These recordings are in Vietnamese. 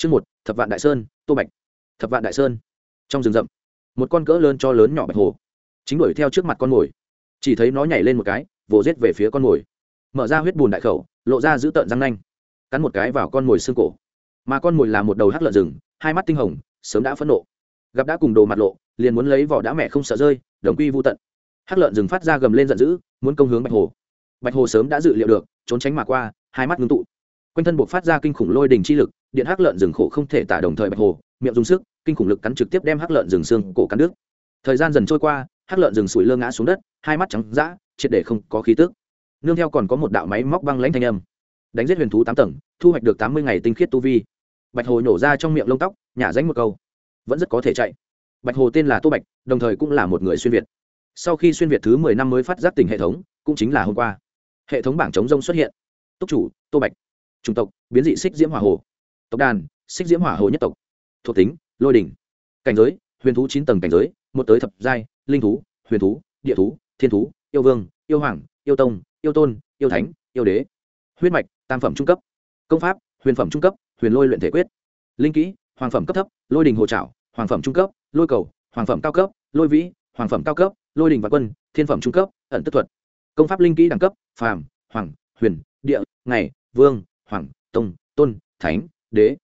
chương một, thập vạn đại sơn, tô bạch. Thập vạn đại sơn. Trong rừng rậm, một con cỡ lớn cho lớn nhỏ bạch hồ. Chính đuổi theo trước mặt con mồi. Chỉ thấy nó nhảy lên một cái, vồ rết về phía con mồi. Mở ra huyết bùn đại khẩu, lộ ra giữ tợn răng nanh. Cắn một cái vào con mồi xương cổ. Mà con mồi là một đầu hắc lợn rừng, hai mắt tinh hồng, sớm đã phẫn nộ. Gặp đã cùng đồ mặt lộ, liền muốn lấy vỏ đã mẹ không sợ rơi, đồng quy vô tận. Hắc lợn rừng phát ra gầm lên giận dữ, muốn công hướng bạch hồ. Bạch hồ sớm đã dự liệu được, trốn tránh mà qua, hai mắt ngưng tụ quanh thân buộc phát ra kinh khủng lôi đình chi lực, điện hắc lợn rừng khổ không thể tả đồng thời bạch hồ, miệng dùng sức, kinh khủng lực cắn trực tiếp đem hắc lợn rừng xương cổ cắn đứt. Thời gian dần trôi qua, hắc lợn rừng sủi lơ ngã xuống đất, hai mắt trắng dã, triệt để không có khí tức. Nương theo còn có một đạo máy móc băng lãnh thanh âm. Đánh giết huyền thú tám tầng, thu hoạch được tám mươi ngày tinh khiết tu vi. Bạch hồ nhổ ra trong miệng lông tóc, nhả danh một câu. Vẫn rất có thể chạy. Bạch hồ tên là tô bạch, đồng thời cũng là một người xuyên việt. Sau khi xuyên việt thứ mười năm mới phát giác tỉnh hệ thống, cũng chính là hôm qua. Hệ thống bảng chống rông xuất hiện. Túc chủ, tô bạch chủng tộc, biến dị xích diễm hỏa hồ. Tộc đàn, xích diễm hỏa hồ nhất tộc. Thuộc tính, lôi đỉnh. Cảnh giới, huyền thú chín tầng cảnh giới, một tới thập giai, linh thú, huyền thú, địa thú, thiên thú, yêu vương, yêu hoàng, yêu tông, yêu tôn, yêu thánh, yêu đế. Huyết mạch, tam phẩm trung cấp. Công pháp, huyền phẩm trung cấp, huyền lôi luyện thể quyết. Linh kỹ, hoàng phẩm cấp thấp, lôi đình hồ trảo, hoàng phẩm trung cấp, lôi cầu, hoàng phẩm cao cấp, lôi vĩ, hoàng phẩm cao cấp, lôi đình và quân, thiên phẩm trung cấp, ẩn tức thuật. Công pháp linh kỹ đẳng cấp, phàm, hoàng, huyền, địa, ngày, vương hoàng, tông, tôn, thánh, đế.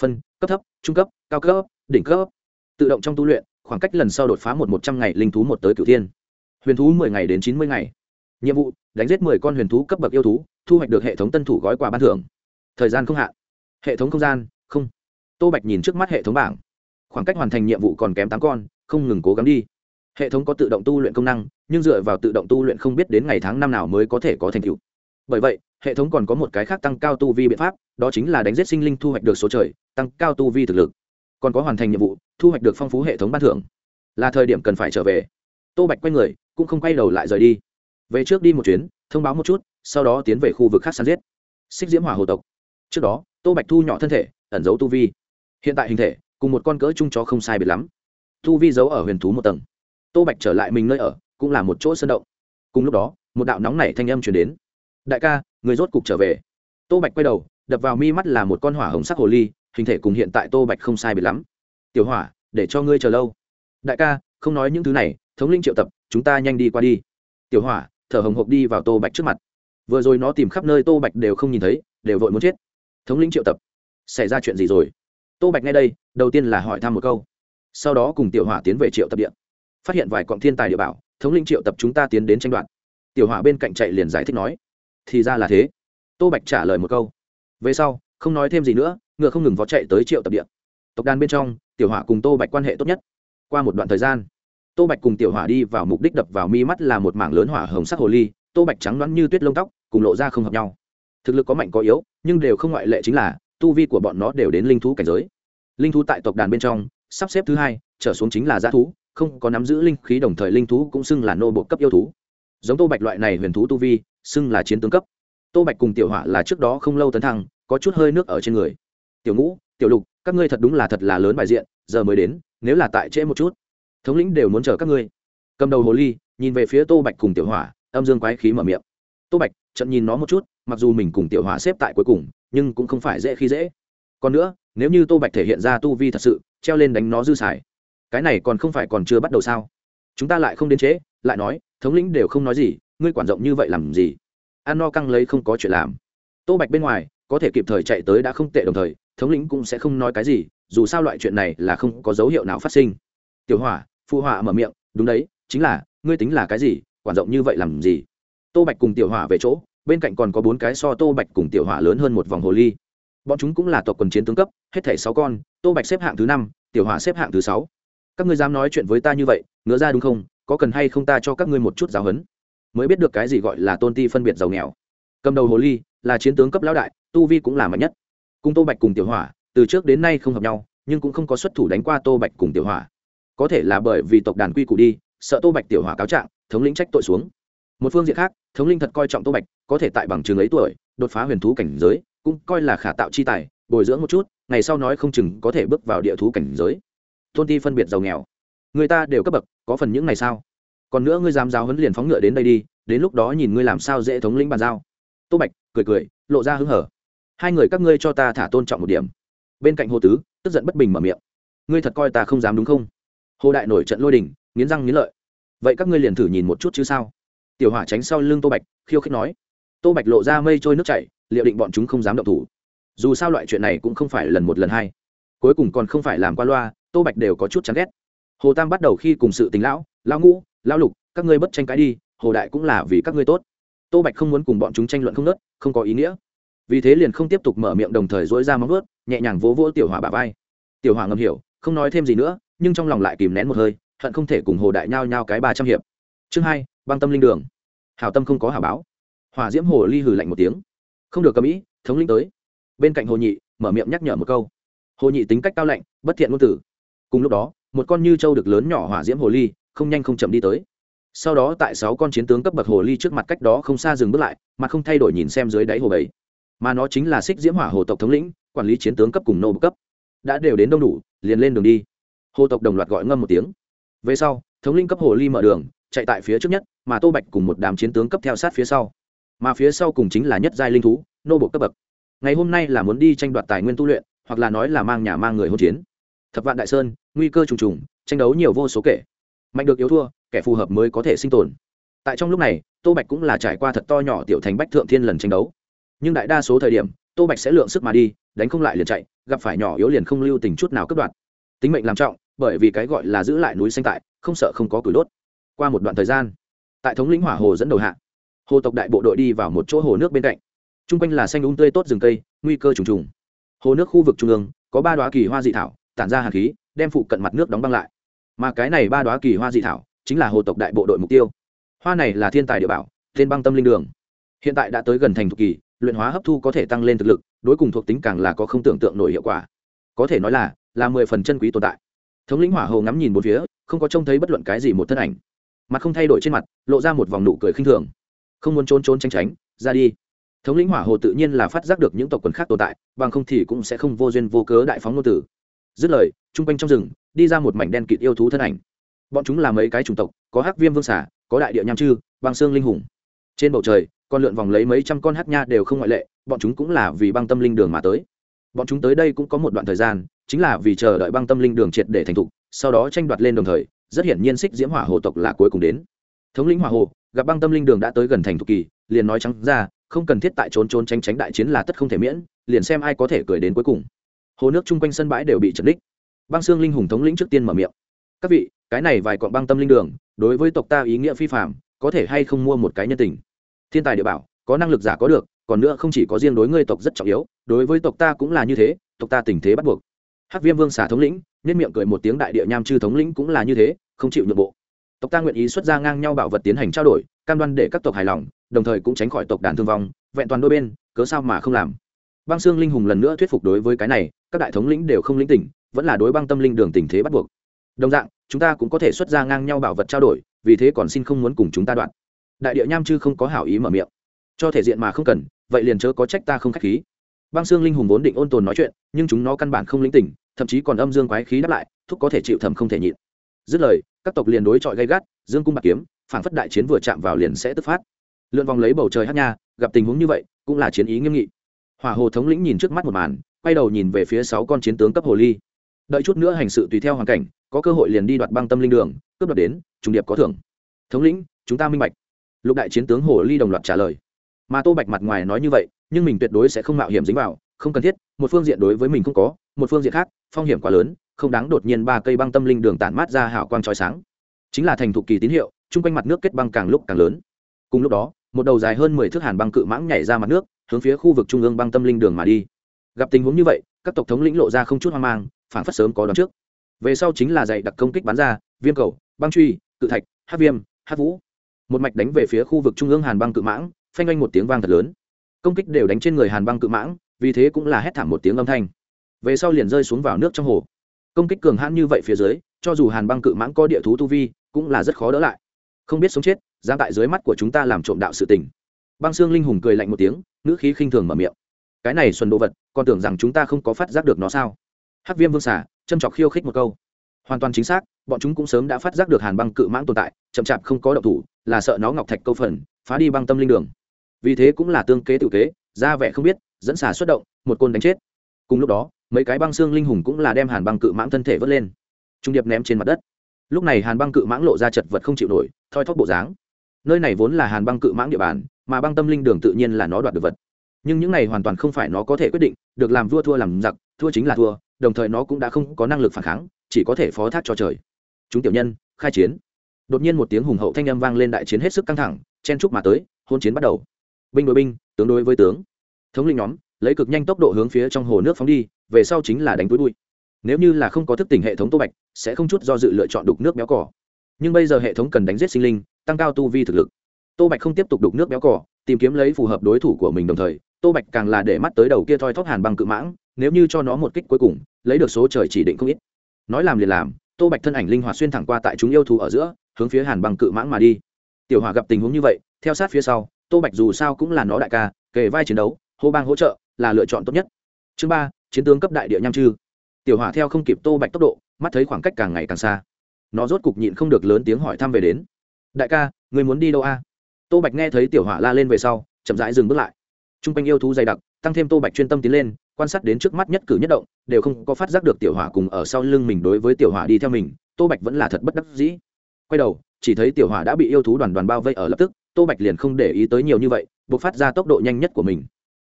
Phân, cấp thấp, trung cấp, cao cấp, đỉnh cấp. Tự động trong tu luyện, khoảng cách lần sau đột phá một một trăm ngày linh thú một tới cửu thiên. Huyền thú mười ngày đến chín mươi ngày. Nhiệm vụ, đánh giết mười con huyền thú cấp bậc yêu thú, thu hoạch được hệ thống tân thủ gói quà ban thưởng. Thời gian không hạn. Hệ thống không gian, không. Tô bạch nhìn trước mắt hệ thống bảng. Khoảng cách hoàn thành nhiệm vụ còn kém tám con, không ngừng cố gắng đi. Hệ thống có tự động tu luyện công năng, nhưng dựa vào tự động tu luyện không biết đến ngày tháng năm nào mới có thể có thành tựu. Bởi vậy hệ thống còn có một cái khác tăng cao tu vi biện pháp, đó chính là đánh giết sinh linh thu hoạch được số trời, tăng cao tu vi thực lực. Còn có hoàn thành nhiệm vụ, thu hoạch được phong phú hệ thống ban thưởng. Là thời điểm cần phải trở về. Tô bạch quay người, cũng không quay đầu lại rời đi. Về trước đi một chuyến, thông báo một chút, sau đó tiến về khu vực khác săn giết. Xích diễm hỏa hồ tộc. Trước đó, tô bạch thu nhỏ thân thể, ẩn giấu tu vi. Hiện tại hình thể, cùng một con cỡ chung chó không sai biệt lắm. Tu vi giấu ở huyền thú một tầng. Tô bạch trở lại mình nơi ở, cũng là một chỗ sơn động. Cùng lúc đó, một đạo nóng nảy thanh âm chuyển đến. Đại ca người rốt cục trở về. Tô bạch quay đầu, đập vào mi mắt là một con hỏa hồng sắc hồ ly, hình thể cùng hiện tại tô bạch không sai biệt lắm. Tiểu hỏa, để cho ngươi chờ lâu. Đại ca, không nói những thứ này, thống linh triệu tập, chúng ta nhanh đi qua đi. Tiểu hỏa, thở hồng hộc đi vào tô bạch trước mặt. Vừa rồi nó tìm khắp nơi tô bạch đều không nhìn thấy, đều vội muốn chết. Thống lĩnh triệu tập, xảy ra chuyện gì rồi? Tô bạch ngay đây, đầu tiên là hỏi thăm một câu. Sau đó cùng tiểu hỏa tiến về triệu tập điện. Phát hiện vài cọng thiên tài địa bảo, thống lĩnh triệu tập chúng ta tiến đến tranh đoạt. Tiểu hỏa bên cạnh chạy liền giải thích nói thì ra là thế. Tô bạch trả lời một câu. Về sau, không nói thêm gì nữa, ngựa không ngừng vó chạy tới triệu tập điện tộc đàn bên trong, tiểu hỏa cùng tô bạch quan hệ tốt nhất. Qua một đoạn thời gian, tô bạch cùng tiểu hỏa đi vào mục đích đập vào mi mắt là một mảng lớn hỏa hồng sắc hồ ly, tô bạch trắng loãng như tuyết lông tóc, cùng lộ ra không hợp nhau. Thực lực có mạnh có yếu, nhưng đều không ngoại lệ chính là, tu vi của bọn nó đều đến linh thú cảnh giới. Linh thú tại tộc đàn bên trong, sắp xếp thứ hai, trở xuống chính là g thú, không có nắm giữ linh khí đồng thời linh thú cũng xưng là nô bộ cấp yêu thú. Giống tô bạch loại này huyền thú tu vi xưng là chiến tướng cấp. Tô bạch cùng tiểu hỏa là trước đó không lâu tấn thăng có chút hơi nước ở trên người. Tiểu ngũ tiểu lục các ngươi thật đúng là thật là lớn bài diện giờ mới đến nếu là tại trễ một chút thống lĩnh đều muốn chờ các ngươi. Cầm đầu hồ ly nhìn về phía tô bạch cùng tiểu hỏa âm dương quái khí mở miệng. Tô bạch trận nhìn nó một chút mặc dù mình cùng tiểu hỏa xếp tại cuối cùng nhưng cũng không phải dễ khi dễ. Còn nữa nếu như tô bạch thể hiện ra tu vi thật sự treo lên đánh nó dư xài cái này còn không phải còn chưa bắt đầu sao? Chúng ta lại không đến chế, lại nói thống lĩnh đều không nói gì ngươi quản rộng như vậy làm gì? Ăn no căng lấy không có chuyện làm. Tô bạch bên ngoài, có thể kịp thời chạy tới đã không tệ đồng thời, thống lĩnh cũng sẽ không nói cái gì, dù sao loại chuyện này là không có dấu hiệu nào phát sinh. Tiểu hỏa phụ hỏa mở miệng, đúng đấy, chính là, ngươi tính là cái gì, quản rộng như vậy làm gì? Tô bạch cùng tiểu hỏa về chỗ, bên cạnh còn có bốn cái so tô bạch cùng tiểu hỏa lớn hơn một vòng hồ ly. Bọn chúng cũng là tộc quần chiến tướng cấp, hết thảy sáu con, tô bạch xếp hạng thứ năm, tiểu hỏa xếp hạng thứ sáu. Các ngươi dám nói chuyện với ta như vậy, ngứa ra đúng không? Có cần hay không ta cho các ngươi một chút giáo huấn? Mới biết được cái gì gọi là tôn ti phân biệt giàu nghèo. Cầm đầu hồ ly là chiến tướng cấp lão đại, tu vi cũng là mạnh nhất. Cùng tô bạch cùng tiểu hỏa, từ trước đến nay không hợp nhau, nhưng cũng không có xuất thủ đánh qua tô bạch cùng tiểu hỏa. Có thể là bởi vì tộc đàn quy củ đi, sợ tô bạch tiểu hỏa cáo trạng, thống lĩnh trách tội xuống. Một phương diện khác, thống linh thật coi trọng tô bạch, có thể tại bằng trường ấy tuổi, đột phá huyền thú cảnh giới, cũng coi là khả tạo chi tài, bồi dưỡng một chút, ngày sau nói không chừng có thể bước vào địa thú cảnh giới. Tôn ti phân biệt giàu nghèo. Người ta đều cấp bậc, có phần những ngày sao? Còn nữa ngươi dám giáo huấn liền phóng ngựa đến đây đi, đến lúc đó nhìn ngươi làm sao dễ thống lĩnh bàn giao. Tô bạch cười cười, lộ ra hứng hở. Hai người các ngươi cho ta thả tôn trọng một điểm. Bên cạnh hồ tứ, tức giận bất bình mở miệng. Ngươi thật coi ta không dám đúng không? Hồ đại nổi trận lôi đình, nghiến răng nghiến lợi. Vậy các ngươi liền thử nhìn một chút chứ sao? Tiểu hỏa tránh sau lưng tô bạch, khiêu khích nói. Tô bạch lộ ra mây trôi nước chảy, liệu định bọn chúng không dám động thủ. Dù sao loại chuyện này cũng không phải lần một lần hai. Cuối cùng còn không phải làm qua loa, tô bạch đều có chút chán ghét. Hồ tam bắt đầu khi cùng sự tính lão lão ngũ lão lục, các ngươi bất tranh cãi đi, hồ đại cũng là vì các ngươi tốt. Tô bạch không muốn cùng bọn chúng tranh luận không nớt không có ý nghĩa. Vì thế liền không tiếp tục mở miệng đồng thời dỗi ra móng ướt nhẹ nhàng vỗ vỗ tiểu hỏa bà vai. Tiểu hỏa ngầm hiểu, không nói thêm gì nữa, nhưng trong lòng lại kìm nén một hơi, hận không thể cùng hồ đại nhao nhao cái ba trăm hiệp. Chương hai, băng tâm linh đường. Hảo tâm không có hảo báo. Hỏa diễm hồ ly hừ lạnh một tiếng. Không được cầm ý, thống linh tới. Bên cạnh hồ nhị, mở miệng nhắc nhở một câu. Hồ nhị tính cách cao lạnh, bất thiện ngôn tử. Cùng lúc đó, một con như trâu được lớn nhỏ hỏa diễm hồ ly không nhanh không chậm đi tới. Sau đó tại sáu con chiến tướng cấp bậc hồ ly trước mặt cách đó không xa dừng bước lại, mà không thay đổi nhìn xem dưới đáy hồ bảy mà nó chính là xích diễm hỏa hồ tộc thống lĩnh, quản lý chiến tướng cấp cùng nô bậc cấp. Đã đều đến đông đủ, liền lên đường đi. Hồ tộc đồng loạt gọi ngâm một tiếng. Về sau, thống linh cấp hồ ly mở đường, chạy tại phía trước nhất, mà tô bạch cùng một đám chiến tướng cấp theo sát phía sau. Mà phía sau cùng chính là nhất giai linh thú, nô bộ cấp bậc. Ngày hôm nay là muốn đi tranh đoạt tài nguyên tu luyện, hoặc là nói là mang nhà mang người hôn chiến. Thập vạn đại sơn, nguy cơ trùng trùng, tranh đấu nhiều vô số kể mạnh được yếu thua, kẻ phù hợp mới có thể sinh tồn. Tại trong lúc này, tô bạch cũng là trải qua thật to nhỏ tiểu thành bách thượng thiên lần tranh đấu. Nhưng đại đa số thời điểm, tô bạch sẽ lượng sức mà đi, đánh không lại liền chạy, gặp phải nhỏ yếu liền không lưu tình chút nào cướp đoạt. Tính mệnh làm trọng, bởi vì cái gọi là giữ lại núi xanh tại, không sợ không có củi đốt. Qua một đoạn thời gian, tại thống lĩnh hỏa hồ dẫn đầu hạ, hồ tộc đại bộ đội đi vào một chỗ hồ nước bên cạnh. T r u n g quanh là xanh úng tươi tốt rừng cây, nguy cơ trùng trùng. Hồ nước khu vực trung ương, có ba đoá kỳ hoa dị thảo, tản ra hạt khí, đem phụ cận mặt nước đóng băng lại mà cái này ba đoá kỳ hoa dị thảo chính là hồ tộc đại bộ đội mục tiêu. Hoa này là thiên tài địa bảo tên băng tâm linh đường. Hiện tại đã tới gần thành thục kỳ, luyện hóa hấp thu có thể tăng lên thực lực, đối cùng thuộc tính càng là có không tưởng tượng nổi hiệu quả. Có thể nói là là mười phần chân quý tồn tại. Thống lĩnh hỏa hồ ngắm nhìn một phía, không có trông thấy bất luận cái gì một thân ảnh. Mặt không thay đổi trên mặt, lộ ra một vòng nụ cười khinh thường. Không muốn trốn trốn tránh tránh, ra đi. Thống lĩnh hỏa hồ tự nhiên là phát giác được những tộc quần khác tồn tại, bằng không thì cũng sẽ không vô duyên vô cớ đại phóng nô tử. Dứt lời chung quanh trong rừng đi ra một mảnh đen kịt yêu thú thân ảnh. Bọn chúng là mấy cái chủng tộc, có hắc viêm vương xả có đại địa nham chư, băng xương linh hùng. Trên bầu trời, con lượn vòng lấy mấy trăm con hắc nha đều không ngoại lệ, bọn chúng cũng là vì băng tâm linh đường mà tới. Bọn chúng tới đây cũng có một đoạn thời gian, chính là vì chờ đợi băng tâm linh đường triệt để thành thục, sau đó tranh đoạt lên đồng thời, rất hiển nhiên xích diễm hỏa hồ tộc là cuối cùng đến. Thống lĩnh hỏa hồ, gặp băng tâm linh đường đã tới gần thành thục kỳ, liền nói trắng ra, không cần thiết tại trốn trốn tránh tránh đại chiến là tất không thể miễn, liền xem ai có thể cười đến cuối cùng. Hồ nước chung quanh sân bãi đều bị trật đích băng xương linh hùng thống lĩnh trước tiên mở miệng. Các vị, cái này vài cọn băng tâm linh đường, đối với tộc ta ý nghĩa phi phạm có thể hay không mua một cái nhân tình? Thiên tài địa bảo, có năng lực giả có được, còn nữa không chỉ có riêng đối ngươi tộc rất trọng yếu, đối với tộc ta cũng là như thế, tộc ta tình thế bắt buộc. Hắc viêm vương xả thống lĩnh nên miệng cười một tiếng đại địa nham chư thống lĩnh cũng là như thế, không chịu nhượng bộ. Tộc ta nguyện ý xuất ra ngang nhau bảo vật tiến hành trao đổi, cam đoan để các tộc hài lòng, đồng thời cũng tránh khỏi tộc đàn thương vong, vẹn toàn đôi bên, cớ sao mà không làm? Băng xương linh hùng lần nữa thuyết phục đối với cái này, các đại thống lĩnh đều không lĩnh tỉnh, vẫn là đối băng tâm linh đường tình thế bắt buộc. Đồng dạng, chúng ta cũng có thể xuất ra ngang nhau bảo vật trao đổi, vì thế còn xin không muốn cùng chúng ta đoạn. Đại địa nham chư không có hảo ý mở miệng. Cho thể diện mà không cần, vậy liền chớ có trách ta không k h á c h khí. Băng xương linh hùng vốn định ôn tồn nói chuyện, nhưng chúng nó căn bản không lĩnh tỉnh, thậm chí còn âm dương quái khí đáp lại, thúc có thể chịu thầm không thể nhịn. Dứt lời, các tộc liền đối chọi gây gắt, dương cung bạc kiếm phản phất đại chiến vừa chạm vào liền sẽ tức phát. Lượn vòng lấy bầu trời hát nha, gặp tình huống như vậy, cũng là chiến ý nghiêm nghị hỏa hồ thống lĩnh nhìn trước mắt một màn, quay đầu nhìn về phía sáu con chiến tướng cấp hồ ly. Đợi chút nữa hành sự tùy theo hoàn cảnh, có cơ hội liền đi đoạt băng tâm linh đường, cướp đoạt đến, trùng điệp có thưởng. Thống lĩnh, chúng ta minh bạch. Lục đại chiến tướng hồ ly đồng loạt trả lời. Mà tô bạch mặt ngoài nói như vậy, nhưng mình tuyệt đối sẽ không mạo hiểm dính vào, không cần thiết, một phương diện đối với mình không có, một phương diện khác, phong hiểm quá lớn, không đáng đột nhiên ba cây băng tâm linh đường tản mát ra hào quang trói sáng. Chính là thành thục kỳ tín hiệu, chung quanh mặt nước kết băng càng lúc càng lớn. Cùng lúc đó một đầu dài hơn mười thước hàn băng cự mãng nhảy ra mặt nước, hướng phía khu vực trung ương băng tâm linh đường mà đi. Gặp tình huống như vậy, các tộc thống lĩnh lộ ra không chút hoang mang phản phất sớm có đón trước. Về sau chính là dạy đặc công kích bắn ra, viêm cầu, băng truy, cự thạch hát viêm hát vũ. Một mạch đánh về phía khu vực trung ương hàn băng cự mãng, phanh oanh một tiếng vang thật lớn. Công kích đều đánh trên người hàn băng cự mãng, vì thế cũng là hét thảm một tiếng âm thanh. Về sau liền rơi xuống vào nước trong hồ. Công kích cường hãn như vậy phía dưới, cho dù hàn băng cự mãng có địa thú tu vi, cũng là rất khó đỡ lại không biết sống chết, dám tại dưới mắt của chúng ta làm trộm đạo sự tình. Băng xương linh hùng cười lạnh một tiếng, ngữ khí khinh thường mở miệng. Cái này xuân đồ vật còn tưởng rằng chúng ta không có phát giác được nó sao? Hắc viêm vương xả châm chọc khiêu khích một câu. Hoàn toàn chính xác, bọn chúng cũng sớm đã phát giác được hàn băng cự mãng tồn tại, chậm chạp không có động thủ, là sợ nó ngọc thạch câu phần, phá đi băng tâm linh đường. Vì thế cũng là tương kế tự kế, ra vẻ không biết, dẫn xả xuất động, một côn đánh chết. Cùng lúc đó, mấy cái băng xương linh hùng cũng là đem hàn băng cự mãng thân thể vớt lên. Trung điệp ném trên mặt đất lúc này hàn băng cự mãng lộ ra chật vật không chịu nổi, thoi thóp bộ dáng. Nơi này vốn là hàn băng cự mãng địa bàn, mà băng tâm linh đường tự nhiên là nó đoạt được vật. Nhưng những này hoàn toàn không phải nó có thể quyết định, được làm vua thua làm giặc, thua chính là thua, đồng thời nó cũng đã không có năng lực phản kháng, chỉ có thể phó thác cho trời. Chúng tiểu nhân, khai chiến. Đột nhiên một tiếng hùng hậu thanh âm vang lên đại chiến hết sức căng thẳng, chen trúc mà tới, hôn chiến bắt đầu. Binh đối binh, tướng đối với tướng. Thống lĩnh nhóm, lấy cực nhanh tốc độ hướng phía trong hồ nước phóng đi, về sau chính là đánh túi bụi. Nếu như là không có thức tỉnh hệ thống tô bạch sẽ không chút do dự lựa chọn đục nước béo cỏ. Nhưng bây giờ hệ thống cần đánh giết sinh linh, tăng cao tu vi thực lực. Tô bạch không tiếp tục đục nước béo cỏ, tìm kiếm lấy phù hợp đối thủ của mình đồng thời, tô bạch càng là để mắt tới đầu kia thoi thóp hàn bằng cự mãng, nếu như cho nó một kích cuối cùng, lấy được số trời chỉ định không ít. Nói làm liền làm, tô bạch thân ảnh linh hoạt xuyên thẳng qua tại chúng yêu thú ở giữa, hướng phía hàn bằng cự mãng mà đi. Tiểu hòa gặp tình huống như vậy, theo sát phía sau, tô bạch dù sao cũng là nó đại ca, kề vai chiến đấu, hô bang hỗ trợ là lựa chọn tốt nhất. Chương ba, chiến tướng cấp đại địa nham chư. Tiểu hỏa theo không kịp tô bạch tốc độ mắt thấy khoảng cách càng ngày càng xa. Nó rốt cục nhịn không được lớn tiếng hỏi thăm về đến. Đại ca, người muốn đi đâu a? Tô bạch nghe thấy tiểu hỏa la lên về sau, chậm rãi dừng bước lại. T r u n g quanh yêu thú dày đặc, tăng thêm tô bạch chuyên tâm tiến lên, quan sát đến trước mắt nhất cử nhất động, đều không có phát giác được tiểu hỏa cùng ở sau lưng mình đối với tiểu hỏa đi theo mình, tô bạch vẫn là thật bất đắc dĩ. Quay đầu, chỉ thấy tiểu hỏa đã bị yêu thú đoàn đoàn bao vây ở lập tức, tô bạch liền không để ý tới nhiều như vậy buộc phát ra tốc độ nhanh nhất của mình.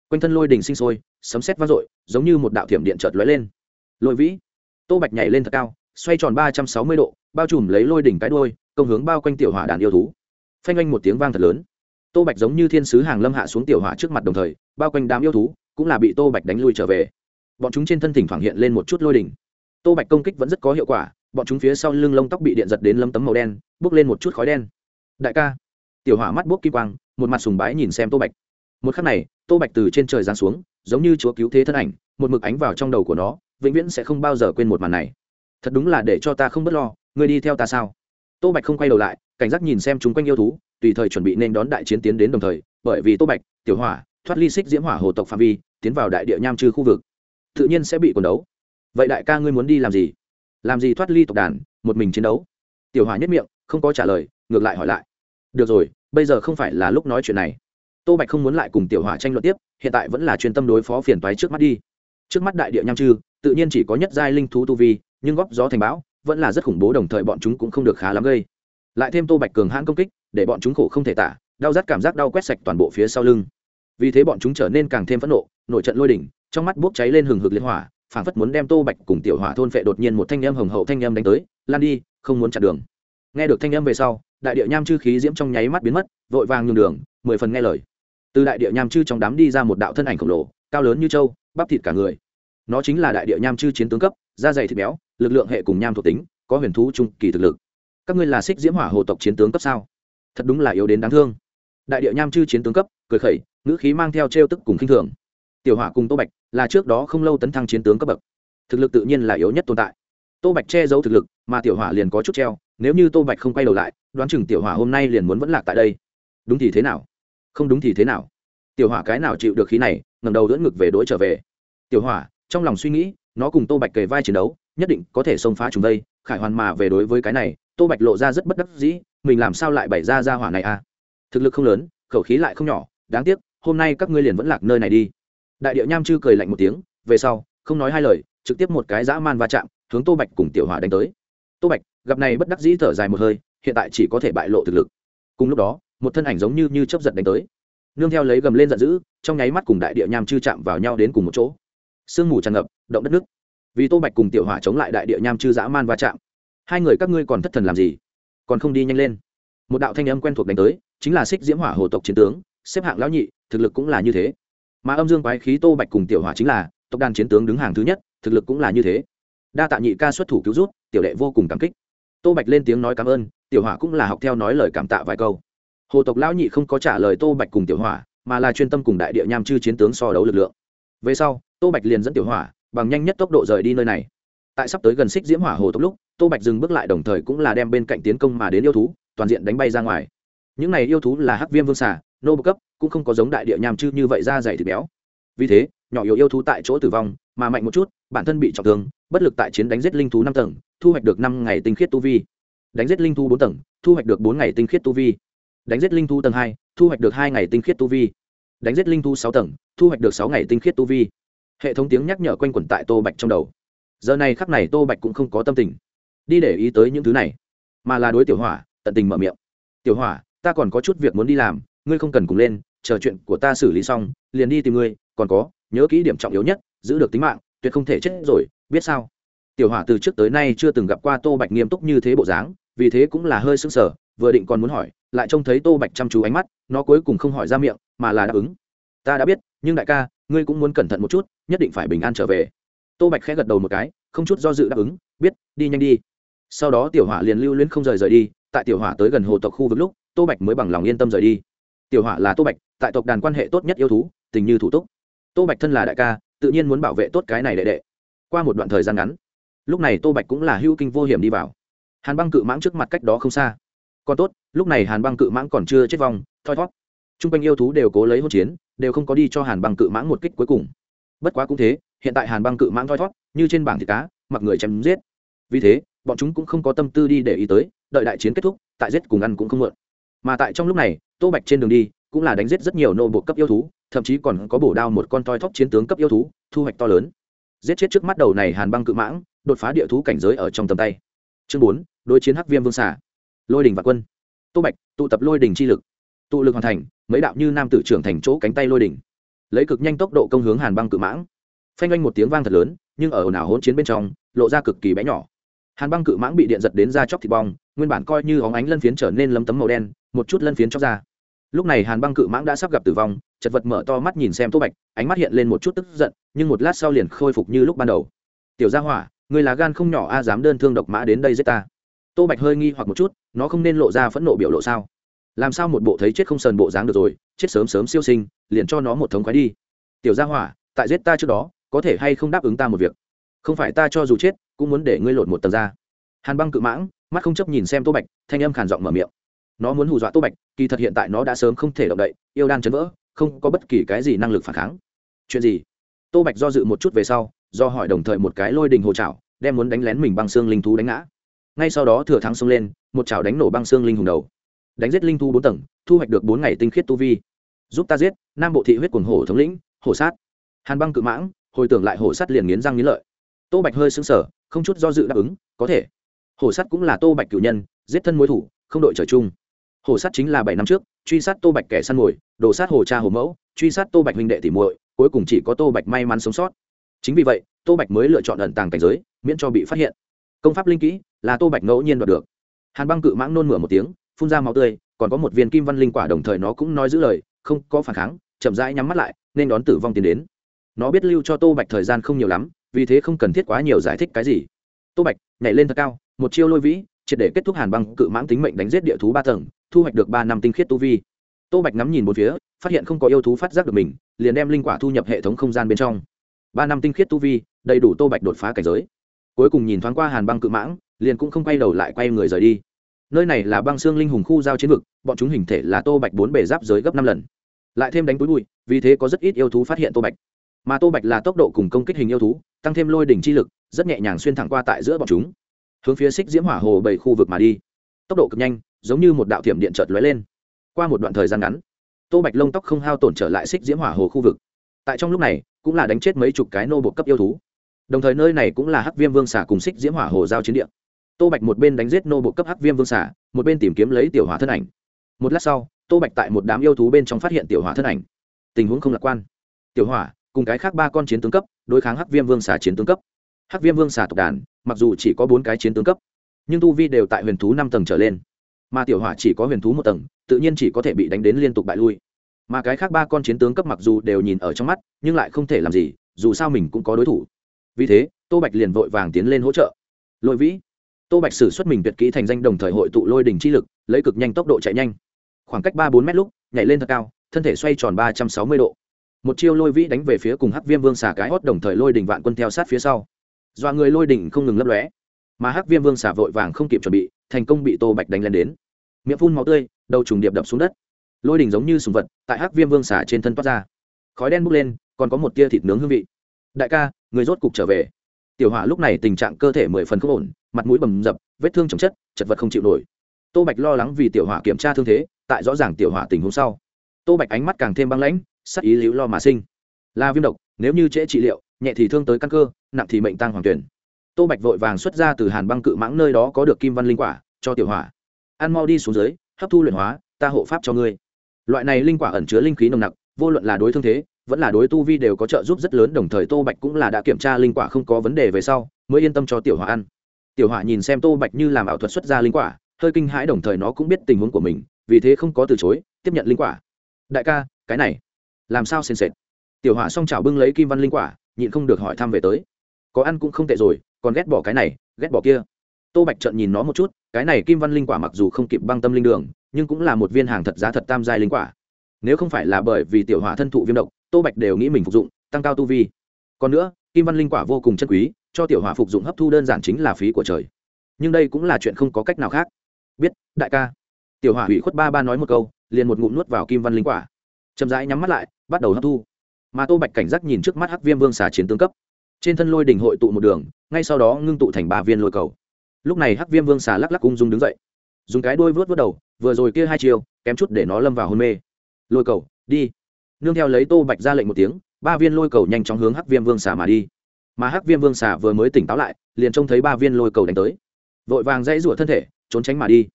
Quanh thân lôi đình sinh sôi, sấm xét vang dội, giống như một đạo thiểm điện chợt lóe lên. Lôi vĩ! Tô bạch nhảy lên thật cao, xoay tròn ba trăm sáu mươi độ, bao trùm lấy lôi đỉnh cái đôi công hướng bao quanh tiểu hỏa đàn yêu thú. Phanh oanh một tiếng vang thật lớn. Tô bạch giống như thiên sứ hàng lâm hạ xuống tiểu hỏa trước mặt đồng thời, bao quanh đám yêu thú cũng là bị tô bạch đánh lui trở về. Bọn chúng trên thân thỉnh thoảng hiện lên một chút lôi đỉnh. Tô bạch công kích vẫn rất có hiệu quả, bọn chúng phía sau lưng lông tóc bị điện giật đến lâm tấm màu đen bước lên một chút khói đen. Đại ca. Tiểu hỏa mắt bốc kim quang, một mặt sùng bái nhìn xem tô bạch. Một khắc này, tô bạch từ trên trời giáng xuống, giống như chúa cứu thế thân ảnh, một mực ánh vào trong đầu của nó vĩnh viễn sẽ không bao giờ quên một màn này. Thật đúng là để cho ta không b ấ t lo, ngươi đi theo ta sao? Tô bạch không quay đầu lại, cảnh giác nhìn xem chúng quanh yêu thú, tùy thời chuẩn bị nên đón đại chiến tiến đến đồng thời, bởi vì tô bạch, tiểu hỏa, thoát ly xích diễm hỏa hồ tộc phạm vi, tiến vào đại địa nham trừ khu vực. Tự nhiên sẽ bị quần đấu. Vậy đại ca ngươi muốn đi làm gì? Làm gì thoát ly tộc đàn, một mình chiến đấu? Tiểu hỏa nhất miệng, không có trả lời, ngược lại hỏi lại. Được rồi, bây giờ không phải là lúc nói chuyện này. Tô bạch không muốn lại cùng tiểu hỏa tranh luận tiếp, hiện tại vẫn là chuyên tâm đối phó phiền toái trước mắt đi. Trước mắt đại địa nham chư tự nhiên chỉ có nhất giai linh thú tu vi, nhưng góp gió thành bão, vẫn là rất khủng bố, đồng thời bọn chúng cũng không được khá lắm gây. Lại thêm tô bạch cường hãn công kích, để bọn chúng khổ không thể tả, đau rát cảm giác đau quét sạch toàn bộ phía sau lưng. Vì thế bọn chúng trở nên càng thêm phẫn nộ, nổi trận lôi đỉnh, trong mắt bốc cháy lên hừng hực liên hỏa, phảng phất muốn đem tô bạch cùng tiểu hỏa thôn phệ đột nhiên một thanh âm hồng hậu thanh âm đánh tới, lan đi, không muốn chặn đường. Nghe được thanh âm về sau, đại địa nham chư khí diễm trong nháy mắt biến mất, vội vàng nhường đường, mười phần nghe lời. Từ đại địa nham chư trong đám đi ra một đạo thân ảnh khổng lồ, cao lớn như trâu bắp thịt cả người nó chính là đại địa nham chư chiến tướng cấp, da dày thịt béo, lực lượng hệ cùng nham thuộc tính, có huyền thú trung kỳ thực lực. Các ngươi là xích diễm hỏa hồ tộc chiến tướng cấp sao? Thật đúng là yếu đến đáng thương. Đại địa nham chư chiến tướng cấp, cười khẩy, ngữ khí mang theo trêu tức cùng khinh thường. Tiểu hỏa cùng tô bạch là trước đó không lâu tấn thăng chiến tướng cấp bậc. Thực lực tự nhiên là yếu nhất tồn tại. Tô bạch che giấu thực lực, mà tiểu hỏa liền có chút treo, nếu như tô bạch không quay đầu lại, đoán chừng tiểu hỏa hôm nay liền muốn vẫn lạc tại đây. Đúng thì thế nào? Không đúng thì thế nào? Tiểu hỏa cái nào chịu được khí này ngầm đầu dẫn ngực về đỗi trở về. Tiểu hỏa trong lòng suy nghĩ, nó cùng tô bạch kề vai chiến đấu, nhất định có thể xông phá chúng đây, khải hoàn mà về đối với cái này, tô bạch lộ ra rất bất đắc dĩ, mình làm sao lại bày ra ra hỏa này à? Thực lực không lớn, khẩu khí lại không nhỏ, đáng tiếc, hôm nay các ngươi liền vẫn lạc nơi này đi. Đại điệu nham chư cười lạnh một tiếng, về sau, không nói hai lời, trực tiếp một cái dã man va chạm, hướng tô bạch cùng tiểu hỏa đánh tới. Tô bạch, gặp này bất đắc dĩ thở dài một hơi, hiện tại chỉ có thể bại lộ thực lực. Cùng lúc đó, một thân ảnh giống như như chấp giật đánh tới. Nương theo lấy gầm lên giận dữ, trong nháy mắt cùng đại địa nham chư chạm vào nhau đến cùng một chỗ sương mù tràn ngập, động đất nước. Vì tô bạch cùng tiểu hỏa chống lại đại địa nham chư dã man va chạm, hai người các ngươi còn thất thần làm gì? Còn không đi nhanh lên. Một đạo thanh âm quen thuộc đánh tới, chính là xích diễm hỏa hồ tộc chiến tướng, xếp hạng lão nhị, thực lực cũng là như thế. Mà âm dương quái khí tô bạch cùng tiểu hỏa chính là, tộc đàn chiến tướng đứng hàng thứ nhất, thực lực cũng là như thế. Đa tạ nhị ca xuất thủ cứu rút tiểu đệ vô cùng cảm kích. Tô bạch lên tiếng nói cảm ơn, tiểu hỏa cũng là học theo nói lời cảm tạ vài câu. Hồ tộc lão nhị không có trả lời tô bạch cùng tiểu hỏa, mà là chuyên tâm cùng đại địa nham chư chiến tướng so đấu lực lượng. Về sau tô bạch liền dẫn tiểu hỏa, bằng nhanh nhất tốc độ rời đi nơi này. Tại sắp tới gần xích diễm hỏa hồ tốc lúc, tô bạch dừng bước lại đồng thời cũng là đem bên cạnh tiến công mà đến yêu thú, toàn diện đánh bay ra ngoài. Những này yêu thú là hắc viêm vương xà nô bậc cấp, cũng không có giống đại địa nham chư như vậy da dày thịt béo. Vì thế, nhỏ yếu yêu thú tại chỗ tử vong, mà mạnh một chút, bản thân bị trọng thương, bất lực tại chiến đánh giết linh thú năm tầng, thu hoạch được năm ngày tinh khiết tu vi. Đánh giết linh thú bốn tầng, thu hoạch được bốn ngày tinh khiết tu vi. Đánh giết linh thú tầng hai, thu hoạch được hai ngày tinh khiết tu vi. Đánh giết linh thú sáu tầng, thu hoạch được sáu ngày tinh khiết tu vi hệ thống tiếng nhắc nhở quanh quẩn tại tô bạch trong đầu. Giờ này khắc này tô bạch cũng không có tâm tình đi để ý tới những thứ này, mà là đối tiểu hỏa, tận tình mở miệng. Tiểu hỏa, ta còn có chút việc muốn đi làm, ngươi không cần cùng lên, chờ chuyện của ta xử lý xong, liền đi tìm ngươi, còn có, nhớ kỹ điểm trọng yếu nhất, giữ được tính mạng, tuyệt không thể chết rồi, biết sao? Tiểu hỏa từ trước tới nay chưa từng gặp qua tô bạch nghiêm túc như thế bộ dáng, vì thế cũng là hơi sưng sờ, vừa định còn muốn hỏi, lại trông thấy tô bạch chăm chú ánh mắt, nó cuối cùng không hỏi ra miệng, mà là đáp ứng. Ta đã biết, nhưng đại ca ngươi cũng muốn cẩn thận một chút, nhất định phải bình an trở về. Tô bạch khẽ gật đầu một cái, không chút do dự đáp ứng, biết, đi nhanh đi. Sau đó tiểu hỏa liền lưu luyến không rời rời đi, tại tiểu hỏa tới gần hồ tộc khu vực lúc, tô bạch mới bằng lòng yên tâm rời đi. Tiểu hỏa là tô bạch, tại tộc đàn quan hệ tốt nhất yêu thú, tình như thủ túc. Tô bạch thân là đại ca, tự nhiên muốn bảo vệ tốt cái này đệ đệ. Qua một đoạn thời gian ngắn, lúc này tô bạch cũng là hưu kinh vô hiểm đi vào. Hàn băng cự mãng trước mặt cách đó không xa. Còn tốt, lúc này hàn băng cự mãng còn chưa chết vong, thoi thót t r u n g quanh yêu thú đều cố lấy hỗn chiến, đều không có đi cho hàn băng cự mãng một kích cuối cùng. Bất quá cũng thế, hiện tại hàn băng cự mãng thoi thót, như trên bảng thịt cá, mặc người chém giết. Vì thế, bọn chúng cũng không có tâm tư đi để ý tới, đợi đại chiến kết thúc, tại giết cùng ăn cũng không mượn. Mà tại trong lúc này, tô bạch trên đường đi, cũng là đánh giết rất nhiều nô bộ cấp yêu thú, thậm chí còn có bổ đao một con toi thóc chiến tướng cấp yêu thú, thu hoạch to lớn. Giết chết trước mắt đầu này hàn băng cự mãng, đột phá địa thú cảnh giới ở trong tầm tay. Chương bốn, đối chiến hắc viêm vương xả lôi đình và quân. Tô bạch, tụ tập lôi đình chi lực tụ lực hoàn thành mấy đạo như nam tử trưởng thành chỗ cánh tay lôi đỉnh, lấy cực nhanh tốc độ công hướng hàn băng cự mãng. Phanh oanh một tiếng vang thật lớn nhưng ở ồn ào hỗn chiến bên trong lộ ra cực kỳ bé nhỏ. Hàn băng cự mãng bị điện giật đến ra chóc thịt bong nguyên bản coi như óng ánh lân phiến trở nên lấm tấm màu đen một chút lân phiến chóc ra. Lúc này hàn băng cự mãng đã sắp gặp tử vong chật vật mở to mắt nhìn xem tô bạch ánh mắt hiện lên một chút tức giận nhưng một lát sau liền khôi phục như lúc ban đầu. Tiểu gia hỏa người là gan không nhỏ a dám đơn thương độc mã đến đây giết ta. Tô bạch hơi nghi hoặc một chút nó không nên lộ ra phẫn nộ biểu lộ sao? Làm sao một bộ thấy chết không sờn bộ dáng được rồi, chết sớm sớm siêu sinh, liền cho nó một thống khoái đi. Tiểu gia hỏa, tại giết ta trước đó, có thể hay không đáp ứng ta một việc? Không phải ta cho dù chết, cũng muốn để ngươi lột một tầng ra hàn băng cự mãng, mắt không chấp nhìn xem tô bạch, thanh âm khàn giọng mở miệng. Nó muốn hù dọa tô bạch, kỳ thật hiện tại nó đã sớm không thể động đậy, yêu đan chấn vỡ, không có bất kỳ cái gì năng lực phản kháng. Chuyện gì? Tô bạch do dự một chút về sau, do hỏi đồng thời một cái lôi đình hồ trào đem muốn đánh lén mình băng xương linh thú đánh ngã. Ngay sau đó thừa thắng xông lên, một chảo đánh nổ băng xương linh hùng đầu đánh giết linh thu bốn tầng, thu hoạch được bốn ngày tinh khiết tu vi. Giúp ta giết, nam bộ thị huyết quần hổ thống lĩnh, hổ sát. Hàn băng cự mãng, hồi tưởng lại hổ sát liền nghiến răng nghiến lợi. Tô bạch hơi xứng sở không chút do dự đáp ứng, có thể. Hổ sát cũng là tô bạch cử nhân, giết thân mối thủ, không đội trời chung. Hổ sát chính là bảy năm trước, truy sát tô bạch kẻ săn mồi đổ sát hồ cha hồ mẫu, truy sát tô bạch huynh đệ tỉ muội, cuối cùng chỉ có tô bạch may mắn sống sót. Chính vì vậy, tô bạch mới lựa chọn ẩn tàng cảnh giới, miễn cho bị phát hiện. Công pháp linh kỹ là tô bạch ngẫu nhiên đoạt được. Hàn băng cự mãng nôn mửa một tiếng phun ra máu tươi, còn có một viên kim văn linh quả đồng thời nó cũng nói giữ lời, không có phản kháng, chậm rãi nhắm mắt lại, nên đón tử vong tiến đến. Nó biết lưu cho tô bạch thời gian không nhiều lắm, vì thế không cần thiết quá nhiều giải thích cái gì. Tô bạch, nhảy lên thật cao, một chiêu lôi vĩ, triệt để kết thúc hàn băng cự mãng tính mệnh đánh giết địa thú ba tầng, thu hoạch được ba năm tinh khiết tu vi. Tô bạch ngắm nhìn một phía, phát hiện không có yêu thú phát giác được mình, liền đem linh quả thu nhập hệ thống không gian bên trong. Ba năm tinh khiết tu vi, đầy đủ tô bạch đột phá cảnh giới. Cuối cùng nhìn thoáng qua hàn băng cự mãng, liền cũng không quay đầu lại quay người rời đi nơi này là băng xương linh hùng khu giao chiến vực, bọn chúng hình thể là tô bạch bốn bề giáp giới gấp năm lần. Lại thêm đánh túi bụi, vì thế có rất ít yêu thú phát hiện tô bạch. Mà tô bạch là tốc độ cùng công kích hình yêu thú, tăng thêm lôi đỉnh chi lực, rất nhẹ nhàng xuyên thẳng qua tại giữa bọn chúng. Hướng phía xích diễm hỏa hồ bảy khu vực mà đi. Tốc độ cực nhanh, giống như một đạo thiểm điện chợt lóe lên. Qua một đoạn thời gian ngắn, tô bạch lông tóc không hao tổn trở lại xích diễm hỏa hồ khu vực. Tại trong lúc này, cũng là đánh chết mấy chục cái nô bộ cấp yêu thú. Đồng thời nơi này cũng là hắc viêm vương xả cùng xích diễm hỏa hồ giao chiến địa tô bạch một bên đánh giết nô bộ cấp hắc viêm vương xả một bên tìm kiếm lấy tiểu hỏa thân ảnh. Một lát sau, tô bạch tại một đám yêu thú bên trong phát hiện tiểu hỏa thân ảnh. Tình huống không lạc quan. Tiểu hỏa, cùng cái khác ba con chiến tướng cấp, đối kháng hắc viêm vương xả chiến tướng cấp. Hắc viêm vương xả tộc đàn, mặc dù chỉ có bốn cái chiến tướng cấp, nhưng tu vi đều tại huyền thú năm tầng trở lên. Mà tiểu hỏa chỉ có huyền thú một tầng, tự nhiên chỉ có thể bị đánh đến liên tục bại lui. Mà cái khác ba con chiến tướng cấp mặc dù đều nhìn ở trong mắt, nhưng lại không thể làm gì, dù sao mình cũng có đối thủ. Vì thế, tô bạch liền vội vàng tiến lên hỗ trợ. Lôi vĩ tô bạch sử xuất mình tuyệt kỹ thành danh đồng thời hội tụ lôi đỉnh chi lực, lấy cực nhanh tốc độ chạy nhanh. Khoảng cách ba bốn mét lúc, nhảy lên thật cao, thân thể xoay tròn ba trăm sáu mươi độ. Một chiêu lôi vĩ đánh về phía cùng hắc viêm vương xả cái hót đồng thời lôi đỉnh vạn quân theo sát phía sau. Do người lôi đỉnh không ngừng lấp lóe. Mà hắc viêm vương xả vội vàng không kịp chuẩn bị, thành công bị tô bạch đánh lên đến. Miệng phun máu tươi, đầu trùng điệp đập xuống đất. Lôi đỉnh giống như sùng vật, tại hắc viêm vương xả trên thân toát ra. Khói đen bốc lên, còn có một tia thịt nướng hương vị. Đại ca, người rốt cục trở về tiểu hỏa lúc này tình trạng cơ thể mười phần không ổn, mặt mũi bầm dập, vết thương chồng chất, chật vật không chịu nổi. Tô bạch lo lắng vì tiểu hỏa kiểm tra thương thế, tại rõ ràng tiểu hỏa tình huống sau, tô bạch ánh mắt càng thêm băng lãnh, sắc ý liễu lo mà sinh. Là viêm độc, nếu như trễ trị liệu, nhẹ thì thương tới căn cơ, nặng thì mệnh tăng hoàng tuyển. Tô bạch vội vàng xuất ra từ hàn băng cự mãng nơi đó có được kim văn linh quả, cho tiểu hỏa. Ăn mau đi xuống dưới, hấp thu luyện hóa, ta hộ pháp cho ngươi. Loại này linh quả ẩn chứa linh khí nồng nặc, vô luận là đối thương thế vẫn là đối tu vi đều có trợ giúp rất lớn, đồng thời tô bạch cũng là đã kiểm tra linh quả không có vấn đề về sau, mới yên tâm cho tiểu hòa ăn. Tiểu hòa nhìn xem tô bạch như làm ảo thuật xuất ra linh quả, hơi kinh hãi, đồng thời nó cũng biết tình huống của mình, vì thế không có từ chối, tiếp nhận linh quả. Đại ca, cái này, làm sao sền sệt? Tiểu hòa xong chảo bưng lấy kim văn linh quả, nhịn không được hỏi thăm về tới. Có ăn cũng không tệ rồi, còn ghét bỏ cái này, ghét bỏ kia. Tô bạch trợn nhìn nó một chút, cái này kim văn linh quả mặc dù không kịp băng tâm linh đường, nhưng cũng là một viên hàng thật giá thật tam giai linh quả. Nếu không phải là bởi vì tiểu hỏa thân thụ viêm độc tô bạch đều nghĩ mình phục dụng, tăng cao tu vi. Còn nữa, kim văn linh quả vô cùng chân quý, cho tiểu hỏa phục dụng hấp thu đơn giản chính là phí của trời. Nhưng đây cũng là chuyện không có cách nào khác. Biết, đại ca. Tiểu hỏa hủy khuất ba ba nói một câu, liền một ngụm nuốt vào kim văn linh quả. Chậm rãi nhắm mắt lại, bắt đầu hấp thu. Mà tô bạch cảnh giác nhìn trước mắt hắc viêm vương xà chiến tướng cấp. Trên thân lôi đình hội tụ một đường, ngay sau đó ngưng tụ thành ba viên lôi cầu. Lúc này hắc viêm vương xà lắc lắc cung dung đứng dậy. Dùng cái đuôi vớt vớt đầu, vừa rồi kia hai chiều kém chút để nó lâm vào hôn mê. Lôi cầu, đi nương theo lấy tô bạch ra lệnh một tiếng, ba viên lôi cầu nhanh chóng hướng hắc viêm vương xà mà đi. Mà hắc viêm vương xà vừa mới tỉnh táo lại, liền trông thấy ba viên lôi cầu đánh tới. Vội vàng dãy rủa thân thể, trốn tránh mà đi.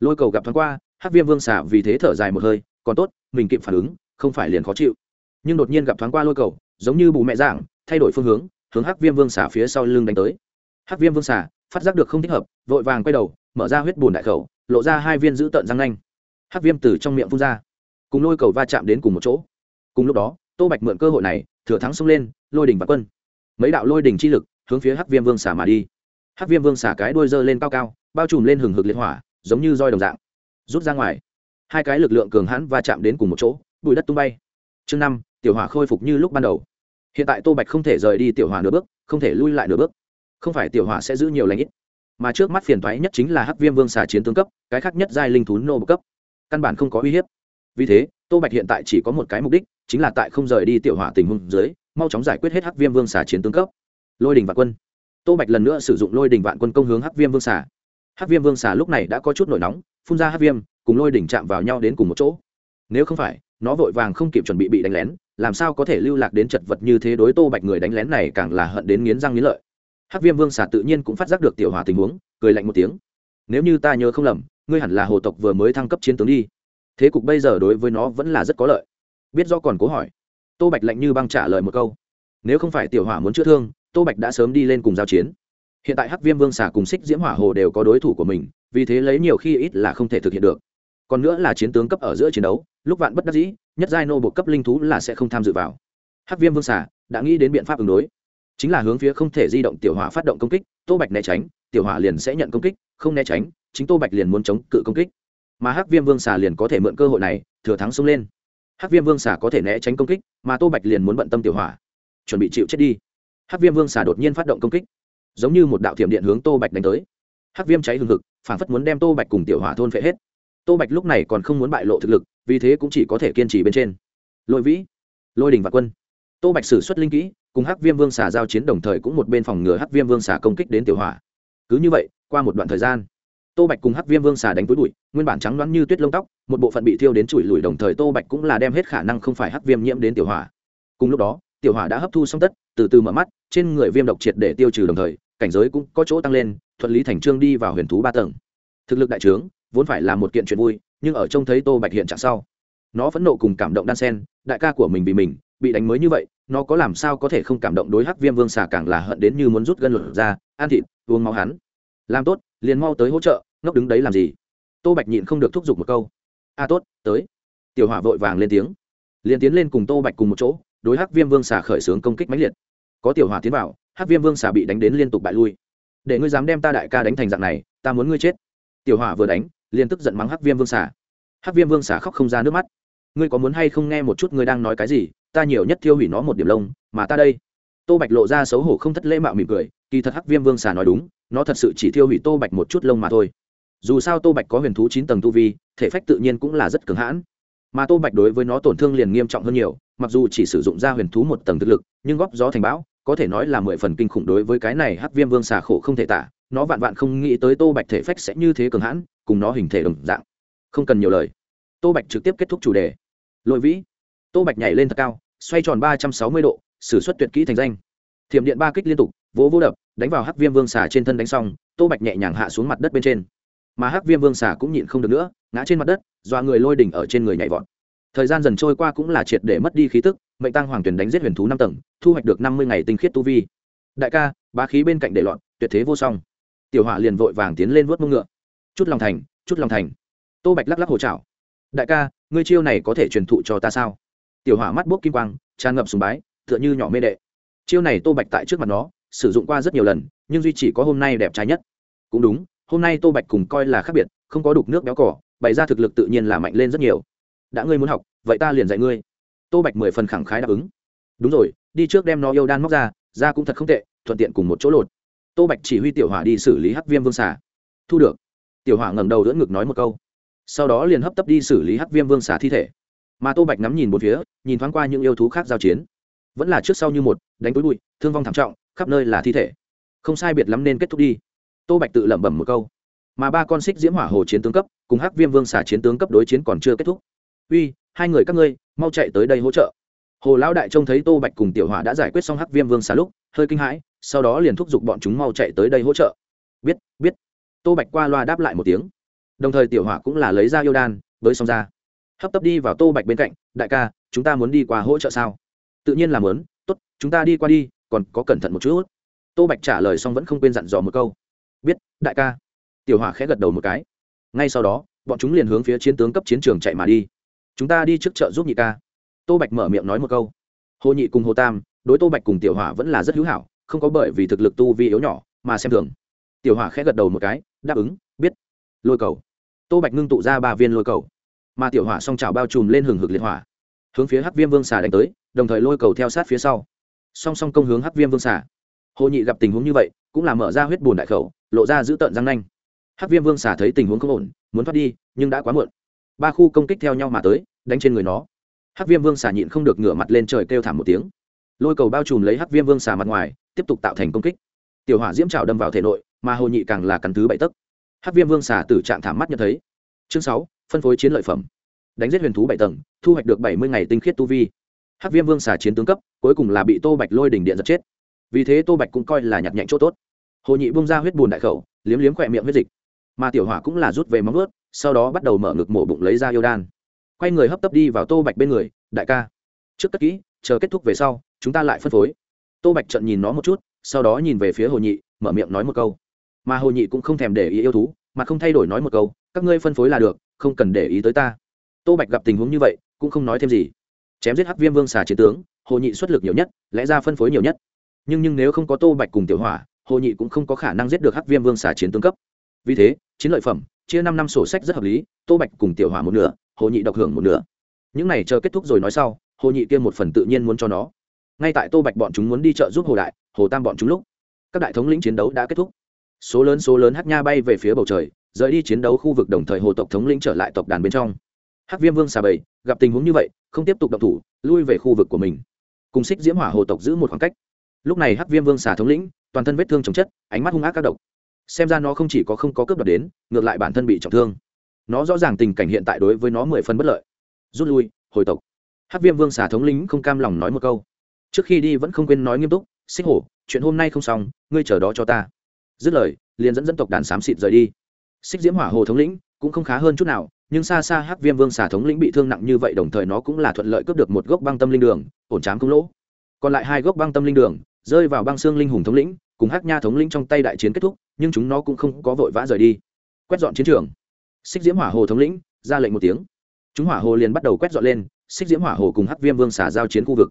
Lôi cầu gặp thoáng qua, hắc viêm vương xà vì thế thở dài một hơi, còn tốt, mình kịp phản ứng, không phải liền khó chịu. Nhưng đột nhiên gặp thoáng qua lôi cầu, giống như bù mẹ dạng, thay đổi phương hướng hướng hắc viêm vương xà phía sau lưng đánh tới. Hắc viêm vương xà, phát giác được không thích hợp, vội vàng quay đầu, mở ra huyết bùn đại khẩu, lộ ra hai viên giữ tợn răng nanh. Hắc viêm từ trong miệng phun ra. Cùng lôi cầu va chạm đến cùng một chỗ cùng lúc đó, tô bạch mượn cơ hội này, thừa thắng xông lên, lôi đỉnh và quân. Mấy đạo lôi đỉnh chi lực hướng phía hắc viêm vương xả mà đi. Hắc viêm vương xả cái đuôi dơ lên cao cao, bao trùm lên hừng hực liệt hỏa, giống như roi đồng dạng, rút ra ngoài. Hai cái lực lượng cường hãn va chạm đến cùng một chỗ, bụi đất tung bay. Chương năm, tiểu hỏa khôi phục như lúc ban đầu. Hiện tại tô bạch không thể rời đi tiểu hỏa nửa bước, không thể lui lại nửa bước. Không phải tiểu hỏa sẽ giữ nhiều lãnh ít, mà trước mắt phiền thoái nhất chính là hắc viêm vương xà chiến tướng cấp, cái khác nhất giai linh thú nô bậc cấp. Căn bản không có uy hiếp. Vì thế, tô bạch hiện tại chỉ có một cái mục đích chính là tại không rời đi tiểu hỏa tình huống dưới, mau chóng giải quyết hết hắc viêm vương xà chiến tướng cấp. Lôi đình vạn quân. Tô bạch lần nữa sử dụng lôi đình vạn quân công hướng hắc viêm vương xà. Hắc viêm vương xà lúc này đã có chút nổi nóng, phun ra hắc viêm, cùng lôi đỉnh chạm vào nhau đến cùng một chỗ. Nếu không phải, nó vội vàng không kịp chuẩn bị bị đánh lén, làm sao có thể lưu lạc đến chật vật như thế đối tô bạch người đánh lén này càng là hận đến nghiến răng nghiến lợi. Hắc viêm vương xà tự nhiên cũng phát giác được tiểu hỏa tình huống, cười lạnh một tiếng. Nếu như ta nhớ không lầm, ngươi hẳn là hồ tộc vừa mới thăng cấp chiến tướng đi. Thế cục bây giờ đối với nó vẫn là rất có lợi biết do còn cố hỏi. Tô bạch lạnh như băng trả lời một câu. Nếu không phải tiểu hỏa muốn chữa thương, tô bạch đã sớm đi lên cùng giao chiến. Hiện tại hắc viêm vương xà cùng xích diễm hỏa hồ đều có đối thủ của mình, vì thế lấy nhiều khi ít là không thể thực hiện được. Còn nữa là chiến tướng cấp ở giữa chiến đấu, lúc vạn bất đắc dĩ, nhất giai nô buộc cấp linh thú là sẽ không tham dự vào. Hắc viêm vương xà đã nghĩ đến biện pháp ứng đối. Chính là hướng phía không thể di động tiểu hỏa phát động công kích, tô bạch né tránh, tiểu hỏa liền sẽ nhận công kích, không né tránh, chính tô bạch liền muốn chống cự công kích. Mà hắc viêm vương xà liền có thể mượn cơ hội này, thừa thắng xông lên hắc viêm vương xà có thể né tránh công kích, mà tô bạch liền muốn bận tâm tiểu hỏa. Chuẩn bị chịu chết đi. Hắc viêm vương xà đột nhiên phát động công kích. Giống như một đạo thiểm điện hướng tô bạch đánh tới. Hắc viêm cháy hừng hực, phản phất muốn đem tô bạch cùng tiểu hỏa thôn phệ hết. Tô bạch lúc này còn không muốn bại lộ thực lực, vì thế cũng chỉ có thể kiên trì bên trên. Lôi vĩ, lôi đình và quân. Tô bạch sử xuất linh kỹ, cùng hắc viêm vương xà giao chiến đồng thời cũng một bên phòng ngừa hắc viêm vương xà công kích đến tiểu hỏa. Cứ như vậy, qua một đoạn thời gian tô bạch cùng hắc viêm vương xà đánh túi bụi, nguyên bản trắng đoán như tuyết lông tóc, một bộ phận bị thiêu đến chùi lùi đồng thời tô bạch cũng là đem hết khả năng không phải hắc viêm nhiễm đến tiểu hỏa. Cùng lúc đó, tiểu hỏa đã hấp thu xong tất, từ từ mở mắt, trên người viêm độc triệt để tiêu trừ đồng thời, cảnh giới cũng có chỗ tăng lên, thuận lý thành trương đi vào huyền thú ba tầng. Thực lực đại trướng, vốn phải là một kiện chuyện vui, nhưng ở trông thấy tô bạch hiện trạng sau, nó phẫn nộ cùng cảm động đan sen đại ca của mình vì mình, bị đánh mới như vậy, nó có làm sao có thể không cảm động đối hắc viêm vương xà càng là hận đến như muốn rút gân luật ra ăn thịt, uống máu hắn. Làm tốt liền mau tới hỗ trợ, ngốc đứng đấy làm gì? Tô bạch nhịn không được thúc giục một câu. A tốt, tới. Tiểu hỏa vội vàng lên tiếng. Liền tiến lên cùng tô bạch cùng một chỗ, đối hắc viêm vương xà khởi xướng công kích mãnh liệt. Có tiểu hỏa tiến vào, hắc viêm vương xà bị đánh đến liên tục bại lui. Để ngươi dám đem ta đại ca đánh thành dạng này, ta muốn ngươi chết. Tiểu hỏa vừa đánh, liền tức giận mắng hắc viêm vương xà hắc viêm vương xà khóc không ra nước mắt. Ngươi có muốn hay không nghe một chút ngươi đang nói cái gì? Ta nhiều nhất thiêu hủy nó một điểm lông, mà ta đây. Tô bạch lộ ra xấu hổ không thất lễ mạo mỉm cười, kỳ thật hắc viêm vương xà nói đúng nó thật sự chỉ thiêu hủy tô bạch một chút lông mà thôi. Dù sao tô bạch có huyền thú chín tầng tu vi, thể phách tự nhiên cũng là rất cường hãn. Mà tô bạch đối với nó tổn thương liền nghiêm trọng hơn nhiều, mặc dù chỉ sử dụng ra huyền thú một tầng thực lực, nhưng góp gió thành bão, có thể nói là mười phần kinh khủng đối với cái này hắc viêm vương xà khổ không thể tả, nó vạn vạn không nghĩ tới tô bạch thể phách sẽ như thế cường hãn, cùng nó hình thể đồng dạng. Không cần nhiều lời. Tô bạch trực tiếp kết thúc chủ đề. Lội vĩ. Tô bạch nhảy lên thật cao, xoay tròn ba trăm sáu mươi độ s ử suất tuyệt kỹ thành danh. Thiểm điện ba kích liên tục, vỗ vỗ đập đánh vào hắc viêm vương xà trên thân đánh xong, tô bạch nhẹ nhàng hạ xuống mặt đất bên trên. Mà hắc viêm vương xà cũng nhịn không được nữa, ngã trên mặt đất, dọa người lôi đỉnh ở trên người nhảy vọt. Thời gian dần trôi qua cũng là triệt để mất đi khí tức, mệnh tăng hoàng tuyển đánh giết huyền thú năm tầng, thu hoạch được năm mươi ngày tinh khiết tu vi. Đại ca, bá khí bên cạnh để loạn, tuyệt thế vô song. Tiểu hỏa liền vội vàng tiến lên vớt mông ngựa. Chút lòng thành, chút lòng thành. Tô bạch lắc lắc hồ trào đại ca, ngươi chiêu này có thể truyền thụ cho ta sao? Tiểu hỏa mắt bốc kim quang, tràn ngập sùng bái, tựa như nhỏ mê đệ. Chiêu này tô bạch tại trước mặt nó sử dụng qua rất nhiều lần, nhưng duy chỉ có hôm nay đẹp trai nhất. Cũng đúng, hôm nay tô bạch cùng coi là khác biệt, không có đục nước béo cỏ bày ra thực lực tự nhiên là mạnh lên rất nhiều. Đã ngươi muốn học, vậy ta liền dạy ngươi. Tô bạch mười phần khẳng khái đáp ứng. Đúng rồi, đi trước đem nó yêu đan móc ra ra cũng thật không tệ, thuận tiện cùng một chỗ lột. Tô bạch chỉ huy tiểu hỏa đi xử lý hắc viêm vương xả thu được. Tiểu hỏa ngẩng đầu đỡ ngực nói một câu. Sau đó liền hấp tấp đi xử lý hắc viêm vương xả thi thể. Mà tô bạch ngắm nhìn một phía, nhìn thoáng qua những yêu thú khác giao chiến. Vẫn là trước sau như một, đánh túi bụi, thương vong thảm trọng khắp nơi là thi thể. Không sai biệt lắm nên kết thúc đi. Tô bạch tự lẩm bẩm một câu. Mà ba con xích diễm hỏa hồ chiến tướng cấp, cùng hắc viêm vương xả chiến tướng cấp đối chiến còn chưa kết thúc. Uy, hai người các ngươi, mau chạy tới đây hỗ trợ. Hồ lão đại trông thấy tô bạch cùng tiểu hỏa đã giải quyết xong hắc viêm vương xả lúc, hơi kinh hãi, sau đó liền thúc giục bọn chúng mau chạy tới đây hỗ trợ. Biết biết. Tô bạch qua loa đáp lại một tiếng. Đồng thời tiểu hỏa cũng là lấy ra yêu đan với xong ra. Hấp tấp đi vào tô bạch bên cạnh, đại ca, chúng ta muốn đi qua hỗ trợ sao? Tự nhiên là muốn. Tốt, chúng ta đi qua đi còn có cẩn thận một chút. Tô bạch trả lời xong vẫn không quên dặn dò một câu. Biết, đại ca. Tiểu hỏa khẽ gật đầu một cái. Ngay sau đó, bọn chúng liền hướng phía chiến tướng cấp chiến trường chạy mà đi. Chúng ta đi trước chợ giúp nhị ca. Tô bạch mở miệng nói một câu. Hồ nhị cùng hồ tam, đối tô bạch cùng tiểu hỏa vẫn là rất hữu hảo, không có bởi vì thực lực tu vi yếu nhỏ mà xem thường. Tiểu hỏa khẽ gật đầu một cái, đáp ứng, biết. Lôi cầu. Tô bạch ngưng tụ ra ba viên lôi cầu. Mà tiểu hỏa song trào bao trùm lên hừng hực liệt hỏa, hướng phía hắc viêm vương xà đánh tới, đồng thời lôi cầu theo sát phía sau song song công hướng hắc viêm vương xà hồ nhị gặp tình huống như vậy, cũng là mở ra huyết bùn đại khẩu, lộ ra giữ tợn răng nanh. Hắc viêm vương xà thấy tình huống không ổn, muốn thoát đi, nhưng đã quá muộn. Ba khu công kích theo nhau mà tới, đánh trên người nó. Hắc viêm vương xà nhịn không được ngửa mặt lên trời kêu thảm một tiếng. Lôi cầu bao trùm lấy hắc viêm vương xà mặt ngoài, tiếp tục tạo thành công kích. Tiểu hỏa diễm trào đâm vào thể nội, mà hồ nhị càng là cắn thứ bảy tấc. Hắc viêm vương xà tử trạng thảm mắt nhận thấy. Chương sáu, phân phối chiến lợi phẩm. Đánh giết huyền thú bảy tầng, thu hoạch được bảy mươi ngày tinh khiết tu vi hắc viêm vương xà chiến tướng cấp, cuối cùng là bị tô bạch lôi đỉnh điện giật chết. Vì thế tô bạch cũng coi là nhặt nhạnh chỗ tốt. Hồ nhị bung ra huyết bùn đại khẩu, liếm liếm khỏe miệng huyết dịch. Mà tiểu hỏa cũng là rút về móng ướt sau đó bắt đầu mở ngực mổ bụng lấy ra yêu đan. Quay người hấp tấp đi vào tô bạch bên người, đại ca, trước cất kỹ, chờ kết thúc về sau, chúng ta lại phân phối. Tô bạch trận nhìn nó một chút, sau đó nhìn về phía hồ nhị, mở miệng nói một câu. Mà hồ nhị cũng không thèm để ý yêu thú, mà không thay đổi nói một câu, các ngươi phân phối là được, không cần để ý tới ta. Tô bạch gặp tình huống như vậy, cũng không nói thêm gì chém giết hắc viêm vương xà chiến tướng, hồ nhị xuất lực nhiều nhất, lẽ ra phân phối nhiều nhất. Nhưng nhưng nếu không có tô bạch cùng tiểu hỏa, hồ nhị cũng không có khả năng giết được hắc viêm vương xà chiến tướng cấp. Vì thế, chiến lợi phẩm, chia năm năm sổ sách rất hợp lý, tô bạch cùng tiểu hỏa một nửa, hồ nhị độc hưởng một nửa. Những này chờ kết thúc rồi nói sau, hồ nhị kia một phần tự nhiên muốn cho nó. Ngay tại tô bạch bọn chúng muốn đi chợ giúp hồ đại, hồ tam bọn chúng lúc, các đại thống lĩnh chiến đấu đã kết thúc. Số lớn số lớn hát nha bay về phía bầu trời, rời đi chiến đấu khu vực đồng thời hồ tộc thống lĩnh trở lại tộc đàn bên trong hắc viêm vương xà bầy, gặp tình huống như vậy, không tiếp tục động thủ, lui về khu vực của mình. Cùng xích diễm hỏa hồ tộc giữ một khoảng cách. Lúc này hắc viêm vương xà thống lĩnh, toàn thân vết thương chồng chất, ánh mắt hung ác các độc. Xem ra nó không chỉ có không có cướp đoạt đến, ngược lại bản thân bị trọng thương. Nó rõ ràng tình cảnh hiện tại đối với nó mười phân bất lợi. Rút lui, hồi tộc. Hắc viêm vương xà thống lĩnh không cam lòng nói một câu. Trước khi đi vẫn không quên nói nghiêm túc xích hổ, chuyện hôm nay không xong, ngươi chờ đó cho ta. Dứt lời, liền dẫn dân tộc đàn xám xịt rời đi. Xích diễm hỏa hồ thống lĩnh cũng không khá hơn chút nào nhưng xa xa hắc viêm vương xà thống lĩnh bị thương nặng như vậy đồng thời nó cũng là thuận lợi cướp được một gốc băng tâm linh đường, ổn chám không lỗ. Còn lại hai gốc băng tâm linh đường rơi vào băng xương linh hùng thống lĩnh, cùng hắc nha thống lĩnh trong tay đại chiến kết thúc, nhưng chúng nó cũng không có vội vã rời đi. Quét dọn chiến trường. Xích diễm hỏa hồ thống lĩnh ra lệnh một tiếng. Chúng hỏa hồ liền bắt đầu quét dọn lên, xích diễm hỏa hồ cùng hắc viêm vương xả giao chiến khu vực.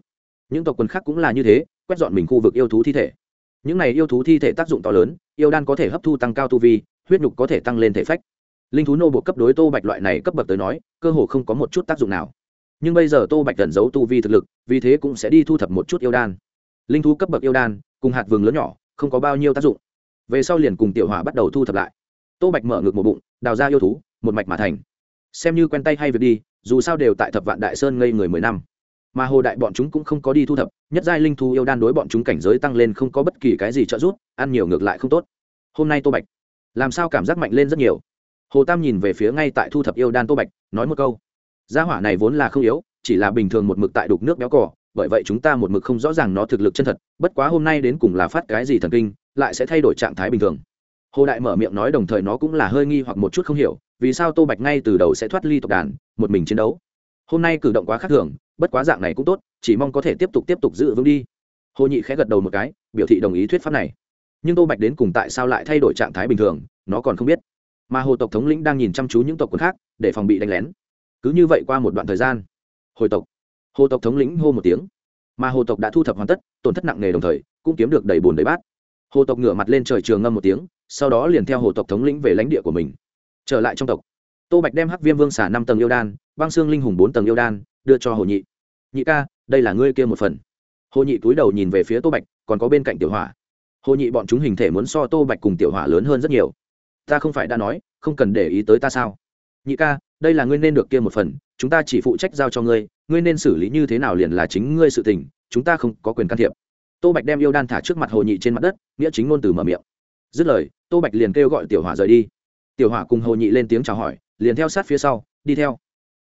Những tộc quần khác cũng là như thế, quét dọn mình khu vực yêu thú thi thể. Những này yêu thú thi thể tác dụng to lớn, yêu đan có thể hấp thu tăng cao tu vi, huyết nhục có thể tăng lên thể phách linh thú nô bộ cấp đối tô bạch loại này cấp bậc tới nói, cơ hồ không có một chút tác dụng nào. Nhưng bây giờ tô bạch gần giấu tu vi thực lực, vì thế cũng sẽ đi thu thập một chút yêu đan. Linh thú cấp bậc yêu đan, cùng hạt vườn lớn nhỏ, không có bao nhiêu tác dụng. Về sau liền cùng tiểu hỏa bắt đầu thu thập lại. Tô bạch mở ngực một bụng, đào ra yêu thú, một mạch mà thành. Xem như quen tay hay việc đi, dù sao đều tại thập vạn đại sơn ngây người mười năm. Mà hồ đại bọn chúng cũng không có đi thu thập, nhất giai linh thú yêu đan đối bọn chúng cảnh giới tăng lên không có bất kỳ cái gì trợ giúp, ăn nhiều ngược lại không tốt. Hôm nay tô bạch, làm sao cảm giác mạnh lên rất nhiều? Hồ tam nhìn về phía ngay tại thu thập yêu đan tô bạch, nói một câu. Gia hỏa này vốn là không yếu, chỉ là bình thường một mực tại đục nước béo cỏ bởi vậy chúng ta một mực không rõ ràng nó thực lực chân thật, bất quá hôm nay đến cùng là phát cái gì thần kinh, lại sẽ thay đổi trạng thái bình thường. Hồ đại mở miệng nói đồng thời nó cũng là hơi nghi hoặc một chút không hiểu, vì sao tô bạch ngay từ đầu sẽ thoát ly tộc đàn, một mình chiến đấu? Hôm nay cử động quá khác thường, bất quá dạng này cũng tốt, chỉ mong có thể tiếp tục tiếp tục giữ vững đi. Hồ nhị khẽ gật đầu một cái, biểu thị đồng ý thuyết pháp này. Nhưng tô bạch đến cùng tại sao lại thay đổi trạng thái bình thường, nó còn không biết mà hồ tộc thống lĩnh đang nhìn chăm chú những tộc quần khác để phòng bị đánh lén. Cứ như vậy qua một đoạn thời gian, hồi tộc, hồ tộc thống lĩnh hô một tiếng, mà hồ tộc đã thu thập hoàn tất, tổn thất nặng nề đồng thời, cũng kiếm được đầy bùn đầy bát. Hồ tộc ngửa mặt lên trời trường ngâm một tiếng, sau đó liền theo hồ tộc thống lĩnh về lãnh địa của mình. Trở lại trong tộc, tô bạch đem hắc viêm vương xả năm tầng yêu đan, băng xương linh hùng bốn tầng yêu đan, đưa cho hồ nhị. Nhị ca, đây là ngươi kia một phần. Hồ nhị túi đầu nhìn về phía tô bạch, còn có bên cạnh tiểu hỏa. Hồ nhị bọn chúng hình thể muốn so tô bạch cùng tiểu hỏa lớn hơn rất nhiều ta không phải đã nói, không cần để ý tới ta sao? Nhị ca, đây là ngươi nên được kia một phần, chúng ta chỉ phụ trách giao cho ngươi ngươi nên xử lý như thế nào liền là chính ngươi sự tình, chúng ta không có quyền can thiệp. Tô bạch đem yêu đan thả trước mặt hồ nhị trên mặt đất, nghĩa chính ngôn từ mở miệng. Dứt lời, tô bạch liền kêu gọi tiểu hỏa rời đi. Tiểu hỏa cùng hồ nhị lên tiếng chào hỏi, liền theo sát phía sau, đi theo.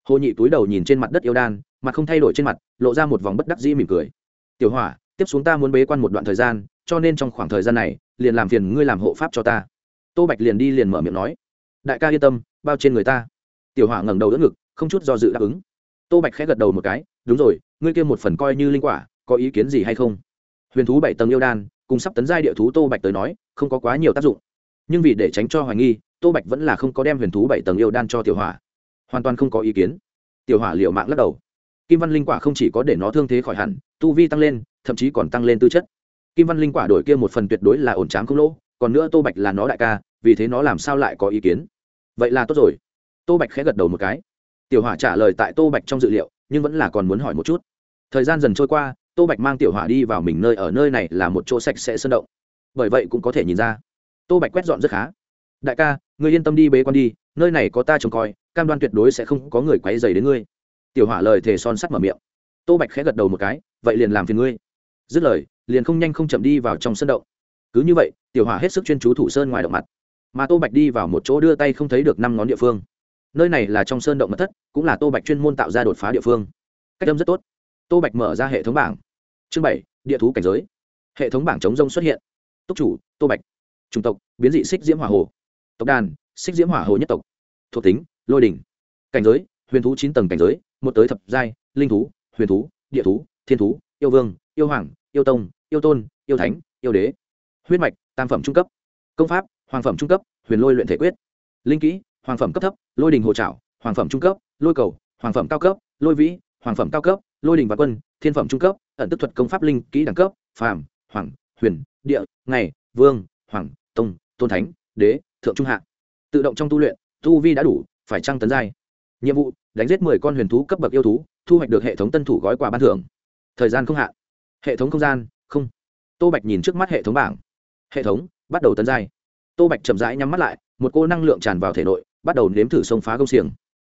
Hồ nhị túi đầu nhìn trên mặt đất yêu đan, mặt không thay đổi trên mặt, lộ ra một vòng bất đắc dĩ mỉm cười. Tiểu hỏa, tiếp xuống ta muốn bế quan một đoạn thời gian, cho nên trong khoảng thời gian này, liền làm phiền ngươi làm hộ pháp cho ta tô bạch liền đi liền mở miệng nói, đại ca yên tâm, bao trên người ta. Tiểu hỏa ngẩng đầu đỡ ngực, không chút do dự đáp ứng. Tô bạch khẽ gật đầu một cái, đúng rồi, ngươi kia một phần coi như linh quả, có ý kiến gì hay không? Huyền thú bảy tầng yêu đan, cùng sắp tấn giai địa thú tô bạch tới nói, không có quá nhiều tác dụng. Nhưng vì để tránh cho hoài nghi, tô bạch vẫn là không có đem huyền thú bảy tầng yêu đan cho tiểu hỏa. Hoàn toàn không có ý kiến. Tiểu hỏa liệu mạng lắc đầu. Kim văn linh quả không chỉ có để nó thương thế khỏi hẳn, tu vi tăng lên, thậm chí còn tăng lên tư chất. Kim văn linh quả đổi kia một phần tuyệt đối là ổn tráng không lỗ còn nữa tô bạch là nó đại ca, vì thế nó làm sao lại có ý kiến? Vậy là tốt rồi. Tô bạch khẽ gật đầu một cái. Tiểu hỏa trả lời tại tô bạch trong dự liệu, nhưng vẫn là còn muốn hỏi một chút. Thời gian dần trôi qua, tô bạch mang tiểu hỏa đi vào mình nơi ở nơi này là một chỗ sạch sẽ sơn động. Bởi vậy cũng có thể nhìn ra. Tô bạch quét dọn rất khá. Đại ca người yên tâm đi bế con đi, nơi này có ta trông coi, cam đoan tuyệt đối sẽ không có người quấy dày đến ngươi. Tiểu hỏa lời thề son sắt mở miệng. Tô bạch khẽ gật đầu một cái, vậy liền làm phiền ngươi. Dứt lời, liền không nhanh không chậm đi vào trong sân động cứ như vậy, tiểu hỏa hết sức chuyên chú thủ sơn ngoài động mặt. Mà tô bạch đi vào một chỗ đưa tay không thấy được năm ngón địa phương. Nơi này là trong sơn động mật thất, cũng là tô bạch chuyên môn tạo ra đột phá địa phương. Cách âm rất tốt. Tô bạch mở ra hệ thống bảng. Chương bảy, địa thú cảnh giới. Hệ thống bảng chống rông xuất hiện. Túc chủ, tô bạch. Chủng tộc, biến dị xích diễm hỏa hồ. Tộc đàn, xích diễm hỏa hồ nhất tộc. Thuộc tính, lôi đỉnh. Cảnh giới, huyền thú chín tầng cảnh giới, một tới thập giai, linh thú, huyền thú, địa thú, thiên thú, yêu vương, yêu hoàng, yêu tông, yêu tôn, yêu thánh, yêu đế huyết mạch, tam phẩm trung cấp. Công pháp, hoàng phẩm trung cấp, huyền lôi luyện thể quyết. Linh kỹ, hoàng phẩm cấp thấp, lôi đình hồ trảo, hoàng phẩm trung cấp, lôi cầu, hoàng phẩm cao cấp, lôi vĩ, hoàng phẩm cao cấp, lôi đình và quân, thiên phẩm trung cấp, ẩn tức thuật công pháp linh kỹ đẳng cấp, phàm, hoàng, huyền, địa, ngày, vương, hoàng, tông, tôn thánh, đế, thượng trung hạ. Tự động trong tu luyện, tu vi đã đủ, phải trăng tấn giai. Nhiệm vụ, đánh giết mười con huyền thú cấp bậc yêu thú, thu hoạch được hệ thống tân thủ gói quà ban thưởng. Thời gian không hạn. Hệ thống không gian, không. Tô bạch nhìn trước mắt hệ thống bảng hệ thống, bắt đầu tấn giai. Tô bạch chậm rãi nhắm mắt lại, một cô năng lượng tràn vào thể nội, bắt đầu nếm thử sông phá công xiềng.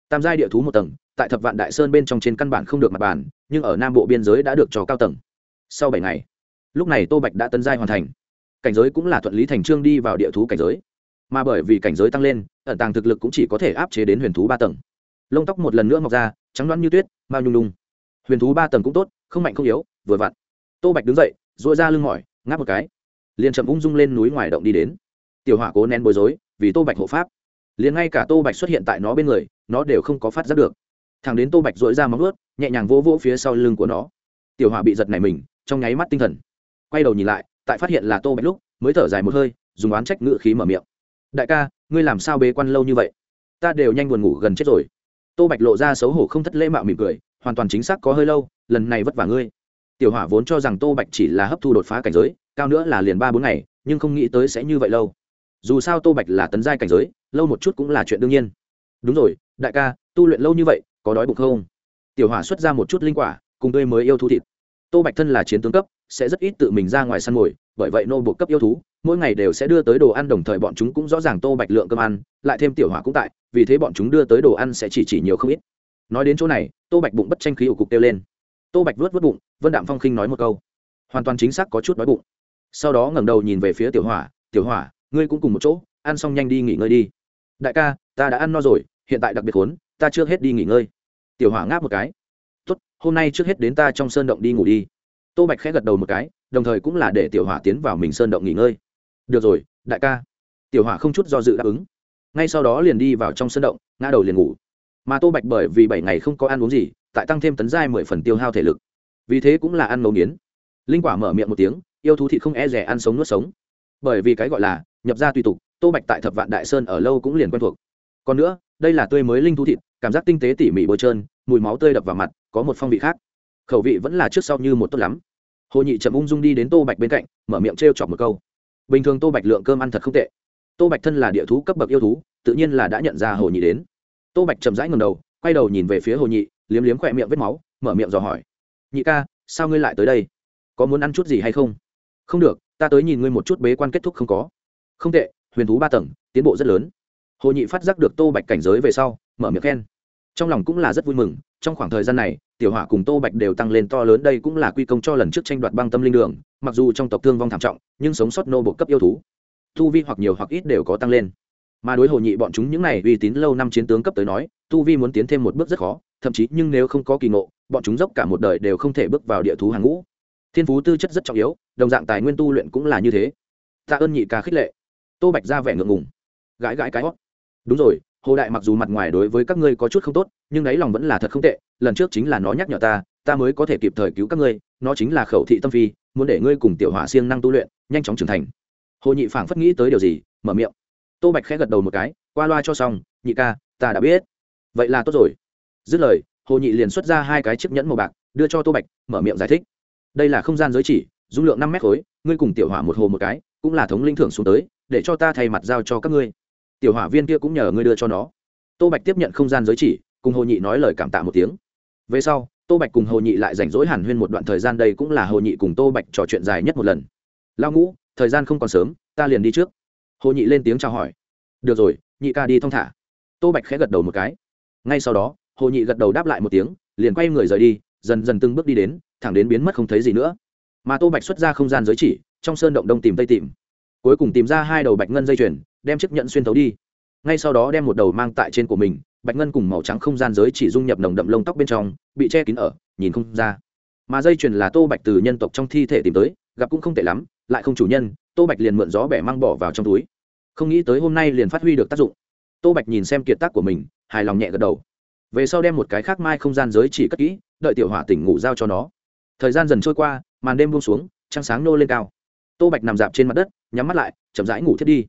Tam giai địa thú một tầng, tại thập vạn đại sơn bên trong trên căn bản không được mặt bàn, nhưng ở nam bộ biên giới đã được cho cao tầng. Sau bảy ngày, lúc này tô bạch đã tấn giai hoàn thành. Cảnh giới cũng là thuận lý thành trương đi vào địa thú cảnh giới. Mà bởi vì cảnh giới tăng lên, ẩn tàng thực lực cũng chỉ có thể áp chế đến huyền thú ba tầng. Lông tóc một lần nữa mọc ra, trắng loăn như tuyết, mao nhung đung huyền thú ba tầng cũng tốt, không mạnh không yếu, vừa vặn. Tô bạch đứng dậy dội ra lưng mỏi, ngáp một cái liền chậm ung dung lên núi ngoài động đi đến. Tiểu hỏa cố nén bối rối, vì tô bạch hộ pháp. Liền ngay cả tô bạch xuất hiện tại nó bên người, nó đều không có phát giác được. Thằng đến tô bạch dội ra móng ướt nhẹ nhàng vỗ vỗ phía sau lưng của nó. Tiểu hỏa bị giật này mình, trong nháy mắt tinh thần. Quay đầu nhìn lại, tại phát hiện là tô bạch lúc, mới thở dài một hơi, dùng oán trách ngự khí mở miệng. Đại ca, ngươi làm sao bế quan lâu như vậy? Ta đều nhanh buồn ngủ gần chết rồi. Tô bạch lộ ra xấu hổ không thất lễ mạo mỉm cười, hoàn toàn chính xác có hơi lâu, lần này vất vả ngươi. Tiểu hỏa vốn cho rằng tô bạch chỉ là hấp thu đột phá cảnh giới cao nữa là liền ba bốn ngày, nhưng không nghĩ tới sẽ như vậy lâu. Dù sao tô bạch là tấn giai cảnh giới, lâu một chút cũng là chuyện đương nhiên. Đúng rồi, đại ca, tu luyện lâu như vậy, có đói bụng không? Tiểu hỏa xuất ra một chút linh quả, cùng tươi mới yêu thú thịt. Tô bạch thân là chiến tướng cấp, sẽ rất ít tự mình ra ngoài săn mồi, bởi vậy nô buộc cấp yêu thú, mỗi ngày đều sẽ đưa tới đồ ăn đồng thời bọn chúng cũng rõ ràng tô bạch lượng cơm ăn, lại thêm tiểu hỏa cũng tại, vì thế bọn chúng đưa tới đồ ăn sẽ chỉ chỉ nhiều không ít. Nói đến chỗ này, tô bạch bụng bất tranh khí ủ cục kêu lên. Tô bạch vớt vớt bụng, vân đạm phong khinh nói một câu. Hoàn toàn chính xác có chút đói bụng sau đó ngẩng đầu nhìn về phía tiểu hỏa tiểu hỏa, ngươi cũng cùng một chỗ, ăn xong nhanh đi nghỉ ngơi đi. Đại ca, ta đã ăn no rồi, hiện tại đặc biệt khốn, ta chưa hết đi nghỉ ngơi. Tiểu hỏa ngáp một cái. Tốt, hôm nay trước hết đến ta trong sơn động đi ngủ đi. Tô bạch khẽ gật đầu một cái, đồng thời cũng là để tiểu hỏa tiến vào mình sơn động nghỉ ngơi. Được rồi, đại ca. Tiểu hỏa không chút do dự đáp ứng. Ngay sau đó liền đi vào trong sơn động, ngã đầu liền ngủ. Mà tô bạch bởi vì bảy ngày không có ăn uống gì, tại tăng thêm tấn giai mười phần tiêu hao thể lực. Vì thế cũng là ăn ngấu nghiến. Linh quả mở miệng một tiếng yêu thú thịt không e rẻ ăn sống nuốt sống. Bởi vì cái gọi là nhập ra tùy tục, tô bạch tại thập vạn đại sơn ở lâu cũng liền quen thuộc. Còn nữa, đây là tươi mới linh thú thịt, cảm giác tinh tế tỉ mỉ bôi trơn, mùi máu tươi đập vào mặt, có một phong vị khác. Khẩu vị vẫn là trước sau như một tốt lắm. Hồ nhị chậm ung dung đi đến tô bạch bên cạnh, mở miệng t r e o chọc một câu. Bình thường tô bạch lượng cơm ăn thật không tệ. Tô bạch thân là địa thú cấp bậc yêu thú, tự nhiên là đã nhận ra hồ nhị đến. Tô bạch chậm rãi ngầm đầu, quay đầu nhìn về phía hồ nhị, liếm liếm khỏe miệng vết máu, mở miệng dò hỏi. Nhị ca, sao ngươi lại tới đây? Có muốn ăn chút gì hay không? Không được, ta tới nhìn ngươi một chút bế quan kết thúc không có. Không tệ, huyền thú ba tầng, tiến bộ rất lớn. Hồ nhị phát giác được tô bạch cảnh giới về sau, mở miệng khen. Trong lòng cũng là rất vui mừng, trong khoảng thời gian này, tiểu hỏa cùng tô bạch đều tăng lên to lớn, đây cũng là quy công cho lần trước tranh đoạt băng tâm linh đường, mặc dù trong tộc thương vong thảm trọng, nhưng sống sót nô bộ cấp yêu thú, tu vi hoặc nhiều hoặc ít đều có tăng lên. Mà đối hồ nhị, bọn chúng những này uy tín lâu năm chiến tướng cấp tới nói, tu vi muốn tiến thêm một bước rất khó, thậm chí nhưng nếu không có kỳ ngộ, bọn chúng dốc cả một đời đều không thể bước vào địa thú hàng ngũ thiên phú tư chất rất trọng yếu, đồng dạng tài nguyên tu luyện cũng là như thế. Tạ ơn nhị ca khích lệ. Tô bạch ra vẻ ngượng ngùng. Gãi gãi cái hót. Đúng rồi, hồ đại mặc dù mặt ngoài đối với các ngươi có chút không tốt, nhưng đáy lòng vẫn là thật không tệ, lần trước chính là nó nhắc nhở ta ta mới có thể kịp thời cứu các ngươi, nó chính là khẩu thị tâm phi, muốn để ngươi cùng tiểu hỏa siêng năng tu luyện, nhanh chóng trưởng thành. Hồ nhị phảng phất nghĩ tới điều gì, mở miệng. Tô bạch khẽ gật đầu một cái, qua loa cho xong, nhị ca, ta đã biết. Vậy là tốt rồi. Dứt lời, hồ nhị liền xuất ra hai cái chiếc nhẫn màu bạc, đưa cho tô bạch, mở miệng giải thích đây là không gian giới chỉ, dung lượng năm mét khối, ngươi cùng tiểu hỏa một hồ một cái, cũng là thống linh thưởng xuống tới, để cho ta thay mặt giao cho các ngươi. Tiểu hỏa viên kia cũng nhờ ngươi đưa cho nó. Tô bạch tiếp nhận không gian giới chỉ, cùng hồ nhị nói lời cảm tạ một tiếng. Về sau, tô bạch cùng hồ nhị lại rảnh rỗi hàn huyên một đoạn thời gian đây cũng là hồ nhị cùng tô bạch trò chuyện dài nhất một lần. Lao ngũ, thời gian không còn sớm, ta liền đi trước. Hồ nhị lên tiếng chào hỏi. Được rồi, nhị ca đi thong thả. Tô bạch khẽ gật đầu một cái. Ngay sau đó, hồ nhị gật đầu đáp lại một tiếng, liền quay người rời đi, dần dần từng bước đi đến thẳng đến biến mất không thấy gì nữa. Mà tô bạch xuất ra không gian giới chỉ, trong sơn động đông tìm tây tìm. Cuối cùng tìm ra hai đầu bạch ngân dây chuyền, đem chiếc nhẫn xuyên thấu đi. Ngay sau đó đem một đầu mang tại trên của mình, bạch ngân cùng màu trắng không gian giới chỉ dung nhập nồng đậm lông tóc bên trong, bị che kín ở, nhìn không ra. Mà dây chuyền là tô bạch từ nhân tộc trong thi thể tìm tới, gặp cũng không tệ lắm, lại không chủ nhân, tô bạch liền mượn gió bẻ mang bỏ vào trong túi. Không nghĩ tới hôm nay liền phát huy được tác dụng. Tô bạch nhìn xem kiệt tác của mình, hài lòng nhẹ gật đầu. Về sau đem một cái khác mai không gian giới chỉ cất kỹ, đợi tiểu hỏa tỉnh ngủ giao cho nó thời gian dần trôi qua, màn đêm buông xuống, trăng sáng nô lên cao. Tô bạch nằm dạp trên mặt đất, nhắm mắt lại, chậm rãi ngủ thiết đi.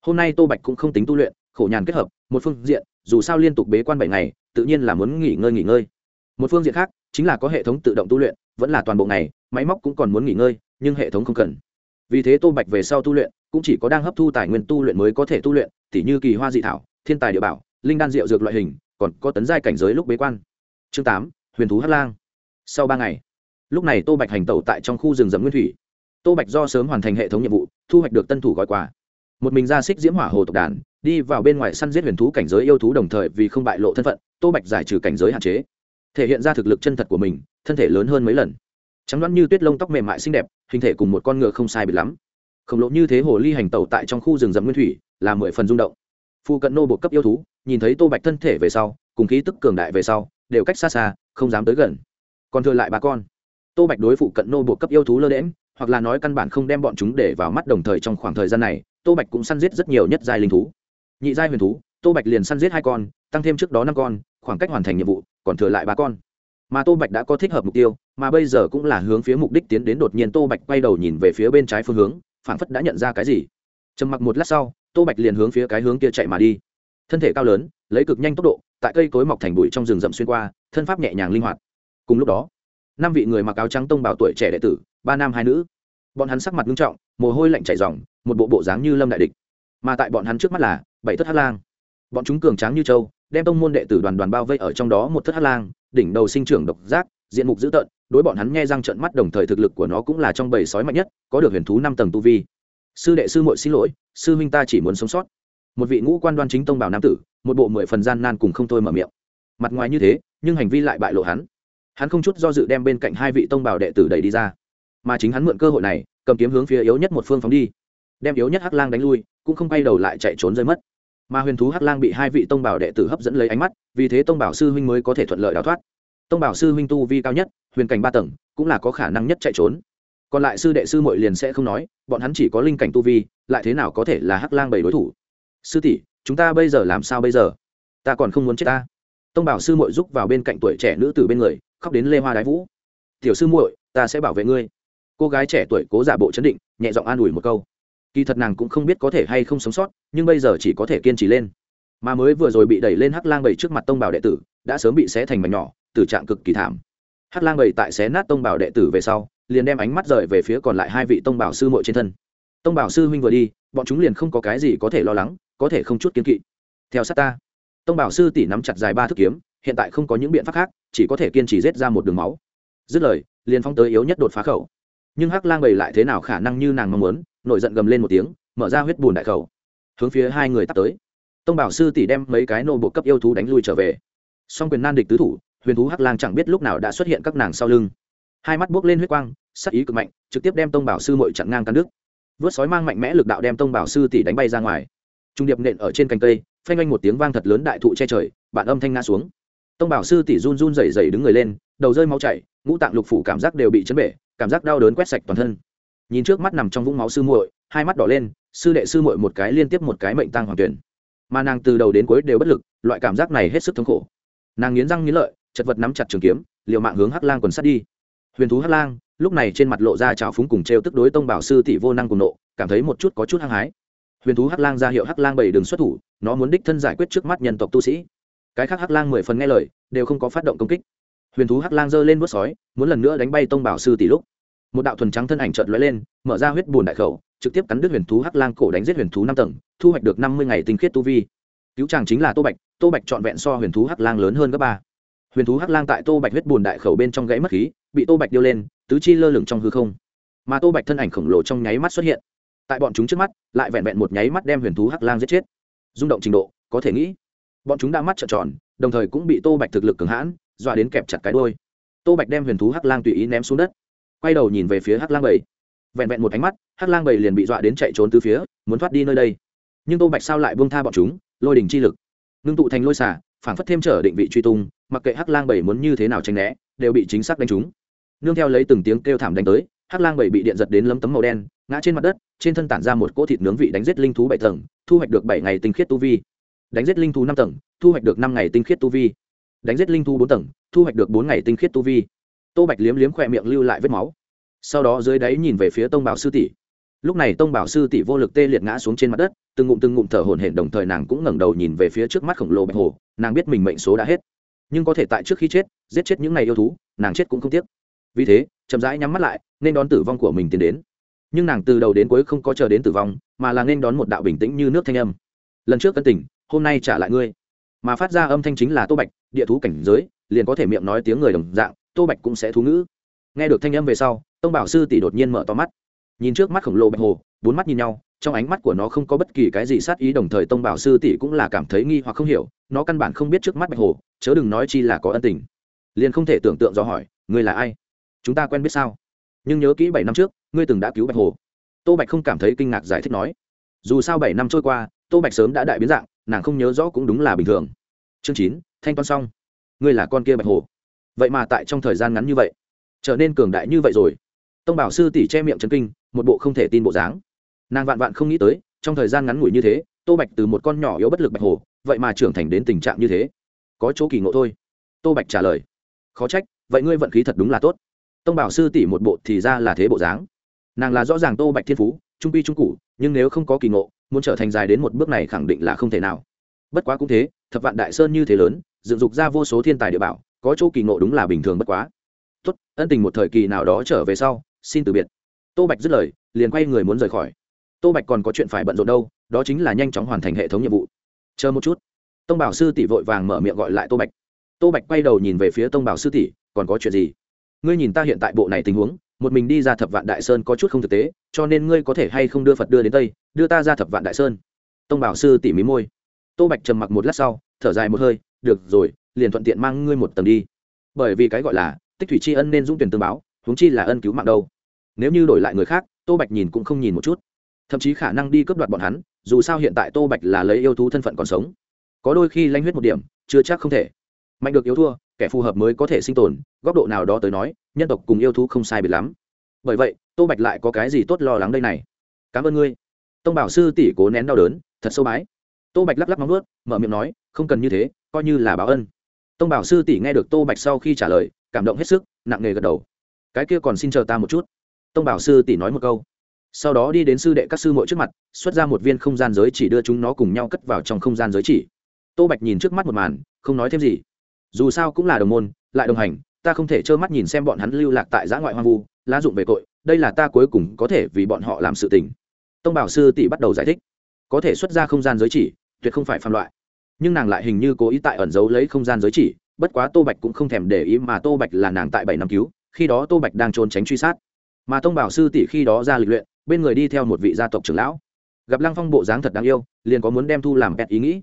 Hôm nay tô bạch cũng không tính tu luyện, khổ nhàn kết hợp, một phương diện, dù sao liên tục bế quan bảy ngày, tự nhiên là muốn nghỉ ngơi nghỉ ngơi. Một phương diện khác, chính là có hệ thống tự động tu luyện, vẫn là toàn bộ ngày, máy móc cũng còn muốn nghỉ ngơi, nhưng hệ thống không cần. Vì thế tô bạch về sau tu luyện, cũng chỉ có đang hấp thu tài nguyên tu luyện mới có thể tu luyện t h như kỳ hoa dị thảo, thiên tài địa bảo, linh đan rượu dược loại hình, còn có tấn giai cảnh giới lúc bế quan. Chương tám, huyền thú hát lang. Sau ba ngày lúc này tô bạch hành tẩu tại trong khu rừng rậm nguyên thủy. Tô bạch do sớm hoàn thành hệ thống nhiệm vụ, thu hoạch được tân thủ gói quà. Một mình ra xích diễm hỏa hồ tộc đàn, đi vào bên ngoài săn giết huyền thú cảnh giới yêu thú đồng thời vì không bại lộ thân phận, tô bạch giải trừ cảnh giới hạn chế. Thể hiện ra thực lực chân thật của mình, thân thể lớn hơn mấy lần. Trắng đoán như tuyết lông tóc mềm mại xinh đẹp, hình thể cùng một con ngựa không sai biệt lắm. Khổng lộ như thế hồ ly hành tẩu tại trong khu rừng rậm nguyên thủy là mười phần rung động. Phu cận nô bộ cấp yêu thú, nhìn thấy tô bạch thân thể về sau, cùng khí tức cường đại về sau, đều cách xa xa, không dám tới gần. Còn thừa lại ba con tô bạch đối phụ cận nô buộc cấp yêu thú lơ đễm hoặc là nói căn bản không đem bọn chúng để vào mắt đồng thời trong khoảng thời gian này, tô bạch cũng săn giết rất nhiều nhất giai linh thú. Nhị giai huyền thú, tô bạch liền săn giết hai con, tăng thêm trước đó năm con, khoảng cách hoàn thành nhiệm vụ, còn thừa lại ba con. Mà tô bạch đã có thích hợp mục tiêu, mà bây giờ cũng là hướng phía mục đích tiến đến đột nhiên tô bạch quay đầu nhìn về phía bên trái phương hướng, phảng phất đã nhận ra cái gì. Trầm mặc một lát sau, tô bạch liền hướng phía cái hướng kia chạy mà đi. Thân thể cao lớn, lấy cực nhanh tốc độ, tại cây cối mọc thành bụi trong rừng rậm xuyên qua, thân pháp nhẹ nhàng linh hoạt. Cùng lúc đó năm vị người mặc áo trắng tông bảo tuổi trẻ đệ tử, ba nam hai nữ. Bọn hắn sắc mặt nghiêm trọng, mồ hôi lạnh chảy ròng, một bộ bộ dáng như lâm đại địch. Mà tại bọn hắn trước mắt là bảy thất hát lang. Bọn chúng cường tráng như châu, đem tông môn đệ tử đoàn đoàn bao vây ở trong đó một thất hát lang, đỉnh đầu sinh trưởng độc giác, diện mục dữ tợn, đối bọn hắn nghe răng trận mắt đồng thời thực lực của nó cũng là trong bầy sói mạnh nhất, có được huyền thú năm tầng tu vi. Sư đệ sư muội xin lỗi, sư huynh ta chỉ muốn sống sót. Một vị ngũ quan đoan chính tông bảo nam tử, một bộ mười phần gian nan cùng không thôi mở miệng. Mặt ngoài như thế, nhưng hành vi lại bại lộ hắn hắn không chút do dự đem bên cạnh hai vị tông bảo đệ tử đẩy đi ra. Mà chính hắn mượn cơ hội này, cầm kiếm hướng phía yếu nhất một phương phóng đi. Đem yếu nhất hắc lang đánh lui, cũng không bay đầu lại chạy trốn rơi mất. Mà huyền thú hắc lang bị hai vị tông bảo đệ tử hấp dẫn lấy ánh mắt, vì thế tông bảo sư huynh mới có thể thuận lợi đào thoát. Tông bảo sư huynh tu vi cao nhất, huyền cảnh ba tầng, cũng là có khả năng nhất chạy trốn. Còn lại sư đệ sư mội liền sẽ không nói, bọn hắn chỉ có linh cảnh tu vi, lại thế nào có thể là hắc lang bảy đối thủ? Sư tỷ, chúng ta bây giờ làm sao bây giờ? Ta còn không muốn chết ta. Tông bảo sư mội giúp vào bên cạnh tuổi trẻ nữ từ bên người khóc đến lê hoa đái vũ. Tiểu sư muội, ta sẽ bảo vệ ngươi. Cô gái trẻ tuổi cố giả bộ chấn định, nhẹ giọng an ủi một câu. Kỳ thật nàng cũng không biết có thể hay không sống sót, nhưng bây giờ chỉ có thể kiên trì lên. Mà mới vừa rồi bị đẩy lên hắc lang bảy trước mặt tông bảo đệ tử, đã sớm bị xé thành mảnh nhỏ, tử trạng cực kỳ thảm. Hắc lang bảy tại xé nát tông bảo đệ tử về sau, liền đem ánh mắt rời về phía còn lại hai vị tông bảo sư muội trên thân. Tông bảo sư huynh vừa đi, bọn chúng liền không có cái gì có thể lo lắng, có thể không chút kiến kỵ. Theo sát ta. Tông bảo sư tỷ nắm chặt dài ba thước kiếm hiện tại không có những biện pháp khác, chỉ có thể kiên trì rết ra một đường máu. Dứt lời, liền phong tới yếu nhất đột phá khẩu. Nhưng hắc lang bầy lại thế nào khả năng như nàng mong muốn, nổi giận gầm lên một tiếng, mở ra huyết bùn đại khẩu. Hướng phía hai người tắt tới. Tông bảo sư tỷ đem mấy cái nô bộ cấp yêu thú đánh lui trở về. Song quyền nan địch tứ thủ, huyền thú hắc lang chẳng biết lúc nào đã xuất hiện các nàng sau lưng. Hai mắt buốc lên huyết quang, sắc ý cực mạnh, trực tiếp đem tông bảo sư mội chặn ngang căn nước vớt sói mang mạnh mẽ lực đạo đem tông bảo sư tỷ đánh bay ra ngoài. Trung điệp nện ở trên cành cây, phanh anh một tiếng vang thật lớn đại thụ che trời, bạn âm thanh ngã xuống tông bảo sư tỷ run run rẩy rẩy đứng người lên, đầu rơi máu chảy, ngũ tạng lục phủ cảm giác đều bị chấn bể, cảm giác đau đớn quét sạch toàn thân. Nhìn trước mắt nằm trong vũng máu sư muội, hai mắt đỏ lên, sư đệ sư muội một cái liên tiếp một cái mệnh tăng hoàng tuyển. Mà nàng từ đầu đến cuối đều bất lực, loại cảm giác này hết sức thống khổ. Nàng nghiến răng nghiến lợi, chật vật nắm chặt trường kiếm, liều mạng hướng hắc lang quần sắt đi. Huyền thú hắc lang, lúc này trên mặt lộ ra trào phúng cùng t r e o tức đối tông bảo sư tỷ vô năng cùng nộ, cảm thấy một chút có chút hăng hái. Huyền thú hắc lang ra hiệu hắc lang bảy đường xuất thủ, nó muốn đích thân giải quyết trước mắt nhân tộc tu sĩ cái khác hắc lang mười phần nghe lời, đều không có phát động công kích. Huyền thú hắc lang giơ lên vớt sói, muốn lần nữa đánh bay tông bảo sư tỷ lúc, một đạo thuần trắng thân ảnh trợn lóe lên, mở ra huyết bùn đại khẩu, trực tiếp cắn đứt huyền thú hắc lang cổ đánh giết huyền thú năm tầng, thu hoạch được năm mươi ngày tinh khiết tu vi. Cứu chàng chính là tô bạch tô bạch trọn vẹn so huyền thú hắc lang lớn hơn gấp ba. Huyền thú hắc lang tại tô bạch huyết bùn đại khẩu bên trong gãy mất khí, bị tô bạch điêu lên, tứ chi lơ lửng trong hư không. Mà tô bạch thân ảnh khổng lồ trong nháy mắt xuất hiện. Tại bọn chúng trước mắt, lại vẹn vẹn một nháy mắt đem huyền thú hắc lang giết chết. Rung động trình độ, có thể nghĩ bọn chúng đã mắt trợn tròn, đồng thời cũng bị tô bạch thực lực cường hãn, dọa đến kẹp chặt cái đôi tô bạch đem huyền thú hắc lang tùy ý ném xuống đất, quay đầu nhìn về phía hắc lang bảy. Vẹn vẹn một ánh mắt, hắc lang bảy liền bị dọa đến chạy trốn từ phía, muốn thoát đi nơi đây. Nhưng tô bạch sao lại buông tha bọn chúng, lôi đình chi lực. Ngưng tụ thành lôi xả phản phất thêm trở định vị truy tung, mặc kệ hắc lang bảy muốn như thế nào tranh né, đều bị chính xác đánh trúng. Nương theo lấy từng tiếng kêu thảm đánh tới, hắc lang bảy bị điện giật đến lấm tấm màu đen, ngã trên mặt đất, trên thân tản ra một cỗ thịt nướng vị đánh giết linh thú bảy tầng, thu hoạch được bảy ngày tinh khiết tu vi đánh giết linh thú năm tầng, thu hoạch được năm ngày tinh khiết tu vi. Đánh giết linh thú bốn tầng, thu hoạch được bốn ngày tinh khiết tu vi. Tô bạch liếm liếm khỏe miệng lưu lại vết máu. Sau đó dưới đáy nhìn về phía tông bảo sư tỷ. Lúc này tông bảo sư tỷ vô lực tê liệt ngã xuống trên mặt đất, từng ngụm từng ngụm thở hổn hển đồng thời nàng cũng ngẩng đầu nhìn về phía trước mắt khổng lồ bạch hồ, nàng biết mình mệnh số đã hết. Nhưng có thể tại trước khi chết, giết chết những ngày yêu thú, nàng chết cũng không tiếc. Vì thế, chậm rãi nhắm mắt lại, nên đón tử vong của mình tiến đến. Nhưng nàng từ đầu đến cuối không có chờ đến tử vong, mà là nên đón một đạo bình tĩnh như nước thanh âm. Lần trước cân tỉnh hôm nay trả lại ngươi. Mà phát ra âm thanh chính là tô bạch, địa thú cảnh giới, liền có thể miệng nói tiếng người đồng dạng, tô bạch cũng sẽ thú ngữ. Nghe được thanh âm về sau, tông bảo sư tỷ đột nhiên mở to mắt. Nhìn trước mắt khổng lồ bạch hồ, bốn mắt nhìn nhau, trong ánh mắt của nó không có bất kỳ cái gì sát ý, đồng thời tông bảo sư tỷ cũng là cảm thấy nghi hoặc không hiểu, nó căn bản không biết trước mắt bạch hồ, chớ đừng nói chi là có ân tình. Liền không thể tưởng tượng do hỏi, ngươi là ai? Chúng ta quen biết sao? Nhưng nhớ kỹ bảy năm trước, ngươi từng đã cứu bạch hồ. Tô bạch không cảm thấy kinh ngạc giải thích nói. Dù sao bảy năm trôi qua, tô bạch sớm đã đại biến dạng nàng không nhớ rõ cũng đúng là bình thường. Chương chín, thanh toán xong. Ngươi là con kia bạch hồ. Vậy mà tại trong thời gian ngắn như vậy, trở nên cường đại như vậy rồi. Tông bảo sư tỷ che miệng trấn kinh, một bộ không thể tin bộ dáng. Nàng vạn vạn không nghĩ tới, trong thời gian ngắn ngủi như thế, tô bạch từ một con nhỏ yếu bất lực bạch hồ, vậy mà trưởng thành đến tình trạng như thế. Có chỗ kỳ ngộ thôi. Tô bạch trả lời. Khó trách, vậy ngươi vận khí thật đúng là tốt. Tông bảo sư tỷ một bộ thì ra là thế bộ dáng. Nàng là rõ ràng tô bạch thiên phú, trung pi trung cụ nhưng nếu không có kỳ ngộ muốn trở thành dài đến một bước này khẳng định là không thể nào. Bất quá cũng thế, thập vạn đại sơn như thế lớn, dựng dục ra vô số thiên tài địa bảo, có chỗ kỳ ngộ đúng là bình thường bất quá. Tốt, ân tình một thời kỳ nào đó trở về sau, xin từ biệt. Tô bạch dứt lời, liền quay người muốn rời khỏi. Tô bạch còn có chuyện phải bận rộn đâu, đó chính là nhanh chóng hoàn thành hệ thống nhiệm vụ. Chờ một chút. Tông bảo sư tỷ vội vàng mở miệng gọi lại tô bạch. Tô bạch quay đầu nhìn về phía tông bảo sư tỷ, còn có chuyện gì? Ngươi nhìn ta hiện tại bộ này tình huống, một mình đi ra thập vạn đại sơn có chút không thực tế, cho nên ngươi có thể hay không đưa phật đưa đến tây? Đưa ta ra thập vạn đại sơn. Tông bảo sư tỉ mí môi. Tô bạch trầm mặc một lát sau, thở dài một hơi, được rồi, liền thuận tiện mang ngươi một tầng đi. Bởi vì cái gọi là tích thủy tri ân nên dũng tuyển tương báo, huống chi là ân cứu mạng đâu. Nếu như đổi lại người khác, tô bạch nhìn cũng không nhìn một chút. Thậm chí khả năng đi cướp đoạt bọn hắn, dù sao hiện tại tô bạch là lấy yêu thú thân phận còn sống. Có đôi khi lanh huyết một điểm, chưa chắc không thể. Mạnh được yếu thua, kẻ phù hợp mới có thể sinh tồn, góc độ nào đó tới nói, nhân tộc cùng yêu thú không sai biệt lắm. Bởi vậy, tô bạch lại có cái gì tốt lo lắng đây này? Cảm ơn ngươi tông bảo sư tỷ cố nén đau đớn, thật sâu bái. Tô bạch lắc lắc móng nuốt mở miệng nói, không cần như thế, coi như là báo ân. Tông bảo sư tỷ nghe được tô bạch sau khi trả lời, cảm động hết sức, nặng nề gật đầu. Cái kia còn xin chờ ta một chút. Tông bảo sư tỷ nói một câu. Sau đó đi đến sư đệ các sư mội trước mặt, xuất ra một viên không gian giới chỉ đưa chúng nó cùng nhau cất vào trong không gian giới chỉ. Tô bạch nhìn trước mắt một màn, không nói thêm gì. Dù sao cũng là đồng môn, lại đồng hành, ta không thể trơ mắt nhìn xem bọn hắn lưu lạc tại giã ngoại hoang vu, lá dụng về tội đây là ta cuối cùng có thể vì bọn họ làm sự tình tông bảo sư tỷ bắt đầu giải thích. Có thể xuất ra không gian giới chỉ, tuyệt không phải phạm loại. Nhưng nàng lại hình như cố ý tại ẩn giấu lấy không gian giới chỉ, bất quá tô bạch cũng không thèm để ý mà tô bạch là nàng tại bảy năm cứu, khi đó tô bạch đang trốn tránh truy sát. Mà tông bảo sư tỷ khi đó ra lịch luyện, bên người đi theo một vị gia tộc trưởng lão. Gặp lăng phong bộ dáng thật đáng yêu, liền có muốn đem thu làm pet ý nghĩ.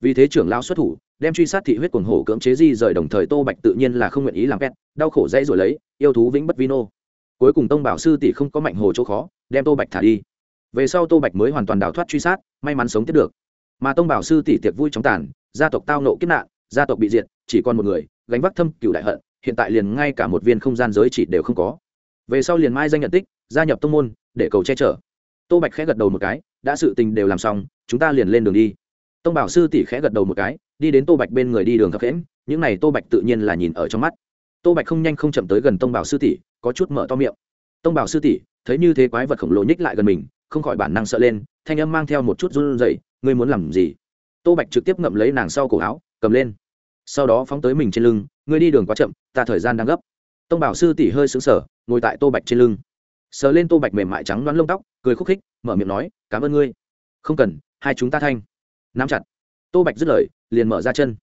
Vì thế trưởng lão xuất thủ, đem truy sát thị huyết quần hổ cưỡng chế di rời đồng thời tô bạch tự nhiên là không nguyện ý làm pet đau khổ dãy rồi lấy, yêu thú vĩnh bất vino cuối cùng tông bảo sư tỷ không có mạnh hồ chỗ khó, đem tô bạch thả đi về sau tô bạch mới hoàn toàn đào thoát truy sát, may mắn sống tiếp được. Mà tông bảo sư tỷ tiệc vui chóng tàn, gia tộc tao nộ kiếp nạn, gia tộc bị diệt, chỉ còn một người, gánh vác thâm cựu đại hận, hiện tại liền ngay cả một viên không gian giới chỉ đều không có. Về sau liền mai danh nhận tích, gia nhập tông môn, để cầu che chở. Tô bạch khẽ gật đầu một cái, đã sự tình đều làm xong, chúng ta liền lên đường đi. Tông bảo sư tỷ khẽ gật đầu một cái, đi đến tô bạch bên người đi đường khập khẽm, những này tô bạch tự nhiên là nhìn ở trong mắt. Tô bạch không nhanh không chậm tới gần tông bảo sư tỷ, có chút mở to miệng. Tông bảo sư tỷ, thấy như thế quái vật khổng lồ nhích lại gần mình không khỏi bản năng sợ lên, thanh âm mang theo một chút run rẩy, ngươi muốn làm gì? Tô bạch trực tiếp ngậm lấy nàng sau cổ áo, cầm lên. Sau đó phóng tới mình trên lưng, ngươi đi đường quá chậm, ta thời gian đang gấp. Tông bảo sư tỷ hơi xứng sở ngồi tại tô bạch trên lưng. Sờ lên tô bạch mềm mại trắng đoán lông tóc, cười khúc khích, mở miệng nói, cảm ơn ngươi. Không cần, hai chúng ta thanh. Nắm chặt. Tô bạch dứt lời, liền mở ra chân.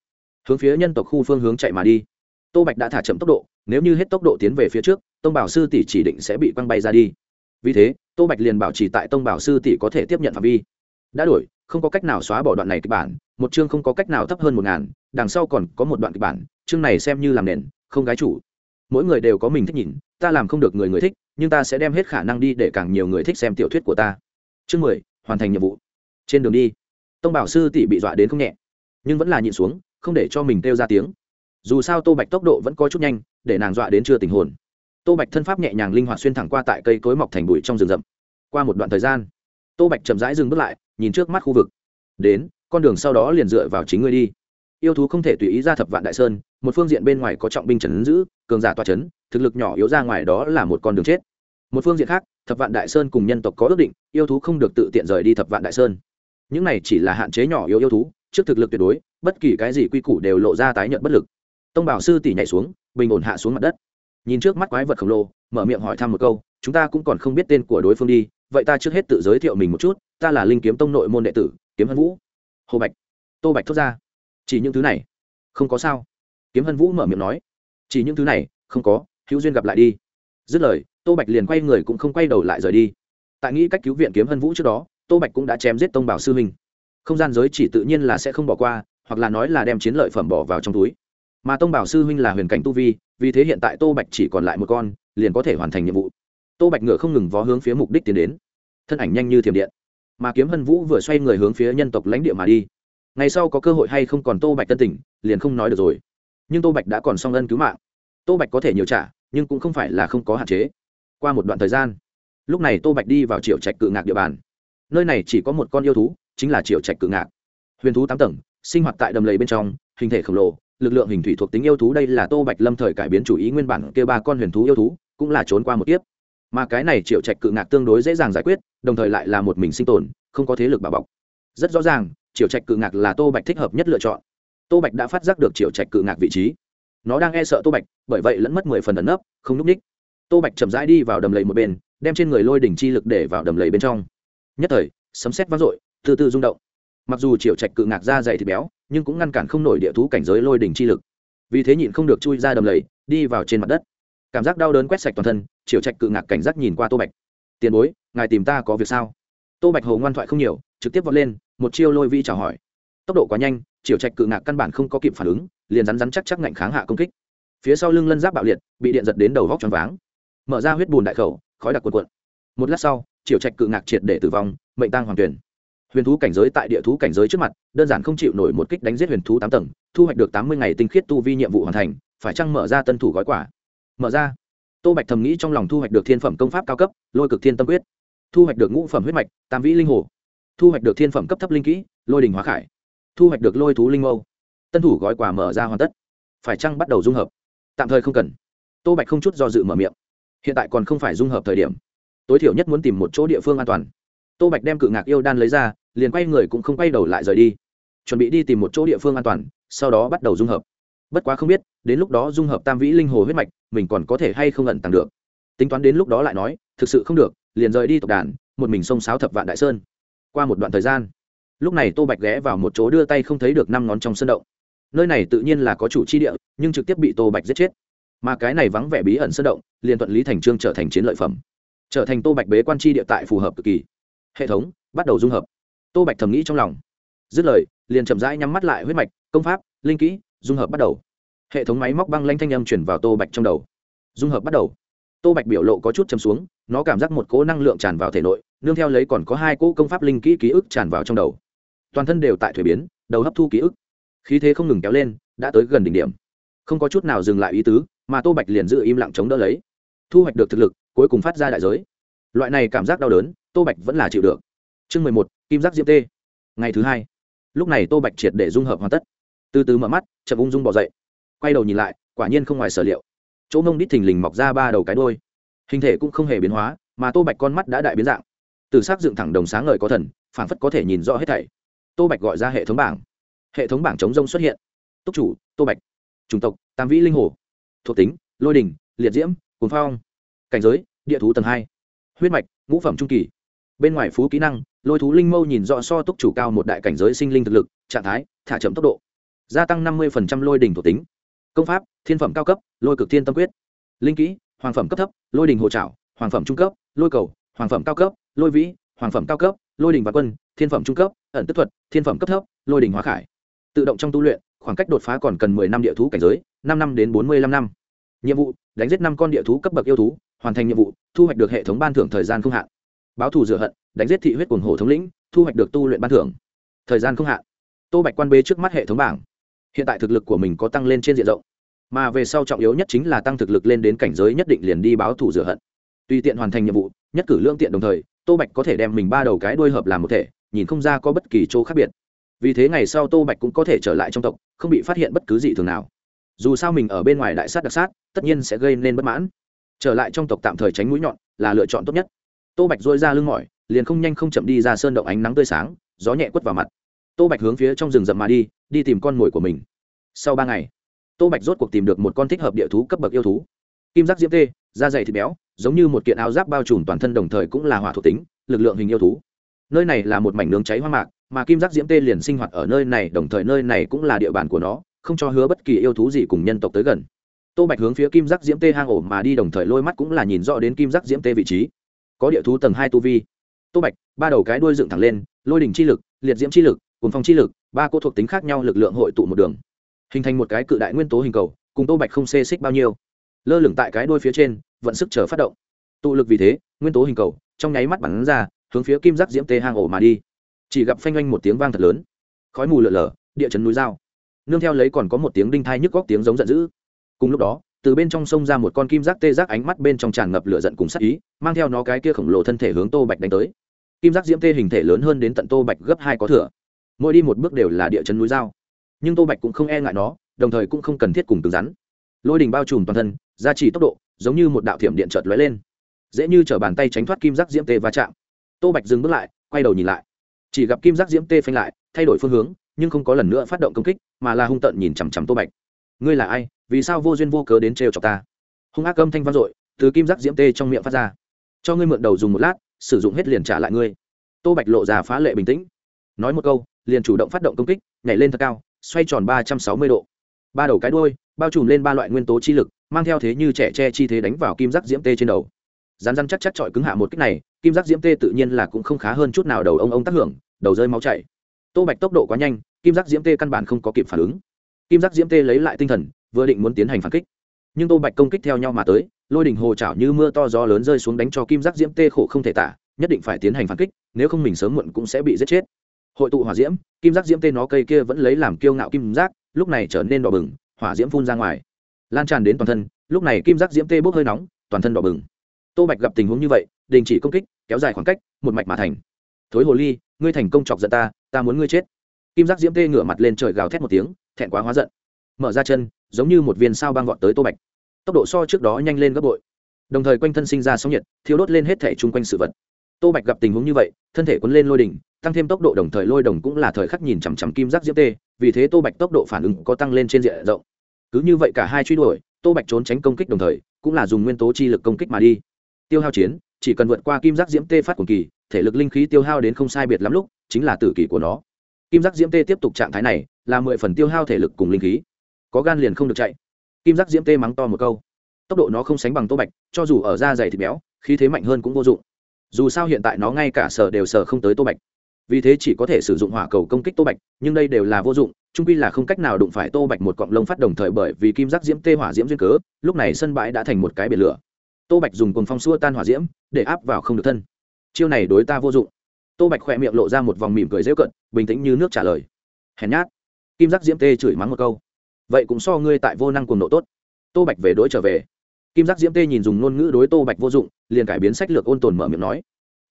Hướng phía nhân tộc khu phương hướng chạy mà đi. Tô bạch đã thả chậm tốc độ, nếu như hết tốc độ tiến về phía trước, tông bảo sư tỷ chỉ định sẽ bị quăng bay ra đi. Vì thế tô bạch liền bảo trì tại tông bảo sư tỷ có thể tiếp nhận phạm vi. Đã đổi, không có cách nào xóa bỏ đoạn này kịch bản, một chương không có cách nào thấp hơn một ngàn, đằng sau còn có một đoạn kịch bản, chương này xem như làm nền, không gái chủ. Mỗi người đều có mình thích nhìn, ta làm không được người người thích, nhưng ta sẽ đem hết khả năng đi để càng nhiều người thích xem tiểu thuyết của ta. Chương mười, hoàn thành nhiệm vụ. Trên đường đi, tông bảo sư tỷ bị dọa đến không nhẹ, nhưng vẫn là nhịn xuống, không để cho mình kêu ra tiếng. Dù sao tô bạch tốc độ vẫn có chút nhanh, để nàng dọa đến chưa tình hồn tô bạch thân pháp nhẹ nhàng linh hoạt xuyên thẳng qua tại cây cối mọc thành bụi trong rừng rậm. Qua một đoạn thời gian, tô bạch chậm rãi dừng bước lại, nhìn trước mắt khu vực. Đến, con đường sau đó liền dựa vào chính ngươi đi. Yêu thú không thể tùy ý ra thập vạn đại sơn, một phương diện bên ngoài có trọng binh trần giữ, cường giả toa trấn thực lực nhỏ yếu ra ngoài đó là một con đường chết. Một phương diện khác, thập vạn đại sơn cùng nhân tộc có ước định, yêu thú không được tự tiện rời đi thập vạn đại sơn. Những này chỉ là hạn chế nhỏ yếu yêu thú, trước thực lực tuyệt đối, bất kỳ cái gì quy củ đều lộ ra tái nhận bất lực. Tông bảo sư tỷ nhảy xuống, bình ổn hạ xuống mặt đất nhìn trước mắt quái vật khổng lồ, mở miệng hỏi thăm một câu, chúng ta cũng còn không biết tên của đối phương đi, vậy ta trước hết tự giới thiệu mình một chút, ta là linh kiếm tông nội môn đệ tử, kiếm hân vũ. Hồ bạch. Tô bạch thốt ra. Chỉ những thứ này? Không có sao. Kiếm hân vũ mở miệng nói. Chỉ những thứ này? Không có, hữu duyên gặp lại đi. Dứt lời, tô bạch liền quay người cũng không quay đầu lại rời đi. Tại nghĩ cách cứu viện kiếm hân vũ trước đó, tô bạch cũng đã chém giết tông bảo sư huynh. Không gian giới chỉ tự nhiên là sẽ không bỏ qua, hoặc là nói là đem chiến lợi phẩm bỏ vào trong túi. Mà tông bảo sư huynh là huyền cảnh tu vi vì thế hiện tại tô bạch chỉ còn lại một con, liền có thể hoàn thành nhiệm vụ. Tô bạch ngựa không ngừng vó hướng phía mục đích tiến đến. Thân ảnh nhanh như thiểm điện. Mà kiếm hân vũ vừa xoay người hướng phía nhân tộc lãnh địa mà đi. Ngày sau có cơ hội hay không còn tô bạch tân tỉnh, liền không nói được rồi. Nhưng tô bạch đã còn song ân cứu mạng. Tô bạch có thể nhiều trả, nhưng cũng không phải là không có hạn chế. Qua một đoạn thời gian, lúc này tô bạch đi vào triệu trạch cự ngạc địa bàn. Nơi này chỉ có một con yêu thú, chính là triệu trạch cự ngạc. Huyền thú tám tầng, sinh hoạt tại đầm lầy bên trong, hình thể khổng lồ lực lượng hình thủy thuộc tính yêu thú đây là tô bạch lâm thời cải biến chủ ý nguyên bản kêu ba con huyền thú yêu thú, cũng là trốn qua một kiếp. Mà cái này triệu trạch cự ngạc tương đối dễ dàng giải quyết, đồng thời lại là một mình sinh tồn, không có thế lực bà bọc. Rất rõ ràng, triệu trạch cự ngạc là tô bạch thích hợp nhất lựa chọn. Tô bạch đã phát giác được triệu trạch cự ngạc vị trí. Nó đang e sợ tô bạch, bởi vậy lẫn mất mười phần ẩn nấp, không núp ních. Tô bạch chậm rãi đi vào đầm lầy một bên, đem trên người lôi đỉnh chi lực để vào đầm lầy bên trong. Nhất thời, sấm xét vang dội, từ từ rung động. Mặc dù triệu trạch cự ngạc ra dày thịt béo nhưng cũng ngăn cản không nổi địa thú cảnh giới lôi đỉnh chi lực. Vì thế nhịn không được chui ra đầm lầy, đi vào trên mặt đất. Cảm giác đau đớn quét sạch toàn thân, triều trạch cự ngạc cảnh giác nhìn qua tô bạch. Tiền bối, ngài tìm ta có việc sao? Tô bạch hồ ngoan thoại không nhiều, trực tiếp vọt lên, một chiêu lôi vi chào hỏi. Tốc độ quá nhanh, triều trạch cự ngạc căn bản không có kịp phản ứng, liền rắn rắn chắc chắc ngạnh kháng hạ công kích. Phía sau lưng lân giáp bạo liệt, bị điện giật đến đầu vóc choáng váng. Mở ra huyết bùn đại khẩu, khói đặc cuộn cuộn. Một lát sau, triều trạch cự ngạc triệt để tử vong, mệnh tăng hoàng tuyển huyền thú cảnh giới tại địa thú cảnh giới trước mặt, đơn giản không chịu nổi một kích đánh giết huyền thú tám tầng, thu hoạch được tám mươi ngày tinh khiết tu vi nhiệm vụ hoàn thành, phải chăng mở ra tân thủ gói quả mở ra. Tô bạch thầm nghĩ trong lòng thu hoạch được thiên phẩm công pháp cao cấp, lôi cực thiên tâm quyết. Thu hoạch được ngũ phẩm huyết mạch, tam vĩ linh hồ. Thu hoạch được thiên phẩm cấp thấp linh kỹ, lôi đình hóa khải. Thu hoạch được lôi thú linh mâu. Tân thủ gói quà mở ra hoàn tất. Phải chăng bắt đầu dung hợp? Tạm thời không cần. Tô bạch không chút do dự mở miệng. Hiện tại còn không phải dung hợp thời điểm. Tối thiểu nhất muốn tìm một chỗ địa phương an toàn tô bạch đem cự ngạc yêu đan lấy ra, liền quay người cũng không quay đầu lại rời đi. Chuẩn bị đi tìm một chỗ địa phương an toàn, sau đó bắt đầu dung hợp. Bất quá không biết, đến lúc đó dung hợp tam vĩ linh hồ huyết mạch, mình còn có thể hay không ẩn tàng được. Tính toán đến lúc đó lại nói, thực sự không được, liền rời đi tộc đàn, một mình xông sáo thập vạn đại sơn. Qua một đoạn thời gian, lúc này tô bạch ghé vào một chỗ đưa tay không thấy được năm ngón trong sân động. Nơi này tự nhiên là có chủ chi địa, nhưng trực tiếp bị tô bạch giết chết. Mà cái này vắng vẻ bí ẩn sân động, liền thuận lý thành trương trở thành chiến lợi phẩm. Trở thành tô bạch bế quan chi địa tại phù hợp cực kỳ hệ thống, bắt đầu dung hợp. Tô bạch thầm nghĩ trong lòng. Dứt lời, liền chậm rãi nhắm mắt lại huyết mạch, công pháp, linh kỹ, dung hợp bắt đầu. Hệ thống máy móc băng lanh thanh âm chuyển vào tô bạch trong đầu. Dung hợp bắt đầu. Tô bạch biểu lộ có chút chấm xuống, nó cảm giác một cỗ năng lượng tràn vào thể nội, nương theo lấy còn có hai cỗ công pháp linh kỹ ký ức tràn vào trong đầu. Toàn thân đều tại thuế biến, đầu hấp thu ký ức. Khí thế không ngừng kéo lên, đã tới gần đỉnh điểm. Không có chút nào dừng lại ý tứ, mà tô bạch liền giữ im lặng chống đỡ lấy. Thu hoạch được thực lực, cuối cùng phát ra đại giới loại này cảm giác đau đớn, tô bạch vẫn là chịu được. Chương mười một, kim giác diễm tê. Ngày thứ hai. Lúc này tô bạch triệt để dung hợp hoàn tất. Từ từ mở mắt, chậm ung dung bỏ dậy. Quay đầu nhìn lại, quả nhiên không ngoài sở liệu. Chỗ mông đít thình lình mọc ra ba đầu cái đôi hình thể cũng không hề biến hóa, mà tô bạch con mắt đã đại biến dạng. Từ s ắ c dựng thẳng đồng sáng ngời có thần, phảng phất có thể nhìn rõ hết thảy. Tô bạch gọi ra hệ thống bảng. Hệ thống bảng chống rông xuất hiện. Túc chủ, tô bạch. Chủng tộc, tam vĩ linh hồ. Thuộc tính, lôi đình, liệt diễm cồn phong. Cảnh giới, địa thú tầng hai huyết mạch, ngũ phẩm trung kỳ. Bên ngoài phú kỹ năng, lôi thú linh mâu nhìn rõ so túc chủ cao một đại cảnh giới sinh linh thực lực, trạng thái, thả chậm tốc độ. Gia tăng năm mươi lôi đình thuộc tính. Công pháp, thiên phẩm cao cấp, lôi cực thiên tâm quyết. Linh kỹ, hoàng phẩm cấp thấp, lôi đình hồ trảo, hoàng phẩm trung cấp, lôi cầu, hoàng phẩm cao cấp, lôi vĩ, hoàng phẩm cao cấp, lôi đình và quân, thiên phẩm trung cấp, ẩn tức thuật, thiên phẩm cấp thấp, lôi đình hóa khải. Tự động trong tu luyện, khoảng cách đột phá còn cần mười năm địa thú cảnh giới, năm năm đến bốn mươi lăm năm. Nhiệm vụ, đánh giết năm con địa thú cấp bậc yêu thú hoàn thành nhiệm vụ, thu hoạch được hệ thống ban thưởng thời gian không hạn. Báo thù rửa hận, đánh giết thị huyết cuồng hồ thống lĩnh, thu hoạch được tu luyện ban thưởng. Thời gian không hạn. Tô bạch quan bê trước mắt hệ thống bảng. Hiện tại thực lực của mình có tăng lên trên diện rộng. Mà về sau trọng yếu nhất chính là tăng thực lực lên đến cảnh giới nhất định liền đi báo thù rửa hận. Tùy tiện hoàn thành nhiệm vụ, nhất cử lương tiện đồng thời, tô bạch có thể đem mình ba đầu cái đuôi hợp làm một thể, nhìn không ra có bất kỳ chỗ khác biệt. Vì thế ngày sau tô bạch cũng có thể trở lại trong tộc, không bị phát hiện bất cứ gì thường nào. Dù sao mình ở bên ngoài đại sát đặc sát, tất nhiên sẽ gây nên bất mãn trở lại trong tộc tạm thời tránh mũi nhọn là lựa chọn tốt nhất. Tô bạch dôi ra lưng mỏi, liền không nhanh không chậm đi ra sơn động ánh nắng tươi sáng, gió nhẹ quất vào mặt. Tô bạch hướng phía trong rừng rậm mà đi đi tìm con mồi của mình. Sau ba ngày, tô bạch rốt cuộc tìm được một con thích hợp địa thú cấp bậc yêu thú. Kim giác diễm tê, da dày thịt béo, giống như một kiện áo giáp bao trùm toàn thân đồng thời cũng là hỏa thuộc tính, lực lượng hình yêu thú. Nơi này là một mảnh nướng cháy hoang mạc, mà kim giác diễm tê liền sinh hoạt ở nơi này, đồng thời nơi này cũng là địa bàn của nó, không cho hứa bất kỳ yêu thú gì cùng nhân tộc tới gần tô bạch hướng phía kim giác diễm tê hang ổ mà đi đồng thời lôi mắt cũng là nhìn rõ đến kim giác diễm tê vị trí. Có địa thú tầng hai tu vi. Tô bạch, ba đầu cái đuôi dựng thẳng lên, lôi đình chi lực, liệt diễm chi lực cùng phong chi lực, ba cô thuộc tính khác nhau lực lượng hội tụ một đường. Hình thành một cái cự đại nguyên tố hình cầu, cùng tô bạch không xê xích bao nhiêu. Lơ lửng tại cái đuôi phía trên, vận sức chờ phát động. Tụ lực vì thế, nguyên tố hình cầu trong nháy mắt bắn ra, hướng phía kim giác diễm tê hang ổ mà đi. Chỉ gặp phanh oanh một tiếng vang thật lớn. Khói mù lở lở, địa chấn núi dao nương theo lấy còn có một tiếng đinh thai nhức góc tiếng giống giận dữ cùng lúc đó, từ bên trong sông ra một con kim giác tê giác ánh mắt bên trong tràn ngập lửa giận cùng sắc ý, mang theo nó cái kia khổng lồ thân thể hướng tô bạch đánh tới. Kim giác diễm tê hình thể lớn hơn đến tận tô bạch gấp hai có thừa. Mỗi đi một bước đều là địa chấn núi dao nhưng tô bạch cũng không e ngại nó, đồng thời cũng không cần thiết cùng cứng rắn. Lôi đình bao trùm toàn thân, gia trì tốc độ, giống như một đạo thiểm điện trợt lóe lên. Dễ như t bàn tay tránh thoát kim giác diễm tê va chạm. Tô bạch dừng bước lại, quay đầu nhìn lại. Chỉ gặp kim giác diễm tê phanh lại, thay đổi phương hướng, nhưng không có lần nữa phát động công kích, mà là hung tợn nhìn chằm chằm tô bạch ngươi là ai, vì sao vô duyên vô cớ đến trêu chọc ta? Hung ác âm thanh vang dội, từ kim giác diễm tê trong miệng phát ra. Cho ngươi mượn đầu dùng một lát, sử dụng hết liền trả lại ngươi. Tô bạch lộ ra phá lệ bình tĩnh. Nói một câu, liền chủ động phát động công kích, nhảy lên thật cao, xoay tròn ba trăm sáu mươi độ. Ba đầu cái đôi bao trùm lên ba loại nguyên tố chi lực, mang theo thế như trẻ tre chi thế đánh vào kim giác diễm tê trên đầu. Rán răn chắc chắc chọi cứng hạ một kích này, kim giác diễm tê tự nhiên là cũng không khá hơn chút nào đầu ông ông tác hưởng, đầu rơi máu chảy. Tô bạch tốc độ quá nhanh, kim giác diễm tê căn bản không có kịp phản ứng kim giác diễm tê lấy lại tinh thần, vừa định muốn tiến hành phản kích. Nhưng tô bạch công kích theo nhau mà tới, lôi đình hồ chảo như mưa to gió lớn rơi xuống đánh cho kim giác diễm tê khổ không thể tả, nhất định phải tiến hành phản kích, nếu không mình sớm muộn cũng sẽ bị giết chết. Hội tụ hỏa diễm, kim giác diễm Tê nó cây kia vẫn lấy làm kiêu ngạo kim giác, lúc này trở nên đỏ bừng, hỏa diễm phun ra ngoài. Lan tràn đến toàn thân, lúc này kim giác diễm tê bốc hơi nóng, toàn thân đỏ bừng. Tô bạch gặp tình huống như vậy, đình chỉ công kích, kéo dài khoảng cách, một mạch mà thành. Thối hồ ly, ngươi thành công chọc giận ta ta muốn ngươi chết. Kim giác diễm tê ngửa mặt lên trời gào thét một tiếng thẹn quá hóa giận. Mở ra chân, giống như một viên sao băng vọt tới tô bạch. Tốc độ so trước đó nhanh lên gấp bội. Đồng thời quanh thân sinh ra sóng nhiệt thiếu đốt lên hết thể chung quanh sự vật. Tô bạch gặp tình huống như vậy, thân thể quấn lên lôi đỉnh, tăng thêm tốc độ đồng thời lôi đồng cũng là thời khắc nhìn chằm chằm kim giác diễm tê, vì thế tô bạch tốc độ phản ứng có tăng lên trên diện rộng. Cứ như vậy cả hai truy đuổi, tô bạch trốn tránh công kích đồng thời, cũng là dùng nguyên tố chi lực công kích mà đi. Tiêu hao chiến, chỉ cần vượt qua kim giác diễm tê phát cuồng kỳ, thể lực linh khí tiêu hao đến không sai biệt lắm lúc, chính là tử kỳ của nó. Kim giác diễm tê tiếp tục trạng thái này là mười phần tiêu hao thể lực cùng linh khí. Có gan liền không được chạy. Kim giác diễm tê mắng to một câu. Tốc độ nó không sánh bằng tô bạch, cho dù ở da dày thịt béo, khí thế mạnh hơn cũng vô dụng. Dù sao hiện tại nó ngay cả sở đều sở không tới tô bạch. Vì thế chỉ có thể sử dụng hỏa cầu công kích tô bạch, nhưng đây đều là vô dụng trung pi là không cách nào đụng phải tô bạch một cọng lông phát đồng thời bởi vì kim giác diễm tê hỏa diễm duyên cớ, lúc này sân bãi đã thành một cái biển lửa. Tô bạch dùng cồn phong xua tan hỏa diễm, để áp vào không được thân. Chiêu này đối ta vô dụng. Tô bạch khỏe miệng lộ ra một vòng mỉm cười dễu cận bình tĩnh như nước trả lời. Hèn nhát kim giác diễm tê chửi mắng một câu. Vậy cũng so ngươi tại vô năng cùng nộ tốt. Tô bạch về đối trở về. Kim giác diễm tê nhìn dùng ngôn ngữ đối tô bạch vô dụng, liền cải biến sách lược ôn tồn mở miệng nói.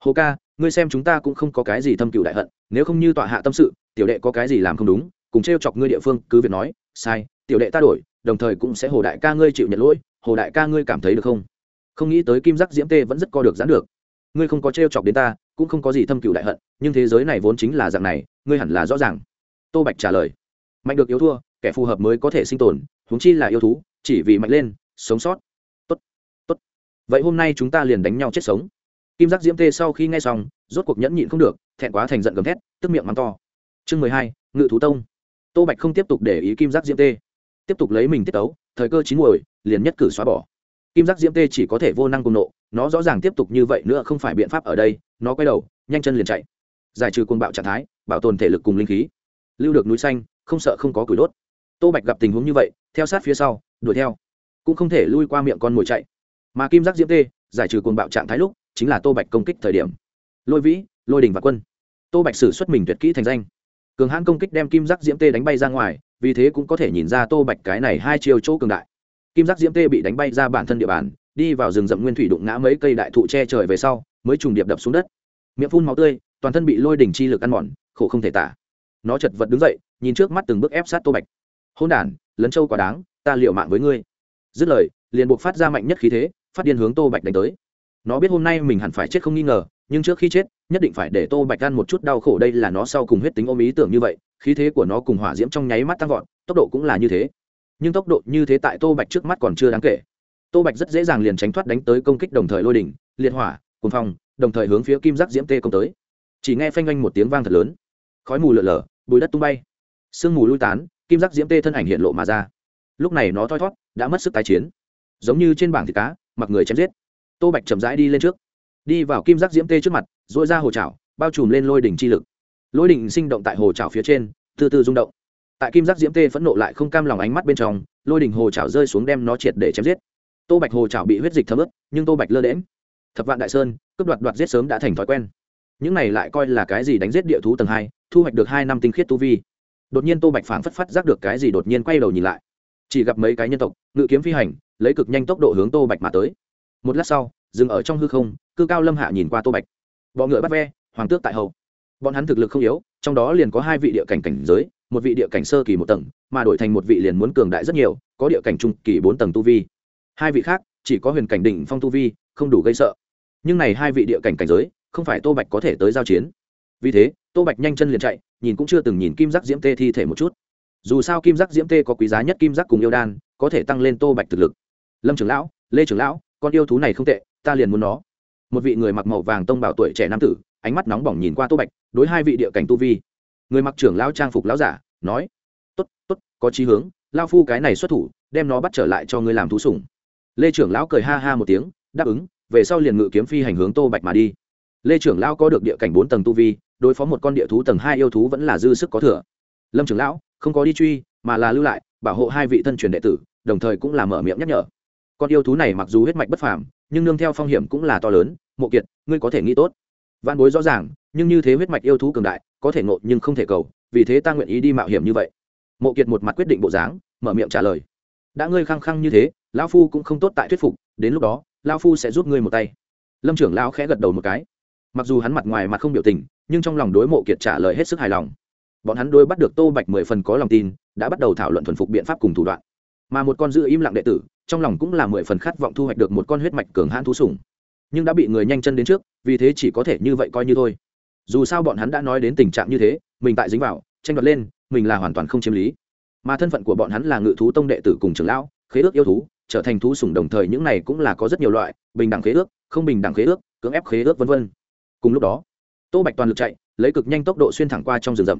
Hồ ca, ngươi xem chúng ta cũng không có cái gì thâm cựu đại hận, nếu không như tọa hạ tâm sự, tiểu đệ có cái gì làm không đúng, cùng t r e o chọc ngươi địa phương, cứ việc nói, sai, tiểu đệ ta đổi, đồng thời cũng sẽ hồ đại ca ngươi chịu nhận lỗi, hồ đại ca ngươi cảm thấy được không? Không nghĩ tới kim giác diễm tê vẫn rất co được giãn được. Ngươi không có t r e o chọc đến ta, cũng không có gì thâm cựu đại hận, nhưng thế giới này vốn chính là dạng này, ngươi hẳn là rõ ràng. Tô bạch trả lời mạnh được yếu thua, kẻ phù hợp mới có thể sinh tồn, huống chi là yêu thú, chỉ vì mạnh lên, sống sót. Tốt tốt. Vậy hôm nay chúng ta liền đánh nhau chết sống. Kim giác diễm tê sau khi nghe xong, rốt cuộc nhẫn nhịn không được, thẹn quá thành giận gầm thét, tức miệng mắng to. Chương mười hai, ngự thú tông. Tô bạch không tiếp tục để ý kim giác diễm tê. Tiếp tục lấy mình tiết tấu, thời cơ chín muồi, liền nhất cử xóa bỏ. Kim giác diễm tê chỉ có thể vô năng cùng nộ, nó rõ ràng tiếp tục như vậy nữa không phải biện pháp ở đây, nó quay đầu, nhanh chân liền chạy. Giải trừ côn bạo trạng thái, bảo tồn thể lực cùng linh khí. Lưu được núi xanh không sợ không có củi đốt. Tô bạch gặp tình huống như vậy, theo sát phía sau, đuổi theo. Cũng không thể lui qua miệng con mồi chạy. Mà kim giác diễm tê, giải trừ cuồng bạo trạng thái lúc, chính là tô bạch công kích thời điểm. Lôi vĩ, lôi đình và quân. Tô bạch xử xuất mình tuyệt kỹ thành danh. Cường hãn công kích đem kim giác diễm tê đánh bay ra ngoài, vì thế cũng có thể nhìn ra tô bạch cái này hai chiều chỗ cường đại. Kim giác diễm tê bị đánh bay ra bản thân địa bàn, đi vào rừng rậm nguyên thủy đụng ngã mấy cây đại thụ che trời về sau, mới trùng điệp đập xuống đất. Miệng phun máu tươi, toàn thân bị lôi đỉnh chi lực ăn mòn, khổ không thể tả. Nó chật vật đứng dậy nhìn trước mắt từng bước ép sát tô bạch. Hôn đản, lấn châu quả đáng, ta liệu mạng với ngươi. Dứt lời, liền buộc phát ra mạnh nhất khí thế, phát điên hướng tô bạch đánh tới. Nó biết hôm nay mình hẳn phải chết không nghi ngờ, nhưng trước khi chết, nhất định phải để tô bạch ăn một chút đau khổ đây là nó sau cùng huyết tính ôm ý tưởng như vậy, khí thế của nó cùng hỏa diễm trong nháy mắt tăng vọt, tốc độ cũng là như thế. Nhưng tốc độ như thế tại tô bạch trước mắt còn chưa đáng kể. Tô bạch rất dễ dàng liền tránh thoát đánh tới công kích đồng thời lôi đỉnh, liệt hỏa cùng phong, đồng thời hướng phía kim giác diễm tê công tới. Chỉ nghe phanh oanh một tiếng vang thật lớn. Khói mù lở lở bùi đất tung bay sương mù lui tán, kim giác diễm tê thân ảnh hiện lộ mà ra. Lúc này nó thoi thót, đã mất sức tái chiến. Giống như trên bảng thịt cá, mặc người chém giết. Tô bạch chậm rãi đi lên trước. Đi vào kim giác diễm tê trước mặt dội ra hồ trào bao trùm lên lôi đỉnh chi lực. Lôi đỉnh sinh động tại hồ trào phía trên, từ từ rung động. Tại kim giác diễm tê phẫn nộ lại không cam lòng ánh mắt bên trong, lôi đỉnh hồ trào rơi xuống đem nó triệt để chém giết. Tô bạch hồ trào bị huyết dịch thấm ướt, nhưng tô bạch lơ đễm thập vạn đại sơn, cướp đoạt đoạt giết sớm đã thành thói quen. Những này lại coi là cái gì đánh giết địa thú tầng hai, thu hoạch được hai năm tinh khiết tu vi đột nhiên tô bạch phảng phất phát giác được cái gì đột nhiên quay đầu nhìn lại. Chỉ gặp mấy cái nhân tộc, ngự kiếm phi hành, lấy cực nhanh tốc độ hướng tô bạch mà tới. Một lát sau, dừng ở trong hư không, cư cao lâm hạ nhìn qua tô bạch. Bọ ngựa bắt ve, hoàng tước tại hậu bọn hắn thực lực không yếu, trong đó liền có hai vị địa cảnh cảnh giới, một vị địa cảnh sơ kỳ một tầng, mà đổi thành một vị liền muốn cường đại rất nhiều, có địa cảnh trung kỳ bốn tầng tu vi. Hai vị khác, chỉ có huyền cảnh đỉnh phong tu vi, không đủ gây sợ. Nhưng này hai vị địa cảnh cảnh giới, không phải tô bạch có thể tới giao chiến. Vì thế tô bạch nhanh chân liền chạy, nhìn cũng chưa từng nhìn kim giác diễm tê thi thể một chút. Dù sao kim giác diễm tê có quý giá nhất kim giác cùng yêu đan, có thể tăng lên tô bạch thực lực. Lâm trưởng lão, lê trưởng lão, con yêu thú này không tệ, ta liền muốn nó. Một vị người mặc màu vàng tông bảo tuổi trẻ nam tử, ánh mắt nóng bỏng nhìn qua tô bạch, đối hai vị địa cảnh tu vi. Người mặc trưởng lão trang phục lão giả, nói t ố t t ố t có chí hướng lao phu cái này xuất thủ, đem nó bắt trở lại cho ngươi làm thú sủng. Lê trưởng lão cười ha ha một tiếng, đáp ứng, về sau liền ngự kiếm phi hành hướng tô bạch mà đi lê trưởng lão có được địa cảnh bốn tầng tu vi, đối phó một con địa thú tầng hai yêu thú vẫn là dư sức có thừa. Lâm trưởng lão, không có đi truy, mà là lưu lại, bảo hộ hai vị thân truyền đệ tử, đồng thời cũng là mở miệng nhắc nhở. Con yêu thú này mặc dù huyết mạch bất phàm, nhưng nương theo phong hiểm cũng là to lớn, mộ kiệt, ngươi có thể nghĩ tốt. Văn bối rõ ràng, nhưng như thế huyết mạch yêu thú cường đại, có thể ngộ nhưng không thể cầu, vì thế ta nguyện ý đi mạo hiểm như vậy. Mộ kiệt một mặt quyết định bộ dáng, mở miệng trả lời. Đã ngươi khăng khăng như thế, lão phu cũng không tốt tại thuyết phục, đến lúc đó, lão phu sẽ giúp ngươi một tay. Lâm trưởng lão khẽ gật đầu một cái mặc dù hắn mặt ngoài mặt không biểu tình, nhưng trong lòng đối mộ kiệt trả lời hết sức hài lòng. Bọn hắn đôi bắt được tô bạch mười phần có lòng tin, đã bắt đầu thảo luận thuần phục biện pháp cùng thủ đoạn. Mà một con giữ im lặng đệ tử, trong lòng cũng là mười phần khát vọng thu hoạch được một con huyết mạch cường hãn thú sủng. Nhưng đã bị người nhanh chân đến trước, vì thế chỉ có thể như vậy coi như thôi. Dù sao bọn hắn đã nói đến tình trạng như thế, mình tại dính vào, tranh đoạt lên, mình là hoàn toàn không chiếm lý. Mà thân phận của bọn hắn là ngự thú tông đệ tử cùng trưởng lão, khế ước yêu thú, trở thành thú sủng đồng thời những này cũng là có rất nhiều loại, bình đẳng khế ước, không bình đẳng khế ước, cưỡng ép khế ước v v cùng lúc đó, tô bạch toàn lực chạy, lấy cực nhanh tốc độ xuyên thẳng qua trong rừng rậm.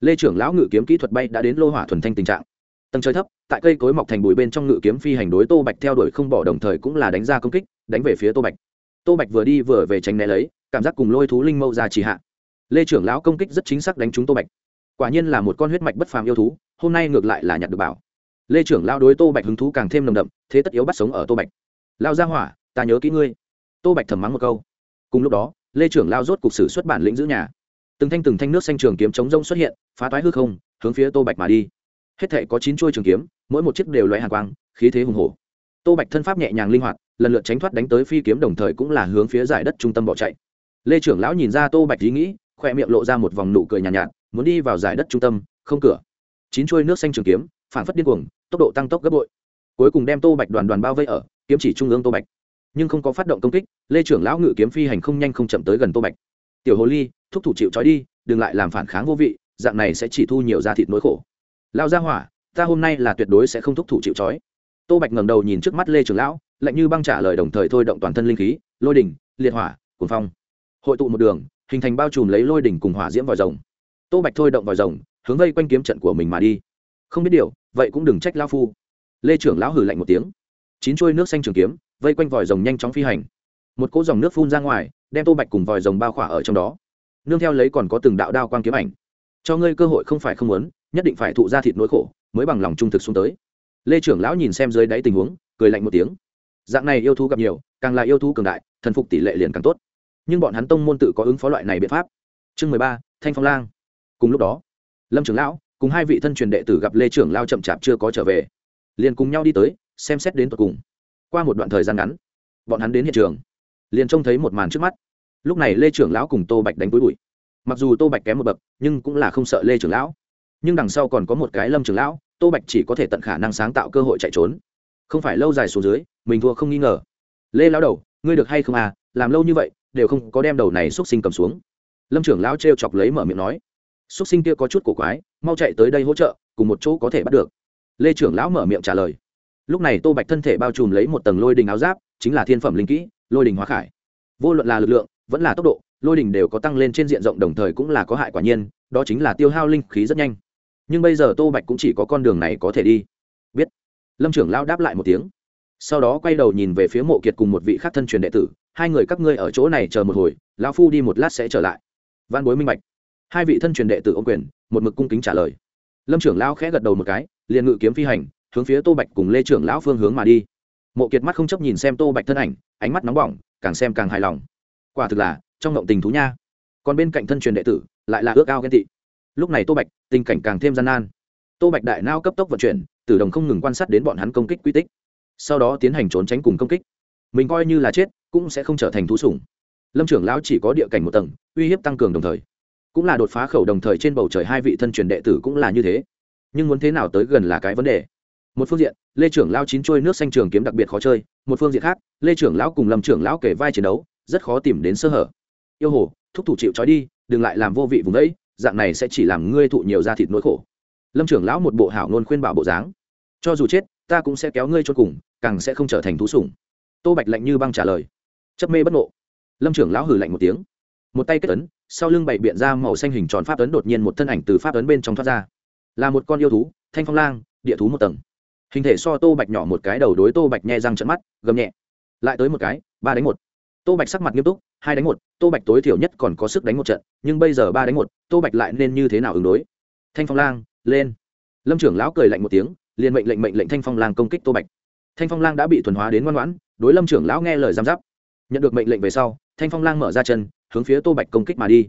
Lê trưởng lão ngự kiếm kỹ thuật bay đã đến lô hỏa thuần thanh tình trạng. Tầng trời thấp, tại cây cối mọc thành bụi bên trong ngự kiếm phi hành đối tô bạch theo đuổi không bỏ đồng thời cũng là đánh ra công kích, đánh về phía tô bạch. Tô bạch vừa đi vừa về tránh né lấy, cảm giác cùng lôi thú linh mâu ra trì hạ. Lê trưởng lão công kích rất chính xác đánh trúng tô bạch. Quả nhiên là một con huyết mạch bất phàm yêu thú, hôm nay ngược lại là nhặt được bảo. Lê trưởng lão đối tô bạch hứng thú càng thêm nồng đậm, thế tất yếu bắt sống ở tô bạch. Lao ra hỏa, ta nhớ kỹ ngươi. Tô bạch thầm mắng một câu. Cùng lúc đó lê trưởng lao rốt cục sử xuất bản lĩnh giữ nhà. Từng thanh từng thanh nước xanh trường kiếm chống rông xuất hiện phá toái hư không hướng phía tô bạch mà đi. Hết thể có chín chuôi trường kiếm mỗi một chiếc đều loại hàng quang khí thế hùng hổ. Tô bạch thân pháp nhẹ nhàng linh hoạt lần lượt tránh thoát đánh tới phi kiếm đồng thời cũng là hướng phía giải đất trung tâm bỏ chạy. Lê trưởng lão nhìn ra tô bạch ý nghĩ khoe miệng lộ ra một vòng nụ cười nhàn nhạt, nhạt muốn đi vào giải đất trung tâm không cửa. Chín chuôi nước xanh trường kiếm phản phất điên cuồng tốc độ tăng tốc gấp bội. Cuối cùng đem tô bạch đoàn đoàn bao vây ở kiếm chỉ trung ương tô bạch nhưng không có phát động công kích, lê trưởng lão ngự kiếm phi hành không nhanh không chậm tới gần tô bạch. Tiểu hồ ly, thúc thủ chịu trói đi, đừng lại làm phản kháng vô vị, dạng này sẽ chỉ thu nhiều da thịt nỗi khổ. Lao ra hỏa, ta hôm nay là tuyệt đối sẽ không thúc thủ chịu trói. Tô bạch ngẩng đầu nhìn trước mắt lê trưởng lão, lạnh như băng trả lời đồng thời thôi động toàn thân linh khí, lôi đỉnh, liệt hỏa, cuồng phong. Hội tụ một đường, hình thành bao trùm lấy lôi đỉnh cùng hỏa diễm vòi rồng. Tô bạch thôi động vòi rồng, hướng vây quanh kiếm trận của mình mà đi. Không biết điều, vậy cũng đừng trách lao phu. Lê trưởng lão hử lạnh một tiếng. Chín chuôi nước xanh trường kiếm vây quanh vòi rồng nhanh chóng phi hành. Một cỗ dòng nước phun ra ngoài, đem tô bạch cùng vòi rồng bao khỏa ở trong đó. Nương theo lấy còn có từng đạo đao quang kiếm ảnh. Cho ngươi cơ hội không phải không muốn, nhất định phải thụ ra thịt nỗi khổ, mới bằng lòng trung thực xuống tới. Lê trưởng lão nhìn xem dưới đáy tình huống, cười lạnh một tiếng. Dạng này yêu thú gặp nhiều, càng là yêu thú cường đại, thần phục tỷ lệ liền càng tốt. Nhưng bọn hắn tông môn tự có ứng phó loại này biện pháp. Chương mười ba, thanh phong lang. Cùng lúc đó, lâm trưởng lão cùng hai vị thân truyền đệ tử gặp lê trưởng lao chậm chạp chưa có trở về, liền cùng nhau đi tới, xem xét đến tột cùng qua một đoạn thời gian ngắn, bọn hắn đến hiện trường, liền trông thấy một màn trước mắt. Lúc này lê trưởng lão cùng tô bạch đánh túi bụi. Mặc dù tô bạch kém một bậc, nhưng cũng là không sợ lê trưởng lão. Nhưng đằng sau còn có một cái lâm trưởng lão, tô bạch chỉ có thể tận khả năng sáng tạo cơ hội chạy trốn. Không phải lâu dài xuống dưới, mình thua không nghi ngờ. Lê lão đầu, ngươi được hay không à làm lâu như vậy, đều không có đem đầu này x u ấ t sinh cầm xuống. Lâm trưởng lão t r e o chọc lấy mở miệng nói x u ấ t sinh kia có chút cổ quái, mau chạy tới đây hỗ trợ, cùng một chỗ có thể bắt được. Lê trưởng lão mở miệng trả lời lúc này tô bạch thân thể bao trùm lấy một tầng lôi đình áo giáp, chính là thiên phẩm linh kỹ, lôi đình hóa khải. Vô luận là lực lượng, vẫn là tốc độ, lôi đình đều có tăng lên trên diện rộng đồng thời cũng là có hại quả nhiên, đó chính là tiêu hao linh khí rất nhanh. Nhưng bây giờ tô bạch cũng chỉ có con đường này có thể đi. Biết. Lâm trưởng lao đáp lại một tiếng. Sau đó quay đầu nhìn về phía mộ kiệt cùng một vị khác thân truyền đệ tử, hai người các ngươi ở chỗ này chờ một hồi lao phu đi một lát sẽ trở lại. Văn bối minh bạch. Hai vị thân truyền đệ tử ô quyền, một mực cung kính trả lời. Lâm trưởng lao khẽ gật đầu một cái, liền ngự kiếm phi hành hướng phía tô bạch cùng lê trưởng lão phương hướng mà đi. Mộ kiệt mắt không chấp nhìn xem tô bạch thân ảnh, ánh mắt nóng bỏng, càng xem càng hài lòng. Quả thực là, trong ngộng tình thú nha. Còn bên cạnh thân truyền đệ tử, lại là ước ao ghen tị. Lúc này tô bạch, tình cảnh càng thêm gian nan. Tô bạch đại nao cấp tốc vận chuyển, tử đồng không ngừng quan sát đến bọn hắn công kích quy tích. Sau đó tiến hành trốn tránh cùng công kích. Mình coi như là chết, cũng sẽ không trở thành thú sủng. Lâm trưởng lão chỉ có địa cảnh một tầng, uy hiếp tăng cường đồng thời. Cũng là đột phá khẩu đồng thời trên bầu trời hai vị thân truyền đệ tử cũng là như thế. Nhưng muốn thế nào tới gần là cái vấn đề một phương diện, lê trưởng lao chín trôi nước xanh trường kiếm đặc biệt khó chơi, một phương diện khác, lê trưởng lão cùng lâm trưởng lão kể vai chiến đấu, rất khó tìm đến sơ hở. Yêu hồ, thúc thủ chịu trói đi, đừng lại làm vô vị vùng đấy, dạng này sẽ chỉ làm ngươi thụ nhiều da thịt nỗi khổ. Lâm trưởng lão một bộ hảo ngôn khuyên bảo bộ dáng. Cho dù chết, ta cũng sẽ kéo ngươi cho cùng, càng sẽ không trở thành thú sủng. Tô bạch lạnh như băng trả lời. Chấp mê bất ngộ. Lâm trưởng lão hử lạnh một tiếng. Một tay kết ấn, sau lưng bày biện ra màu xanh hình tròn pháp ấn đột nhiên một thân ảnh từ pháp ấn bên trong thoát ra. Là một con yêu thú, thanh phong lang, địa thú một tầng hình thể so tô bạch nhỏ một cái đầu đối tô bạch nhẹ răng trận mắt gầm nhẹ lại tới một cái ba đánh một tô bạch sắc mặt nghiêm túc hai đánh một tô bạch tối thiểu nhất còn có sức đánh một trận nhưng bây giờ ba đánh một tô bạch lại nên như thế nào ứng đối thanh phong lang lên lâm trưởng lão cười lạnh một tiếng liền mệnh lệnh mệnh lệnh thanh phong lang công kích tô bạch thanh phong lang đã bị thuần hóa đến ngoan ngoãn đối lâm trưởng lão nghe lời giam giáp nhận được mệnh lệnh về sau thanh phong lang mở ra chân hướng phía tô bạch công kích mà đi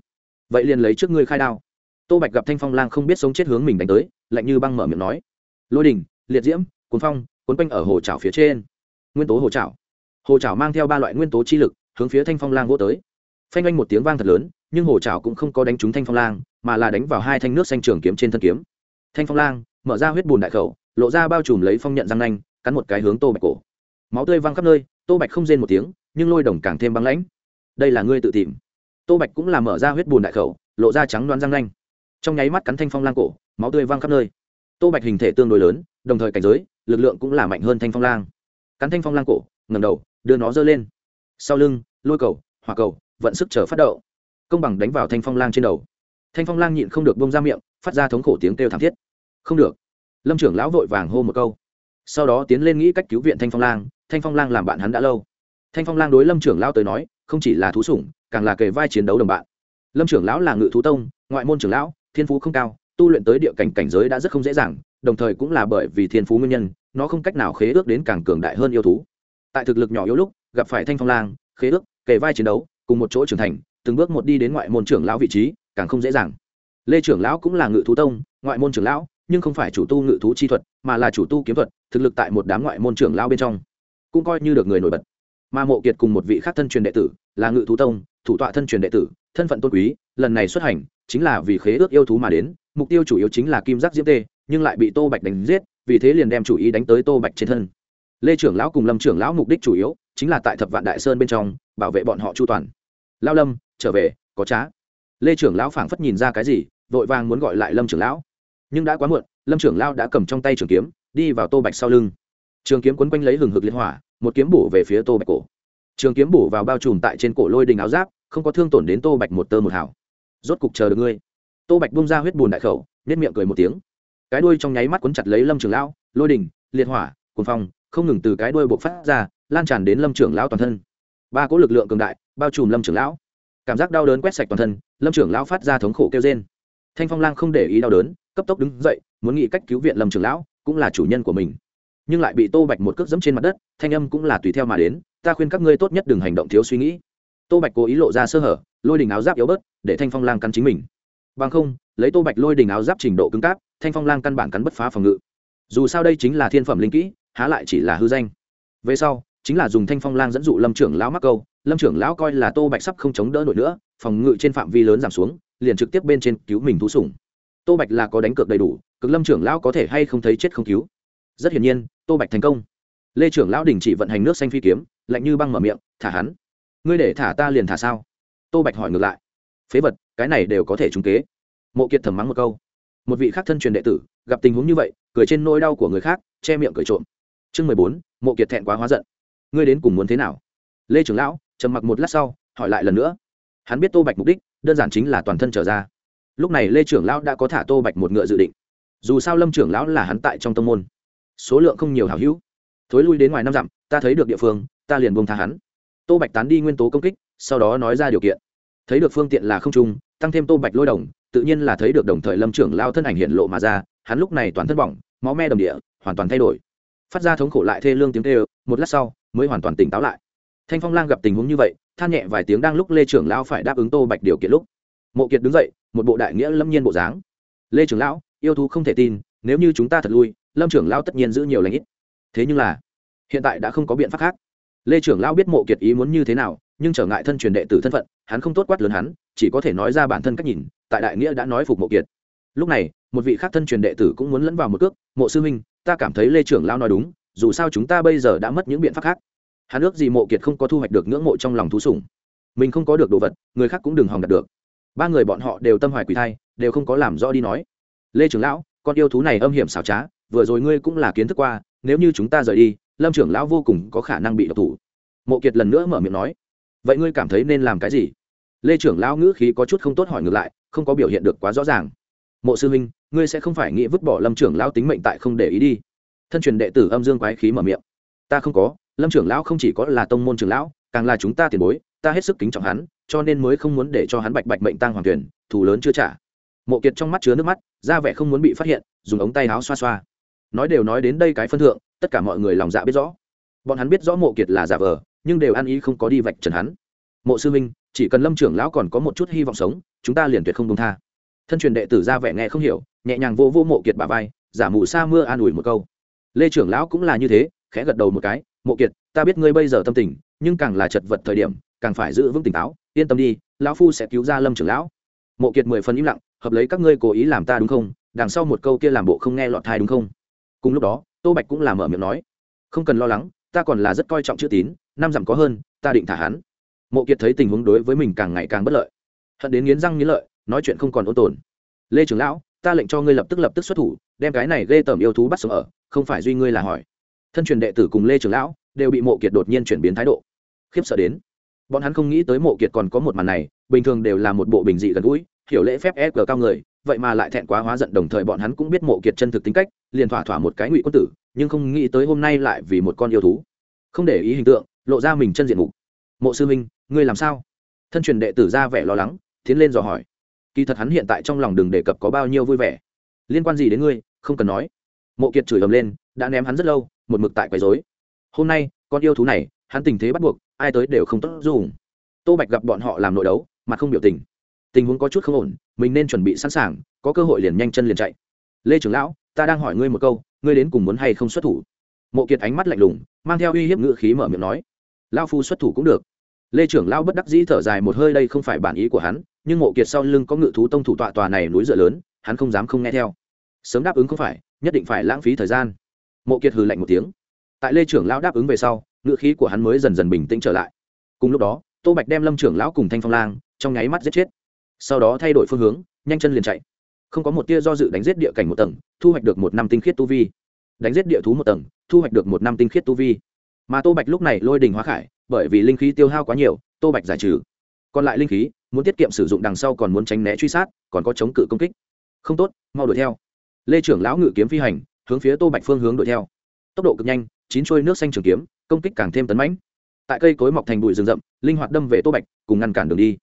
vậy liền lấy trước ngươi khai đao tô bạch gặp thanh phong lang không biết sống chết hướng mình đánh tới lạnh như băng mở miệng nói lôi đình liệt diễm, cuốn phong, cuốn quanh ở hồ trào phía trên. Nguyên tố hồ trào hồ trào mang theo ba loại nguyên tố chi lực, hướng phía thanh phong lang vô tới. Phanh oanh một tiếng vang thật lớn, nhưng hồ trào cũng không có đánh trúng thanh phong lang, mà là đánh vào hai thanh nước xanh trường kiếm trên thân kiếm. Thanh phong lang, mở ra huyết bùn đại khẩu, lộ ra bao trùm lấy phong nhận răng nanh, cắn một cái hướng tô bạch cổ. Máu tươi văng khắp nơi, tô bạch không rên một tiếng, nhưng lôi đồng càng thêm băng lãnh. Đây là ngươi tự tìm. Tô bạch cũng là mở ra huyết bùn đại khẩu, lộ ra trắng đoán răng nanh. Trong nháy mắt cắn thanh phong lang cổ, máu tươi văng khắp nơi tô bạch hình thể tương đối lớn, đồng thời cảnh giới, lực lượng cũng là mạnh hơn thanh phong lang. Cắn thanh phong lang cổ ngầm đầu, đưa nó dơ lên. Sau lưng, lôi cầu, hỏa cầu, vận sức chờ phát đậu công bằng đánh vào thanh phong lang trên đầu. Thanh phong lang nhịn không được bông ra miệng, phát ra thống khổ tiếng kêu thảm thiết. Không được. Lâm trưởng lão vội vàng hô một câu. Sau đó tiến lên nghĩ cách cứu viện thanh phong lang, thanh phong lang làm bạn hắn đã lâu. Thanh phong lang đối lâm trưởng lão tới nói, không chỉ là thú sủng, càng là kề vai chiến đấu đồng bạn. Lâm trưởng lão là ngự thú tông, ngoại môn trưởng lão, thiên phú không cao tu luyện tới địa cảnh cảnh giới đã rất không dễ dàng, đồng thời cũng là bởi vì thiên phú nguyên nhân, nó không cách nào khế ước đến càng cường đại hơn yêu thú. Tại thực lực nhỏ yếu lúc, gặp phải thanh phong lang, khế ước, kề vai chiến đấu, cùng một chỗ trưởng thành, từng bước một đi đến ngoại môn trưởng lão vị trí, càng không dễ dàng. Lê trưởng lão cũng là ngự thú tông, ngoại môn trưởng lão, nhưng không phải chủ tu ngự thú chi thuật, mà là chủ tu kiếm thuật, thực lực tại một đám ngoại môn trưởng lão bên trong, cũng coi như được người nổi bật. Mà mộ kiệt cùng một vị khác thân truyền đệ tử, là ngự thú tông, thủ tọa thân truyền đệ tử, thân phận tôn quý, lần này xuất hành, chính là vì khế ước yêu thú mà đến mục tiêu chủ yếu chính là kim giác diễm tê, nhưng lại bị tô bạch đánh giết, vì thế liền đem chủ ý đánh tới tô bạch trên thân. Lê trưởng lão cùng lâm trưởng lão mục đích chủ yếu chính là tại thập vạn đại sơn bên trong, bảo vệ bọn họ chu toàn. Lao lâm, trở về, có trá. Lê trưởng lão phảng phất nhìn ra cái gì, vội vàng muốn gọi lại lâm trưởng lão. Nhưng đã quá muộn, lâm trưởng lão đã cầm trong tay trường kiếm, đi vào tô bạch sau lưng. Trường kiếm quấn quanh lấy hừng hực liên hỏa, một kiếm bổ về phía tô bạch cổ. Trường kiếm bổ vào bao trùm tại trên cổ lôi đình áo giáp, không có thương tổn đến tô bạch một tơ một hào. rốt cục chờ được ngươi tô bạch bung ra huyết bùn đại khẩu nết miệng cười một tiếng. Cái đuôi trong nháy mắt quấn chặt lấy lâm trường lão, lôi đình, liệt hỏa, cuồng phong, không ngừng từ cái đuôi bộc phát ra, lan tràn đến lâm Trường lão toàn thân. Ba cỗ lực lượng cường đại bao trùm lâm Trường lão. Cảm giác đau đớn quét sạch toàn thân, lâm Trường lão phát ra thống khổ kêu trên thanh phong lang không để ý đau đớn, cấp tốc đứng dậy, muốn nghĩ cách cứu viện lâm Trường lão, cũng là chủ nhân của mình. Nhưng lại bị tô bạch một cước dẫm trên mặt đất, thanh âm cũng là tùy theo mà đến, ta khuyên các ngươi tốt nhất đừng hành động thiếu suy nghĩ. Tô bạch cố ý lộ ra sơ hở, lôi đình áo giáp yếu bớt, để thanh phong lang cắn chính mình bằng không, lấy tô bạch lôi đình áo giáp trình độ cứng cáp, thanh phong lang căn bản cắn bất phá phòng ngự. Dù sao đây chính là thiên phẩm linh kỹ, há lại chỉ là hư danh. Về sau, chính là dùng thanh phong lang dẫn dụ lâm trưởng lão mắc câu, lâm trưởng lão coi là tô bạch sắp không chống đỡ nổi nữa, phòng ngự trên phạm vi lớn giảm xuống, liền trực tiếp bên trên cứu mình thú sủng. Tô bạch là có đánh cược đầy đủ, cực lâm trưởng lão có thể hay không thấy chết không cứu. Rất hiển nhiên, tô bạch thành công. Lê trưởng lão đình chỉ vận hành nước xanh phi kiếm, lạnh như băng mở miệng, thả hắn. Ngươi để thả ta liền thả sao? Tô bạch hỏi ngược lại phế vật, cái này đều có thể trúng kế. Mộ kiệt thầm mắng một câu. Một vị khác thân truyền đệ tử, gặp tình huống như vậy, cười trên nỗi đau của người khác, che miệng cười trộm. Chương mười bốn, mộ kiệt thẹn quá hóa giận. Ngươi đến cùng muốn thế nào? Lê trưởng lão trầm mặc một lát sau, hỏi lại lần nữa. Hắn biết tô bạch mục đích, đơn giản chính là toàn thân trở ra. Lúc này lê trưởng lão đã có thả tô bạch một ngựa dự định. Dù sao lâm trưởng lão là hắn tại trong tâm môn. Số lượng không nhiều hảo hữu. Thối lui đến ngoài năm dặm, ta thấy được địa phương, ta liền buông tha hắn. Tô bạch tán đi nguyên tố công kích, sau đó nói ra điều kiện thấy được phương tiện là không trung, tăng thêm tô bạch lôi đồng, tự nhiên là thấy được đồng thời lâm trưởng lao thân ảnh hiện lộ mà ra, hắn lúc này toàn thân bỏng, máu me đầm địa, hoàn toàn thay đổi. Phát ra thống khổ lại thê lương tiếng tê một lát sau, mới hoàn toàn tỉnh táo lại. Thanh phong lang gặp tình huống như vậy, than nhẹ vài tiếng đang lúc lê trưởng lão phải đáp ứng tô bạch điều kiện lúc. Mộ kiệt đứng dậy, một bộ đại nghĩa lâm nhiên bộ dáng. Lê trưởng lão, yêu thú không thể tin, nếu như chúng ta thật lui, lâm trưởng lão tất nhiên giữ nhiều lãnh ít. Thế nhưng là, hiện tại đã không có biện pháp khác. Lê trưởng lão biết mộ kiệt ý muốn như thế nào nhưng trở ngại thân truyền đệ tử thân phận, hắn không tốt quát lớn hắn, chỉ có thể nói ra bản thân cách nhìn, tại đại nghĩa đã nói phục mộ kiệt. Lúc này, một vị khác thân truyền đệ tử cũng muốn lẫn vào một cước, mộ sư huynh, ta cảm thấy lê trưởng lão nói đúng, dù sao chúng ta bây giờ đã mất những biện pháp khác. Hắn ước gì mộ kiệt không có thu hoạch được ngưỡng mộ trong lòng thú sủng. Mình không có được đồ vật, người khác cũng đừng hòng đạt được. Ba người bọn họ đều tâm hoài quỷ thai, đều không có làm rõ đi nói. Lê trưởng lão, con yêu thú này âm hiểm xảo trá, vừa rồi ngươi cũng là kiến thức qua, nếu như chúng ta rời đi, lâm trưởng lão vô cùng có khả năng bị độc thủ. Mộ kiệt lần nữa mở miệng nói vậy ngươi cảm thấy nên làm cái gì? Lê trưởng lão ngữ khí có chút không tốt hỏi ngược lại, không có biểu hiện được quá rõ ràng. Mộ sư huynh, ngươi sẽ không phải nghĩ vứt bỏ lâm trưởng lão tính mệnh tại không để ý đi. Thân truyền đệ tử âm dương quái khí mở miệng. Ta không có, lâm trưởng lão không chỉ có là tông môn trưởng lão, càng là chúng ta tiền bối, ta hết sức kính trọng hắn, cho nên mới không muốn để cho hắn bạch bạch mệnh tăng hoàng tuyển, thù lớn chưa trả. Mộ kiệt trong mắt chứa nước mắt, ra vẻ không muốn bị phát hiện, dùng ống tay áo xoa xoa. Nói đều nói đến đây cái phân thượng, tất cả mọi người lòng dạ biết rõ. Bọn hắn biết rõ mộ kiệt là giả vờ nhưng đều ăn ý không có đi vạch trần hắn. Mộ sư minh chỉ cần lâm trưởng lão còn có một chút hy vọng sống, chúng ta liền tuyệt không công tha. Thân truyền đệ tử ra vẻ nghe không hiểu, nhẹ nhàng vô vô mộ kiệt bà vai, giả mù sa mưa an ủi một câu. Lê trưởng lão cũng là như thế, khẽ gật đầu một cái, mộ kiệt, ta biết ngươi bây giờ tâm tình, nhưng càng là chật vật thời điểm, càng phải giữ vững tỉnh táo, yên tâm đi, lão phu sẽ cứu ra lâm trưởng lão. Mộ kiệt mười phần im lặng, hợp lấy các ngươi cố ý làm ta đúng không? Đằng sau một câu kia làm bộ không nghe lọt thai đúng không? Cùng lúc đó, tô bạch cũng làm mở miệng nói, không cần lo lắng ta còn là rất coi trọng chữ tín, năm dặm có hơn, ta định thả hắn. Mộ kiệt thấy tình huống đối với mình càng ngày càng bất lợi. Hận đến nghiến răng nghiến lợi, nói chuyện không còn ôn tồn. Lê trưởng lão, ta lệnh cho ngươi lập tức lập tức xuất thủ, đem cái này ghê tởm yêu thú bắt sống ở, không phải duy ngươi là hỏi. Thân truyền đệ tử cùng lê trưởng lão đều bị mộ kiệt đột nhiên chuyển biến thái độ. Khiếp sợ đến, bọn hắn không nghĩ tới mộ kiệt còn có một màn này, bình thường đều là một bộ bình dị gần gũi, hiểu lễ phép e cờ cao người vậy mà lại thẹn quá hóa giận, đồng thời bọn hắn cũng biết mộ kiệt chân thực tính cách, liền thỏa thỏa một cái ngụy quân tử, nhưng không nghĩ tới hôm nay lại vì một con yêu thú. Không để ý hình tượng, lộ ra mình chân diện mục. Mộ sư minh ngươi làm sao? Thân truyền đệ tử ra vẻ lo lắng, tiến lên dò hỏi. Kỳ thật hắn hiện tại trong lòng đừng đề cập có bao nhiêu vui vẻ. Liên quan gì đến ngươi, không cần nói. Mộ kiệt chửi ầm lên, đã ném hắn rất lâu, một mực tại quấy dối hôm nay, con yêu thú này, hắn tình thế bắt buộc, ai tới đều không tốt dùng. Tô bạch gặp bọn họ làm nội đấu mà không biểu tình tình huống có chút không ổn, mình nên chuẩn bị sẵn sàng, có cơ hội liền nhanh chân liền chạy. Lê trưởng lão, ta đang hỏi ngươi một câu, ngươi đến cùng muốn hay không xuất thủ? Mộ kiệt ánh mắt lạnh lùng, mang theo uy hiếp ngự khí mở miệng nói. Lao phu xuất thủ cũng được. Lê trưởng lão bất đắc dĩ thở dài một hơi, đây không phải bản ý của hắn, nhưng mộ kiệt sau lưng có ngự thú tông thủ tọa, tòa này núi dựa lớn, hắn không dám không nghe theo. Sớm đáp ứng không phải, nhất định phải lãng phí thời gian. Mộ kiệt hừ lạnh một tiếng. Tại lê trưởng lão đáp ứng về sau ngự khí của hắn mới dần dần bình tĩnh trở lại. Cùng lúc đó, tô bạch đem lâm trưởng lão cùng thanh phong lang, trong nháy mắt giết chết sau đó thay đổi phương hướng, nhanh chân liền chạy. Không có một tia do dự đánh giết địa cảnh một tầng, thu hoạch được một năm tinh khiết tu vi. Đánh giết địa thú một tầng, thu hoạch được một năm tinh khiết tu vi. Mà tô bạch lúc này lôi đình hóa khải, bởi vì linh khí tiêu hao quá nhiều, tô bạch giải trừ. Còn lại linh khí, muốn tiết kiệm sử dụng đằng sau còn muốn tránh né truy sát, còn có chống cự công kích. Không tốt, mau đuổi theo. Lê trưởng lão ngự kiếm phi hành, hướng phía tô bạch phương hướng đuổi theo. Tốc độ cực nhanh, chín trôi nước xanh trường kiếm, công kích càng thêm tấn mãnh. Tại cây cối mọc thành bụi rừng rậm, linh hoạt đâm về tô bạch, cùng ngăn cản đường đi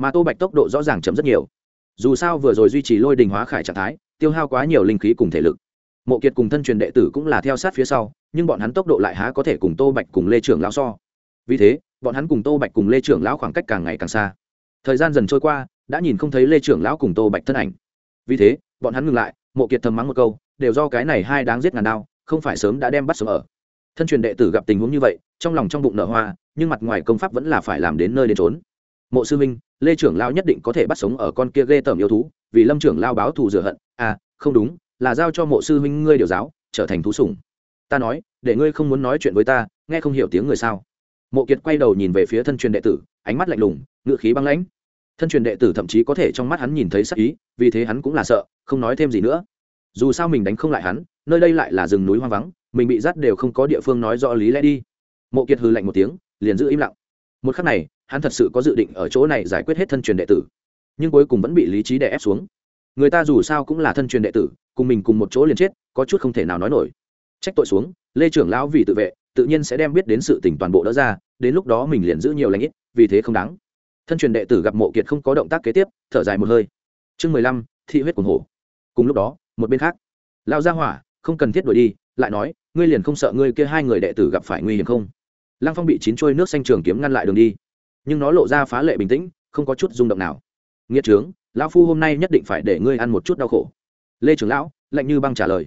mà tô bạch tốc độ rõ ràng chậm rất nhiều. Dù sao vừa rồi duy trì lôi đình hóa khải trạng thái, tiêu hao quá nhiều linh khí cùng thể lực. Mộ kiệt cùng thân truyền đệ tử cũng là theo sát phía sau, nhưng bọn hắn tốc độ lại há có thể cùng tô bạch cùng lê trưởng lão so. Vì thế, bọn hắn cùng tô bạch cùng lê trưởng lão khoảng cách càng ngày càng xa. Thời gian dần trôi qua, đã nhìn không thấy lê trưởng lão cùng tô bạch thân ảnh. Vì thế, bọn hắn ngừng lại, mộ kiệt thầm mắng một câu, đều do cái này hai đáng giết ngàn đao, không phải sớm đã đem bắt sớm ở. Thân truyền đệ tử gặp tình huống như vậy, trong lòng trong bụng nở hoa, nhưng mặt ngoài công pháp vẫn là phải làm đến nơi đến trốn mộ sư minh lê trưởng lao nhất định có thể bắt sống ở con kia ghê tởm yêu thú, vì lâm trưởng lao báo thù rửa hận. À không đúng, là giao cho mộ sư minh ngươi điều giáo, trở thành thú sủng. Ta nói, để ngươi không muốn nói chuyện với ta, nghe không hiểu tiếng người sao? Mộ kiệt quay đầu nhìn về phía thân truyền đệ tử, ánh mắt lạnh lùng, ngựa khí băng lãnh. Thân truyền đệ tử thậm chí có thể trong mắt hắn nhìn thấy sắc ý, vì thế hắn cũng là sợ, không nói thêm gì nữa. Dù sao mình đánh không lại hắn, nơi đây lại là rừng núi hoang vắng, mình bị dắt đều không có địa phương nói rõ lý lẽ đi. Mộ kiệt hư lạnh một tiếng, liền giữ im lặng. Một khắc này hắn thật sự có dự định ở chỗ này giải quyết hết thân truyền đệ tử, nhưng cuối cùng vẫn bị lý trí đè ép xuống. Người ta dù sao cũng là thân truyền đệ tử, cùng mình cùng một chỗ liền chết, có chút không thể nào nói nổi. Trách tội xuống, lê trưởng lão vì tự vệ, tự nhiên sẽ đem biết đến sự tình toàn bộ đỡ ra, đến lúc đó mình liền giữ nhiều lãnh ít, vì thế không đáng. Thân truyền đệ tử gặp mộ kiệt không có động tác kế tiếp, thở dài một hơi. Chương mười lăm, thị huyết cuồng hổ. Cùng lúc đó, một bên khác lao ra hỏa, không cần thiết đuổi đi, lại nói, ngươi liền không sợ ngươi kia hai người đệ tử gặp phải nguy hiểm không? Lăng phong bị chín trôi nước xanh trường kiếm ngăn lại đường đi nhưng nó lộ ra phá lệ bình tĩnh, không có chút rung động nào. Nghĩa trướng, lão phu hôm nay nhất định phải để ngươi ăn một chút đau khổ. Lê trưởng lão, lạnh như băng trả lời.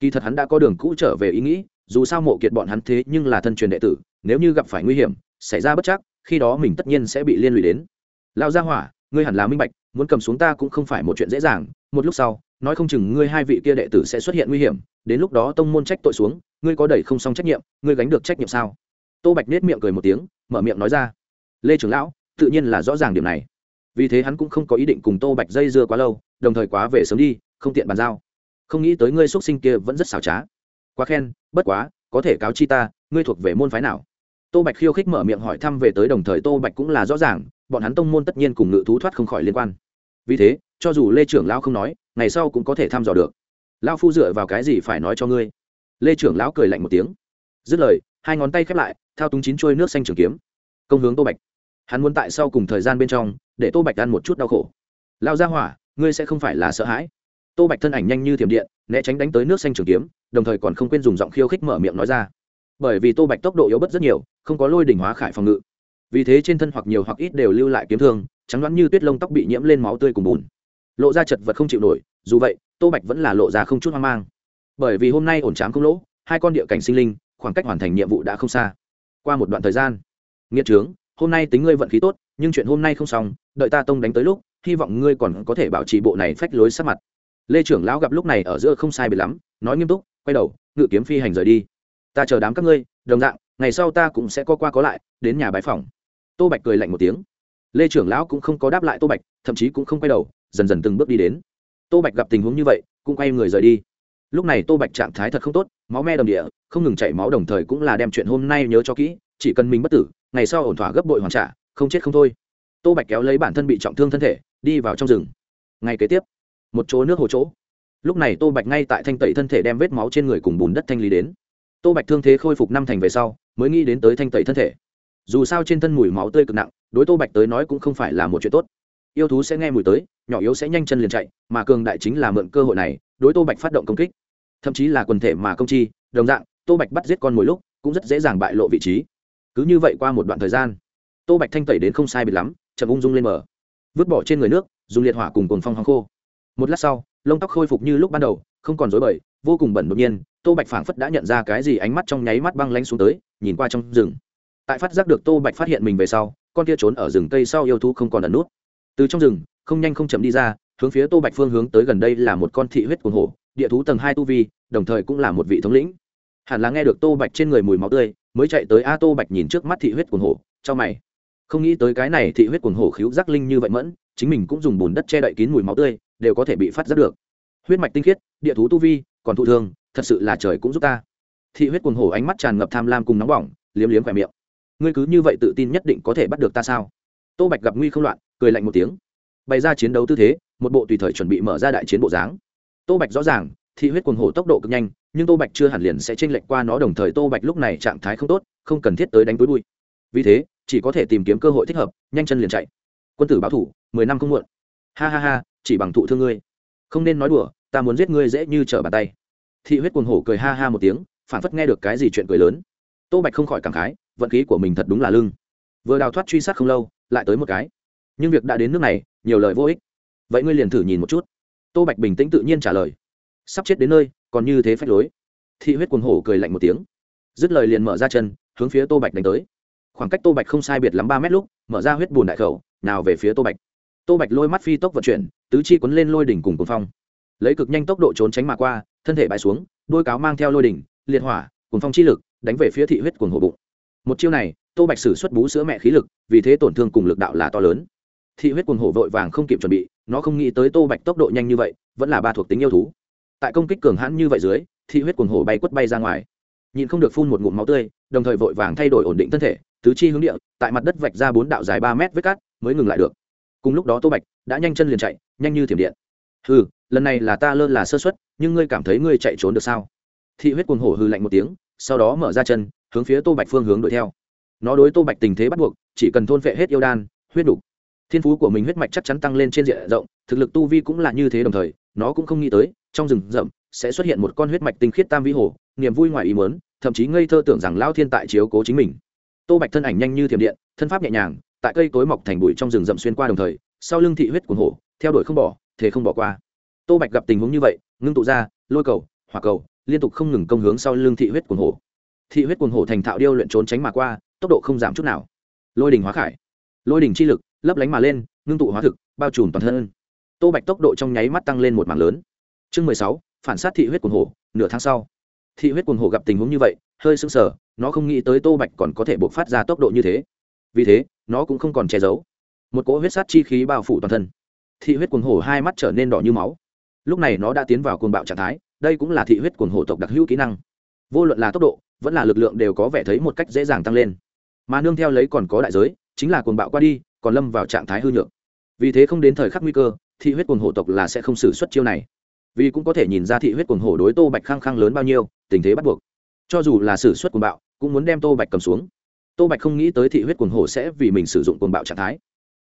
Kỳ thật hắn đã có đường cũ trở về ý nghĩ, dù sao mộ kiệt bọn hắn thế nhưng là thân truyền đệ tử, nếu như gặp phải nguy hiểm, xảy ra bất chắc, khi đó mình tất nhiên sẽ bị liên lụy đến. Lao gia hỏa, ngươi hẳn là minh bạch, muốn cầm xuống ta cũng không phải một chuyện dễ dàng, một lúc sau, nói không chừng ngươi hai vị kia đệ tử sẽ xuất hiện nguy hiểm, đến lúc đó tông môn trách tội xuống, ngươi có đẩy không xong trách nhiệm, ngươi gánh được trách nhiệm sao? Tô bạch nết miệng cười một tiếng, mở miệng nói ra lê trưởng lão, tự nhiên là rõ ràng điểm này. Vì thế hắn cũng không có ý định cùng tô bạch dây dưa quá lâu, đồng thời quá về sớm đi, không tiện bàn giao. Không nghĩ tới ngươi x u ấ t sinh kia vẫn rất xảo trá. Quá khen, bất quá, có thể cáo chi ta, ngươi thuộc về môn phái nào? Tô bạch khiêu khích mở miệng hỏi thăm về tới đồng thời tô bạch cũng là rõ ràng, bọn hắn tông môn tất nhiên cùng ngự thú thoát không khỏi liên quan. Vì thế, cho dù lê trưởng lão không nói, ngày sau cũng có thể thăm dò được. Lão phu dựa vào cái gì phải nói cho ngươi? Lê trưởng lão cười lạnh một tiếng. Dứt lời, hai ngón tay khép lại, thao túng chín trôi nước xanh trường kiếm. Công hướng tô bạch hắn muốn tại sau cùng thời gian bên trong, để tô bạch ăn một chút đau khổ. Lao ra hỏa, ngươi sẽ không phải là sợ hãi. Tô bạch thân ảnh nhanh như thiểm điện, né tránh đánh tới nước xanh trường kiếm, đồng thời còn không quên dùng giọng khiêu khích mở miệng nói ra. Bởi vì tô bạch tốc độ yếu bất rất nhiều, không có lôi đỉnh hóa khải phòng ngự. Vì thế trên thân hoặc nhiều hoặc ít đều lưu lại kiếm thương, trắng đoán như tuyết lông tóc bị nhiễm lên máu tươi cùng bùn. Lộ ra chật vật không chịu nổi, dù vậy, tô bạch vẫn là lộ ra không chút hoang mang. Bởi vì hôm nay ổn trám không lỗ, hai con địa cảnh sinh linh, khoảng cách hoàn thành nhiệm vụ đã không xa. Qua một đoạn thời gian, nghiệt trướng hôm nay tính ngươi vận khí tốt, nhưng chuyện hôm nay không xong, đợi ta tông đánh tới lúc, hy vọng ngươi còn có thể bảo trì bộ này phách lối sát mặt. Lê trưởng lão gặp lúc này ở giữa không sai biệt lắm, nói nghiêm túc, quay đầu, ngự kiếm phi hành rời đi. Ta chờ đám các ngươi, đồng dạng, ngày sau ta cũng sẽ có qua có lại, đến nhà bái phòng tô bạch cười lạnh một tiếng. Lê trưởng lão cũng không có đáp lại tô bạch, thậm chí cũng không quay đầu, dần dần từng bước đi đến. Tô bạch gặp tình huống như vậy, cũng quay người rời đi. Lúc này tô bạch trạng thái thật không tốt, máu me đầm địa, không ngừng chảy máu đồng thời cũng là đem chuyện hôm nay nhớ cho kỹ, chỉ cần mình bất tử ngày sau ổn thỏa gấp bội hoàn trả, không chết không thôi. Tô bạch kéo lấy bản thân bị trọng thương thân thể, đi vào trong rừng. Ngày kế tiếp, một chỗ nước hồ chỗ. Lúc này tô bạch ngay tại thanh tẩy thân thể đem vết máu trên người cùng bùn đất thanh lý đến. Tô bạch thương thế khôi phục năm thành về sau, mới nghĩ đến tới thanh tẩy thân thể. Dù sao trên thân mùi máu tươi cực nặng, đối tô bạch tới nói cũng không phải là một chuyện tốt. Yêu thú sẽ nghe mùi tới, nhỏ yếu sẽ nhanh chân liền chạy, mà cường đại chính là mượn cơ hội này, đối tô bạch phát động công kích. Thậm chí là quần thể mà công chi, đồng dạng, tô bạch bắt giết con mồi lúc, cũng rất dễ dàng bại lộ vị trí cứ như vậy qua một đoạn thời gian, tô bạch thanh tẩy đến không sai biệt lắm, chậm ung dung lên mở vứt bỏ trên người nước, dùng liệt hỏa cùng cồn phong hăng khô. Một lát sau, lông tóc khôi phục như lúc ban đầu, không còn dối bời, vô cùng bẩn đột nhiên, tô bạch phảng phất đã nhận ra cái gì ánh mắt trong nháy mắt băng lanh xuống tới, nhìn qua trong rừng. Tại phát giác được tô bạch phát hiện mình về sau, con kia trốn ở rừng cây sau yêu thú không còn ẩn nút. Từ trong rừng, không nhanh không chậm đi ra, hướng phía tô bạch phương hướng tới gần đây là một con thị huyết cuồng hổ, địa thú tầng hai tu vi, đồng thời cũng là một vị thống lĩnh. Hẳn là nghe được tô bạch trên người mùi máu tươi mới chạy tới a tô bạch nhìn trước mắt thị huyết cuồng hổ, cho mày. Không nghĩ tới cái này thị huyết cuồng hổ khíu giác linh như vậy mẫn, chính mình cũng dùng bùn đất che đậy kín mùi máu tươi, đều có thể bị phát giác được. Huyết mạch tinh khiết, địa thú tu vi, còn thụ thương, thật sự là trời cũng giúp ta. Thị huyết cuồng hổ ánh mắt tràn ngập tham lam cùng nóng bỏng, liếm liếm khỏe miệng. Ngươi cứ như vậy tự tin nhất định có thể bắt được ta sao? Tô bạch gặp nguy không loạn, cười lạnh một tiếng. Bày ra chiến đấu tư thế, một bộ tùy thời chuẩn bị mở ra đại chiến bộ dáng. Tô bạch rõ ràng, thị huyết cuồng hổ tốc độ cực nhanh nhưng tô bạch chưa hẳn liền sẽ tranh lệch qua nó, đồng thời tô bạch lúc này trạng thái không tốt, không cần thiết tới đánh túi bụi. Vì thế, chỉ có thể tìm kiếm cơ hội thích hợp, nhanh chân liền chạy. Quân tử báo thủ, mười năm không muộn. Ha ha ha, chỉ bằng thụ thương ngươi. Không nên nói đùa, ta muốn giết ngươi dễ như trở bàn tay. Thị huyết cuồng hổ cười ha ha một tiếng, phản phất nghe được cái gì chuyện cười lớn. Tô bạch không khỏi cảm khái, vận khí của mình thật đúng là lưng. Vừa đào thoát truy sát không lâu, lại tới một cái. Nhưng việc đã đến nước này, nhiều lời vô ích. Vậy ngươi liền thử nhìn một chút. Tô bạch bình tĩnh tự nhiên trả lời. Sắp chết đến nơi còn như thế phách lối. Thị huyết cuồng hổ cười lạnh một tiếng. Dứt lời liền mở ra chân, hướng phía tô bạch đánh tới. Khoảng cách tô bạch không sai biệt lắm ba mét lúc, mở ra huyết bùn đại khẩu, nào về phía tô bạch. Tô bạch lôi mắt phi tốc vận chuyển, tứ chi quấn lên lôi đỉnh cùng cuồng phong. Lấy cực nhanh tốc độ trốn tránh mà qua, thân thể bãi xuống, đôi cáo mang theo lôi đỉnh, liệt hỏa, cuồng phong chi lực, đánh về phía thị huyết cuồng hổ bụng. Một chiêu này, tô bạch sử xuất bú sữa mẹ khí lực, vì thế tổn thương cùng lực đạo là to lớn. Thị huyết cuồng hổ vội vàng không kịp chuẩn bị, nó không nghĩ tới tô bạch tốc độ nhanh như vậy, vẫn là ba thuộc tính yêu thú tại công kích cường hãn như vậy dưới, thị huyết cuồng hổ bay quất bay ra ngoài. Nhìn không được phun một ngụm máu tươi, đồng thời vội vàng thay đổi ổn định thân thể, tứ chi hướng địa, tại mặt đất vạch ra bốn đạo dài ba mét vết cát, mới ngừng lại được. Cùng lúc đó tô bạch đã nhanh chân liền chạy, nhanh như thiểm điện. Hừ, lần này là ta lơ là sơ xuất nhưng ngươi cảm thấy ngươi chạy trốn được sao? Thị huyết cuồng hổ hư lạnh một tiếng, sau đó mở ra chân, hướng phía tô bạch phương hướng đuổi theo. Nó đối tô bạch tình thế bắt buộc, chỉ cần thôn phệ hết yêu đan, huyết đủ. thiên phú của mình huyết mạch chắc chắn tăng lên trên diện rộng, thực lực tu vi cũng là như thế đồng thời, nó cũng không nghĩ tới trong rừng rậm sẽ xuất hiện một con huyết mạch tinh khiết tam vĩ hồ, niềm vui ngoài ý muốn, thậm chí ngây thơ tưởng rằng lao thiên tại chiếu cố chính mình. Tô bạch thân ảnh nhanh như thiểm điện, thân pháp nhẹ nhàng, tại cây cối mọc thành bụi trong rừng rậm xuyên qua đồng thời, sau lưng thị huyết cuồng hổ, theo đuổi không bỏ thế không bỏ qua. Tô bạch gặp tình huống như vậy, ngưng tụ ra, lôi cầu, hỏa cầu, liên tục không ngừng công hướng sau lưng thị huyết cuồng hổ. Thị huyết cuồng hổ thành thạo điêu luyện trốn tránh mà qua, tốc độ không giảm chút nào. Lôi đình hóa khải, lôi đình chi lực, lấp lánh mà lên, ngưng tụ hóa thực, bao trùm toàn thân. Tô bạch tốc độ trong nháy mắt tăng lên một mảng lớn chương mười sáu, phản sát thị huyết cuồng hổ, nửa tháng sau. Thị huyết cuồng hổ gặp tình huống như vậy, hơi sững sờ, nó không nghĩ tới tô bạch còn có thể bộc phát ra tốc độ như thế. Vì thế, nó cũng không còn che giấu. Một cỗ huyết sát chi khí bao phủ toàn thân. Thị huyết cuồng hổ hai mắt trở nên đỏ như máu. Lúc này nó đã tiến vào cuồng bạo trạng thái, đây cũng là thị huyết cuồng hổ tộc đặc hữu kỹ năng. Vô luận là tốc độ, vẫn là lực lượng đều có vẻ thấy một cách dễ dàng tăng lên. Mà nương theo lấy còn có đại giới, chính là cuồng bạo qua đi, còn lâm vào trạng thái hư nhược. Vì thế không đến thời khắc nguy cơ, thị huyết cuồng hổ tộc là sẽ không xử suất chiêu này vì cũng có thể nhìn ra thị huyết cuồng hổ đối tô bạch khăng khăng lớn bao nhiêu, tình thế bắt buộc. Cho dù là xử suất cuồng bạo, cũng muốn đem tô bạch cầm xuống. Tô bạch không nghĩ tới thị huyết cuồng hổ sẽ vì mình sử dụng cuồng bạo trạng thái.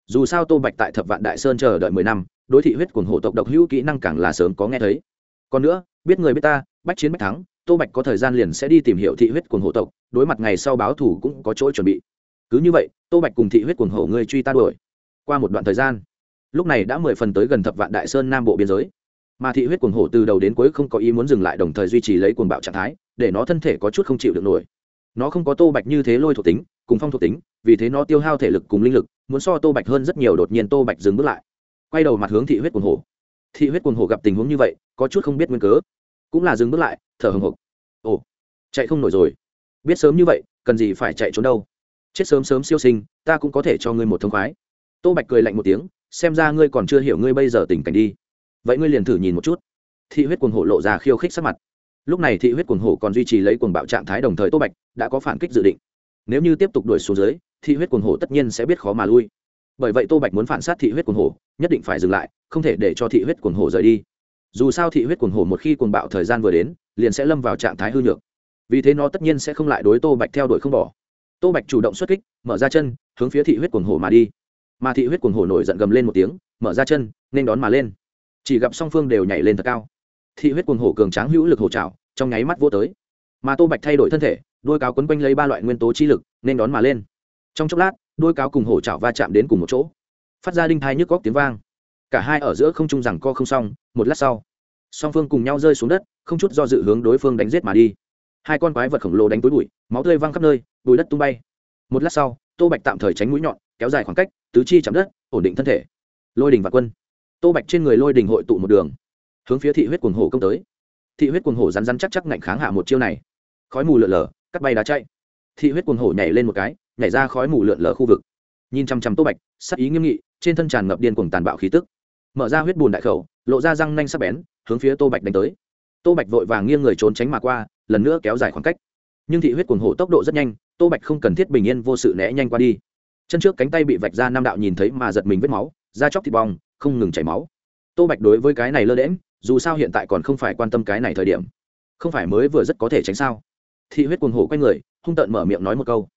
Dù sao tô bạch tại thập vạn đại sơn chờ đợi mười năm, đối thị huyết cuồng hổ tộc độc hữu kỹ năng càng là sớm có nghe thấy. Còn nữa, biết người biết ta, bách chiến bách thắng, tô bạch có thời gian liền sẽ đi tìm hiểu thị huyết cuồng hổ tộc, đối mặt ngày sau báo thủ cũng có chỗ chuẩn bị. Cứ như vậy, tô bạch cùng thị huyết cuồng hổ người truy ta đuổi. Qua một đoạn thời gian, lúc này đã mười phần tới gần thập vạn đại sơn nam bộ biên giới mà thị huyết cuồng hổ từ đầu đến cuối không có ý muốn dừng lại đồng thời duy trì lấy cuồng bạo trạng thái, để nó thân thể có chút không chịu được nổi. Nó không có tô bạch như thế lôi thuộc tính, cùng phong thuộc tính, vì thế nó tiêu hao thể lực cùng linh lực, muốn so tô bạch hơn rất nhiều đột nhiên tô bạch dừng bước lại. Quay đầu mặt hướng thị huyết cuồng hổ. Thị huyết cuồng hổ gặp tình huống như vậy, có chút không biết nguyên cớ, cũng là dừng bước lại, thở hồng hộc ồ, chạy không nổi rồi. Biết sớm như vậy, cần gì phải chạy trốn đâu. Chết sớm sớm siêu sinh, ta cũng có thể cho ngươi một thông khoái. Tô bạch cười lạnh một tiếng, xem ra ngươi còn chưa hiểu ngươi bây giờ tình cảnh đi vậy ngươi liền thử nhìn một chút. Thị huyết cuồng hổ lộ ra khiêu khích sắc mặt. Lúc này thị huyết cuồng hổ còn duy trì lấy cuồng bạo trạng thái đồng thời tô bạch, đã có phản kích dự định. Nếu như tiếp tục đuổi xuống dưới, thị huyết cuồng hổ tất nhiên sẽ biết khó mà lui. Bởi vậy tô bạch muốn phản sát thị huyết cuồng hổ, nhất định phải dừng lại, không thể để cho thị huyết cuồng hổ rời đi. Dù sao thị huyết cuồng hổ một khi cuồng bạo thời gian vừa đến, liền sẽ lâm vào trạng thái hư nhược. Vì thế nó tất nhiên sẽ không lại đối tô bạch theo đuổi không bỏ. Tô bạch chủ động xuất kích, mở ra chân, hướng phía thị huyết cuồng hổ mà đi. Mà thị huyết cuồng hổ nổi giận gầm lên một tiếng, mở ra chân, nên đón mà lên chỉ gặp song phương đều nhảy lên thật cao. Thị huyết cuồng hổ cường tráng hữu lực hổ trào trong nháy mắt vô tới. Mà tô bạch thay đổi thân thể, đôi cáo quấn quanh lấy ba loại nguyên tố chi lực, nên đón mà lên. Trong chốc lát, đôi cáo cùng hổ trào va chạm đến cùng một chỗ. Phát ra đinh thai nhức góc tiếng vang. Cả hai ở giữa không trung rằng co không xong, một lát sau, song phương cùng nhau rơi xuống đất, không chút do dự hướng đối phương đánh giết mà đi. Hai con quái vật khổng lồ đánh túi bụi, máu tươi văng khắp nơi bụi đất tung bay. Một lát sau, tô bạch tạm thời tránh mũi nhọn, kéo dài khoảng cách, tứ chi chạm đất, ổn định thân thể. Lôi đình và quân tô bạch trên người lôi đình hội tụ một đường, hướng phía thị huyết quần hổ công tới. Thị huyết quần hổ rắn rắn chắc chắc ngạnh kháng hạ một chiêu này. Khói mù lượn lờ, cắt bay đá chạy. Thị huyết quần hổ nhảy lên một cái, nhảy ra khói mù lượn lờ khu vực. Nhìn chăm chăm tô bạch, sắc ý nghiêm nghị, trên thân tràn ngập điên cuồng tàn bạo khí tức. Mở ra huyết bùn đại khẩu, lộ ra răng nanh sắc bén, hướng phía tô bạch đánh tới. Tô bạch vội vàng nghiêng người trốn tránh mà qua, lần nữa kéo dài khoảng cách. Nhưng thị huyết cuồng hổ tốc độ rất nhanh, tô bạch không cần thiết bình yên vô sự né nhanh qua đi. Chân trước cánh tay bị vạch ra nam đạo nhìn thấy mà giật mình vết máu, da chóc thịt bong không ngừng chảy máu. Tô bạch đối với cái này lơ đễm dù sao hiện tại còn không phải quan tâm cái này thời điểm. Không phải mới vừa rất có thể tránh sao? Thị huyết cuồng hổ quay người, hung tợn mở miệng nói một câu.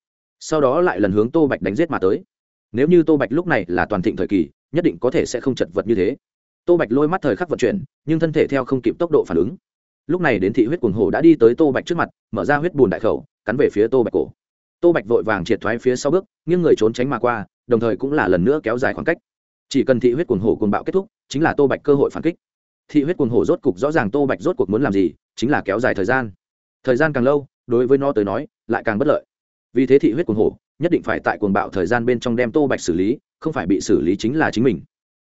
Sau đó lại lần hướng tô bạch đánh giết mà tới. Nếu như tô bạch lúc này là toàn thịnh thời kỳ, nhất định có thể sẽ không chật vật như thế. Tô bạch lôi mắt thời khắc vận chuyển, nhưng thân thể theo không kịp tốc độ phản ứng. Lúc này đến thị huyết cuồng hổ đã đi tới tô bạch trước mặt, mở ra huyết bùn đại khẩu, cắn về phía tô bạch cổ. Tô bạch vội vàng triệt thoái phía sau bước, nghiêng người trốn tránh mà qua, đồng thời cũng là lần nữa kéo dài khoảng cách chỉ cần thị huyết cuồng hổ cuồng bạo kết thúc, chính là tô bạch cơ hội phản kích. Thị huyết cuồng hổ rốt cục rõ ràng tô bạch rốt cuộc muốn làm gì, chính là kéo dài thời gian. Thời gian càng lâu, đối với nó tới nói, lại càng bất lợi. Vì thế thị huyết cuồng hổ nhất định phải tại cuồng bạo thời gian bên trong đem tô bạch xử lý, không phải bị xử lý chính là chính mình.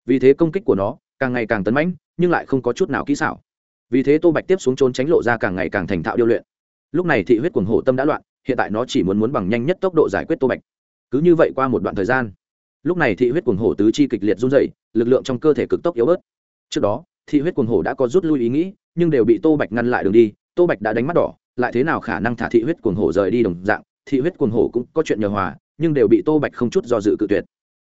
Vì thế công kích của nó càng ngày càng tấn mãnh, nhưng lại không có chút nào kỹ xảo. Vì thế tô bạch tiếp xuống trốn tránh lộ ra càng ngày càng thành thạo điêu luyện. Lúc này thị huyết cuồng hổ tâm đã loạn, hiện tại nó chỉ muốn muốn bằng nhanh nhất tốc độ giải quyết tô bạch. Cứ như vậy qua một đoạn thời gian lúc này thị huyết cuồng hổ tứ chi kịch liệt run dày lực lượng trong cơ thể cực tốc yếu bớt. Trước đó, thị huyết cuồng hổ đã có rút lui ý nghĩ, nhưng đều bị tô bạch ngăn lại đường đi. Tô bạch đã đánh mắt đỏ, lại thế nào khả năng thả thị huyết cuồng hổ rời đi đồng dạng? Thị huyết cuồng hổ cũng có chuyện nhờ hòa, nhưng đều bị tô bạch không chút do dự cự tuyệt.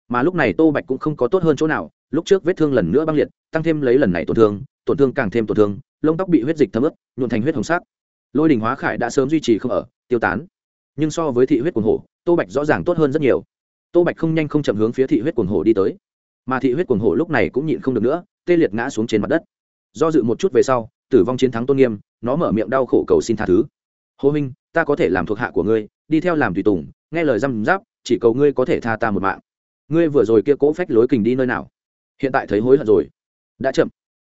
Mà lúc này tô bạch cũng không có tốt hơn chỗ nào, lúc trước vết thương lần nữa băng liệt, tăng thêm lấy lần này tổn thương tổn thương càng thêm tổn thương, lông tóc bị huyết dịch thấm ướt, nhuộn thành huyết hồng sắc. Lôi đình hóa khải đã sớm duy trì không ở, tiêu tán. Nhưng so với thị huyết cuồng hổ, tô bạch rõ ràng tốt hơn rất nhiều tô bạch không nhanh không chậm hướng phía thị huyết cuồng hổ đi tới. Mà thị huyết cuồng hổ lúc này cũng nhịn không được nữa, tê liệt ngã xuống trên mặt đất. Do dự một chút về sau, tử vong chiến thắng tôn nghiêm, nó mở miệng đau khổ cầu xin tha thứ. Hô minh, ta có thể làm thuộc hạ của ngươi, đi theo làm tùy tùng, nghe lời răm giáp chỉ cầu ngươi có thể tha ta một mạng. Ngươi vừa rồi kia cỗ phách lối kình đi nơi nào? Hiện tại thấy hối hận rồi. Đã chậm.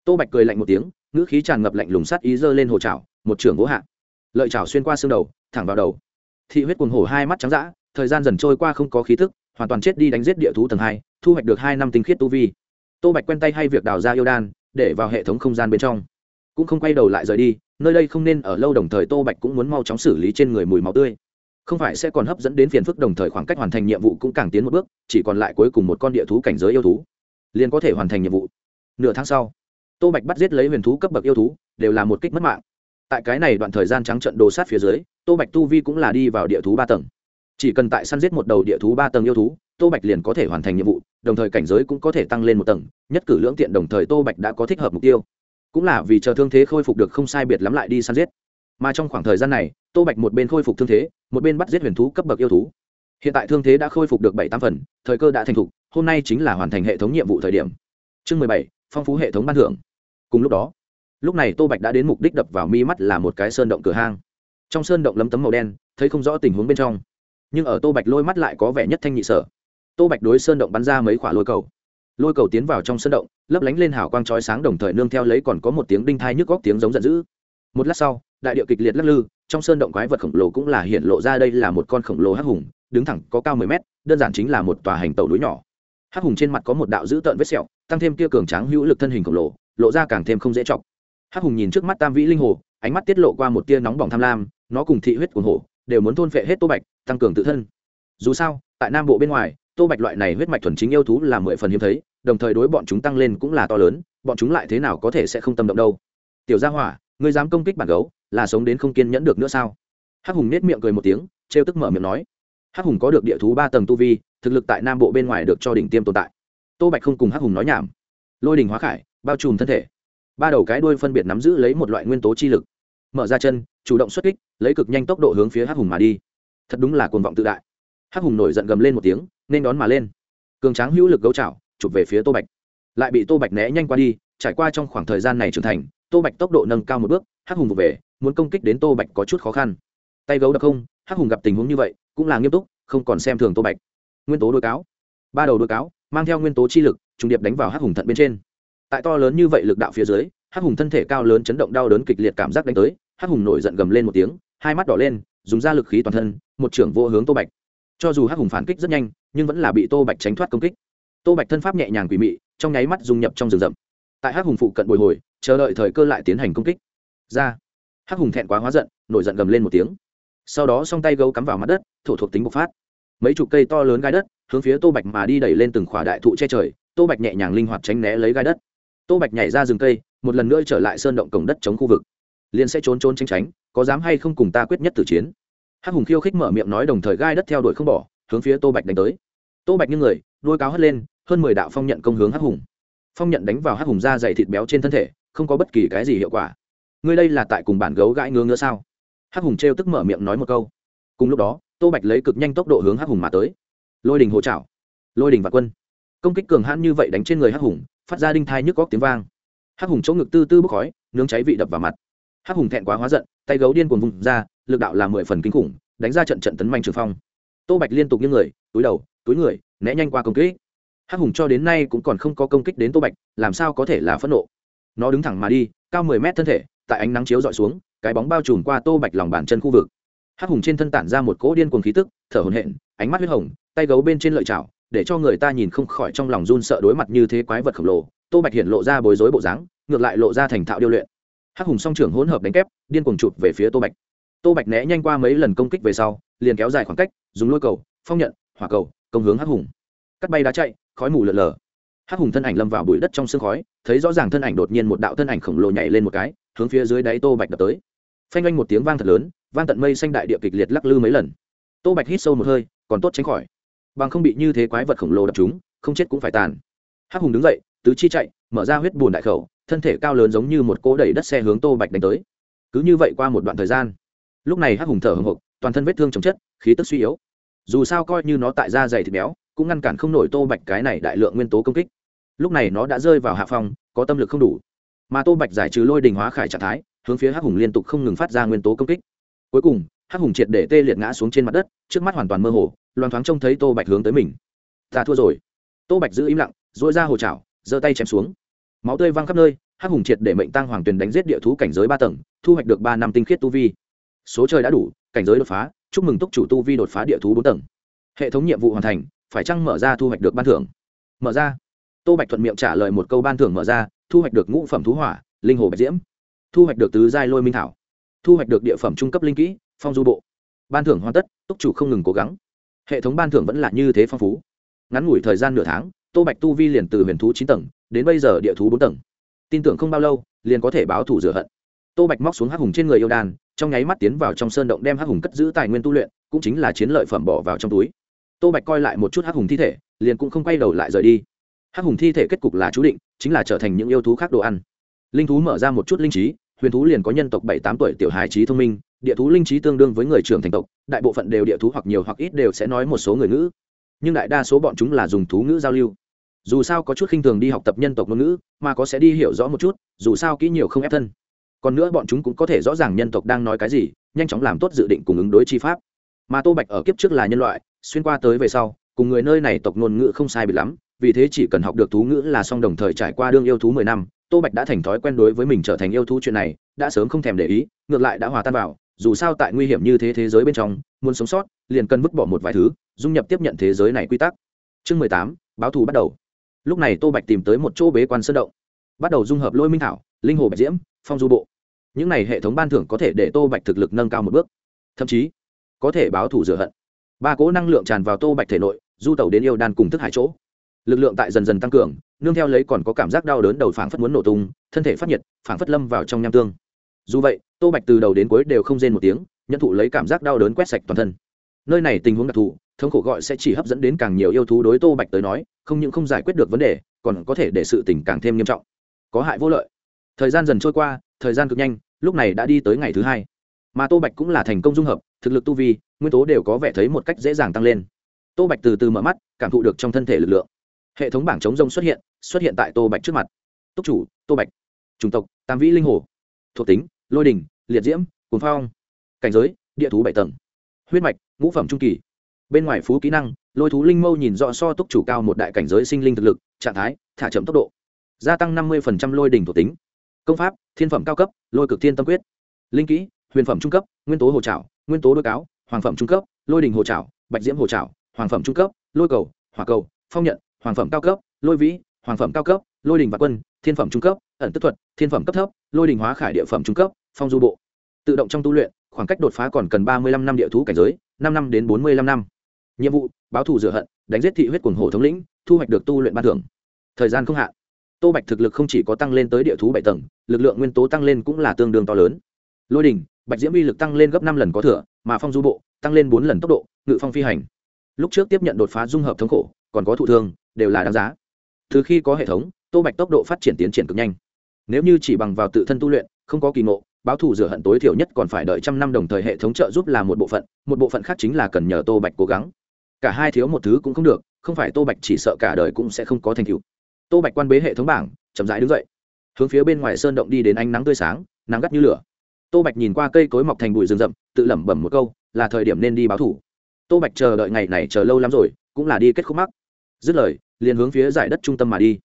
Tô bạch cười lạnh một tiếng, ngữ khí tràn ngập lạnh lùng sắt ý giơ lên hồ trào một trưởng vỗ hạ. Lợi trào xuyên qua xương đầu, thẳng vào đầu. Thị huyết cuồng hổ hai mắt trắng d thời gian dần trôi qua không có khí thức hoàn toàn chết đi đánh giết địa thú tầng hai, thu hoạch được hai năm tinh khiết tu vi. Tô bạch quen tay hay việc đào ra yêu đan, để vào hệ thống không gian bên trong. Cũng không quay đầu lại rời đi, nơi đây không nên ở lâu đồng thời tô bạch cũng muốn mau chóng xử lý trên người mùi máu tươi. Không phải sẽ còn hấp dẫn đến phiền phức đồng thời khoảng cách hoàn thành nhiệm vụ cũng càng tiến một bước, chỉ còn lại cuối cùng một con địa thú cảnh giới yêu thú. Liền có thể hoàn thành nhiệm vụ. Nửa tháng sau, tô bạch bắt giết lấy huyền thú cấp bậc yêu thú, đều là một kích mất mạng. Tại cái này đoạn thời gian trắng trận đồ sát phía dưới, tô bạch tu vi cũng là đi vào địa thú ba tầng chỉ cần tại săn giết một đầu địa thú ba tầng yêu thú, tô bạch liền có thể hoàn thành nhiệm vụ, đồng thời cảnh giới cũng có thể tăng lên một tầng, nhất cử lưỡng tiện đồng thời tô bạch đã có thích hợp mục tiêu. Cũng là vì chờ thương thế khôi phục được không sai biệt lắm lại đi săn giết. Mà trong khoảng thời gian này, tô bạch một bên khôi phục thương thế, một bên bắt giết huyền thú cấp bậc yêu thú. Hiện tại thương thế đã khôi phục được bảy tám phần, thời cơ đã thành thục, hôm nay chính là hoàn thành hệ thống nhiệm vụ thời điểm. Chương mười bảy, phong phú hệ thống ban thưởng. Cùng lúc đó, lúc này tô bạch đã đến mục đích đập vào mi mắt là một cái sơn động cửa hang. Trong sơn động lấm tấm màu đen, thấy không rõ tình huống bên trong nhưng ở tô bạch lôi mắt lại có vẻ nhất thanh nhị sở. Tô bạch đối sơn động bắn ra mấy quả lôi cầu. Lôi cầu tiến vào trong sơn động, lấp lánh lên hào quang chói sáng đồng thời nương theo lấy còn có một tiếng đinh thai nhức góc tiếng giống giận dữ. Một lát sau, đại điệu kịch liệt lắc lư, trong sơn động quái vật khổng lồ cũng là hiện lộ ra đây là một con khổng lồ hắc hùng, đứng thẳng có cao mười mét, đơn giản chính là một tòa hành tàu núi nhỏ. Hắc hùng trên mặt có một đạo dữ tợn vết sẹo, tăng thêm kia cường tráng hữu lực thân hình khổng lồ, lộ ra càng thêm không dễ chọc. Hắc hùng nhìn trước mắt tam vĩ linh hồ, ánh mắt tiết lộ qua một tia nóng bỏng tham lam, nó cùng thị huyết cuồng hổ đều muốn thôn phệ hết tô bạch, tăng cường tự thân. Dù sao, tại nam bộ bên ngoài, tô bạch loại này huyết mạch thuần chính yêu thú là mười phần hiếm thấy, đồng thời đối bọn chúng tăng lên cũng là to lớn, bọn chúng lại thế nào có thể sẽ không tâm động đâu. Tiểu gia hỏa, ngươi dám công kích bản gấu, là sống đến không kiên nhẫn được nữa sao? Hắc hùng nết miệng cười một tiếng, trêu tức mở miệng nói. Hắc hùng có được địa thú ba tầng tu vi, thực lực tại nam bộ bên ngoài được cho đỉnh tiêm tồn tại. Tô bạch không cùng hắc hùng nói nhảm. Lôi đình hóa khải, bao trùm thân thể. Ba đầu cái đuôi phân biệt nắm giữ lấy một loại nguyên tố chi lực mở ra chân, chủ động xuất kích, lấy cực nhanh tốc độ hướng phía hắc hùng mà đi. Thật đúng là cuồng vọng tự đại. Hắc hùng nổi giận gầm lên một tiếng, nên đón mà lên. Cường tráng hữu lực gấu chảo chụp về phía tô bạch. Lại bị tô bạch né nhanh qua đi, trải qua trong khoảng thời gian này trưởng thành, tô bạch tốc độ nâng cao một bước, hắc hùng vụ về, muốn công kích đến tô bạch có chút khó khăn. Tay gấu đập không, hắc hùng gặp tình huống như vậy, cũng là nghiêm túc, không còn xem thường tô bạch. Nguyên tố đôi cáo. Ba đầu đôi cáo, mang theo nguyên tố chi lực, trùng điệp đánh vào hắc hùng thận bên trên. Tại to lớn như vậy lực đạo phía dưới, hắc hùng thân thể cao lớn chấn động đau đớn kịch liệt cảm giác đánh tới hắc hùng nổi giận gầm lên một tiếng, hai mắt đỏ lên, dùng ra lực khí toàn thân, một trưởng vô hướng tô bạch. Cho dù hắc hùng phản kích rất nhanh, nhưng vẫn là bị tô bạch tránh thoát công kích. Tô bạch thân pháp nhẹ nhàng quỷ mị, trong nháy mắt dung nhập trong rừng rậm. Tại hắc hùng phụ cận bồi hồi, chờ đợi thời cơ lại tiến hành công kích. Ra, hắc hùng thẹn quá hóa giận, nổi giận gầm lên một tiếng. Sau đó song tay gấu cắm vào mặt đất, thổ thuộc tính bộc phát. Mấy chục cây to lớn gai đất, hướng phía tô bạch mà đi đẩy lên từng khỏa đại thụ che trời, tô bạch nhẹ nhàng linh hoạt tránh né lấy gai đất. Tô bạch nhảy ra rừng cây, một lần nữa trở lại sơn động cổng đất chống khu vực liền sẽ trốn trốn tránh tránh, có dám hay không cùng ta quyết nhất tử chiến. Hắc hùng khiêu khích mở miệng nói đồng thời gai đất theo đuổi không bỏ, hướng phía tô bạch đánh tới. Tô bạch như người đuôi cáo hất lên, hơn mười đạo phong nhận công hướng hắc hùng. Phong nhận đánh vào hắc hùng da dày thịt béo trên thân thể, không có bất kỳ cái gì hiệu quả. Ngươi đây là tại cùng bản gấu gãi ngứa ngứa sao? Hắc hùng trêu tức mở miệng nói một câu. Cùng lúc đó, tô bạch lấy cực nhanh tốc độ hướng hắc hùng mà tới. Lôi đình hỗ trảo. Lôi đình và quân. Công kích cường hãn như vậy đánh trên người hắc hùng, phát ra đinh thai nhức góc tiếng vang. Hắc hùng chỗ ngực tư tư bốc khói, nướng cháy vị đập vào mặt hắc hùng thẹn quá hóa giận, tay gấu điên cuồng vùng ra, lực đạo là mười phần kinh khủng, đánh ra trận trận tấn manh trường phong. Tô bạch liên tục những người, túi đầu, túi người, né nhanh qua công kích. Hắc hùng cho đến nay cũng còn không có công kích đến tô bạch, làm sao có thể là phẫn nộ? Nó đứng thẳng mà đi, cao mười mét thân thể, tại ánh nắng chiếu dọi xuống, cái bóng bao trùm qua tô bạch lòng bàn chân khu vực. Hắc hùng trên thân tản ra một cỗ điên cuồng khí tức, thở hồn hện ánh mắt huyết hồng, tay gấu bên trên lợi chảo, để cho người ta nhìn không khỏi trong lòng run sợ đối mặt như thế quái vật khổng lồ. Tô bạch hiện lộ ra bối rối bộ dáng, ngược lại lộ ra thành thạo điêu luyện hắc hùng song trưởng hỗn hợp đánh kép, điên cuồng chụp về phía tô bạch. Tô bạch né nhanh qua mấy lần công kích về sau, liền kéo dài khoảng cách, dùng lôi cầu, phong nhận, hỏa cầu, công hướng hắc hùng. Cắt bay đá chạy, khói mù lợn lờ. Hắc hùng thân ảnh lâm vào bụi đất trong sương khói, thấy rõ ràng thân ảnh đột nhiên một đạo thân ảnh khổng lồ nhảy lên một cái, hướng phía dưới đáy tô bạch đập tới. Phanh oanh một tiếng vang thật lớn, vang tận mây xanh đại địa kịch liệt lắc lư mấy lần. Tô bạch hít sâu một hơi, còn tốt tránh khỏi. Bằng không bị như thế quái vật khổng lồ đập chúng, không chết cũng phải tàn. Hắc hùng đứng dậy, tứ chi chạy mở ra huyết bùn đại khẩu, thân thể cao lớn giống như một cỗ đẩy đất xe hướng tô bạch đánh tới. Cứ như vậy qua một đoạn thời gian, lúc này hắc hùng thở hồng hộc, toàn thân vết thương chồng chất, khí tức suy yếu. Dù sao coi như nó tại da dày thịt béo, cũng ngăn cản không nổi tô bạch cái này đại lượng nguyên tố công kích. Lúc này nó đã rơi vào hạ phong, có tâm lực không đủ. Mà tô bạch giải trừ lôi đình hóa khải trạng thái, hướng phía hắc hùng liên tục không ngừng phát ra nguyên tố công kích. Cuối cùng, hắc hùng triệt để tê liệt ngã xuống trên mặt đất, trước mắt hoàn toàn mơ hồ loan thoáng trông thấy tô bạch hướng tới mình. Ta thua rồi. Tô bạch giữ im lặng dội ra hồ chảo giơ tay chém xuống. Máu tươi văng khắp nơi, hắc hùng triệt để mệnh tăng hoàng tuyền đánh giết địa thú cảnh giới ba tầng, thu hoạch được ba năm tinh khiết tu vi. Số trời đã đủ, cảnh giới đột phá, chúc mừng túc chủ tu vi đột phá địa thú bốn tầng. Hệ thống nhiệm vụ hoàn thành, phải chăng mở ra thu hoạch được ban thưởng? Mở ra. Tô bạch thuận miệng trả lời một câu ban thưởng mở ra, thu hoạch được ngũ phẩm thú hỏa, linh hồ bạch diễm. Thu hoạch được tứ giai lôi minh thảo. Thu hoạch được địa phẩm trung cấp linh kỹ, phong du bộ. Ban thưởng hoàn tất, túc chủ không ngừng cố gắng. Hệ thống ban thưởng vẫn là như thế phong phú. Ngắn ngủi thời gian nửa tháng tô bạch tu vi liền từ huyền thú chín tầng đến bây giờ địa thú bốn tầng. Tin tưởng không bao lâu, liền có thể báo thủ rửa hận. Tô bạch móc xuống hắc hùng trên người yêu đàn trong nháy mắt tiến vào trong sơn động đem hắc hùng cất giữ tài nguyên tu luyện, cũng chính là chiến lợi phẩm bỏ vào trong túi. Tô bạch coi lại một chút hắc hùng thi thể, liền cũng không quay đầu lại rời đi. Hắc hùng thi thể kết cục là chú định, chính là trở thành những yêu thú khác đồ ăn. Linh thú mở ra một chút linh trí, huyền thú liền có nhân tộc bảy tám tuổi tiểu hài trí thông minh, địa thú linh trí tương đương với người trưởng thành tộc, đại bộ phận đều địa thú hoặc nhiều hoặc ít đều sẽ nói một số người ngữ. Nhưng đại đa số bọn chúng là dùng thú ngữ giao lưu dù sao có chút khinh thường đi học tập nhân tộc ngôn ngữ, mà có sẽ đi hiểu rõ một chút, dù sao kỹ nhiều không ép thân. Còn nữa bọn chúng cũng có thể rõ ràng nhân tộc đang nói cái gì, nhanh chóng làm tốt dự định cùng ứng đối chi pháp. Mà tô bạch ở kiếp trước là nhân loại, xuyên qua tới về sau, cùng người nơi này tộc ngôn ngữ không sai bị lắm, vì thế chỉ cần học được thú ngữ là xong đồng thời trải qua đương yêu thú mười năm, tô bạch đã thành thói quen đối với mình trở thành yêu thú chuyện này, đã sớm không thèm để ý, ngược lại đã hòa tan vào, dù sao tại nguy hiểm như thế thế giới bên trong, muốn sống sót, liền cần vứt bỏ một vài thứ, dung nhập tiếp nhận thế giới này quy tắc. Chương mười tám, báo thù bắt đầu lúc này tô bạch tìm tới một chỗ bế quan sơn động. Bắt đầu dung hợp lôi minh thảo, linh hồ bạch diễm, phong du bộ. Những này hệ thống ban thưởng có thể để tô bạch thực lực nâng cao một bước. Thậm chí, có thể báo thù rửa hận. Ba cố năng lượng tràn vào tô bạch thể nội, du tẩu đến yêu đan cùng thức hải chỗ. Lực lượng tại dần dần tăng cường, nương theo lấy còn có cảm giác đau đớn đầu phảng phất muốn nổ tung, thân thể phát nhiệt, phảng phất lâm vào trong nham tương. Dù vậy, tô bạch từ đầu đến cuối đều không rên một tiếng, nhận thụ lấy cảm giác đau đớn quét sạch toàn thân nơi này tình huống đặc thù, thống khổ gọi sẽ chỉ hấp dẫn đến càng nhiều yêu thú đối tô bạch tới nói, không những không giải quyết được vấn đề, còn có thể để sự tình càng thêm nghiêm trọng. Có hại vô lợi. Thời gian dần trôi qua, thời gian cực nhanh, lúc này đã đi tới ngày thứ hai. Mà tô bạch cũng là thành công dung hợp, thực lực tu vi, nguyên tố đều có vẻ thấy một cách dễ dàng tăng lên. Tô bạch từ từ mở mắt, cảm thụ được trong thân thể lực lượng. Hệ thống bảng chống rông xuất hiện xuất hiện tại tô bạch trước mặt. Túc chủ, tô bạch. Chủng tộc, tam vĩ linh hồ. Thuộc tính, lôi đình, liệt diễm cuốn phong. Cảnh giới, địa thú bảy tầng huyết mạch, ngũ phẩm trung kỳ. Bên ngoài phú kỹ năng, lôi thú linh mâu nhìn rõ so túc chủ cao một đại cảnh giới sinh linh thực lực, trạng thái, thả chậm tốc độ. Gia tăng năm mươi lôi đỉnh thuộc tính. Công pháp, thiên phẩm cao cấp, lôi cực thiên tâm quyết. Linh kỹ, huyền phẩm trung cấp, nguyên tố hồ trảo, nguyên tố đôi cáo, hoàng phẩm trung cấp, lôi đình hồ trảo, bạch diễm hồ trảo, hoàng phẩm trung cấp, lôi cầu, hỏa cầu, phong nhận, hoàng phẩm cao cấp, lôi vĩ, hoàng phẩm cao cấp, lôi đình và quân, thiên phẩm trung cấp, ẩn tức thuật, thiên phẩm cấp thấp, lôi đình hóa khải địa phẩm trung cấp, phong du bộ. Tự động trong tu luyện khoảng cách đột phá còn cần ba mươi lăm năm địa thú cảnh giới, năm năm đến bốn mươi lăm năm. Nhiệm vụ, báo thù rửa hận, đánh giết thị huyết quần hồ thống lĩnh, thu hoạch được tu luyện ban thưởng. Thời gian không hạn. Tô bạch thực lực không chỉ có tăng lên tới địa thú bảy tầng, lực lượng nguyên tố tăng lên cũng là tương đương to lớn. Lôi đình bạch diễm uy lực tăng lên gấp năm lần có thừa, mà phong du bộ, tăng lên bốn lần tốc độ, ngự phong phi hành. Lúc trước tiếp nhận đột phá dung hợp thống khổ, còn có thụ thương, đều là đáng giá. Từ khi có hệ thống, tô bạch tốc độ phát triển tiến triển cực nhanh. Nếu như chỉ bằng vào tự thân tu luyện, không có kỳ ngộ báo thù rửa hận tối thiểu nhất còn phải đợi trăm năm đồng thời hệ thống trợ giúp là một bộ phận, một bộ phận khác chính là cần nhờ tô bạch cố gắng. Cả hai thiếu một thứ cũng không được, không phải tô bạch chỉ sợ cả đời cũng sẽ không có thành tựu. Tô bạch quan bế hệ thống bảng, chậm rãi đứng dậy. Hướng phía bên ngoài sơn động đi đến ánh nắng tươi sáng, nắng gắt như lửa. Tô bạch nhìn qua cây cối mọc thành bụi rừng rậm, tự lẩm bẩm một câu, là thời điểm nên đi báo thủ tô bạch chờ đợi ngày này chờ lâu lắm rồi, cũng là đi kết khúc mắc. Dứt lời, liền hướng phía giải đất trung tâm mà đi.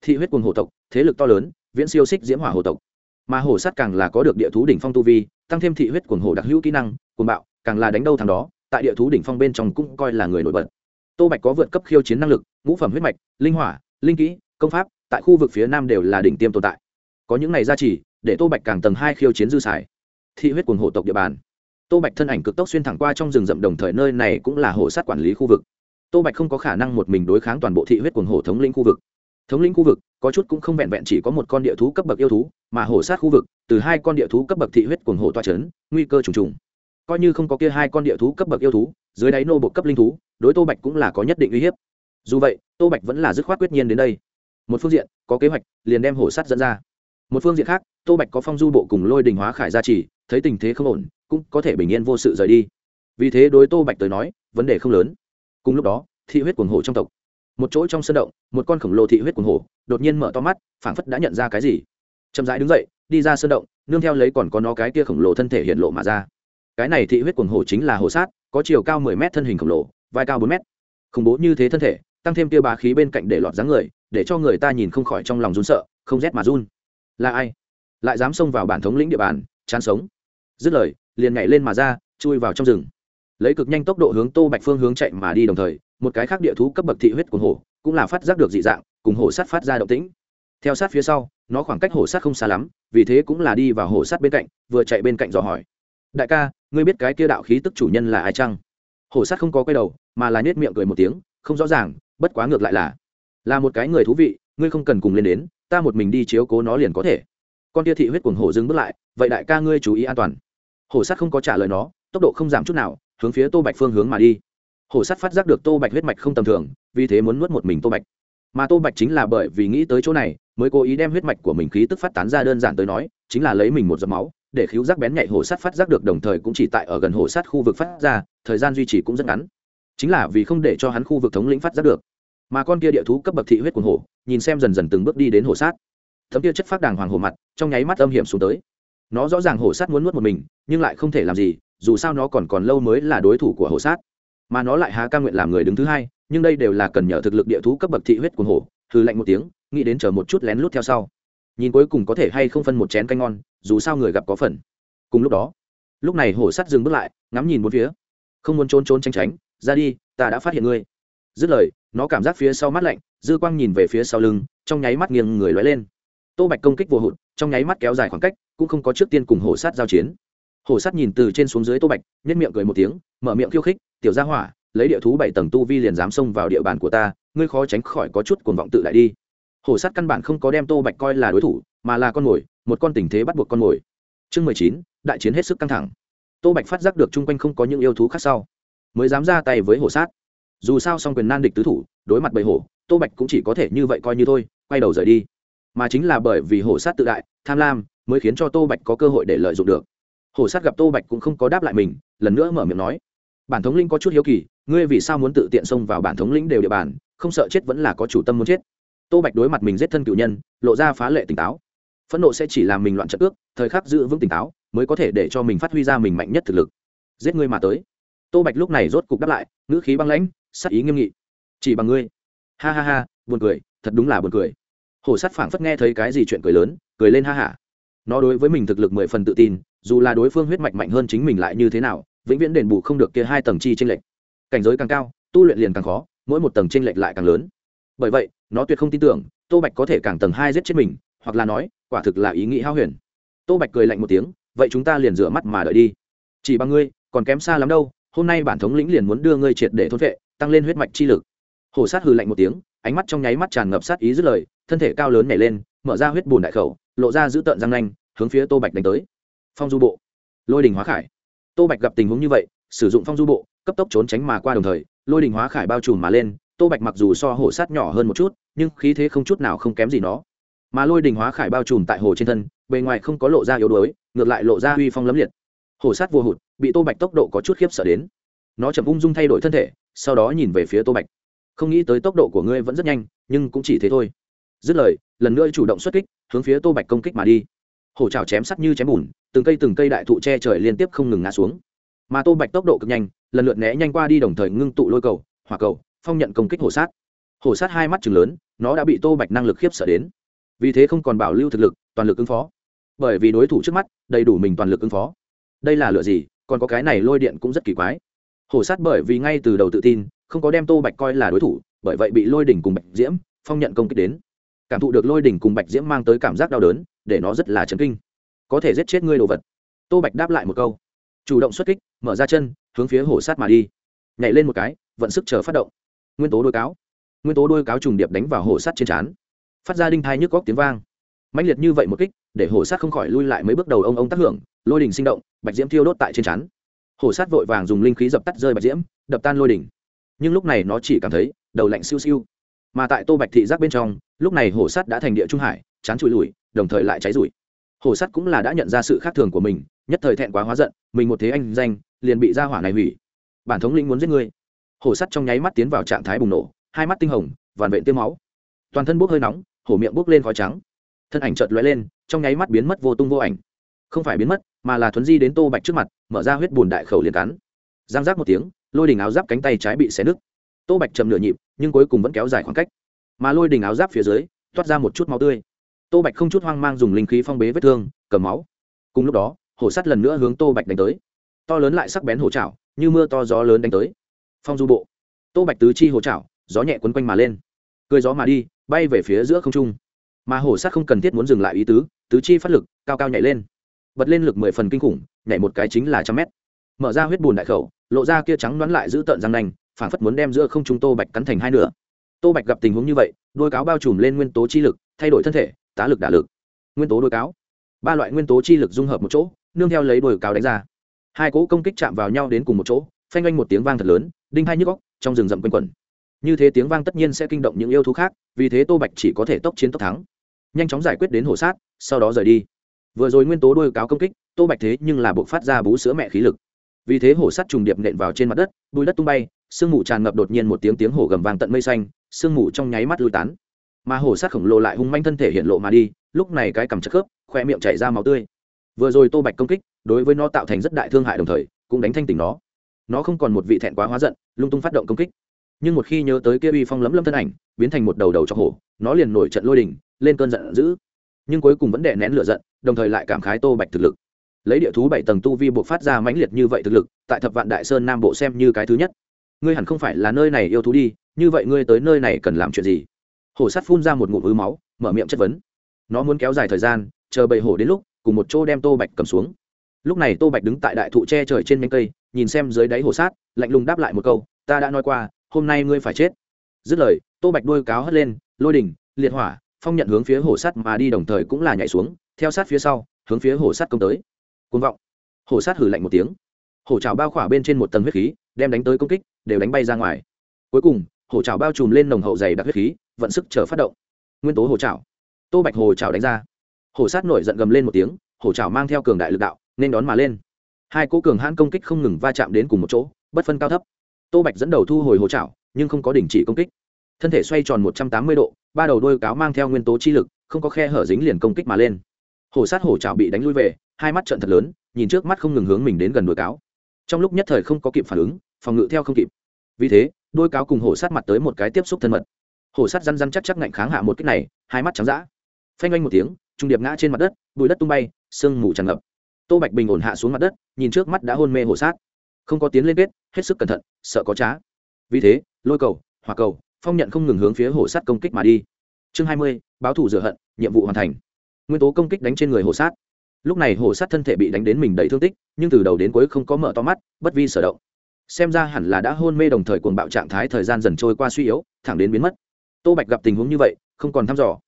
Thị huyết cùng hồ tộc, thế lực to lớn, viễn siêu xích diễm hỏa hồ tộc mà hồ sắt càng là có được địa thú đỉnh phong tu vi, tăng thêm thị huyết cuồng hồ đặc hữu kỹ năng, cuồng bạo, càng là đánh đâu thằng đó, tại địa thú đỉnh phong bên trong cũng coi là người nổi bật. Tô bạch có vượt cấp khiêu chiến năng lực, ngũ phẩm huyết mạch, linh hỏa, linh kỹ, công pháp, tại khu vực phía nam đều là đỉnh tiêm tồn tại. Có những này gia trì, để tô bạch càng tầng hai khiêu chiến dư xài. Thị huyết cuồng hổ tộc địa bàn. Tô bạch thân ảnh cực tốc xuyên thẳng qua trong rừng rậm đồng thời nơi này cũng là hồ sát quản lý khu vực. Tô bạch không có khả năng một mình đối kháng toàn bộ thị huyết cuồng hổ thống lĩnh khu vực thống lĩnh khu vực, có chút cũng không vẹn vẹn chỉ có một con địa thú cấp bậc yêu thú, mà hổ sát khu vực, từ hai con địa thú cấp bậc thị huyết cuồng hổ toa c h ấ n nguy cơ trùng trùng. Coi như không có kia hai con địa thú cấp bậc yêu thú, dưới đáy nô bộ cấp linh thú, đối tô bạch cũng là có nhất định uy hiếp. Dù vậy, tô bạch vẫn là dứt khoát quyết nhiên đến đây. Một phương diện, có kế hoạch, liền đem hổ sát dẫn ra. Một phương diện khác, tô bạch có phong du bộ cùng lôi đình hóa khải gia trì, thấy tình thế không ổn, cũng có thể bình yên vô sự rời đi. Vì thế đối tô bạch tới nói, vấn đề không lớn. Cùng lúc đó, thị huyết cuồng hổ trong tộc một chỗ trong sân động, một con khổng lồ thị huyết cuồng hổ, đột nhiên mở to mắt, phảng phất đã nhận ra cái gì. Chậm rãi đứng dậy, đi ra sân động, nương theo lấy còn có nó cái kia khổng lồ thân thể hiện lộ mà ra. Cái này thị huyết cuồng hổ chính là hổ sát, có chiều cao mười mét thân hình khổng lồ, vai cao bốn mét. Khủng bố như thế thân thể, tăng thêm kia bá khí bên cạnh để lọt dáng người, để cho người ta nhìn không khỏi trong lòng run sợ, không rét mà run. Là ai? Lại dám xông vào bản thống lĩnh địa bàn, chán sống. Dứt lời, liền nhảy lên mà ra, chui vào trong rừng lấy cực nhanh tốc độ hướng tô bạch phương hướng chạy mà đi đồng thời, một cái khác địa thú cấp bậc thị huyết của hổ cũng là phát giác được dị dạng, cùng hổ sát phát ra động tĩnh. Theo sát phía sau, nó khoảng cách hổ sát không xa lắm, vì thế cũng là đi vào hổ sát bên cạnh, vừa chạy bên cạnh dò hỏi. Đại ca, ngươi biết cái kia đạo khí tức chủ nhân là ai chăng? Hổ sát không có quay đầu, mà là nết miệng cười một tiếng, không rõ ràng, bất quá ngược lại là là một cái người thú vị, ngươi không cần cùng lên đến, ta một mình đi chiếu cố nó liền có thể. Con tia thị huyết cuồng hổ dừng bước lại, vậy đại ca ngươi chú ý an toàn. Hổ sát không có trả lời nó, tốc độ không giảm chút nào hướng phía tô bạch phương hướng mà đi. Hổ sát phát giác được tô bạch huyết mạch không tầm thường, vì thế muốn nuốt một mình tô bạch. Mà tô bạch chính là bởi vì nghĩ tới chỗ này, mới cố ý đem huyết mạch của mình khí tức phát tán ra đơn giản tới nói, chính là lấy mình một giọt máu, để khíu giác bén nhạy hổ sát phát giác được đồng thời cũng chỉ tại ở gần hổ sát khu vực phát ra, thời gian duy trì cũng rất ngắn. Chính là vì không để cho hắn khu vực thống lĩnh phát giác được. Mà con kia địa thú cấp bậc thị huyết của hổ, nhìn xem dần dần từng bước đi đến hổ sát thấm kia chất phát đàng hoàng hổ mặt, trong nháy mắt âm hiểm xuống tới. Nó rõ ràng hổ sát muốn nuốt một mình, nhưng lại không thể làm gì dù sao nó còn còn lâu mới là đối thủ của hổ sát. Mà nó lại há ca nguyện làm người đứng thứ hai, nhưng đây đều là cần nhờ thực lực địa thú cấp bậc thị huyết của hổ Thư lạnh một tiếng, nghĩ đến chờ một chút lén lút theo sau. Nhìn cuối cùng có thể hay không phân một chén canh ngon, dù sao người gặp có phần. Cùng lúc đó, lúc này hổ sắt dừng bước lại, ngắm nhìn một phía. Không muốn trốn trốn tránh tránh, ra đi, ta đã phát hiện ngươi. Dứt lời, nó cảm giác phía sau mắt lạnh, dư quang nhìn về phía sau lưng, trong nháy mắt nghiêng người lóe lên. Tô bạch công kích vô hụt, trong nháy mắt kéo dài khoảng cách, cũng không có trước tiên cùng hổ sát giao chiến hổ sát nhìn từ trên xuống dưới tô bạch nhất miệng cười một tiếng, mở miệng khiêu khích, tiểu gia hỏa, lấy địa thú bảy tầng tu vi liền dám xông vào địa bàn của ta, ngươi khó tránh khỏi có chút cuồng vọng tự lại đi. Hổ sát căn bản không có đem tô bạch coi là đối thủ, mà là con mồi, một con tình thế bắt buộc con mồi. Chương mười chín, đại chiến hết sức căng thẳng. Tô bạch phát giác được chung quanh không có những yêu thú khác sau, mới dám ra tay với hổ sát dù sao song quyền nan địch tứ thủ, đối mặt bầy hổ, tô bạch cũng chỉ có thể như vậy coi như thôi, quay đầu rời đi. Mà chính là bởi vì hổ sát tự đại, tham lam, mới khiến cho tô bạch có cơ hội để lợi dụng được hổ sát gặp tô bạch cũng không có đáp lại mình, lần nữa mở miệng nói, bản thống linh có chút hiếu kỳ, ngươi vì sao muốn tự tiện xông vào bản thống lĩnh đều địa bàn, không sợ chết vẫn là có chủ tâm muốn chết? Tô bạch đối mặt mình giết thân cựu nhân, lộ ra phá lệ tỉnh táo. Phẫn nộ sẽ chỉ làm mình loạn trận ước, thời khắc giữ vững tỉnh táo mới có thể để cho mình phát huy ra mình mạnh nhất thực lực. Giết ngươi mà tới. Tô bạch lúc này rốt cục đáp lại, ngữ khí băng lãnh, sắc ý nghiêm nghị. Chỉ bằng ngươi. Ha ha ha, buồn cười, thật đúng là buồn cười. Hổ sắt phảng phất nghe thấy cái gì chuyện cười lớn, cười lên ha hả. Nó đối với mình thực lực mười phần tự tin dù là đối phương huyết mạch mạnh hơn chính mình lại như thế nào, vĩnh viễn đền bù không được kia hai tầng chi tranh lệch. Cảnh giới càng cao, tu luyện liền càng khó, mỗi một tầng tranh lệch lại càng lớn. Bởi vậy, nó tuyệt không tin tưởng, tô bạch có thể càng tầng hai giết chết mình, hoặc là nói, quả thực là ý nghĩ hao huyền. Tô bạch cười lạnh một tiếng, vậy chúng ta liền rửa mắt mà đợi đi. Chỉ bằng ngươi, còn kém xa lắm đâu, hôm nay bản thống lĩnh liền muốn đưa ngươi triệt để thôn vệ tăng lên huyết mạch chi lực. Hổ sát hừ lạnh một tiếng, ánh mắt trong nháy mắt tràn ngập sát ý dứt lời, thân thể cao lớn nhảy lên, mở ra huyết bùn đại khẩu, lộ ra giữ tợn răng nanh, hướng phía tô bạch đánh tới phong du bộ. Lôi đình hóa khải. Tô bạch gặp tình huống như vậy, sử dụng phong du bộ, cấp tốc trốn tránh mà qua đồng thời, lôi đình hóa khải bao trùm mà lên, tô bạch mặc dù so hổ sát nhỏ hơn một chút, nhưng khí thế không chút nào không kém gì nó. Mà lôi đình hóa khải bao trùm tại hồ trên thân, bề ngoài không có lộ ra yếu đuối, ngược lại lộ ra uy phong lấm liệt. Hổ sát vô hụt, bị tô bạch tốc độ có chút khiếp sợ đến. Nó chậm ung dung thay đổi thân thể, sau đó nhìn về phía tô bạch. Không nghĩ tới tốc độ của ngươi vẫn rất nhanh, nhưng cũng chỉ thế thôi. Dứt lời, lần nữa chủ động xuất kích, hướng phía tô bạch công kích mà đi hổ trào chém sắt như chém bùn, từng cây từng cây đại thụ che trời liên tiếp không ngừng ngã xuống. Mà tô bạch tốc độ cực nhanh, lần lượt né nhanh qua đi đồng thời ngưng tụ lôi cầu, hỏa cầu, phong nhận công kích hổ sát. Hổ sát hai mắt chừng lớn, nó đã bị tô bạch năng lực khiếp sợ đến. Vì thế không còn bảo lưu thực lực, toàn lực ứng phó. Bởi vì đối thủ trước mắt, đầy đủ mình toàn lực ứng phó. Đây là lựa gì, còn có cái này lôi điện cũng rất kỳ quái. Hổ sát bởi vì ngay từ đầu tự tin, không có đem tô bạch coi là đối thủ, bởi vậy bị lôi đỉnh cùng bạch diễm, phong nhận công kích đến. Cảm thụ được lôi đỉnh cùng bạch diễm mang tới cảm giác đau đớn để nó rất là chấn kinh. Có thể giết chết ngươi đồ vật. Tô bạch đáp lại một câu. Chủ động xuất kích, mở ra chân, hướng phía hổ sát mà đi. Nhảy lên một cái, vận sức chờ phát động. Nguyên tố đôi cáo. Nguyên tố đôi cáo trùng điệp đánh vào hổ sát trên trán. Phát ra đinh thai nhức góc tiếng vang. Mãnh liệt như vậy một kích, để hổ sát không khỏi lui lại mấy bước đầu ông ông tác hưởng, lôi đình sinh động, bạch diễm thiêu đốt tại trên chắn hổ sát vội vàng dùng linh khí dập tắt rơi bạch diễm, đập tan lôi đình nhưng lúc này nó chỉ cảm thấy đầu lạnh siêu siêu. Mà tại tô bạch thị giác bên trong, lúc này hổ sát đã thành địa trung hải, chán trụi lùi đồng thời lại cháy rủi Hồ Sắt cũng là đã nhận ra sự khác thường của mình, nhất thời thẹn quá hóa giận, mình một thế anh danh, liền bị ra hỏa này hủy. Bản thống lĩnh muốn giết ngươi. Hồ sắt trong nháy mắt tiến vào trạng thái bùng nổ, hai mắt tinh hồng, vằn vện tiêm máu. Toàn thân bốc hơi nóng, hổ miệng bốc lên khói trắng. Thân ảnh chợt lóe lên, trong nháy mắt biến mất vô tung vô ảnh. Không phải biến mất, mà là thuấn di đến tô bạch trước mặt, mở ra huyết bùn đại khẩu liền cắn. Giang giác một tiếng, lôi đình áo giáp cánh tay trái bị xé nứt. Tô bạch chầm nửa nhịp, nhưng cuối cùng vẫn kéo dài khoảng cách. Mà lôi đình áo giáp phía dưới, toát ra một chút máu tươi tô bạch không chút hoang mang dùng linh khí phong bế vết thương, cầm máu. Cùng lúc đó, hổ sắt lần nữa hướng tô bạch đánh tới. To lớn lại sắc bén hổ trào như mưa to gió lớn đánh tới. Phong du bộ. Tô bạch tứ chi hổ trào gió nhẹ quấn quanh mà lên. Cười gió mà đi, bay về phía giữa không trung. Mà hổ sắt không cần thiết muốn dừng lại ý tứ tứ chi phát lực, cao cao nhảy lên. Bật lên lực mười phần kinh khủng, nhảy một cái chính là trăm mét. Mở ra huyết bùn đại khẩu, lộ ra kia trắng đoán lại giữ tợn răng nành phảng phất muốn đem giữa không trung tô bạch cắn thành hai nửa. Tô bạch gặp tình huống như vậy, đôi cáo bao trùm lên nguyên tố chi lực, thay đổi thân thể tá lực đả lực. Nguyên tố đôi cáo. Ba loại nguyên tố chi lực dung hợp một chỗ, nương theo lấy đồi cáo đánh ra. Hai cỗ công kích chạm vào nhau đến cùng một chỗ, phanh oanh một tiếng vang thật lớn, đinh hai nhức góc trong rừng rậm quanh quẩn. Như thế tiếng vang tất nhiên sẽ kinh động những yêu thú khác, vì thế tô bạch chỉ có thể tốc chiến tốc thắng. Nhanh chóng giải quyết đến hổ sát, sau đó rời đi. Vừa rồi nguyên tố đôi cáo công kích, tô bạch thế nhưng là buộc phát ra bú sữa mẹ khí lực. Vì thế hổ sắt trùng điệp nện vào trên mặt đất, bùi đất tung bay, sương mù tràn ngập đột nhiên một tiếng tiếng hổ gầm vàng tận mây xanh, sương mù trong nháy mắt lui tán mà hổ sát khổng lồ lại hung manh thân thể hiện lộ mà đi, lúc này cái cầm chất khớp khoe miệng chảy ra máu tươi. Vừa rồi tô bạch công kích, đối với nó tạo thành rất đại thương hại đồng thời, cũng đánh thanh tỉnh nó. Nó không còn một vị thẹn quá hóa giận, lung tung phát động công kích. Nhưng một khi nhớ tới kia uy phong lấm lâm thân ảnh, biến thành một đầu đầu cho hổ, nó liền nổi trận lôi đình, lên cơn giận dữ. Nhưng cuối cùng vẫn đè nén lửa giận, đồng thời lại cảm khái tô bạch thực lực. Lấy địa thú bảy tầng tu vi buộc phát ra mãnh liệt như vậy thực lực, tại thập vạn đại sơn nam bộ xem như cái thứ nhất. Ngươi hẳn không phải là nơi này yêu thú đi, như vậy ngươi tới nơi này cần làm chuyện gì? Hổ sắt phun ra một ngụm ứ máu, mở miệng chất vấn. Nó muốn kéo dài thời gian, chờ bầy hổ đến lúc, cùng một chỗ đem tô bạch cầm xuống. Lúc này tô bạch đứng tại đại thụ tre trời trên nhánh cây, nhìn xem dưới đáy hổ sát, lạnh lùng đáp lại một câu, ta đã nói qua, hôm nay ngươi phải chết. Dứt lời, tô bạch đuôi cáo hất lên, lôi đỉnh, liệt hỏa, phong nhận hướng phía hổ sắt mà đi đồng thời cũng là nhảy xuống, theo sát phía sau, hướng phía hổ sắt công tới. Côn vọng. Hổ sát hử lạnh một tiếng. Hổ trào bao khỏa bên trên một tầng huyết khí, đem đánh tới công kích, đều đánh bay ra ngoài. Cuối cùng, hổ trào bao trùm lên nồng hậu dày đặc huyết khí vận sức chờ phát động. Nguyên tố hồ trào tô bạch hồ trào đánh ra. Hồ sát nổi giận gầm lên một tiếng, hồ trào mang theo cường đại lực đạo, nên đón mà lên. Hai cỗ cường hãn công kích không ngừng va chạm đến cùng một chỗ, bất phân cao thấp. Tô bạch dẫn đầu thu hồi hồ trào nhưng không có đình chỉ công kích. Thân thể xoay tròn một trăm tám mươi độ, ba đầu đôi cáo mang theo nguyên tố chi lực, không có khe hở dính liền công kích mà lên. Hồ sát hồ trào bị đánh lui về, hai mắt trận thật lớn, nhìn trước mắt không ngừng hướng mình đến gần đôi cáo. Trong lúc nhất thời không có kịp phản ứng, phòng ngự theo không kịp. Vì thế đôi cáo cùng hổ sát mặt tới một cái tiếp xúc thân mật hổ sát răn răn chắc chắc ngạnh kháng hạ một cách này, hai mắt trắng d phanh oanh một tiếng, trung điệp ngã trên mặt đất bụi đất tung bay, sương mù tràn ngập. Tô bạch bình ổn hạ xuống mặt đất, nhìn trước mắt đã hôn mê hổ sát. Không có tiến lên kết hết sức cẩn thận, sợ có trá. Vì thế, lôi cầu, hỏa cầu, phong nhận không ngừng hướng phía hổ sát công kích mà đi. Chương hai mươi, báo thủ rửa hận, nhiệm vụ hoàn thành. Nguyên tố công kích đánh trên người hổ sát. Lúc này hổ sát thân thể bị đánh đến mình đầy thương tích, nhưng từ đầu đến cuối không có mở to mắt, bất vi sở động. Xem ra hẳn là đã hôn mê đồng thời cuồng bạo trạng thái thời gian dần trôi qua suy yếu, thẳng đến biến mất tô bạch gặp tình huống như vậy, không còn thăm dò.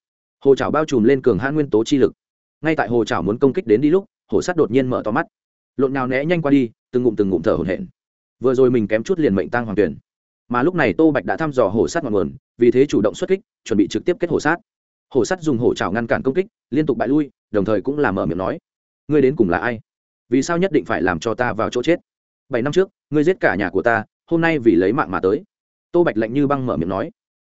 Hồ chảo bao trùm lên cường hãn nguyên tố chi lực. Ngay tại hồ chảo muốn công kích đến đi lúc hổ sát đột nhiên mở to mắt. Lộn nào né nhanh qua đi, từng ngụm từng ngụm thở hổn hển. Vừa rồi mình kém chút liền mệnh tăng hoàng tuyển. Mà lúc này tô bạch đã thăm dò hổ sát ngọn nguồn, vì thế chủ động xuất kích, chuẩn bị trực tiếp kết hổ sát. Hổ sát dùng hổ chảo ngăn cản công kích, liên tục bại lui, đồng thời cũng làm mở miệng nói, ngươi đến cùng là ai? Vì sao nhất định phải làm cho ta vào chỗ chết? Bảy năm trước, ngươi giết cả nhà của ta, hôm nay vì lấy mạng mà tới. Tô bạch lạnh như băng mở miệng nói.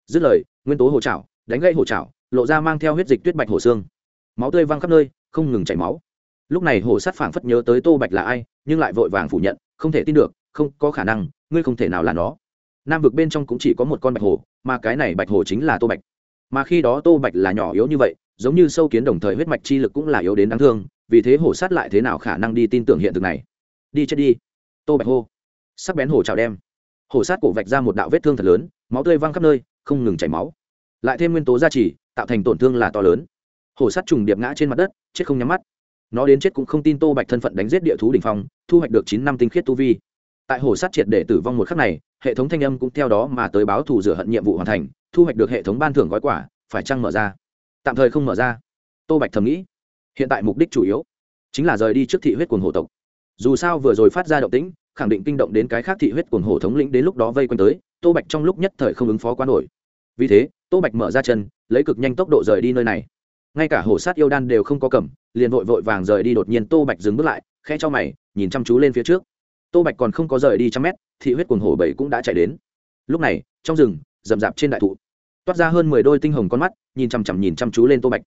Dứt lời nguyên tố hổ chảo, đánh gãy hổ chảo, lộ ra mang theo huyết dịch tuyết bạch hổ xương. Máu tươi văng khắp nơi không ngừng chảy máu. Lúc này hổ sát phảng phất nhớ tới tô bạch là ai nhưng lại vội vàng phủ nhận không thể tin được không có khả năng ngươi không thể nào là nó. Nam vực bên trong cũng chỉ có một con bạch hồ mà cái này bạch hồ chính là tô bạch. Mà khi đó tô bạch là nhỏ yếu như vậy giống như sâu kiến đồng thời huyết mạch chi lực cũng là yếu đến đáng thương vì thế hổ sát lại thế nào khả năng đi tin tưởng hiện thực này? Đi chết đi. Tô bạch hô. Sắc bén hổ trào đem. Hổ sát cổ vạch ra một đạo vết thương thật lớn máu tươi văng khắp nơi không ngừng chảy máu. Lại thêm nguyên tố gia trì, tạo thành tổn thương là to lớn. Hổ sắt trùng điệp ngã trên mặt đất, chết không nhắm mắt. Nó đến chết cũng không tin tô bạch thân phận đánh giết địa thú đ ỉ n h phong, thu hoạch được chín năm tinh khiết tu vi. Tại hồ sát triệt để tử vong một khắc này, hệ thống thanh âm cũng theo đó mà tới báo thù rửa hận nhiệm vụ hoàn thành, thu hoạch được hệ thống ban thưởng gói quả phải chăng mở ra? Tạm thời không mở ra. Tô bạch thầm nghĩ. Hiện tại mục đích chủ yếu chính là rời đi trước thị huyết quần hồ tộc. Dù sao vừa rồi phát ra động tĩnh, khẳng định kinh động đến cái khác thị huyết quần hồ thống lĩnh đến lúc đó vây quanh tới tô bạch trong lúc nhất thời không ứng phó quá nổi. Vì thế, tô bạch mở ra chân, lấy cực nhanh tốc độ rời đi nơi này. Ngay cả hổ sát yêu đan đều không có cầm, liền vội vội vàng rời đi đột nhiên tô bạch dừng bước lại khe cho mày, nhìn chăm chú lên phía trước. Tô bạch còn không có rời đi trăm mét, thị huyết Cuồng hổ bảy cũng đã chạy đến. Lúc này, trong rừng, rậm rạp trên đại thụ, toát ra hơn mười đôi tinh hồng con mắt, nhìn chằm chằm nhìn chăm chú lên tô bạch.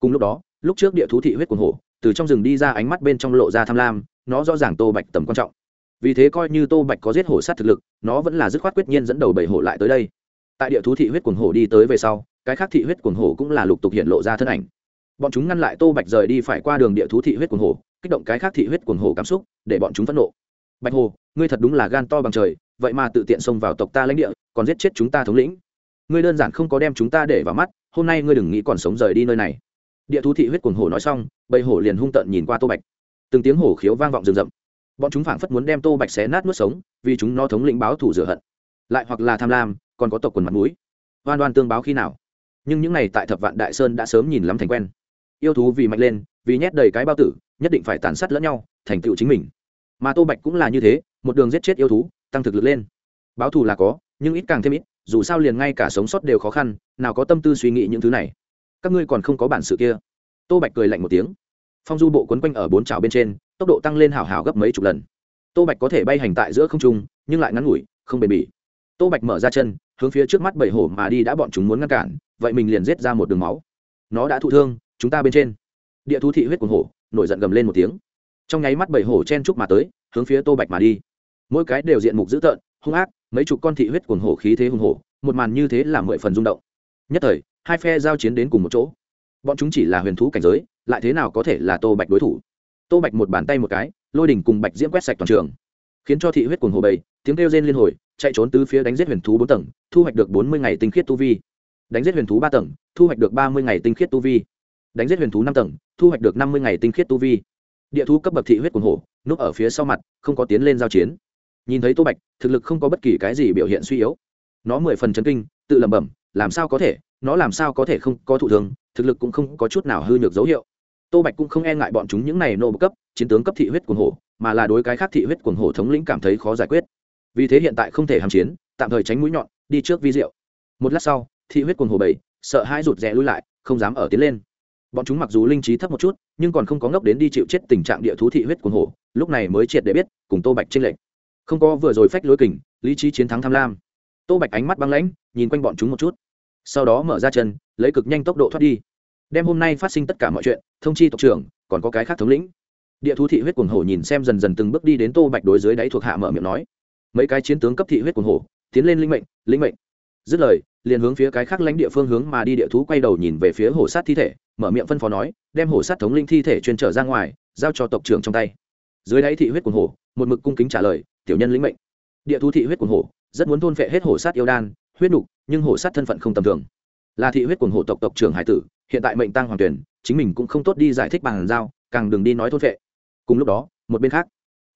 Cùng lúc đó, lúc trước địa thú thị huyết Cuồng hổ, từ trong rừng đi ra ánh mắt bên trong lộ ra tham lam, nó rõ ràng tô bạch tầm quan trọng vì thế coi như tô bạch có giết hổ sát thực lực, nó vẫn là dứt khoát quyết nhiên dẫn đầu bảy hổ lại tới đây. Tại địa thú thị huyết quần hổ đi tới về sau, cái khác thị huyết quần hổ cũng là lục tục hiện lộ ra thân ảnh. Bọn chúng ngăn lại tô bạch rời đi phải qua đường địa thú thị huyết quần hổ, kích động cái khác thị huyết quần hổ cảm xúc, để bọn chúng phẫn nộ. Bạch hồ ngươi thật đúng là gan to bằng trời, vậy mà tự tiện xông vào tộc ta lãnh địa, còn giết chết chúng ta thống lĩnh. Ngươi đơn giản không có đem chúng ta để vào mắt, hôm nay ngươi đừng nghĩ còn sống rời đi nơi này. Địa thú thị huyết quần hổ nói xong bầy hổ liền hung tợn nhìn qua tô bạch. Từng tiếng hổ khiếu vang vọng rừng rậm bọn chúng phảng phất muốn đem tô bạch xé nát nuốt sống, vì chúng nó thống lĩnh báo thủ rửa hận. Lại hoặc là tham lam, còn có tộc quần mặt mũi. Oan oan tương báo khi nào. Nhưng những này tại thập vạn đại sơn đã sớm nhìn lắm thành quen. Yêu thú vì mạnh lên, vì nhét đầy cái bao tử, nhất định phải tàn sát lẫn nhau, thành tựu chính mình. Mà tô bạch cũng là như thế, một đường giết chết yêu thú, tăng thực lực lên. Báo thù là có, nhưng ít càng thêm ít, dù sao liền ngay cả sống sót đều khó khăn, nào có tâm tư suy nghĩ những thứ này. Các ngươi còn không có bản sự kia. Tô bạch cười lạnh một tiếng. Phong du bộ quấn quanh ở bốn trào bên trên tốc độ tăng lên hào hào gấp mấy chục lần. Tô bạch có thể bay hành tại giữa không trung, nhưng lại ngắn ngủi, không bền bỉ. Tô bạch mở ra chân, hướng phía trước mắt bảy hổ mà đi đã bọn chúng muốn ngăn cản, vậy mình liền giết ra một đường máu. Nó đã thụ thương, chúng ta bên trên. Địa thú thị huyết cuồng hổ, nổi giận gầm lên một tiếng. Trong nháy mắt bảy hổ chen trúc mà tới, hướng phía tô bạch mà đi. Mỗi cái đều diện mục dữ tợn, hung ác, mấy chục con thị huyết cuồng hổ khí thế hùng hổ, một màn như thế là mười phần rung động. Nhất thời, hai phe giao chiến đến cùng một chỗ. Bọn chúng chỉ là huyền thú cảnh giới, lại thế nào có thể là tô bạch đối thủ? Tô bạch một bàn tay một cái, lôi đỉnh cùng bạch diễm quét sạch toàn trường. Khiến cho thị huyết cuồng hồ bầy, tiếng kêu rên liên hồi, chạy trốn từ phía đánh giết huyền thú bốn tầng, thu hoạch được bốn mươi ngày tinh khiết tu vi. Đánh giết huyền thú ba tầng, thu hoạch được ba mươi ngày tinh khiết tu vi. Đánh giết huyền thú năm tầng, thu hoạch được năm mươi ngày tinh khiết tu vi. Địa thú cấp bậc thị huyết cuồng hổ núp ở phía sau mặt, không có tiến lên giao chiến. Nhìn thấy tô bạch, thực lực không có bất kỳ cái gì biểu hiện suy yếu. Nó mười phần chấn kinh, tự lẩm bẩm, làm sao có thể? Nó làm sao có thể không có thụ thường thực lực cũng không có chút nào hư nhược dấu hiệu tô bạch cũng không e ngại bọn chúng những này nô cấp, chiến tướng cấp thị huyết cuồng hổ, mà là đối cái khác thị huyết cuồng hổ thống lĩnh cảm thấy khó giải quyết. Vì thế hiện tại không thể hàm chiến, tạm thời tránh mũi nhọn, đi trước vi diệu. Một lát sau, thị huyết cuồng hổ bảy, sợ hai rụt rè lui lại, không dám ở tiến lên. Bọn chúng mặc dù linh trí thấp một chút, nhưng còn không có ngốc đến đi chịu chết tình trạng địa thú thị huyết cuồng hổ, lúc này mới triệt để biết, cùng tô bạch tranh lệch. Không có vừa rồi phách lối kình, lý trí chiến thắng tham lam. Tô bạch ánh mắt băng lãnh, nhìn quanh bọn chúng một chút. Sau đó mở ra chân, lấy cực nhanh tốc độ thoát đi đem hôm nay phát sinh tất cả mọi chuyện, thông chi tộc trưởng, còn có cái khác thống lĩnh. Địa thú thị huyết cuồng hổ nhìn xem dần dần từng bước đi đến tô bạch đối dưới đáy thuộc hạ mở miệng nói. Mấy cái chiến tướng cấp thị huyết cuồng hổ, tiến lên linh mệnh linh mệnh. Dứt lời, liền hướng phía cái khác lãnh địa phương hướng mà đi địa thú quay đầu nhìn về phía hổ sát thi thể, mở miệng phân phó nói, đem hổ sát thống linh thi thể chuyên trở ra ngoài, giao cho tộc trưởng trong tay. Dưới đáy thị huyết cuồng hổ, một mực cung kính trả lời, tiểu nhân lĩnh mệnh. Địa thú thị huyết cuồng hổ, rất muốn thôn phệ hết hổ sát yêu đan, huyết nục, nhưng hổ sát thân phận không tầm thường là thị huyết cuồng hộ tộc tộc trưởng hải tử, hiện tại mệnh tăng hoàng tuyển, chính mình cũng không tốt đi giải thích bằng giao, càng đừng đi nói thốt vệ cùng lúc đó, một bên khác,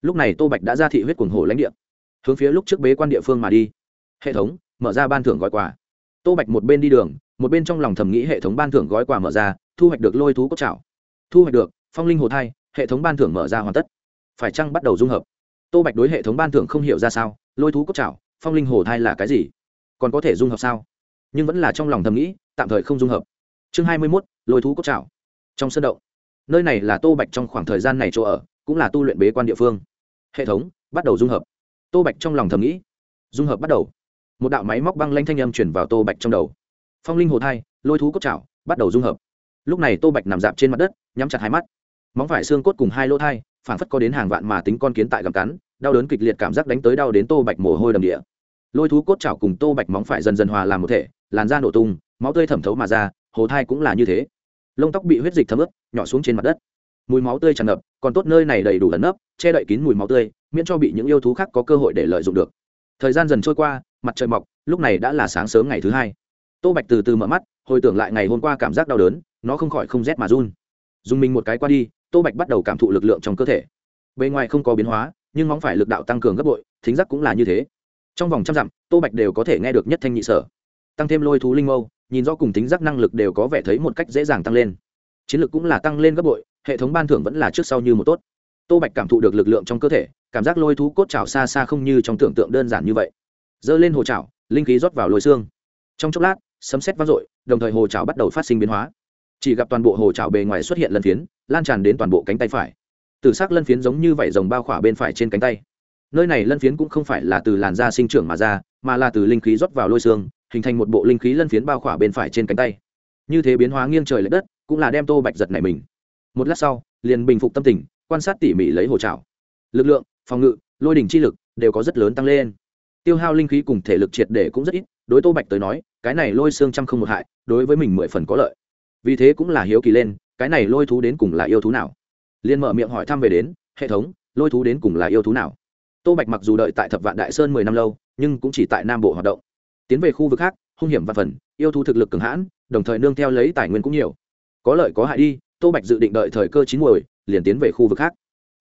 lúc này tô bạch đã ra thị huyết cuồng hồ lãnh địa, hướng phía lúc trước bế quan địa phương mà đi. Hệ thống, mở ra ban thưởng gói quà. Tô bạch một bên đi đường, một bên trong lòng thầm nghĩ hệ thống ban thưởng gói quà mở ra, thu hoạch được lôi thú cốt trào thu hoạch được, phong linh hồ thai, hệ thống ban thưởng mở ra hoàn tất. Phải chăng bắt đầu dung hợp? Tô bạch đối hệ thống ban thưởng không hiểu ra sao, lôi thú cốt trào phong linh hồ thai là cái gì? Còn có thể dung hợp sao? Nhưng vẫn là trong lòng thầm nghĩ, tạm thời không dung hợp. Chương hai mươi mốt, lôi thú cốt trào trong sân động, nơi này là tô bạch trong khoảng thời gian này chỗ ở, cũng là tu luyện bế quan địa phương. Hệ thống, bắt đầu dung hợp. Tô bạch trong lòng thầm nghĩ, dung hợp bắt đầu. Một đạo máy móc băng lanh thanh âm chuyển vào tô bạch trong đầu. Phong linh hồ thai, lôi thú cốt chảo bắt đầu dung hợp. Lúc này tô bạch nằm dạp trên mặt đất, nhắm chặt hai mắt. Móng phải xương cốt cùng hai lỗ thai phản phất có đến hàng vạn mà tính con kiến tại gầm cắn, đau đớn kịch liệt cảm giác đánh tới đau đến tô bạch mồ hôi đầm địa. Lôi thú cốt chảo cùng tô bạch móng phải dần dần hòa làm một thể làn da nổ tung, máu tươi thẩm thấu mà ra, hồ thai cũng là như thế. Lông tóc bị huyết dịch thấm ướt, nhỏ xuống trên mặt đất. Mùi máu tươi tràn ngập, còn tốt nơi này đầy đủ lấn nấp, che đậy kín mùi máu tươi, miễn cho bị những yêu thú khác có cơ hội để lợi dụng được. Thời gian dần trôi qua, mặt trời mọc, lúc này đã là sáng sớm ngày thứ hai. Tô bạch từ từ mở mắt, hồi tưởng lại ngày hôm qua cảm giác đau đớn, nó không khỏi không rét mà run. Dùng mình một cái qua đi, tô bạch bắt đầu cảm thụ lực lượng trong cơ thể. Bề ngoài không có biến hóa, nhưng móng phải lực đạo tăng cường gấp bội, thính giác cũng là như thế. Trong vòng trăm dặm, tô bạch đều có thể nghe được nhất thanh nhị sở tăng thêm lôi thú linh mâu, nhìn do cùng tính giác năng lực đều có vẻ thấy một cách dễ dàng tăng lên. Chiến lược cũng là tăng lên gấp bội, hệ thống ban thưởng vẫn là trước sau như một tốt. Tô bạch cảm thụ được lực lượng trong cơ thể, cảm giác lôi thú cốt trào xa xa không như trong tưởng tượng đơn giản như vậy. Giơ lên hồ trào linh khí rót vào lôi xương. Trong chốc lát, sấm xét vang dội, đồng thời hồ trào bắt đầu phát sinh biến hóa. Chỉ gặp toàn bộ hồ trào bề ngoài xuất hiện lân phiến, lan tràn đến toàn bộ cánh tay phải. Từ sắc lân phiến giống như vảy rồng bao khỏa bên phải trên cánh tay. Nơi này lân phiến cũng không phải là từ làn da sinh trưởng mà ra, mà là từ linh khí rót vào lôi xương hình thành một bộ linh khí lân phiến bao khỏa bên phải trên cánh tay. Như thế biến hóa nghiêng trời l ệ đất, cũng là đem tô bạch giật này mình. Một lát sau, liền bình phục tâm tình, quan sát tỉ mỉ lấy hồ trào lực lượng, phòng ngự, lôi đỉnh chi lực đều có rất lớn tăng lên. Tiêu hao linh khí cùng thể lực triệt để cũng rất ít, đối tô bạch tới nói, cái này lôi xương trăm không một hại, đối với mình mười phần có lợi. Vì thế cũng là hiếu kỳ lên, cái này lôi thú đến cùng là yêu thú nào? Liên mở miệng hỏi thăm về đến, hệ thống, lôi thú đến cùng là yêu thú nào? Tô bạch mặc dù đợi tại thập vạn đại sơn mười năm lâu, nhưng cũng chỉ tại nam bộ hoạt động tiến về khu vực khác, hung hiểm và phần, yêu thú thực lực cường hãn, đồng thời nương theo lấy tài nguyên cũng nhiều. Có lợi có hại đi, tô bạch dự định đợi thời cơ chín muồi, liền tiến về khu vực khác.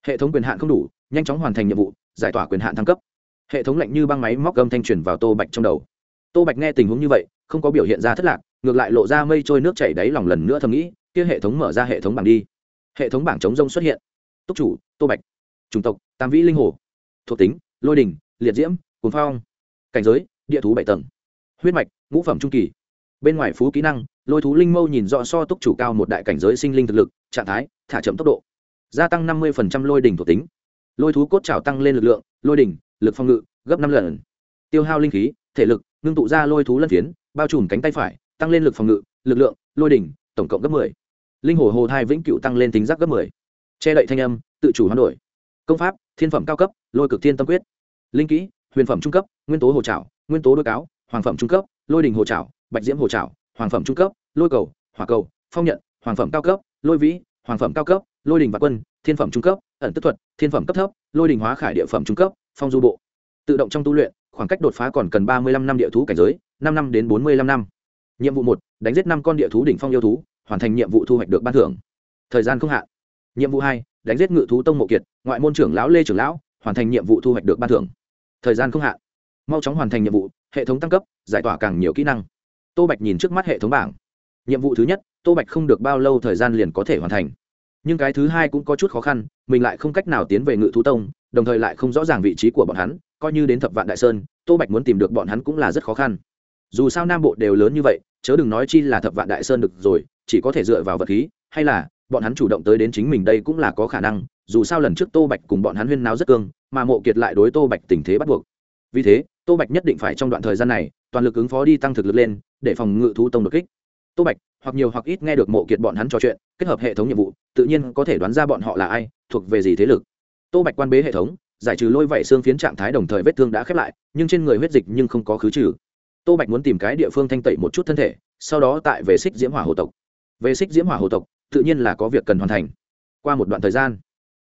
Hệ thống quyền hạn không đủ, nhanh chóng hoàn thành nhiệm vụ, giải tỏa quyền hạn thăng cấp. Hệ thống lạnh như băng máy móc gâm thanh truyền vào tô bạch trong đầu. Tô bạch nghe tình huống như vậy, không có biểu hiện ra thất lạc, ngược lại lộ ra mây trôi nước chảy đáy lòng lần nữa thầm nghĩ, kia hệ thống mở ra hệ thống bảng đi. Hệ thống bảng chống rông xuất hiện. Túc chủ, tô bạch. Chủng tộc, tam vĩ linh hồ. Thuộc tính, lôi đình, liệt diễm cuốn phong. Cảnh giới, địa thú bảy tầng huyết mạch, ngũ phẩm trung kỳ. Bên ngoài phú kỹ năng, lôi thú linh mâu nhìn rõ so túc chủ cao một đại cảnh giới sinh linh thực lực, trạng thái, thả chậm tốc độ. Gia tăng năm mươi lôi đỉnh thuộc tính. Lôi thú cốt trào tăng lên lực lượng, lôi đỉnh, lực phòng ngự, gấp năm lần. Tiêu hao linh khí, thể lực, ngưng tụ ra lôi thú lân phiến, bao trùm cánh tay phải, tăng lên lực phòng ngự, lực lượng, lôi đỉnh, tổng cộng gấp mười. Linh hồ hồ thai vĩnh cựu tăng lên tính giác gấp mười. Che đậy thanh âm, tự chủ hoán đổi. Công pháp, thiên phẩm cao cấp, lôi cực thiên tâm quyết. Linh kỹ, huyền phẩm trung cấp, nguyên tố hồ trảo, nguyên tố đôi cáo hoàng phẩm trung cấp, lôi đình hồ trảo bạch diễm hồ trảo hoàng phẩm trung cấp, lôi cầu, hỏa cầu, phong nhận, hoàng phẩm cao cấp, lôi vĩ, hoàng phẩm cao cấp, lôi đình và quân, thiên phẩm trung cấp, ẩn tức thuật, thiên phẩm cấp thấp, lôi đình hóa khải địa phẩm trung cấp, phong du bộ. Tự động trong tu luyện, khoảng cách đột phá còn cần ba mươi lăm năm địa thú cảnh giới, năm năm đến bốn mươi lăm năm. Nhiệm vụ một, đánh giết năm con địa thú đỉnh phong yêu thú, hoàn thành nhiệm vụ thu hoạch được ban thưởng. Thời gian không hạn. Nhiệm vụ hai, đánh giết ngự thú tông mộ kiệt, ngoại môn trưởng lão lê trưởng lão, hoàn thành nhiệm vụ thu hoạch được ban thưởng. Thời gian không hạn. Mau chóng hoàn thành nhiệm vụ hệ thống tăng cấp, giải tỏa càng nhiều kỹ năng. Tô bạch nhìn trước mắt hệ thống bảng. Nhiệm vụ thứ nhất, tô bạch không được bao lâu thời gian liền có thể hoàn thành. Nhưng cái thứ hai cũng có chút khó khăn, mình lại không cách nào tiến về ngự thú tông, đồng thời lại không rõ ràng vị trí của bọn hắn, coi như đến thập vạn đại sơn, tô bạch muốn tìm được bọn hắn cũng là rất khó khăn. Dù sao nam bộ đều lớn như vậy, chớ đừng nói chi là thập vạn đại sơn được rồi, chỉ có thể dựa vào vật khí, hay là bọn hắn chủ động tới đến chính mình đây cũng là có khả năng, dù sao lần trước tô bạch cùng bọn hắn huyên náo rất cương, mà mộ kiệt lại đối tô bạch tình thế bắt buộc. Vì thế tô bạch nhất định phải trong đoạn thời gian này, toàn lực ứng phó đi tăng thực lực lên, để phòng ngự thú tông đột kích. Tô bạch, hoặc nhiều hoặc ít nghe được mộ kiệt bọn hắn trò chuyện, kết hợp hệ thống nhiệm vụ, tự nhiên có thể đoán ra bọn họ là ai, thuộc về gì thế lực. Tô bạch quan bế hệ thống, giải trừ lôi vẩy xương phiến trạng thái đồng thời vết thương đã khép lại, nhưng trên người huyết dịch nhưng không có khứ trừ. Tô bạch muốn tìm cái địa phương thanh tẩy một chút thân thể, sau đó tại về xích diễm hỏa hồ tộc. Về xích diễm hỏa hồ tộc, tự nhiên là có việc cần hoàn thành. Qua một đoạn thời gian,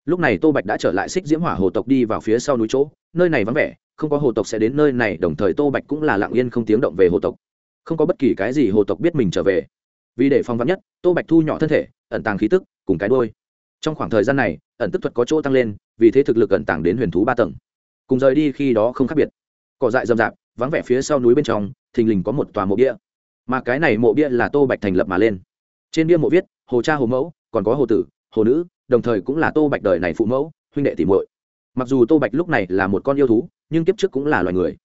lúc này tô bạch đã trở lại xích diễm hỏa hồ tộc đi vào phía sau núi chỗ, nơi này vắng vẻ không có hồ tộc sẽ đến nơi này, đồng thời tô bạch cũng là lặng yên không tiếng động về hồ tộc. Không có bất kỳ cái gì hồ tộc biết mình trở về. Vì để phong vắn nhất, tô bạch thu nhỏ thân thể, ẩn tàng khí tức, cùng cái đôi trong khoảng thời gian này, ẩn tức thuật có chỗ tăng lên, vì thế thực lực ẩn tàng đến huyền thú ba tầng. Cùng rời đi khi đó không khác biệt. Cỏ dại rậm rạp, vắng vẻ phía sau núi bên trong, thình lình có một tòa mộ bia. Mà cái này mộ bia là tô bạch thành lập mà lên. Trên bia mộ viết, hồ cha, hồ mẫu, còn có hồ tử, hồ nữ, đồng thời cũng là tô bạch đời này phụ mẫu, huynh đệ tỷ muội. Mặc dù tô bạch lúc này là một con yêu thú nhưng kiếp trước cũng là loài người.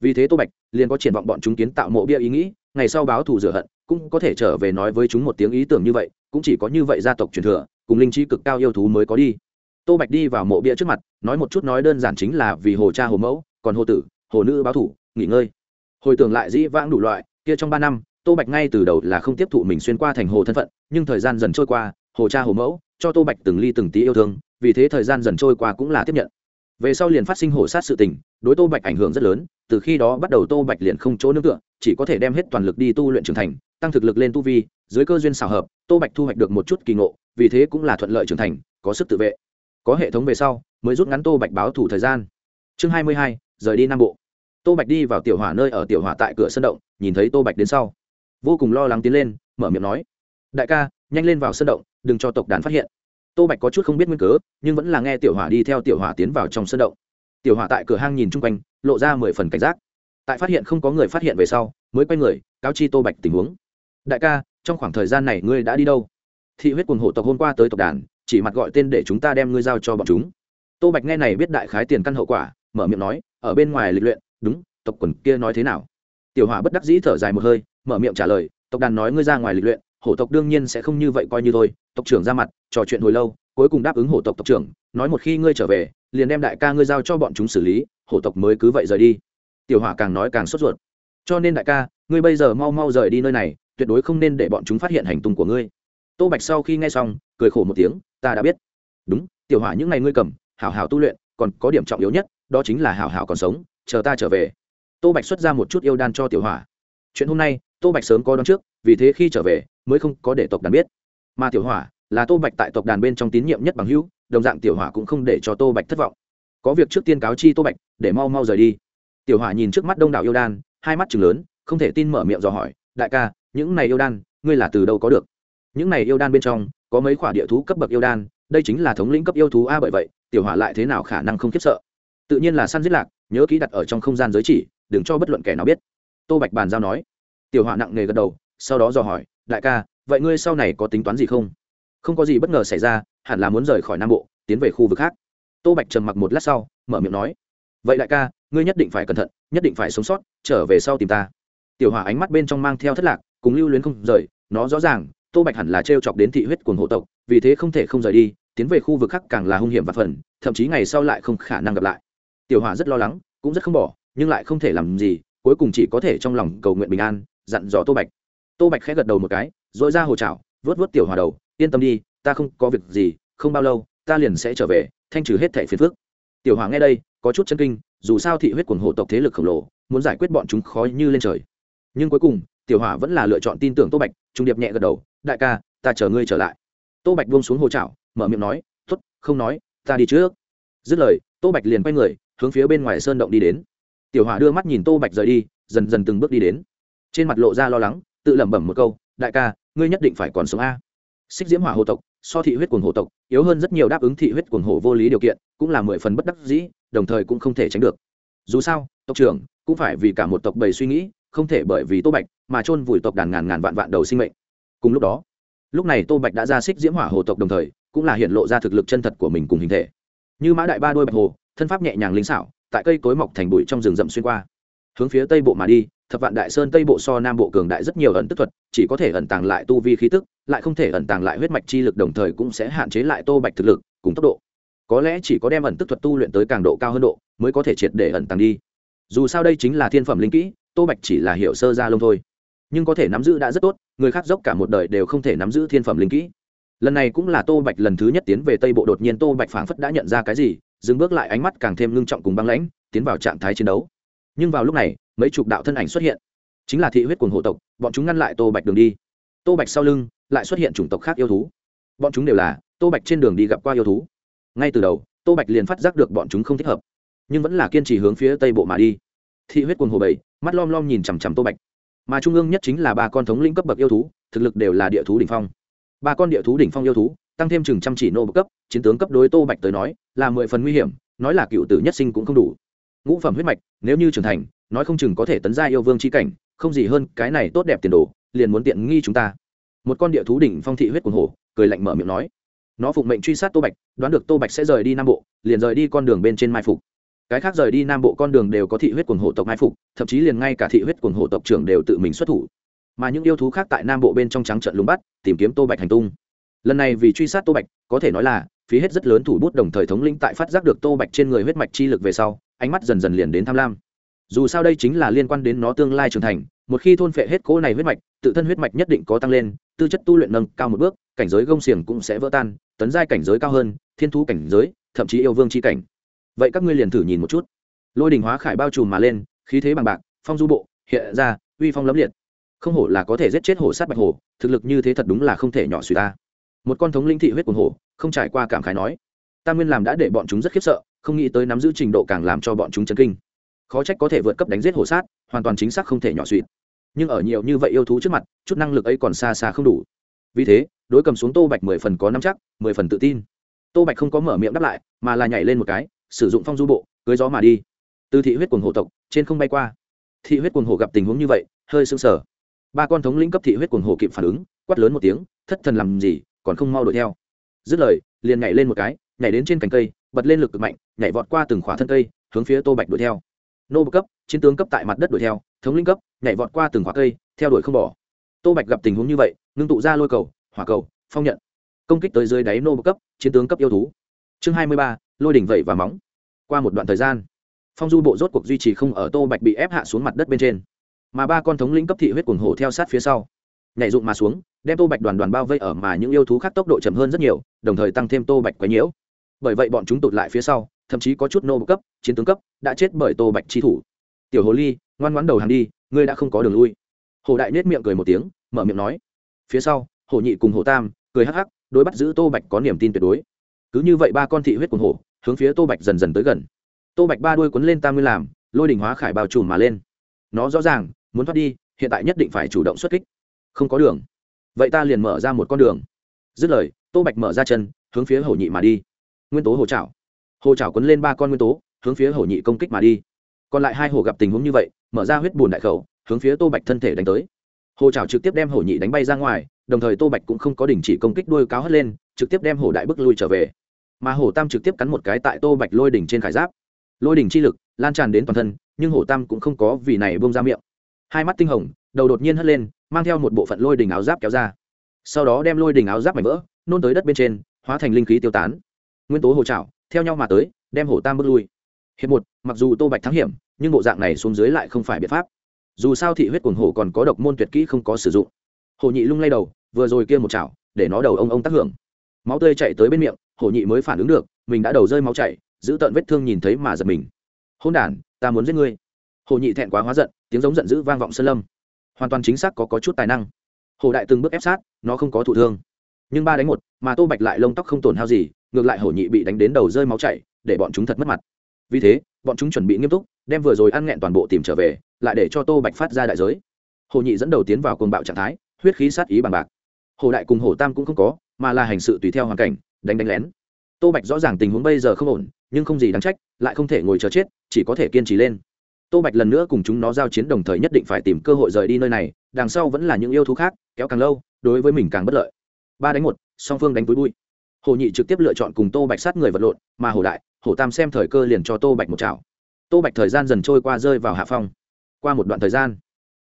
Vì thế tô bạch liền có triển vọng bọn chúng kiến tạo mộ bia ý nghĩ, ngày sau báo thù rửa hận, cũng có thể trở về nói với chúng một tiếng ý tưởng như vậy, cũng chỉ có như vậy gia tộc truyền thừa, cùng linh trí cực cao yêu thú mới có đi. Tô bạch đi vào mộ bia trước mặt, nói một chút nói đơn giản chính là vì hồ cha hồ mẫu, còn hồ tử, hồ nữ báo thủ nghỉ ngơi. Hồi tưởng lại dĩ vãng đủ loại, kia trong ba năm, tô bạch ngay từ đầu là không tiếp thụ mình xuyên qua thành hồ thân phận, nhưng thời gian dần trôi qua, hồ cha hồ mẫu cho tô bạch từng ly từng tí yêu thương, vì thế thời gian dần trôi qua cũng là tiếp nhận về sau liền phát sinh hổ sát sự tình, đối tô bạch ảnh hưởng rất lớn, từ khi đó bắt đầu tô bạch liền không chỗ nương tựa, chỉ có thể đem hết toàn lực đi tu luyện trưởng thành, tăng thực lực lên tu vi, dưới cơ duyên xào hợp, tô bạch thu hoạch được một chút kỳ ngộ, vì thế cũng là thuận lợi trưởng thành, có sức tự vệ. Có hệ thống về sau, mới rút ngắn tô bạch báo thủ thời gian. Chương hai mươi hai, rời đi nam bộ. Tô bạch đi vào tiểu hỏa nơi ở tiểu hỏa tại cửa sân động, nhìn thấy tô bạch đến sau, vô cùng lo lắng tiến lên, mở miệng nói, đại ca, nhanh lên vào sân động, đừng cho tộc đàn phát hiện tô bạch có chút không biết nguyên cớ, nhưng vẫn là nghe tiểu hỏa đi theo tiểu hỏa tiến vào trong sân động. Tiểu hỏa tại cửa hang nhìn chung quanh, lộ ra mười phần cảnh giác. Tại phát hiện không có người phát hiện về sau, mới quay người, cáo chi tô bạch tình huống. Đại ca, trong khoảng thời gian này ngươi đã đi đâu? Thị huyết quần hộ tộc hôm qua tới tộc đàn, chỉ mặt gọi tên để chúng ta đem ngươi giao cho bọn chúng. Tô bạch nghe này biết đại khái tiền căn hậu quả, mở miệng nói, ở bên ngoài lịch luyện, đúng, tộc quần kia nói thế nào? Tiểu hỏa bất đắc dĩ thở dài một hơi, mở miệng trả lời, tộc đàn nói ngươi ra ngoài lịch luyện hổ tộc đương nhiên sẽ không như vậy coi như thôi. Tộc trưởng ra mặt, trò chuyện hồi lâu, cuối cùng đáp ứng hổ tộc tộc trưởng, nói một khi ngươi trở về, liền đem đại ca ngươi giao cho bọn chúng xử lý, hổ tộc mới cứ vậy rời đi. Tiểu hỏa càng nói càng sốt ruột. Cho nên đại ca, ngươi bây giờ mau mau rời đi nơi này, tuyệt đối không nên để bọn chúng phát hiện hành tung của ngươi. Tô bạch sau khi nghe xong, cười khổ một tiếng, ta đã biết. Đúng, tiểu hỏa những ngày ngươi cầm, hảo hảo tu luyện, còn có điểm trọng yếu nhất, đó chính là hảo hảo còn sống, chờ ta trở về. Tô bạch xuất ra một chút yêu đan cho tiểu hỏa. Chuyện hôm nay, tô bạch sớm có đón trước, vì thế khi trở về mới không có để tộc đàn biết. Mà tiểu hỏa là tô bạch tại tộc đàn bên trong tín nhiệm nhất bằng hữu, đồng dạng tiểu hỏa cũng không để cho tô bạch thất vọng. Có việc trước tiên cáo chi tô bạch, để mau mau rời đi. Tiểu hỏa nhìn trước mắt đông đảo yêu đan, hai mắt chừng lớn, không thể tin mở miệng dò hỏi, đại ca, những này yêu đan, ngươi là từ đâu có được? Những này yêu đan bên trong, có mấy khoả địa thú cấp bậc yêu đan, đây chính là thống lĩnh cấp yêu thú a bởi vậy, tiểu hỏa lại thế nào khả năng không khiếp sợ. Tự nhiên là săn giết lạc, nhớ kỹ đặt ở trong không gian giới chỉ, đừng cho bất luận kẻ nào biết. Tô bạch bàn giao nói. Tiểu hỏa nặng nề gật đầu, sau đó dò hỏi đại ca, vậy ngươi sau này có tính toán gì không? Không có gì bất ngờ xảy ra, hẳn là muốn rời khỏi nam bộ, tiến về khu vực khác. Tô bạch trầm mặc một lát sau, mở miệng nói, vậy đại ca, ngươi nhất định phải cẩn thận, nhất định phải sống sót, trở về sau tìm ta. Tiểu hỏa ánh mắt bên trong mang theo thất lạc, cùng lưu luyến không rời, nó rõ ràng, tô bạch hẳn là t r e o chọc đến thị huyết cuồng hộ tộc, vì thế không thể không rời đi, tiến về khu vực khác càng là hung hiểm và phần, thậm chí ngày sau lại không khả năng gặp lại. Tiểu hỏa rất lo lắng, cũng rất không bỏ, nhưng lại không thể làm gì, cuối cùng chỉ có thể trong lòng cầu nguyện bình an, dặn dò tô bạch tô bạch khẽ gật đầu một cái dội ra hồ chảo vớt vớt tiểu hòa đầu, yên tâm đi, ta không có việc gì, không bao lâu, ta liền sẽ trở về, thanh trừ hết thẻ phiền phước tiểu hòa nghe đây, có chút chân kinh, dù sao thị huyết quần hộ tộc thế lực khổng lồ, muốn giải quyết bọn chúng khó như lên trời. Nhưng cuối cùng, tiểu hòa vẫn là lựa chọn tin tưởng tô bạch, trung điệp nhẹ gật đầu, đại ca, ta chờ ngươi trở lại. Tô bạch buông xuống hồ trào mở miệng nói t ố t không nói, ta đi trước. Dứt lời, tô bạch liền quay người, hướng phía bên ngoài sơn động đi đến. Tiểu hòa đưa mắt nhìn tô bạch rời đi, dần dần từng bước đi đến. Trên mặt lộ ra lo lắng tự lẩm bẩm một câu, đại ca, ngươi nhất định phải còn sống a. Xích diễm hỏa hồ tộc, so thị huyết quần hồ tộc, yếu hơn rất nhiều đáp ứng thị huyết quần hồ vô lý điều kiện, cũng là mười phần bất đắc dĩ, đồng thời cũng không thể tránh được. Dù sao, tộc trưởng cũng phải vì cả một tộc bầy suy nghĩ, không thể bởi vì tô bạch mà chôn vùi tộc đàn ngàn ngàn vạn vạn đầu sinh mệnh. Cùng lúc đó, lúc này tô bạch đã ra xích diễm hỏa hồ tộc đồng thời, cũng là hiện lộ ra thực lực chân thật của mình cùng hình thể. Như mã đại ba đôi bạch hồ, thân pháp nhẹ nhàng linh xảo, tại cây cối mọc thành bụi trong rừng rậm xuyên qua. Hướng phía tây bộ mà đi thập vạn đại sơn tây bộ so nam bộ cường đại rất nhiều ẩn tức thuật, chỉ có thể ẩn tàng lại tu vi khí tức, lại không thể ẩn tàng lại huyết mạch chi lực đồng thời cũng sẽ hạn chế lại tô bạch thực lực, cùng tốc độ. Có lẽ chỉ có đem ẩn tức thuật tu luyện tới càng độ cao hơn độ, mới có thể triệt để ẩn tàng đi. Dù sao đây chính là thiên phẩm linh kỹ, tô bạch chỉ là hiểu sơ gia lông thôi. Nhưng có thể nắm giữ đã rất tốt, người khác dốc cả một đời đều không thể nắm giữ thiên phẩm linh kỹ. Lần này cũng là tô bạch lần thứ nhất tiến về tây bộ, đột nhiên tô bạch phảng phất đã nhận ra cái gì, dừng bước lại ánh mắt càng thêm ngưng trọng cùng băng lãnh, tiến vào trạng thái chiến đấu. Nhưng vào lúc này mấy chục đạo thân ảnh xuất hiện. Chính là thị huyết cuồng hộ tộc, bọn chúng ngăn lại tô bạch đường đi. Tô bạch sau lưng lại xuất hiện chủng tộc khác yêu thú. Bọn chúng đều là tô bạch trên đường đi gặp qua yêu thú. Ngay từ đầu, tô bạch liền phát giác được bọn chúng không thích hợp, nhưng vẫn là kiên trì hướng phía tây bộ mà đi. Thị huyết cuồng hồ bảy, mắt lom lom nhìn chằm chằm tô bạch. Mà trung ương nhất chính là ba con thống lĩnh cấp bậc yêu thú, thực lực đều là địa thú đỉnh phong. Ba con địa thú đỉnh phong yêu thú, tăng thêm chừng chăm chỉ nô bậc cấp, chiến tướng cấp đối tô bạch tới nói là mười phần nguy hiểm, nói là cựu tử nhất sinh cũng không đủ ngũ phẩm huyết mạch, nếu như trưởng thành, nói không chừng có thể tấn gia yêu vương c h i cảnh, không gì hơn cái này tốt đẹp tiền đồ, liền muốn tiện nghi chúng ta. Một con địa thú đỉnh phong thị huyết cuồng hổ, cười lạnh mở miệng nói. Nó phụng mệnh truy sát tô bạch, đoán được tô bạch sẽ rời đi nam bộ, liền rời đi con đường bên trên mai phục. Cái khác rời đi nam bộ con đường đều có thị huyết cuồng hổ tộc mai phục, thậm chí liền ngay cả thị huyết cuồng hổ tộc trưởng đều tự mình xuất thủ. Mà những yêu thú khác tại nam bộ bên trong trắng trận lùng bắt, tìm kiếm tô bạch hành tung. Lần này vì truy sát tô bạch, có thể nói là phí hết rất lớn thủ bút đồng thời thống lĩnh tại phát giác được tô bạch trên người huyết mạch chi lực về sau, ánh mắt dần dần liền đến tham lam. Dù sao đây chính là liên quan đến nó tương lai trưởng thành, một khi thôn phệ hết cỗ này huyết mạch, tự thân huyết mạch nhất định có tăng lên, tư chất tu luyện nâng cao một bước, cảnh giới gông xiềng cũng sẽ vỡ tan, tấn giai cảnh giới cao hơn, thiên thú cảnh giới, thậm chí yêu vương c h i cảnh. Vậy các ngươi liền thử nhìn một chút. Lôi đình hóa khải bao trùm mà lên, khí thế bằng bạc, phong du bộ, hiện ra, uy phong lấm liệt. Không hổ là có thể giết chết hổ sát bạch hổ, thực lực như thế thật đúng là không thể nhỏ suy ta một con thống linh thị huyết cuồng hổ, không trải qua cảm khái nói, ta nguyên làm đã để bọn chúng rất khiếp sợ, không nghĩ tới nắm giữ trình độ càng làm cho bọn chúng chấn kinh. Khó trách có thể vượt cấp đánh giết hổ sát, hoàn toàn chính xác không thể nhỏ suỵt nhưng ở nhiều như vậy yêu thú trước mặt, chút năng lực ấy còn xa xa không đủ. Vì thế, đối cầm xuống tô bạch mười phần có năm chắc, mười phần tự tin. Tô bạch không có mở miệng đáp lại, mà là nhảy lên một cái, sử dụng phong du bộ, cưới gió mà đi. Từ thị huyết quần hộ tộc, trên không bay qua. Thị huyết quần hộ gặp tình huống như vậy, hơi sưng sờ. Ba con thống lĩnh cấp thị huyết quần hộ kịp phản ứng, quát lớn một tiếng, thất thần làm gì còn không mau đuổi theo. Dứt lời, liền nhảy lên một cái, nhảy đến trên cành cây, bật lên lực cực mạnh, nhảy vọt qua từng khóa thân cây, hướng phía tô bạch đuổi theo. Nô bậc cấp, chiến tướng cấp tại mặt đất đuổi theo, thống lĩnh cấp, nhảy vọt qua từng khóa cây, theo đuổi không bỏ. Tô bạch gặp tình huống như vậy, ngưng tụ ra lôi cầu, hỏa cầu, phong nhận. Công kích tới dưới đáy nô bậc cấp, chiến tướng cấp yêu thú. Chương hai mươi ba, lôi đỉnh vẩy và móng. Qua một đoạn thời gian, phong du bộ rốt cuộc duy trì không ở tô bạch bị ép hạ xuống mặt đất bên trên. Mà ba con thống lĩnh cấp thị huyết cuồng hổ theo sát phía sau. Nhảy dụng mà xuống đem tô bạch đoàn đoàn bao vây ở mà những yêu thú khác tốc độ chậm hơn rất nhiều, đồng thời tăng thêm tô bạch quấy nhiễu. Bởi vậy bọn chúng tụt lại phía sau, thậm chí có chút nô bậc cấp, chiến tướng cấp, đã chết bởi tô bạch chi thủ. Tiểu hồ ly, ngoan ngoãn đầu hàng đi, ngươi đã không có đường lui. Hồ đại nết miệng cười một tiếng, mở miệng nói. Phía sau, hồ nhị cùng hồ tam, cười hắc hắc, đối bắt giữ tô bạch có niềm tin tuyệt đối. Cứ như vậy ba con thị huyết cùng hổ, hướng phía tô bạch dần dần tới gần. Tô bạch ba đuôi quấn lên tam nguyên làm, lôi đình hóa khải bao trùm mà lên. Nó rõ ràng, muốn thoát đi, hiện tại nhất định phải chủ động xuất kích. Không có đường vậy ta liền mở ra một con đường. Dứt lời, tô bạch mở ra chân, hướng phía hổ nhị mà đi. Nguyên tố hồ trào hồ trào quấn lên ba con nguyên tố, hướng phía hổ nhị công kích mà đi. Còn lại hai hồ gặp tình huống như vậy, mở ra huyết bùn đại khẩu, hướng phía tô bạch thân thể đánh tới. Hồ trào trực tiếp đem hổ nhị đánh bay ra ngoài, đồng thời tô bạch cũng không có đình chỉ công kích đuôi cáo hất lên, trực tiếp đem hổ đại bức lui trở về. Mà hổ tam trực tiếp cắn một cái tại tô bạch lôi đỉnh trên khải giáp. Lôi đỉnh chi lực lan tràn đến toàn thân, nhưng hổ tam cũng không có vì này bông ra miệng. Hai mắt tinh hồng, đầu đột nhiên hất lên mang theo một bộ phận lôi đỉnh áo giáp kéo ra. Sau đó đem lôi đỉnh áo giáp mảnh vỡ, nôn tới đất bên trên, hóa thành linh khí tiêu tán. Nguyên tố hồ trào theo nhau mà tới, đem hổ tam bước lui. Hiệp một, mặc dù tô bạch thắng hiểm, nhưng bộ dạng này xuống dưới lại không phải biện pháp. Dù sao thị huyết cuồng hổ còn có độc môn tuyệt kỹ không có sử dụng. Hổ nhị lung lay đầu, vừa rồi kia một chảo để nó đầu ông ông tác hưởng. Máu tươi chạy tới bên miệng hổ nhị mới phản ứng được, mình đã đầu rơi máu chảy, giữ tợn vết thương nhìn thấy mà giật mình. Hôn đ ta muốn giết ngươi. Hồ nhị thẹn quá hóa giận, tiếng giống giận dữ vang vọng sơn lâm hoàn toàn chính xác có, có chút tài năng. Hồ đại từng bước ép sát nó không có thụ thương. Nhưng ba đánh một mà tô bạch lại lông tóc không tổn hao gì ngược lại hổ nhị bị đánh đến đầu rơi máu chảy để bọn chúng thật mất mặt. Vì thế bọn chúng chuẩn bị nghiêm túc đem vừa rồi ăn nghẹn toàn bộ tìm trở về lại để cho tô bạch phát ra đại giới. Hồ nhị dẫn đầu tiến vào cồn bạo trạng thái huyết khí sát ý bằng bạc. Hồ đại cùng hồ tam cũng không có mà là hành sự tùy theo hoàn cảnh đánh đánh lén. Tô bạch rõ ràng tình huống bây giờ không ổn nhưng không gì đáng trách lại không thể ngồi chờ chết chỉ có thể kiên trì lên tô bạch lần nữa cùng chúng nó giao chiến đồng thời nhất định phải tìm cơ hội rời đi nơi này, đằng sau vẫn là những yêu thú khác, kéo càng lâu, đối với mình càng bất lợi. Ba đánh một, song phương đánh túi bụi. Hồ nhị trực tiếp lựa chọn cùng tô bạch sát người vật lộn, mà hồ đại, hồ tam xem thời cơ liền cho tô bạch một chảo. Tô bạch thời gian dần trôi qua rơi vào hạ phong. Qua một đoạn thời gian,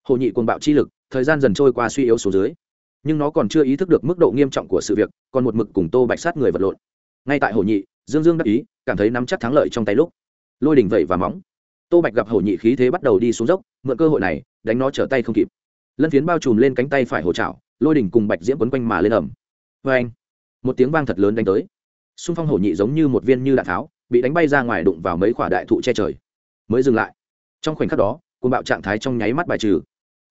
hồ nhị cuồng bạo chi lực, thời gian dần trôi qua suy yếu xuống dưới. Nhưng nó còn chưa ý thức được mức độ nghiêm trọng của sự việc, còn một mực cùng tô bạch sát người vật lộn. Ngay tại hồ nhị, dương dương đắc ý, cảm thấy nắm chắc thắng lợi trong tay lúc. Lôi đỉnh vẩy và móng tô bạch gặp Hổ nhị khí thế bắt đầu đi xuống dốc, mượn cơ hội này, đánh nó trở tay không kịp. Lân phiến bao trùm lên cánh tay phải hồ chảo lôi đỉnh cùng bạch diễm quấn quanh mà lên ẩm vê anh một tiếng vang thật lớn đánh tới. Xung phong hổ nhị giống như một viên như đạn tháo, bị đánh bay ra ngoài đụng vào mấy quả đại thụ che trời. Mới dừng lại. Trong khoảnh khắc đó côn bạo trạng thái trong nháy mắt bài trừ.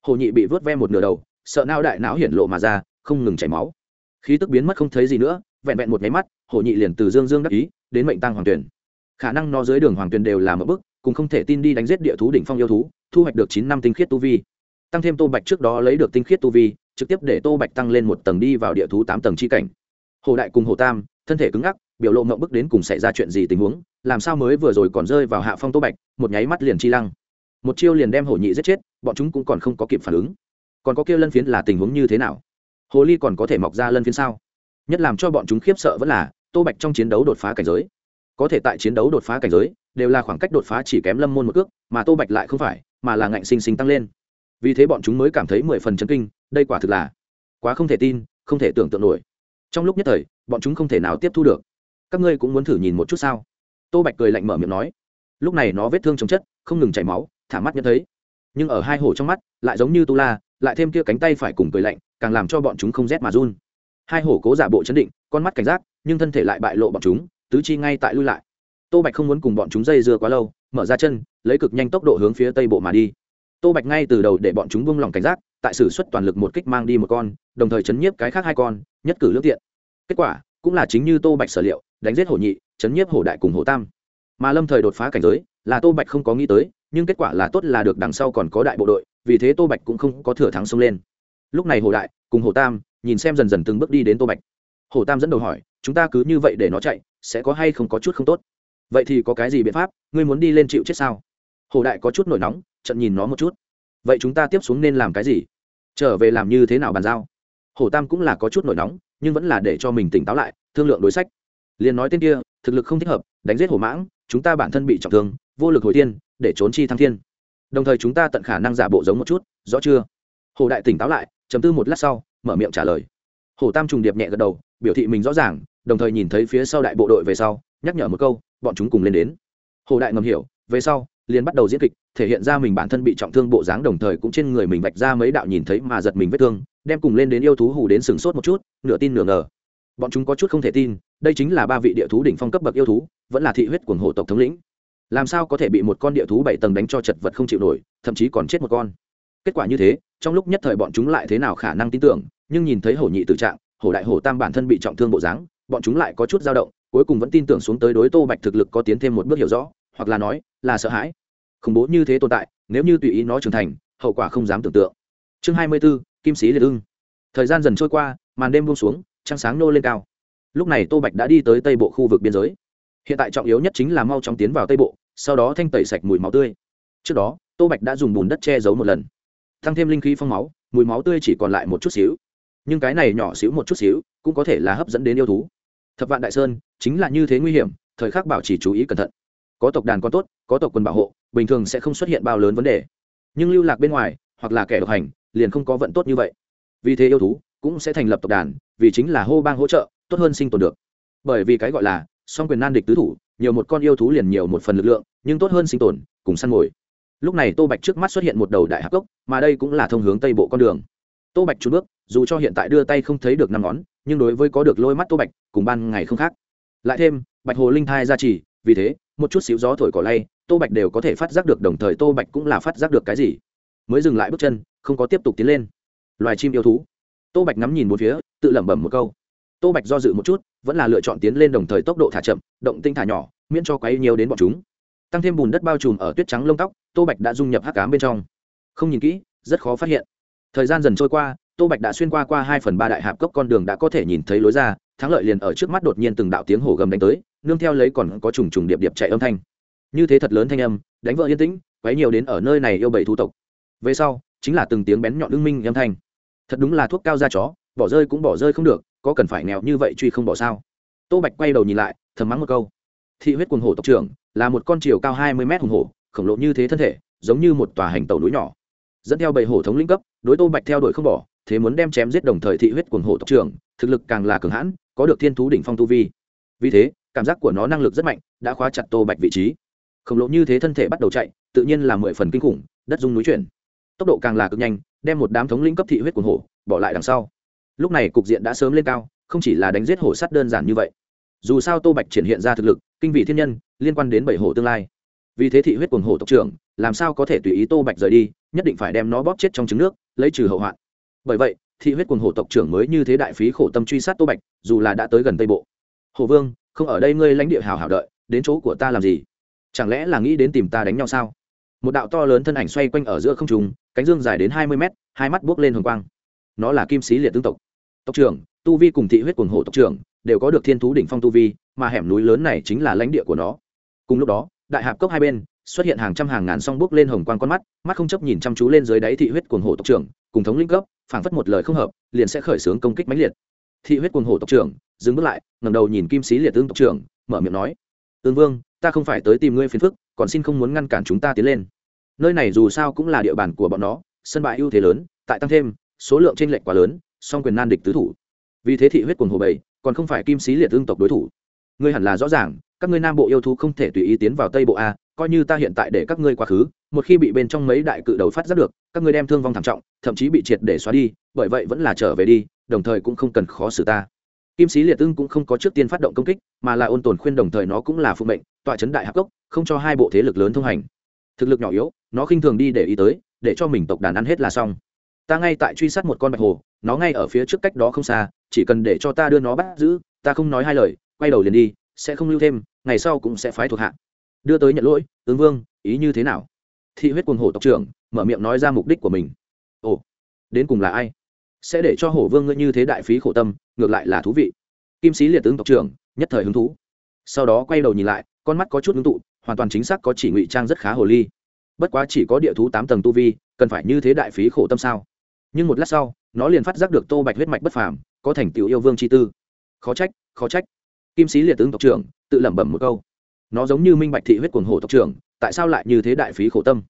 Hổ nhị bị vớt ve một nửa đầu, sợ nao đại não hiển lộ mà ra, không ngừng chảy máu. Khí tức biến mất không thấy gì nữa, vẹn vẹn một nháy mắt, hổ nhị liền từ dương dương đắc ý, đến mệnh tăng hoàng tuyển. Khả năng nó dưới đường hoàng tuyển đều là một bức cùng không thể tin đi đánh giết địa thú đỉnh phong yêu thú, thu hoạch được chín năm tinh khiết tu vi. Tăng thêm tô bạch trước đó lấy được tinh khiết tu vi, trực tiếp để tô bạch tăng lên một tầng đi vào địa thú tám tầng chi cảnh. Hồ đại cùng hồ tam, thân thể cứng ngắc, biểu lộ ngậm bức đến cùng xảy ra chuyện gì tình huống, làm sao mới vừa rồi còn rơi vào hạ phong tô bạch, một nháy mắt liền chi lăng. Một chiêu liền đem hổ nhị giết chết, bọn chúng cũng còn không có kịp phản ứng. Còn có kia lân phiến là tình huống như thế nào? Hồ ly còn có thể mọc ra lân phiến sao? Nhất làm cho bọn chúng khiếp sợ vẫn là, tô bạch trong chiến đấu đột phá cảnh giới. Có thể tại chiến đấu đột phá cảnh giới đều là khoảng cách đột phá chỉ kém lâm môn một cước, mà tô bạch lại không phải, mà là ngạnh sinh sinh tăng lên. Vì thế bọn chúng mới cảm thấy mười phần chấn kinh, đây quả thực là quá không thể tin, không thể tưởng tượng nổi. Trong lúc nhất thời, bọn chúng không thể nào tiếp thu được. Các ngươi cũng muốn thử nhìn một chút sao? Tô bạch cười lạnh mở miệng nói. Lúc này nó vết thương chống chất, không ngừng chảy máu, thả mắt nhận thấy. Nhưng ở hai hổ trong mắt, lại giống như tu la, lại thêm kia cánh tay phải cùng cười lạnh, càng làm cho bọn chúng không rét mà run. Hai hổ cố giả bộ chấn định, con mắt cảnh giác, nhưng thân thể lại bại lộ bọn chúng, tứ chi ngay tại lui lại tô bạch không muốn cùng bọn chúng dây dưa quá lâu, mở ra chân, lấy cực nhanh tốc độ hướng phía tây bộ mà đi. Tô bạch ngay từ đầu để bọn chúng buông lỏng cảnh giác, tại sử xuất toàn lực một kích mang đi một con, đồng thời chấn nhiếp cái khác hai con, nhất cử lương tiện. Kết quả, cũng là chính như tô bạch sở liệu, đánh giết hổ nhị, chấn nhiếp hổ đại cùng hổ tam. Mà lâm thời đột phá cảnh giới, là tô bạch không có nghĩ tới, nhưng kết quả là tốt là được đằng sau còn có đại bộ đội, vì thế tô bạch cũng không có thừa thắng xông lên. Lúc này hổ đại cùng hổ tam, nhìn xem dần dần từng bước đi đến tô bạch. Hổ tam dẫn đầu hỏi, chúng ta cứ như vậy để nó chạy, sẽ có hay không có chút không tốt? Vậy thì có cái gì biện pháp? Ngươi muốn đi lên chịu chết sao? Hồ đại có chút nổi nóng trận nhìn nó một chút. Vậy chúng ta tiếp xuống nên làm cái gì? Trở về làm như thế nào bàn giao? Hồ tam cũng là có chút nổi nóng, nhưng vẫn là để cho mình tỉnh táo lại, thương lượng đối sách. Liền nói tên kia, thực lực không thích hợp, đánh giết hổ mãng, chúng ta bản thân bị trọng thương, vô lực hồi tiên để trốn chi thăng thiên. Đồng thời chúng ta tận khả năng giả bộ giống một chút, rõ chưa? Hồ đại tỉnh táo lại chấm tư một lát sau, mở miệng trả lời. Hồ tam trùng điệp nhẹ gật đầu, biểu thị mình rõ ràng, đồng thời nhìn thấy phía sau đại bộ đội về sau, nhắc nhở một câu bọn chúng cùng lên đến. Hồ đại ngầm hiểu, về sau, liền bắt đầu diễn kịch, thể hiện ra mình bản thân bị trọng thương bộ dáng đồng thời cũng trên người mình vạch ra mấy đạo nhìn thấy mà giật mình vết thương, đem cùng lên đến yêu thú hù đến sừng sốt một chút, nửa tin nửa ngờ. Bọn chúng có chút không thể tin, đây chính là ba vị địa thú đỉnh phong cấp bậc yêu thú, vẫn là thị huyết của hộ tộc thống lĩnh. Làm sao có thể bị một con địa thú bảy tầng đánh cho chật vật không chịu nổi, thậm chí còn chết một con? Kết quả như thế, trong lúc nhất thời bọn chúng lại thế nào khả năng tin tưởng, nhưng nhìn thấy hổ nhị tự trạng hổ đại hổ tam bản thân bị trọng thương bộ dáng, bọn chúng lại có chút dao động cuối cùng vẫn tin tưởng xuống tới đối tô bạch thực lực có tiến thêm một bước hiểu rõ, hoặc là nói, là sợ hãi. Khủng bố như thế tồn tại, nếu như tùy ý nó trưởng thành, hậu quả không dám tưởng tượng. Chương hai mươi b ố kim sĩ liệt ưng. Thời gian dần trôi qua, màn đêm buông xuống, trăng sáng nô lên cao. Lúc này tô bạch đã đi tới tây bộ khu vực biên giới. Hiện tại trọng yếu nhất chính là mau chóng tiến vào tây bộ, sau đó thanh tẩy sạch mùi máu tươi. Trước đó, tô bạch đã dùng bùn đất che giấu một lần. Tăng thêm linh khí phong máu, mùi máu tươi chỉ còn lại một chút xíu. Nhưng cái này nhỏ xíu một chút xíu, cũng có thể là hấp dẫn đến yêu thú thập vạn đại sơn chính là như thế nguy hiểm, thời khắc bảo chỉ chú ý cẩn thận. Có tộc đàn con tốt, có tộc quân bảo hộ, bình thường sẽ không xuất hiện bao lớn vấn đề. Nhưng lưu lạc bên ngoài, hoặc là kẻ độc hành, liền không có vận tốt như vậy. Vì thế yêu thú cũng sẽ thành lập tộc đàn, vì chính là hô bang hỗ trợ, tốt hơn sinh tồn được. Bởi vì cái gọi là song quyền nan địch tứ thủ, nhiều một con yêu thú liền nhiều một phần lực lượng, nhưng tốt hơn sinh tồn, cùng săn mồi. Lúc này tô bạch trước mắt xuất hiện một đầu đại hạc cốc, mà đây cũng là thông hướng tây bộ con đường. Tô bạch trốn bước, dù cho hiện tại đưa tay không thấy được năm ngón nhưng đối với có được lôi mắt tô bạch, cùng ban ngày không khác. Lại thêm, bạch hồ linh thai gia trì, vì thế, một chút xíu gió thổi cỏ lay, tô bạch đều có thể phát giác được đồng thời tô bạch cũng là phát giác được cái gì. Mới dừng lại bước chân, không có tiếp tục tiến lên. Loài chim yêu thú. Tô bạch ngắm nhìn một phía, tự lẩm bẩm một câu. Tô bạch do dự một chút, vẫn là lựa chọn tiến lên đồng thời tốc độ thả chậm, động tinh thả nhỏ, miễn cho quấy nhiều đến bọn chúng. Tăng thêm bùn đất bao trùm ở tuyết trắng lông tóc, tô bạch đã dung nhập hắc cám bên trong. Không nhìn kỹ, rất khó phát hiện. Thời gian dần trôi qua tô bạch đã xuyên qua qua hai phần ba đại hạp cốc con đường đã có thể nhìn thấy lối ra, thắng lợi liền ở trước mắt đột nhiên từng đạo tiếng hổ gầm đánh tới, nương theo lấy còn có trùng trùng điệp điệp chạy âm thanh. Như thế thật lớn thanh âm, đánh vợ yên tĩnh, quấy nhiều đến ở nơi này yêu bảy thu tộc. Về sau, chính là từng tiếng bén nhọn ưng minh âm thanh. Thật đúng là thuốc cao da chó, bỏ rơi cũng bỏ rơi không được, có cần phải nghèo như vậy truy không bỏ sao? Tô bạch quay đầu nhìn lại, thầm mắng một câu. Thị huyết quần hổ tộc trưởng, là một con chiều cao hai mươi mét hùng hổ, khổng lồ như thế thân thể, giống như một tòa hành tàu núi nhỏ. Dẫn theo bảy hổ thống lĩnh cấp, đối tô bạch theo đuổi không bỏ thế muốn đem chém giết đồng thời thị huyết quần hổ tộc trưởng, thực lực càng là cường hãn, có được thiên thú đỉnh phong tu vi. Vì thế, cảm giác của nó năng lực rất mạnh, đã khóa chặt tô bạch vị trí. Khổng lồ như thế thân thể bắt đầu chạy, tự nhiên là mười phần kinh khủng, đất dung núi chuyển. Tốc độ càng là cực nhanh, đem một đám thống lĩnh cấp thị huyết quần hổ bỏ lại đằng sau. Lúc này cục diện đã sớm lên cao, không chỉ là đánh giết hổ sắt đơn giản như vậy. Dù sao tô bạch triển hiện ra thực lực, kinh vị thiên nhân, liên quan đến bảy hổ tương lai. Vì thế thị huyết quần hổ tộc trưởng, làm sao có thể tùy ý tô bạch rời đi, nhất định phải đem nó bóp chết trong trứng nước, lấy trừ hậu hoạn bởi vậy, thị huyết quần hổ tộc trưởng mới như thế đại phí khổ tâm truy sát tô bạch, dù là đã tới gần tây bộ. Hồ vương, không ở đây ngươi lãnh địa hào hào đợi, đến chỗ của ta làm gì? Chẳng lẽ là nghĩ đến tìm ta đánh nhau sao? Một đạo to lớn thân ảnh xoay quanh ở giữa không trùng cánh dương dài đến hai mươi mét, hai mắt buốc lên hồng quang. Nó là kim sĩ liệt tương tộc. Tộc trưởng, tu vi cùng thị huyết quần hồ tộc trưởng đều có được thiên thú đỉnh phong tu vi, mà hẻm núi lớn này chính là lãnh địa của nó. Cùng lúc đó, đại hạp cốc hai bên xuất hiện hàng trăm hàng ngàn song bước lên hồng quang con mắt mắt không chấp nhìn chăm chú lên dưới đáy thị huyết cuồng hổ tộc trưởng cùng thống linh cấp, phảng phất một lời không hợp, liền sẽ khởi xướng công kích mãnh liệt. Thị huyết cuồng hổ tộc trưởng, dừng bước lại, ngẩng đầu nhìn kim sĩ liệt tương tộc trưởng, mở miệng nói, tương vương, ta không phải tới tìm ngươi phiền phức, còn xin không muốn ngăn cản chúng ta tiến lên. Nơi này dù sao cũng là địa bàn của bọn nó, sân bãi ưu thế lớn, tại tăng thêm, số lượng tranh lệch quá lớn, song quyền nan địch tứ thủ. Vì thế thị huyết cuồng hồ bảy, còn không phải kim sĩ liệt tương tộc đối thủ. Ngươi hẳn là rõ ràng, các ngươi nam bộ yêu thú không thể tùy ý tiến vào tây bộ a coi như ta hiện tại để các ngươi quá khứ, một khi bị bên trong mấy đại cự đầu phát giác được, các ngươi đem thương vong thảm trọng, thậm chí bị triệt để xóa đi, bởi vậy vẫn là trở về đi, đồng thời cũng không cần khó xử ta. Kim sĩ liệt ưng cũng không có trước tiên phát động công kích, mà là ôn tồn khuyên đồng thời nó cũng là phụ mệnh, tọa chấn đại hạc cốc, không cho hai bộ thế lực lớn thông hành. Thực lực nhỏ yếu, nó khinh thường đi để ý tới, để cho mình tộc đàn ăn hết là xong. Ta ngay tại truy sát một con bạch hồ, nó ngay ở phía trước cách đó không xa, chỉ cần để cho ta đưa nó bắt giữ, ta không nói hai lời, quay đầu liền đi, sẽ không lưu thêm, ngày sau cũng sẽ phái thuộc hạ đưa tới nhận lỗi ứng vương, ý như thế nào? Thị huyết cuồng hổ tộc trưởng mở miệng nói ra mục đích của mình. Ồ, đến cùng là ai? Sẽ để cho hổ vương ngươi như thế đại phí khổ tâm, ngược lại là thú vị. Kim sĩ liệt tướng tộc trưởng nhất thời hứng thú. Sau đó quay đầu nhìn lại, con mắt có chút hứng tụ, hoàn toàn chính xác có chỉ ngụy trang rất khá hồ ly. Bất quá chỉ có địa thú tám tầng tu vi, cần phải như thế đại phí khổ tâm sao? Nhưng một lát sau, nó liền phát giác được tô bạch huyết mạch bất phàm, có thành tựu yêu vương chi tư. Khó trách khó trách. Kim sĩ liệt tướng tộc trưởng tự lẩm bẩm một câu nó giống như minh bạch thị huyết cuồng hồ tộc trưởng, tại sao lại như thế đại phí khổ tâm?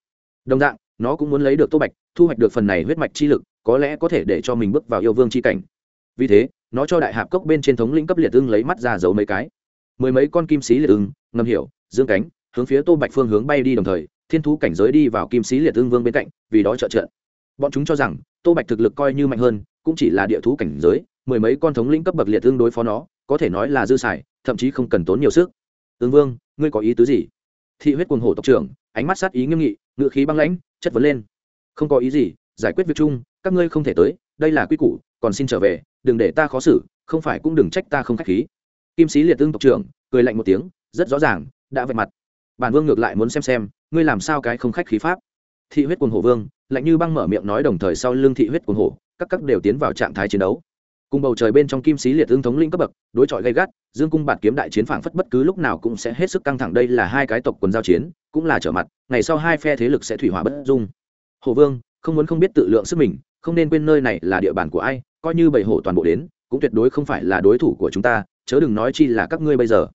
Đồng dạng, nó cũng muốn lấy được tô bạch, thu hoạch được phần này huyết mạch chi lực, có lẽ có thể để cho mình bước vào yêu vương chi cảnh. Vì thế, nó cho đại hạp cốc bên trên thống lĩnh cấp liệt ưng lấy mắt ra giấu mấy cái. Mười mấy con kim sĩ liệt ưng, ngầm hiểu, dương cánh, hướng phía tô bạch phương hướng bay đi đồng thời, thiên thú cảnh giới đi vào kim sĩ liệt ưng vương bên cạnh, vì đó trợ trợ. Bọn chúng cho rằng, tô bạch thực lực coi như mạnh hơn, cũng chỉ là địa thú cảnh giới, mười mấy con thống lĩnh cấp bậc liệt ưng đối phó nó, có thể nói là dư xài, thậm chí không cần tốn nhiều sức ứng vương, ngươi có ý tứ gì? Thị huyết cuồng hổ tộc trưởng, ánh mắt sát ý nghiêm nghị ngự khí băng lãnh, chất vấn lên. Không có ý gì, giải quyết việc chung, các ngươi không thể tới, đây là quy củ, còn xin trở về, đừng để ta khó xử, không phải cũng đừng trách ta không k h á c h khí. Kim sĩ liệt tương tộc trưởng, cười lạnh một tiếng, rất rõ ràng, đã vạch mặt. Bản vương ngược lại muốn xem xem, ngươi làm sao cái không khách khí pháp? Thị huyết cuồng hổ vương, lạnh như băng mở miệng nói đồng thời sau lưng thị huyết cuồng hổ, các các đều tiến vào trạng thái chiến đấu cùng bầu trời bên trong kim sĩ liệt tương thống linh cấp bậc, đối chọi gay gắt, dương cung bạt kiếm đại chiến phảng phất bất cứ lúc nào cũng sẽ hết sức căng thẳng. Đây là hai cái tộc quần giao chiến, cũng là trở mặt, ngày sau hai phe thế lực sẽ thủy hòa bất dung. Hồ vương, không muốn không biết tự lượng sức mình, không nên quên nơi này là địa bàn của ai, coi như bảy hổ toàn bộ đến, cũng tuyệt đối không phải là đối thủ của chúng ta, chớ đừng nói chi là các ngươi bây giờ.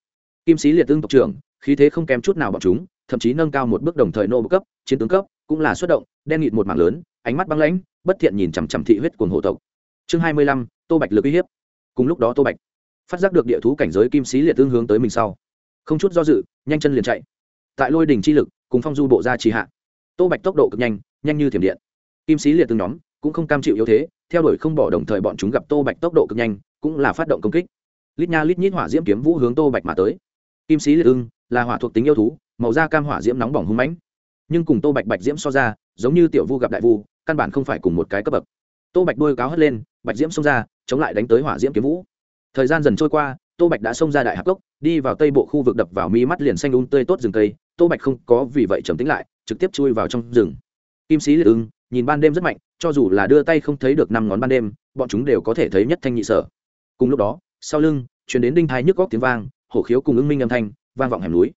Kim sĩ liệt tương tộc trưởng, khí thế không kém chút nào bọn chúng, thậm chí nâng cao một bước đồng thời nô bậc cấp, chiến tướng cấp, cũng là xuất động, đen nghịt một mảng lớn, ánh mắt băng lãnh, bất thiện nhìn chằm chằm thị huyết cuồng hổ tộc. Chương hai mươi lăm tô bạch lực uy hiếp. Cùng lúc đó tô bạch phát giác được địa thú cảnh giới kim sĩ liệt tương hướng tới mình sau, không chút do dự, nhanh chân liền chạy. Tại lôi đỉnh chi lực cùng phong du bộ ra trì hạ, tô bạch tốc độ cực nhanh nhanh như thiểm điện. Kim sĩ liệt tương nhóm cũng không cam chịu yếu thế, theo đuổi không bỏ đồng thời bọn chúng gặp tô bạch tốc độ cực nhanh, cũng là phát động công kích. Lít nha lít nhít hỏa diễm kiếm vũ hướng tô bạch mà tới. Kim sĩ liệt ưng là hỏa thuộc tính yêu thú, màu da cam hỏa diễm nóng bỏng hung mãnh. Nhưng cùng tô bạch bạch diễm so ra, giống như tiểu vu gặp đại vu, căn bản không phải cùng một cái cấp bậc. Tô bạch đôi cáo hất lên, bạch diễm xông ra chống lại đánh tới hỏa diễm kiếm vũ. Thời gian dần trôi qua, tô bạch đã xông ra đại hạc cốc, đi vào tây bộ khu vực đập vào mi mắt liền xanh un tươi tốt rừng cây. Tô bạch không có vì vậy trầm tính lại, trực tiếp chui vào trong rừng. Kim sĩ liệt ưng, nhìn ban đêm rất mạnh, cho dù là đưa tay không thấy được năm ngón ban đêm, bọn chúng đều có thể thấy nhất thanh nhị sở. Cùng lúc đó, sau lưng chuyển đến đinh thai nhức góc tiếng vang, hổ khiếu cùng ưng minh âm thanh, vang vọng hẻm núi.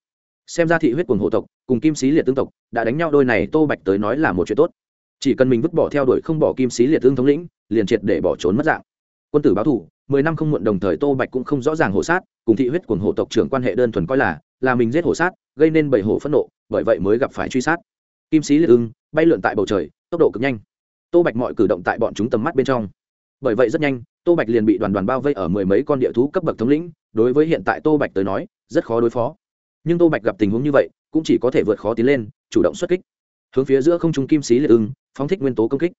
Xem ra thị huyết quần hộ tộc, cùng kim sĩ liệt tương tộc, đã đánh nhau đôi này, tô bạch tới nói là một chuyện tốt. Chỉ cần mình vứt bỏ theo đuổi không bỏ kim sĩ liệt tương thống lĩnh, liền triệt để bỏ trốn mất dạng quân tử báo thủ mười năm không muộn đồng thời tô bạch cũng không rõ ràng hổ sát, cùng thị huyết cùng hộ tộc trưởng quan hệ đơn thuần coi là là mình giết hổ sát, gây nên bảy hổ phẫn nộ, bởi vậy mới gặp phải truy sát. Kim sĩ liệt ưng, bay lượn tại bầu trời, tốc độ cực nhanh. Tô bạch mọi cử động tại bọn chúng tầm mắt bên trong. Bởi vậy rất nhanh, tô bạch liền bị đoàn đoàn bao vây ở mười mấy con địa thú cấp bậc thống lĩnh, đối với hiện tại tô bạch tới nói, rất khó đối phó. Nhưng tô bạch gặp tình huống như vậy, cũng chỉ có thể vượt khó tiến lên, chủ động xuất kích. Hướng phía giữa không trung kim sĩ liệt ưng, phóng thích nguyên tố công kích.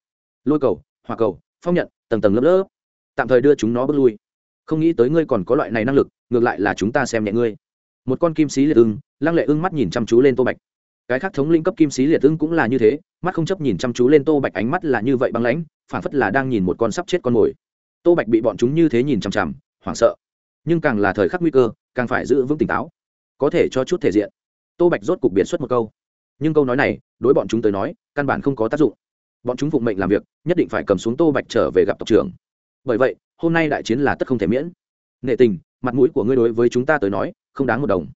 Lôi cầu hòa cầu, phong nhận, tầng tầng lớp lớp tạm thời đưa chúng nó bước lui. Không nghĩ tới ngươi còn có loại này năng lực, ngược lại là chúng ta xem nhẹ ngươi. Một con kim sĩ liệt ưng, lăng lệ ưng mắt nhìn chăm chú lên tô bạch. Cái khác thống linh cấp kim sĩ liệt ưng cũng là như thế, mắt không chấp nhìn chăm chú lên tô bạch, ánh mắt là như vậy băng lãnh, phản phất là đang nhìn một con sắp chết con mồi. Tô bạch bị bọn chúng như thế nhìn chằm chằm, hoảng sợ. Nhưng càng là thời khắc nguy cơ, càng phải giữ vững tỉnh táo. Có thể cho chút thể diện. Tô bạch rốt cục biệt xuất một câu. Nhưng câu nói này, đối bọn chúng tới nói, căn bản không có tác dụng. Bọn chúng phụng mệnh làm việc, nhất định phải cầm xuống tô bạch trở về gặp tộc trưởng bởi vậy, hôm nay đại chiến là tất không thể miễn. Nệ tình, mặt mũi của ngươi đối với chúng ta tới nói, không đáng một đồng.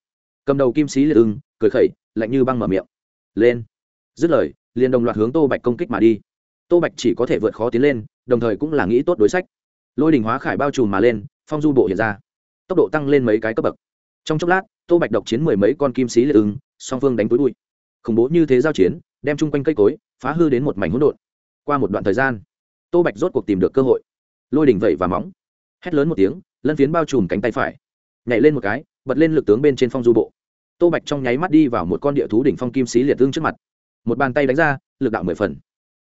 Cầm đầu kim sĩ liệt ưng, cười khẩy, lạnh như băng mở miệng. Lên. Dứt lời, liền đồng loạt hướng tô bạch công kích mà đi. Tô bạch chỉ có thể vượt khó tiến lên, đồng thời cũng là nghĩ tốt đối sách. Lôi đình hóa khải bao trùm mà lên, phong du bộ hiện ra. Tốc độ tăng lên mấy cái cấp bậc. Trong chốc lát, tô bạch độc chiến mười mấy con kim sĩ liệt ưng, song phương đánh túi bụi. Khủng bố như thế giao chiến, đem chung quanh cây cối, phá hư đến một mảnh hỗn độn. Qua một đoạn thời gian, tô bạch rốt cuộc tìm được cơ hội lôi đỉnh vẩy và móng. Hét lớn một tiếng, lân phiến bao trùm cánh tay phải. Nhảy lên một cái, bật lên lực tướng bên trên phong du bộ. Tô bạch trong nháy mắt đi vào một con địa thú đỉnh phong kim sĩ liệt tương trước mặt. Một bàn tay đánh ra, lực đạo mười phần.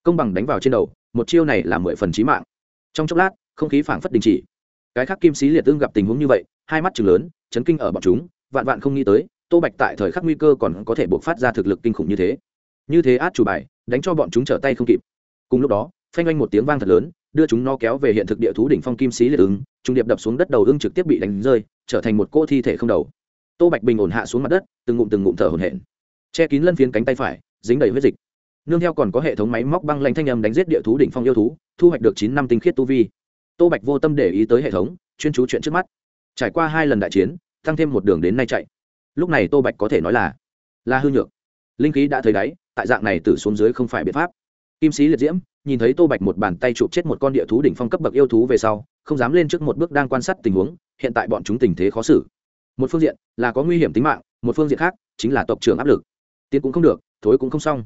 Công bằng đánh vào trên đầu, một chiêu này là mười phần trí mạng. Trong chốc lát, không khí phảng phất đình chỉ. Cái khác kim sĩ liệt tương gặp tình huống như vậy, hai mắt chừng lớn, chấn kinh ở bọn chúng, vạn vạn không nghĩ tới, tô bạch tại thời khắc nguy cơ còn có thể buộc phát ra thực lực kinh khủng như thế. Như thế át chủ bài, đánh cho bọn chúng trở tay không kịp. Cùng lúc đó, phanh oanh một tiếng vang thật lớn đưa chúng nó kéo về hiện thực địa thú đỉnh phong kim sĩ liệt ứng, trung điệp đập xuống đất đầu ưng trực tiếp bị đánh rơi, trở thành một cỗ thi thể không đầu. Tô bạch bình ổn hạ xuống mặt đất, từng ngụm từng ngụm thở hổn hển. Che kín lân phiến cánh tay phải, dính đầy huyết dịch. Nương theo còn có hệ thống máy móc băng lanh thanh âm đánh giết địa thú đỉnh phong yêu thú, thu hoạch được chín năm tinh khiết tu vi. Tô bạch vô tâm để ý tới hệ thống, chuyên chú chuyện trước mắt. Trải qua hai lần đại chiến, tăng thêm một đường đến nay chạy. Lúc này tô bạch có thể nói là là hư nhược. Linh khí đã thấy đáy, tại dạng này từ xuống dưới không phải biện pháp kim sĩ liệt diễm, nhìn thấy tô bạch một bàn tay chụp chết một con địa thú đỉnh phong cấp bậc yêu thú về sau, không dám lên trước một bước đang quan sát tình huống, hiện tại bọn chúng tình thế khó xử. Một phương diện là có nguy hiểm tính mạng, một phương diện khác chính là tộc trưởng áp lực. Tiến cũng không được, thối cũng không xong.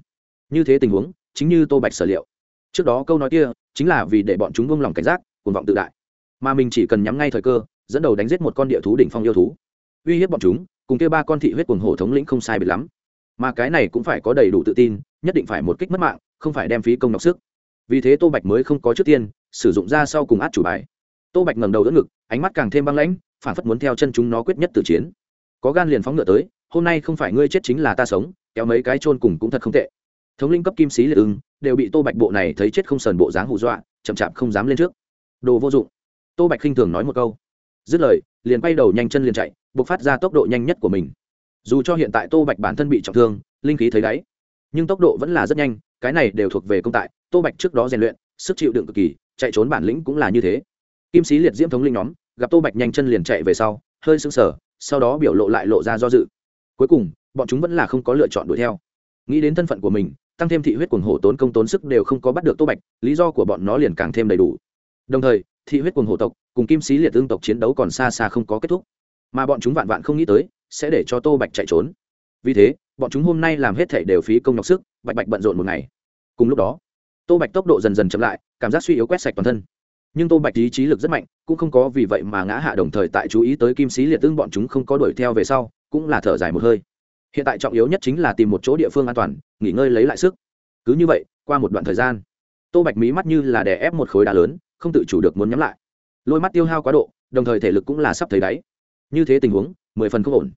Như thế tình huống, chính như tô bạch sở liệu. Trước đó câu nói kia chính là vì để bọn chúng buông lòng cảnh giác, cuồng vọng tự đại. Mà mình chỉ cần nhắm ngay thời cơ, dẫn đầu đánh giết một con địa thú đỉnh phong yêu thú. Uy hiếp bọn chúng, cùng kia ba con thị huyết cuồng hổ thống lĩnh không sai biệt lắm. Mà cái này cũng phải có đầy đủ tự tin, nhất định phải một kích mất mạng không phải đem phí công đọc sức. Vì thế tô bạch mới không có trước tiên, sử dụng ra sau cùng át chủ bài. Tô bạch ngẩng đầu đỡ ngực, ánh mắt càng thêm băng lãnh, phản phất muốn theo chân chúng nó quyết nhất từ chiến. Có gan liền phóng ngựa tới, hôm nay không phải ngươi chết chính là ta sống, kéo mấy cái chôn cùng cũng thật không tệ. Thống linh cấp kim sĩ liệt ưng, đều bị tô bạch bộ này thấy chết không sờn bộ dáng hù dọa, chậm chạp không dám lên trước. Đồ vô dụng. Tô bạch khinh thường nói một câu. Dứt lời, liền quay đầu nhanh chân liền chạy buộc phát ra tốc độ nhanh nhất của mình. Dù cho hiện tại tô bạch bản thân bị trọng thương, linh khí thấy đáy, nhưng tốc độ vẫn là rất nhanh cái này đều thuộc về công tại, tô bạch trước đó rèn luyện, sức chịu đựng cực kỳ, chạy trốn bản lĩnh cũng là như thế. Kim sĩ liệt diễm thống linh nhóm, gặp tô bạch nhanh chân liền chạy về sau, hơi sững sờ, sau đó biểu lộ lại lộ ra do dự. Cuối cùng, bọn chúng vẫn là không có lựa chọn đuổi theo. Nghĩ đến thân phận của mình, tăng thêm thị huyết cuồng hổ tốn công tốn sức đều không có bắt được tô bạch, lý do của bọn nó liền càng thêm đầy đủ. Đồng thời, thị huyết cuồng hổ tộc cùng kim sĩ liệt tương tộc chiến đấu còn xa xa không có kết thúc. Mà bọn chúng vạn vạn không nghĩ tới, sẽ để cho tô bạch chạy trốn. Vì thế, bọn chúng hôm nay làm hết thể đều phí công nhọc sức bạch bạch bận rộn một ngày. Cùng lúc đó, tô bạch tốc độ dần dần chậm lại, cảm giác suy yếu quét sạch toàn thân. Nhưng tô bạch ý trí lực rất mạnh, cũng không có vì vậy mà ngã hạ đồng thời tại chú ý tới kim sĩ liệt tương bọn chúng không có đuổi theo về sau, cũng là thở dài một hơi. Hiện tại trọng yếu nhất chính là tìm một chỗ địa phương an toàn, nghỉ ngơi lấy lại sức. Cứ như vậy, qua một đoạn thời gian, tô bạch mí mắt như là đè ép một khối đá lớn, không tự chủ được muốn nhắm lại. Lôi mắt tiêu hao quá độ, đồng thời thể lực cũng là sắp thấy đáy. Như thế tình huống, mười phần không ổn.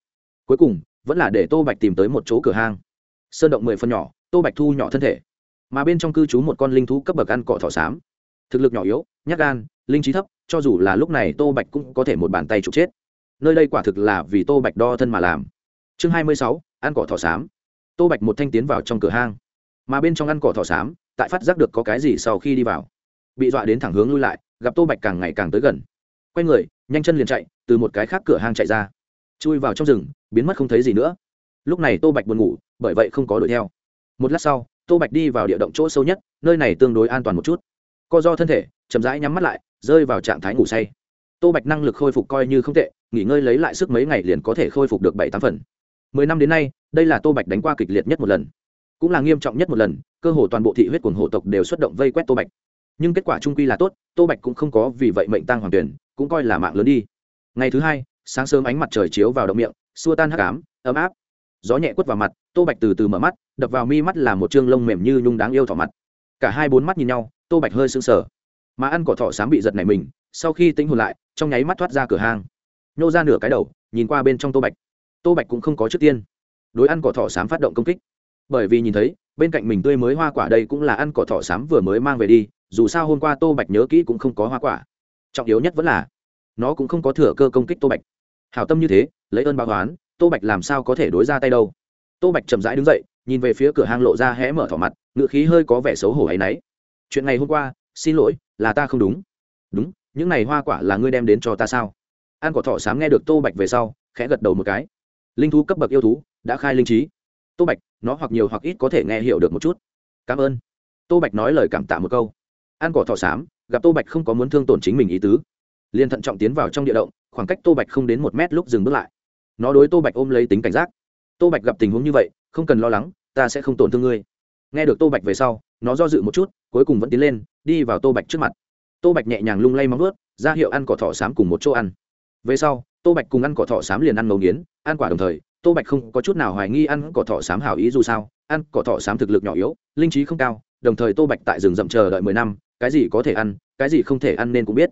Cuối cùng, vẫn là để tô bạch tìm tới một chỗ cửa hang. Sơn động mười phân nhỏ tô bạch thu nhỏ thân thể, mà bên trong cư trú một con linh thú cấp bậc ăn cỏ thỏ xám. Thực lực nhỏ yếu, nhát gan, linh trí thấp, cho dù là lúc này tô bạch cũng có thể một bàn tay trục chết. Nơi đây quả thực là vì tô bạch đo thân mà làm. Chương hai mươi sáu, ăn cỏ thỏ xám. Tô bạch một thanh tiến vào trong cửa hang, mà bên trong ăn cỏ thỏ xám, tại phát giác được có cái gì sau khi đi vào, bị dọa đến thẳng hướng lui lại, gặp tô bạch càng ngày càng tới gần. Quay người, nhanh chân liền chạy, từ một cái khác cửa hang chạy ra. Chui vào trong rừng, biến mất không thấy gì nữa. Lúc này tô bạch buồn ngủ, bởi vậy không có đuổi theo một lát sau, tô bạch đi vào địa động chỗ sâu nhất, nơi này tương đối an toàn một chút. Co do thân thể, chậm rãi nhắm mắt lại, rơi vào trạng thái ngủ say. Tô bạch năng lực khôi phục coi như không tệ, nghỉ ngơi lấy lại sức mấy ngày liền có thể khôi phục được bảy tám phần. Mười năm đến nay, đây là tô bạch đánh qua kịch liệt nhất một lần. Cũng là nghiêm trọng nhất một lần, cơ hồ toàn bộ thị huyết quần hộ tộc đều xuất động vây quét tô bạch. Nhưng kết quả trung quy là tốt, tô bạch cũng không có vì vậy mệnh tăng hoàng tuyển, cũng coi là mạng lớn đi. Ngày thứ hai, sáng sớm ánh mặt trời chiếu vào động miệng, xua tan hắc ám, ấm áp gió nhẹ quất vào mặt, tô bạch từ từ mở mắt, đập vào mi mắt là một chương lông mềm như nhung đáng yêu thỏ mặt. Cả hai bốn mắt nhìn nhau, tô bạch hơi sững sờ. Mà ăn cỏ thỏ sám bị giật này mình, sau khi tính hồn lại, trong nháy mắt thoát ra cửa hang. Nhô ra nửa cái đầu, nhìn qua bên trong tô bạch. Tô bạch cũng không có trước tiên. Đối ăn cỏ thỏ sám phát động công kích. Bởi vì nhìn thấy, bên cạnh mình tươi mới hoa quả đây cũng là ăn cỏ thỏ sám vừa mới mang về đi, dù sao hôm qua tô bạch nhớ kỹ cũng không có hoa quả. Trọng yếu nhất vẫn là, nó cũng không có thừa cơ công kích tô bạch. Hảo tâm như thế, lấy ơn báo toán tô bạch làm sao có thể đối ra tay đâu? Tô bạch chậm rãi đứng dậy, nhìn về phía cửa hang lộ ra hé mở thỏ mặt ngựa khí hơi có vẻ xấu hổ hay náy chuyện ngày hôm qua, xin lỗi, là ta không đúng. Đúng, những này hoa quả là ngươi đem đến cho ta sao? An cỏ thỏ sám nghe được tô bạch về sau, khẽ gật đầu một cái. Linh thú cấp bậc yêu thú, đã khai linh trí. Tô bạch, nó hoặc nhiều hoặc ít có thể nghe hiểu được một chút. Cảm ơn. Tô bạch nói lời cảm tạ một câu. An cỏ thỏ Sám, gặp tô bạch không có muốn thương tổn chính mình ý tứ. Liền thận trọng tiến vào trong địa động, khoảng cách tô bạch không đến một mét lúc dừng bước lại nó đối tô bạch ôm lấy tính cảnh giác. Tô bạch gặp tình huống như vậy, không cần lo lắng, ta sẽ không tổn thương ngươi. Nghe được tô bạch về sau, nó do dự một chút, cuối cùng vẫn tiến lên, đi vào tô bạch trước mặt. Tô bạch nhẹ nhàng lung lay móng ướt ra hiệu ăn cỏ thỏ xám cùng một chỗ ăn. Về sau, tô bạch cùng ăn cỏ thỏ xám liền ăn ngấu nghiến, ăn quả đồng thời, tô bạch không có chút nào hoài nghi ăn cỏ thỏ xám hảo ý dù sao, ăn cỏ thỏ xám thực lực nhỏ yếu, linh trí không cao, đồng thời tô bạch tại rừng rậm chờ đợi mười năm, cái gì có thể ăn, cái gì không thể ăn nên cũng biết.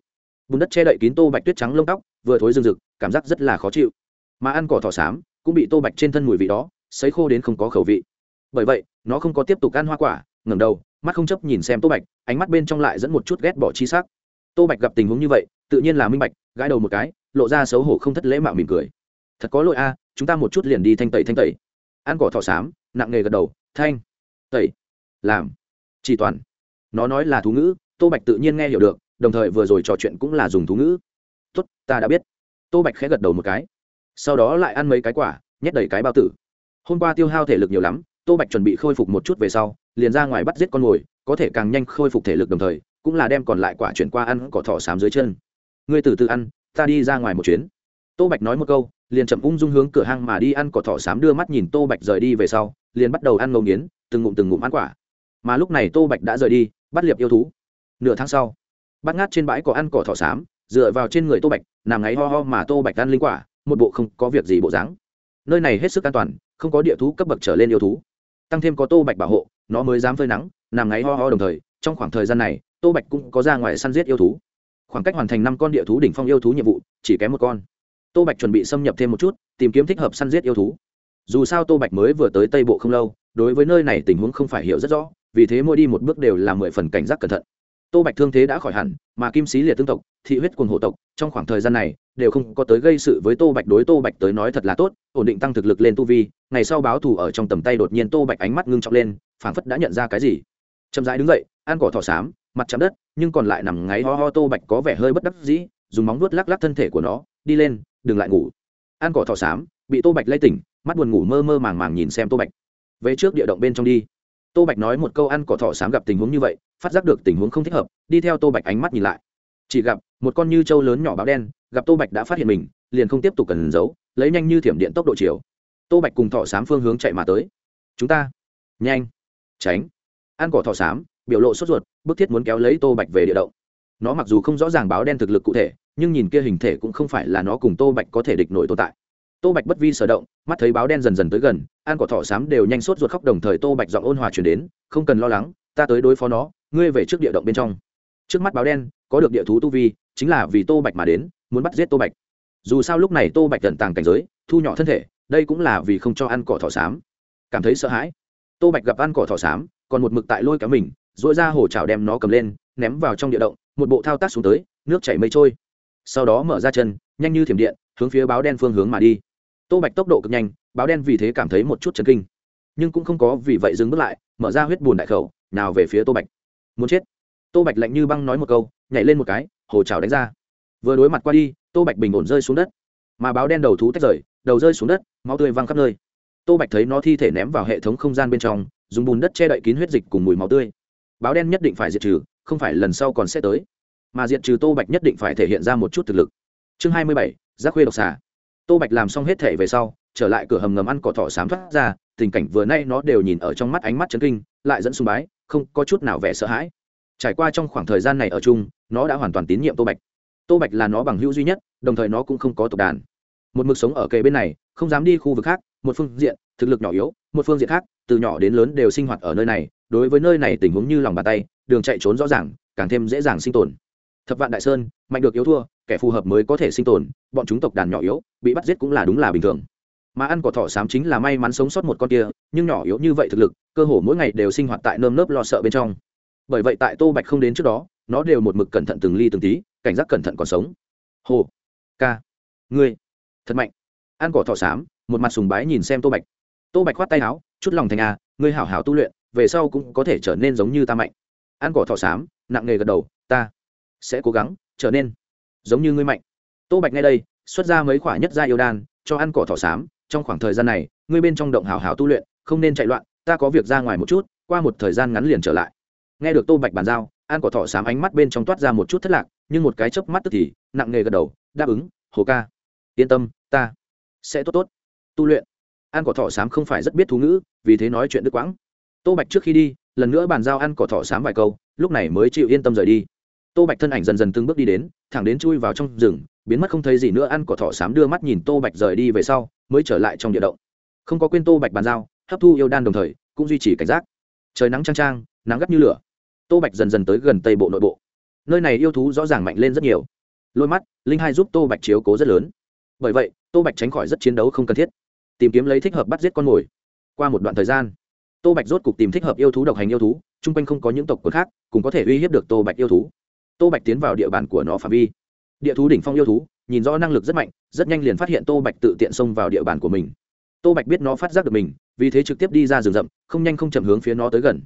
Bùn đất che đậy kín tô bạch tuyết trắng lông tóc, vừa thối rừng rực, cảm giác rất là khó chịu mà ăn cỏ thỏ xám cũng bị tô bạch trên thân mùi vị đó sấy khô đến không có khẩu vị. Bởi vậy, nó không có tiếp tục ăn hoa quả, ngẩng đầu, mắt không chấp nhìn xem tô bạch, ánh mắt bên trong lại dẫn một chút ghét bỏ chi s ắ c tô bạch gặp tình huống như vậy, tự nhiên là minh bạch, gãi đầu một cái, lộ ra xấu hổ không thất lễ mạo mỉm cười. Thật có lỗi a, chúng ta một chút liền đi thanh tẩy thanh tẩy. Ăn cỏ thỏ xám, nặng nghề gật đầu, thanh, tẩy, làm, chỉ toàn. Nó nói là thú ngữ, tô bạch tự nhiên nghe hiểu được, đồng thời vừa rồi trò chuyện cũng là dùng thú ngữ. Tốt, ta đã biết. Tô bạch khẽ gật đầu một cái sau đó lại ăn mấy cái quả, nhét đầy cái bao tử. Hôm qua tiêu hao thể lực nhiều lắm, tô bạch chuẩn bị khôi phục một chút về sau, liền ra ngoài bắt giết con mồi, có thể càng nhanh khôi phục thể lực đồng thời, cũng là đem còn lại quả chuyển qua ăn cỏ thỏ xám dưới chân. Ngươi từ từ ăn, ta đi ra ngoài một chuyến. Tô bạch nói một câu, liền chậm ung dung hướng cửa hang mà đi ăn cỏ thỏ xám đưa mắt nhìn tô bạch rời đi về sau, liền bắt đầu ăn ngấu nghiến, từng ngụm từng ngụm ăn quả. Mà lúc này tô bạch đã rời đi, bắt liệp yêu thú. Nửa tháng sau, bắt ngát trên bãi có ăn cỏ thỏ xám, dựa vào trên người tô bạch, nằm ngáy ho ho mà tô bạch ăn linh quả một bộ không có việc gì bộ dáng. Nơi này hết sức an toàn, không có địa thú cấp bậc trở lên yêu thú. Tăng thêm có tô bạch bảo hộ, nó mới dám phơi nắng, nằm ngáy ho ho đồng thời, trong khoảng thời gian này, tô bạch cũng có ra ngoài săn giết yêu thú. Khoảng cách hoàn thành năm con địa thú đỉnh phong yêu thú nhiệm vụ, chỉ kém một con. Tô bạch chuẩn bị xâm nhập thêm một chút, tìm kiếm thích hợp săn giết yêu thú. Dù sao tô bạch mới vừa tới tây bộ không lâu, đối với nơi này tình huống không phải hiểu rất rõ, vì thế mỗi đi một bước đều là mười phần cảnh giác cẩn thận. Tô bạch thương thế đã khỏi hẳn, mà kim sĩ liệt tương tộc, thị huyết quần hộ tộc, trong khoảng thời gian này đều không có tới gây sự với tô bạch. Đối tô bạch tới nói thật là tốt, ổn định tăng thực lực lên tu vi, ngày sau báo thù ở trong tầm tay đột nhiên tô bạch ánh mắt ngưng trọng lên, phảng phất đã nhận ra cái gì. Chậm rãi đứng dậy, ăn cỏ thỏ xám, mặt chạm đất, nhưng còn lại nằm ngáy ho ho tô bạch có vẻ hơi bất đắc dĩ, dùng móng vuốt lắc lắc thân thể của nó, đi lên, đừng lại ngủ. Ăn cỏ thỏ xám, bị tô bạch lay tỉnh, mắt buồn ngủ mơ mơ màng màng nhìn xem tô bạch. Về trước địa động bên trong đi. Tô bạch nói một câu ăn cỏ thỏ xám gặp tình huống như vậy, phát giác được tình huống không thích hợp, đi theo tô bạch ánh mắt nhìn lại chỉ gặp, một con như trâu lớn nhỏ báo đen, gặp tô bạch đã phát hiện mình, liền không tiếp tục cần giấu, lấy nhanh như thiểm điện tốc độ chiều. Tô bạch cùng thỏ sám phương hướng chạy mà tới. Chúng ta, nhanh, tránh. Ăn cỏ thỏ sám, biểu lộ sốt ruột, bức thiết muốn kéo lấy tô bạch về địa động. Nó mặc dù không rõ ràng báo đen thực lực cụ thể, nhưng nhìn kia hình thể cũng không phải là nó cùng tô bạch có thể địch nổi tồn tại. Tô bạch bất vi sở động, mắt thấy báo đen dần dần tới gần an cỏ thỏ sám đều nhanh sốt ruột khóc đồng thời tô bạch giọng ôn hòa chuyển đến, không cần lo lắng, ta tới đối phó nó, ngươi về trước địa động bên trong trước mắt báo đen, có được địa thú tu vi, chính là vì tô bạch mà đến, muốn bắt giết tô bạch. Dù sao lúc này tô bạch tận tàng cảnh giới, thu nhỏ thân thể, đây cũng là vì không cho ăn cỏ thỏ xám. Cảm thấy sợ hãi. Tô bạch gặp ăn cỏ thỏ xám, còn một mực tại lôi kéo mình dội ra hồ chảo đem nó cầm lên, ném vào trong địa động, một bộ thao tác xuống tới, nước chảy mây trôi. Sau đó mở ra chân, nhanh như thiểm điện, hướng phía báo đen phương hướng mà đi. Tô bạch tốc độ cực nhanh, báo đen vì thế cảm thấy một chút chấn kinh. Nhưng cũng không có vì vậy dừng bước lại, mở ra huyết bùn đại khẩu, nào về phía tô bạch. Muốn chết tô bạch lạnh như băng nói một câu, nhảy lên một cái, hồ trào đánh ra. Vừa đối mặt qua đi, tô bạch bình ổn rơi xuống đất. Mà báo đen đầu thú tách rời, đầu rơi xuống đất, máu tươi văng khắp nơi. Tô bạch thấy nó thi thể ném vào hệ thống không gian bên trong, dùng bùn đất che đậy kín huyết dịch cùng mùi máu tươi. Báo đen nhất định phải diệt trừ, không phải lần sau còn sẽ tới. Mà diệt trừ tô bạch nhất định phải thể hiện ra một chút thực lực. Chương hai mươi bảy, giác khuê độc xà. Tô bạch làm xong hết thể về sau, trở lại cửa hầm ngầm ăn cỏ thỏ sám thoát ra, tình cảnh vừa nay nó đều nhìn ở trong mắt ánh mắt chấn kinh, lại dẫn sùng bái, không có chút nào vẻ sợ hãi trải qua trong khoảng thời gian này ở chung, nó đã hoàn toàn tín nhiệm tô bạch. Tô bạch là nó bằng hữu duy nhất, đồng thời nó cũng không có tộc đàn. Một mực sống ở kề bên này, không dám đi khu vực khác, một phương diện, thực lực nhỏ yếu, một phương diện khác, từ nhỏ đến lớn đều sinh hoạt ở nơi này, đối với nơi này tình huống như lòng bàn tay, đường chạy trốn rõ ràng, càng thêm dễ dàng sinh tồn. Thập vạn đại sơn, mạnh được yếu thua, kẻ phù hợp mới có thể sinh tồn, bọn chúng tộc đàn nhỏ yếu, bị bắt giết cũng là đúng là bình thường. Mà ăn cỏ thỏ xám chính là may mắn sống sót một con kia, nhưng nhỏ yếu như vậy thực lực, cơ hồ mỗi ngày đều sinh hoạt tại nơm nớp lo sợ bên trong bởi vậy tại tô bạch không đến trước đó, nó đều một mực cẩn thận từng ly từng tí, cảnh giác cẩn thận còn sống. Hồ, ca, ngươi, thật mạnh. Ăn cỏ thỏ xám, một mặt sùng bái nhìn xem tô bạch. Tô bạch khoát tay áo, chút lòng thành a, ngươi hảo hảo tu luyện, về sau cũng có thể trở nên giống như ta mạnh. Ăn cỏ thỏ xám, nặng nghề gật đầu, ta sẽ cố gắng trở nên giống như ngươi mạnh. Tô bạch ngay đây, xuất ra mấy khoả nhất gia yêu đan, cho ăn cỏ thỏ xám. Trong khoảng thời gian này, ngươi bên trong động hảo hảo tu luyện, không nên chạy loạn, ta có việc ra ngoài một chút, qua một thời gian ngắn liền trở lại nghe được tô bạch bàn giao, an cỏ thọ sám ánh mắt bên trong toát ra một chút thất lạc, nhưng một cái chớp mắt tức thì, nặng nề gật đầu, đáp ứng, hồ ca, yên tâm, ta sẽ tốt tốt tu luyện. An cỏ thọ sám không phải rất biết thú ngữ, vì thế nói chuyện đứt quãng. Tô bạch trước khi đi, lần nữa bàn giao ăn cỏ thọ sám vài câu, lúc này mới chịu yên tâm rời đi. Tô bạch thân ảnh dần dần từng bước đi đến, thẳng đến chui vào trong rừng, biến mất không thấy gì nữa ăn cỏ thọ sám đưa mắt nhìn tô bạch rời đi về sau, mới trở lại trong địa động. Không có quên tô bạch bàn giao, hấp thu yêu đan đồng thời, cũng duy trì cảnh giác. Trời nắng trang trang nắng gắt như lửa. Tô bạch dần dần tới gần tây bộ nội bộ. Nơi này yêu thú rõ ràng mạnh lên rất nhiều. Lôi mắt, linh hai giúp tô bạch chiếu cố rất lớn. Bởi vậy, tô bạch tránh khỏi rất chiến đấu không cần thiết. Tìm kiếm lấy thích hợp bắt giết con mồi. Qua một đoạn thời gian, tô bạch rốt cục tìm thích hợp yêu thú độc hành yêu thú, chung quanh không có những tộc quần khác cũng có thể uy hiếp được tô bạch yêu thú. Tô bạch tiến vào địa bàn của nó phạm vi. Địa thú đỉnh phong yêu thú, nhìn rõ năng lực rất mạnh, rất nhanh liền phát hiện tô bạch tự tiện xông vào địa bàn của mình. Tô bạch biết nó phát giác được mình, vì thế trực tiếp đi ra rừng rậm, không nhanh không chậm hướng phía nó tới gần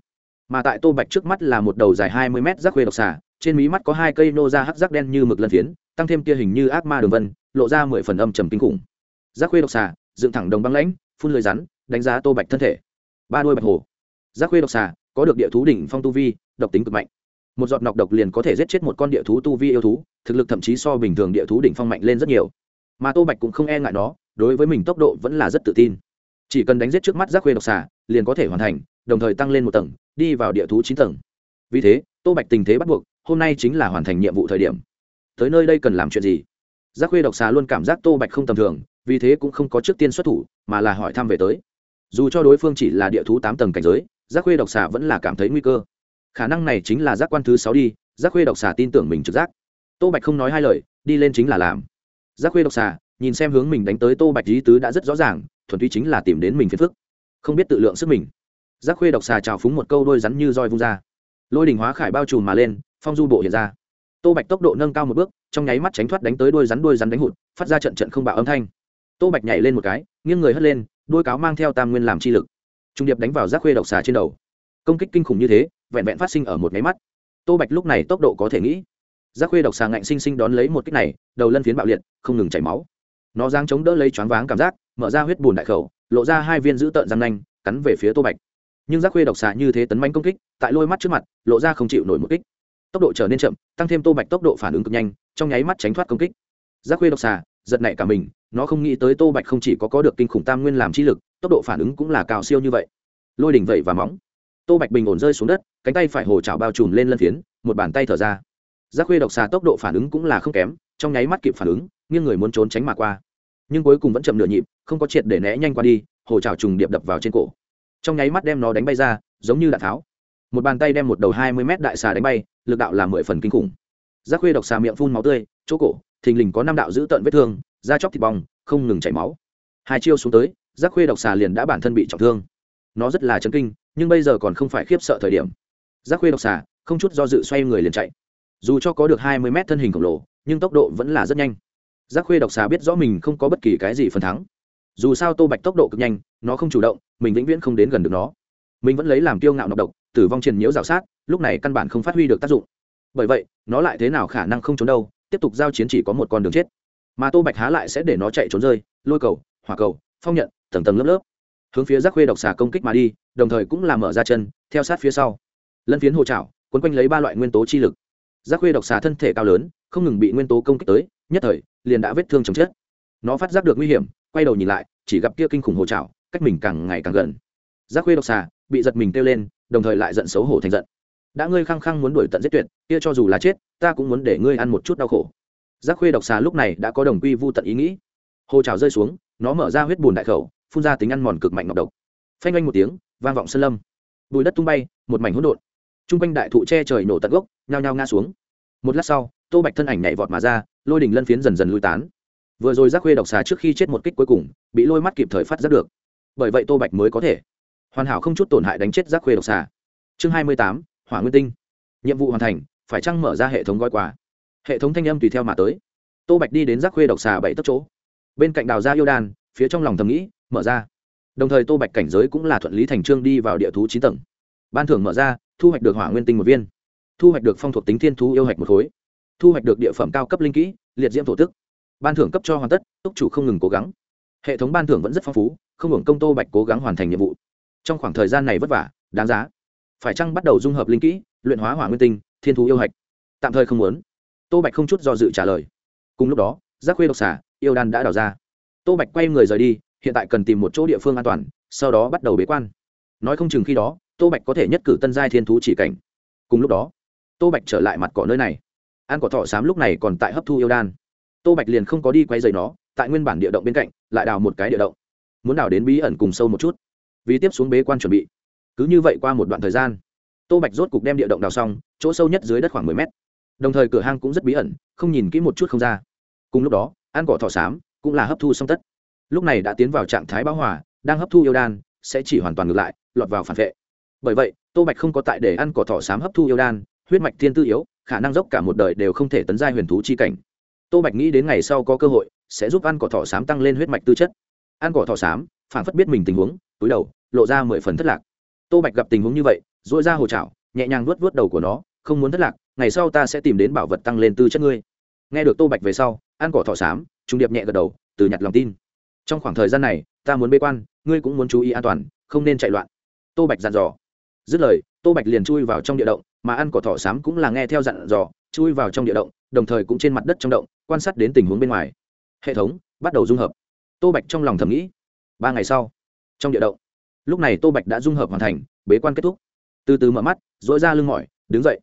mà tại tô bạch trước mắt là một đầu dài hai mươi mét rác khuê độc xà, trên mí mắt có hai cây nô ra hắc rác đen như mực lân phiến, tăng thêm kia hình như ác ma đường vân, lộ ra mười phần âm trầm kinh khủng. Rác khuê độc xà, dựng thẳng đồng băng lãnh, phun lưới rắn, đánh giá tô bạch thân thể. Ba đôi bạch hồ rác khuê độc xà, có được địa thú đỉnh phong tu vi, độc tính cực mạnh. Một giọt nọc độc liền có thể giết chết một con địa thú tu vi yêu thú, thực lực thậm chí so bình thường địa thú đỉnh phong mạnh lên rất nhiều. Mà tô bạch cũng không e ngại nó, đối với mình tốc độ vẫn là rất tự tin. Chỉ cần đánh giết trước mắt giác khuê độc xà, liền có thể hoàn thành, đồng thời tăng lên một tầng đi vào địa thú chín tầng. Vì thế, tô bạch tình thế bắt buộc, hôm nay chính là hoàn thành nhiệm vụ thời điểm. Tới nơi đây cần làm chuyện gì? Giác khuê độc xà luôn cảm giác tô bạch không tầm thường, vì thế cũng không có trước tiên xuất thủ, mà là hỏi thăm về tới. Dù cho đối phương chỉ là địa thú tám tầng cảnh giới, giác khuê độc xà vẫn là cảm thấy nguy cơ. Khả năng này chính là giác quan thứ sáu đi, giác khuê độc xà tin tưởng mình trực giác. Tô bạch không nói hai lời, đi lên chính là làm. Giác khuê độc xà, nhìn xem hướng mình đánh tới tô bạch lý tứ đã rất rõ ràng, thuần túy chính là tìm đến mình phiền phức. Không biết tự lượng sức mình giác khuê độc xà trào phúng một câu đôi rắn như roi vung ra. Lôi đình hóa khải bao trùm mà lên, phong du bộ hiện ra. Tô bạch tốc độ nâng cao một bước, trong nháy mắt tránh thoát đánh tới đôi rắn đôi rắn đánh hụt, phát ra trận trận không bạo âm thanh. Tô bạch nhảy lên một cái, nghiêng người hất lên, đôi cáo mang theo tam nguyên làm chi lực. Trung điệp đánh vào giác khuê độc xà trên đầu. Công kích kinh khủng như thế, vẹn vẹn phát sinh ở một nháy mắt. Tô bạch lúc này tốc độ có thể nghĩ. Giác khuê độc xà ngạnh sinh sinh đón lấy một kích này, đầu lân phiến bạo liệt, không ngừng chảy máu. Nó giang chống đỡ lấy choáng váng cảm giác, mở ra huyết bùn đại khẩu, lộ ra hai viên dữ tợn răng nanh, cắn về phía tô bạch nhưng giác khuê độc xà như thế tấn manh công kích, tại lôi mắt trước mặt, lộ ra không chịu nổi một kích. Tốc độ trở nên chậm, tăng thêm tô bạch tốc độ phản ứng cực nhanh, trong nháy mắt tránh thoát công kích. Giác khuê độc xà giật nảy cả mình, nó không nghĩ tới tô bạch không chỉ có có được kinh khủng tam nguyên làm chi lực, tốc độ phản ứng cũng là cao siêu như vậy. Lôi đỉnh vậy và móng. Tô bạch bình ổn rơi xuống đất, cánh tay phải hồ chảo bao trùm lên lân phiến, một bàn tay thở ra. Giác khuê độc xà tốc độ phản ứng cũng là không kém, trong nháy mắt kịp phản ứng, nghiêng người muốn trốn tránh mà qua. Nhưng cuối cùng vẫn chậm nửa nhịp, không có triệt để né nhanh qua đi, hồ trào trùng điệp đập vào trên cổ trong nháy mắt đem nó đánh bay ra, giống như đạn tháo. Một bàn tay đem một đầu hai mươi mét đại xà đánh bay, lực đạo là mười phần kinh khủng. Giác khuê độc xà miệng phun máu tươi, chỗ cổ, thình lình có năm đạo giữ tợn vết thương, da chóc thịt bong, không ngừng chảy máu. Hai chiêu xuống tới, giác khuê độc xà liền đã bản thân bị trọng thương. Nó rất là chấn kinh, nhưng bây giờ còn không phải khiếp sợ thời điểm. Giác khuê độc xà, không chút do dự xoay người liền chạy. Dù cho có được hai mươi mét thân hình khổng lồ, nhưng tốc độ vẫn là rất nhanh. Giác khuê độc xà biết rõ mình không có bất kỳ cái gì phần thắng. Dù sao tô bạch tốc độ cực nhanh nó không chủ động, mình vĩnh viễn không đến gần được nó. Mình vẫn lấy làm kiêu ngạo nọc độc, tử vong triền nhiễu rào sát, lúc này căn bản không phát huy được tác dụng. Bởi vậy, nó lại thế nào khả năng không trốn đâu, tiếp tục giao chiến chỉ có một con đường chết. Mà tô bạch há lại sẽ để nó chạy trốn rơi, lôi cầu, hỏa cầu, phong nhận, tầng tầng lớp lớp. Hướng phía giác khuê độc xà công kích mà đi, đồng thời cũng làm mở ra chân, theo sát phía sau. Lân phiến hồ trào quấn quanh lấy ba loại nguyên tố chi lực. Giác khuê độc xà thân thể cao lớn, không ngừng bị nguyên tố công kích tới, nhất thời, liền đã vết thương chồng chết. Nó phát giác được nguy hiểm, quay đầu nhìn lại, chỉ gặp kia kinh khủng hồ trào cách mình càng ngày càng gần. Giác khuê độc xà, bị giật mình kêu lên, đồng thời lại giận xấu hổ thành giận. Đã ngươi khăng khăng muốn đuổi tận giết tuyệt, kia cho dù là chết, ta cũng muốn để ngươi ăn một chút đau khổ. Giác khuê độc xà lúc này đã có đồng quy vô tận ý nghĩ. Hồ trào rơi xuống, nó mở ra huyết bùn đại khẩu, phun ra tính ăn mòn cực mạnh ngọc độc. Phanh oanh một tiếng, vang vọng sân lâm. Bùi đất tung bay, một mảnh hỗn độn. T r u n g quanh đại thụ che trời nổ tận gốc, nhao nhao ngã xuống. Một lát sau, tô bạch thân ảnh nhảy vọt mà ra, lôi đình lân phiến dần dần lui tán. Vừa rồi giác khuê độc xà trước khi chết một kích cuối cùng, bị lôi mắt kịp thời phát giác được bởi vậy tô bạch mới có thể. Hoàn hảo không chút tổn hại đánh chết giác khuê độc xà. Chương hai mươi tám, hỏa nguyên tinh. Nhiệm vụ hoàn thành, phải chăng mở ra hệ thống gói quà? Hệ thống thanh âm tùy theo mà tới. Tô bạch đi đến giác khuê độc xà bảy tấc chỗ. Bên cạnh đào gia yêu đan phía trong lòng thầm nghĩ, mở ra. Đồng thời tô bạch cảnh giới cũng là thuận lý thành trương đi vào địa thú chín tầng. Ban thưởng mở ra, thu hoạch được hỏa nguyên tinh một viên. Thu hoạch được phong thuộc tính thiên thú yêu hạch một khối. Thu hoạch được địa phẩm cao cấp linh kỹ, liệt diễm thổ tức. Ban thưởng cấp cho hoàn tất, túc chủ không ngừng cố gắng. Hệ thống ban thưởng vẫn rất phong phú không hưởng công tô bạch cố gắng hoàn thành nhiệm vụ. Trong khoảng thời gian này vất vả, đáng giá. Phải chăng bắt đầu dung hợp linh kỹ, luyện hóa hỏa nguyên tinh, thiên thú yêu hạch? Tạm thời không muốn. Tô bạch không chút do dự trả lời. Cùng lúc đó, giác khuê độc xả, yêu đan đã đào ra. Tô bạch quay người rời đi, hiện tại cần tìm một chỗ địa phương an toàn, sau đó bắt đầu bế quan. Nói không chừng khi đó, tô bạch có thể nhất cử tân giai thiên thú chỉ cảnh. Cùng lúc đó, tô bạch trở lại mặt cỏ nơi này. An cỏ thọ xám lúc này còn tại hấp thu yêu đan. Tô bạch liền không có đi quay dày nó, tại nguyên bản địa động bên cạnh, lại đào một cái địa động muốn đào đến bí ẩn cùng sâu một chút. Vì tiếp xuống bế quan chuẩn bị. Cứ như vậy qua một đoạn thời gian, tô bạch rốt cục đem địa động đào xong, chỗ sâu nhất dưới đất khoảng mười mét. Đồng thời cửa hang cũng rất bí ẩn, không nhìn kỹ một chút không ra. Cùng lúc đó, ăn cỏ thỏ xám cũng là hấp thu xong tất. Lúc này đã tiến vào trạng thái bão hòa, đang hấp thu yêu đan, sẽ chỉ hoàn toàn ngược lại, lọt vào phản vệ. Bởi vậy, tô bạch không có tại để ăn cỏ thỏ xám hấp thu yêu đan, huyết mạch thiên tư yếu, khả năng dốc cả một đời đều không thể tấn giai huyền thú chi cảnh. Tô bạch nghĩ đến ngày sau có cơ hội, sẽ giúp ăn cỏ thỏ xám tăng lên huyết mạch tư chất ăn cỏ thỏ xám phản phất biết mình tình huống, túi đầu, lộ ra mười phần thất lạc. Tô bạch gặp tình huống như vậy dội ra hồ chảo, nhẹ nhàng vuốt vuốt đầu của nó, không muốn thất lạc, ngày sau ta sẽ tìm đến bảo vật tăng lên tư chất ngươi. Nghe được tô bạch về sau, ăn cỏ thỏ xám, trung điệp nhẹ gật đầu, từ nhặt lòng tin. Trong khoảng thời gian này, ta muốn bế quan, ngươi cũng muốn chú ý an toàn, không nên chạy loạn. Tô bạch dặn dò. Dứt lời, tô bạch liền chui vào trong địa động, mà ăn cỏ thỏ xám cũng là nghe theo dặn dò, chui vào trong địa động, đồng thời cũng trên mặt đất trong động, quan sát đến tình huống bên ngoài. Hệ thống bắt đầu dung hợp tô bạch trong lòng thầm nghĩ, ba ngày sau, trong địa động, lúc này tô bạch đã dung hợp hoàn thành, bế quan kết thúc. Từ từ mở mắt dỗi ra lưng mỏi, đứng dậy.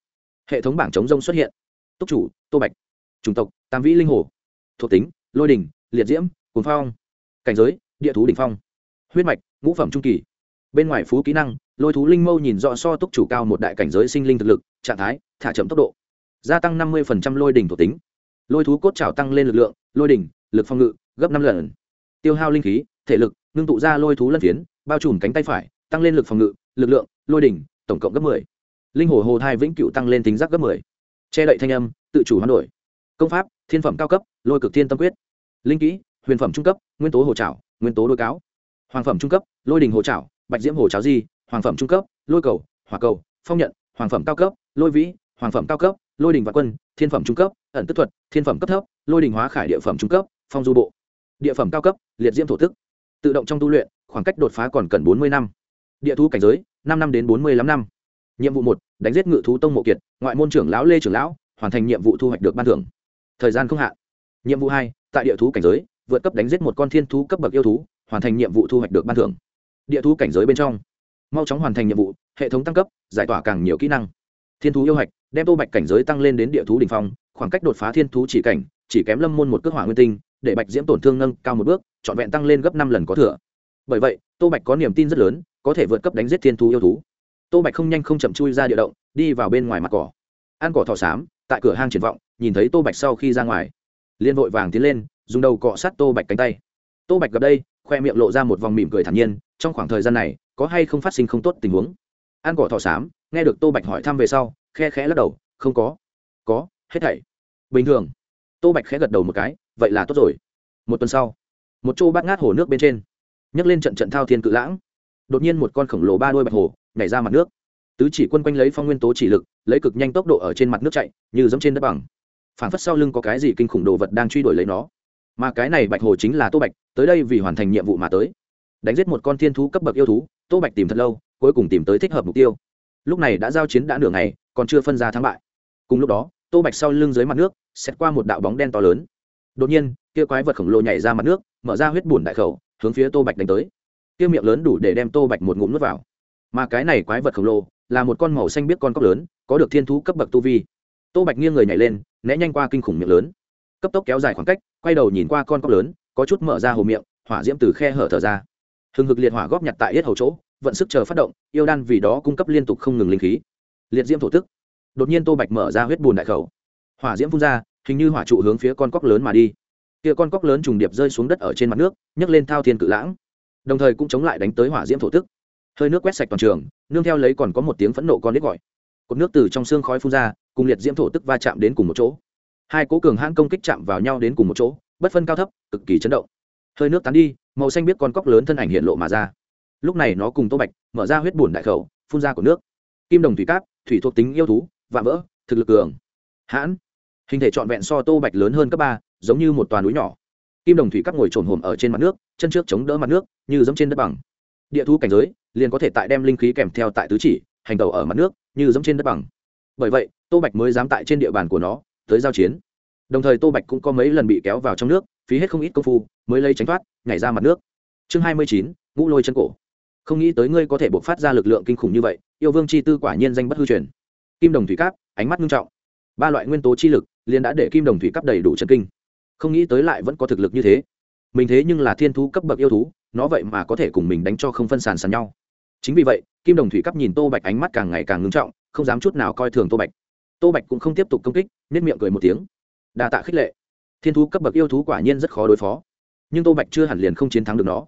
Hệ thống bảng chống rông xuất hiện. Túc chủ, tô bạch. Chủng tộc, tam vĩ linh hồ. Thuộc tính, lôi đình, liệt diễm cuốn phong. Cảnh giới, địa thú đỉnh phong. Huyết mạch, ngũ phẩm trung kỳ. Bên ngoài phú kỹ năng, lôi thú linh mâu nhìn rõ so túc chủ cao một đại cảnh giới sinh linh thực lực, trạng thái, thả chậm tốc độ. Gia tăng năm mươi lôi đỉnh thuộc tính. Lôi thú cốt trào tăng lên lực lượng, lôi đỉnh lực phong ngự, gấp năm lần tiêu hao linh khí, thể lực, ngưng tụ ra lôi thú lân phiến, bao trùm cánh tay phải, tăng lên lực phòng ngự, lực lượng, lôi đỉnh, tổng cộng gấp m ộ ư ơ i linh hồ hồ thai vĩnh cựu tăng lên tính giác gấp m ộ ư ơ i che đậy thanh âm, tự chủ hoán đổi. Công pháp, thiên phẩm cao cấp, lôi cực thiên tâm quyết. Linh kỹ, huyền phẩm trung cấp, nguyên tố hồ trảo, nguyên tố đôi cáo. Hoàng phẩm trung cấp, lôi đình hồ trảo, bạch diễm hồ cháo di, hoàng phẩm trung cấp, lôi cầu, hỏa cầu, phong nhận, hoàng phẩm cao cấp, lôi vĩ, hoàng phẩm cao cấp, lôi đình vạn quân, thiên phẩm trung cấp, ẩn tức thuật, thiên phẩm cấp thấp, lôi đình hóa khải địa phẩm trung cấp, phong du bộ địa phẩm cao cấp, liệt diễm thổ tức. Tự động trong tu luyện, khoảng cách đột phá còn cần bốn mươi năm. Địa thú cảnh giới, năm năm đến bốn mươi lăm năm. Nhiệm vụ một, đánh giết ngự thú tông mộ kiệt, ngoại môn trưởng lão lê trưởng lão, hoàn thành nhiệm vụ thu hoạch được ban thưởng. Thời gian không hạn. Nhiệm vụ hai, tại địa thú cảnh giới, vượt cấp đánh giết một con thiên thú cấp bậc yêu thú, hoàn thành nhiệm vụ thu hoạch được ban thưởng. Địa thú cảnh giới bên trong, mau chóng hoàn thành nhiệm vụ, hệ thống tăng cấp, giải tỏa càng nhiều kỹ năng. Thiên thú yêu hạch, đem tô bạch cảnh giới tăng lên đến địa thú đ ỉ n h phong, khoảng cách đột phá thiên thú chỉ cảnh, chỉ kém lâm môn một cước hỏa nguyên tinh để bạch diễm tổn thương nâng cao một bước, trọn vẹn tăng lên gấp năm lần có thừa. Bởi vậy, tô bạch có niềm tin rất lớn, có thể vượt cấp đánh giết thiên thú yêu thú. Tô bạch không nhanh không chậm chui ra địa động, đi vào bên ngoài mặt cỏ. Ăn cỏ thỏ xám, tại cửa hang triển vọng, nhìn thấy tô bạch sau khi ra ngoài. Liên vội vàng tiến lên, dùng đầu cọ sát tô bạch cánh tay. Tô bạch gặp đây, khoe miệng lộ ra một vòng mỉm cười thản nhiên, trong khoảng thời gian này, có hay không phát sinh không tốt tình huống? Ăn cỏ thỏ xám, nghe được tô bạch hỏi thăm về sau, khe khẽ lắc đầu, không có. Có, hết thảy. Bình thường. Tô bạch khẽ gật đầu một cái vậy là tốt rồi. Một tuần sau, một chỗ bát ngát hồ nước bên trên, nhấc lên trận trận thao thiên cự lãng. Đột nhiên một con khổng lồ ba đôi bạch hồ nhảy ra mặt nước. Tứ chỉ quân quanh lấy phong nguyên tố chỉ lực, lấy cực nhanh tốc độ ở trên mặt nước chạy, như giống trên đất bằng. Phản phất sau lưng có cái gì kinh khủng đồ vật đang truy đuổi lấy nó. Mà cái này bạch hồ chính là tô bạch, tới đây vì hoàn thành nhiệm vụ mà tới. Đánh giết một con thiên thú cấp bậc yêu thú, tô bạch tìm thật lâu, cuối cùng tìm tới thích hợp mục tiêu. Lúc này đã giao chiến đã nửa ngày, còn chưa phân ra thắng bại. Cùng lúc đó, tô bạch sau lưng dưới mặt nước xét qua một đạo bóng đen to lớn đột nhiên, kia quái vật khổng lồ nhảy ra mặt nước, mở ra huyết bùn đại khẩu, hướng phía tô bạch đánh tới. Kia miệng lớn đủ để đem tô bạch một ngụm nuốt vào. Mà cái này quái vật khổng lồ, là một con màu xanh biết con cóc lớn, có được thiên thú cấp bậc tu vi. Tô bạch nghiêng người nhảy lên, né nhanh qua kinh khủng miệng lớn. Cấp tốc kéo dài khoảng cách, quay đầu nhìn qua con cóc lớn, có chút mở ra hồ miệng, hỏa diễm từ khe hở thở ra. Hừng hực liệt hỏa góp nhặt tại yết hầu chỗ, vận sức chờ phát động, yêu đan vì đó cung cấp liên tục không ngừng linh khí. Liệt diễm thổ tức. Đột nhiên tô bạch mở ra huyết bùn đại khẩu. Hỏa diễm phun ra hình như hỏa trụ hướng phía con cóc lớn mà đi. Kia con cóc lớn trùng điệp rơi xuống đất ở trên mặt nước, nhấc lên thao thiên cự lãng, đồng thời cũng chống lại đánh tới hỏa diễm thổ tức. Hơi nước quét sạch toàn trường, nương theo lấy còn có một tiếng phẫn nộ con đít gọi. Cột nước từ trong xương khói phun ra, cùng liệt diễm thổ tức va chạm đến cùng một chỗ. Hai cố cường hãn công kích chạm vào nhau đến cùng một chỗ, bất phân cao thấp, cực kỳ chấn động. Hơi nước tán đi, màu xanh biết con cóc lớn thân ảnh hiện lộ mà ra. Lúc này nó cùng tô bạch mở ra huyết bùn đại khẩu, phun ra của nước. Kim đồng thủy cáp thủy thuộc tính yêu thú, vạm vỡ, thực lực cường. Hãn hình thể trọn vẹn so tô bạch lớn hơn cấp ba, giống như một toàn núi nhỏ. Kim đồng thủy cắt ngồi trồn hồm ở trên mặt nước, chân trước chống đỡ mặt nước, như giống trên đất bằng. Địa thu cảnh giới, liền có thể tại đem linh khí kèm theo tại tứ chỉ, hành tàu ở mặt nước, như giống trên đất bằng. Bởi vậy, tô bạch mới dám tại trên địa bàn của nó, tới giao chiến. Đồng thời tô bạch cũng có mấy lần bị kéo vào trong nước, phí hết không ít công phu, mới lấy tránh thoát, nhảy ra mặt nước. Chương hai mươi chín, ngũ lôi chân cổ. Không nghĩ tới ngươi có thể buộc phát ra lực lượng kinh khủng như vậy, yêu vương chi tư quả nhiên danh bất hư truyền. Kim đồng thủy cáp, ánh mắt nghiêm trọng. Ba loại nguyên tố chi lực liền đã để kim đồng thủy cấp đầy đủ chân kinh. Không nghĩ tới lại vẫn có thực lực như thế. Mình thế nhưng là thiên thú cấp bậc yêu thú, nó vậy mà có thể cùng mình đánh cho không phân sàn sàn nhau. Chính vì vậy, kim đồng thủy cấp nhìn tô bạch ánh mắt càng ngày càng ngưng trọng, không dám chút nào coi thường tô bạch. Tô bạch cũng không tiếp tục công kích nết miệng cười một tiếng. Đà tạ khích lệ. Thiên thú cấp bậc yêu thú quả nhiên rất khó đối phó. Nhưng tô bạch chưa hẳn liền không chiến thắng được nó.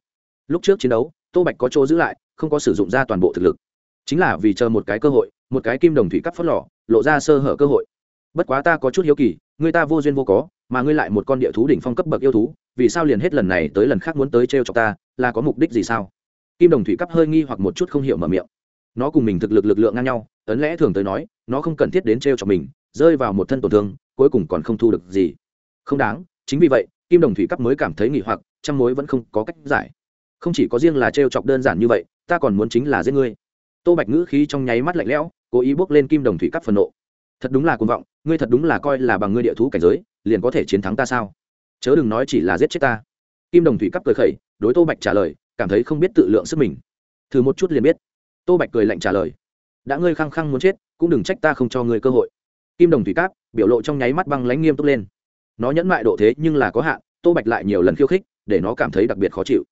Lúc trước chiến đấu, tô bạch có chỗ giữ lại, không có sử dụng ra toàn bộ thực lực. Chính là vì chờ một cái cơ hội, một cái kim đồng thủy cắp phớt lò, lộ ra sơ hở cơ hội bất quá ta có chút hiếu kỳ, người ta vô duyên vô có, mà ngươi lại một con địa thú đỉnh phong cấp bậc yêu thú, vì sao liền hết lần này tới lần khác muốn tới t r e o cho ta, là có mục đích gì sao? Kim đồng thủy cắp hơi nghi hoặc một chút không hiểu mở miệng. Nó cùng mình thực lực lực lượng ngang nhau, ấn lẽ thường tới nói, nó không cần thiết đến t r e o cho mình, rơi vào một thân tổn thương, cuối cùng còn không thu được gì. Không đáng, chính vì vậy, kim đồng thủy cắp mới cảm thấy nghỉ hoặc, trăm mối vẫn không có cách giải. Không chỉ có riêng là t r e o chọc đơn giản như vậy, ta còn muốn chính là giết ngươi. Tô bạch ngữ khí trong nháy mắt lạnh lẽo, cố ý bước lên kim đồng thủy cắp phần nộ thật đúng là cuồng vọng, ngươi thật đúng là coi là bằng ngươi địa thú cảnh giới, liền có thể chiến thắng ta sao? Chớ đừng nói chỉ là giết chết ta. Kim đồng thủy cắp cười khẩy, đối tô bạch trả lời, cảm thấy không biết tự lượng sức mình. Thử một chút liền biết. Tô bạch cười lạnh trả lời, đã ngươi khăng khăng muốn chết, cũng đừng trách ta không cho ngươi cơ hội. Kim đồng thủy cáp, biểu lộ trong nháy mắt băng lánh nghiêm túc lên. Nó nhẫn mại độ thế nhưng là có hạn, tô bạch lại nhiều lần khiêu khích, để nó cảm thấy đặc biệt khó chịu.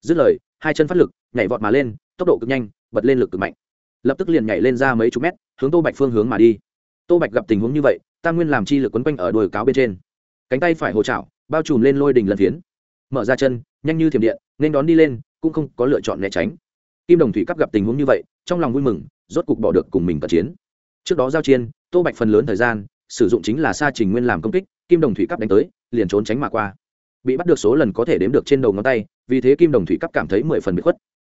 Dứt lời, hai chân phát lực, nhảy vọt mà lên, tốc độ cực nhanh, bật lên lực cực mạnh. Lập tức liền nhảy lên ra mấy chục mét, hướng tô bạch phương hướng mà đi tô bạch gặp tình huống như vậy, tam nguyên làm chi lực quấn quanh ở đồi cáo bên trên. Cánh tay phải hồ chảo, bao trùm lên lôi đình lần phiến. Mở ra chân, nhanh như thiểm điện, nên đón đi lên, cũng không có lựa chọn né tránh. Kim đồng thủy cắp gặp tình huống như vậy, trong lòng vui mừng, rốt cục bỏ được cùng mình cận chiến. Trước đó giao chiến, tô bạch phần lớn thời gian, sử dụng chính là sa trình nguyên làm công kích, kim đồng thủy cắp đánh tới, liền trốn tránh mà qua. Bị bắt được số lần có thể đếm được trên đầu ngón tay, vì thế kim đồng thủy cắp cảm thấy mười phần bị khuất.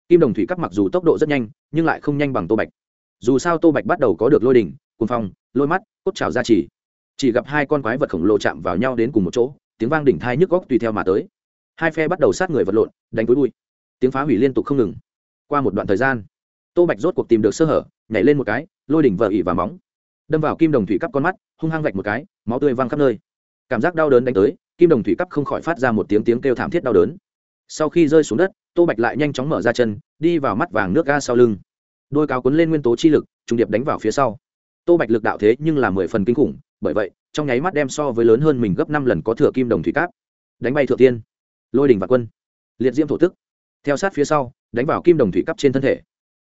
Kim đồng thủy cắp mặc dù tốc độ rất nhanh, nhưng lại không nhanh bằng tô bạch. Dù sao tô bạch bắt đầu có được lôi đỉnh cuồng phong lôi mắt, cốt trào ra chỉ. Chỉ gặp hai con quái vật khổng lồ chạm vào nhau đến cùng một chỗ, tiếng vang đỉnh thai nhức góc tùy theo mà tới. Hai phe bắt đầu sát người vật lộn, đánh với bụi. Tiếng phá hủy liên tục không ngừng. Qua một đoạn thời gian, tô bạch rốt cuộc tìm được sơ hở, nhảy lên một cái, lôi đỉnh vợ ỉ và móng. Đâm vào kim đồng thủy cắp con mắt, hung hăng vạch một cái, máu tươi văng khắp nơi. Cảm giác đau đớn đánh tới, kim đồng thủy cắp không khỏi phát ra một tiếng tiếng kêu thảm thiết đau đớn. Sau khi rơi xuống đất, tô bạch lại nhanh chóng mở ra chân, đi vào mắt vàng nước ga sau lưng. Đôi cáo cuốn lên nguyên tố chi lực, trùng điệp đánh vào phía sau tô bạch lực đạo thế nhưng là mười phần kinh khủng, bởi vậy, trong nháy mắt đem so với lớn hơn mình gấp năm lần có thừa kim đồng thủy cáp. Đánh bay thượng tiên. Lôi đình và quân. Liệt diễm thổ tức. Theo sát phía sau, đánh vào kim đồng thủy cắp trên thân thể.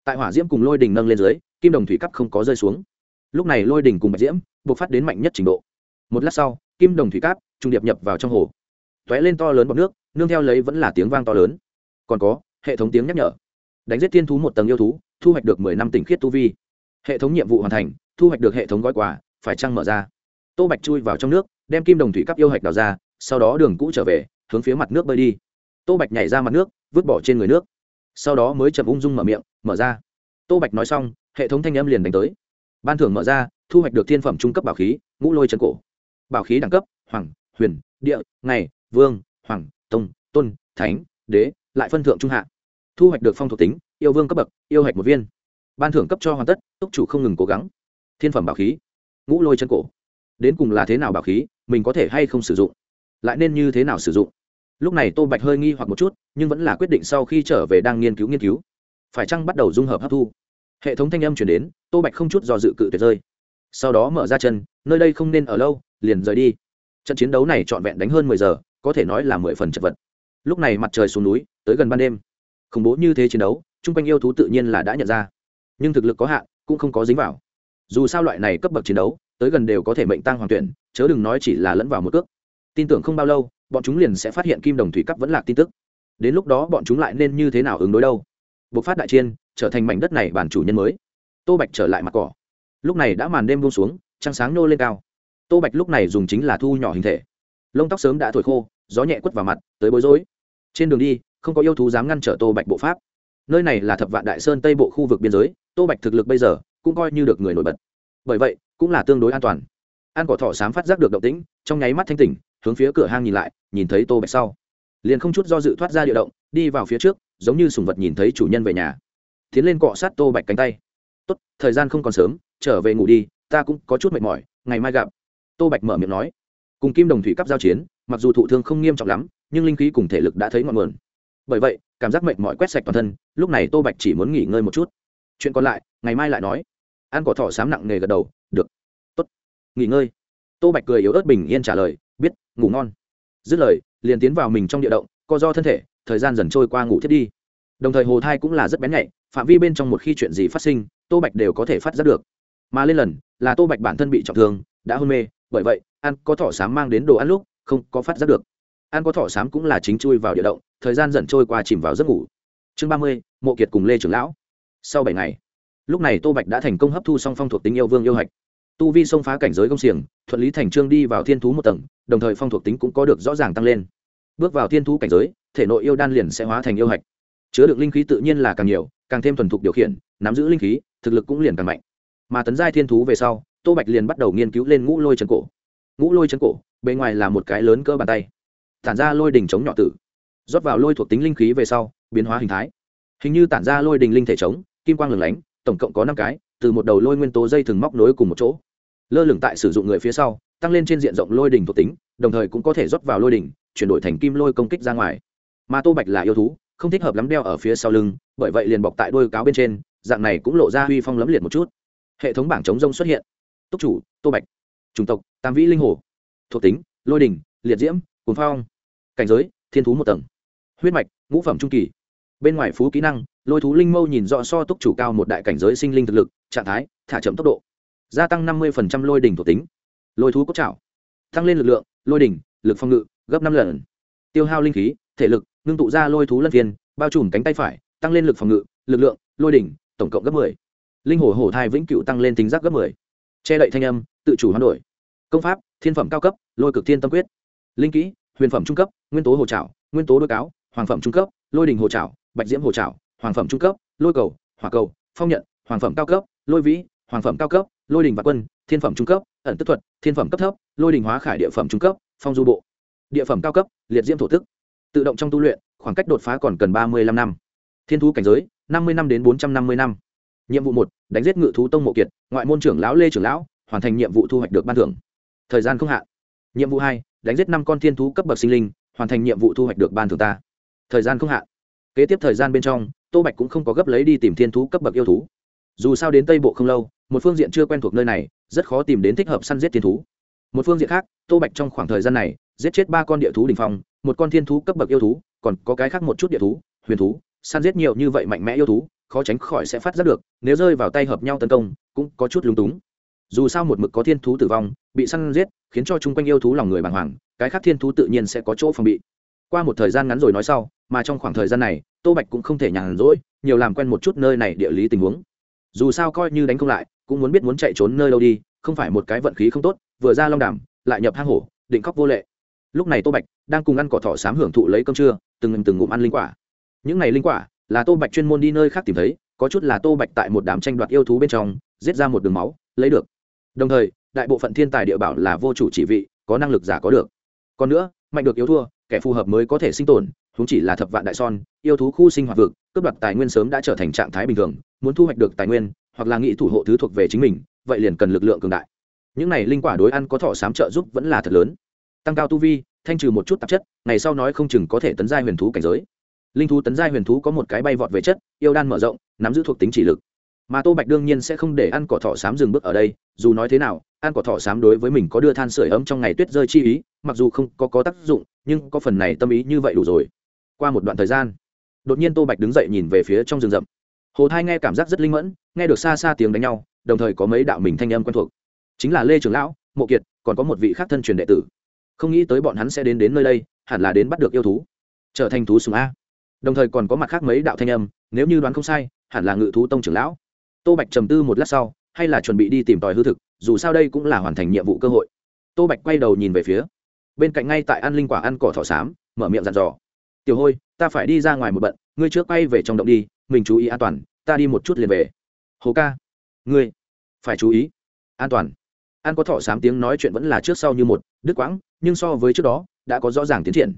Tại hỏa diễm cùng lôi đình nâng lên dưới, kim đồng thủy cắp không có rơi xuống. Lúc này lôi đình cùng bạch diễm buộc phát đến mạnh nhất trình độ. Một lát sau, kim đồng thủy cáp trung điệp nhập vào trong hồ. T ó é lên to lớn bọc nước, nương theo lấy vẫn là tiếng vang to lớn. Còn có, hệ thống tiếng nhắc nhở. Đánh giết thiên thú một tầng yêu thú, thu hoạch được mười năm tỉnh khiết tu vi. Hệ thống nhiệm vụ hoàn thành thu hoạch được hệ thống gói quà, phải trăng mở ra? Tô bạch chui vào trong nước, đem kim đồng thủy cắp yêu hạch đào ra, sau đó đường cũ trở về, hướng phía mặt nước bơi đi. Tô bạch nhảy ra mặt nước, vứt bỏ trên người nước. Sau đó mới chậm ung dung mở miệng, mở ra. Tô bạch nói xong, hệ thống thanh âm liền đánh tới. Ban thưởng mở ra, thu hoạch được thiên phẩm trung cấp bảo khí, ngũ lôi chân cổ. Bảo khí đẳng cấp, hoàng, huyền, địa, ngày, vương, hoàng, tông, tôn, thánh, đế, lại phân thượng trung hạ. Thu hoạch được phong thuộc tính, yêu vương cấp bậc, yêu hạch một viên. Ban thưởng cấp cho hoàn tất, túc chủ không ngừng cố gắng thiên phẩm bảo khí, ngũ lôi chân cổ. Đến cùng là thế nào bảo khí, mình có thể hay không sử dụng? Lại nên như thế nào sử dụng? Lúc này tô bạch hơi nghi hoặc một chút, nhưng vẫn là quyết định sau khi trở về đang nghiên cứu nghiên cứu. Phải chăng bắt đầu dung hợp hấp thu? Hệ thống thanh âm chuyển đến, tô bạch không chút do dự cự tuyệt rơi. Sau đó mở ra chân, nơi đây không nên ở lâu, liền rời đi. Trận chiến đấu này trọn vẹn đánh hơn mười giờ, có thể nói là mười phần chật vật. Lúc này mặt trời xuống núi, tới gần ban đêm. Khủng bố như thế chiến đấu, chung quanh yêu thú tự nhiên là đã nhận ra. Nhưng thực lực có hạn, cũng không có dính vào dù sao loại này cấp bậc chiến đấu, tới gần đều có thể mệnh tăng hoàng tuyển, chớ đừng nói chỉ là lẫn vào một cước. Tin tưởng không bao lâu, bọn chúng liền sẽ phát hiện kim đồng thủy cấp vẫn lạc tin tức. Đến lúc đó bọn chúng lại nên như thế nào ứng đối đâu? Bộc phát đại chiên trở thành mảnh đất này bản chủ nhân mới. Tô bạch trở lại mặt cỏ. Lúc này đã màn đêm buông xuống, trăng sáng nô lên cao. Tô bạch lúc này dùng chính là thu nhỏ hình thể. Lông tóc sớm đã thổi khô, gió nhẹ quất vào mặt, tới bối rối. Trên đường đi, không có yêu thú dám ngăn trở tô bạch bộ pháp. Nơi này là thập vạn đại sơn tây bộ khu vực biên giới, tô bạch thực lực bây giờ cũng coi như được người nổi bật. Bởi vậy, cũng là tương đối an toàn. An cỏ thỏ sám phát giác được động tĩnh, trong nháy mắt thanh tỉnh, hướng phía cửa hang nhìn lại, nhìn thấy tô bạch sau. Liền không chút do dự thoát ra địa động, đi vào phía trước, giống như sùng vật nhìn thấy chủ nhân về nhà. Tiến lên cọ sát tô bạch cánh tay. Tốt, thời gian không còn sớm, trở về ngủ đi, ta cũng có chút mệt mỏi, ngày mai gặp. Tô bạch mở miệng nói. Cùng kim đồng thủy cấp giao chiến, mặc dù thụ thương không nghiêm trọng lắm, nhưng linh khí cùng thể lực đã thấy ngọn nguồn. Bởi vậy, cảm giác mệt mỏi quét sạch toàn thân, lúc này tô bạch chỉ muốn nghỉ ngơi một chút. Chuyện còn lại, ngày mai lại nói ăn cỏ thỏ sám nặng nề gật đầu, được, tốt, nghỉ ngơi. Tô bạch cười yếu ớt bình yên trả lời, biết, ngủ ngon. Dứt lời, liền tiến vào mình trong địa động, co do thân thể, thời gian dần trôi qua ngủ thiết đi. Đồng thời hồ thai cũng là rất bén nhạy, phạm vi bên trong một khi chuyện gì phát sinh, tô bạch đều có thể phát giác được. Mà lên lần, là tô bạch bản thân bị trọng thương, đã hôn mê, bởi vậy, ăn có thỏ sám mang đến đồ ăn lúc, không có phát giác được. Ăn có thỏ sám cũng là chính chui vào địa động, thời gian dần trôi qua chìm vào giấc ngủ. Chương ba mươi, mộ kiệt cùng lê trưởng lão. Sau bảy ngày lúc này tô bạch đã thành công hấp thu song phong thuộc tính yêu vương yêu hạch. Tu vi xông phá cảnh giới công xiềng, thuận lý thành trương đi vào thiên thú một tầng, đồng thời phong thuộc tính cũng có được rõ ràng tăng lên. Bước vào thiên thú cảnh giới, thể nội yêu đan liền sẽ hóa thành yêu hạch. Chứa được linh khí tự nhiên là càng nhiều, càng thêm thuần thục điều khiển, nắm giữ linh khí, thực lực cũng liền càng mạnh. Mà tấn giai thiên thú về sau, tô bạch liền bắt đầu nghiên cứu lên ngũ lôi chân cổ. Ngũ lôi chân cổ, bề ngoài là một cái lớn cỡ bàn tay. Tản ra lôi đình chống nhỏ tử. Rót vào lôi thuộc tính linh khí về sau, biến hóa hình thái. Hình như tản ra lôi đình linh thể chống, kim quang lửng lánh tổng cộng có năm cái, từ một đầu lôi nguyên tố dây thừng móc nối cùng một chỗ. Lơ lửng tại sử dụng người phía sau, tăng lên trên diện rộng lôi đỉnh thuộc tính, đồng thời cũng có thể rót vào lôi đỉnh, chuyển đổi thành kim lôi công kích ra ngoài. Mà tô bạch là yêu thú, không thích hợp lắm đeo ở phía sau lưng, bởi vậy liền bọc tại đôi cáo bên trên, dạng này cũng lộ ra uy phong lấm liệt một chút. Hệ thống bảng chống rông xuất hiện. Túc chủ, tô bạch. Chủng tộc, tam vĩ linh hồ. Thuộc tính, lôi đình liệt diễm cuốn phong. Cảnh giới, thiên thú một tầng. Huyết mạch, ngũ phẩm trung kỳ bên ngoài phú kỹ năng, lôi thú linh mâu nhìn rõ so túc chủ cao một đại cảnh giới sinh linh thực lực, trạng thái, thả chậm tốc độ. Gia tăng năm mươi lôi đỉnh thuộc tính. Lôi thú cốt trào tăng lên lực lượng, lôi đỉnh, lực phòng ngự, gấp năm lần. Tiêu hao linh khí, thể lực, ngưng tụ ra lôi thú lân phiên, bao trùm cánh tay phải, tăng lên lực phòng ngự, lực lượng, lôi đỉnh, tổng cộng gấp mười. Linh hồ hổ thai vĩnh cựu tăng lên tính giác gấp mười. Che đậy thanh âm, tự chủ hoán đổi. Công pháp, thiên phẩm cao cấp, lôi cực thiên tâm quyết. Linh kỹ, huyền phẩm trung cấp, nguyên tố hồ trảo, nguyên tố đôi cáo, hoàng phẩm trung cấp, lôi đình hồ trảo bạch diễm hồ trảo, hoàng phẩm trung cấp, lôi cầu, hỏa cầu, phong nhận, hoàng phẩm cao cấp, lôi vĩ, hoàng phẩm cao cấp, lôi đình và quân, thiên phẩm trung cấp, ẩn tức thuật, thiên phẩm cấp thấp, lôi đình hóa khải địa phẩm trung cấp, phong du bộ. Địa phẩm cao cấp, liệt diễm thổ tức. Tự động trong tu luyện, khoảng cách đột phá còn cần ba mươi năm năm. Thiên thú cảnh giới, năm mươi năm đến bốn trăm năm mươi năm. Nhiệm vụ một, đánh giết ngự thú tông mộ kiệt, ngoại môn trưởng lão lê trưởng lão, hoàn thành nhiệm vụ thu hoạch được ban thưởng. Thời gian không hạn. Nhiệm vụ hai, đánh giết năm con thiên thú cấp bậc sinh linh, hoàn thành nhiệm vụ thu hoạch được ban thưởng ta. Thời gian không hạn kế tiếp thời gian bên trong, tô bạch cũng không có gấp lấy đi tìm thiên thú cấp bậc yêu thú. Dù sao đến tây bộ không lâu, một phương diện chưa quen thuộc nơi này, rất khó tìm đến thích hợp săn giết thiên thú. Một phương diện khác, tô bạch trong khoảng thời gian này, giết chết ba con địa thú đ ỉ n h phong, một con thiên thú cấp bậc yêu thú, còn có cái khác một chút địa thú, huyền thú, săn giết nhiều như vậy mạnh mẽ yêu thú, khó tránh khỏi sẽ phát giác được, nếu rơi vào tay hợp nhau tấn công, cũng có chút lúng túng. Dù sao một mực có thiên thú tử vong, bị săn giết, khiến cho chung quanh yêu thú lòng người bàng hoàng, cái khác thiên thú tự nhiên sẽ có chỗ phòng bị. Qua một thời gian ngắn rồi nói sau mà trong khoảng thời gian này, tô bạch cũng không thể nhàn rỗi, nhiều làm quen một chút nơi này địa lý tình huống. Dù sao coi như đánh không lại, cũng muốn biết muốn chạy trốn nơi đâu đi, không phải một cái vận khí không tốt, vừa ra long đàm, lại nhập hang hổ, định khóc vô lệ. Lúc này tô bạch đang cùng ăn cỏ thỏ sám hưởng thụ lấy cơm trưa, từng từng ngụm ăn linh quả. Những này linh quả là tô bạch chuyên môn đi nơi khác tìm thấy, có chút là tô bạch tại một đám tranh đoạt yêu thú bên trong, giết ra một đường máu, lấy được. Đồng thời, đại bộ phận thiên tài địa bảo là vô chủ chỉ vị, có năng lực giả có được. Còn nữa, mạnh được yếu thua, kẻ phù hợp mới có thể sinh tồn huống chỉ là thập vạn đại son yêu thú khu sinh hoạt vực cướp đoạt tài nguyên sớm đã trở thành trạng thái bình thường muốn thu hoạch được tài nguyên hoặc là nghĩ thủ hộ thứ thuộc về chính mình vậy liền cần lực lượng cường đại. Những này linh quả đối ăn có thọ sám trợ giúp vẫn là thật lớn. Tăng cao tu vi thanh trừ một chút tạp chất ngày sau nói không chừng có thể tấn giai huyền thú cảnh giới. Linh thú tấn giai huyền thú có một cái bay vọt về chất yêu đan mở rộng nắm giữ thuộc tính chỉ lực. Mà tô bạch đương nhiên sẽ không để ăn cỏ thỏ xám dừng bước ở đây dù nói thế nào ăn cỏ thỏ xám đối với mình có đưa than sửa ấm trong ngày tuyết rơi chi ý mặc dù không có, có tác dụng nhưng có phần này tâm ý như vậy đủ rồi qua một đoạn thời gian, đột nhiên tô bạch đứng dậy nhìn về phía trong rừng rậm. Hồ thai nghe cảm giác rất linh mẫn, nghe được xa xa tiếng đánh nhau, đồng thời có mấy đạo mình thanh âm quen thuộc. Chính là lê trường lão, mộ kiệt, còn có một vị khác thân truyền đệ tử. Không nghĩ tới bọn hắn sẽ đến đến nơi đây, hẳn là đến bắt được yêu thú. Trở thành thú sùng a. Đồng thời còn có mặt khác mấy đạo thanh âm, nếu như đoán không sai, hẳn là ngự thú tông trưởng lão. Tô bạch trầm tư một lát sau, hay là chuẩn bị đi tìm tòi hư thực, dù sao đây cũng là hoàn thành nhiệm vụ cơ hội. Tô bạch quay đầu nhìn về phía. Bên cạnh ngay tại ăn linh quả ăn cỏ thỏ xám, mở miệng dặn dò tiểu hôi, ta phải đi ra ngoài một bận, ngươi trước quay về trong động đi, mình chú ý an toàn, ta đi một chút liền về. Hồ ca, ngươi phải chú ý an toàn. An có thọ sám tiếng nói chuyện vẫn là trước sau như một, đứt quãng, nhưng so với trước đó, đã có rõ ràng tiến triển.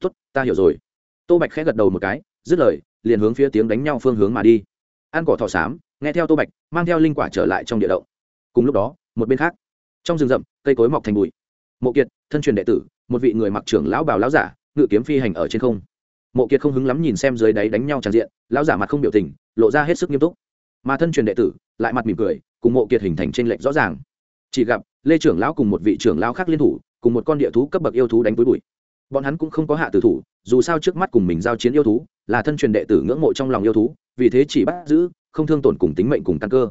Tốt, ta hiểu rồi. Tô bạch khẽ gật đầu một cái, dứt lời, liền hướng phía tiếng đánh nhau phương hướng mà đi. An cỏ thọ sám, nghe theo tô bạch, mang theo linh quả trở lại trong địa động. Cùng lúc đó, một bên khác, trong rừng rậm, cây cối mọc thành bụi. Mộ kiệt, thân truyền đệ tử, một vị người mặc trưởng lão bào lão giả, ngự kiếm phi hành ở trên không mộ kiệt không hứng lắm nhìn xem dưới đáy đánh nhau tràn diện, lão giả mặt không biểu tình, lộ ra hết sức nghiêm túc. Mà thân truyền đệ tử, lại mặt mỉm cười, cùng mộ kiệt hình thành tranh lệch rõ ràng. Chỉ gặp, lê trưởng lão cùng một vị trưởng lão khác liên thủ, cùng một con địa thú cấp bậc yêu thú đánh với bụi. Bọn hắn cũng không có hạ tử thủ, dù sao trước mắt cùng mình giao chiến yêu thú, là thân truyền đệ tử ngưỡng mộ trong lòng yêu thú, vì thế chỉ bắt giữ, không thương tổn cùng tính mệnh cùng căn cơ.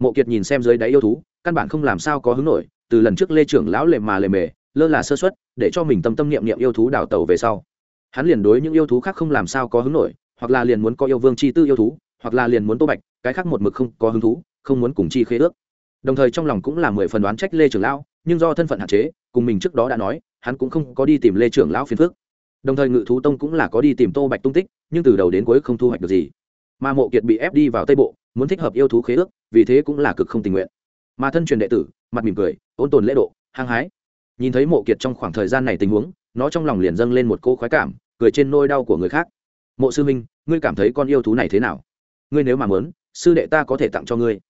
Mộ kiệt nhìn xem dưới đáy yêu thú, căn bản không làm sao có hứng nổi, từ lần trước lê trưởng lão lề mà lề mề, lơ là sơ xuất để cho mình tâm tâm niệm niệm yêu thú đào tàu về sau hắn liền đối những yêu thú khác không làm sao có hứng nổi, hoặc là liền muốn có yêu vương chi tư yêu thú, hoặc là liền muốn tô bạch, cái khác một mực không có hứng thú, không muốn cùng chi khế ước. Đồng thời trong lòng cũng là mười phần đoán trách lê trưởng lão, nhưng do thân phận hạn chế, cùng mình trước đó đã nói, hắn cũng không có đi tìm lê trưởng lão phiền phước đồng thời ngự thú tông cũng là có đi tìm tô bạch tung tích, nhưng từ đầu đến cuối không thu hoạch được gì. Mà mộ kiệt bị ép đi vào tây bộ, muốn thích hợp yêu thú khế ước, vì thế cũng là cực không tình nguyện. Mà thân truyền đệ tử, mặt mỉm cười, ôn tồn lễ độ, hăng hái. Nhìn thấy mộ kiệt trong khoảng thời gian này tình huống, nó trong lòng liền dâng lên một cô khoái cảm cười trên nôi đau của người khác. Mộ sư minh ngươi cảm thấy con yêu thú này thế nào? Ngươi nếu mà muốn, sư đệ ta có thể tặng cho ngươi.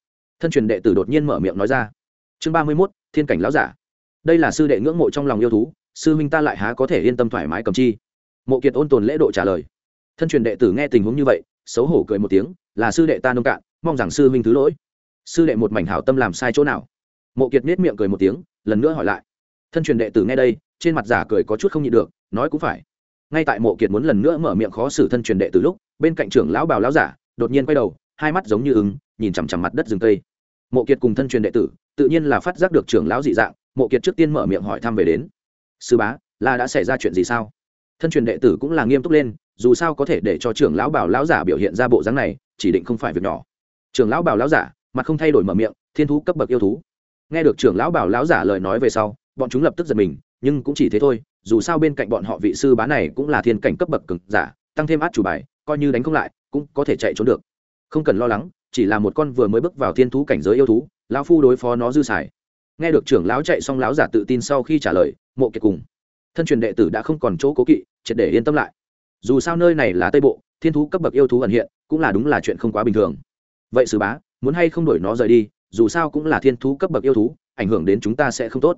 Thân truyền đệ tử đột nhiên mở miệng nói ra. Chương ba mươi mốt, thiên cảnh lão giả. Đây là sư đệ ngưỡng mộ trong lòng yêu thú, sư minh ta lại há có thể yên tâm thoải mái cầm chi? Mộ kiệt ôn tồn lễ độ trả lời. Thân truyền đệ tử nghe tình huống như vậy, xấu hổ cười một tiếng, là sư đệ ta nông cạn, mong rằng sư minh thứ lỗi. Sư đệ một mảnh hảo tâm làm sai chỗ nào? Mộ kiệt nết miệng cười một tiếng, lần nữa hỏi lại. Thân truyền đệ tử nghe đây, trên mặt giả cười có chút không nhịn được, nói cũng phải ngay tại mộ kiệt muốn lần nữa mở miệng khó xử thân truyền đệ từ lúc, bên cạnh trưởng lão bào lão giả, đột nhiên quay đầu, hai mắt giống như ứng nhìn chằm chằm mặt đất rừng cây. Mộ kiệt cùng thân truyền đệ tử, tự nhiên là phát giác được trưởng lão dị dạng, mộ kiệt trước tiên mở miệng hỏi thăm về đến. Sư bá, là đã xảy ra chuyện gì sao? Thân truyền đệ tử cũng là nghiêm túc lên, dù sao có thể để cho trưởng lão bảo lão giả biểu hiện ra bộ dáng này, chỉ định không phải việc nhỏ. Trưởng lão bảo lão giả, mặt không thay đổi mở miệng, thiên thú cấp bậc yêu thú. Nghe được trưởng lão bảo lão giả lời nói về sau, bọn chúng lập tức giật mình nhưng cũng chỉ thế thôi, dù sao bên cạnh bọn họ vị sư bá này cũng là thiên cảnh cấp bậc cực giả, tăng thêm át chủ bài, coi như đánh không lại, cũng có thể chạy trốn được. Không cần lo lắng, chỉ là một con vừa mới bước vào thiên thú cảnh giới yêu thú, lão phu đối phó nó dư xài. Nghe được trưởng lão chạy xong, lão giả tự tin sau khi trả lời, mộ kiệt cùng, thân truyền đệ tử đã không còn chỗ cố kỵ, triệt để yên tâm lại. Dù sao nơi này là tây bộ, thiên thú cấp bậc yêu thú ẩn hiện, cũng là đúng là chuyện không quá bình thường. Vậy sư bá, muốn hay không đổi nó rời đi, dù sao cũng là thiên thú cấp bậc yêu thú, ảnh hưởng đến chúng ta sẽ không tốt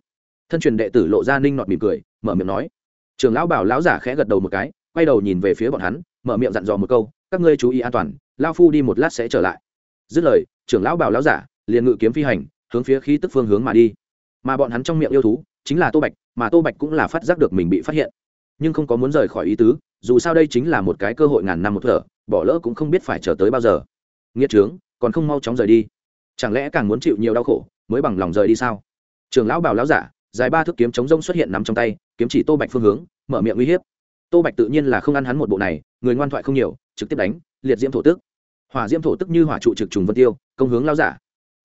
thân truyền đệ tử lộ ra ninh nọt mỉm cười, mở miệng nói. Trường lão bảo lão giả khẽ gật đầu một cái, quay đầu nhìn về phía bọn hắn, mở miệng dặn dò một câu, các ngươi chú ý an toàn lao phu đi một lát sẽ trở lại. Dứt lời trưởng lão bảo lão giả liền ngự kiếm phi hành, hướng phía khí tức phương hướng mà đi. Mà bọn hắn trong miệng yêu thú chính là tô bạch, mà tô bạch cũng là phát giác được mình bị phát hiện. Nhưng không có muốn rời khỏi ý tứ, dù sao đây chính là một cái cơ hội ngàn năm một thở, bỏ lỡ cũng không biết phải chờ tới bao giờ. Nghĩa trướng, còn không mau chóng rời đi. Chẳng lẽ càng muốn chịu nhiều đau khổ mới bằng lòng rời đi sao? Trường lão bảo lão giả dài ba thước kiếm chống rông xuất hiện nắm trong tay, kiếm chỉ tô bạch phương hướng, mở miệng uy hiếp. Tô bạch tự nhiên là không ăn hắn một bộ này, người ngoan thoại không nhiều, trực tiếp đánh, liệt diễm thổ tức. Hỏa diễm thổ tức như hỏa trụ trực trùng vân tiêu, công hướng lao giả.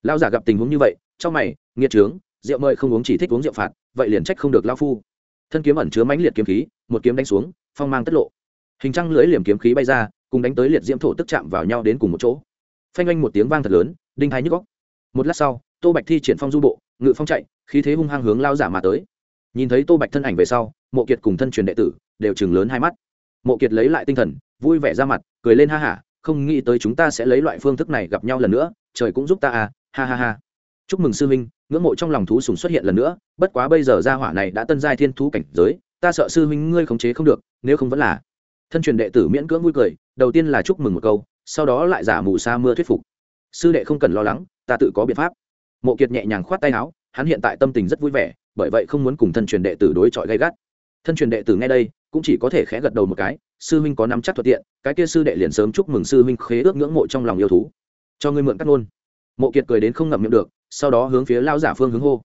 Lao giả gặp tình huống như vậy, trong mày, nghiệt trướng, rượu mời không uống chỉ thích uống rượu phạt, vậy liền trách không được lao phu. Thân kiếm ẩn chứa mãnh liệt kiếm khí, một kiếm đánh xuống, phong mang tất lộ. Hình trăng lưỡi liềm kiếm khí bay ra, cùng đánh tới liệt diễm thổ tức chạm vào nhau đến cùng một chỗ. Phanh oanh một tiếng vang thật lớn, đinh thái nhức góc một lát sau, tô bạch thi triển phong du bộ ngự phong chạy, khí thế hung hăng hướng lao giả mà tới. Nhìn thấy tô bạch thân ảnh về sau, mộ kiệt cùng thân truyền đệ tử đều chừng lớn hai mắt. Mộ kiệt lấy lại tinh thần, vui vẻ ra mặt, cười lên ha hả không nghĩ tới chúng ta sẽ lấy loại phương thức này gặp nhau lần nữa, trời cũng giúp ta à ha ha ha. Chúc mừng sư huynh, ngưỡng mộ trong lòng thú sùng xuất hiện lần nữa, bất quá bây giờ gia hỏa này đã tân giai thiên thú cảnh giới, ta sợ sư huynh ngươi khống chế không được, nếu không vẫn là. Thân truyền đệ tử miễn cưỡng vui cười, đầu tiên là chúc mừng một câu, sau đó lại giả mù sa mưa thuyết phục. Sư đệ không cần lo lắng, ta tự có biện pháp mộ kiệt nhẹ nhàng khoát tay áo, hắn hiện tại tâm tình rất vui vẻ, bởi vậy không muốn cùng thân truyền đệ tử đối chọi gay gắt. Thân truyền đệ tử nghe đây, cũng chỉ có thể khẽ gật đầu một cái, sư huynh có nắm chắc thuận tiện, cái kia sư đệ liền sớm chúc mừng sư huynh khế ước ngưỡng mộ trong lòng yêu thú. Cho ngươi mượn cắt ngôn. Mộ kiệt cười đến không ngậm miệng được, sau đó hướng phía lao giả phương hướng hô.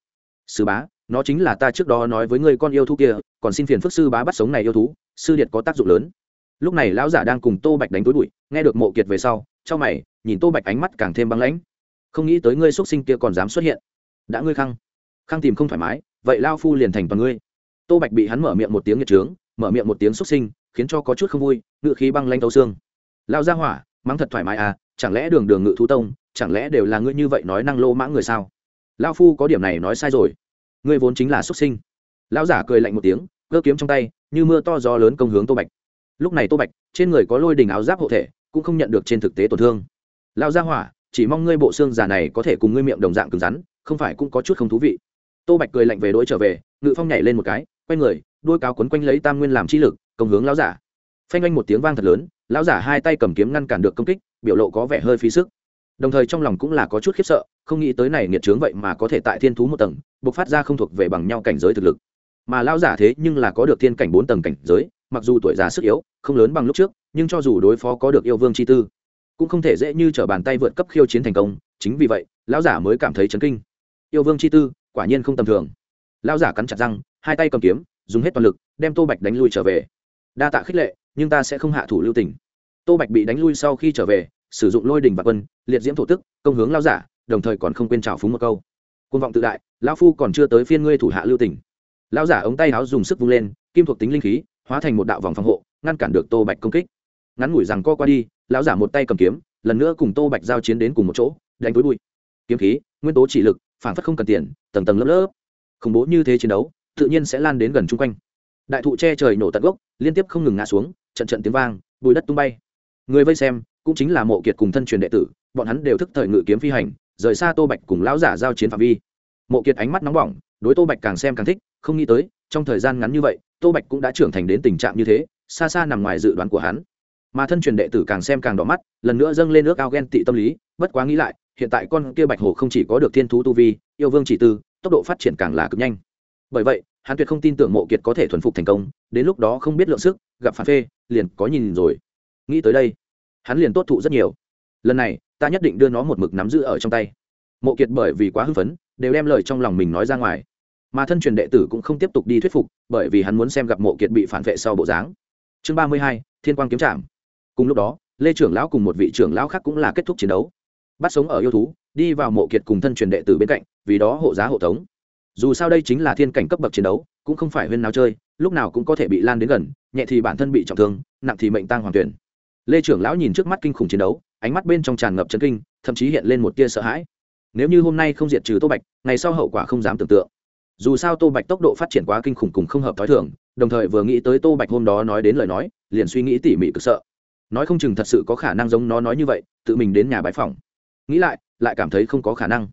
Sư bá, nó chính là ta trước đó nói với ngươi con yêu thú kia, còn xin phiền phức sư bá bắt sống này yêu thú, sư điện có tác dụng lớn. Lúc này lão giả đang cùng tô bạch đánh túi bụi, nghe được mộ kiệt về sau trong mày, nhìn tô bạch ánh mắt càng thêm băng lãnh không nghĩ tới ngươi x u ấ t sinh kia còn dám xuất hiện. Đã ngươi khăng khăng tìm không thoải mái, vậy lao phu liền thành toàn ngươi. Tô bạch bị hắn mở miệng một tiếng nhật trướng, mở miệng một tiếng x u ấ t sinh, khiến cho có chút không vui ngự khí băng lanh tấu xương. Lao ra hỏa, mắng thật thoải mái à chẳng lẽ đường đường ngự thú tông, chẳng lẽ đều là ngươi như vậy nói năng lô mãng người sao? Lao phu có điểm này nói sai rồi. Ngươi vốn chính là xuất sinh. Lão giả cười lạnh một tiếng, cơ kiếm trong tay, như mưa to gió lớn công hướng tô bạch. Lúc này tô bạch, trên người có lôi đình áo giáp hộ thể, cũng không nhận được trên thực tế tổn thương. Lao ra hỏa chỉ mong ngươi bộ xương già này có thể cùng ngươi miệng đồng dạng cứng rắn, không phải cũng có chút không thú vị. Tô bạch cười lạnh về đỗi trở về, ngự phong nhảy lên một cái, quay người, đôi cáo quấn quanh lấy tam nguyên làm chi lực, công hướng lão giả. Phanh anh một tiếng vang thật lớn, lão giả hai tay cầm kiếm ngăn cản được công kích, biểu lộ có vẻ hơi phí sức. Đồng thời trong lòng cũng là có chút khiếp sợ, không nghĩ tới này nghiệt trướng vậy mà có thể tại thiên thú một tầng, bộc phát ra không thuộc về bằng nhau cảnh giới thực lực. Mà lão giả thế nhưng là có được thiên cảnh bốn tầng cảnh giới, mặc dù tuổi già sức yếu, không lớn bằng lúc trước, nhưng cho dù đối phó có được yêu vương chi tư cũng không thể dễ như t bàn tay vượt cấp khiêu chiến thành công, chính vì vậy, lão giả mới cảm thấy chấn kinh. Yêu vương chi tư, quả nhiên không tầm thường. Lão giả cắn chặt răng, hai tay cầm kiếm, dùng hết toàn lực, đem tô bạch đánh lui trở về. Đa tạ khích lệ, nhưng ta sẽ không hạ thủ lưu tình. Tô bạch bị đánh lui sau khi trở về, sử dụng lôi đình và quân, liệt diễm thổ tức, công hướng lao giả, đồng thời còn không quên trào phúng một câu. Côn vọng tự đại, lão phu còn chưa tới phiên ngươi thủ hạ lưu tình. Lão giả ống tay áo dùng sức vung lên, kim thuộc tính linh khí, hóa thành một đạo vòng phòng hộ, ngăn cản được tô bạch công kích ngắn ngủi rằng co qua đi, lão giả một tay cầm kiếm, lần nữa cùng tô bạch giao chiến đến cùng một chỗ, đánh túi bụi. Kiếm khí, nguyên tố chỉ lực, phản phất không cần tiền, tầng tầng lớp lớp. Khủng bố như thế chiến đấu, tự nhiên sẽ lan đến gần chung quanh. Đại thụ che trời nổ tận gốc, liên tiếp không ngừng ngã xuống, trận trận tiếng vang bùi đất tung bay. Người vây xem, cũng chính là mộ kiệt cùng thân truyền đệ tử, bọn hắn đều thức thời ngự kiếm phi hành, rời xa tô bạch cùng lão giả giao chiến phạm vi. Mộ kiệt ánh mắt nóng bỏng, đối tô bạch càng xem càng thích, không nghĩ tới, trong thời gian ngắn như vậy, tô bạch cũng đã trưởng thành đến tình trạng như thế, xa xa nằm ngoài dự đoán của hắn mà thân truyền đệ tử càng xem càng đỏ mắt, lần nữa dâng lên nước ao ghen tị tâm lý, bất quá nghĩ lại, hiện tại con kia bạch hổ không chỉ có được thiên thú tu vi, yêu vương chỉ tư, tốc độ phát triển càng là cực nhanh. Bởi vậy, hắn tuyệt không tin tưởng mộ kiệt có thể thuần phục thành công, đến lúc đó không biết lượng sức, gặp phản phê, liền có nhìn rồi. Nghĩ tới đây, hắn liền tốt thụ rất nhiều. Lần này, ta nhất định đưa nó một mực nắm giữ ở trong tay. Mộ kiệt bởi vì quá hưng phấn, đều đem lời trong lòng mình nói ra ngoài. Mà thân truyền đệ tử cũng không tiếp tục đi thuyết phục, bởi vì hắn muốn xem gặp mộ kiệt bị phản vệ sau bộ dáng. Chương ba mươi hai, thiên quang kiếm trạm cùng lúc đó, lê trưởng lão cùng một vị trưởng lão khác cũng là kết thúc chiến đấu. Bắt sống ở yêu thú, đi vào mộ kiệt cùng thân truyền đệ tử bên cạnh, vì đó hộ giá hộ tống. Dù sao đây chính là thiên cảnh cấp bậc chiến đấu, cũng không phải huyên nào chơi, lúc nào cũng có thể bị lan đến gần, nhẹ thì bản thân bị trọng thương, nặng thì mệnh tăng hoàng tuyển. Lê trưởng lão nhìn trước mắt kinh khủng chiến đấu, ánh mắt bên trong tràn ngập chân kinh, thậm chí hiện lên một tia sợ hãi. Nếu như hôm nay không diệt trừ tô bạch, ngày sau hậu quả không dám tưởng tượng. Dù sao tô bạch tốc độ phát triển quá kinh khủng cùng không hợp t h ó i thường, đồng thời vừa nghĩ tới tô bạch hôm đó nói đến lời nói, liền suy nghĩ tỉ mỉ cực sợ nói không chừng thật sự có khả năng giống nó nói như vậy, tự mình đến nhà bãi phòng nghĩ lại lại cảm thấy không có khả năng.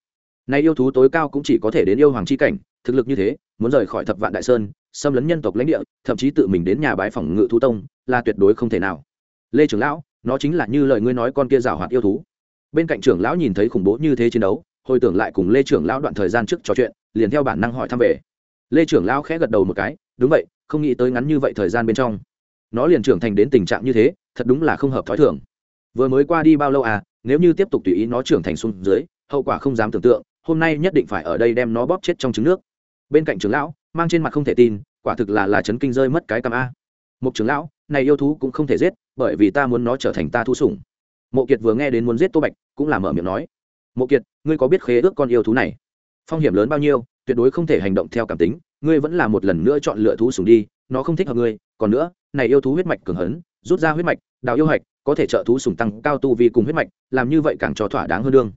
Nay yêu thú tối cao cũng chỉ có thể đến yêu hoàng c h i cảnh, thực lực như thế, muốn rời khỏi thập vạn đại sơn, xâm lấn nhân tộc lãnh địa, thậm chí tự mình đến nhà bãi phòng ngự thú tông, là tuyệt đối không thể nào. Lê trưởng lão, nó chính là như lời ngươi nói con kia rào hoạt yêu thú. Bên cạnh trưởng lão nhìn thấy khủng bố như thế chiến đấu, hồi tưởng lại cùng lê trưởng lão đoạn thời gian trước trò chuyện, liền theo bản năng hỏi thăm về. Lê trưởng lão khẽ gật đầu một cái, đúng vậy, không nghĩ tới ngắn như vậy thời gian bên trong nó liền trưởng thành đến tình trạng như thế, thật đúng là không hợp thói thường. Vừa mới qua đi bao lâu à nếu như tiếp tục tùy ý nó trưởng thành xuống dưới, hậu quả không dám tưởng tượng, hôm nay nhất định phải ở đây đem nó bóp chết trong trứng nước. Bên cạnh trưởng lão, mang trên mặt không thể tin, quả thực là là chấn kinh rơi mất cái cam a. Mục trưởng lão, này yêu thú cũng không thể giết, bởi vì ta muốn nó trở thành ta thu sủng. Mộ kiệt vừa nghe đến muốn giết tô bạch, cũng là mở miệng nói, mộ kiệt, ngươi có biết khế ước con yêu thú này? Phong hiểm lớn bao nhiêu, tuyệt đối không thể hành động theo cảm tính, ngươi vẫn là một lần nữa chọn lựa thú sủng đi, nó không thích hợp ngươi còn nữa, này yêu thú huyết mạch cường hấn, rút ra huyết mạch, đào yêu hạch, có thể trợ thú sủng tăng cao tu vi cùng huyết mạch, làm như vậy càng cho thỏa đáng hơn đương.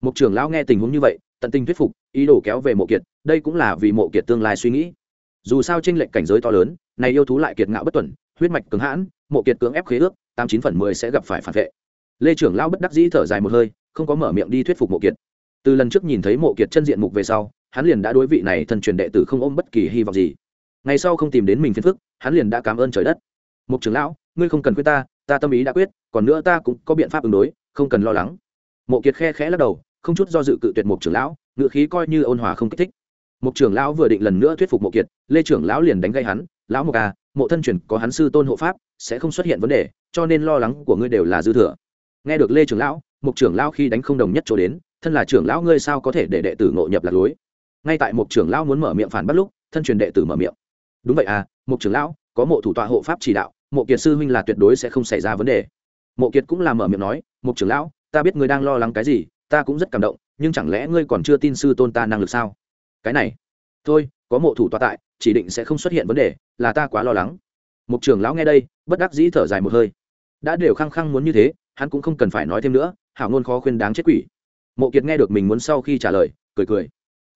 Mục trưởng lão nghe tình huống như vậy, tận tình thuyết phục, ý đồ kéo về mộ kiệt, đây cũng là vì mộ kiệt tương lai suy nghĩ. Dù sao tranh lệnh cảnh giới to lớn, này yêu thú lại kiệt ngạo bất tuẩn huyết mạch cứng hãn, mộ kiệt cưỡng ép khế ước, tám chín phần mười sẽ gặp phải phản vệ. Lê trưởng lão bất đắc dĩ thở dài một hơi, không có mở miệng đi thuyết phục mộ kiệt. Từ lần trước nhìn thấy mộ kiệt chân diện mục về sau, hắn liền đã đối vị này thân truyền đệ tử không ôm bất kỳ hy vọng gì. Ngày sau không tìm đến mình phiền phức hắn liền đã cảm ơn trời đất. Mục trưởng lão, ngươi không cần quyết ta ta tâm ý đã quyết, còn nữa ta cũng có biện pháp ứng đối, không cần lo lắng. Mộ kiệt khe khẽ lắc đầu, không chút do dự cự tuyệt mục trưởng lão, ngựa khí coi như ôn hòa không kích thích. Mục trưởng lão vừa định lần nữa thuyết phục mộ kiệt, lê trưởng lão liền đánh gây hắn, lão mộc à mộ thân truyền có hắn sư tôn hộ pháp, sẽ không xuất hiện vấn đề, cho nên lo lắng của ngươi đều là dư thừa. Nghe được lê trưởng lão, mục trưởng lão khi đánh không đồng nhất chỗ đến, thân là trưởng lão ngươi sao có thể để đệ tử ngộ nhập lạc lối? Ngay tại mục trưởng lão muốn mở miệng phản bắt lúc, thân truyền đệ tử mở miệng đúng vậy à mục trưởng lão, có mộ thủ tọa hộ pháp chỉ đạo, mộ kiệt sư huynh là tuyệt đối sẽ không xảy ra vấn đề. Mộ kiệt cũng là mở miệng nói mục trưởng lão, ta biết ngươi đang lo lắng cái gì, ta cũng rất cảm động, nhưng chẳng lẽ ngươi còn chưa tin sư tôn ta năng lực sao? Cái này, thôi, có mộ thủ tọa tại, chỉ định sẽ không xuất hiện vấn đề, là ta quá lo lắng. Mục trưởng lão nghe đây, bất đắc dĩ thở dài một hơi. Đã đều khăng khăng muốn như thế, hắn cũng không cần phải nói thêm nữa, hảo ngôn khó khuyên đáng chết quỷ. Mộ kiệt nghe được mình muốn sau khi trả lời, cười cười.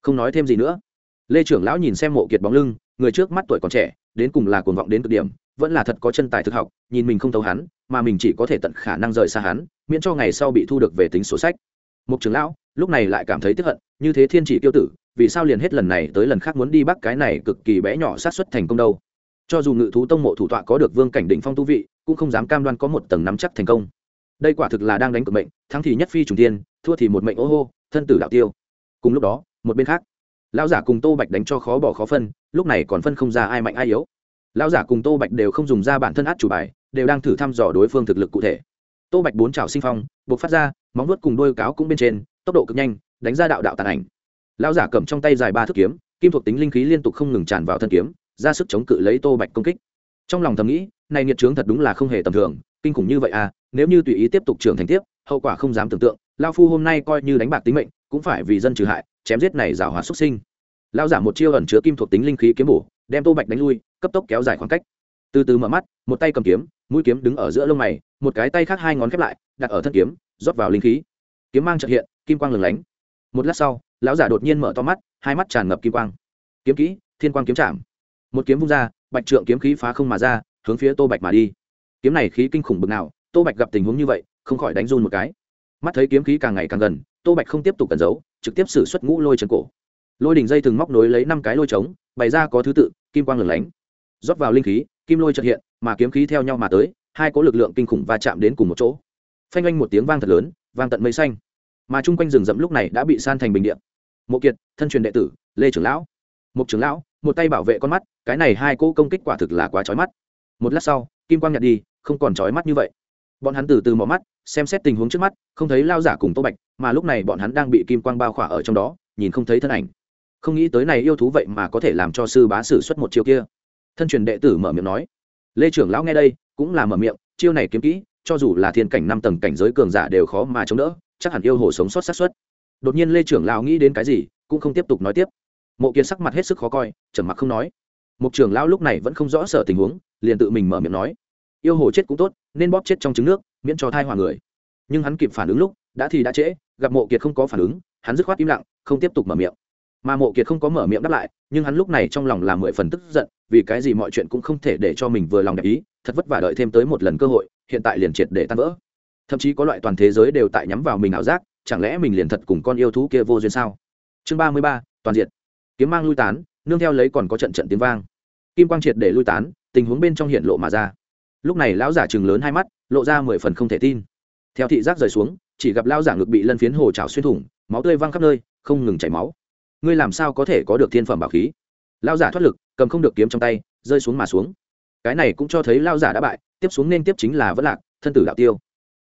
Không nói thêm gì nữa. Lê trưởng lão nhìn xem mộ kiệt bóng lưng người trước mắt tuổi còn trẻ, đến cùng là cuồng vọng đến cực điểm, vẫn là thật có chân tài thực học, nhìn mình không thấu hắn, mà mình chỉ có thể tận khả năng rời xa hắn, miễn cho ngày sau bị thu được về tính sổ sách. Mục trưởng lão, lúc này lại cảm thấy tức hận, như thế thiên chỉ tiêu tử, vì sao liền hết lần này tới lần khác muốn đi bắt cái này cực kỳ bé nhỏ sát xuất thành công đâu? Cho dù ngự thú tông mộ thủ tọa có được vương cảnh đỉnh phong tu vị, cũng không dám cam đoan có một tầng nắm chắc thành công. Đây quả thực là đang đánh cực mệnh, thắng thì nhất phi trùng tiên thua thì một mệnh ô hô, thân tử đạo tiêu. Cùng lúc đó, một bên khác lão giả cùng tô bạch đánh cho khó bỏ khó phân, lúc này còn phân không ra ai mạnh ai yếu. Lão giả cùng tô bạch đều không dùng ra bản thân át chủ bài, đều đang thử thăm dò đối phương thực lực cụ thể. Tô bạch bốn chảo sinh phong, buộc phát ra, móng vuốt cùng đôi cáo cũng bên trên, tốc độ cực nhanh, đánh ra đạo đạo tàn ảnh. Lão giả cầm trong tay dài ba thước kiếm, kim thuộc tính linh khí liên tục không ngừng tràn vào thân kiếm, ra sức chống cự lấy tô bạch công kích. Trong lòng thầm nghĩ, này nghiệt trướng thật đúng là không hề tầm thường, kinh khủng như vậy à nếu như tùy ý tiếp tục trưởng thành tiếp, hậu quả không dám tưởng tượng lao phu hôm nay coi như đánh bạc tính mệnh, cũng phải vì dân trừ hại chém giết này giảo hóa xuất sinh. Lao giả một chiêu ẩn chứa kim thuộc tính linh khí kiếm bổ, đem tô bạch đánh lui, cấp tốc kéo dài khoảng cách. Từ từ mở mắt, một tay cầm kiếm, mũi kiếm đứng ở giữa lông mày, một cái tay khác hai ngón khép lại, đặt ở thân kiếm, rót vào linh khí. Kiếm mang trợ hiện, kim quang lừng lánh. Một lát sau, lão giả đột nhiên mở to mắt, hai mắt tràn ngập kim quang. Kiếm kỹ, thiên quang kiếm chạm. Một kiếm vung ra, bạch trượng kiếm khí phá không mà ra, hướng phía tô bạch mà đi. Kiếm này khí kinh khủng bực nào, tô bạch gặp tình huống như vậy, không khỏi đánh run một cái. Mắt thấy kiếm khí càng ngày càng gần, tô bạch không tiếp tục cẩn giấu trực tiếp xử xuất ngũ lôi trần cổ. Lôi đỉnh dây từng móc nối lấy năm cái lôi trống, bày ra có thứ tự, kim quang lửng lánh. Rót vào linh khí, kim lôi trật hiện, mà kiếm khí theo nhau mà tới, hai có lực lượng kinh khủng va chạm đến cùng một chỗ. Phanh oanh một tiếng vang thật lớn, vang tận mây xanh. Mà chung quanh rừng rậm lúc này đã bị san thành bình điện mộ kiệt, thân truyền đệ tử, lê trưởng lão. Mục trưởng lão, một tay bảo vệ con mắt, cái này hai cỗ công kích quả thực là quá trói mắt. Một lát sau, kim quang nhặt đi, không còn trói mắt như vậy bọn hắn từ từ mò mắt, xem xét tình huống trước mắt, không thấy lao giả cùng tô bạch, mà lúc này bọn hắn đang bị kim quang bao khỏa ở trong đó, nhìn không thấy thân ảnh. Không nghĩ tới này yêu thú vậy mà có thể làm cho sư bá sử xuất một chiêu kia. Thân truyền đệ tử mở miệng nói. Lê trưởng lão nghe đây, cũng là mở miệng, chiêu này kiếm kỹ, cho dù là thiên cảnh năm tầng cảnh giới cường giả đều khó mà chống đỡ, chắc hẳn yêu hồ sống sót sát xuất đột nhiên lê trưởng lão nghĩ đến cái gì, cũng không tiếp tục nói tiếp. Mộ kiến sắc mặt hết sức khó coi, trầm mặc không nói. Mục trưởng lão lúc này vẫn không rõ sở tình huống, liền tự mình mở miệng nói. Yêu hồ chết cũng tốt nên bóp chết trong trứng nước, miễn cho thai hòa người. Nhưng hắn kịp phản ứng lúc, đã thì đã trễ, gặp mộ kiệt không có phản ứng, hắn dứt khoát im lặng, không tiếp tục mở miệng. Mà mộ kiệt không có mở miệng đáp lại, nhưng hắn lúc này trong lòng là mười phần tức giận, vì cái gì mọi chuyện cũng không thể để cho mình vừa lòng đẹp ý, thật vất vả đợi thêm tới một lần cơ hội, hiện tại liền triệt để tan vỡ. Thậm chí có loại toàn thế giới đều tại nhắm vào mình ảo giác, chẳng lẽ mình liền thật cùng con yêu thú kia vô duyên sao? Chương ba mươi ba, toàn diện kiếm mang lui tán, nương theo lấy còn có trận trận tiếng vang. Kim quang triệt để lui tán, tình huống bên trong hiện lộ mà ra lúc này lão giả chừng lớn hai mắt, lộ ra mười phần không thể tin. Theo thị giác rời xuống, chỉ gặp lão giả ngực bị lân phiến hồ trào xuyên thủng, máu tươi văng khắp nơi, không ngừng chảy máu. Ngươi làm sao có thể có được thiên phẩm bảo khí? Lão giả thoát lực, cầm không được kiếm trong tay, rơi xuống mà xuống. Cái này cũng cho thấy lão giả đã bại, tiếp xuống nên tiếp chính là vất lạc, thân tử đạo tiêu.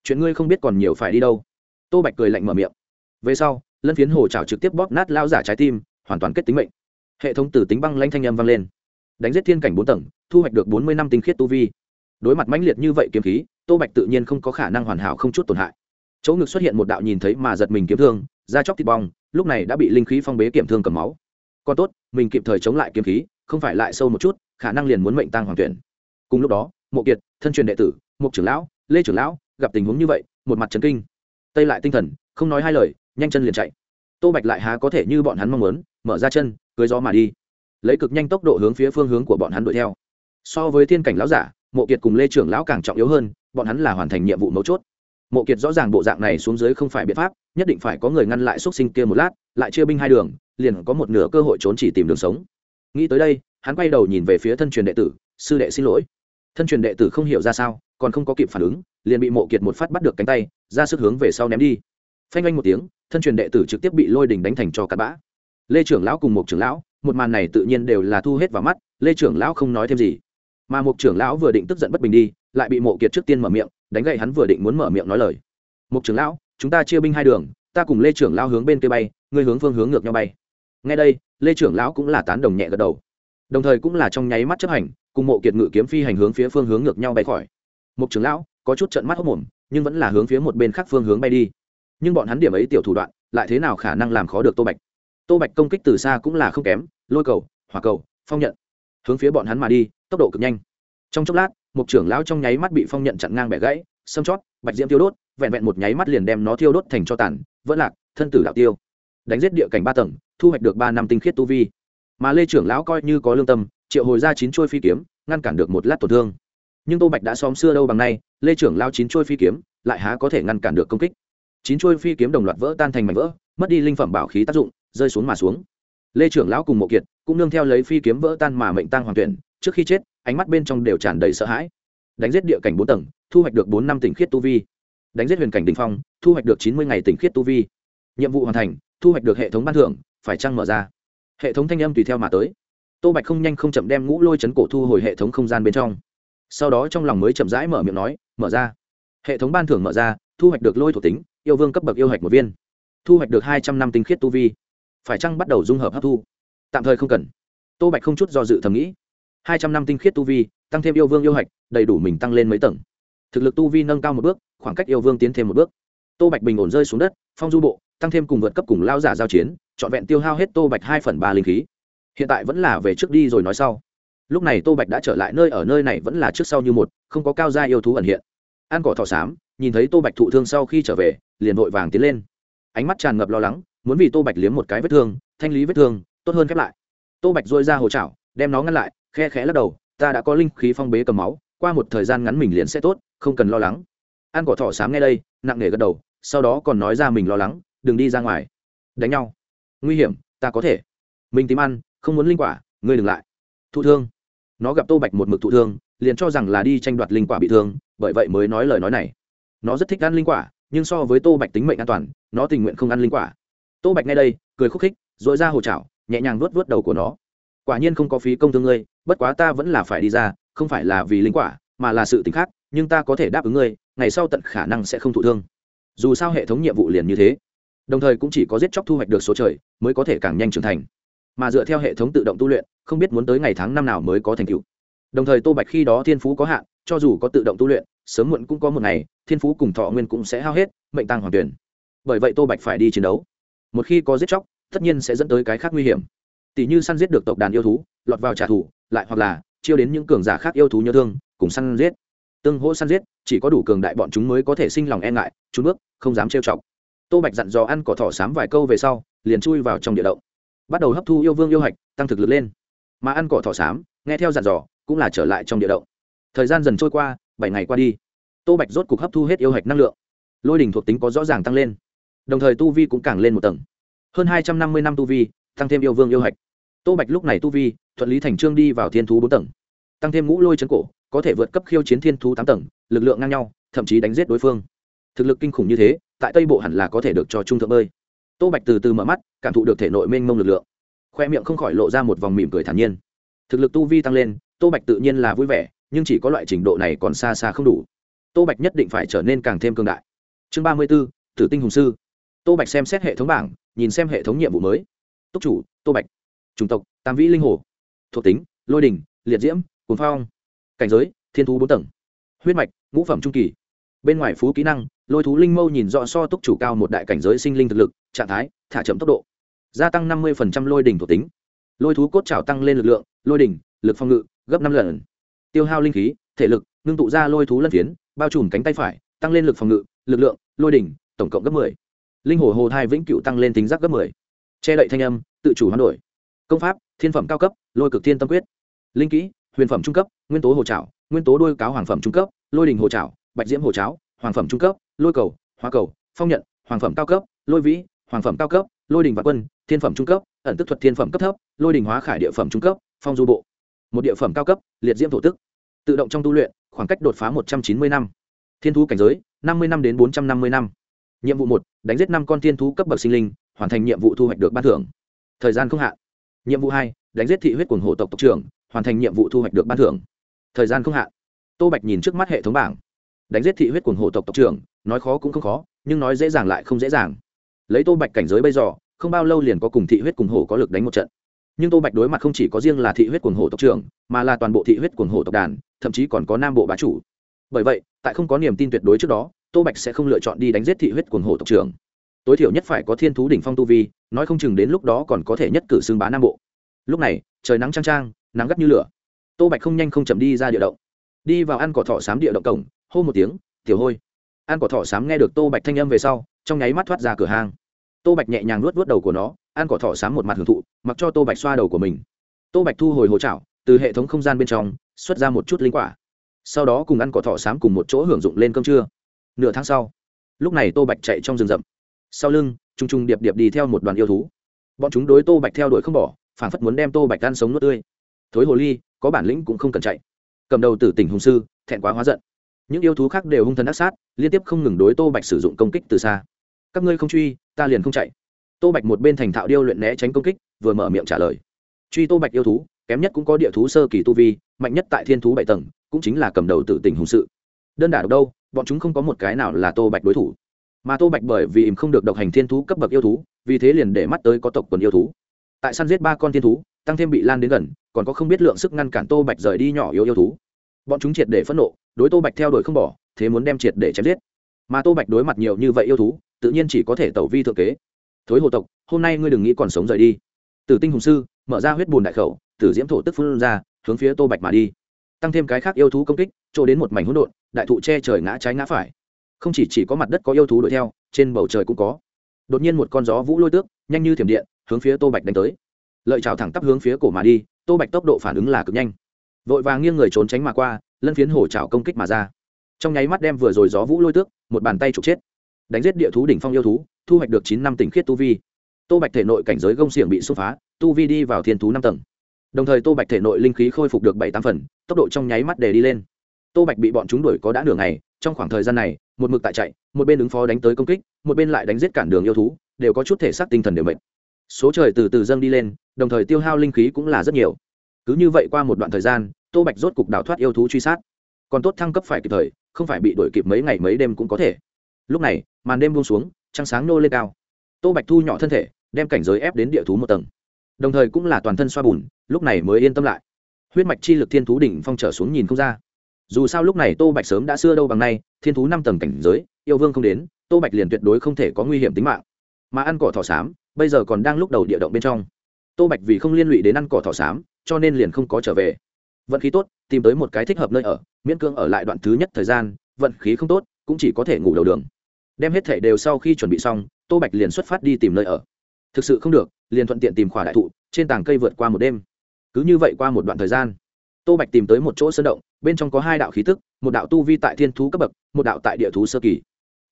Chuyện ngươi không biết còn nhiều phải đi đâu. Tô bạch cười lạnh mở miệng. Về sau, lân phiến hồ trào trực tiếp bóp nát lão giả trái tim, hoàn toàn kết tính mệnh. Hệ thống tử tính băng lanh thanh âm vang lên. Đánh giết thiên cảnh bốn tầng, thu hoạch được bốn mươi năm tinh khiết tu vi đối mặt mãnh liệt như vậy kiếm khí, tô bạch tự nhiên không có khả năng hoàn hảo không chút tổn hại. Chỗ ngực xuất hiện một đạo nhìn thấy mà giật mình kiếm thương, da chóc thịt bong, lúc này đã bị linh khí phong bế kiểm thương cầm máu. Còn tốt, mình kịp thời chống lại kiếm khí, không phải lại sâu một chút, khả năng liền muốn mệnh tăng hoàng tuyển. Cùng lúc đó, mộ kiệt, thân truyền đệ tử, mục trưởng lão, lê trưởng lão, gặp tình huống như vậy, một mặt trấn kinh. Tây lại tinh thần, không nói hai lời, nhanh chân liền chạy. Tô bạch lại há có thể như bọn hắn mong muốn, mở ra chân, cưới gió mà đi. Lấy cực nhanh tốc độ hướng phía phương hướng của bọn hắn đuổi theo. So với thiên cảnh lão giả mộ kiệt cùng lê trưởng lão càng trọng yếu hơn, bọn hắn là hoàn thành nhiệm vụ mấu chốt. Mộ kiệt rõ ràng bộ dạng này xuống dưới không phải biện pháp, nhất định phải có người ngăn lại x sinh kia một lát, lại chia binh hai đường, liền có một nửa cơ hội trốn chỉ tìm đường sống. Nghĩ tới đây, hắn quay đầu nhìn về phía thân truyền đệ tử, sư đệ xin lỗi. Thân truyền đệ tử không hiểu ra sao, còn không có kịp phản ứng, liền bị mộ kiệt một phát bắt được cánh tay, ra sức hướng về sau ném đi. Phanh anh một tiếng, thân truyền đệ tử trực tiếp bị lôi đình đánh thành cho cặp bã. Lê trưởng lão cùng một trưởng lão, một màn này tự nhiên đều là thu hết vào mắt, lê trưởng lão không nói thêm gì mà mục trưởng lão vừa định tức giận bất bình đi, lại bị mộ kiệt trước tiên mở miệng, đánh gậy hắn vừa định muốn mở miệng nói lời. Mục trưởng lão, chúng ta chia binh hai đường, ta cùng lê trưởng lão hướng bên kia bay, ngươi hướng phương hướng ngược nhau bay. Ngay đây, lê trưởng lão cũng là tán đồng nhẹ gật đầu. Đồng thời cũng là trong nháy mắt chấp hành, cùng mộ kiệt ngự kiếm phi hành hướng phía phương hướng ngược nhau bay khỏi. Mục trưởng lão, có chút trận mắt hốc mồm, nhưng vẫn là hướng phía một bên khác phương hướng bay đi. Nhưng bọn hắn điểm ấy tiểu thủ đoạn, lại thế nào khả năng làm khó được tô bạch? Tô bạch công kích từ xa cũng là không kém, lôi cầu, hỏa cầu, phong nhận hướng phía bọn hắn mà đi, tốc độ cực nhanh. Trong chốc lát, một trưởng lão trong nháy mắt bị phong nhận chặn ngang bẻ gãy, xâm chót, bạch diễm tiêu đốt, vẹn vẹn một nháy mắt liền đem nó tiêu đốt thành cho tàn, vỡ lạc, thân tử đạo tiêu. Đánh giết địa cảnh ba tầng, thu hoạch được ba năm tinh khiết tu vi. Mà lê trưởng lão coi như có lương tâm, triệu hồi ra chín trôi phi kiếm, ngăn cản được một lát tổn thương. Nhưng tô bạch đã xóm xưa đâu bằng nay, lê trưởng lao chín trôi phi kiếm, lại há có thể ngăn cản được công kích. Chín trôi phi kiếm đồng loạt vỡ tan thành mảnh vỡ, mất đi linh phẩm bảo khí tác dụng, rơi xuống mà xuống. Lê trưởng lão cùng mộ kiệt cũng nương theo lấy phi kiếm vỡ tan mà mệnh tăng hoàng tuyển, trước khi chết, ánh mắt bên trong đều tràn đầy sợ hãi. Đánh giết địa cảnh bốn tầng, thu hoạch được bốn năm tỉnh khiết tu vi. Đánh giết huyền cảnh đình phong, thu hoạch được chín mươi ngày tỉnh khiết tu vi. Nhiệm vụ hoàn thành, thu hoạch được hệ thống ban thưởng, phải trăng mở ra? Hệ thống thanh âm tùy theo mà tới. Tô bạch không nhanh không chậm đem ngũ lôi chấn cổ thu hồi hệ thống không gian bên trong. Sau đó trong lòng mới chậm rãi mở miệng nói, mở ra. Hệ thống ban thưởng mở ra, thu hoạch được lôi thuộc tính, yêu vương cấp bậc yêu hạch một viên. Thu hoạch được hai trăm năm tinh khiết tu vi. Phải chăng bắt đầu dung hợp hấp thu? Tạm thời không cần. Tô bạch không chút do dự thầm nghĩ. Hai trăm năm tinh khiết tu vi, tăng thêm yêu vương yêu hạch, đầy đủ mình tăng lên mấy tầng. Thực lực tu vi nâng cao một bước, khoảng cách yêu vương tiến thêm một bước. Tô bạch bình ổn rơi xuống đất, phong du bộ, tăng thêm cùng vượt cấp cùng lao giả giao chiến, trọn vẹn tiêu hao hết tô bạch hai phần ba linh khí. Hiện tại vẫn là về trước đi rồi nói sau. Lúc này tô bạch đã trở lại nơi ở nơi này vẫn là trước sau như một, không có cao gia yêu thú ẩn hiện. An cỏ thỏ xám, nhìn thấy tô bạch thụ thương sau khi trở về, liền vội vàng tiến lên. Ánh mắt tràn ngập lo lắng, muốn vì tô bạch liếm một cái vết thương, thanh lý vết thương tốt hơn khép lại. Tô bạch dôi ra hồ chảo, đem nó ngăn lại, khe khẽ lắc đầu, ta đã có linh khí phong bế cầm máu, qua một thời gian ngắn mình liền sẽ tốt, không cần lo lắng. An cỏ thỏ xám nghe đây, nặng nề gật đầu, sau đó còn nói ra mình lo lắng, đừng đi ra ngoài. Đánh nhau. Nguy hiểm, ta có thể. Mình tìm ăn, không muốn linh quả, ngươi đừng lại. Thụ thương. Nó gặp tô bạch một mực thụ thương, liền cho rằng là đi tranh đoạt linh quả bị thương, bởi vậy mới nói lời nói này. Nó rất thích ăn linh quả, nhưng so với tô bạch tính mệnh an toàn, nó tình nguyện không ăn linh quả. Tô bạch ngay đây, cười khúc khích dội ra hồ chảo nhẹ nhàng vuốt vuốt đầu của nó. Quả nhiên không có phí công thương ngươi, bất quá ta vẫn là phải đi ra, không phải là vì linh quả, mà là sự t khác, nhưng ta có thể đáp ứng ngươi, ngày sau tận khả năng sẽ không thụ thương. Dù sao hệ thống nhiệm vụ liền như thế. Đồng thời cũng chỉ có giết chóc thu hoạch được số trời, mới có thể càng nhanh trưởng thành. Mà dựa theo hệ thống tự động tu luyện, không biết muốn tới ngày tháng năm nào mới có thành tựu. Đồng thời tô bạch khi đó thiên phú có hạn, cho dù có tự động tu luyện, sớm muộn cũng có một ngày, thiên phú cùng thọ nguyên cũng sẽ hao hết, mệnh tăng hoàng tuyển. Bởi vậy tô bạch phải đi chiến đấu. Một khi có giết chóc tất nhiên sẽ dẫn tới cái khác nguy hiểm. Tỷ như săn giết được tộc đàn yêu thú, lọt vào trả thù, lại hoặc là chiêu đến những cường giả khác yêu thú nhớ thương, cùng săn giết. Tương hỗ săn giết, chỉ có đủ cường đại bọn chúng mới có thể sinh lòng e ngại trốn bước, không dám trêu chọc. Tô bạch dặn dò ăn cỏ thỏ sám vài câu về sau, liền chui vào trong địa động. Bắt đầu hấp thu yêu vương yêu hạch, tăng thực lực lên. Mà ăn cỏ thỏ xám, nghe theo dặn dò, cũng là trở lại trong địa động. Thời gian dần trôi qua, bảy ngày qua đi. Tô bạch rốt cục hấp thu hết yêu hạch năng lượng. Lôi đỉnh thuộc tính có rõ ràng tăng lên. Đồng thời tu vi cũng càng lên một tầng hơn hai trăm năm mươi năm tu vi, tăng thêm yêu vương yêu hạch. Tô bạch lúc này tu vi, thuận lý thành trương đi vào thiên thú bốn tầng. Tăng thêm ngũ lôi chân cổ, có thể vượt cấp khiêu chiến thiên thú tám tầng, lực lượng ngang nhau, thậm chí đánh giết đối phương. Thực lực kinh khủng như thế, tại tây bộ hẳn là có thể được cho trung thượng bơi. Tô bạch từ từ mở mắt, cảm thụ được thể nội mênh mông lực lượng. Khoe miệng không khỏi lộ ra một vòng mỉm cười thản nhiên. Thực lực tu vi tăng lên, tô bạch tự nhiên là vui vẻ, nhưng chỉ có loại trình độ này còn xa xa không đủ. Tô bạch nhất định phải trở nên càng thêm cương đại. Chương ba mươi b ố tử tinh hùng sư tô bạch xem xét hệ thống bảng, nhìn xem hệ thống nhiệm vụ mới. Túc chủ, tô bạch. Chủng tộc, tam vĩ linh hồ. Thuộc tính, lôi đình, liệt diễm cuốn phong. Cảnh giới, thiên thú bốn tầng. Huyết mạch, ngũ phẩm trung kỳ. Bên ngoài phú kỹ năng, lôi thú linh mâu nhìn rõ so túc chủ cao một đại cảnh giới sinh linh thực lực, trạng thái, thả chậm tốc độ. Gia tăng năm mươi lôi đỉnh thuộc tính. Lôi thú cốt trào tăng lên lực lượng, lôi đỉnh lực phòng ngự, gấp năm lần. Tiêu hao linh khí, thể lực, ngưng tụ ra lôi thú lân phiến, bao trùm cánh tay phải, tăng lên lực phòng ngự, lực lượng, lôi đỉnh tổng cộng gấp m ộ ư ơ i linh hồ hồ thai vĩnh cựu tăng lên tính giác gấp mười, che đậy thanh âm tự chủ hoán đổi. Công pháp thiên phẩm cao cấp lôi cực thiên tâm quyết. Linh kỹ huyền phẩm trung cấp nguyên tố hồ trảo nguyên tố đôi cáo hoàng phẩm trung cấp lôi đình hồ trảo bạch diễm hồ cháo hoàng phẩm trung cấp lôi cầu hoa cầu phong nhận hoàng phẩm cao cấp lôi vĩ hoàng phẩm cao cấp lôi đình và quân thiên phẩm trung cấp ẩn tức thuật thiên phẩm cấp thấp lôi đình hóa khải địa phẩm trung cấp phong du bộ. Một địa phẩm cao cấp liệt diễm thổ tức. Tự động trong tu luyện khoảng cách đột phá một trăm chín mươi năm. Thiên thú cảnh giới năm mươi năm đến bốn trăm năm mươi năm nhiệm vụ một, đánh giết năm con thiên thú cấp bậc sinh linh, hoàn thành nhiệm vụ thu hoạch được ban thưởng. Thời gian không hạn. Nhiệm vụ hai, đánh giết thị huyết quần hộ tộc tộc trưởng, hoàn thành nhiệm vụ thu hoạch được ban thưởng. Thời gian không hạn. Tô bạch nhìn trước mắt hệ thống bảng. Đánh giết thị huyết quần hộ tộc tộc trưởng, nói khó cũng không khó, nhưng nói dễ dàng lại không dễ dàng. Lấy tô bạch cảnh giới bây giờ, không bao lâu liền có cùng thị huyết cùng hổ có lực đánh một trận. Nhưng tô bạch đối mặt không chỉ có riêng là thị huyết quần hổ tộc trưởng, mà là toàn bộ thị huyết quần hổ tộc đàn, thậm chí còn có nam bộ bá chủ. Bởi vậy, tại không có niềm tin tuyệt đối trước đó tô bạch sẽ không lựa chọn đi đánh giết thị huyết quần hổ tộc trưởng. Tối thiểu nhất phải có thiên thú đỉnh phong tu vi, nói không chừng đến lúc đó còn có thể nhất cử xưng bá nam bộ. Lúc này, trời nắng trang trang nắng gắt như lửa. Tô bạch không nhanh không chậm đi ra địa động. Đi vào ăn cỏ thỏ xám địa động cổng, hô một tiếng, tiểu hôi. Ăn cỏ thỏ xám nghe được tô bạch thanh âm về sau, trong nháy mắt thoát ra cửa hang. Tô bạch nhẹ nhàng luốt vớt đầu của nó, ăn cỏ thỏ xám một mặt hưởng thụ, mặc cho tô bạch xoa đầu của mình. Tô bạch thu hồi hồ trạo từ hệ thống không gian bên trong, xuất ra một chút linh quả. Sau đó cùng ăn cỏ thỏ xám cùng một chỗ hưởng dụng lên cơm trưa nửa tháng sau, lúc này tô bạch chạy trong rừng rậm. Sau lưng t r u n g t r u n g điệp điệp đi theo một đoàn yêu thú. Bọn chúng đối tô bạch theo đuổi không bỏ phản phất muốn đem tô bạch ăn sống nuốt tươi. Thối hồ ly, có bản lĩnh cũng không cần chạy. Cầm đầu từ tỉnh hùng sư, thẹn quá hóa giận. Những yêu thú khác đều hung thần ác sát, liên tiếp không ngừng đối tô bạch sử dụng công kích từ xa. Các ngươi không truy, ta liền không chạy. Tô bạch một bên thành thạo điêu luyện né tránh công kích, vừa mở miệng trả lời. Truy tô bạch yêu thú, kém nhất cũng có địa thú sơ kỳ tu vi, mạnh nhất tại thiên thú bảy tầng, cũng chính là cầm đầu tử tình hùng sự đơn đả độc đâu, bọn chúng không có một cái nào là tô bạch đối thủ. Mà tô bạch bởi vì im không được độc hành thiên thú cấp bậc yêu thú, vì thế liền để mắt tới có tộc quần yêu thú. Tại săn giết ba con thiên thú, tăng thêm bị lan đến gần, còn có không biết lượng sức ngăn cản tô bạch rời đi nhỏ yếu yêu thú. Bọn chúng triệt để phẫn nộ, đối tô bạch theo đuổi không bỏ, thế muốn đem triệt để chém giết. Mà tô bạch đối mặt nhiều như vậy yêu thú, tự nhiên chỉ có thể tẩu vi thượng kế. Thối hồ tộc, hôm nay ngươi đừng nghĩ còn sống rời đi. Tử tinh hùng sư mở ra huyết bùn đại khẩu, tử diễm thổ tức phun ra, hướng phía tô bạch mà đi tăng thêm cái khác yêu thú công kích, chỗ đến một mảnh hỗn độn, đại thụ che trời ngã trái ngã phải. Không chỉ chỉ có mặt đất có yêu thú đuổi theo, trên bầu trời cũng có. Đột nhiên một con gió vũ lôi tước, nhanh như thiểm điện, hướng phía tô bạch đánh tới. Lợi trào thẳng tắp hướng phía cổ mà đi, tô bạch tốc độ phản ứng là cực nhanh. Vội vàng nghiêng người trốn tránh mà qua, lân phiến hổ trào công kích mà ra. Trong nháy mắt đem vừa rồi gió vũ lôi tước, một bàn tay trục chết. Đánh giết địa thú đỉnh phong yêu thú, thu hoạch được chín năm tỉnh khiết tu vi. Tô bạch thể nội cảnh giới gông xiềng bị xúc phá, tu vi đi vào thiên thú năm tầng đồng thời tô bạch thể nội linh khí khôi phục được bảy tám phần, tốc độ trong nháy mắt để đi lên. Tô bạch bị bọn chúng đuổi có đã nửa ngày, trong khoảng thời gian này, một mực tại chạy, một bên ứng phó đánh tới công kích, một bên lại đánh giết cản đường yêu thú, đều có chút thể xác tinh thần đều mệt. Số trời từ từ dâng đi lên, đồng thời tiêu hao linh khí cũng là rất nhiều. Cứ như vậy qua một đoạn thời gian, tô bạch rốt cục đào thoát yêu thú truy sát. Còn tốt thăng cấp phải kịp thời, không phải bị đuổi kịp mấy ngày mấy đêm cũng có thể. Lúc này, màn đêm buông xuống, trăng sáng nô lên cao. Tô bạch thu nhỏ thân thể, đem cảnh giới ép đến địa thú một tầng đồng thời cũng là toàn thân xoa bùn, lúc này mới yên tâm lại. Huyết mạch chi lực thiên thú đỉnh phong trở xuống nhìn không ra. Dù sao lúc này tô bạch sớm đã xưa đâu bằng nay, thiên thú năm tầng cảnh giới, yêu vương không đến, tô bạch liền tuyệt đối không thể có nguy hiểm tính mạng. Mà ăn cỏ thỏ xám, bây giờ còn đang lúc đầu địa động bên trong. Tô bạch vì không liên lụy đến ăn cỏ thỏ xám, cho nên liền không có trở về. Vận khí tốt, tìm tới một cái thích hợp nơi ở, miễn cưỡng ở lại đoạn thứ nhất thời gian, vận khí không tốt, cũng chỉ có thể ngủ đầu đường. Đem hết thể đều sau khi chuẩn bị xong, tô bạch liền xuất phát đi tìm nơi ở. Thực sự không được liền thuận tiện tìm khỏa đại thụ, trên tảng cây vượt qua một đêm. Cứ như vậy qua một đoạn thời gian, tô bạch tìm tới một chỗ sơn động, bên trong có hai đạo khí tức, một đạo tu vi tại thiên thú cấp bậc, một đạo tại địa thú sơ kỳ.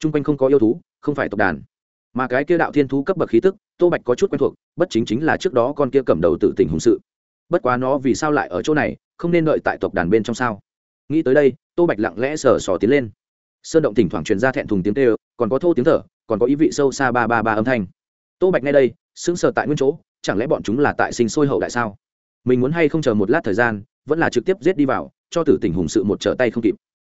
T r u n g quanh không có yêu thú, không phải tộc đàn. Mà cái kia đạo thiên thú cấp bậc khí tức, tô bạch có chút quen thuộc, bất chính chính là trước đó con kia cầm đầu tự tình hùng sự. Bất quá nó vì sao lại ở chỗ này, không nên đợi tại tộc đàn bên trong sao? Nghĩ tới đây, tô bạch lặng lẽ sờ sò tiến lên. Sơn động thỉnh thoảng truyền ra thẹn thùng tiếng tê còn có thô tiếng thở, còn có ý vị sâu xa ba ba ba âm thanh. Tô bạch ngay đây sững sờ tại nguyên chỗ, chẳng lẽ bọn chúng là tại sinh sôi hậu đại sao? Mình muốn hay không chờ một lát thời gian, vẫn là trực tiếp giết đi vào, cho tử tình hùng sự một trở tay không kịp.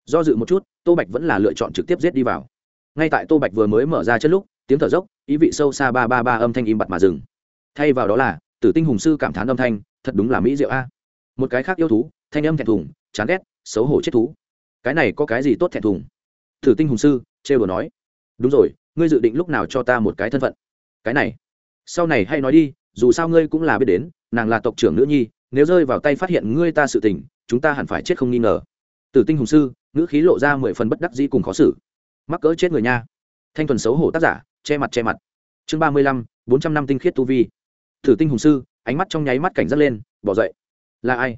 Do dự một chút, tô bạch vẫn là lựa chọn trực tiếp giết đi vào. Ngay tại tô bạch vừa mới mở ra chất lúc, tiếng thở dốc, ý vị sâu xa ba ba ba âm thanh im bặt mà dừng. Thay vào đó là, tử tinh hùng sư cảm thán âm thanh, thật đúng là mỹ diệu a. Một cái khác yêu thú, thanh âm thẹn thùng, chán ghét, xấu hổ chết thú. Cái này có cái gì tốt thẹn thùng? Thử tinh hùng sư, trêu đồ nói. Đúng rồi, ngươi dự định lúc nào cho ta một cái thân phận? Cái này sau này hay nói đi, dù sao ngươi cũng là biết đến, nàng là tộc trưởng nữ nhi, nếu rơi vào tay phát hiện ngươi ta sự tình, chúng ta hẳn phải chết không nghi ngờ. Tử tinh hùng sư, ngữ khí lộ ra mười phần bất đắc dĩ cùng khó xử. Mắc cỡ chết người nha. Thanh thuần xấu hổ tác giả, che mặt che mặt. Chương ba mươi lăm, bốn trăm năm tinh khiết tu vi. Tử tinh hùng sư, ánh mắt trong nháy mắt cảnh giác lên, bỏ dậy. Là ai?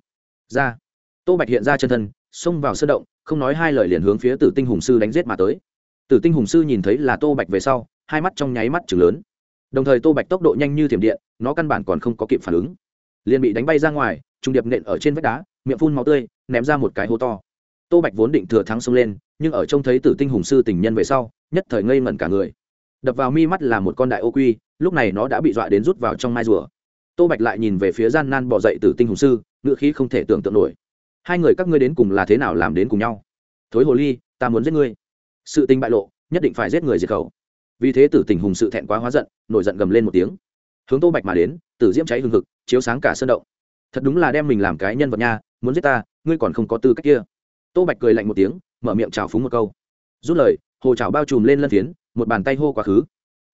Ra. Tô bạch hiện ra chân thân, xông vào sơ động, không nói hai lời liền hướng phía tử tinh hùng sư đánh giết mà tới. Tử tinh hùng sư nhìn thấy là tô bạch về sau, hai mắt trong nháy mắt chừng lớn đồng thời tô bạch tốc độ nhanh như thiểm điện, nó căn bản còn không có kịp phản ứng. Liền bị đánh bay ra ngoài, trung điệp nện ở trên vách đá, miệng phun máu tươi, ném ra một cái hố to. Tô bạch vốn định thừa thắng xông lên, nhưng ở trông thấy tử tinh hùng sư tình nhân về sau, nhất thời ngây ngẩn cả người. Đập vào mi mắt là một con đại ô quy, lúc này nó đã bị dọa đến rút vào trong mai rùa. Tô bạch lại nhìn về phía gian nan bỏ dậy tử tinh hùng sư, ngựa khí không thể tưởng tượng nổi. Hai người các ngươi đến cùng là thế nào làm đến cùng nhau? Thối hồ ly, ta muốn giết ngươi. Sự tình bại lộ, nhất định phải giết người diệt khẩu vì thế tử tình hùng sự thẹn quá hóa giận, nổi giận gầm lên một tiếng. Hướng tô bạch mà đến, tử diễm cháy hừng hực, chiếu sáng cả sân động. Thật đúng là đem mình làm cái nhân vật nha, muốn giết ta, ngươi còn không có tư cách kia. Tô bạch cười lạnh một tiếng, mở miệng trào phúng một câu. Rút lời, hồ trào bao trùm lên lân phiến, một bàn tay hô quá khứ.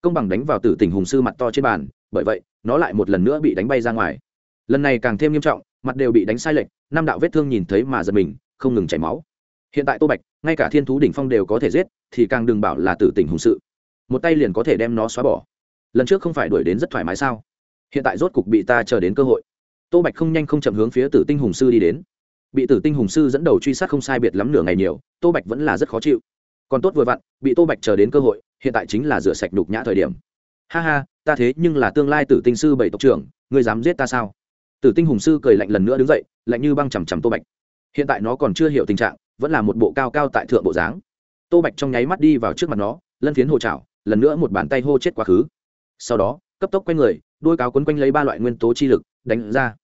Công bằng đánh vào tử tình hùng sư mặt to trên bàn, bởi vậy, nó lại một lần nữa bị đánh bay ra ngoài. Lần này càng thêm nghiêm trọng, mặt đều bị đánh sai lệch, năm đạo vết thương nhìn thấy mà giật mình, không ngừng chảy máu. Hiện tại tô bạch, ngay cả thiên thú đỉnh phong đều có thể giết, thì càng đừng bảo là tử tình hùng sự một tay liền có thể đem nó xóa bỏ. Lần trước không phải đuổi đến rất thoải mái sao? Hiện tại rốt cục bị ta chờ đến cơ hội. Tô bạch không nhanh không chậm hướng phía tử tinh hùng sư đi đến. Bị tử tinh hùng sư dẫn đầu truy sát không sai biệt lắm nửa ngày nhiều, tô bạch vẫn là rất khó chịu. Còn tốt vừa vặn, bị tô bạch chờ đến cơ hội, hiện tại chính là rửa sạch đục nhã thời điểm. Ha ha, ta thế nhưng là tương lai tử tinh sư bảy tộc trưởng, ngươi dám giết ta sao? Tử tinh hùng sư cười lạnh lần nữa đứng dậy, lạnh như băng chằm chằm tô bạch. Hiện tại nó còn chưa hiểu tình trạng, vẫn là một bộ cao cao tại thượng bộ dáng. Tô bạch trong nháy mắt đi vào trước mặt nó, lân phiến hồ chảo lần nữa một bàn tay hô chết quá khứ. Sau đó, cấp tốc quanh người, đôi cáo quấn quanh lấy ba loại nguyên tố chi lực, đánh ra.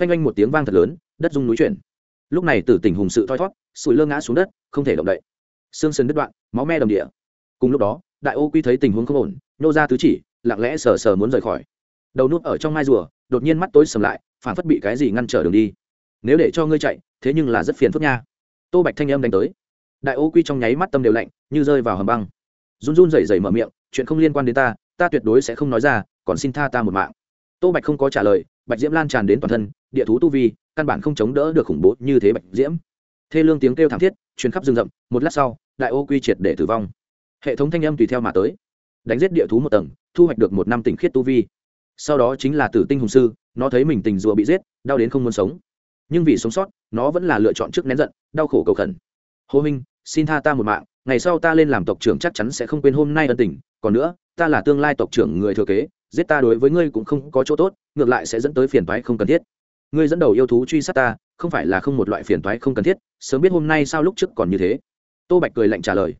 Phanh oanh một tiếng vang thật lớn, đất rung núi chuyển. Lúc này tử tình hùng sự thoi thót sùi lơ ngã xuống đất, không thể động đậy. Xương sườn đứt đoạn, máu me đầm địa. Cùng lúc đó, đại ô quy thấy tình huống không ổn, nô ra tứ chỉ, lặng lẽ sờ sờ muốn rời khỏi. Đầu nút ở trong mai rùa, đột nhiên mắt tối sầm lại phản phất bị cái gì ngăn trở đường đi. Nếu để cho ngươi chạy, thế nhưng là rất phiền phức nha. Tô bạch thanh âm đánh tới. Đại ô quy trong nháy mắt tâm đều lạnh, như rơi vào hầm băng run run rẩy rẩy mở miệng, chuyện không liên quan đến ta ta tuyệt đối sẽ không nói ra, còn xin tha ta một mạng. Tô bạch không có trả lời, bạch diễm lan tràn đến toàn thân, địa thú tu vi, căn bản không chống đỡ được khủng bố như thế bạch diễm. Thê lương tiếng kêu thảm thiết, truyền khắp rừng rậm, một lát sau, đại ô quy triệt để tử vong. Hệ thống thanh âm tùy theo mà tới. Đánh giết địa thú một tầng, thu hoạch được một năm tỉnh khiết tu vi. Sau đó chính là tử tinh hùng sư, nó thấy mình tình rùa bị giết, đau đến không muốn sống. Nhưng vì sống sót, nó vẫn là lựa chọn trước nén giận, đau khổ cầu khẩn. Hô minh xin tha ta một mạng, ngày sau ta lên làm tộc trưởng chắc chắn sẽ không quên hôm nay ân tình, còn nữa, ta là tương lai tộc trưởng người thừa kế, giết ta đối với ngươi cũng không có chỗ tốt, ngược lại sẽ dẫn tới phiền toái không cần thiết. Ngươi dẫn đầu yêu thú truy sát ta, không phải là không một loại phiền toái không cần thiết, sớm biết hôm nay sao lúc trước còn như thế. Tô bạch cười lạnh trả lời.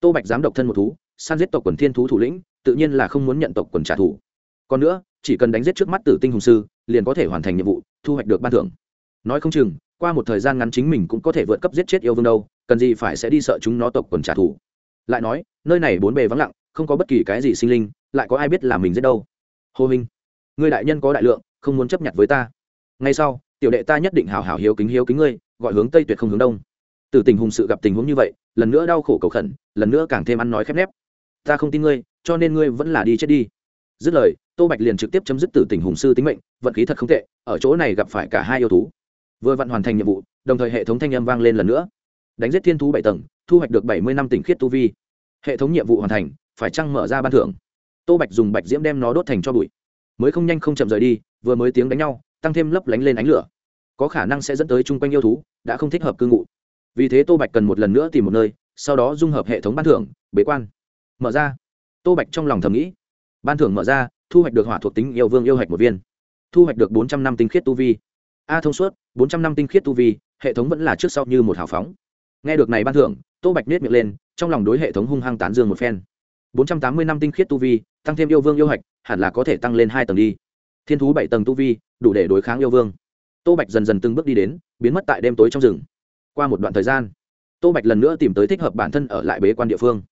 Tô bạch dám độc thân một thú san giết tộc quần thiên thú thủ lĩnh, tự nhiên là không muốn nhận tộc quần trả thù. Còn nữa, chỉ cần đánh giết trước mắt tử tinh hùng sư, liền có thể hoàn thành nhiệm vụ, thu hoạch được ban thưởng. Nói không chừng, qua một thời gian ngắn chính mình cũng có thể vượt cấp giết chết yêu vương đâu cần gì phải sẽ đi sợ chúng nó tộc quần trả thù. Lại nói, nơi này bốn bề vắng lặng, không có bất kỳ cái gì sinh linh, lại có ai biết là mình giết đâu? Hồ minh, ngươi đại nhân có đại lượng, không muốn chấp nhận với ta. Ngay sau, tiểu đệ ta nhất định hào hào hiếu kính hiếu kính ngươi, gọi hướng tây tuyệt không hướng đông. Từ tình hùng sự gặp tình huống như vậy, lần nữa đau khổ cầu khẩn, lần nữa càng thêm ăn nói khép nép. Ta không tin ngươi, cho nên ngươi vẫn là đi chết đi. Dứt lời, tô bạch liền trực tiếp chấm dứt tử tình hùng sư tính mệnh, vận khí thật không tệ, ở chỗ này gặp phải cả hai yêu thú. Vừa vặn hoàn thành nhiệm vụ, đồng thời hệ thống thanh âm vang lên lần nữa đánh giết thiên thú bảy tầng, thu hoạch được bảy mươi năm tỉnh khiết tu vi. Hệ thống nhiệm vụ hoàn thành, phải chăng mở ra ban thưởng? Tô bạch dùng bạch diễm đem nó đốt thành cho bụi. Mới không nhanh không chậm rời đi, vừa mới tiếng đánh nhau, tăng thêm lấp lánh lên ánh lửa. Có khả năng sẽ dẫn tới chung quanh yêu thú, đã không thích hợp cư ngụ. Vì thế tô bạch cần một lần nữa tìm một nơi, sau đó dung hợp hệ thống ban thưởng, bế quan. Mở ra. Tô bạch trong lòng thầm nghĩ. Ban thưởng mở ra, thu hoạch được hỏa thuộc tính yêu vương yêu hạch một viên. Thu hoạch được bốn trăm năm tinh khiết tu vi. A thông suốt, bốn trăm năm tinh khiết tu vi, hệ thống vẫn là trước sau như một hào phóng nghe được này ban thưởng, tô bạch nết miệng lên, trong lòng đối hệ thống hung hăng tán dương một phen. Bốn trăm tám mươi năm tinh khiết tu vi, tăng thêm yêu vương yêu hạch, hẳn là có thể tăng lên hai tầng đi. Thiên thú bảy tầng tu vi, đủ để đối kháng yêu vương. Tô bạch dần dần từng bước đi đến, biến mất tại đêm tối trong rừng. Qua một đoạn thời gian, tô bạch lần nữa tìm tới thích hợp bản thân ở lại bế quan địa phương.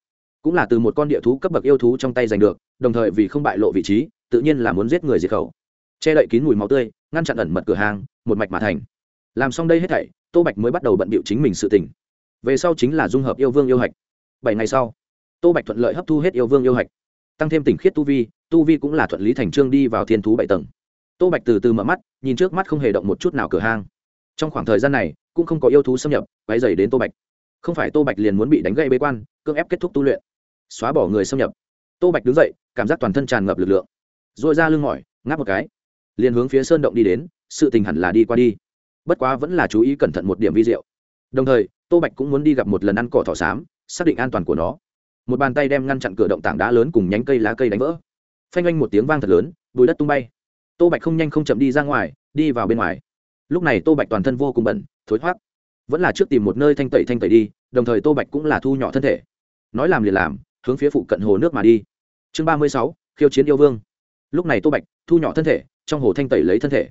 Cũng là từ một con địa thú cấp bậc yêu thú trong tay giành được, đồng thời vì không bại lộ vị trí, tự nhiên là muốn giết người diệt khẩu. Che đậy kín mùi máu tươi, ngăn chặn ẩn mật cửa hàng, một mạch mà thành. Làm xong đây hết thảy, tô bạch mới bắt đầu bận bịu chính mình sự tỉnh về sau chính là dung hợp yêu vương yêu hạch. Bảy ngày sau, tô bạch thuận lợi hấp thu hết yêu vương yêu hạch, tăng thêm tỉnh khiết tu vi tu vi cũng là thuận lý thành trương đi vào thiên thú bảy tầng. Tô bạch từ từ mở mắt, nhìn trước mắt không hề động một chút nào cửa hang. Trong khoảng thời gian này, cũng không có yêu thú xâm nhập váy dày đến tô bạch. Không phải tô bạch liền muốn bị đánh gây bế quan, cưỡng ép kết thúc tu luyện. Xóa bỏ người xâm nhập. Tô bạch đứng dậy, cảm giác toàn thân tràn ngập lực lượng. R ồ i ra lưng mỏi, ngáp một cái. Liền hướng phía sơn động đi đến, sự tình hẳn là đi qua đi. Bất quá vẫn là chú ý cẩn thận một điểm vi diệu. Đồng thời tô bạch cũng muốn đi gặp một lần ăn cỏ thỏ xám, xác định an toàn của nó. Một bàn tay đem ngăn chặn cửa động tảng đá lớn cùng nhánh cây lá cây đánh vỡ. Phanh oanh một tiếng vang thật lớn, bùi đất tung bay. Tô bạch không nhanh không chậm đi ra ngoài, đi vào bên ngoài. Lúc này tô bạch toàn thân vô cùng bẩn, thối thoát vẫn là trước tìm một nơi thanh tẩy thanh tẩy đi, đồng thời tô bạch cũng là thu nhỏ thân thể. Nói làm liền làm, hướng phía phụ cận hồ nước mà đi. Chương ba mươi sáu, khiêu chiến yêu vương. Lúc này tô bạch thu nhỏ thân thể, trong hồ thanh tẩy lấy thân thể.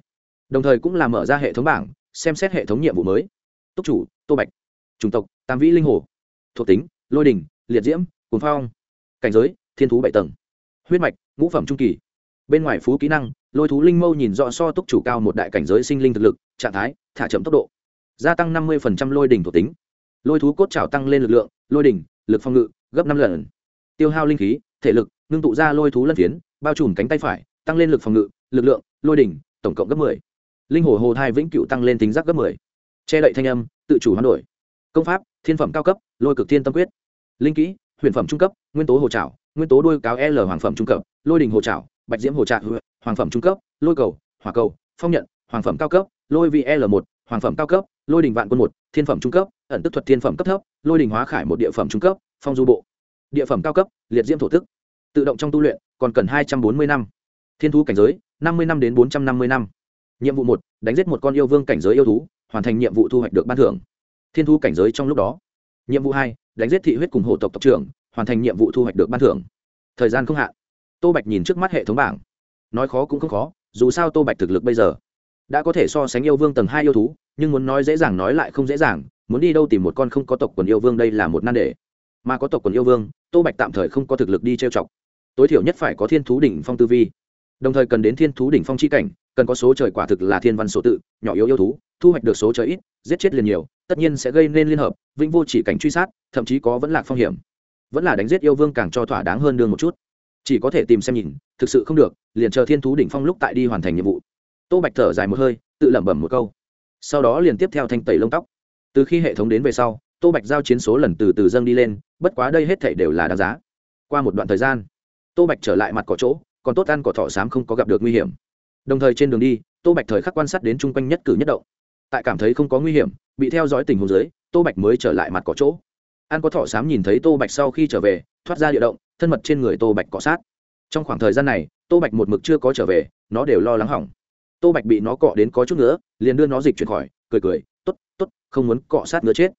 Đồng thời cũng là mở ra hệ thống bảng, xem xét hệ thống nhiệm vụ mới. Túc chủ, tô bạch chủng tộc, tam vĩ linh hồ, thuộc tính, lôi đình, liệt diễm cuốn phong, cảnh giới, thiên thú bảy tầng. Huyết mạch, ngũ phẩm trung kỳ. Bên ngoài phú kỹ năng, lôi thú linh mâu nhìn rõ so túc chủ cao một đại cảnh giới sinh linh thực lực, trạng thái, thả chậm tốc độ. Gia tăng năm mươi lôi đỉnh thuộc tính. Lôi thú cốt trào tăng lên lực lượng, lôi đỉnh lực phòng ngự, gấp năm lần. Tiêu hao linh khí, thể lực, ngưng tụ ra lôi thú lân phiến, bao trùm cánh tay phải, tăng lên lực phòng ngự, lực lượng, lôi đỉnh tổng cộng gấp m ộ ư ơ i linh hồ hồ thai vĩnh cựu tăng lên tính giác gấp m ộ ư ơ i che đậy thanh âm, tự chủ hoán đổi công pháp, thiên phẩm cao cấp, lôi cực thiên tâm quyết. Linh kỹ, huyền phẩm trung cấp, nguyên tố hồ trào nguyên tố đôi cáo l hoàng phẩm trung cấp, lôi đình hồ trào bạch diễm hồ trạc hoàng phẩm trung cấp, lôi cầu, hỏa cầu, phong nhận, hoàng phẩm cao cấp, lôi vi l một, hoàng phẩm cao cấp, lôi đình vạn quân một, thiên phẩm trung cấp, ẩn tức thuật thiên phẩm cấp thấp, lôi đình hóa khải một địa phẩm trung cấp, phong du bộ. Địa phẩm cao cấp, liệt diễm thổ tức. Tự động trong tu luyện, còn cần hai trăm bốn mươi năm. Thiên thú cảnh giới, năm mươi năm đến bốn trăm năm mươi năm. Nhiệm vụ một, đánh giết một con yêu vương cảnh giới yêu thú, hoàn thành nhiệm vụ thu hoạch được ban thưởng thiên thú cảnh giới trong lúc đó. Nhiệm vụ hai, đánh giết thị huyết cùng hộ tộc tộc trưởng, hoàn thành nhiệm vụ thu hoạch được ban thưởng. Thời gian không hạn. Tô bạch nhìn trước mắt hệ thống bảng. Nói khó cũng không khó, dù sao tô bạch thực lực bây giờ đã có thể so sánh yêu vương tầng hai yêu thú, nhưng muốn nói dễ dàng nói lại không dễ dàng, muốn đi đâu tìm một con không có tộc quần yêu vương đây là một nan đề. Mà có tộc quần yêu vương, tô bạch tạm thời không có thực lực đi trêu chọc. Tối thiểu nhất phải có thiên thú đỉnh phong tư vi. Đồng thời cần đến thiên thú đỉnh phong c h i cảnh cần có số trời quả thực là thiên văn số tự, nhỏ yếu yêu thú, thu hoạch được số trời ít, giết chết liền nhiều, tất nhiên sẽ gây nên liên hợp, vĩnh vô chỉ cảnh truy sát, thậm chí có vẫn lạc phong hiểm. Vẫn là đánh giết yêu vương càng cho thỏa đáng hơn đương một chút. Chỉ có thể tìm xem nhìn, thực sự không được, liền chờ thiên thú đỉnh phong lúc tại đi hoàn thành nhiệm vụ. Tô bạch thở dài một hơi, tự lẩm bẩm một câu. Sau đó liền tiếp theo thanh tẩy lông tóc. Từ khi hệ thống đến về sau, tô bạch giao chiến số lần từ từ dâng đi lên, bất quá đây hết thể đều là đáng giá. Qua một đoạn thời gian, tô bạch trở lại mặt cỏ chỗ, còn tốt ăn cỏ thỏ xám không có gặp được nguy hiểm đồng thời trên đường đi, tô bạch thời khắc quan sát đến chung quanh nhất cử nhất động. Tại cảm thấy không có nguy hiểm, bị theo dõi tình huống dưới, tô bạch mới trở lại mặt cỏ chỗ. An có thỏ xám nhìn thấy tô bạch sau khi trở về, thoát ra địa động, thân mật trên người tô bạch cọ sát. Trong khoảng thời gian này, tô bạch một mực chưa có trở về, nó đều lo lắng hỏng. Tô bạch bị nó cọ đến có chút nữa, liền đưa nó dịch chuyển khỏi, cười cười t ố t t ố t không muốn cọ sát nữa chết.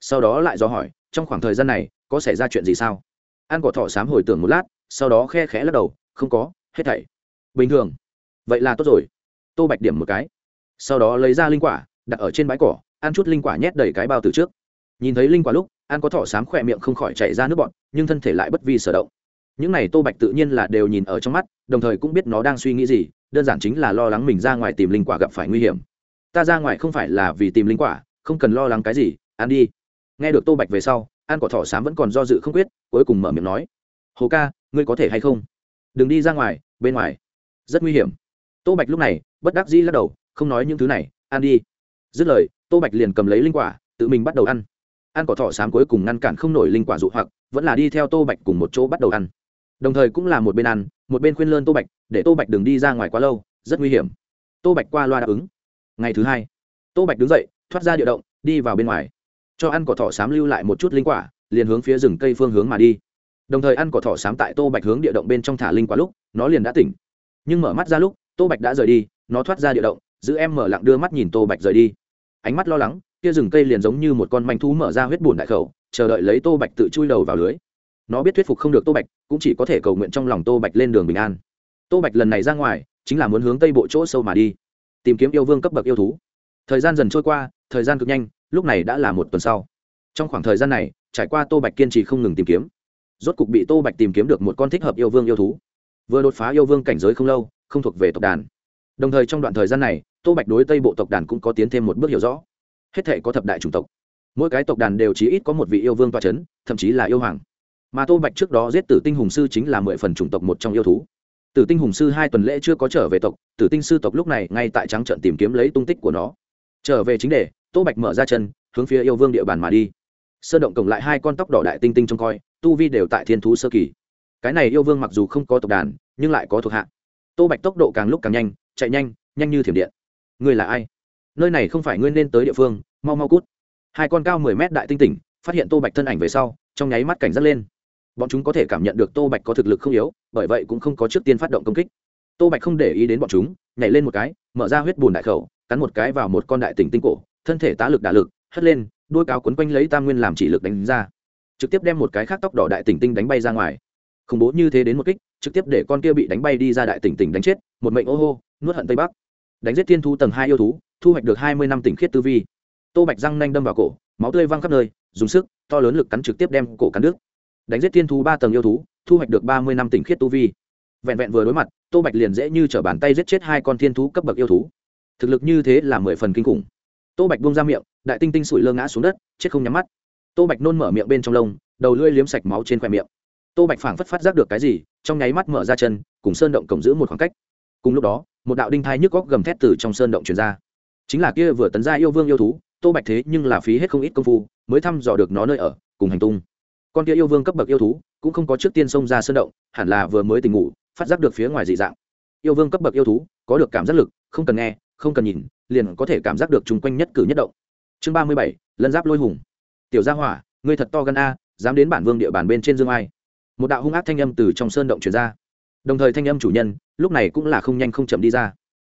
Sau đó lại do hỏi, trong khoảng thời gian này, có xảy ra chuyện gì sao? An cỏ thỏ sám hồi tưởng một lát, sau đó khe khẽ lắc đầu, không có, hết thảy bình thường vậy là tốt rồi. Tô bạch điểm một cái. Sau đó lấy ra linh quả, đặt ở trên bãi cỏ, ăn chút linh quả nhét đầy cái bao từ trước. Nhìn thấy linh quả lúc, ăn có thỏ sám khỏe miệng không khỏi chạy ra nước bọn nhưng thân thể lại bất vi sở động. Những này tô bạch tự nhiên là đều nhìn ở trong mắt, đồng thời cũng biết nó đang suy nghĩ gì, đơn giản chính là lo lắng mình ra ngoài tìm linh quả gặp phải nguy hiểm. Ta ra ngoài không phải là vì tìm linh quả, không cần lo lắng cái gì, ăn đi. Nghe được tô bạch về sau, ăn cỏ thỏ sám vẫn còn do dự không quyết, cuối cùng mở miệng nói, hồ ca, ngươi có thể hay không? Đừng đi ra ngoài, bên ngoài. Rất nguy hiểm tô bạch lúc này, bất đắc dĩ lắc đầu, không nói những thứ này, ăn đi. Dứt lời, tô bạch liền cầm lấy linh quả, tự mình bắt đầu ăn. Ăn cỏ thỏ sám cuối cùng ngăn cản không nổi linh quả dụ hoặc, vẫn là đi theo tô bạch cùng một chỗ bắt đầu ăn. Đồng thời cũng là một bên ăn, một bên khuyên lơn tô bạch, để tô bạch đừng đi ra ngoài quá lâu, rất nguy hiểm. Tô bạch qua loa đáp ứng. Ngày thứ hai, tô bạch đứng dậy, thoát ra địa động, đi vào bên ngoài. Cho ăn cỏ thỏ Sám lưu lại một chút linh quả, liền hướng phía rừng cây phương hướng mà đi. Đồng thời ăn cỏ thỏ Sám tại tô bạch hướng địa động bên trong thả linh quả lúc, nó liền đã tỉnh. Nhưng mở mắt ra lúc tô bạch đã rời đi, nó thoát ra địa động, giữ em mở lặng đưa mắt nhìn tô bạch rời đi. Ánh mắt lo lắng, kia rừng cây liền giống như một con manh thú mở ra huyết bùn đại khẩu, chờ đợi lấy tô bạch tự chui đầu vào lưới. Nó biết thuyết phục không được tô bạch, cũng chỉ có thể cầu nguyện trong lòng tô bạch lên đường bình an. Tô bạch lần này ra ngoài, chính là muốn hướng tây bộ chỗ sâu mà đi, tìm kiếm yêu vương cấp bậc yêu thú. Thời gian dần trôi qua, thời gian cực nhanh, lúc này đã là một tuần sau. Trong khoảng thời gian này, trải qua tô bạch kiên trì không ngừng tìm kiếm, rốt cục bị tô bạch tìm kiếm được một con thích hợp yêu vương yêu thú. Vừa đột phá yêu vương cảnh giới không lâu không thuộc về tộc đàn. Đồng thời trong đoạn thời gian này, tô bạch đối tây bộ tộc đàn cũng có tiến thêm một bước hiểu rõ. Hết thể có thập đại chủng tộc. Mỗi cái tộc đàn đều chỉ ít có một vị yêu vương toa c h ấ n thậm chí là yêu hoàng. Mà tô bạch trước đó giết tử tinh hùng sư chính là mười phần chủng tộc một trong yêu thú. Tử tinh hùng sư hai tuần lễ chưa có trở về tộc, tử tinh sư tộc lúc này ngay tại trắng trận tìm kiếm lấy tung tích của nó. Trở về chính đề, tô bạch mở ra chân, hướng phía yêu vương địa bàn mà đi. Sơ động cộng lại hai con tóc đỏ đại tinh tinh trông coi, tu vi đều tại thiên thú sơ kỳ. Cái này yêu vương mặc dù không có tộc đàn, nhưng lại có thuộc hạ tô bạch tốc độ càng lúc càng nhanh, chạy nhanh nhanh như thiểm điện. Ngươi là ai? Nơi này không phải ngươi nên tới địa phương, mau mau cút. Hai con cao mười mét đại tinh tỉnh, phát hiện tô bạch thân ảnh về sau, trong nháy mắt cảnh giác lên. Bọn chúng có thể cảm nhận được tô bạch có thực lực không yếu, bởi vậy cũng không có trước tiên phát động công kích. Tô bạch không để ý đến bọn chúng, nhảy lên một cái, mở ra huyết bùn đại khẩu, cắn một cái vào một con đại tỉnh tinh cổ, thân thể tá lực đả lực, hất lên, đôi cáo quấn quanh lấy tam nguyên làm chỉ lực đánh ra. Trực tiếp đem một cái khác tóc đỏ đại tỉnh tinh đánh bay ra ngoài khủng bố như thế đến một kích, trực tiếp để con kia bị đánh bay đi ra đại tỉnh tỉnh đánh chết, một mệnh ô hô, nuốt hận tây bắc. Đánh giết thiên thu tầng hai yêu thú, thu hoạch được hai mươi năm tỉnh khiết tư vi. Tô bạch răng nanh đâm vào cổ, máu tươi văng khắp nơi, dùng sức, to lớn lực cắn trực tiếp đem cổ cắn đứt. Đánh giết thiên thu ba tầng yêu thú, thu hoạch được ba mươi năm tỉnh khiết tu vi. Vẹn vẹn vừa đối mặt, tô bạch liền dễ như t r ở bàn tay giết chết hai con thiên thú cấp bậc yêu thú. Thực lực như thế là mười phần kinh khủng. Tô bạch bông ra miệng, đại tinh tinh sủi lơ ngã xuống đất, chết không nhắm mắt. Tô bạch nôn mở miệng bên trong lông, đầu lưỡi liếm sạch máu trên khoe miệng tô bạch phảng phất phát giác được cái gì, trong nháy mắt mở ra chân, cùng sơn động cổng giữ một khoảng cách. Cùng lúc đó, một đạo đinh thai nhức góc gầm thét từ trong sơn động truyền ra. Chính là kia vừa tấn ra yêu vương yêu thú, tô bạch thế nhưng là phí hết không ít công phu, mới thăm dò được nó nơi ở, cùng hành tung. Con kia yêu vương cấp bậc yêu thú, cũng không có trước tiên xông ra sơn động, hẳn là vừa mới tỉnh ngủ, phát giác được phía ngoài dị dạng. Yêu vương cấp bậc yêu thú, có được cảm giác lực, không cần nghe, không cần nhìn, liền có thể cảm giác được chung quanh nhất cử nhất động. Chương ba mươi bảy, lân giáp lôi hùng. Tiểu gia hỏa, ngươi thật to gan a, dám đến bản vương địa bàn bên trên dương ai một đạo hung ác thanh âm từ trong sơn động truyền ra. Đồng thời thanh âm chủ nhân, lúc này cũng là không nhanh không chậm đi ra.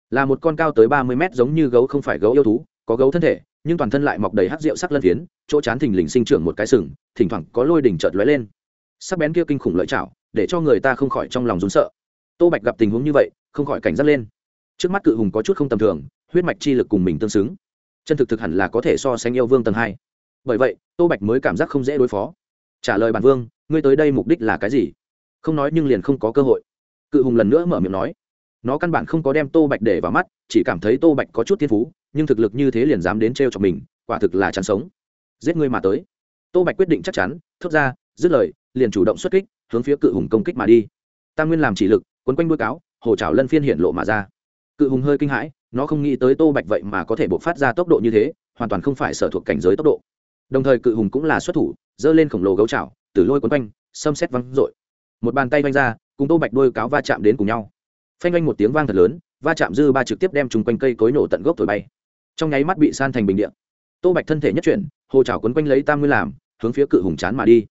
Là một con cao tới ba mươi mét giống như gấu không phải gấu yêu thú, có gấu thân thể, nhưng toàn thân lại mọc đầy hát rượu sắc lân phiến, chỗ chán thình lình sinh trưởng một cái sừng, thỉnh thoảng có lôi đỉnh chợt lóe lên. Sắc bén kia kinh khủng lợi chảo, để cho người ta không khỏi trong lòng rốn sợ. Tô bạch gặp tình huống như vậy, không khỏi cảnh giác lên. Trước mắt cự hùng có chút không tầm thường, huyết mạch chi lực cùng mình tương xứng. Chân thực thực hẳn là có thể so sánh yêu vương tầng hai. Bởi vậy, tô bạch mới cảm giác không dễ đối phó. Trả lời bản vương ngươi tới đây mục đích là cái gì? Không nói nhưng liền không có cơ hội. Cự hùng lần nữa mở miệng nói. Nó căn bản không có đem tô bạch để vào mắt, chỉ cảm thấy tô bạch có chút thiên phú, nhưng thực lực như thế liền dám đến t r e o cho mình, quả thực là chắn sống. Giết ngươi mà tới. Tô bạch quyết định chắc chắn, thốt ra, dứt lời, liền chủ động xuất kích, hướng phía cự hùng công kích mà đi. Tam nguyên làm chỉ lực, quấn quanh đuôi cáo, hồ trào lân phiên hiện lộ mà ra. Cự hùng hơi kinh hãi, nó không nghĩ tới tô bạch vậy mà có thể bộc phát ra tốc độ như thế, hoàn toàn không phải sở thuộc cảnh giới tốc độ. Đồng thời cự hùng cũng là xuất thủ dơ lên khổng lồ gấu trào tử lôi quấn quanh xâm xét văng r một bàn tay vanh ra, cùng tô bạch đôi cáo va chạm đến cùng nhau. Phanh oanh một tiếng vang thật lớn, va chạm dư ba trực tiếp đem chung quanh cây cối nổ tận gốc thổi bay. Trong nháy mắt bị san thành bình điện tô bạch thân thể nhất chuyển, hồ trào quấn quanh lấy tam nguyên làm, hướng phía cự hùng chán mà đi.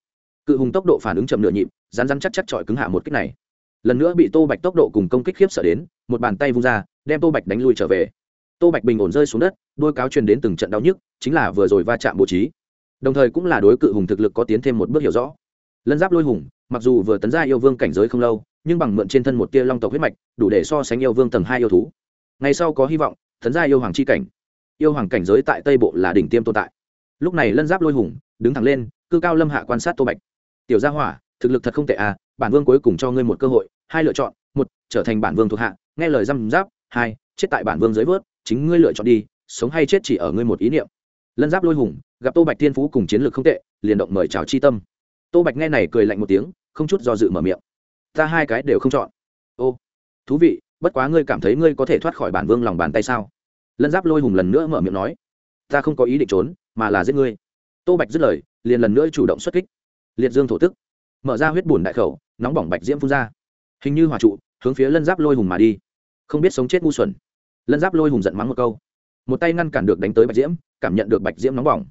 Cự hùng tốc độ phản ứng chậm nửa nhịp rán rán chắc chắc chọi cứng hạ một kích này. Lần nữa bị tô bạch tốc độ cùng công kích khiếp sợ đến, một bàn tay vung ra, đem tô bạch đánh lui trở về. Tô bạch bình ổn rơi xuống đất, đôi cáo truyền đến từng trận đau nhức, chính là vừa rồi va chạm bố trí đồng thời cũng là đối cự hùng thực lực có tiến thêm một bước hiểu rõ. Lân giáp lôi hùng, mặc dù vừa tấn ra yêu vương cảnh giới không lâu, nhưng bằng mượn trên thân một tia long tộc huyết mạch, đủ để so sánh yêu vương tầng hai yêu thú. Ngày sau có hy vọng, tấn ra yêu hoàng c h i cảnh. Yêu hoàng cảnh giới tại tây bộ là đỉnh tiêm tồn tại. Lúc này lân giáp lôi hùng, đứng thẳng lên, cư cao lâm hạ quan sát tô bạch. Tiểu gia hỏa, thực lực thật không tệ à bản vương cuối cùng cho ngươi một cơ hội, hai lựa chọn, một, trở thành bản vương thuộc hạ, nghe lời răm giáp, hai, chết tại bản vương dưới vớt, chính ngươi lựa chọn đi, sống hay chết chỉ ở ngươi một ý niệm lân giáp lôi hùng, gặp tô bạch thiên phú cùng chiến lược không tệ, liền động mời chào chi tâm. Tô bạch nghe này cười lạnh một tiếng, không chút do dự mở miệng. Ta hai cái đều không chọn. Ô, thú vị, bất quá ngươi cảm thấy ngươi có thể thoát khỏi bản vương lòng bàn tay sao? Lân giáp lôi hùng lần nữa mở miệng nói. Ta không có ý định trốn, mà là giết ngươi. Tô bạch dứt lời, liền lần nữa chủ động xuất kích. Liệt dương thổ tức. Mở ra huyết bùn đại khẩu, nóng bỏng bạch diễm phun ra. Hình như hòa trụ, hướng phía lân giáp lôi hùng mà đi. Không biết sống chết ngu xuẩn. Lân giáp lôi hùng giận mắng một câu một tay ngăn cản được đánh tới bạch diễm, cảm nhận được bạch diễm nóng bỏng.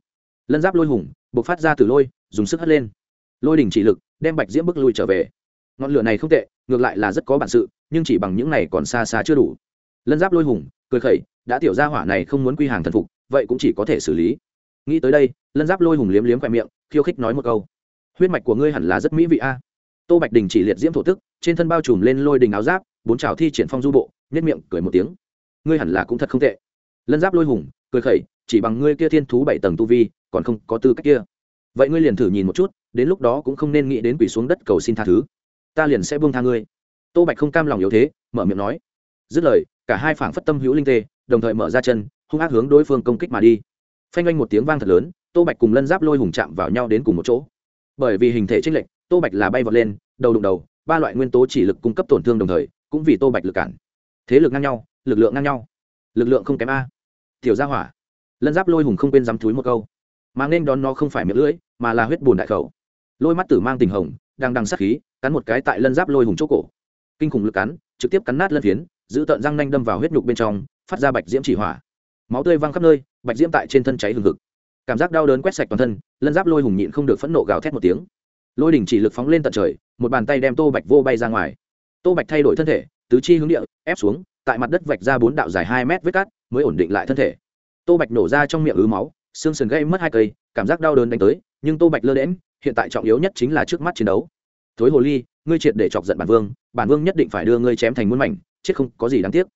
Lân giáp lôi hùng buộc phát ra từ lôi, dùng sức hất lên. Lôi đỉnh chỉ lực, đem bạch diễm bước lui trở về. Ngọn lửa này không tệ, ngược lại là rất có bản sự, nhưng chỉ bằng những này còn xa xa chưa đủ. Lân giáp lôi hùng, cười khẩy, đã tiểu gia hỏa này không muốn quy hàng thần phục, vậy cũng chỉ có thể xử lý. Nghĩ tới đây, lân giáp lôi hùng liếm liếm khoe miệng, khiêu khích nói một câu. Huyết mạch của ngươi hẳn là rất mỹ vị a. Tô bạch đình chỉ liệt diễm thổ tức, trên thân bao trùm lên lôi đình áo giáp, bốn trào thi triển phong du bộ nhất miệng cười một tiếng. Ngươi hẳn là cũng thật không tệ lân giáp lôi hùng, cười khẩy, chỉ bằng ngươi kia thiên thú bảy tầng tu vi, còn không có tư cách kia. Vậy ngươi liền thử nhìn một chút, đến lúc đó cũng không nên nghĩ đến quỷ xuống đất cầu xin tha thứ. Ta liền sẽ buông tha ngươi. Tô bạch không cam lòng yếu thế, mở miệng nói. Dứt lời, cả hai phảng phất tâm hữu linh tê, đồng thời mở ra chân, hung ác hướng đối phương công kích mà đi. Phanh oanh một tiếng vang thật lớn, tô bạch cùng lân giáp lôi hùng chạm vào nhau đến cùng một chỗ. Bởi vì hình thể tranh lệch, tô bạch là bay vọt lên, đầu đụng đầu, ba loại nguyên tố chỉ lực cung cấp tổn thương đồng thời, cũng vì tô bạch lực cản. Thế lực ngang nhau, lực lượng ngang nhau lực lượng không kém a. Tiểu gia hỏa, lân giáp lôi hùng không quên dám túi một câu. Mà nên đón nó không phải miệng lưỡi, mà là huyết bùn đại khẩu. Lôi mắt tử mang tình hồng, đang đằng sát khí, cắn một cái tại lân giáp lôi hùng chỗ cổ. Kinh khủng lực cắn, trực tiếp cắn nát lân phiến, giữ tợn răng nanh đâm vào huyết nhục bên trong, phát ra bạch diễm chỉ hỏa. Máu tươi văng khắp nơi, bạch diễm tại trên thân cháy hừng hực. Cảm giác đau đớn quét sạch toàn thân, lân giáp lôi hùng nhịn không được phẫn nộ gào thét một tiếng. Lôi đỉnh chỉ lực phóng lên tận trời, một bàn tay đem tô bạch vô bay ra ngoài. Tô bạch thay đổi thân thể, tứ chi hướng địa, ép xuống tại mặt đất vạch ra bốn đạo dài hai mét vết cát, mới ổn định lại thân thể. Tô bạch nổ ra trong miệng ứ máu, xương sườn gây mất hai cây, cảm giác đau đớn đánh tới, nhưng tô bạch lơ đễm hiện tại trọng yếu nhất chính là trước mắt chiến đấu. Thối hồ ly, ngươi triệt để chọc giận bản vương bản vương nhất định phải đưa ngươi chém thành muôn mảnh, chết không có gì đáng tiếc.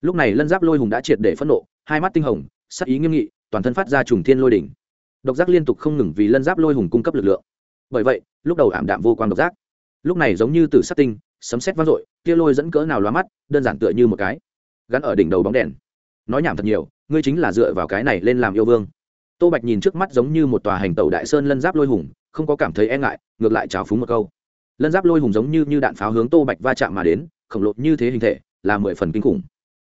Lúc này lân giáp lôi hùng đã triệt để phẫn nộ, hai mắt tinh hồng, sắc ý nghiêm nghị, toàn thân phát ra trùng thiên lôi đỉnh. Độc giác liên tục không ngừng vì lân giáp lôi hùng cung cấp lực lượng. Bởi vậy, lúc đầu ảm đạm vô quang độc giác. Lúc này giống như từ sắc tinh sấm sét vang dội kia lôi dẫn cỡ nào lóa mắt đơn giản tựa như một cái gắn ở đỉnh đầu bóng đèn. Nói nhảm thật nhiều ngươi chính là dựa vào cái này lên làm yêu vương. Tô bạch nhìn trước mắt giống như một tòa hành tàu đại sơn lân giáp lôi hùng không có cảm thấy e ngại ngược lại trào phúng một câu. Lân giáp lôi hùng giống như, như đạn pháo hướng tô bạch va chạm mà đến khổng lồ như thế hình thể là mười phần kinh khủng.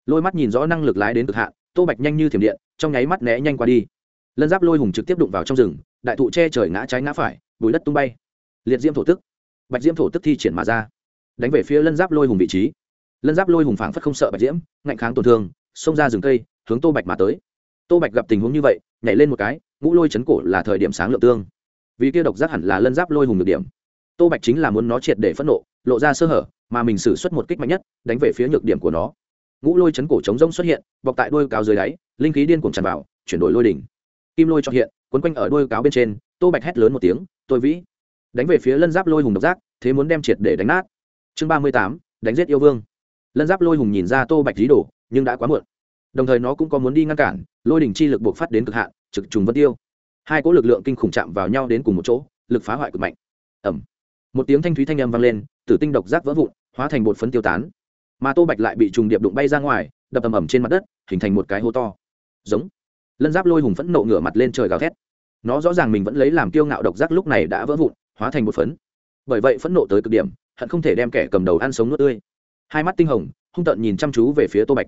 Lôi mắt nhìn rõ năng lực lái đến cực hạn tô bạch nhanh như thiểm điện trong nháy mắt né nhanh qua đi. Lân giáp lôi hùng trực tiếp đụng vào trong rừng đại thụ che trời ngã trái ngã phải bùi đất tung bay. Liệt diễm thổ tức. Bạch diễm thổ tức thi triển mà ra đánh về phía lân giáp lôi hùng vị trí. Lân giáp lôi hùng phảng phất không sợ bạch diễm, ngạnh kháng tổn thương, xông ra rừng cây, hướng tô bạch mà tới. Tô bạch gặp tình huống như vậy, nhảy lên một cái, ngũ lôi chấn cổ là thời điểm sáng lượng tương. Vì kia độc giác hẳn là lân giáp lôi hùng được điểm. Tô bạch chính là muốn nó triệt để phẫn nộ, lộ ra sơ hở, mà mình xử suất một kích mạnh nhất, đánh về phía nhược điểm của nó. Ngũ lôi chấn cổ chống rông xuất hiện, bọc tại đôi cáo dưới đáy, linh khí điên cuồng tràn vào, chuyển đổi lôi đỉnh. Kim lôi cho hiện, quấn quanh ở đôi cáo bên trên, tô bạch hét lớn một tiếng, tôi vĩ! Đánh về phía lân giáp lôi hùng độc giác, thế muốn đem triệt để đánh nát chương ba mươi tám, đánh giết yêu vương. Lân giáp lôi hùng nhìn ra tô bạch dí đổ nhưng đã quá muộn. Đồng thời nó cũng có muốn đi ngăn cản, lôi đỉnh chi lực buộc phát đến cực hạn, trực trùng vân tiêu. Hai cỗ lực lượng kinh khủng chạm vào nhau đến cùng một chỗ, lực phá hoại cực mạnh. Ẩm một tiếng thanh thúy thanh âm vang lên, tử tinh độc giác vỡ vụn, hóa thành bột phấn tiêu tán. Mà tô bạch lại bị trùng điệp đụng bay ra ngoài, đập ầm ầm trên mặt đất, hình thành một cái hố to. Giống. Lân giáp lôi hùng phẫn nộ ngửa mặt lên trời gào thét. Nó rõ ràng mình vẫn lấy làm kiêu ngạo độc giác lúc này đã vỡ vụn, hóa thành một phấn. Bởi vậy phẫn nộ tới cực điểm hận không thể đem kẻ cầm đầu ăn sống nuốt tươi. Hai mắt tinh hồng, hung tợn nhìn chăm chú về phía tô bạch.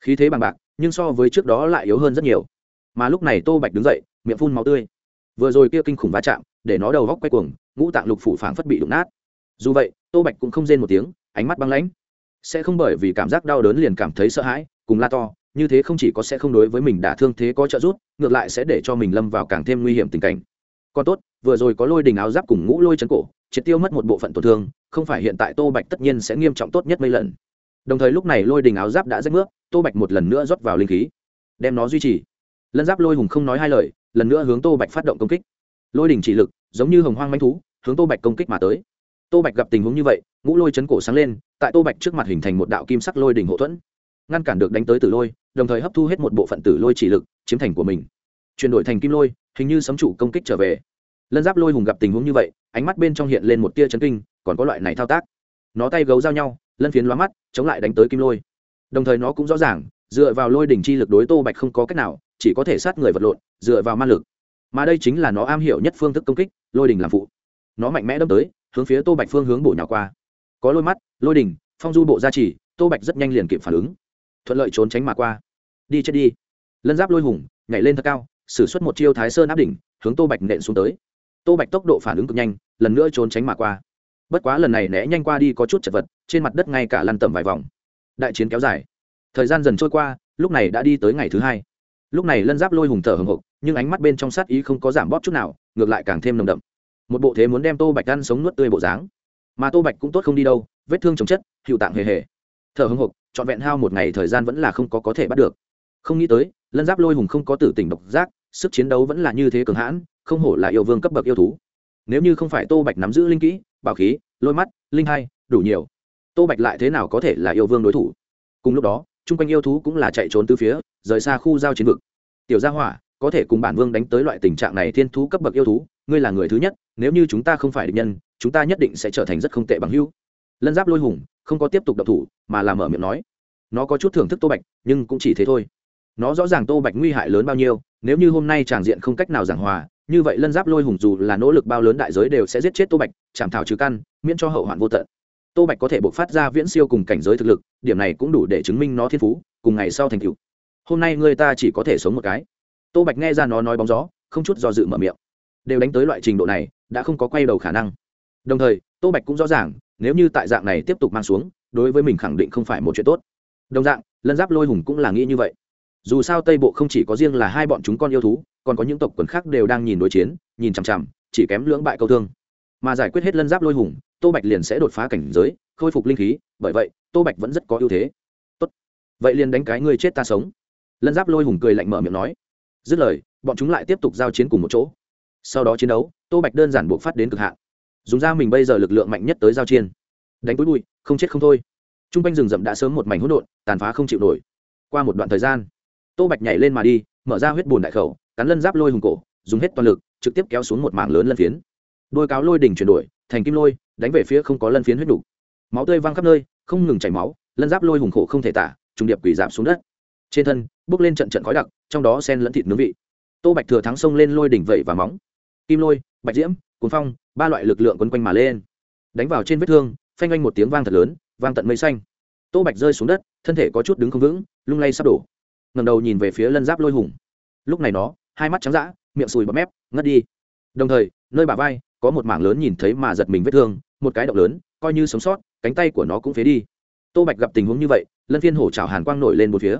Khí thế bằng bạc, nhưng so với trước đó lại yếu hơn rất nhiều. Mà lúc này tô bạch đứng dậy, miệng phun máu tươi. Vừa rồi kia kinh khủng va chạm, để nó đầu góc quay cuồng, ngũ tạng lục phủ phảng phất bị đụng nát. Dù vậy, tô bạch cũng không rên một tiếng, ánh mắt băng lãnh. Sẽ không bởi vì cảm giác đau đớn liền cảm thấy sợ hãi, cùng la to, như thế không chỉ có sẽ không đối với mình đả thương thế có trợ giúp, ngược lại sẽ để cho mình lâm vào càng thêm nguy hiểm tình cảnh. Còn tốt, vừa rồi có lôi đình áo giáp cùng ngũ lôi chấn cổ triệt tiêu mất một bộ phận tổn thương, không phải hiện tại tô bạch tất nhiên sẽ nghiêm trọng tốt nhất mấy lần. Đồng thời lúc này lôi đình áo giáp đã rách nước, tô bạch một lần nữa rót vào linh khí, đem nó duy trì. Lân giáp lôi hùng không nói hai lời, lần nữa hướng tô bạch phát động công kích. Lôi đình chỉ lực, giống như hồng hoang manh thú, hướng tô bạch công kích mà tới. Tô bạch gặp tình huống như vậy, ngũ lôi chấn cổ sáng lên, tại tô bạch trước mặt hình thành một đạo kim sắc lôi đình hộ thuẫn, ngăn cản được đánh tới tử lôi, đồng thời hấp thu hết một bộ phận tử lôi chỉ lực, chiếm thành của mình. Chuyển đổi thành kim lôi, hình như sấm chủ công kích trở về lân giáp lôi hùng gặp tình huống như vậy, ánh mắt bên trong hiện lên một tia chấn kinh, còn có loại này thao tác. Nó tay gấu giao nhau, lân phiến lóa mắt, chống lại đánh tới kim lôi. Đồng thời nó cũng rõ ràng, dựa vào lôi đỉnh chi lực đối tô bạch không có cách nào, chỉ có thể sát người vật lộn, dựa vào ma lực. Mà đây chính là nó am hiểu nhất phương thức công kích, lôi đỉnh làm phụ. Nó mạnh mẽ đâm tới, hướng phía tô bạch phương hướng bổ nhào qua. Có lôi mắt, lôi đỉnh, phong du bộ gia trì, tô bạch rất nhanh liền kịp phản ứng. Thuận lợi trốn tránh mà qua. Đi chết đi. Lân giáp lôi hùng, nhảy lên thật cao xử suất một chiêu thái sơn áp đỉnh, hướng tô bạch nện xuống tới tô bạch tốc độ phản ứng cực nhanh, lần nữa trốn tránh mà qua. Bất quá lần này né nhanh qua đi có chút chật vật, trên mặt đất ngay cả lăn tầm vài vòng. Đại chiến kéo dài. Thời gian dần trôi qua, lúc này đã đi tới ngày thứ hai. Lúc này lân giáp lôi hùng thở hồng hộc, nhưng ánh mắt bên trong sát ý không có giảm bóp chút nào, ngược lại càng thêm nồng đậm. Một bộ thế muốn đem tô bạch ăn sống nuốt tươi bộ dáng. Mà tô bạch cũng tốt không đi đâu, vết thương chồng chất hiệu tạng hề hề. Thở hồng hộc, trọn vẹn hao một ngày thời gian vẫn là không có có thể bắt được. Không nghĩ tới, lân giáp lôi hùng không có tử tỉnh độc giác, sức chiến đấu vẫn là như thế cường hãn không hổ là yêu vương cấp bậc yêu thú. Nếu như không phải tô bạch nắm giữ linh kỹ, bảo khí, lôi mắt, linh hai, đủ nhiều, tô bạch lại thế nào có thể là yêu vương đối thủ? Cùng lúc đó, chung quanh yêu thú cũng là chạy trốn từ phía, rời xa khu giao chiến vực. Tiểu gia hỏa, có thể cùng bản vương đánh tới loại tình trạng này thiên thú cấp bậc yêu thú, ngươi là người thứ nhất, nếu như chúng ta không phải địch nhân, chúng ta nhất định sẽ trở thành rất không tệ bằng hưu. lân giáp lôi hùng, không có tiếp tục đập thủ, mà làm mở miệng nói. Nó có chút thưởng thức tô bạch, nhưng cũng chỉ thế thôi. Nó rõ ràng tô bạch nguy hại lớn bao nhiêu, nếu như hôm nay tràng diện không cách nào giảng hòa như vậy lân giáp lôi hùng dù là nỗ lực bao lớn đại giới đều sẽ giết chết tô bạch, chảm thảo trừ căn, miễn cho hậu hoạn vô tận. Tô bạch có thể buộc phát ra viễn siêu cùng cảnh giới thực lực, điểm này cũng đủ để chứng minh nó thiên phú, cùng ngày sau thành cựu hôm nay người ta chỉ có thể sống một cái. Tô bạch nghe ra nó nói bóng gió, không chút do dự mở miệng. Đều đánh tới loại trình độ này, đã không có quay đầu khả năng. Đồng thời, tô bạch cũng rõ ràng, nếu như tại dạng này tiếp tục mang xuống, đối với mình khẳng định không phải một chuyện tốt. Đồng dạng, lân giáp lôi hùng cũng là nghĩ như vậy. Dù sao tây bộ không chỉ có riêng là hai bọn chúng con yêu thú còn có những tộc quần khác đều đang nhìn đối chiến, nhìn chằm chằm, chỉ kém lưỡng bại câu thương. Mà giải quyết hết lân giáp lôi hùng, tô bạch liền sẽ đột phá cảnh giới, khôi phục linh khí, bởi vậy, tô bạch vẫn rất có ưu thế. Tốt. vậy liền đánh cái ngươi chết ta sống. Lân giáp lôi hùng cười lạnh mở miệng nói. Dứt lời, bọn chúng lại tiếp tục giao chiến cùng một chỗ. Sau đó chiến đấu, tô bạch đơn giản buộc phát đến cực hạn. Dùng ra mình bây giờ lực lượng mạnh nhất tới giao chiên đánh túi bụi, không chết không thôi. T r u n g quanh rừng rậm đã sớm một mảnh hỗn độn, tàn phá không chịu nổi. Qua một đoạn thời gian, tô bạch nhảy lên mà đi, mở ra huyết bùn đại khẩu cắn lân giáp lôi hùng cổ, dùng hết toàn lực, trực tiếp kéo xuống một mảng lớn lân phiến. Đôi cáo lôi đỉnh chuyển đổi, thành kim lôi, đánh về phía không có lân phiến huyết đủ máu tươi văng khắp nơi, không ngừng chảy máu, lân giáp lôi hùng khổ không thể tả, trùng điệp quỷ giảm xuống đất. Trên thân, bước lên trận trận khói đặc, trong đó sen lẫn thịt nướng vị. Tô bạch thừa thắng xông lên lôi đỉnh vẩy và móng. Kim lôi, bạch diễm cuốn phong, ba loại lực lượng quấn quanh mà lên. Đánh vào trên vết thương, phanh anh một tiếng vang thật lớn, vang tận mây xanh. Tô bạch rơi xuống đất, thân thể có chút đứng không vững, lung lay sắp đổ. Ngầm đầu nhìn về phía lân giáp lôi hùng. Lúc này nó hai mắt trắng d miệng sùi bọt mép, ngất đi. Đồng thời, nơi bà vai, có một mảng lớn nhìn thấy mà giật mình vết thương, một cái động lớn, coi như sống sót, cánh tay của nó cũng phế đi. Tô bạch gặp tình huống như vậy, lân phiên hổ trào hàn quang nổi lên một phía.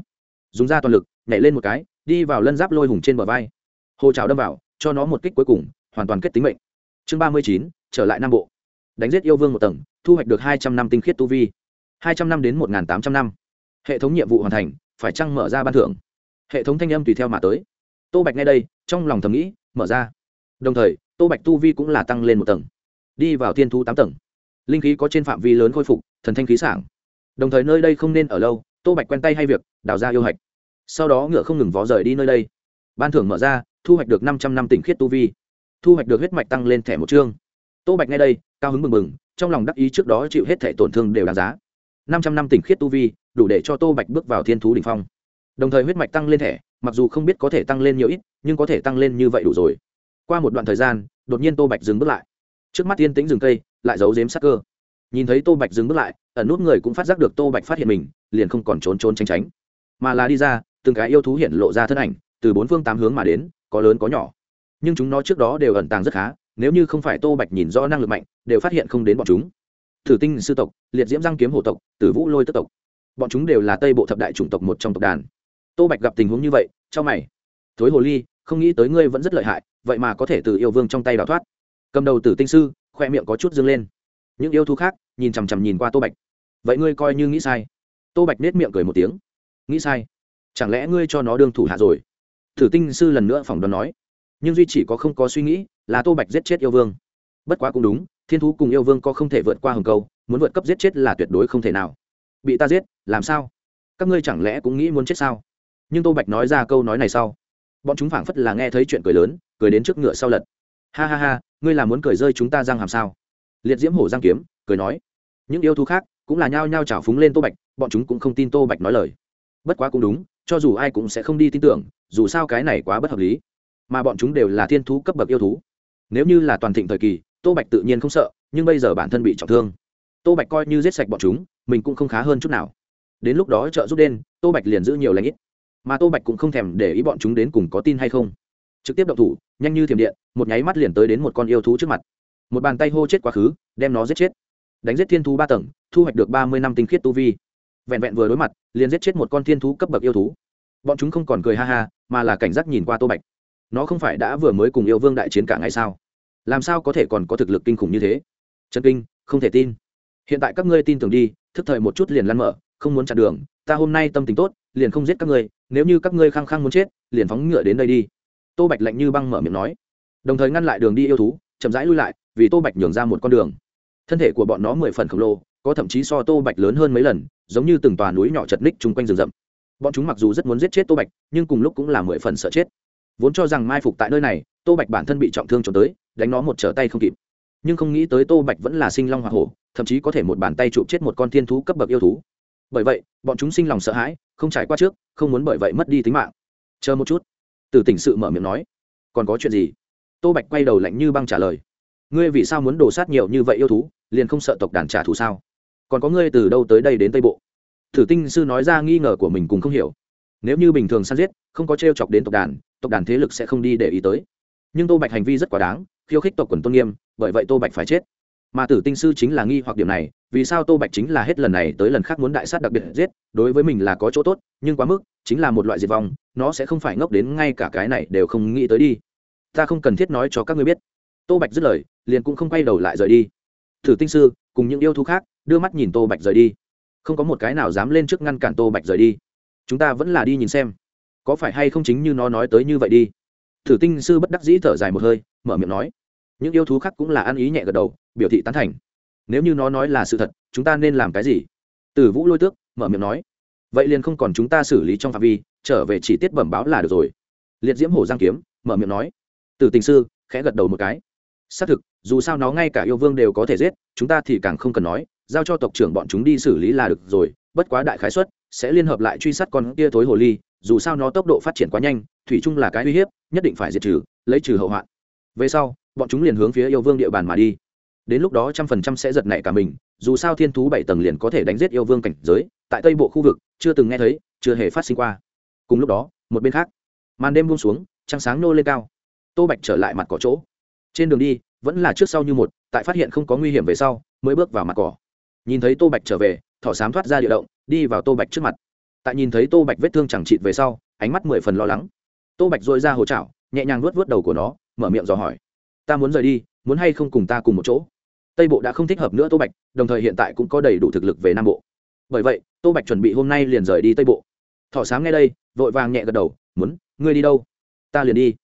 Dùng ra toàn lực, nhảy lên một cái, đi vào lân giáp lôi hùng trên bờ vai. Hồ trào đâm vào, cho nó một kích cuối cùng, hoàn toàn kết tính mệnh. Chương ba mươi chín, trở lại nam bộ. Đánh giết yêu vương một tầng, thu hoạch được hai trăm năm tinh khiết tu vi. Hai trăm năm đến một tám trăm năm. Hệ thống nhiệm vụ hoàn thành, phải chăng mở ra ban thưởng? Hệ thống thanh âm tùy theo mà tới tô bạch ngay đây, trong lòng thầm nghĩ, mở ra. Đồng thời, tô bạch tu vi cũng là tăng lên một tầng. Đi vào Thiên thu tám tầng. Linh khí có trên phạm vi lớn khôi phục, thần thanh khí sảng. Đồng thời nơi đây không nên ở lâu, tô bạch quen tay hay việc, đào ra yêu hạch. Sau đó ngựa không ngừng vó rời đi nơi đây. Ban thưởng mở ra, thu hoạch được năm trăm năm tỉnh khiết tu vi. Thu hoạch được huyết mạch tăng lên thẻ một chương. Tô bạch ngay đây, cao hứng mừng mừng, trong lòng đắc ý trước đó chịu hết thẻ tổn thương đều đáng giá. Năm trăm năm tỉnh khiết tu vi, đủ để cho tô bạch bước vào thiên thú đ ỉ n h phong. Đồng thời huyết mạch tăng lên thẻ mặc dù không biết có thể tăng lên nhiều ít, nhưng có thể tăng lên như vậy đủ rồi. Qua một đoạn thời gian, đột nhiên tô bạch dừng bước lại. Trước mắt yên tĩnh rừng cây, lại giấu dếm sắc cơ. Nhìn thấy tô bạch dừng bước lại, ẩn nút người cũng phát giác được tô bạch phát hiện mình, liền không còn trốn trốn tránh tránh. Mà là đi ra, từng cái yêu thú hiện lộ ra thân ảnh, từ bốn phương tám hướng mà đến, có lớn có nhỏ. Nhưng chúng nó trước đó đều ẩn tàng rất khá, nếu như không phải tô bạch nhìn rõ năng lực mạnh, đều phát hiện không đến bọn chúng. Thử tinh sư tộc, liệt diễm răng kiếm hổ tộc, tử vũ lôi tức tộc. Bọn chúng đều là tây bộ thập đại chủng tộc một trong tộc đàn tô bạch gặp tình huống như vậy, cho mày. Thối hồ ly, không nghĩ tới ngươi vẫn rất lợi hại, vậy mà có thể từ yêu vương trong tay đào thoát. Cầm đầu tử tinh sư, khoe miệng có chút dâng lên. Những yêu thú khác, nhìn chằm chằm nhìn qua tô bạch. Vậy ngươi coi như nghĩ sai. Tô bạch nết miệng cười một tiếng. Nghĩ sai. Chẳng lẽ ngươi cho nó đương thủ hạ rồi? Thử tinh sư lần nữa phỏng đoán nói. Nhưng duy chỉ có không có suy nghĩ là tô bạch giết chết yêu vương. Bất quá cũng đúng, thiên thú cùng yêu vương có không thể vượt qua hồng câu muốn vượt cấp giết chết là tuyệt đối không thể nào. Bị ta giết, làm sao? Các ngươi chẳng lẽ cũng nghĩ muốn chết sao? Nhưng tô bạch nói ra câu nói này sau bọn chúng phảng phất là nghe thấy chuyện cười lớn cười đến trước ngựa sau lật ha ha ha ngươi là muốn cười rơi chúng ta răng hàm sao liệt diễm hổ giang kiếm cười nói những yêu thú khác cũng là nhao nhao trào phúng lên tô bạch bọn chúng cũng không tin tô bạch nói lời bất quá cũng đúng cho dù ai cũng sẽ không đi tin tưởng dù sao cái này quá bất hợp lý mà bọn chúng đều là thiên thú cấp bậc yêu thú nếu như là toàn thịnh thời kỳ tô bạch tự nhiên không sợ nhưng bây giờ bản thân bị trọng thương tô bạch coi như giết sạch bọn chúng mình cũng không khá hơn chút nào đến lúc đó trợ giúp đen tô bạch liền giữ nhiều lãnh ít mà tô bạch cũng không thèm để ý bọn chúng đến cùng có tin hay không. Trực tiếp động thủ, nhanh như thiểm điện, một nháy mắt liền tới đến một con yêu thú trước mặt. Một bàn tay hô chết quá khứ, đem nó giết chết. Đánh giết thiên thú ba tầng, thu hoạch được ba mươi năm tinh khiết tu vi. Vẹn vẹn vừa đối mặt, liền giết chết một con thiên thú cấp bậc yêu thú. Bọn chúng không còn cười ha ha, mà là cảnh giác nhìn qua tô bạch. Nó không phải đã vừa mới cùng yêu vương đại chiến cả ngày sao? Làm sao có thể còn có thực lực kinh khủng như thế? Trần kinh, không thể tin. Hiện tại các ngươi tin tưởng đi, thức thời một chút liền lăn mở, không muốn chặn đường ta hôm nay tâm tình tốt, liền không giết các ngươi, nếu như các ngươi khăng khăng muốn chết, liền phóng ngựa đến đây đi. Tô bạch lạnh như băng mở miệng nói. Đồng thời ngăn lại đường đi yêu thú, chậm rãi lui lại, vì tô bạch nhường ra một con đường. Thân thể của bọn nó mười phần khổng lồ, có thậm chí so tô bạch lớn hơn mấy lần, giống như từng tòa núi nhỏ chật ních chung quanh rừng rậm. Bọn chúng mặc dù rất muốn giết chết tô bạch, nhưng cùng lúc cũng là mười phần sợ chết. Vốn cho rằng mai phục tại nơi này, tô bạch bản thân bị trọng thương trốn tới, đánh nó một trở tay không kịp. Nhưng không nghĩ tới tô bạch vẫn là sinh long hoa hổ, thậm chí có thể một bàn tay chụp chết một con thiên thú cấp bậc yêu thú bởi vậy, bọn chúng sinh lòng sợ hãi, không trải qua trước, không muốn bởi vậy mất đi tính mạng. Chờ một chút. Từ tỉnh sự mở miệng nói. Còn có chuyện gì? Tô bạch quay đầu lạnh như băng trả lời. Ngươi vì sao muốn đổ sát nhiều như vậy yêu thú, liền không sợ tộc đàn trả thù sao? Còn có ngươi từ đâu tới đây đến tây bộ? Thử tinh sư nói ra nghi ngờ của mình cùng không hiểu. Nếu như bình thường săn giết, không có t r e o chọc đến tộc đàn tộc đàn thế lực sẽ không đi để ý tới. Nhưng tô bạch hành vi rất quá đáng, khiêu khích tộc quần tôn nghiêm, bởi vậy tô bạch phải chết mà tử tinh sư chính là nghi hoặc điểm này, vì sao tô bạch chính là hết lần này tới lần khác muốn đại sát đặc biệt giết, đối với mình là có chỗ tốt, nhưng quá mức, chính là một loại diệt vong, nó sẽ không phải ngốc đến ngay cả cái này đều không nghĩ tới đi. Ta không cần thiết nói cho các ngươi biết. Tô bạch dứt lời, liền cũng không quay đầu lại rời đi. Thử tinh sư, cùng những yêu thú khác, đưa mắt nhìn tô bạch rời đi. Không có một cái nào dám lên trước ngăn cản tô bạch rời đi. Chúng ta vẫn là đi nhìn xem. Có phải hay không chính như nó nói tới như vậy đi? Thử tinh sư bất đắc dĩ thở dài một hơi, mở miệng nói. Những yêu thú khác cũng là ăn ý nhẹ gật đầu biểu thị tán thành. Nếu như nó nói là sự thật, chúng ta nên làm cái gì? Từ vũ lôi tước, mở miệng nói. Vậy liền không còn chúng ta xử lý trong phạm vi, trở về chỉ tiết bẩm báo là được rồi. Liệt diễm hổ giang kiếm, mở miệng nói. Từ tình sư, khẽ gật đầu một cái. Xác thực, dù sao nó ngay cả yêu vương đều có thể giết, chúng ta thì càng không cần nói, giao cho tộc trưởng bọn chúng đi xử lý là được rồi, bất quá đại khái xuất sẽ liên hợp lại truy sát con kia thối hồ ly, dù sao nó tốc độ phát triển quá nhanh, thủy chung là cái uy hiếp, nhất định phải diệt trừ, lấy trừ hậu hoạn. Về sau, bọn chúng liền hướng phía yêu vương địa bàn mà đi đến lúc đó trăm phần trăm sẽ giật nảy cả mình, dù sao thiên thú bảy tầng liền có thể đánh giết yêu vương cảnh giới, tại tây bộ khu vực, chưa từng nghe thấy, chưa hề phát sinh qua. Cùng lúc đó, một bên khác, màn đêm buông xuống, trăng sáng nô lên cao. Tô bạch trở lại mặt cỏ chỗ. Trên đường đi, vẫn là trước sau như một, tại phát hiện không có nguy hiểm về sau, mới bước vào mặt cỏ. Nhìn thấy tô bạch trở về, thỏ sám thoát ra địa động, đi vào tô bạch trước mặt. Tại nhìn thấy tô bạch vết thương chẳng trịt về sau, ánh mắt mười phần lo lắng. Tô bạch dội ra hồ chảo, nhẹ nhàng nuốt vớt đầu của nó, mở miệng dò hỏi. Ta muốn rời đi, muốn hay không cùng ta cùng một chỗ? Tây bộ đã không thích hợp nữa tô bạch, đồng thời hiện tại cũng có đầy đủ thực lực về nam bộ. Bởi vậy, tô bạch chuẩn bị hôm nay liền rời đi tây bộ. Thỏ sáng ngay đây, vội vàng nhẹ gật đầu, muốn, ngươi đi đâu? Ta liền đi.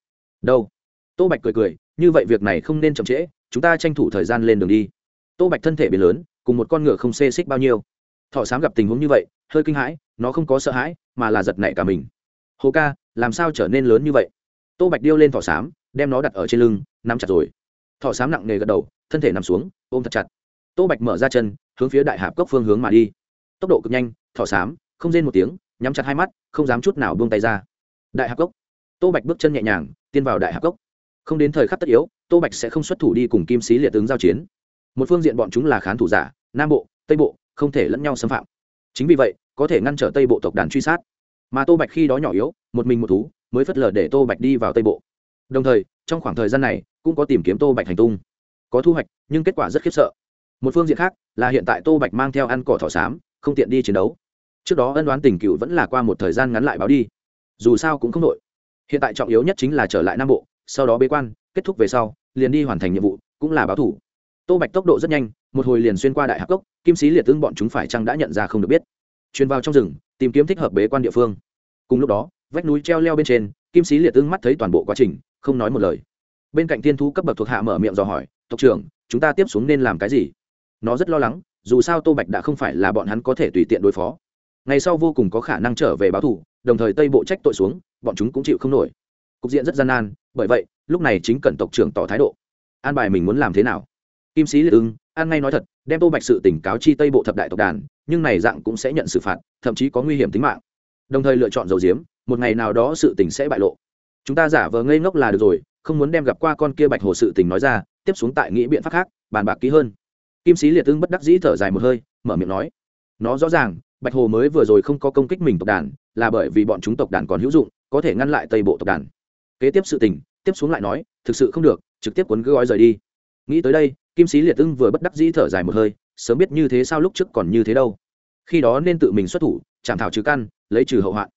Đâu? Tô bạch cười cười, như vậy việc này không nên chậm trễ, chúng ta tranh thủ thời gian lên đường đi. Tô bạch thân thể biến lớn, cùng một con ngựa không xê xích bao nhiêu. Thọ sám gặp tình huống như vậy, hơi kinh hãi, nó không có sợ hãi, mà là giật nảy cả mình. Hồ ca, làm sao trở nên lớn như vậy? Tô bạch điêu lên thọ sám, đem nó đặt ở trên lưng, nắm chặt rồi. Thọ sám nặng nề gật đầu thân thể nằm xuống, ôm thật chặt. Tô bạch mở ra chân, hướng phía đại hạp cốc phương hướng mà đi. Tốc độ cực nhanh, thỏ sám không rên một tiếng, nhắm chặt hai mắt, không dám chút nào buông tay ra. Đại hạp cốc. Tô bạch bước chân nhẹ nhàng tiên vào đại hạp cốc. Không đến thời khắc tất yếu, tô bạch sẽ không xuất thủ đi cùng kim sĩ liệt tướng giao chiến. Một phương diện bọn chúng là khán thủ giả, nam bộ, tây bộ, không thể lẫn nhau xâm phạm. Chính vì vậy, có thể ngăn trở tây bộ tộc đàn truy sát. Mà tô bạch khi đó nhỏ yếu, một mình một thú, mới phất lờ để tô bạch đi vào tây bộ. Đồng thời, trong khoảng thời gian này, cũng có tìm kiếm tô bạch hành tung có thu hoạch, nhưng kết quả rất khiếp sợ. Một phương diện khác, là hiện tại tô bạch mang theo ăn cỏ thỏ xám, không tiện đi chiến đấu. Trước đó ân đoán tình cựu vẫn là qua một thời gian ngắn lại báo đi. Dù sao cũng không đội hiện tại trọng yếu nhất chính là trở lại nam bộ, sau đó bế quan, kết thúc về sau, liền đi hoàn thành nhiệm vụ, cũng là báo thủ. Tô bạch tốc độ rất nhanh, một hồi liền xuyên qua đại hạc cốc, kim sĩ liệt tương bọn chúng phải chăng đã nhận ra không được biết. Truyền vào trong rừng, tìm kiếm thích hợp bế quan địa phương. Cùng lúc đó, vách núi treo leo bên trên, kim sĩ liệt tương mắt thấy toàn bộ quá trình, không nói một lời. Bên cạnh thiên thú cấp bậc thuộc hạ mở miệng dò hỏi tộc trưởng chúng ta tiếp xuống nên làm cái gì? Nó rất lo lắng dù sao tô bạch đã không phải là bọn hắn có thể tùy tiện đối phó. Ngày sau vô cùng có khả năng trở về báo thù, đồng thời tây bộ trách tội xuống bọn chúng cũng chịu không nổi. Cục diện rất gian nan bởi vậy lúc này chính cần tộc trưởng tỏ thái độ. An bài mình muốn làm thế nào? Kim sĩ liệt ưng an ngay nói thật đem tô bạch sự tỉnh cáo chi tây bộ thập đại tộc đàn nhưng này dạng cũng sẽ nhận xử phạt thậm chí có nguy hiểm tính mạng. Đồng thời lựa chọn dầu diếm một ngày nào đó sự tình sẽ bại lộ. Chúng ta giả vờ ngây ngốc là được rồi không muốn đem gặp qua con kia bạch hồ sự tình nói ra tiếp xuống tại nghĩ biện pháp khác, bàn bạc kỹ hơn. Kim sĩ liệt tương bất đắc dĩ thở dài một hơi, mở miệng nói, nó rõ ràng, bạch hồ mới vừa rồi không có công kích mình tộc đàn, là bởi vì bọn chúng tộc đàn còn hữu dụng, có thể ngăn lại tây bộ tộc đàn. Kế tiếp sự tình, tiếp xuống lại nói, thực sự không được, trực tiếp cuốn gói rời đi. Nghĩ tới đây, kim sĩ liệt ưng vừa bất đắc dĩ thở dài một hơi, sớm biết như thế sao lúc trước còn như thế đâu. Khi đó nên tự mình xuất thủ, chạm thảo trừ căn, lấy trừ hậu hoạn.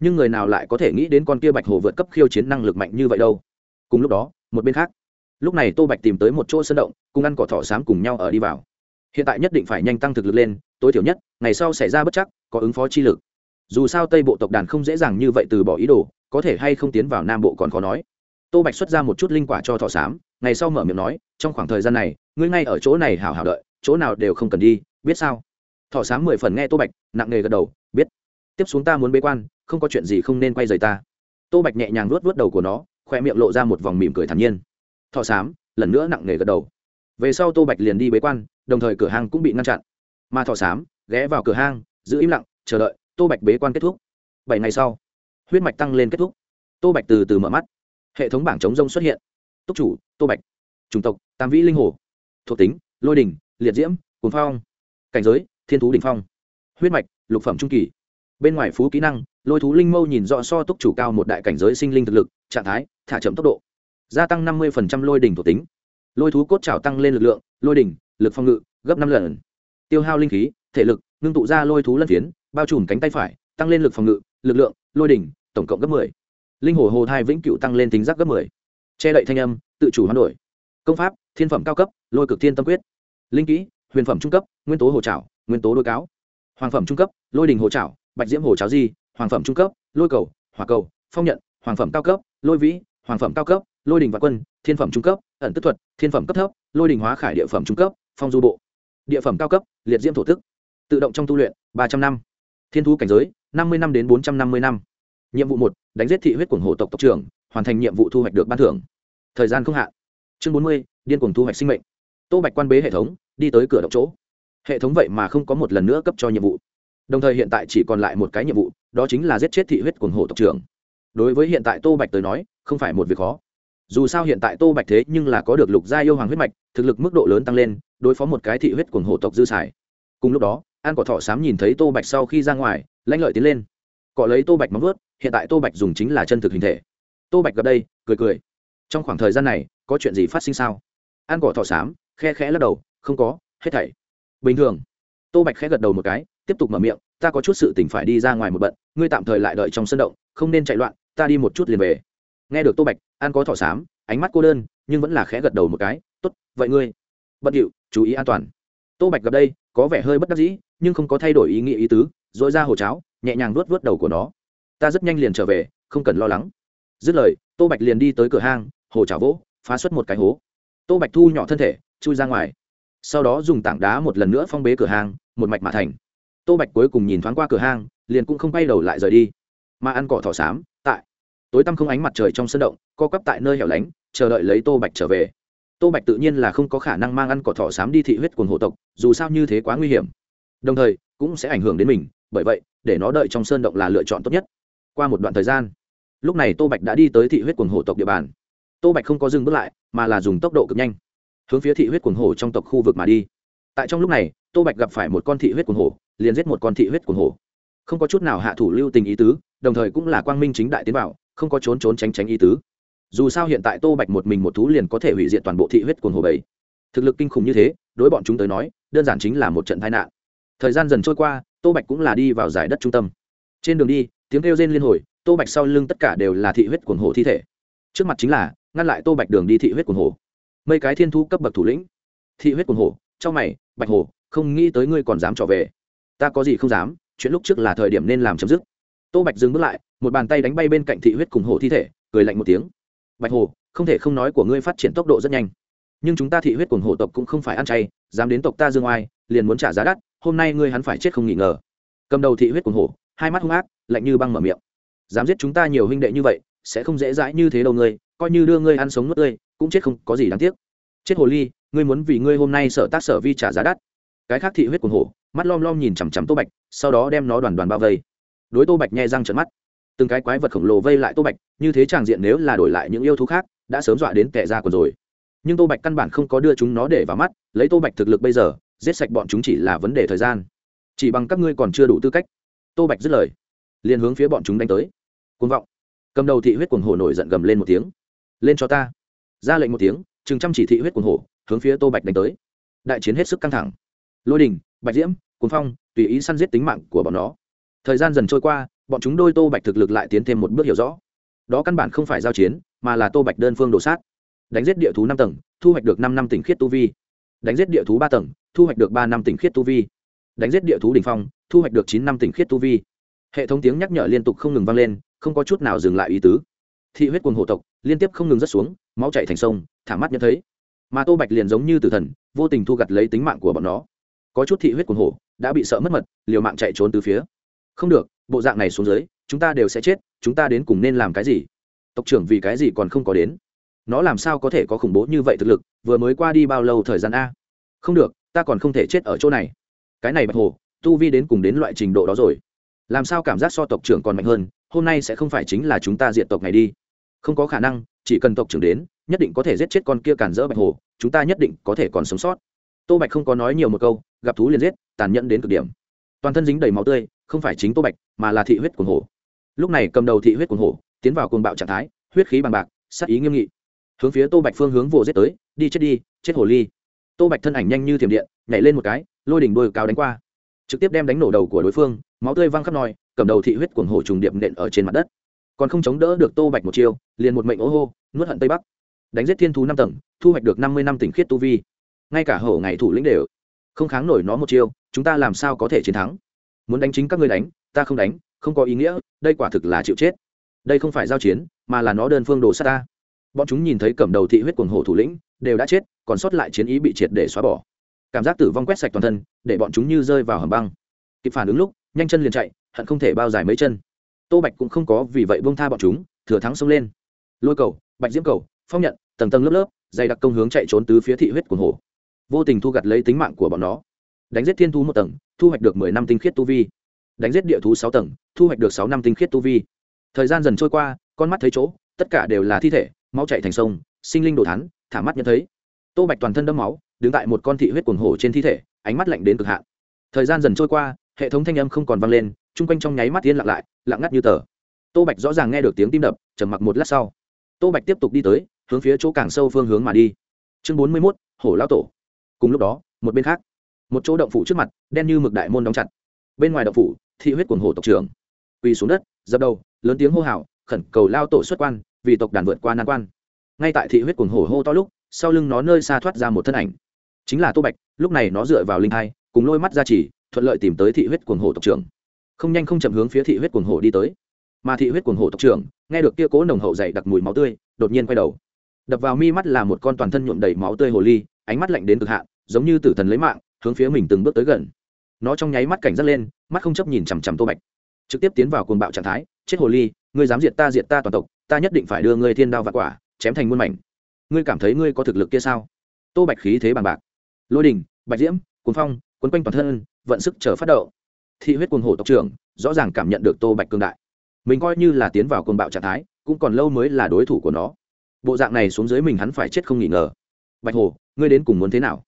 Nhưng người nào lại có thể nghĩ đến con kia bạch hồ vượt cấp khiêu chiến năng lực mạnh như vậy đâu? Cùng lúc đó, một bên khác lúc này tô bạch tìm tới một chỗ sân động, cùng ăn cỏ thỏ xám cùng nhau ở đi vào. Hiện tại nhất định phải nhanh tăng thực lực lên, tối thiểu nhất, ngày sau xảy ra bất chắc, có ứng phó chi lực. Dù sao tây bộ tộc đàn không dễ dàng như vậy từ bỏ ý đồ, có thể hay không tiến vào nam bộ còn khó nói. Tô bạch xuất ra một chút linh quả cho thọ sám ngày sau mở miệng nói, trong khoảng thời gian này, ngươi ngay ở chỗ này hảo hảo đợi, chỗ nào đều không cần đi, biết sao? Thọ sám mười phần nghe tô bạch, nặng nề gật đầu, biết. Tiếp xuống ta muốn bế quan, không có chuyện gì không nên quay rời ta. Tô bạch nhẹ nhàng luốt vớt đầu của nó, khoe miệng lộ ra một vòng mỉm cười thản nhiên thọ sám, lần nữa nặng nề gật đầu. Về sau tô bạch liền đi bế quan, đồng thời cửa hàng cũng bị ngăn chặn. Mà thọ sám ghé vào cửa hang giữ im lặng, chờ đợi tô bạch bế quan kết thúc. Bảy ngày sau, huyết mạch tăng lên kết thúc. Tô bạch từ từ mở mắt. Hệ thống bảng chống rông xuất hiện. Túc chủ, tô bạch. Chủng tộc, tam vĩ linh hồ. Thuộc tính, lôi đình, liệt diễm cuốn phong. Cảnh giới, thiên thú đình phong. Huyết mạch, lục phẩm trung kỳ. Bên ngoài phú kỹ năng, lôi thú linh mâu nhìn rõ so túc chủ cao một đại cảnh giới sinh linh thực lực, trạng thái, thả chậm tốc độ gia tăng năm mươi lôi đỉnh thuộc tính. Lôi thú cốt trào tăng lên lực lượng, lôi đỉnh, lực phong ngự, gấp năm lần. Tiêu hao linh khí, thể lực, ngưng tụ ra lôi thú lân phiến, bao trùm cánh tay phải, tăng lên lực phòng ngự, lực lượng, lôi đỉnh, tổng cộng gấp mười. Linh hồ hồ thai vĩnh cựu tăng lên tính giác gấp mười. Che đậy thanh âm, tự chủ hoán đổi. Công pháp, thiên phẩm cao cấp, lôi cực thiên tâm quyết. Linh kỹ, huyền phẩm trung cấp, nguyên tố hồ trảo, nguyên tố đôi cáo. Hoàng phẩm trung cấp, lôi đình hồ trảo, bạch diễm hồ cháo di, hoàng phẩm trung cấp, lôi cầu, hỏa cầu, phong nhận, hoàng phẩm cao cấp, lôi vĩ hoàng phẩm cao cấp, lôi đình và quân, thiên phẩm trung cấp, ẩn tức thuật, thiên phẩm cấp thấp, lôi đình hóa khải địa phẩm trung cấp, phong du bộ. Địa phẩm cao cấp, liệt diễm thổ tức. Tự động trong tu luyện, ba trăm năm. Thiên thú cảnh giới, năm mươi năm đến bốn trăm năm mươi năm. Nhiệm vụ một, đánh giết thị huyết quần hồ tộc tộc trưởng, hoàn thành nhiệm vụ thu hoạch được ban thưởng. Thời gian không hạn. Chương bốn mươi, điên cuồng thu hoạch sinh mệnh. Tô bạch quan bế hệ thống, đi tới cửa động chỗ. Hệ thống vậy mà không có một lần nữa cấp cho nhiệm vụ. Đồng thời hiện tại chỉ còn lại một cái nhiệm vụ, đó chính là giết chết thị huyết quần hồ tộc trưởng. Đối với hiện tại tô bạch tới nói không phải một việc khó. Dù sao hiện tại tô bạch thế nhưng là có được lục gia yêu hoàng huyết mạch, thực lực mức độ lớn tăng lên, đối phó một cái thị huyết quần hồ tộc dư xài. Cùng lúc đó, an cỏ thọ sám nhìn thấy tô bạch sau khi ra ngoài, lãnh lợi tiến lên. Cọ lấy tô bạch móng vớt hiện tại tô bạch dùng chính là chân thực hình thể. Tô bạch gặp đây, cười cười. Trong khoảng thời gian này, có chuyện gì phát sinh sao? An cỏ thọ sám, khe khẽ lắc đầu, không có, hết thảy. Bình thường. Tô bạch khẽ gật đầu một cái, tiếp tục mở miệng, ta có chút sự tỉnh phải đi ra ngoài một bận, ngươi tạm thời lại đợi trong sân động, không nên chạy loạn, ta đi một chút liền về nghe được tô bạch, an có thọ xám, ánh mắt cô đơn, nhưng vẫn là khẽ gật đầu một cái, tốt, vậy ngươi, bận điệu, chú ý an toàn. Tô bạch gặp đây, có vẻ hơi bất đắc dĩ, nhưng không có thay đổi ý nghĩa ý tứ dội ra hồ cháo, nhẹ nhàng vuốt vuốt đầu của nó. Ta rất nhanh liền trở về, không cần lo lắng. Dứt lời, tô bạch liền đi tới cửa hang, hồ cháo vỗ, phá xuất một cái hố. Tô bạch thu nhỏ thân thể, chui ra ngoài. Sau đó dùng tảng đá một lần nữa phong bế cửa hang, một mạch mã thành. Tô bạch cuối cùng nhìn thoáng qua cửa hang, liền cũng không quay đầu lại rời đi. Mà ăn cỏ thỏ xám tối tăm không ánh mặt trời trong sân động, co cắp tại nơi hẻo lánh, chờ đợi lấy tô bạch trở về. Tô bạch tự nhiên là không có khả năng mang ăn cỏ thỏ xám đi thị huyết cuồng hộ tộc, dù sao như thế quá nguy hiểm. Đồng thời, cũng sẽ ảnh hưởng đến mình, bởi vậy, để nó đợi trong sơn động là lựa chọn tốt nhất. Qua một đoạn thời gian, lúc này tô bạch đã đi tới thị huyết quần hộ tộc địa bàn. Tô bạch không có dừng bước lại, mà là dùng tốc độ cực nhanh, hướng phía thị huyết quần hổ trong tộc khu vực mà đi. Tại trong lúc này, tô bạch gặp phải một con thị huyết quần hổ liền giết một con thị huyết quần hổ không có chút nào hạ thủ lưu tình ý tứ, đồng thời cũng là quang minh chính đại tiến bảo không có trốn trốn tránh tránh ý tứ. Dù sao hiện tại tô bạch một mình một thú liền có thể hủy diệt toàn bộ thị huyết cuồng hồ bảy. Thực lực kinh khủng như thế, đối bọn chúng tới nói, đơn giản chính là một trận tai nạn. Thời gian dần trôi qua, tô bạch cũng là đi vào giải đất trung tâm. Trên đường đi, tiếng kêu rên liên hồi, tô bạch sau lưng tất cả đều là thị huyết cuồng hồ thi thể. Trước mặt chính là, ngăn lại tô bạch đường đi thị huyết cuồng hồ. Mấy cái thiên thu cấp bậc thủ lĩnh. Thị huyết cuồng hồ, trong mày, bạch hồ, không nghĩ tới ngươi còn dám trở về. Ta có gì không dám, chuyện lúc trước là thời điểm nên làm chấm dứt. Tô bạch dừng bước lại một bàn tay đánh bay bên cạnh thị huyết cùng hổ thi thể, cười lạnh một tiếng. Bạch hồ, không thể không nói của ngươi phát triển tốc độ rất nhanh. Nhưng chúng ta thị huyết cùng hổ tộc cũng không phải ăn chay, dám đến tộc ta dương oai, liền muốn trả giá đắt, hôm nay ngươi hắn phải chết không nghỉ ngờ. Cầm đầu thị huyết cùng hổ, hai mắt hung ác, lạnh như băng mở miệng. Dám giết chúng ta nhiều huynh đệ như vậy, sẽ không dễ dãi như thế đâu ngươi, coi như đưa ngươi ăn sống nuốt tươi, cũng chết không có gì đáng tiếc. Chết hồ ly, ngươi muốn vì ngươi hôm nay sợ tác sở vi trả giá đắt. Cái khác thị huyết cuồng hổ, mắt lom lom nhìn chằm chằm tô bạch, sau đó đem nó đoàn đoàn bao vây. Đối tô bạch nhẹ răng trợn mắt từng cái quái vật khổng lồ vây lại tô bạch, như thế tràng diện nếu là đổi lại những yêu thú khác, đã sớm dọa đến tệ ra còn rồi. Nhưng tô bạch căn bản không có đưa chúng nó để vào mắt, lấy tô bạch thực lực bây giờ, giết sạch bọn chúng chỉ là vấn đề thời gian. Chỉ bằng các ngươi còn chưa đủ tư cách. Tô bạch dứt lời, liền hướng phía bọn chúng đánh tới. Côn vọng. Cầm đầu thị huyết cuồng hổ nổi giận gầm lên một tiếng. Lên cho ta. Ra lệnh một tiếng, chừng chăm chỉ thị huyết cuồng hổ hướng phía tô bạch đánh tới. Đại chiến hết sức căng thẳng. Lôi đình, bạch diễm, cuồng phong, tùy ý săn giết tính mạng của bọn nó. Thời gian dần trôi qua bọn chúng đôi tô bạch thực lực lại tiến thêm một bước hiểu rõ. Đó căn bản không phải giao chiến, mà là tô bạch đơn phương đổ sát. Đánh giết địa thú năm tầng, thu hoạch được năm năm tỉnh khiết tu vi. Đánh giết địa thú ba tầng, thu hoạch được ba năm tỉnh khiết tu vi. Đánh giết địa thú đ ỉ n h phong, thu hoạch được chín năm tỉnh khiết tu vi. Hệ thống tiếng nhắc nhở liên tục không ngừng vang lên, không có chút nào dừng lại ý tứ. Thị huyết quần hộ tộc, liên tiếp không ngừng rớt xuống, máu chạy thành sông, thả mắt nhận thấy. Mà tô bạch liền giống như tử thần, vô tình thu gặt lấy tính mạng của bọn nó. Có chút thị huyết quần hổ, đã bị sợ mất mật, liều mạng chạy trốn từ phía. Không được bộ dạng này xuống dưới, chúng ta đều sẽ chết, chúng ta đến cùng nên làm cái gì? Tộc trưởng vì cái gì còn không có đến? Nó làm sao có thể có khủng bố như vậy thực lực, vừa mới qua đi bao lâu thời gian a? Không được, ta còn không thể chết ở chỗ này. Cái này bạch hồ, tu vi đến cùng đến loại trình độ đó rồi. Làm sao cảm giác so tộc trưởng còn mạnh hơn, hôm nay sẽ không phải chính là chúng ta diện tộc này đi? Không có khả năng, chỉ cần tộc trưởng đến, nhất định có thể giết chết con kia cản rỡ bạch hồ, chúng ta nhất định có thể còn sống sót. Tô bạch không có nói nhiều một câu, gặp thú liền giết, tàn nhẫn đến cực điểm. Toàn thân dính đầy máu tươi không phải chính tô bạch, mà là thị huyết cuồng hổ. Lúc này cầm đầu thị huyết cuồng hổ, tiến vào cuồng bạo trạng thái, huyết khí bằng bạc, sát ý nghiêm nghị. Hướng phía tô bạch phương hướng vồ giết tới, đi chết đi, chết hồ ly. Tô bạch thân ảnh nhanh như thiểm điện, nhảy lên một cái, lôi đỉnh đôi cao đánh qua. Trực tiếp đem đánh nổ đầu của đối phương, máu tươi văng khắp nòi, cầm đầu thị huyết cuồng hổ trùng điệp nện ở trên mặt đất. Còn không chống đỡ được tô bạch một chiêu, liền một mệnh ố hô, nuốt hận tây bắc. Đánh giết thiên thú năm tầng, thu hoạch được năm mươi năm tỉnh khiết tu vi. Ngay cả hổ ngày thủ lĩnh đều không kháng nổi nó một chiêu, chúng ta làm sao có thể chiến thắng? Muốn đánh chính các ngươi đánh, ta không đánh, không có ý nghĩa, đây quả thực là chịu chết. Đây không phải giao chiến, mà là nó đơn phương đồ sát ta. Bọn chúng nhìn thấy cầm đầu thị huyết cuồng hổ thủ lĩnh, đều đã chết, còn sót lại chiến ý bị triệt để xóa bỏ. Cảm giác tử vong quét sạch toàn thân, để bọn chúng như rơi vào hầm băng. Kịp phản ứng lúc, nhanh chân liền chạy, hận không thể bao dài mấy chân. Tô bạch cũng không có vì vậy bông tha bọn chúng, thừa thắng xông lên. Lôi cầu, bạch diễm cầu, phong nhận, tầng tầng lớp lớp, dày đặc công hướng chạy trốn tứ phía thị huyết cuồng hổ. Vô tình thu gặt lấy tính mạng của bọn nó đánh giết thiên thú một tầng, thu hoạch được mười năm tinh khiết tu vi. Đánh giết địa thú sáu tầng, thu hoạch được sáu năm tinh khiết tu vi. Thời gian dần trôi qua, con mắt thấy chỗ, tất cả đều là thi thể, máu chạy thành sông, sinh linh đồ thắn thả mắt nhận thấy. Tô bạch toàn thân đâm máu, đứng tại một con thị huyết cuồng hổ trên thi thể, ánh mắt lạnh đến cực hạn. Thời gian dần trôi qua, hệ thống thanh âm không còn vang lên, chung quanh trong nháy mắt yên lặng lại, lặng ngắt như tờ. Tô bạch rõ ràng nghe được tiếng tim đập, trầm mặc một lát sau. Tô bạch tiếp tục đi tới, hướng phía chỗ càng sâu phương hướng mà đi. Chương bốn mươi mốt, hổ lao tổ. Cùng lúc đó, một bên khác một chỗ động phủ trước mặt, đen như mực đại môn đóng chặt. Bên ngoài động phủ, thị huyết quần hổ tộc trưởng. Quỳ xuống đất, dập đầu, lớn tiếng hô hào, khẩn cầu lao tổ xuất quan, vì tộc đàn vượt qua nan quan. Ngay tại thị huyết quần hổ hô to lúc, sau lưng nó nơi xa thoát ra một thân ảnh. Chính là tô bạch, lúc này nó dựa vào linh hai cùng lôi mắt ra chỉ, thuận lợi tìm tới thị huyết quần hổ tộc trưởng. Không nhanh không chậm hướng phía thị huyết quần hổ đi tới. Mà thị huyết quần hổ tộc trưởng, nghe được kia cố nồng hậu dày đặc mùi máu tươi, đột nhiên quay đầu. Đập vào mi mắt là một con toàn thân nhuộm đầy máu tươi hồ ly, ánh mắt lạnh đến cực hạn, giống như tử thần lấy mạng hướng phía mình từng bước tới gần. Nó trong nháy mắt cảnh giác lên, mắt không chấp nhìn chằm chằm tô bạch. Trực tiếp tiến vào cuồng bạo trạng thái, chết hồ ly, ngươi dám diệt ta diệt ta toàn tộc, ta nhất định phải đưa ngươi thiên đao và quả, chém thành muôn mảnh. Ngươi cảm thấy ngươi có thực lực kia sao? Tô bạch khí thế bằng bạc. Lôi đình, bạch diễm cuốn phong, quấn quanh toàn thân, vận sức chờ phát động. Thị huyết cuồng hổ tộc trưởng, rõ ràng cảm nhận được tô bạch cương đại. Mình coi như là tiến vào cuồng bạo trạng thái, cũng còn lâu mới là đối thủ của nó. Bộ dạng này xuống dưới mình hắn phải chết không nghỉ ngờ. Bạch hồ, ngươi đến cùng muốn thế nào?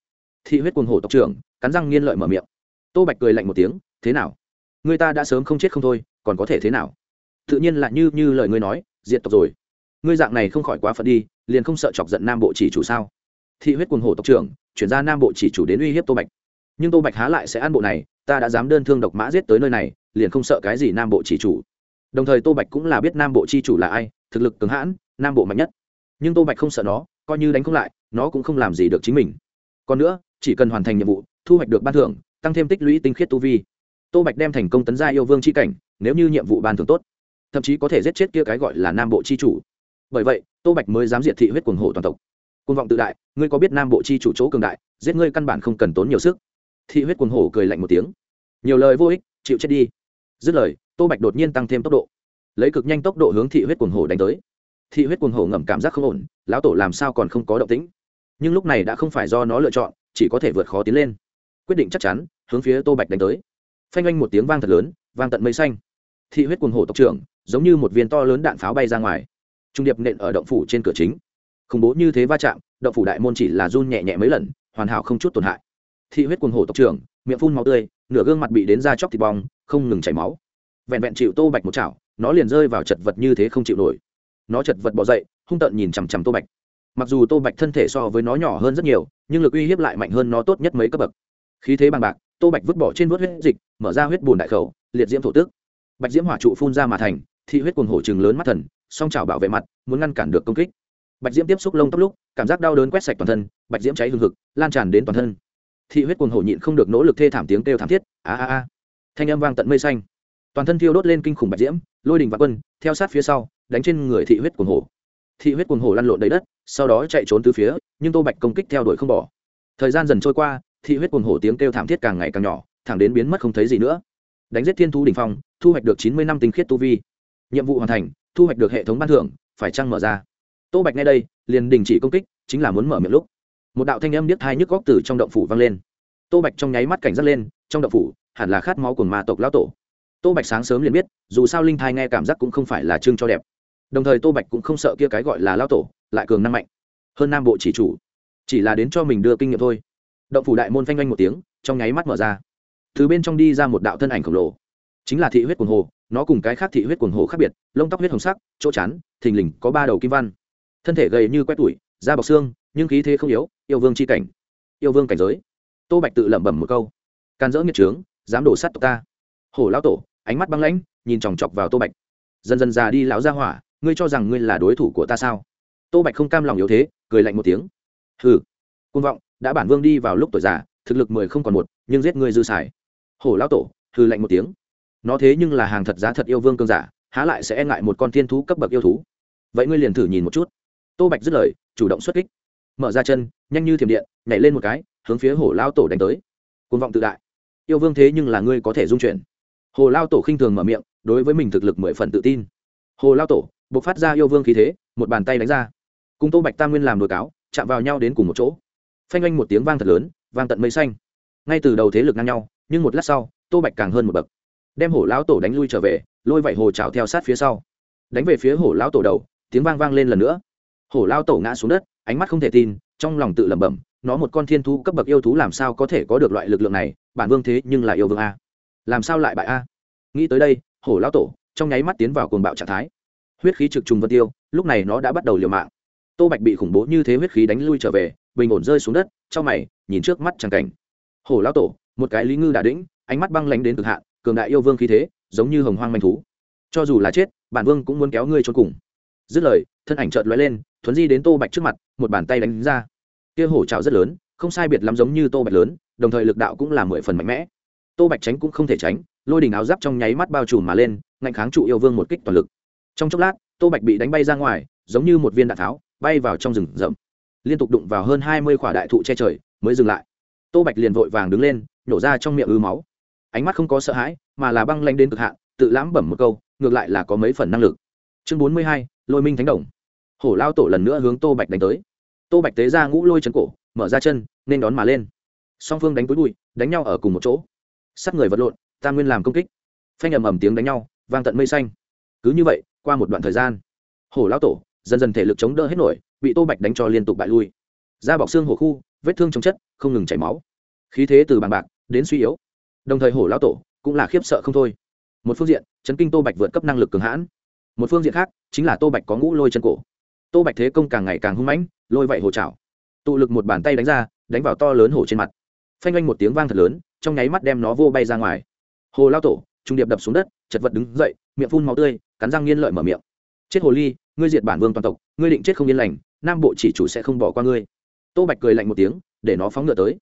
Thị huyết cuồng hổ tộc trưởng, cắn răng nghiên lợi mở miệng. Tô bạch cười lạnh một tiếng, thế nào? Người ta đã sớm không chết không thôi, còn có thể thế nào? Tự nhiên là như như lời ngươi nói, diệt tộc rồi. Ngươi dạng này không khỏi quá phận đi, liền không sợ chọc giận nam bộ chỉ chủ sao? Thị huyết cuồng hổ tộc trưởng, chuyển ra nam bộ chỉ chủ đến uy hiếp tô bạch. Nhưng tô bạch há lại sẽ ăn bộ này, ta đã dám đơn thương độc mã giết tới nơi này, liền không sợ cái gì nam bộ chỉ chủ. Đồng thời tô bạch cũng là biết nam bộ chi chủ là ai, thực lực cứng hãn, nam bộ mạnh nhất. Nhưng tô bạch không sợ nó, coi như đánh không lại, nó cũng không làm gì được chính mình. Còn nữa chỉ cần hoàn thành nhiệm vụ, thu hoạch được ban thưởng, tăng thêm tích lũy tinh khiết tu vi. Tô bạch đem thành công tấn gia yêu vương c h i cảnh, nếu như nhiệm vụ ban thưởng tốt, thậm chí có thể giết chết kia cái gọi là nam bộ c h i chủ. Bởi vậy, tô bạch mới dám diệt thị huyết quần hổ toàn tộc. Côn vọng tự đại, ngươi có biết nam bộ c h i chủ chỗ cường đại, giết ngươi căn bản không cần tốn nhiều sức. Thị huyết quần hổ cười lạnh một tiếng. Nhiều lời vô ích, chịu chết đi. Dứt lời, tô bạch đột nhiên tăng thêm tốc độ. Lấy cực nhanh tốc độ hướng thị huyết quần hổ đánh tới. Thị huyết quần hổ ngầm cảm giác không ổn, lão tổ làm sao còn không có động tĩnh? Nhưng lúc này đã không phải do nó lựa chọn chỉ có thể vượt khó tiến lên. Quyết định chắc chắn, hướng phía tô bạch đánh tới. Phanh oanh một tiếng vang thật lớn, vang tận mây xanh. Thị huyết cuồng hổ tộc trưởng, giống như một viên to lớn đạn pháo bay ra ngoài. Trung điệp nện ở động phủ trên cửa chính. Khủng bố như thế va chạm, động phủ đại môn chỉ là run nhẹ nhẹ mấy lần, hoàn hảo không chút tổn hại. Thị huyết cuồng hổ tộc trưởng, miệng phun máu tươi, nửa gương mặt bị đến da chóc thịt bong, không ngừng chảy máu. Vẹn vẹn chịu tô bạch một chảo, nó liền rơi vào chật vật như thế không chịu nổi. Nó chật vật bỏ dậy, hung tợn nhìn chằm chằm tô bạch. Mặc dù tô bạch thân thể so với nó nhỏ hơn rất nhiều nhưng lực uy hiếp lại mạnh hơn nó tốt nhất mấy cấp bậc. Khí thế bằng bạc, tô bạch vứt bỏ trên vớt huyết dịch, mở ra huyết bùn đại khẩu, liệt diễm thổ tức. Bạch diễm hỏa trụ phun ra mà thành, thị huyết cuồng hổ chừng lớn mắt thần, song trào bảo vệ mặt, muốn ngăn cản được công kích. Bạch diễm tiếp xúc lông tóc lúc, cảm giác đau đớn quét sạch toàn thân, bạch diễm cháy hừng hực, lan tràn đến toàn thân. Thị huyết cuồng hổ nhịn không được nỗ lực thê thảm tiếng kêu thảm thiết, a a a. Thanh âm vang tận mây xanh. Toàn thân thiêu đốt lên kinh khủng bạch diễm, lôi đình và quân, theo sát phía sau, đánh trên người thị huyết cuồng hổ thị huyết cuồng hổ lăn lộn đầy đất, sau đó chạy trốn từ phía, nhưng tô bạch công kích theo đuổi không bỏ. Thời gian dần trôi qua, thị huyết cuồng hổ tiếng kêu thảm thiết càng ngày càng nhỏ, thẳng đến biến mất không thấy gì nữa. Đánh giết thiên thú đỉnh phong, thu hoạch được chín mươi năm tinh khiết tu vi. Nhiệm vụ hoàn thành, thu hoạch được hệ thống ban thưởng, phải trăng mở ra? Tô bạch ngay đây, liền đình chỉ công kích, chính là muốn mở miệng lúc. Một đạo thanh âm biết hai nhức góc từ trong động phủ vang lên. Tô bạch trong nháy mắt cảnh giác lên, trong động phủ, hẳn là khát máu của ma tộc lão tổ. Tô bạch sáng sớm liền biết, dù sao linh thai nghe cảm giác cũng không phải là trưng cho đẹp đồng thời tô bạch cũng không sợ kia cái gọi là lao tổ, lại cường năng mạnh. Hơn nam bộ chỉ chủ, chỉ là đến cho mình đưa kinh nghiệm thôi. Động phủ đại môn phanh oanh một tiếng, trong nháy mắt mở ra. Từ bên trong đi ra một đạo thân ảnh khổng lồ, chính là thị huyết quần hồ, nó cùng cái khác thị huyết quần hồ khác biệt, lông tóc huyết hồng sắc, chỗ chán, thình lình có ba đầu kim văn. Thân thể gầy như quét tủi, da bọc xương, nhưng khí thế không yếu, yêu vương c h i cảnh, yêu vương cảnh giới. Tô bạch tự lẩm bẩm một câu, can dỡ nghiệt trướng, dám đổ sắt tộc ta. Hổ lão tổ, ánh mắt băng lãnh, nhìn chòng chọc vào tô bạch. Dần dần già đi lão ra hỏa ngươi cho rằng ngươi là đối thủ của ta sao? Tô bạch không cam lòng yếu thế, cười lạnh một tiếng. Hừ côn vọng, đã bản vương đi vào lúc tuổi già, thực lực mười không còn một, nhưng giết ngươi dư xài. Hổ lão tổ, hừ lạnh một tiếng. Nó thế nhưng là hàng thật giá thật yêu vương cương giả, há lại sẽ e ngại một con thiên thú cấp bậc yêu thú. Vậy ngươi liền thử nhìn một chút. Tô bạch dứt lời, chủ động xuất kích. Mở ra chân, nhanh như thiểm điện, nhảy lên một cái, hướng phía hổ lao tổ đánh tới. Côn vọng tự đại. Yêu vương thế nhưng là ngươi có thể dung chuyển. Hồ lao tổ khinh thường mở miệng, đối với mình thực lực mười phần tự tin. Hồ lao tổ bộc phát ra yêu vương khí thế, một bàn tay đánh ra. Cùng tô bạch tam nguyên làm đồi cáo, chạm vào nhau đến cùng một chỗ. Phanh oanh một tiếng vang thật lớn, vang tận mây xanh. Ngay từ đầu thế lực ngang nhau, nhưng một lát sau, tô bạch càng hơn một bậc. Đem hổ lão tổ đánh lui trở về, lôi vạy hồ trào theo sát phía sau. Đánh về phía hổ lão tổ đầu, tiếng vang vang lên lần nữa. Hổ lao tổ ngã xuống đất, ánh mắt không thể tin, trong lòng tự lẩm bẩm, nó một con thiên thú cấp bậc yêu thú làm sao có thể có được loại lực lượng này, bản vương thế nhưng là yêu vương a. Làm sao lại bại a? Nghĩ tới đây, hổ lao tổ, trong nháy mắt tiến vào cuồng bạo trạng thái huyết khí trực trùng vân tiêu, lúc này nó đã bắt đầu liều mạng. Tô bạch bị khủng bố như thế huyết khí đánh lui trở về, bình ổn rơi xuống đất trong mày, nhìn trước mắt tràng cảnh. Hổ lao tổ, một cái lý ngư đà đĩnh, ánh mắt băng lánh đến cực hạn, cường đại yêu vương khí thế, giống như hồng hoang manh thú. Cho dù là chết, bản vương cũng muốn kéo ngươi cho cùng. Dứt lời, thân ảnh trợn lóe lên, thuấn di đến tô bạch trước mặt, một bàn tay đánh ra. Kia hổ trào rất lớn, không sai biệt lắm giống như tô bạch lớn, đồng thời lực đạo cũng là mười phần mạnh mẽ. Tô bạch tránh cũng không thể tránh, lôi đỉnh áo giáp trong nháy mắt bao trùm mà lên ngạnh kháng trụ yêu vương một kích toàn lực trong chốc lát, tô bạch bị đánh bay ra ngoài, giống như một viên đạn tháo, bay vào trong rừng rậm. Liên tục đụng vào hơn hai mươi quả đại thụ che trời, mới dừng lại. Tô bạch liền vội vàng đứng lên, nhổ ra trong miệng ư máu. Ánh mắt không có sợ hãi, mà là băng lanh đến cực hạn, tự lãm bẩm một câu, ngược lại là có mấy phần năng lực. Chương bốn mươi hai, lôi minh thánh đồng. Hổ lao tổ lần nữa hướng tô bạch đánh tới. Tô bạch tế ra ngũ lôi chân cổ, mở ra chân, nên đón mà lên. Song phương đánh túi bụi, đánh nhau ở cùng một chỗ. Sắt người vật lộn tam nguyên làm công kích. Phanh ầm ầm tiếng đánh nhau, vang tận mây xanh. Cứ như vậy qua một đoạn thời gian. Hổ lao tổ, dần dần thể lực chống đỡ hết nổi, bị tô bạch đánh cho liên tục bại lui. Da bọc xương hổ khu, vết thương trong chất, không ngừng chảy máu. Khí thế từ bàn bạc đến suy yếu. Đồng thời hổ lao tổ cũng là khiếp sợ không thôi. Một phương diện, chấn kinh tô bạch vượt cấp năng lực cường hãn. Một phương diện khác, chính là tô bạch có ngũ lôi chân cổ. Tô bạch thế công càng ngày càng hung mãnh, lôi vậy hổ trào tụ lực một bàn tay đánh ra, đánh vào to lớn hổ trên mặt. Phanh oanh một tiếng vang thật lớn, trong nháy mắt đem nó vô bay ra ngoài. Hồ lao tổ, trung điệp đập xuống đất, chật vật đứng dậy, miệng phun màu tươi cắn răng nghiên lợi mở miệng. Chết hồ ly, ngươi diệt bản vương toàn tộc, ngươi định chết không yên lành, nam bộ chỉ chủ sẽ không bỏ qua ngươi. Tô bạch cười lạnh một tiếng, để nó phóng ngựa tới.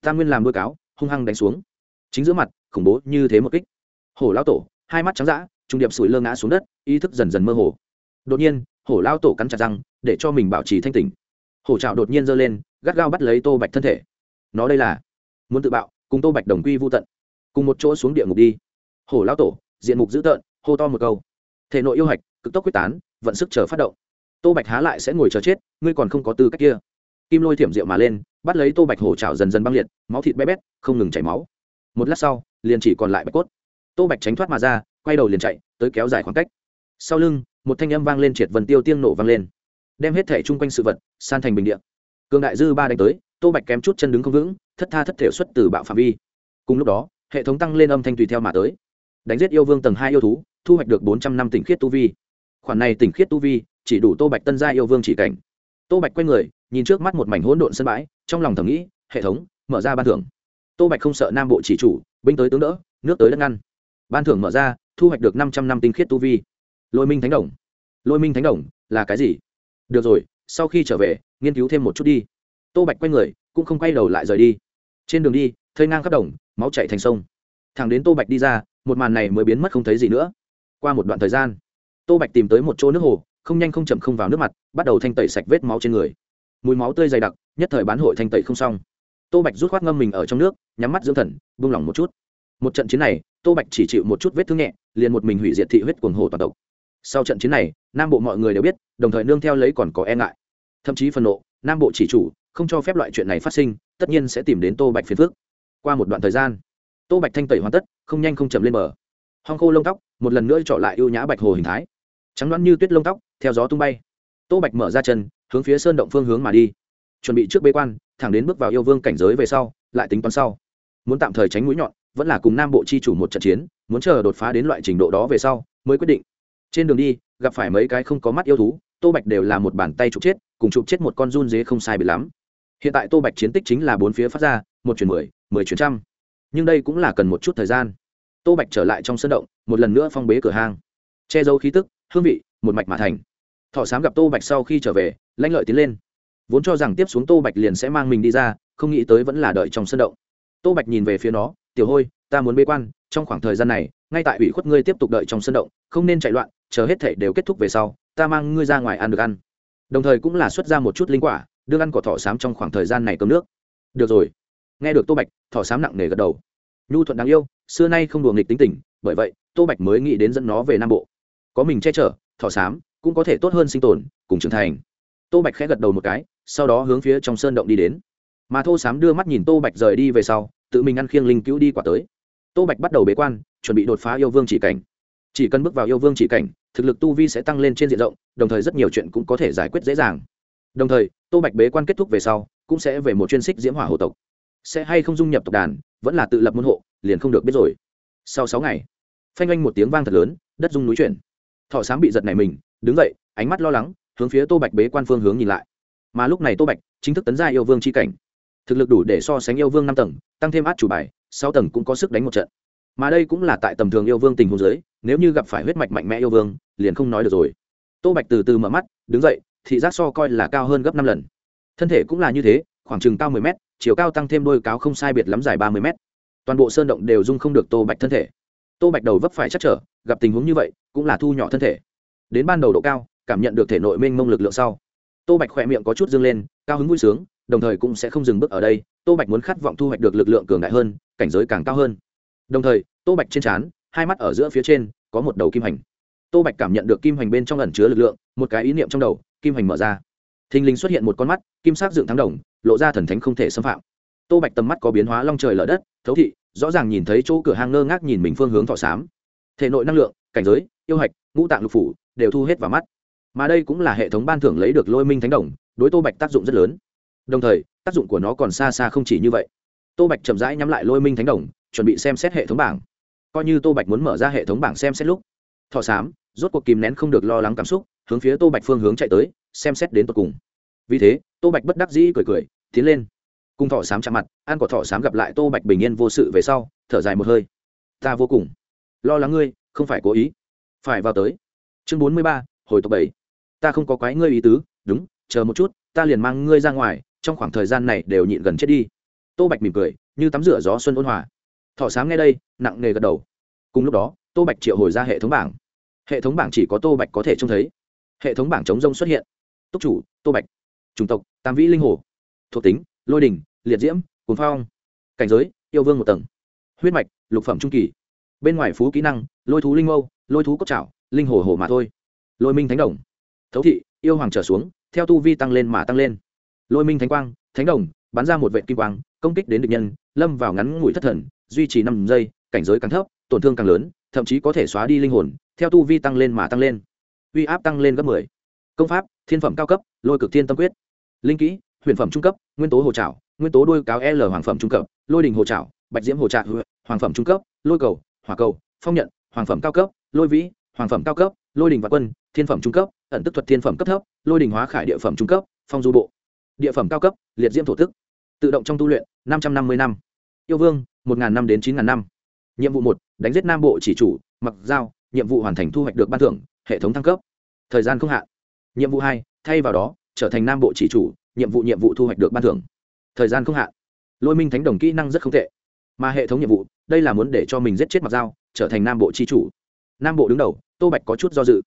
Tam nguyên làm đôi cáo, hung hăng đánh xuống. Chính giữa mặt, khủng bố như thế một kích. Hổ lao tổ, hai mắt trắng d ã trung điệp sủi lơ ngã xuống đất, ý thức dần dần mơ hồ. Đột nhiên, hổ lao tổ cắn chặt răng, để cho mình bảo trì thanh tỉnh. Hổ trào đột nhiên giơ lên, gắt gao bắt lấy tô bạch thân thể. Nó đây là, muốn tự bạo, cùng tô bạch đồng quy vô tận. Cùng một chỗ xuống địa ngục đi. Hổ lao tổ, diện mục dữ tợn, hô to một câu thể nội yêu hạch, cực tốc quyết tán, vận sức chờ phát động. Tô bạch há lại sẽ ngồi chờ chết, ngươi còn không có tư cách kia. Kim lôi thiểm rượu mà lên, bắt lấy tô bạch hổ trào dần dần băng liệt, máu thịt bé bét, không ngừng chảy máu. Một lát sau, liền chỉ còn lại bạch cốt. Tô bạch tránh thoát mà ra, quay đầu liền chạy, tới kéo dài khoảng cách. Sau lưng, một thanh âm vang lên triệt vần tiêu tiên nổ vang lên. Đem hết thể chung quanh sự vật, san thành bình địa. cường đại dư ba đánh tới, tô bạch kém chút chân đứng không vững, thất tha thất thể xuất từ bạo phạm vi. Cùng lúc đó, hệ thống tăng lên âm thanh tùy theo mà tới đánh giết yêu vương tầng hai yêu thú, thu hoạch được bốn trăm năm tỉnh khiết tu vi. Khoản này tỉnh khiết tu vi, chỉ đủ tô bạch tân gia yêu vương chỉ cảnh. Tô bạch quay người, nhìn trước mắt một mảnh hỗn độn sân bãi, trong lòng thầm nghĩ, hệ thống, mở ra ban thưởng. Tô bạch không sợ nam bộ chỉ chủ, binh tới tướng đỡ, nước tới đất ngăn. Ban thưởng mở ra, thu hoạch được năm trăm năm tinh khiết tu vi. Lôi minh thánh đồng. Lôi minh thánh đồng, là cái gì? Được rồi, sau khi trở về, nghiên cứu thêm một chút đi. Tô bạch quay người, cũng không quay đầu lại rời đi. Trên đường đi thơi ngang khắp đồng, máu chạy thành sông. Thằng đến tô bạch đi ra một màn này mới biến mất không thấy gì nữa. Qua một đoạn thời gian, tô bạch tìm tới một chỗ nước hồ, không nhanh không chậm không vào nước mặt, bắt đầu thanh tẩy sạch vết máu trên người. Mùi máu tươi dày đặc, nhất thời bán hội thanh tẩy không xong. Tô bạch rút khoát ngâm mình ở trong nước, nhắm mắt dưỡng thần, buông lỏng một chút. Một trận chiến này, tô bạch chỉ chịu một chút vết thương nhẹ, liền một mình hủy diệt thị huyết cuồng hồ toàn tộc. Sau trận chiến này, nam bộ mọi người đều biết, đồng thời nương theo lấy còn có e ngại. Thậm chí phần nộ, nam bộ chỉ chủ, không cho phép loại chuyện này phát sinh, tất nhiên sẽ tìm đến tô bạch phiền phước qua một đoạn thời gian tô bạch thanh tẩy hoàn tất, không nhanh không chậm lên bờ. Hong khô lông tóc, một lần nữa trọ lại ưu nhã bạch hồ hình thái. Trắng đoán như tuyết lông tóc, theo gió tung bay. Tô bạch mở ra chân, hướng phía sơn động phương hướng mà đi. Chuẩn bị trước bế quan, thẳng đến bước vào yêu vương cảnh giới về sau, lại tính toán sau. Muốn tạm thời tránh mũi nhọn, vẫn là cùng nam bộ chi chủ một trận chiến, muốn chờ đột phá đến loại trình độ đó về sau, mới quyết định. Trên đường đi, gặp phải mấy cái không có mắt yêu thú, tô bạch đều là một bàn tay chụp chết, cùng chụp chết một con run dế không sai bị lắm. Hiện tại tô bạch chiến tích chính là bốn phía phát ra, một chuyển mười mười chuyển trăm nhưng đây cũng là cần một chút thời gian. Tô bạch trở lại trong sân động, một lần nữa phong bế cửa hang. Che giấu khí tức, hương vị, một mạch mà thành. Thọ sám gặp tô bạch sau khi trở về lãnh lợi tiến lên. Vốn cho rằng tiếp xuống tô bạch liền sẽ mang mình đi ra, không nghĩ tới vẫn là đợi trong sân động. Tô bạch nhìn về phía nó, tiểu hôi, ta muốn bế quan, trong khoảng thời gian này, ngay tại ủy khuất ngươi tiếp tục đợi trong sân động, không nên chạy loạn, chờ hết thể đều kết thúc về sau, ta mang ngươi ra ngoài ăn được ăn. Đồng thời cũng là xuất ra một chút linh quả đương ăn cỏ thỏ Sám trong khoảng thời gian này cơm nước. Được rồi nghe được tô bạch, thỏ sám nặng nề gật đầu. Nhu thuận đáng yêu, xưa nay không đùa nghịch tính tình, bởi vậy, tô bạch mới nghĩ đến dẫn nó về nam bộ. Có mình che chở, thỏ sám cũng có thể tốt hơn sinh tồn, cùng trưởng thành. Tô bạch khẽ gật đầu một cái, sau đó hướng phía trong sơn động đi đến. Mà thô sám đưa mắt nhìn tô bạch rời đi về sau, tự mình ăn khiêng linh cứu đi quả tới. Tô bạch bắt đầu bế quan, chuẩn bị đột phá yêu vương chỉ cảnh. Chỉ cần bước vào yêu vương chỉ cảnh, thực lực tu vi sẽ tăng lên trên diện rộng, đồng thời rất nhiều chuyện cũng có thể giải quyết dễ dàng. Đồng thời, tô bạch bế quan kết thúc về sau, cũng sẽ về một chuyên xích diễm hỏa hộ tộc sẽ hay không dung nhập tộc đàn, vẫn là tự lập môn hộ, liền không được biết rồi. Sau sáu ngày, phanh oanh một tiếng vang thật lớn, đất rung núi chuyển. Thọ sám bị giật này mình, đứng dậy, ánh mắt lo lắng, hướng phía tô bạch bế quan phương hướng nhìn lại. Mà lúc này tô bạch chính thức tấn gia yêu vương c h i cảnh. Thực lực đủ để so sánh yêu vương năm tầng, tăng thêm át chủ bài, sáu tầng cũng có sức đánh một trận. Mà đây cũng là tại tầm thường yêu vương tình huống giới nếu như gặp phải huyết mạch mạnh mẽ yêu vương, liền không nói được rồi. Tô bạch từ từ mở mắt, đứng dậy, thị giác so coi là cao hơn gấp năm lần. Thân thể cũng là như thế khoảng chừng cao mười m chiều cao tăng thêm đôi cáo không sai biệt lắm dài ba mươi m toàn bộ sơn động đều dung không được tô bạch thân thể. Tô bạch đầu vấp phải chắc trở, gặp tình huống như vậy, cũng là thu nhỏ thân thể. Đến ban đầu độ cao, cảm nhận được thể nội mênh mông lực lượng sau, tô bạch khỏe miệng có chút dương lên, cao hứng vui sướng, đồng thời cũng sẽ không dừng bước ở đây. Tô bạch muốn khát vọng thu hoạch được lực lượng cường đại hơn, cảnh giới càng cao hơn. Đồng thời, tô bạch trên trán, hai mắt ở giữa phía trên, có một đầu kim hành. Tô bạch cảm nhận được kim hành bên trong ẩn chứa lực lượng, một cái ý niệm trong đầu, kim hành mở ra thình lình xuất hiện một con mắt, kim sắc dựng thắng đồng, lộ ra thần thánh không thể xâm phạm. Tô bạch tầm mắt có biến hóa long trời lở đất, thấu thị, rõ ràng nhìn thấy chỗ cửa hang ngơ ngác nhìn mình phương hướng thọ xám thể nội năng lượng, cảnh giới, yêu hạch, ngũ tạng lục phủ đều thu hết vào mắt. Mà đây cũng là hệ thống ban thưởng lấy được lôi minh thánh đồng, đối tô bạch tác dụng rất lớn. Đồng thời, tác dụng của nó còn xa xa không chỉ như vậy. Tô bạch chậm rãi nhắm lại lôi minh thánh đồng, chuẩn bị xem xét hệ thống bảng. Coi như tô bạch muốn mở ra hệ thống bảng xem xét lúc, thọ sám rốt cuộc kìm nén không được lo lắng cảm xúc, hướng phía tô bạch phương hướng chạy tới, xem xét đến tột cùng. Vì thế, tô bạch bất đắc dĩ cười cười, tiến lên. Cùng thọ sám chạm mặt an của thọ sám gặp lại tô bạch bình yên vô sự về sau, thở dài một hơi. Ta vô cùng lo lắng ngươi, không phải cố ý. Phải vào tới. Chương bốn mươi ba, hồi tộc bảy. Ta không có quái ngươi ý tứ, đúng, chờ một chút, ta liền mang ngươi ra ngoài, trong khoảng thời gian này đều nhịn gần chết đi. Tô bạch mỉm cười, như tắm rửa gió xuân ôn hòa. Thọ sáng nghe đây, nặng nề gật đầu. Cùng lúc đó, tô bạch triệu hồi ra hệ thống bảng hệ thống bảng chỉ có tô bạch có thể trông thấy. Hệ thống bảng chống rông xuất hiện. Túc chủ, tô bạch. Chủng tộc, tam vĩ linh hồ. Thuộc tính, lôi đình liệt diễm cồn phong. Cảnh giới, yêu vương một tầng. Huyết mạch, lục phẩm trung kỳ. Bên ngoài phú kỹ năng, lôi thú linh mâu, lôi thú cốc trảo, linh hồ hồ mà thôi. Lôi minh thánh đồng. Thấu thị, yêu hoàng trở xuống, theo tu vi tăng lên mà tăng lên. Lôi minh thánh quang, thánh đồng, bắn ra một vệ kim quang, công kích đến địch nhân, lâm vào ngắn ngủi thất thần, duy trì năm giây, cảnh giới càng thấp, tổn thương càng lớn thậm chí có thể xóa đi linh hồn, theo tu vi tăng lên mà tăng lên. Uy áp tăng lên gấp mười. Công pháp, thiên phẩm cao cấp, lôi cực thiên tâm quyết. Linh kỹ, huyền phẩm trung cấp, nguyên tố hồ trảo, nguyên tố đôi cáo l hoàng phẩm trung cấp, lôi đình hồ trảo, bạch diễm hồ trạc hoàng phẩm trung cấp, lôi cầu, hỏa cầu, phong nhận, hoàng phẩm cao cấp, lôi vĩ, hoàng phẩm cao cấp, lôi đình và quân, thiên phẩm trung cấp, ẩn tức thuật thiên phẩm cấp thấp, lôi đình hóa khải địa phẩm trung cấp, phong du bộ. Địa phẩm cao cấp, liệt diễm thổ tức. Tự động trong tu luyện, năm trăm năm mươi năm. Yêu vương, một năm đến chín năm nhiệm vụ một, đánh giết nam bộ chỉ chủ, mặc giao. Nhiệm vụ hoàn thành thu hoạch được ban thưởng, hệ thống thăng cấp. Thời gian không hạn. Nhiệm vụ hai, thay vào đó, trở thành nam bộ chỉ chủ, nhiệm vụ nhiệm vụ thu hoạch được ban thưởng. Thời gian không hạn. Lôi minh thánh đồng kỹ năng rất không tệ. Mà hệ thống nhiệm vụ, đây là muốn để cho mình giết chết mặc dao trở thành nam bộ chi chủ. Nam bộ đứng đầu, tô bạch có chút do dự.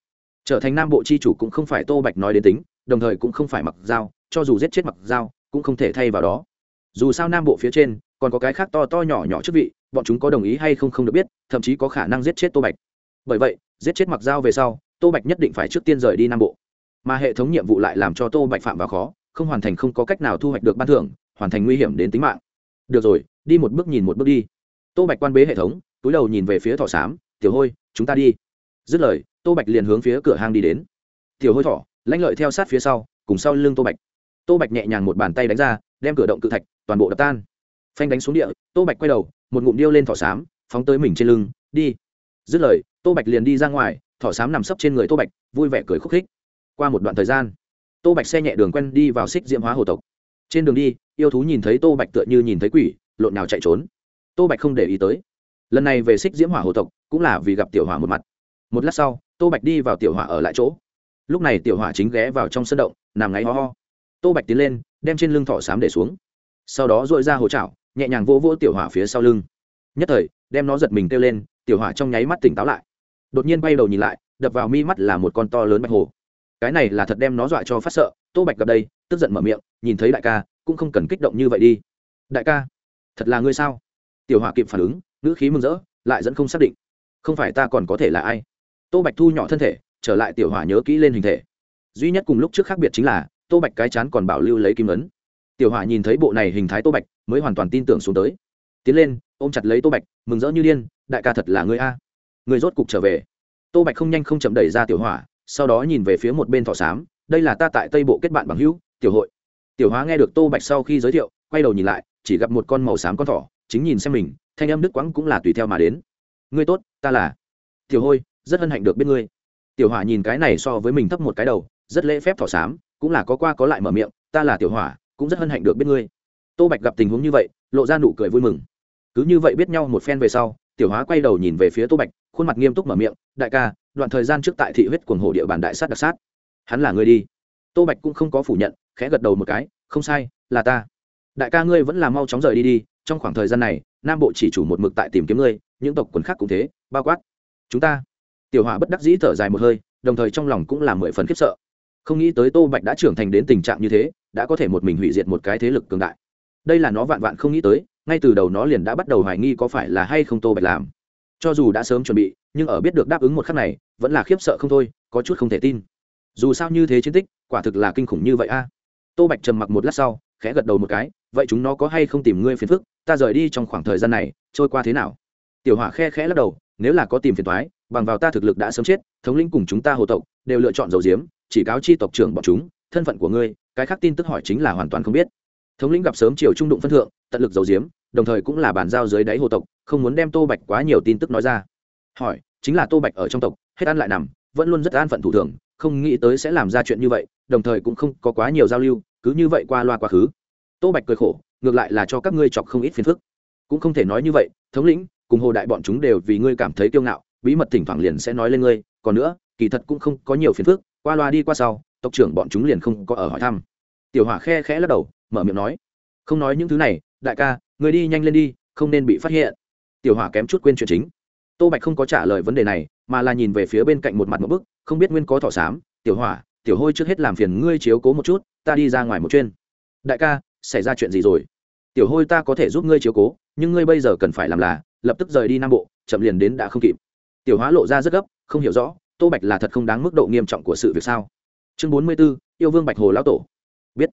Trở thành nam bộ chi chủ cũng không phải tô bạch nói đến tính, đồng thời cũng không phải mặc dao cho dù giết chết mặc dao cũng không thể thay vào đó. Dù sao nam bộ phía trên, còn có cái khác to to nhỏ nhỏ chức vị bọn chúng có đồng ý hay không không được biết, thậm chí có khả năng giết chết tô bạch. Bởi vậy, giết chết mặc dao về sau, tô bạch nhất định phải trước tiên rời đi nam bộ. Mà hệ thống nhiệm vụ lại làm cho tô bạch phạm vào khó, không hoàn thành không có cách nào thu hoạch được ban thưởng, hoàn thành nguy hiểm đến tính mạng. Được rồi, đi một bước nhìn một bước đi. Tô bạch quan bế hệ thống, túi đầu nhìn về phía thọ sám tiểu hôi, chúng ta đi. Dứt lời, tô bạch liền hướng phía cửa hang đi đến. Tiểu hôi thỏ, lãnh lợi theo sát phía sau, cùng sau lưng tô bạch. Tô bạch nhẹ nhàng một bàn tay đánh ra, đem cửa động cự thạch toàn bộ đập tan phanh đánh xuống địa, tô bạch quay đầu, một ngụm điêu lên thỏ xám, phóng tới mình trên lưng, đi. Dứt lời, tô bạch liền đi ra ngoài, thỏ xám nằm sấp trên người tô bạch, vui vẻ cười khúc khích. Qua một đoạn thời gian, tô bạch xe nhẹ đường quen đi vào xích diễm hóa hồ tộc. Trên đường đi, yêu thú nhìn thấy tô bạch tựa như nhìn thấy quỷ, lộn nào chạy trốn. Tô bạch không để ý tới. Lần này về xích diễm hỏa hồ tộc, cũng là vì gặp tiểu hỏa một mặt. Một lát sau, tô bạch đi vào tiểu hỏa ở lại chỗ. Lúc này tiểu hỏa chính ghé vào trong sân động, nằm ngáy ho ho. Tô bạch tiến lên, đem trên lưng thỏ xám để xuống. Sau đó dội ra hồ chảo nhẹ nhàng vỗ vỗ tiểu hỏa phía sau lưng. Nhất thời, đem nó giật mình kêu lên, tiểu hỏa trong nháy mắt tỉnh táo lại. Đột nhiên bay đầu nhìn lại, đập vào mi mắt là một con to lớn bạch hồ. Cái này là thật đem nó dọa cho phát sợ, tô bạch gặp đây, tức giận mở miệng, nhìn thấy đại ca, cũng không cần kích động như vậy đi. Đại ca, thật là ngươi sao? Tiểu hỏa kịp phản ứng, ngữ khí mừng rỡ, lại dẫn không xác định. Không phải ta còn có thể là ai? Tô bạch thu nhỏ thân thể, trở lại tiểu hỏa nhớ kỹ lên hình thể. Duy nhất cùng lúc trước khác biệt chính là, tô bạch cái chán còn bảo lưu lấy kim ấn tiểu hỏa nhìn thấy bộ này hình thái tô bạch, mới hoàn toàn tin tưởng xuống tới. Tiến lên, ôm chặt lấy tô bạch, mừng rỡ như điên, đại ca thật là người a. Người rốt cục trở về. Tô bạch không nhanh không chậm đẩy ra tiểu hỏa, sau đó nhìn về phía một bên thọ xám đây là ta tại tây bộ kết bạn bằng hữu, tiểu hội. Tiểu hóa nghe được tô bạch sau khi giới thiệu, quay đầu nhìn lại, chỉ gặp một con màu xám con thỏ, chính nhìn xem mình, thanh âm đức quãng cũng là tùy theo mà đến. Ngươi tốt, ta là. Tiểu hôi, rất hân hạnh được biết ngươi. Tiểu hỏa nhìn cái này so với mình thấp một cái đầu, rất lễ phép thỏ xám cũng là có qua có lại mở miệng, ta là tiểu hỏa cũng rất hân hạnh được biết ngươi. Tô bạch gặp tình huống như vậy, lộ ra nụ cười vui mừng. Cứ như vậy biết nhau một phen về sau, tiểu hóa quay đầu nhìn về phía tô bạch, khuôn mặt nghiêm túc mở miệng, đại ca, đoạn thời gian trước tại thị huyết quần hồ địa bàn đại sát đặc sát. Hắn là người đi. Tô bạch cũng không có phủ nhận, khẽ gật đầu một cái, không sai, là ta. Đại ca ngươi vẫn là mau chóng rời đi đi, trong khoảng thời gian này, nam bộ chỉ chủ một mực tại tìm kiếm ngươi, những tộc quần khác cũng thế, bao quát chúng ta. Tiểu hỏa bất đắc dĩ thở dài một hơi, đồng thời trong lòng cũng là mười phần khiếp sợ. Không nghĩ tới tô bạch đã trưởng thành đến tình trạng như thế đã có thể một mình hủy diệt một cái thế lực cường đại. Đây là nó vạn vạn không nghĩ tới, ngay từ đầu nó liền đã bắt đầu hoài nghi có phải là hay không tô bạch làm. Cho dù đã sớm chuẩn bị, nhưng ở biết được đáp ứng một khắc này, vẫn là khiếp sợ không thôi, có chút không thể tin. Dù sao như thế chiến tích, quả thực là kinh khủng như vậy a. Tô bạch trầm mặc một lát sau, khẽ gật đầu một cái, vậy chúng nó có hay không tìm ngươi phiền phức? Ta rời đi trong khoảng thời gian này, trôi qua thế nào? Tiểu hỏa khe khẽ lắc đầu, nếu là có tìm phiền thoái bằng vào ta thực lực đã sớm chết, thống lĩnh cùng chúng ta hồ tộc, đều lựa chọn dầu diếm, chỉ cáo chi tộc trưởng bọn chúng thân phận của ngươi, cái khác tin tức hỏi chính là hoàn toàn không biết. Thống lĩnh gặp sớm chiều trung đụng phân thượng, tận lực dầu diếm đồng thời cũng là bàn giao dưới đáy hồ tộc, không muốn đem tô bạch quá nhiều tin tức nói ra. Hỏi, chính là tô bạch ở trong tộc, hết ăn lại nằm, vẫn luôn rất an phận thủ thường, không nghĩ tới sẽ làm ra chuyện như vậy, đồng thời cũng không có quá nhiều giao lưu, cứ như vậy qua loa quá khứ. Tô bạch cười khổ, ngược lại là cho các ngươi chọc không ít phiền phức. Cũng không thể nói như vậy, thống lĩnh, cùng hồ đại bọn chúng đều vì ngươi cảm thấy kiêu ngạo, bí mật thỉnh thoảng liền sẽ nói lên ngươi, còn nữa, kỳ thật cũng không có nhiều phiền phức, qua loa đi qua sau tộc trưởng bọn chúng liền không có ở hỏi thăm. Tiểu hỏa khe khẽ lắc đầu, mở miệng nói, không nói những thứ này, đại ca, người đi nhanh lên đi, không nên bị phát hiện. Tiểu hỏa kém chút quên chuyện chính. Tô bạch không có trả lời vấn đề này, mà là nhìn về phía bên cạnh một mặt một bức, không biết nguyên có thỏ xám. Tiểu hỏa, tiểu hôi trước hết làm phiền ngươi chiếu cố một chút, ta đi ra ngoài một chuyên đại ca, xảy ra chuyện gì rồi? Tiểu hôi ta có thể giúp ngươi chiếu cố, nhưng ngươi bây giờ cần phải làm là, lập tức rời đi nam bộ, chậm liền đến đã không kịp. Tiểu hóa lộ ra rất gấp, không hiểu rõ, tô bạch là thật không đáng mức độ nghiêm trọng của sự việc sao? Chương bốn mươi b ố yêu vương bạch hồ lão tổ. Biết.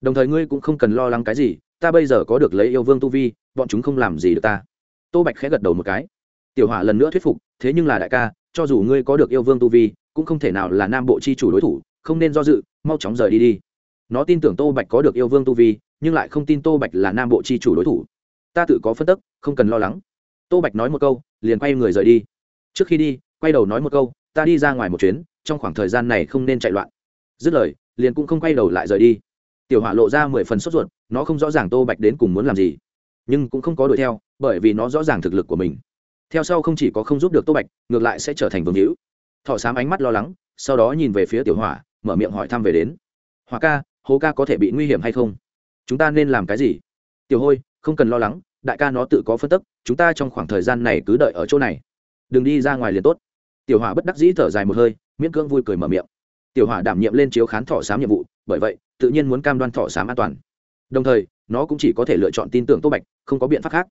Đồng thời ngươi cũng không cần lo lắng cái gì, ta bây giờ có được lấy yêu vương tu vi, bọn chúng không làm gì được ta. Tô bạch khẽ gật đầu một cái. Tiểu hỏa lần nữa thuyết phục, thế nhưng là đại ca, cho dù ngươi có được yêu vương tu vi, cũng không thể nào là nam bộ c h i chủ đối thủ, không nên do dự, mau chóng rời đi đi. Nó tin tưởng tô bạch có được yêu vương tu vi, nhưng lại không tin tô bạch là nam bộ c h i chủ đối thủ. Ta tự có phân tức, không cần lo lắng. Tô bạch nói một câu, liền quay người rời đi. Trước khi đi, quay đầu nói một câu, ta đi ra ngoài một chuyến, trong khoảng thời gian này không nên chạy loạn dứt lời, liền cũng không quay đầu lại rời đi. Tiểu hỏa lộ ra mười phần sốt ruột, nó không rõ ràng tô bạch đến cùng muốn làm gì, nhưng cũng không có đuổi theo, bởi vì nó rõ ràng thực lực của mình. Theo sau không chỉ có không giúp được tô bạch, ngược lại sẽ trở thành vương hữu. Thọ sám ánh mắt lo lắng, sau đó nhìn về phía tiểu hỏa, mở miệng hỏi thăm về đến. Hỏa ca, hố ca có thể bị nguy hiểm hay không? Chúng ta nên làm cái gì? Tiểu hôi, không cần lo lắng, đại ca nó tự có phân tức, chúng ta trong khoảng thời gian này cứ đợi ở chỗ này. Đừng đi ra ngoài liền tốt. Tiểu hỏa bất đắc dĩ thở dài một hơi, miễn cưỡng vui cười mở miệng tiểu hỏa đảm nhiệm lên chiếu khán thọ sám nhiệm vụ, bởi vậy, tự nhiên muốn cam đoan thọ sám an toàn. Đồng thời, nó cũng chỉ có thể lựa chọn tin tưởng tô bạch, không có biện pháp khác.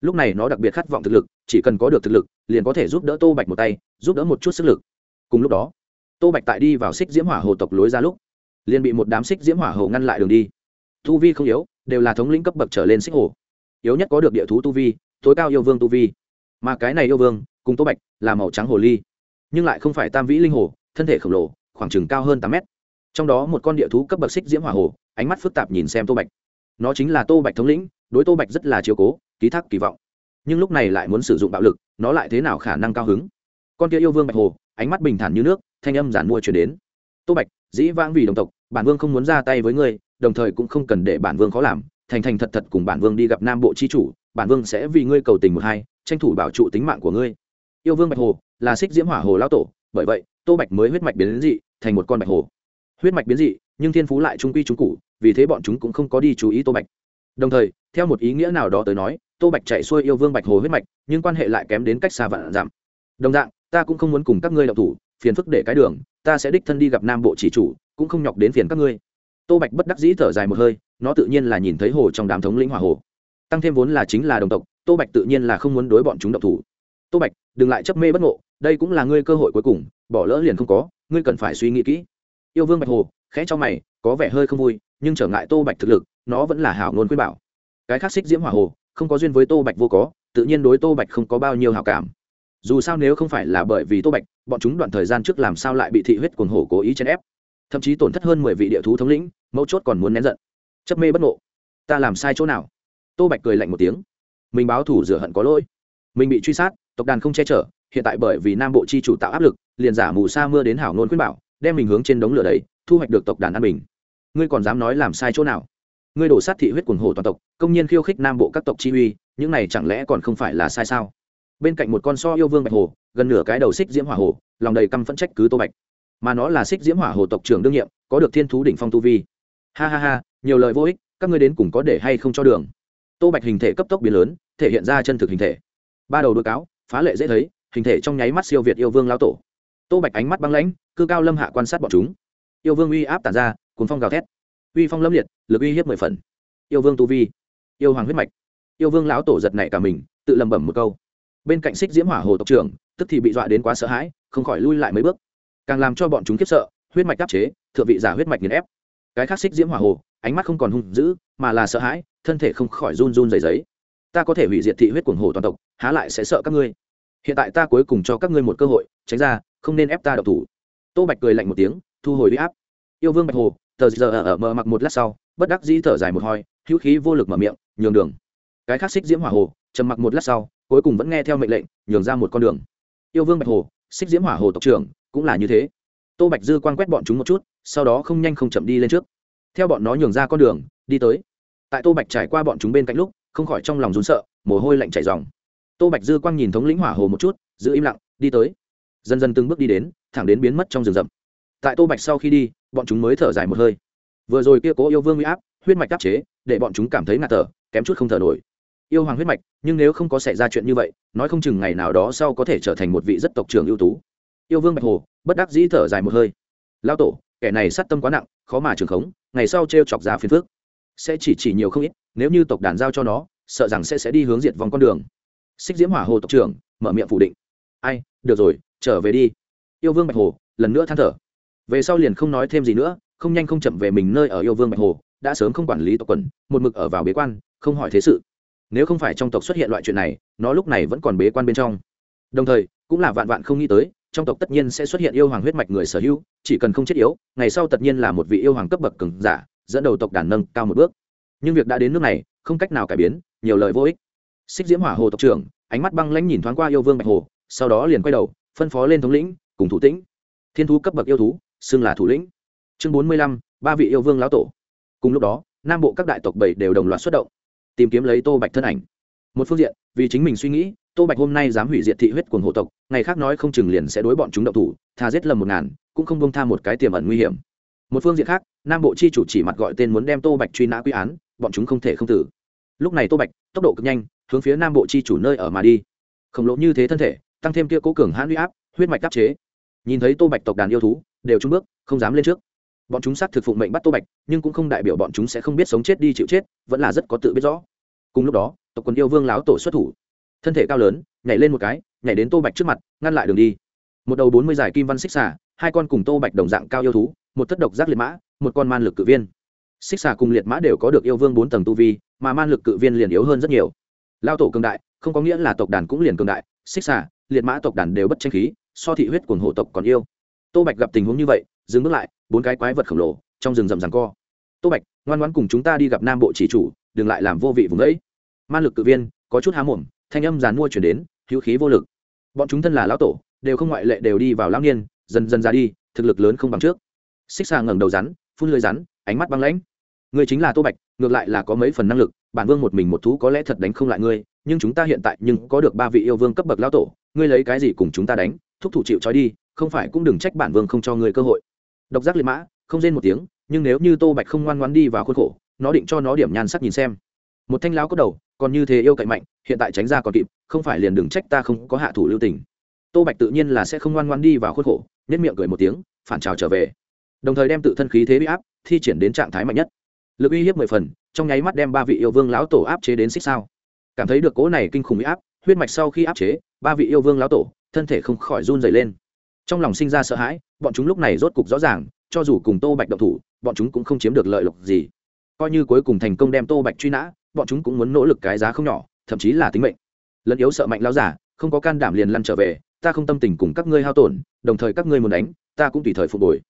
Lúc này nó đặc biệt khát vọng thực lực, chỉ cần có được thực lực, liền có thể giúp đỡ tô bạch một tay, giúp đỡ một chút sức lực. Cùng lúc đó, tô bạch tại đi vào xích diễm hỏa hồ tộc lối ra lúc, liền bị một đám xích diễm hỏa hồ ngăn lại đường đi. Tu vi không yếu, đều là thống lĩnh cấp bậc trở lên xích hồ. Yếu nhất có được địa thú tu vi, tối cao yêu vương tu vi. Mà cái này yêu vương, cùng tô bạch là màu trắng hồ ly, nhưng lại không phải tam vĩ linh hồ, thân thể khổng lồ khoảng chừng cao hơn tám mét. Trong đó một con địa thú cấp bậc xích diễm hỏa hồ, ánh mắt phức tạp nhìn xem tô bạch. Nó chính là tô bạch thống lĩnh, đối tô bạch rất là chiếu cố, ký thác kỳ vọng. Nhưng lúc này lại muốn sử dụng bạo lực, nó lại thế nào khả năng cao hứng? Con kia yêu vương bạch hồ, ánh mắt bình thản như nước, thanh âm giản mua chuyển đến. Tô bạch, dĩ vãng vì đồng tộc, bản vương không muốn ra tay với ngươi, đồng thời cũng không cần để bản vương khó làm, thành thành thật thật cùng bản vương đi gặp nam bộ c h i chủ, bản vương sẽ vì ngươi cầu tình một hai, tranh thủ bảo trụ tính mạng của ngươi. Yêu vương bạch hồ, là xích diễm hỏa hồ lão tổ, bởi vậy, tô bạch mới huyết mạch biến dị thành một con bạch hồ. Huyết mạch biến dị, nhưng thiên phú lại trung quy trung cụ vì thế bọn chúng cũng không có đi chú ý tô bạch. Đồng thời, theo một ý nghĩa nào đó tới nói, tô bạch chạy xuôi yêu vương bạch hồ huyết mạch, nhưng quan hệ lại kém đến cách xa vạn giảm đồng dạng, ta cũng không muốn cùng các ngươi động thủ, phiền phức để cái đường, ta sẽ đích thân đi gặp nam bộ chỉ chủ, cũng không nhọc đến phiền các ngươi. Tô bạch bất đắc dĩ thở dài một hơi, nó tự nhiên là nhìn thấy hồ trong đám thống lĩnh hỏa hồ. Tăng thêm vốn là chính là đồng tộc, tô bạch tự nhiên là không muốn đối bọn chúng độc thủ. Tô bạch, đừng lại chấp mê bất ngộ, đây cũng là ngươi cơ hội cuối cùng, bỏ lỡ liền không có ngươi cần phải suy nghĩ kỹ. Yêu vương bạch hồ khẽ cho mày, có vẻ hơi không vui, nhưng trở ngại tô bạch thực lực, nó vẫn là hảo ngôn quyết bảo. Cái khác xích diễm hỏa hồ, không có duyên với tô bạch vô có, tự nhiên đối tô bạch không có bao nhiêu hảo cảm. Dù sao nếu không phải là bởi vì tô bạch, bọn chúng đoạn thời gian trước làm sao lại bị thị huyết cuồng hổ cố ý chèn ép. Thậm chí tổn thất hơn mười vị địa thú thống lĩnh, mấu chốt còn muốn nén giận. Chấp mê bất ngộ. Ta làm sai chỗ nào? Tô bạch cười lạnh một tiếng. Mình báo thủ rửa hận có lỗi. Mình bị truy sát, tộc đàn không che chở hiện tại bởi vì nam bộ chi chủ tạo áp lực, liền giả mù sa mưa đến hảo ngôn khuyên bảo, đem mình hướng trên đống lửa đấy thu hoạch được tộc đàn an bình. Ngươi còn dám nói làm sai chỗ nào? Ngươi đổ sát thị huyết quần hồ toàn tộc, công nhiên khiêu khích nam bộ các tộc chi uy, những này chẳng lẽ còn không phải là sai sao? Bên cạnh một con so yêu vương bạch hồ, gần nửa cái đầu xích diễm hỏa hồ lòng đầy căm phẫn trách cứ tô bạch. Mà nó là xích diễm hỏa hồ tộc trưởng đương nhiệm, có được thiên thú đỉnh phong tu vi. Ha ha ha, nhiều lời vô ích, các ngươi đến cùng có để hay không cho đường? Tô bạch hình thể cấp tốc biến lớn, thể hiện ra chân thực hình thể. Ba đầu đôi cáo, phá lệ dễ thấy hình thể trong nháy mắt siêu việt yêu vương lao tổ. Tô bạch ánh mắt băng lãnh, cư cao lâm hạ quan sát bọn chúng. Yêu vương uy áp tản ra cuốn phong gào thét. Uy phong lâm liệt, lực uy hiếp mười phần. Yêu vương tu vi, yêu hoàng huyết mạch. Yêu vương lão tổ giật nảy cả mình, tự lầm bẩm một câu. Bên cạnh xích diễm hỏa hồ tộc trưởng, tức thì bị dọa đến quá sợ hãi, không khỏi lui lại mấy bước. Càng làm cho bọn chúng khiếp sợ, huyết mạch đáp chế, thượng vị giả huyết mạch nghiền ép. Cái khác xích diễm hỏa hồ, ánh mắt không còn hung dữ, mà là sợ hãi, thân thể không khỏi run run dày giấy ta có thể hủy diệt thị huyết cuồng hồ toàn tộc, há lại sẽ sợ các ngươi? Hiện tại ta cuối cùng cho các ngươi một cơ hội, tránh ra, không nên ép ta đậu thủ. Tô bạch cười lạnh một tiếng, thu hồi huy áp. Yêu vương bạch hồ, tờ giờ ở ở mờ mặc một lát sau, bất đắc dĩ thở dài một hoi hữu khí vô lực mở miệng, nhường đường. Cái khác xích diễm hỏa hồ, trầm mặc một lát sau, cuối cùng vẫn nghe theo mệnh lệnh, nhường ra một con đường. Yêu vương bạch hồ, xích diễm hỏa hồ tộc trưởng, cũng là như thế. Tô bạch dư quan quét bọn chúng một chút, sau đó không nhanh không chậm đi lên trước. Theo bọn nó nhường ra con đường, đi tới. Tại tô bạch trải qua bọn chúng bên cạnh lúc, không khỏi trong lòng rún sợ, mồ hôi lạnh chảy dòng tô bạch dư quang nhìn thống lĩnh hỏa hồ một chút, giữ im lặng, đi tới. Dần dần từng bước đi đến, thẳng đến biến mất trong rừng rậm. Tại tô bạch sau khi đi, bọn chúng mới thở dài một hơi. Vừa rồi kia cố yêu vương huy áp, huyết mạch đáp chế, để bọn chúng cảm thấy ngạt thở, kém chút không thở nổi. Yêu hoàng huyết mạch, nhưng nếu không có xảy ra chuyện như vậy, nói không chừng ngày nào đó sau có thể trở thành một vị rất tộc trưởng ưu tú. Yêu vương bạch hồ, bất đắc dĩ thở dài một hơi. Lao tổ, kẻ này sát tâm quá nặng, khó mà trường khống, ngày sau t r e o chọc ra phiền phước sẽ chỉ chỉ nhiều không ít, nếu như tộc đàn giao cho nó, sợ rằng sẽ sẽ đi hướng diệt vòng con đường xích diễm hỏa hồ tộc trưởng, mở miệng phủ định. Ai, được rồi, trở về đi. Yêu vương bạch hồ, lần nữa than thở. Về sau liền không nói thêm gì nữa, không nhanh không chậm về mình nơi ở yêu vương bạch hồ, đã sớm không quản lý tộc quần, một mực ở vào bế quan, không hỏi thế sự. Nếu không phải trong tộc xuất hiện loại chuyện này, nó lúc này vẫn còn bế quan bên trong. Đồng thời, cũng là vạn vạn không nghĩ tới, trong tộc tất nhiên sẽ xuất hiện yêu hoàng huyết mạch người sở hữu, chỉ cần không chết yếu, ngày sau tất nhiên là một vị yêu hoàng cấp bậc cường giả, dẫn đầu tộc đàn nâng cao một bước. Nhưng việc đã đến nước này, không cách nào cải biến, nhiều lời vô ích xích diễm hỏa hồ tộc trưởng, ánh mắt băng lãnh nhìn thoáng qua yêu vương bạch hồ, sau đó liền quay đầu, phân phó lên thống lĩnh, cùng thủ tĩnh. Thiên thú cấp bậc yêu thú, xưng là thủ lĩnh. Chương bốn mươi lăm, ba vị yêu vương lão tổ. Cùng lúc đó, nam bộ các đại tộc bảy đều đồng loạt xuất động, tìm kiếm lấy tô bạch thân ảnh. Một phương diện, vì chính mình suy nghĩ, tô bạch hôm nay dám hủy diệt thị huyết quần hộ tộc, ngày khác nói không chừng liền sẽ đối bọn chúng động thủ thà giết lầm một ngàn, cũng không bông tha một cái tiềm ẩn nguy hiểm. Một phương diện khác, nam bộ chi chủ chỉ mặt gọi tên muốn đem tô bạch truy nã quy án, bọn chúng không thể không tử. Lúc này tô bạch, tốc độ cực nhanh hướng phía nam bộ chi chủ nơi ở mà đi. Khổng lồ như thế thân thể, tăng thêm kia cố cường hãn huy áp, huyết mạch đắp chế. Nhìn thấy tô bạch tộc đàn yêu thú, đều trung bước, không dám lên trước. Bọn chúng xác thực phụng mệnh bắt tô bạch, nhưng cũng không đại biểu bọn chúng sẽ không biết sống chết đi chịu chết, vẫn là rất có tự biết rõ. Cùng lúc đó, tộc quần yêu vương láo tổ xuất thủ. Thân thể cao lớn, nhảy lên một cái, nhảy đến tô bạch trước mặt, ngăn lại đường đi. Một đầu bốn mươi giải kim văn xích xà, hai con cùng tô bạch đồng dạng cao yêu thú, một thất độc giác liệt mã, một con man lực cự viên. Xích xà cùng liệt mã đều có được yêu vương bốn tầng tu vi, mà man lực cự viên liền yếu hơn rất nhiều lao tổ cường đại, không có nghĩa là tộc đàn cũng liền cường đại, xích xả liệt mã tộc đàn đều bất tranh khí, so thị huyết cuồng hổ tộc còn yêu. Tô bạch gặp tình huống như vậy, dừng bước lại, bốn cái quái vật khổng lồ, trong rừng rậm ràng co. Tô bạch, ngoan ngoãn cùng chúng ta đi gặp nam bộ chỉ chủ, đừng lại làm vô vị vùng ấy man lực cự viên, có chút há mồm, thanh âm giàn mua chuyển đến, hữu khí vô lực. Bọn chúng thân là lão tổ, đều không ngoại lệ đều đi vào lão niên, dần dần ra đi, thực lực lớn không bằng trước. Xích xà ngẩng đầu rắn, phun lưới rắn, ánh mắt băng lãnh. Người chính là tô bạch ngược lại là có mấy phần năng lực, bản vương một mình một thú có lẽ thật đánh không lại ngươi, nhưng chúng ta hiện tại nhưng có được ba vị yêu vương cấp bậc lão tổ, ngươi lấy cái gì cùng chúng ta đánh, thúc thủ chịu trói đi, không phải cũng đừng trách bản vương không cho ngươi cơ hội. Độc giác liệt mã, không rên một tiếng, nhưng nếu như tô bạch không ngoan ngoan đi vào khuôn khổ, nó định cho nó điểm nhan sắc nhìn xem. Một thanh lão có đầu, còn như thế yêu cậy mạnh, hiện tại tránh ra còn kịp, không phải liền đừng trách ta không có hạ thủ lưu tình. Tô bạch tự nhiên là sẽ không ngoan ngoan đi vào khuôn khổ nhất miệng cười một tiếng, phản trào trở về. Đồng thời đem tự thân khí thế bị áp, thi triển đến trạng thái mạnh nhất lực uy hiếp mười phần, trong nháy mắt đem ba vị yêu vương lão tổ áp chế đến xích sao. Cảm thấy được cố này kinh khủng bị áp, huyết mạch sau khi áp chế, ba vị yêu vương lão tổ, thân thể không khỏi run dày lên. Trong lòng sinh ra sợ hãi, bọn chúng lúc này rốt cục rõ ràng, cho dù cùng tô bạch động thủ, bọn chúng cũng không chiếm được lợi lộc gì. Coi như cuối cùng thành công đem tô bạch truy nã, bọn chúng cũng muốn nỗ lực cái giá không nhỏ, thậm chí là tính mệnh. Lẫn yếu sợ mạnh lao giả, không có can đảm liền lăn trở về, ta không tâm tình cùng các ngươi hao tổn, đồng thời các ngươi muốn đánh, ta cũng tùy thời phục hồi.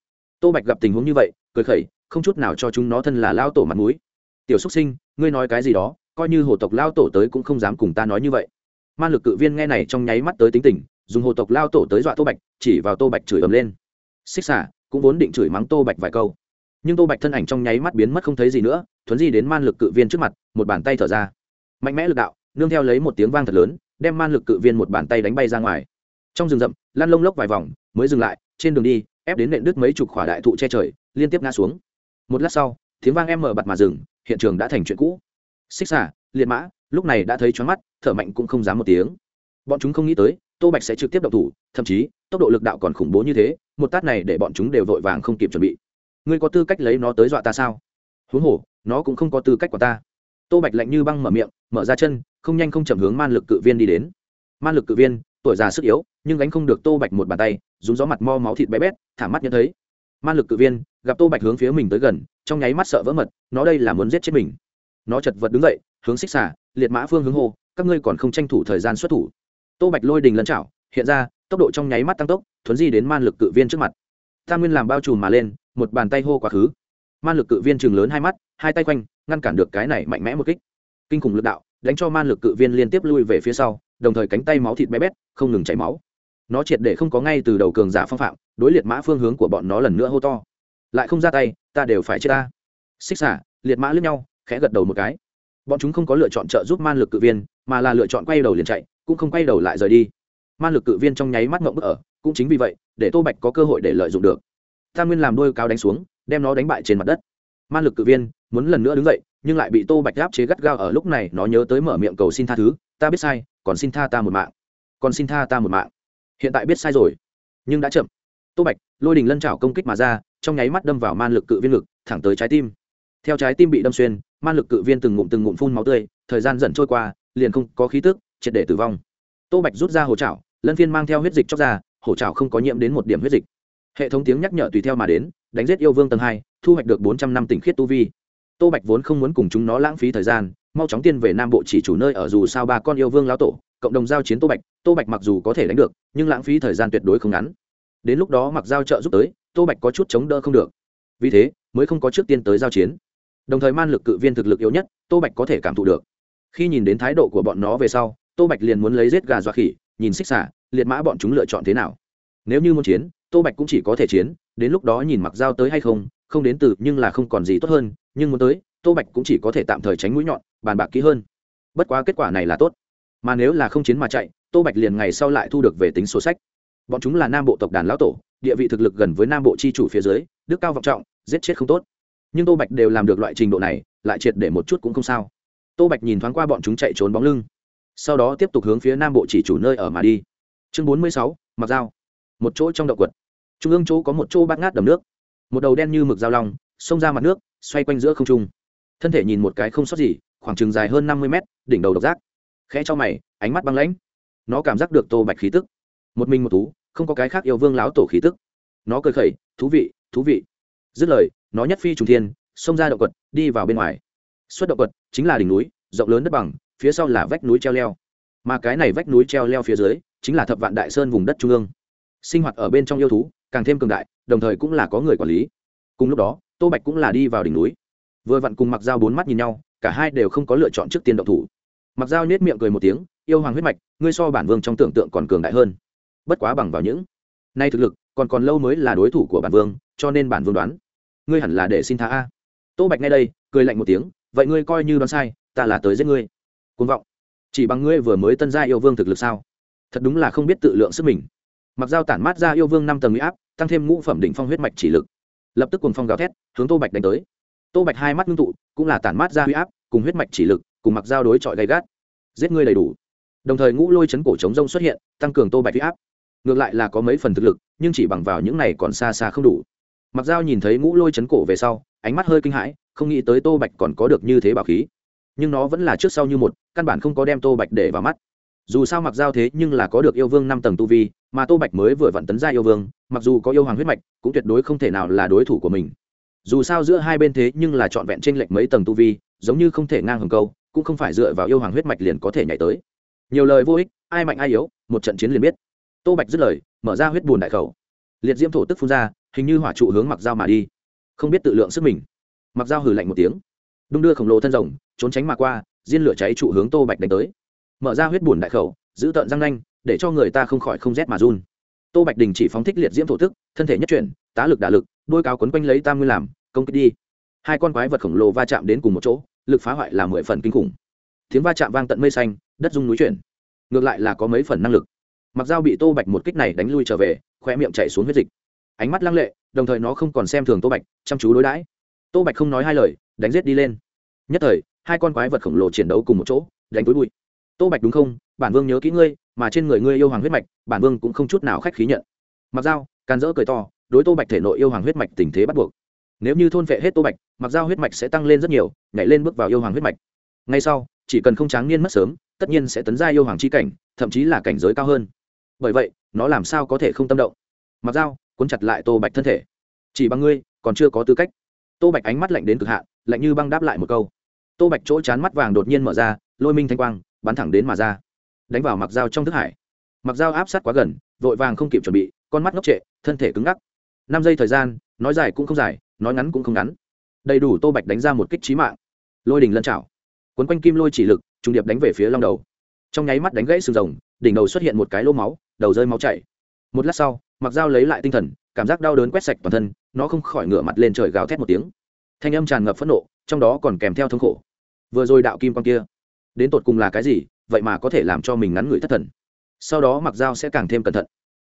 Tô bạch gặp tình huống như vậy, cười khẩy không chút nào cho chúng nó thân là lao tổ mặt mũi. Tiểu xúc sinh, ngươi nói cái gì đó, coi như hồ tộc lao tổ tới cũng không dám cùng ta nói như vậy. Man lực cự viên nghe này trong nháy mắt tới tính tình, dùng hồ tộc lao tổ tới dọa tô bạch, chỉ vào tô bạch chửi ầm lên. Xích xả cũng vốn định chửi mắng tô bạch vài câu. Nhưng tô bạch thân ảnh trong nháy mắt biến mất không thấy gì nữa, thuấn di đến man lực cự viên trước mặt, một bàn tay thở ra. Mạnh mẽ lực đạo, nương theo lấy một tiếng vang thật lớn, đem man lực cự viên một bàn tay đánh bay ra ngoài. Trong rừng rậm lan lông lốc vài vòng, mới dừng lại, trên đường đi, ép đến nện đứt mấy chục khỏa đại thụ che trời, liên tiếp ngã xuống một lát sau, tiếng vang em mở bặt mà rừng hiện trường đã thành chuyện cũ. Xích xả liệt mã, lúc này đã thấy choáng mắt, thở mạnh cũng không dám một tiếng. Bọn chúng không nghĩ tới, tô bạch sẽ trực tiếp động thủ, thậm chí, tốc độ lực đạo còn khủng bố như thế, một tát này để bọn chúng đều vội vàng không kịp chuẩn bị. Ngươi có tư cách lấy nó tới dọa ta sao? Huống hồ, nó cũng không có tư cách của ta. Tô bạch lạnh như băng mở miệng, mở ra chân, không nhanh không chậm hướng man lực cự viên đi đến. Man lực cự viên, tuổi già sức yếu, nhưng gánh không được tô bạch một bàn tay, rúng gió mặt mo máu thịt bé bét thả mắt nhận thấy. Man lực cự viên gặp tô bạch hướng phía mình tới gần, trong nháy mắt sợ vỡ mật, nó đây là muốn giết chết mình. Nó chật vật đứng dậy, hướng xích xả liệt mã phương hướng hô, các ngươi còn không tranh thủ thời gian xuất thủ. Tô bạch lôi đình lân chảo, hiện ra, tốc độ trong nháy mắt tăng tốc, thuấn di đến man lực cự viên trước mặt. Tam nguyên làm bao trùm mà lên, một bàn tay hô quá khứ. Man lực cự viên chừng lớn hai mắt, hai tay quanh, ngăn cản được cái này mạnh mẽ một kích. Kinh khủng lực đạo, đánh cho man lực cự viên liên tiếp lui về phía sau, đồng thời cánh tay máu thịt bé bét, không ngừng chảy máu. Nó triệt để không có ngay từ đầu cường giả phong phạm, đối liệt mã phương hướng của bọn nó lần nữa hô to lại không ra tay, ta đều phải chết ta. Xích xả, liệt mã lướt nhau, khẽ gật đầu một cái. Bọn chúng không có lựa chọn trợ giúp man lực cự viên, mà là lựa chọn quay đầu liền chạy, cũng không quay đầu lại rời đi. Man lực cự viên trong nháy mắt ngộng bức ở, cũng chính vì vậy, để tô bạch có cơ hội để lợi dụng được. Tam nguyên làm đôi cao đánh xuống, đem nó đánh bại trên mặt đất. Man lực cự viên muốn lần nữa đứng dậy, nhưng lại bị tô bạch gáp chế gắt gao ở lúc này, nó nhớ tới mở miệng cầu xin tha thứ, ta biết sai, còn xin tha ta một mạng, còn xin tha ta một mạng. Hiện tại biết sai rồi, nhưng đã chậm tô bạch lôi đình lân chảo công kích mà ra trong nháy mắt đâm vào man lực cự viên lực thẳng tới trái tim. Theo trái tim bị đâm xuyên man lực cự viên từng ngụm từng ngụm phun máu tươi thời gian dần trôi qua liền không có khí tức triệt để tử vong. Tô bạch rút ra hồ chảo, lân phiên mang theo huyết dịch chóc ra hổ chảo không có nhiễm đến một điểm huyết dịch. Hệ thống tiếng nhắc nhở tùy theo mà đến đánh giết yêu vương tầng hai thu hoạch được bốn trăm năm tỉnh khiết tu vi. Tô bạch vốn không muốn cùng chúng nó lãng phí thời gian mau chóng tiên về nam bộ chỉ chủ nơi ở dù sao ba con yêu vương lão tổ cộng đồng giao chiến tô bạch. Tô bạch mặc dù có thể đánh được nhưng lãng phí thời gian tuyệt đối không ngắn đến lúc đó mặc giao trợ giúp tới, tô bạch có chút chống đỡ không được. Vì thế, mới không có trước tiên tới giao chiến. Đồng thời man lực cự viên thực lực yếu nhất, tô bạch có thể cảm thụ được. Khi nhìn đến thái độ của bọn nó về sau, tô bạch liền muốn lấy giết gà dọa khỉ, nhìn xích xả, liệt mã bọn chúng lựa chọn thế nào. Nếu như muốn chiến, tô bạch cũng chỉ có thể chiến, đến lúc đó nhìn mặc dao tới hay không không đến từ, nhưng là không còn gì tốt hơn, nhưng muốn tới, tô bạch cũng chỉ có thể tạm thời tránh mũi nhọn, bàn bạc kỹ hơn. Bất quá kết quả này là tốt. Mà nếu là không chiến mà chạy, tô bạch liền ngày sau lại thu được về tính sổ sách bọn chúng là nam bộ tộc đàn lão tổ, địa vị thực lực gần với nam bộ c h i chủ phía dưới, đức cao vọng trọng, giết chết không tốt. Nhưng tô bạch đều làm được loại trình độ này, lại triệt để một chút cũng không sao. Tô bạch nhìn thoáng qua bọn chúng chạy trốn bóng lưng, sau đó tiếp tục hướng phía nam bộ chỉ chủ nơi ở mà đi. Chương bốn mươi sáu, mặc dao. Một chỗ trong động quật. Trung ương chỗ có một chỗ bát ngát đầm nước. Một đầu đen như mực dao long, xông ra mặt nước, xoay quanh giữa không trung. Thân thể nhìn một cái không sót gì, khoảng chừng dài hơn năm mươi mét, đỉnh đầu độc giác. Khẽ cho mày, ánh mắt băng lãnh. Nó cảm giác được tô bạch khí tức một mình một thú, không có cái khác yêu vương láo tổ khí tức. Nó cười khẩy, thú vị thú vị. Dứt lời, nó nhất phi trùng thiên, xông ra động quật, đi vào bên ngoài. Xuất động quật chính là đỉnh núi, rộng lớn đất bằng, phía sau là vách núi treo leo. Mà cái này vách núi treo leo phía dưới chính là thập vạn đại sơn vùng đất trung ương. Sinh hoạt ở bên trong yêu thú càng thêm cường đại, đồng thời cũng là có người quản lý. Cùng lúc đó, tô bạch cũng là đi vào đỉnh núi. Vừa vặn cùng mặc dao bốn mắt nhìn nhau, cả hai đều không có lựa chọn trước tiên động thủ. Mặc dao nhét miệng cười một tiếng, yêu hoàng huyết mạch, ngươi so bản vương trong tưởng tượng còn cường đại hơn bất quá bằng vào những nay thực lực, còn còn lâu mới là đối thủ của bản vương, cho nên bản vương đoán, ngươi hẳn là để xin tha a. Tô bạch ngay đây, cười lạnh một tiếng, vậy ngươi coi như đoán sai, ta là tới giết ngươi. Côn vọng. Chỉ bằng ngươi vừa mới tân gia yêu vương thực lực sao? Thật đúng là không biết tự lượng sức mình. Mặc dao tản mát ra yêu vương năm tầng huy áp, tăng thêm ngũ phẩm đỉnh phong huyết mạch chỉ lực. Lập tức cùng phong gào thét, hướng tô bạch đánh tới. Tô bạch hai mắt ngưng tụ, cũng là tản mát ra huy áp, cùng huyết mạch chỉ lực, cùng mặc dao đối chọi gay gắt. Giết ngươi đầy đủ. Đồng thời ngũ lôi chấn cổ chống rông xuất hiện, tăng cường tô bạch huy áp ngược lại là có mấy phần thực lực, nhưng chỉ bằng vào những này còn xa xa không đủ. Mặc dao nhìn thấy ngũ lôi chấn cổ về sau, ánh mắt hơi kinh hãi, không nghĩ tới tô bạch còn có được như thế bảo khí. Nhưng nó vẫn là trước sau như một, căn bản không có đem tô bạch để vào mắt. Dù sao mặc giao thế nhưng là có được yêu vương năm tầng tu vi, mà tô bạch mới vừa vặn tấn ra yêu vương, mặc dù có yêu hoàng huyết mạch, cũng tuyệt đối không thể nào là đối thủ của mình. Dù sao giữa hai bên thế nhưng là trọn vẹn t r ê n lệch mấy tầng tu vi, giống như không thể ngang hầm câu, cũng không phải dựa vào yêu hoàng huyết mạch liền có thể nhảy tới. Nhiều lời vô ích, ai mạnh ai yếu, một trận chiến liền biết tô bạch dứt lời, mở ra huyết bùn đại khẩu. Liệt diễm thổ tức phun ra, hình như hỏa trụ hướng mặc dao mà đi. Không biết tự lượng sức mình. Mặc dao hừ lạnh một tiếng. Đung đưa khổng lồ thân rồng, trốn tránh mà qua, diên lửa cháy trụ hướng tô bạch đánh tới. Mở ra huyết bùn đại khẩu, giữ tợn răng nanh, để cho người ta không khỏi không rét mà run. Tô bạch đình chỉ phóng thích liệt diễm thổ tức, thân thể nhất chuyển, tá lực đả lực, đôi cáo quấn quanh lấy tam nguyên làm, công kích đi. Hai con quái vật khổng lồ va chạm đến cùng một chỗ, lực phá hoại là mười phần kinh khủng. Tiếng va chạm vang tận mây xanh, đất dung núi chuyển. Ngược lại là có mấy phần năng lực mặc dao bị tô bạch một kích này đánh lui trở về khoe miệng chạy xuống huyết dịch. Ánh mắt lăng lệ, đồng thời nó không còn xem thường tô bạch, chăm chú đối đãi. Tô bạch không nói hai lời, đánh g i ế t đi lên. Nhất thời, hai con quái vật khổng lồ chiến đấu cùng một chỗ, đánh túi bụi. Tô bạch đúng không? Bản vương nhớ kỹ ngươi, mà trên người ngươi yêu hoàng huyết mạch, bản vương cũng không chút nào khách khí nhận. Mặc dao can dỡ cười to, đối tô bạch thể nội yêu hoàng huyết mạch tình thế bắt buộc. Nếu như thôn vệ hết tô bạch, mặc dao huyết mạch sẽ tăng lên rất nhiều, nhảy lên bước vào yêu hoàng huyết mạch. Ngay sau, chỉ cần không tráng niên mất sớm, tất nhiên sẽ tấn ra yêu hoàng c h i cảnh, thậm chí là cảnh giới cao hơn bởi vậy, nó làm sao có thể không tâm động? Mặc dao, cuốn chặt lại tô bạch thân thể. Chỉ bằng ngươi, còn chưa có tư cách. Tô bạch ánh mắt lạnh đến cực hạn, lạnh như băng đáp lại một câu. Tô bạch chỗ chán mắt vàng đột nhiên mở ra, lôi minh thanh quang, bắn thẳng đến mà ra. Đánh vào mặc dao trong thức hải. Mặc dao áp sát quá gần, vội vàng không kịp chuẩn bị, con mắt ngốc trệ, thân thể cứng ngắc. Năm giây thời gian, nói dài cũng không dài, nói ngắn cũng không ngắn. Đầy đủ tô bạch đánh ra một kích trí mạng. Lôi đỉnh lân chảo quấn quanh kim lôi chỉ lực trung điệp đánh về phía long đầu. Trong nháy mắt đánh gãy sừng rồng, đỉnh đầu xuất hiện một cái lỗ máu đầu rơi máu chảy. Một lát sau mặc dao lấy lại tinh thần, cảm giác đau đớn quét sạch toàn thân, nó không khỏi ngửa mặt lên trời gào thét một tiếng. Thanh âm tràn ngập phẫn nộ, trong đó còn kèm theo thống khổ. Vừa rồi đạo kim quan kia, đến tột cùng là cái gì, vậy mà có thể làm cho mình ngắn ngủi thất thần. Sau đó mặc dao sẽ càng thêm cẩn thận.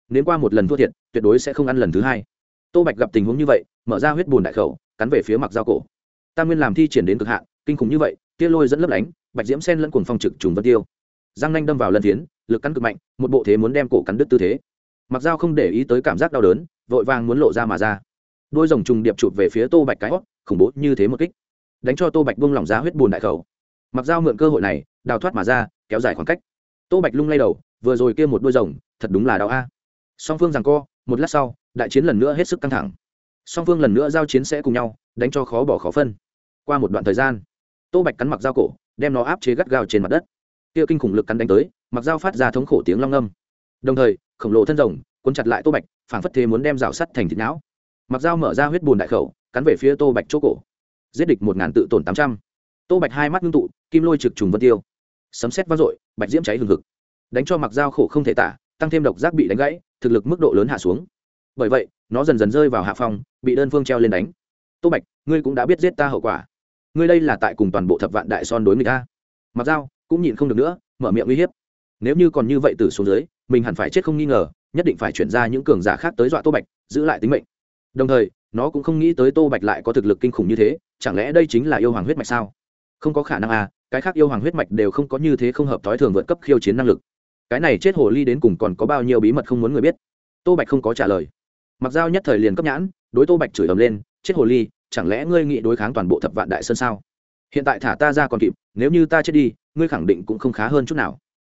Nếu qua một lần thua thiệt, tuyệt đối sẽ không ăn lần thứ hai. Tô bạch gặp tình huống như vậy, mở ra huyết bùn đại khẩu, cắn về phía mặc dao cổ. Tam nguyên làm thi triển đến cực hạn, kinh khủng như vậy, tia lôi dẫn lấp lánh, bạch diễm sen lẫn cuồng phong trực trùng vân tiêu giang nanh đâm vào lần phiến, lực cắn cực mạnh, một bộ thế muốn đem cổ cắn đứt tư thế. Mặc dao không để ý tới cảm giác đau đớn, vội vàng muốn lộ ra mà ra. Đôi rồng trùng điệp chụp về phía tô bạch cái hót, khủng bố như thế một kích, đánh cho tô bạch buông lỏng ra huyết bùn đại khẩu. Mặc dao mượn cơ hội này, đào thoát mà ra, kéo dài khoảng cách. Tô bạch lung lay đầu, vừa rồi kia một đôi rồng, thật đúng là đau a. Song phương rằng co, một lát sau, đại chiến lần nữa hết sức căng thẳng. Song phương lần nữa giao chiến sẽ cùng nhau, đánh cho khó bỏ khó phân. Qua một đoạn thời gian, tô bạch cắn mặc dao cổ, đem nó áp chế gắt gao trên mặt đất kia kinh khủng lực cắn đánh tới, mặc dao phát ra thống khổ tiếng long âm. Đồng thời, khổng lồ thân rồng cuốn chặt lại tô bạch phản phất thế muốn đem rào sắt thành thịt não. Mặc dao mở ra huyết bùn đại khẩu, cắn về phía tô bạch chỗ cổ. Giết địch một ngàn tự tổn tám trăm. Tô bạch hai mắt ngưng tụ, kim lôi trực trùng vân tiêu. Sấm xét vang dội, bạch diễm cháy hừng hực. Đánh cho mặc dao khổ không thể tả, tăng thêm độc giác bị đánh gãy, thực lực mức độ lớn hạ xuống. Bởi vậy, nó dần dần rơi vào hạ phòng bị đơn phương treo lên đánh. Tô bạch, ngươi cũng đã biết giết ta hậu quả. Ngươi đây là tại cùng toàn bộ thập vạn đại son đối người ta. Mặc dao cũng nhịn không được nữa, mở miệng uy hiếp. Nếu như còn như vậy từ xuống dưới, mình hẳn phải chết không nghi ngờ, nhất định phải chuyển ra những cường giả khác tới dọa tô bạch, giữ lại tính mệnh. Đồng thời, nó cũng không nghĩ tới tô bạch lại có thực lực kinh khủng như thế, chẳng lẽ đây chính là yêu hoàng huyết mạch sao? Không có khả năng à cái khác yêu hoàng huyết mạch đều không có như thế không hợp thói thường vượt cấp khiêu chiến năng lực. Cái này chết hồ ly đến cùng còn có bao nhiêu bí mật không muốn người biết? Tô bạch không có trả lời. Mặc dao nhất thời liền cấp nhãn, đối tô bạch chửi ầm lên, chết hồ ly, chẳng lẽ ngươi nghĩ đối kháng toàn bộ thập vạn đại sơn sao? Hiện tại thả ta ra còn kịp, nếu như ta chết đi, ngươi khẳng định cũng không khá hơn chút nào.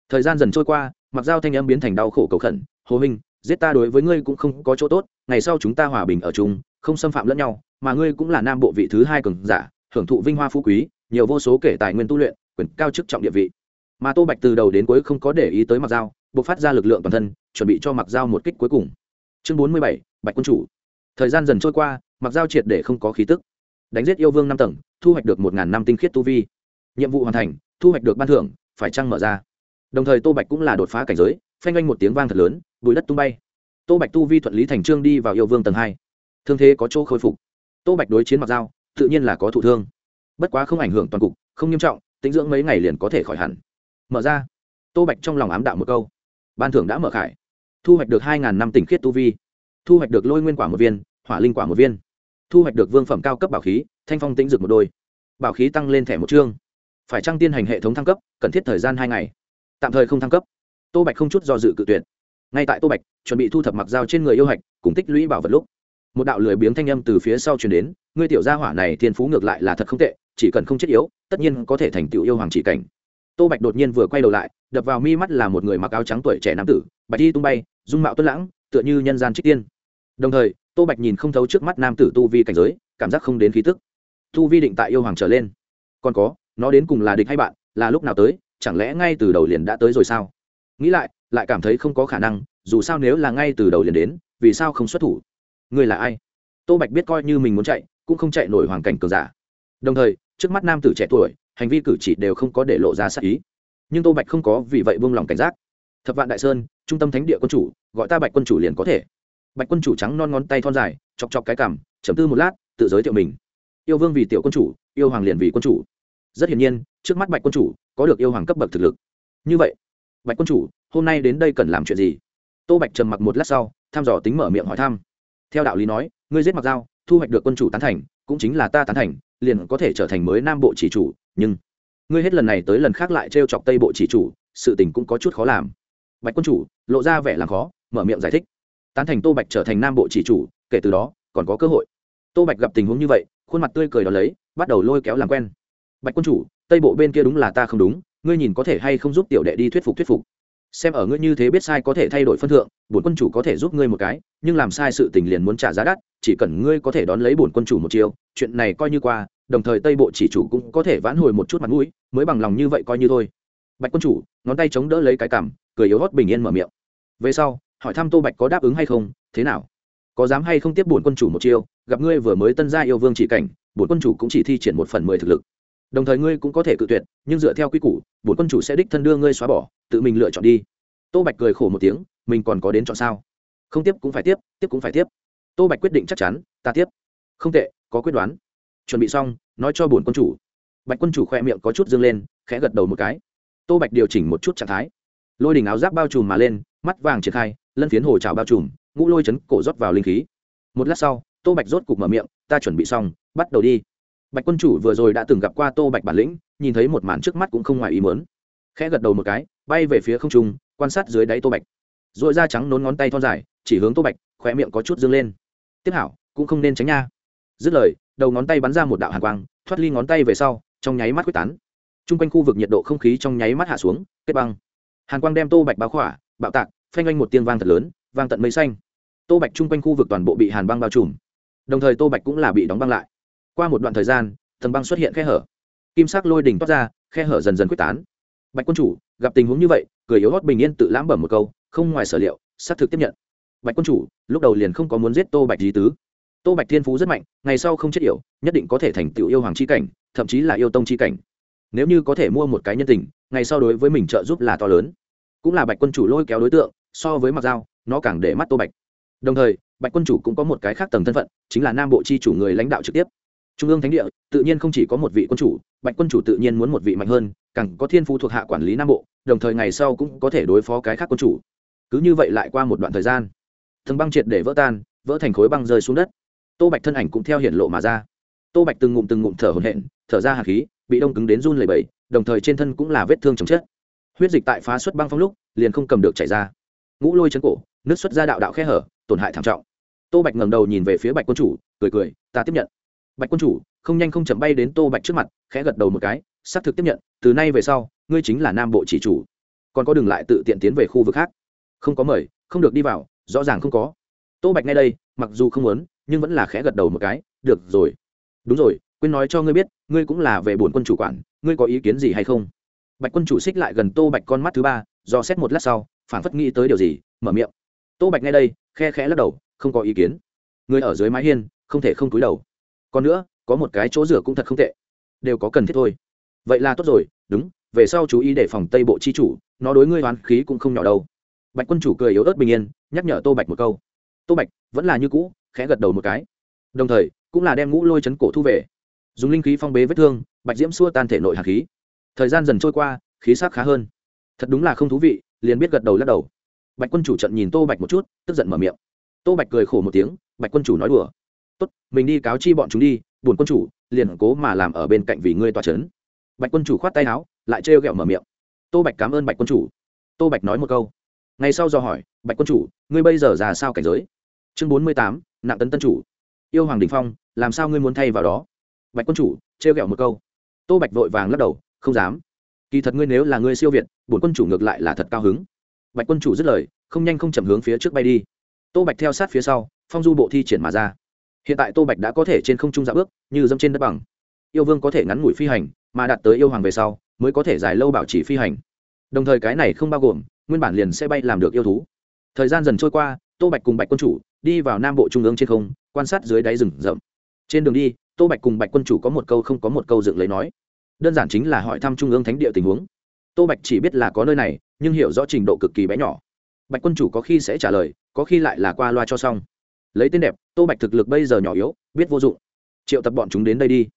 Thời gian dần trôi qua, mặc dao thanh âm biến thành đau khổ cầu khẩn, hồ minh giết ta đối với ngươi cũng không có chỗ tốt, ngày sau chúng ta hòa bình ở chung, không xâm phạm lẫn nhau, mà ngươi cũng là nam bộ vị thứ hai cường giả, hưởng thụ vinh hoa phú quý, nhiều vô số kể tài nguyên tu luyện, quyền cao chức trọng địa vị. Mà tô bạch từ đầu đến cuối không có để ý tới mặc dao, buộc phát ra lực lượng toàn thân, chuẩn bị cho mặc dao một kích cuối cùng. Chương bốn mươi bảy, bạch quân chủ. Thời gian dần trôi qua, mặc dao triệt để không có khí tức. Đánh giết yêu vương năm tầng thu hoạch được một ngàn năm tinh khiết tu vi. Nhiệm vụ hoàn thành, thu hoạch được ban thưởng, phải trăng mở ra? Đồng thời tô bạch cũng là đột phá cảnh giới, phanh oanh một tiếng vang thật lớn bụi đất tung bay. Tô bạch tu vi thuận lý thành trương đi vào yêu vương tầng hai. Thương thế có chỗ khôi phục. Tô bạch đối chiến mặc dao, tự nhiên là có thụ thương. Bất quá không ảnh hưởng toàn cục, không nghiêm trọng, tính dưỡng mấy ngày liền có thể khỏi hẳn. Mở ra. Tô bạch trong lòng ám đạo một câu. Ban thưởng đã mở khải. Thu hoạch được hai ngàn năm tỉnh khiết tu vi. Thu hoạch được lôi nguyên quả một viên, hỏa linh quả một viên thu hoạch được vương phẩm cao cấp bảo khí, thanh phong tĩnh dược một đôi. Bảo khí tăng lên thẻ một chương. Phải trăng tiên hành hệ thống thăng cấp, cần thiết thời gian hai ngày? Tạm thời không thăng cấp. Tô bạch không chút do dự cự tuyệt. Ngay tại tô bạch, chuẩn bị thu thập mặc dao trên người yêu hạch, cùng tích lũy bảo vật lúc, một đạo lười biếng thanh âm từ phía sau chuyển đến, ngươi tiểu gia hỏa này thiên phú ngược lại là thật không tệ, chỉ cần không chết yếu, tất nhiên có thể thành tựu yêu hoàng chỉ cảnh. Tô bạch đột nhiên vừa quay đầu lại, đập vào mi mắt là một người mặc áo trắng tuổi trẻ nam tử, bạch đi tung bay, dung mạo tuấn lãng, tựa như nhân gian trích tiên đồng thời, tô bạch nhìn không thấu trước mắt nam tử tu vi cảnh giới, cảm giác không đến khí tức. Tu vi định tại yêu hoàng trở lên. Còn có, nó đến cùng là địch hay bạn, là lúc nào tới, chẳng lẽ ngay từ đầu liền đã tới rồi sao? Nghĩ lại lại cảm thấy không có khả năng, dù sao nếu là ngay từ đầu liền đến, vì sao không xuất thủ? Ngươi là ai? Tô bạch biết coi như mình muốn chạy, cũng không chạy nổi hoàn cảnh cường giả. Đồng thời, trước mắt nam tử trẻ tuổi, hành vi cử chỉ đều không có để lộ ra sắc ý. Nhưng tô bạch không có vì vậy buông lòng cảnh giác. Thập vạn đại sơn, trung tâm thánh địa quân chủ, gọi ta bạch quân chủ liền có thể bạch quân chủ trắng non ngón tay thon dài, chọc chọc cái cằm chấm tư một lát, tự giới thiệu mình. Yêu vương vì tiểu quân chủ, yêu hoàng liền vì quân chủ. Rất hiển nhiên, trước mắt bạch quân chủ có được yêu hoàng cấp bậc thực lực. Như vậy, bạch quân chủ, hôm nay đến đây cần làm chuyện gì? Tô bạch trầm mặc một lát sau, thăm dò tính mở miệng hỏi thăm. Theo đạo lý nói, ngươi giết mặc dao, thu hoạch được quân chủ tán thành, cũng chính là ta tán thành, liền có thể trở thành mới nam bộ chỉ chủ, nhưng ngươi hết lần này tới lần khác lại t chọc tây bộ chỉ chủ, sự tình cũng có chút khó làm. Bạch quân chủ, lộ ra vẻ làm khó, mở miệng giải thích tán thành tô bạch trở thành nam bộ chỉ chủ, kể từ đó, còn có cơ hội. Tô bạch gặp tình huống như vậy, khuôn mặt tươi cười đó lấy, bắt đầu lôi kéo làm quen. Bạch quân chủ, tây bộ bên kia đúng là ta không đúng, ngươi nhìn có thể hay không giúp tiểu đệ đi thuyết phục thuyết phục. Xem ở ngươi như thế biết sai có thể thay đổi phân thượng, bổn quân chủ có thể giúp ngươi một cái, nhưng làm sai sự tình liền muốn trả giá đắt, chỉ cần ngươi có thể đón lấy bổn quân chủ một chiều chuyện này coi như qua, đồng thời tây bộ chỉ chủ cũng có thể vãn hồi một chút mặt mũi, mới bằng lòng như vậy coi như thôi. Bạch quân chủ, ngón tay chống đỡ lấy cái cảm cười yếu hót bình yên mở miệng. Về sau hỏi thăm tô bạch có đáp ứng hay không, thế nào? Có dám hay không tiếp bổn quân chủ một chiêu, gặp ngươi vừa mới tân gia yêu vương chỉ cảnh, bổn quân chủ cũng chỉ thi triển một phần mười thực lực. Đồng thời ngươi cũng có thể cự tuyệt, nhưng dựa theo quy củ, bổn quân chủ sẽ đích thân đưa ngươi xóa bỏ, tự mình lựa chọn đi. Tô bạch cười khổ một tiếng, mình còn có đến chọn sao? Không tiếp cũng phải tiếp tiếp cũng phải tiếp. Tô bạch quyết định chắc chắn, ta tiếp. Không tệ, có quyết đoán. Chuẩn bị xong, nói cho bổn quân chủ. Bạch quân chủ khoe miệng có chút dương lên, khẽ gật đầu một cái. Tô bạch điều chỉnh một chút trạng thái lôi đỉnh áo giáp bao trùm mà lên, mắt vàng triển khai, lân phiến hồ trào bao trùm, ngũ lôi chấn cổ rót vào linh khí. Một lát sau, tô bạch rốt cục mở miệng, ta chuẩn bị xong, bắt đầu đi. Bạch quân chủ vừa rồi đã từng gặp qua tô bạch bản lĩnh, nhìn thấy một màn trước mắt cũng không ngoài ý mớn khẽ gật đầu một cái, bay về phía không trung, quan sát dưới đáy tô bạch. R ồ i da trắng nốn ngón tay thon dài, chỉ hướng tô bạch khoe miệng có chút dâng lên. Tiếp hảo, cũng không nên tránh nha. Dứt lời, đầu ngón tay bắn ra một đạo hàn quang, thoát ly ngón tay về sau, trong nháy mắt quyết tán. T r u n g quanh khu vực nhiệt độ không khí trong nháy mắt hạ xuống, kết băng hàn quang đem tô bạch báo khỏa, bạo tạc, phanh oanh một tiếng vang thật lớn, vang tận mây xanh. Tô bạch chung quanh khu vực toàn bộ bị hàn băng bao trùm. Đồng thời tô bạch cũng là bị đóng băng lại. Qua một đoạn thời gian thần băng xuất hiện khe hở. Kim sắc lôi đỉnh toát ra, khe hở dần dần quyết tán. Bạch quân chủ, gặp tình huống như vậy, cười yếu hót bình yên tự lãm bẩm một câu, không ngoài sở liệu, xác thực tiếp nhận. Bạch quân chủ, lúc đầu liền không có muốn giết tô bạch lý tứ. Tô bạch thiên phú rất mạnh, ngày sau không chết yểu, nhất định có thể thành tựu yêu hoàng c h i cảnh, thậm chí là yêu tông c h i cảnh nếu như có thể mua một cái nhân tình ngày sau đối với mình trợ giúp là to lớn. Cũng là bạch quân chủ lôi kéo đối tượng, so với mặt dao nó càng để mắt tô bạch. Đồng thời, bạch quân chủ cũng có một cái khác tầng thân phận, chính là nam bộ c h i chủ người lãnh đạo trực tiếp. Trung ương thánh địa, tự nhiên không chỉ có một vị quân chủ, bạch quân chủ tự nhiên muốn một vị mạnh hơn, càng có thiên phú thuộc hạ quản lý nam bộ, đồng thời ngày sau cũng có thể đối phó cái khác quân chủ. Cứ như vậy lại qua một đoạn thời gian thần băng triệt để vỡ tan, vỡ thành khối băng rơi xuống đất. Tô bạch thân ảnh cũng theo hiện lộ mà ra. Tô bạch từng ngụm từng ngụm thở hồn hện thở ra hạt khí bị đông cứng đến run lẩy bẩy, đồng thời trên thân cũng là vết thương chồng chết. Huyết dịch tại phá xuất băng phong lúc liền không cầm được chảy ra. Ngũ lôi chân cổ nước xuất ra đạo đạo khe hở tổn hại thảm trọng. Tô bạch ngẩng đầu nhìn về phía bạch quân chủ cười cười ta tiếp nhận. Bạch quân chủ không nhanh không chậm bay đến tô bạch trước mặt khẽ gật đầu một cái xác thực tiếp nhận từ nay về sau ngươi chính là nam bộ chỉ chủ. Còn có đừng lại tự tiện tiến về khu vực khác. Không có mời không được đi vào rõ ràng không có. Tô bạch ngay đây mặc dù không muốn nhưng vẫn là khẽ gật đầu một cái được rồi. Đúng rồi quên nói cho ngươi biết, ngươi cũng là về bổn quân chủ quản, ngươi có ý kiến gì hay không? Bạch quân chủ xích lại gần tô bạch con mắt thứ ba, do xét một lát sau, phảng phất nghĩ tới điều gì, mở miệng. Tô bạch nghe đây, khe khẽ lắc đầu, không có ý kiến. Người ở dưới mái hiên, không thể không túi đầu. Còn nữa, có một cái chỗ rửa cũng thật không tệ. Đều có cần thiết thôi. Vậy là tốt rồi, đúng, về sau chú ý để phòng tây bộ chi chủ, nó đối ngươi hoán khí cũng không nhỏ đâu. Bạch quân chủ cười yếu ớt bình yên, nhắc nhở tô bạch một câu. Tô bạch, vẫn là như cũ, khẽ gật đầu một cái. Đồng thời, cũng là đem ngũ lôi chấn cổ thu về dùng linh khí phong bế vết thương, bạch diễm xua tan thể nội hạt khí. Thời gian dần trôi qua, khí sắc khá hơn. Thật đúng là không thú vị, liền biết gật đầu lắc đầu. Bạch quân chủ trận nhìn tô bạch một chút, tức giận mở miệng. Tô bạch cười khổ một tiếng, bạch quân chủ nói đùa. Tốt, mình đi cáo chi bọn chúng đi, buồn quân chủ, liền cố mà làm ở bên cạnh vì ngươi tòa c h ấ n bạch quân chủ khoát tay áo, lại trêu ghẹo mở miệng. Tô bạch cảm ơn bạch quân chủ. Tô bạch nói một câu. Ngay sau do hỏi, bạch quân chủ, ngươi bây giờ ra sao cảnh giới? Chương bốn mươi tám, nặng tấn tân chủ. Yêu hoàng đình phong, làm sao ngươi muốn thay vào đó? Bạch quân chủ, trêu ghẹo một câu. Tô bạch vội vàng lắc đầu, không dám. Kỳ thật ngươi nếu là ngươi siêu việt, bổn quân chủ ngược lại là thật cao hứng. Bạch quân chủ dứt lời, không nhanh không chậm hướng phía trước bay đi. Tô bạch theo sát phía sau, phong du bộ thi triển mà ra. Hiện tại tô bạch đã có thể trên không trung dạ bước, như dẫm trên đất bằng. Yêu vương có thể ngắn ngủi phi hành, mà đạt tới yêu hoàng về sau, mới có thể dài lâu bảo trì phi hành. Đồng thời cái này không bao gồm, nguyên bản liền sẽ bay làm được yêu thú. Thời gian dần trôi qua, tô bạch cùng bạch quân chủ đi vào nam bộ trung ương trên không, quan sát dưới đáy rừng rậm. Trên đường đi tô bạch cùng bạch quân chủ có một câu không có một câu dựng lấy nói. Đơn giản chính là hỏi thăm trung ương thánh địa tình huống. Tô bạch chỉ biết là có nơi này, nhưng hiểu rõ trình độ cực kỳ bé nhỏ. Bạch quân chủ có khi sẽ trả lời, có khi lại là qua loa cho xong. Lấy tên đẹp, tô bạch thực lực bây giờ nhỏ yếu, biết vô dụng. Triệu tập bọn chúng đến đây đi.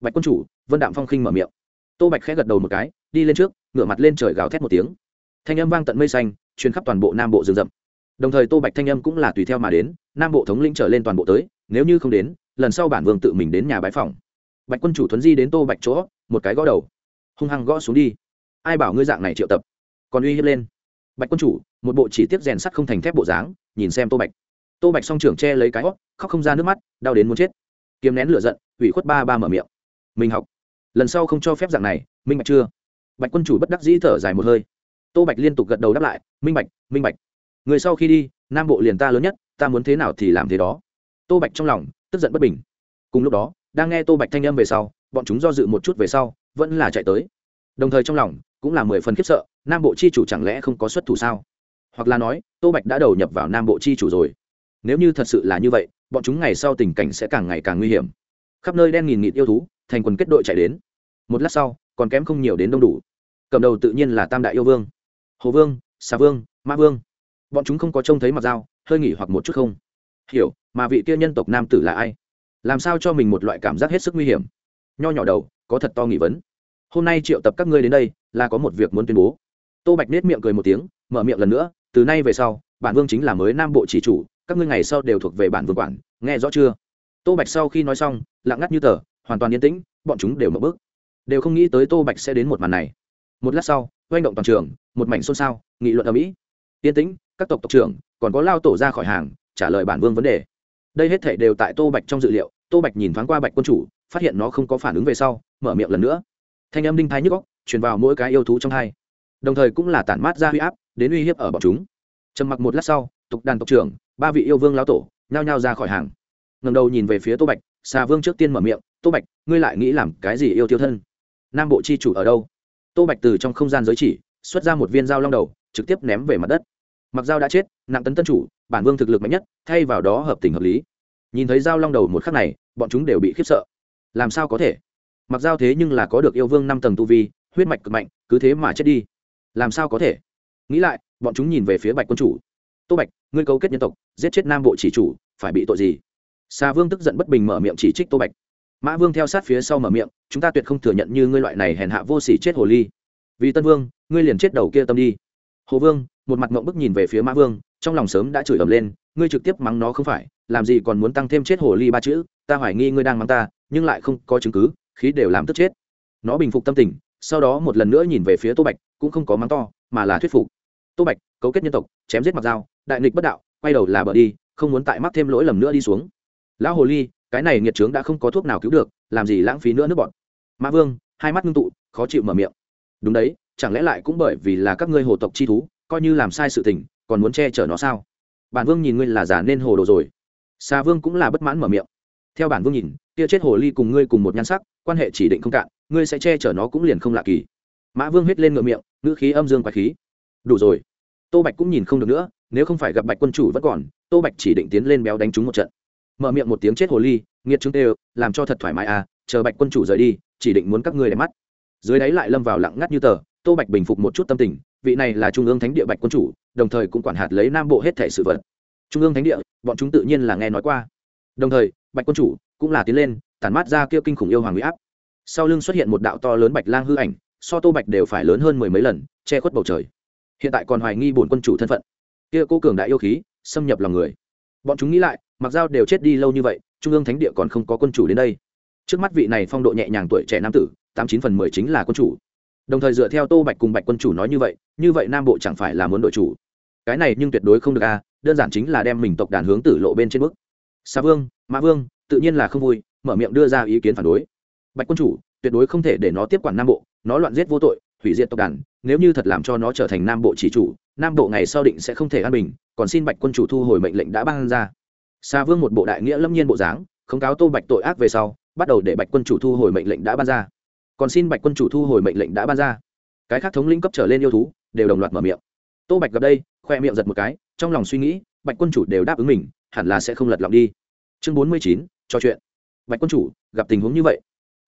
Bạch quân chủ, vân đạm phong khinh mở miệng. Tô bạch khẽ gật đầu một cái, đi lên trước, ngửa mặt lên trời gào thét một tiếng. Thanh âm vang tận mây xanh chuyến khắp toàn bộ nam bộ rừng rậm. Đồng thời tô bạch thanh âm cũng là tùy theo mà đến, nam bộ thống lĩnh trở lên toàn bộ tới, nếu như không đến lần sau bản vương tự mình đến nhà bái phòng bạch quân chủ thuấn di đến tô bạch chỗ, một cái gõ đầu. Hung hăng gõ xuống đi. Ai bảo ngươi dạng này triệu tập? Còn uy hiếp lên. Bạch quân chủ, một bộ chỉ tiếp rèn sắt không thành thép bộ dáng, nhìn xem tô bạch. Tô bạch song trưởng che lấy cái hót, khóc không ra nước mắt, đau đến muốn chết. Kiếm nén lửa giận, ủy khuất ba ba mở miệng. Mình học. Lần sau không cho phép dạng này, minh bạch chưa? Bạch quân chủ bất đắc dĩ thở dài một hơi. Tô bạch liên tục gật đầu đáp lại, minh bạch minh bạch. Người sau khi đi, nam bộ liền ta lớn nhất, ta muốn thế nào thì làm thế đó. Tô bạch trong lòng tức giận bất bình. Cùng lúc đó, đang nghe tô bạch thanh âm về sau, bọn chúng do dự một chút về sau, vẫn là chạy tới. Đồng thời trong lòng cũng là mười phần khiếp sợ, nam bộ chi chủ chẳng lẽ không có xuất thủ sao? Hoặc là nói, tô bạch đã đầu nhập vào nam bộ chi chủ rồi. Nếu như thật sự là như vậy, bọn chúng ngày sau tình cảnh sẽ càng ngày càng nguy hiểm. Khắp nơi đen nghìn nghịt yêu thú, thành quần kết đội chạy đến. Một lát sau, còn kém không nhiều đến đông đủ. Cầm đầu tự nhiên là tam đại yêu vương. Hồ vương, xà vương mã vương. Bọn chúng không có trông thấy mặt dao, hơi nghỉ hoặc một chút không? Hiểu, mà vị kia nhân tộc nam tử là ai? Làm sao cho mình một loại cảm giác hết sức nguy hiểm? Nho nhỏ đầu, có thật to nghỉ vấn. Hôm nay triệu tập các ngươi đến đây, là có một việc muốn tuyên bố. Tô bạch nết miệng cười một tiếng, mở miệng lần nữa, từ nay về sau, bản vương chính là mới nam bộ chỉ chủ, các ngươi ngày sau đều thuộc về bản vương quản, nghe rõ chưa? Tô bạch sau khi nói xong, lặng ngắt như tờ, hoàn toàn yên tĩnh, bọn chúng đều mở bước. Đều không nghĩ tới tô bạch sẽ đến một màn này. Một lát sau oanh động toàn trường, một mảnh xôn xao, nghị luận ở mỹ yên tĩnh, các tộc tộc trưởng, còn có lao tổ ra khỏi hàng trả lời bản vương vấn đề. Đây hết thể đều tại tô bạch trong dự liệu, tô bạch nhìn thoáng qua bạch quân chủ, phát hiện nó không có phản ứng về sau, mở miệng lần nữa. Thanh âm đinh thái nhức góc truyền vào mỗi cái yêu thú trong hai. Đồng thời cũng là tản mát ra huy áp, đến uy hiếp ở bọn chúng. Trầm mặc một lát sau, tục đàn tộc trưởng, ba vị yêu vương lão tổ, nhao nhao ra khỏi hàng. Ngầm đầu nhìn về phía tô bạch xà vương trước tiên mở miệng, tô bạch, ngươi lại nghĩ làm cái gì yêu tiêu thân? Nam bộ chi chủ ở đâu? Tô bạch từ trong không gian giới chỉ, xuất ra một viên dao long đầu, trực tiếp ném về mặt đất mặc dao đã chết, nặng tấn tân chủ, bản vương thực lực mạnh nhất, thay vào đó hợp tình hợp lý. Nhìn thấy dao long đầu một khắc này, bọn chúng đều bị khiếp sợ. Làm sao có thể? Mặc dao thế nhưng là có được yêu vương năm tầng tu vi, huyết mạch cực mạnh, cứ thế mà chết đi. Làm sao có thể? Nghĩ lại, bọn chúng nhìn về phía bạch quân chủ. Tô bạch, ngươi cấu kết nhân tộc, giết chết nam bộ chỉ chủ, phải bị tội gì? Xa vương tức giận bất bình mở miệng chỉ trích tô bạch. Mã vương theo sát phía sau mở miệng, chúng ta tuyệt không thừa nhận như ngươi loại này hèn hạ vô sỉ chết hồ ly. Vì tân vương, ngươi liền chết đầu kia tâm đi. Hồ vương một mặt ngộng bức nhìn về phía mã vương, trong lòng sớm đã chửi ầm lên, ngươi trực tiếp mắng nó không phải, làm gì còn muốn tăng thêm chết hồ ly ba chữ, ta hoài nghi ngươi đang mắng ta, nhưng lại không có chứng cứ, khí đều làm tức chết. Nó bình phục tâm tình, sau đó một lần nữa nhìn về phía tô bạch, cũng không có mắng to, mà là thuyết phục. Tô bạch, cấu kết nhân tộc, chém giết mặc dao, đại nghịch bất đạo, quay đầu là bờ đi, không muốn tại mắc thêm lỗi lầm nữa đi xuống. Lão hồ ly, cái này nghiệt trướng đã không có thuốc nào cứu được, làm gì lãng phí nữa nước bọn? Mã vương, hai mắt ngưng tụ, khó chịu mở miệng. Đúng đấy, chẳng lẽ lại cũng bởi vì là các ngươi hồ tộc chi thú coi như làm sai sự tình, còn muốn che chở nó sao? Bản vương nhìn ngươi là giả nên hồ đồ rồi. Xa vương cũng là bất mãn mở miệng. Theo bản vương nhìn kia chết hồ ly cùng ngươi cùng một nhan sắc, quan hệ chỉ định không cạn, ngươi sẽ che chở nó cũng liền không lạ kỳ. Mã vương hết lên ngựa miệng, ngữ khí âm dương quái khí. Đủ rồi. Tô bạch cũng nhìn không được nữa, nếu không phải gặp bạch quân chủ vẫn còn, tô bạch chỉ định tiến lên béo đánh trúng một trận. Mở miệng một tiếng chết hồ ly, nghiệt chứng tê làm cho thật thoải mái à chờ bạch quân chủ rời đi, chỉ định muốn các ngươi để mắt. Dưới đáy lại lâm vào lặng ngắt như tờ, tô bạch bình phục một chút tâm tình vị này là trung ương thánh địa bạch quân chủ, đồng thời cũng quản hạt lấy nam bộ hết thể sự vật. Trung ương thánh địa, bọn chúng tự nhiên là nghe nói qua. Đồng thời, bạch quân chủ cũng là tiến lên, tản mát ra kia kinh khủng yêu hoàng huy áp. Sau lưng xuất hiện một đạo to lớn bạch lang hư ảnh, so tô bạch đều phải lớn hơn mười mấy lần, che khuất bầu trời. Hiện tại còn hoài nghi bổn quân chủ thân phận. Kia cố cường đại yêu khí, xâm nhập lòng người. Bọn chúng nghĩ lại, mặc dao đều chết đi lâu như vậy, trung ương thánh địa còn không có quân chủ đến đây. Trước mắt vị này phong độ nhẹ nhàng tuổi trẻ nam tử, tám chín phần mười chính là quân chủ. Đồng thời dựa theo tô bạch cùng bạch quân chủ nói như vậy như vậy nam bộ chẳng phải là muốn đội chủ. Cái này nhưng tuyệt đối không được a đơn giản chính là đem mình tộc đàn hướng tử lộ bên trên bức xa vương mã vương, tự nhiên là không vui, mở miệng đưa ra ý kiến phản đối. Bạch quân chủ, tuyệt đối không thể để nó tiếp quản nam bộ, nó loạn giết vô tội, hủy diệt tộc đàn, nếu như thật làm cho nó trở thành nam bộ chỉ chủ, nam bộ ngày sau định sẽ không thể an bình, còn xin bạch quân chủ thu hồi mệnh lệnh đã ban ra. Xa vương một bộ đại nghĩa lâm nhiên bộ dáng, không cáo tô bạch tội ác về sau, bắt đầu để bạch quân chủ thu hồi mệnh lệnh đã ban ra. Còn xin bạch quân chủ thu hồi mệnh lệnh đã ban ra. Cái khác thống lĩnh cấp trở lên yêu thú đều đồng loạt mở miệng. Tô bạch gặp đây, khoe miệng giật một cái, trong lòng suy nghĩ, bạch quân chủ đều đáp ứng mình, hẳn là sẽ không lật lọng đi. Chương bốn mươi chín, trò chuyện. Bạch quân chủ, gặp tình huống như vậy.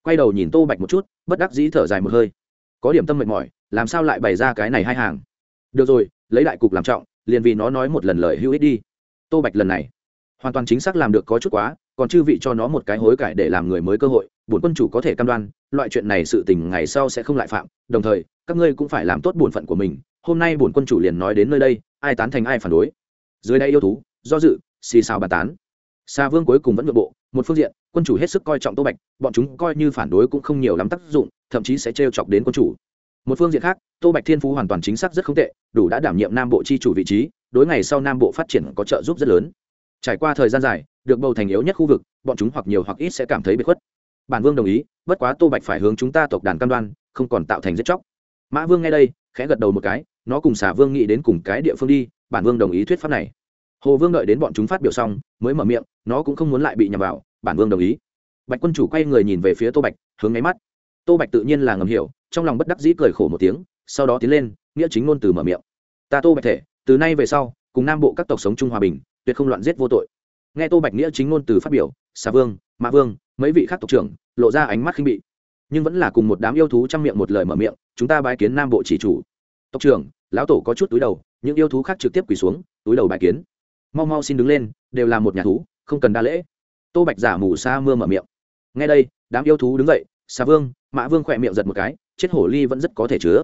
Quay đầu nhìn tô bạch một chút, bất đắc dĩ thở dài một hơi. Có điểm tâm mệt mỏi, làm sao lại bày ra cái này hai hàng? Được rồi, lấy đại cục làm trọng, liền vì nó nói một lần lời hữu ích đi. Tô bạch lần này, hoàn toàn chính xác làm được có chút quá, còn chư vị cho nó một cái hối cải để làm người mới cơ hội, bổn quân chủ có thể cam đoan, loại chuyện này sự tình ngày sau sẽ không lại phạm, đồng thời các ngươi cũng phải làm tốt bổn phận của mình, hôm nay bổn quân chủ liền nói đến nơi đây, ai tán thành ai phản đối. Dưới đây yêu thú, do dự, xì xào bàn tán. Xa vương cuối cùng vẫn nội bộ, một phương diện, quân chủ hết sức coi trọng tô bạch, bọn chúng coi như phản đối cũng không nhiều lắm tác dụng, thậm chí sẽ trêu chọc đến quân chủ. Một phương diện khác, tô bạch thiên phú hoàn toàn chính xác rất không tệ, đủ đã đảm nhiệm nam bộ chi chủ vị trí, đối ngày sau nam bộ phát triển có trợ giúp rất lớn. Trải qua thời gian dài, được bầu thành yếu nhất khu vực, bọn chúng hoặc nhiều hoặc ít sẽ cảm thấy bị khuất. Bản vương đồng ý, bất quá tô bạch phải hướng chúng ta tộc đàn cam đoan, không còn tạo thành giết chóc mã vương nghe đây, khẽ gật đầu một cái, nó cùng xả vương nghĩ đến cùng cái địa phương đi, bản vương đồng ý thuyết pháp này. Hồ vương đợi đến bọn chúng phát biểu xong, mới mở miệng, nó cũng không muốn lại bị nhầm vào, bản vương đồng ý. Bạch quân chủ quay người nhìn về phía tô bạch, hướng ngáy mắt. Tô bạch tự nhiên là ngầm hiểu, trong lòng bất đắc dĩ cười khổ một tiếng, sau đó tiến lên, nghĩa chính ngôn từ mở miệng. Ta tô bạch thể, từ nay về sau, cùng nam bộ các tộc sống chung hòa bình, tuyệt không loạn giết vô tội. Nghe tô bạch nghĩa chính ngôn từ phát biểu, xà vương mạ vương, mấy vị khác tộc trưởng, lộ ra ánh mắt khinh bị nhưng vẫn là cùng một đám yêu thú trong miệng một lời mở miệng chúng ta bái kiến nam bộ chỉ chủ. Tộc trưởng, lão tổ có chút túi đầu, những yêu thú khác trực tiếp quỳ xuống, túi đầu bài kiến. Mau mau xin đứng lên, đều là một nhà thú, không cần đa lễ. Tô bạch giả mù sa mưa mở miệng. Ngay đây, đám yêu thú đứng dậy xà vương, mã vương khỏe miệng giật một cái, chết hổ ly vẫn rất có thể chứa.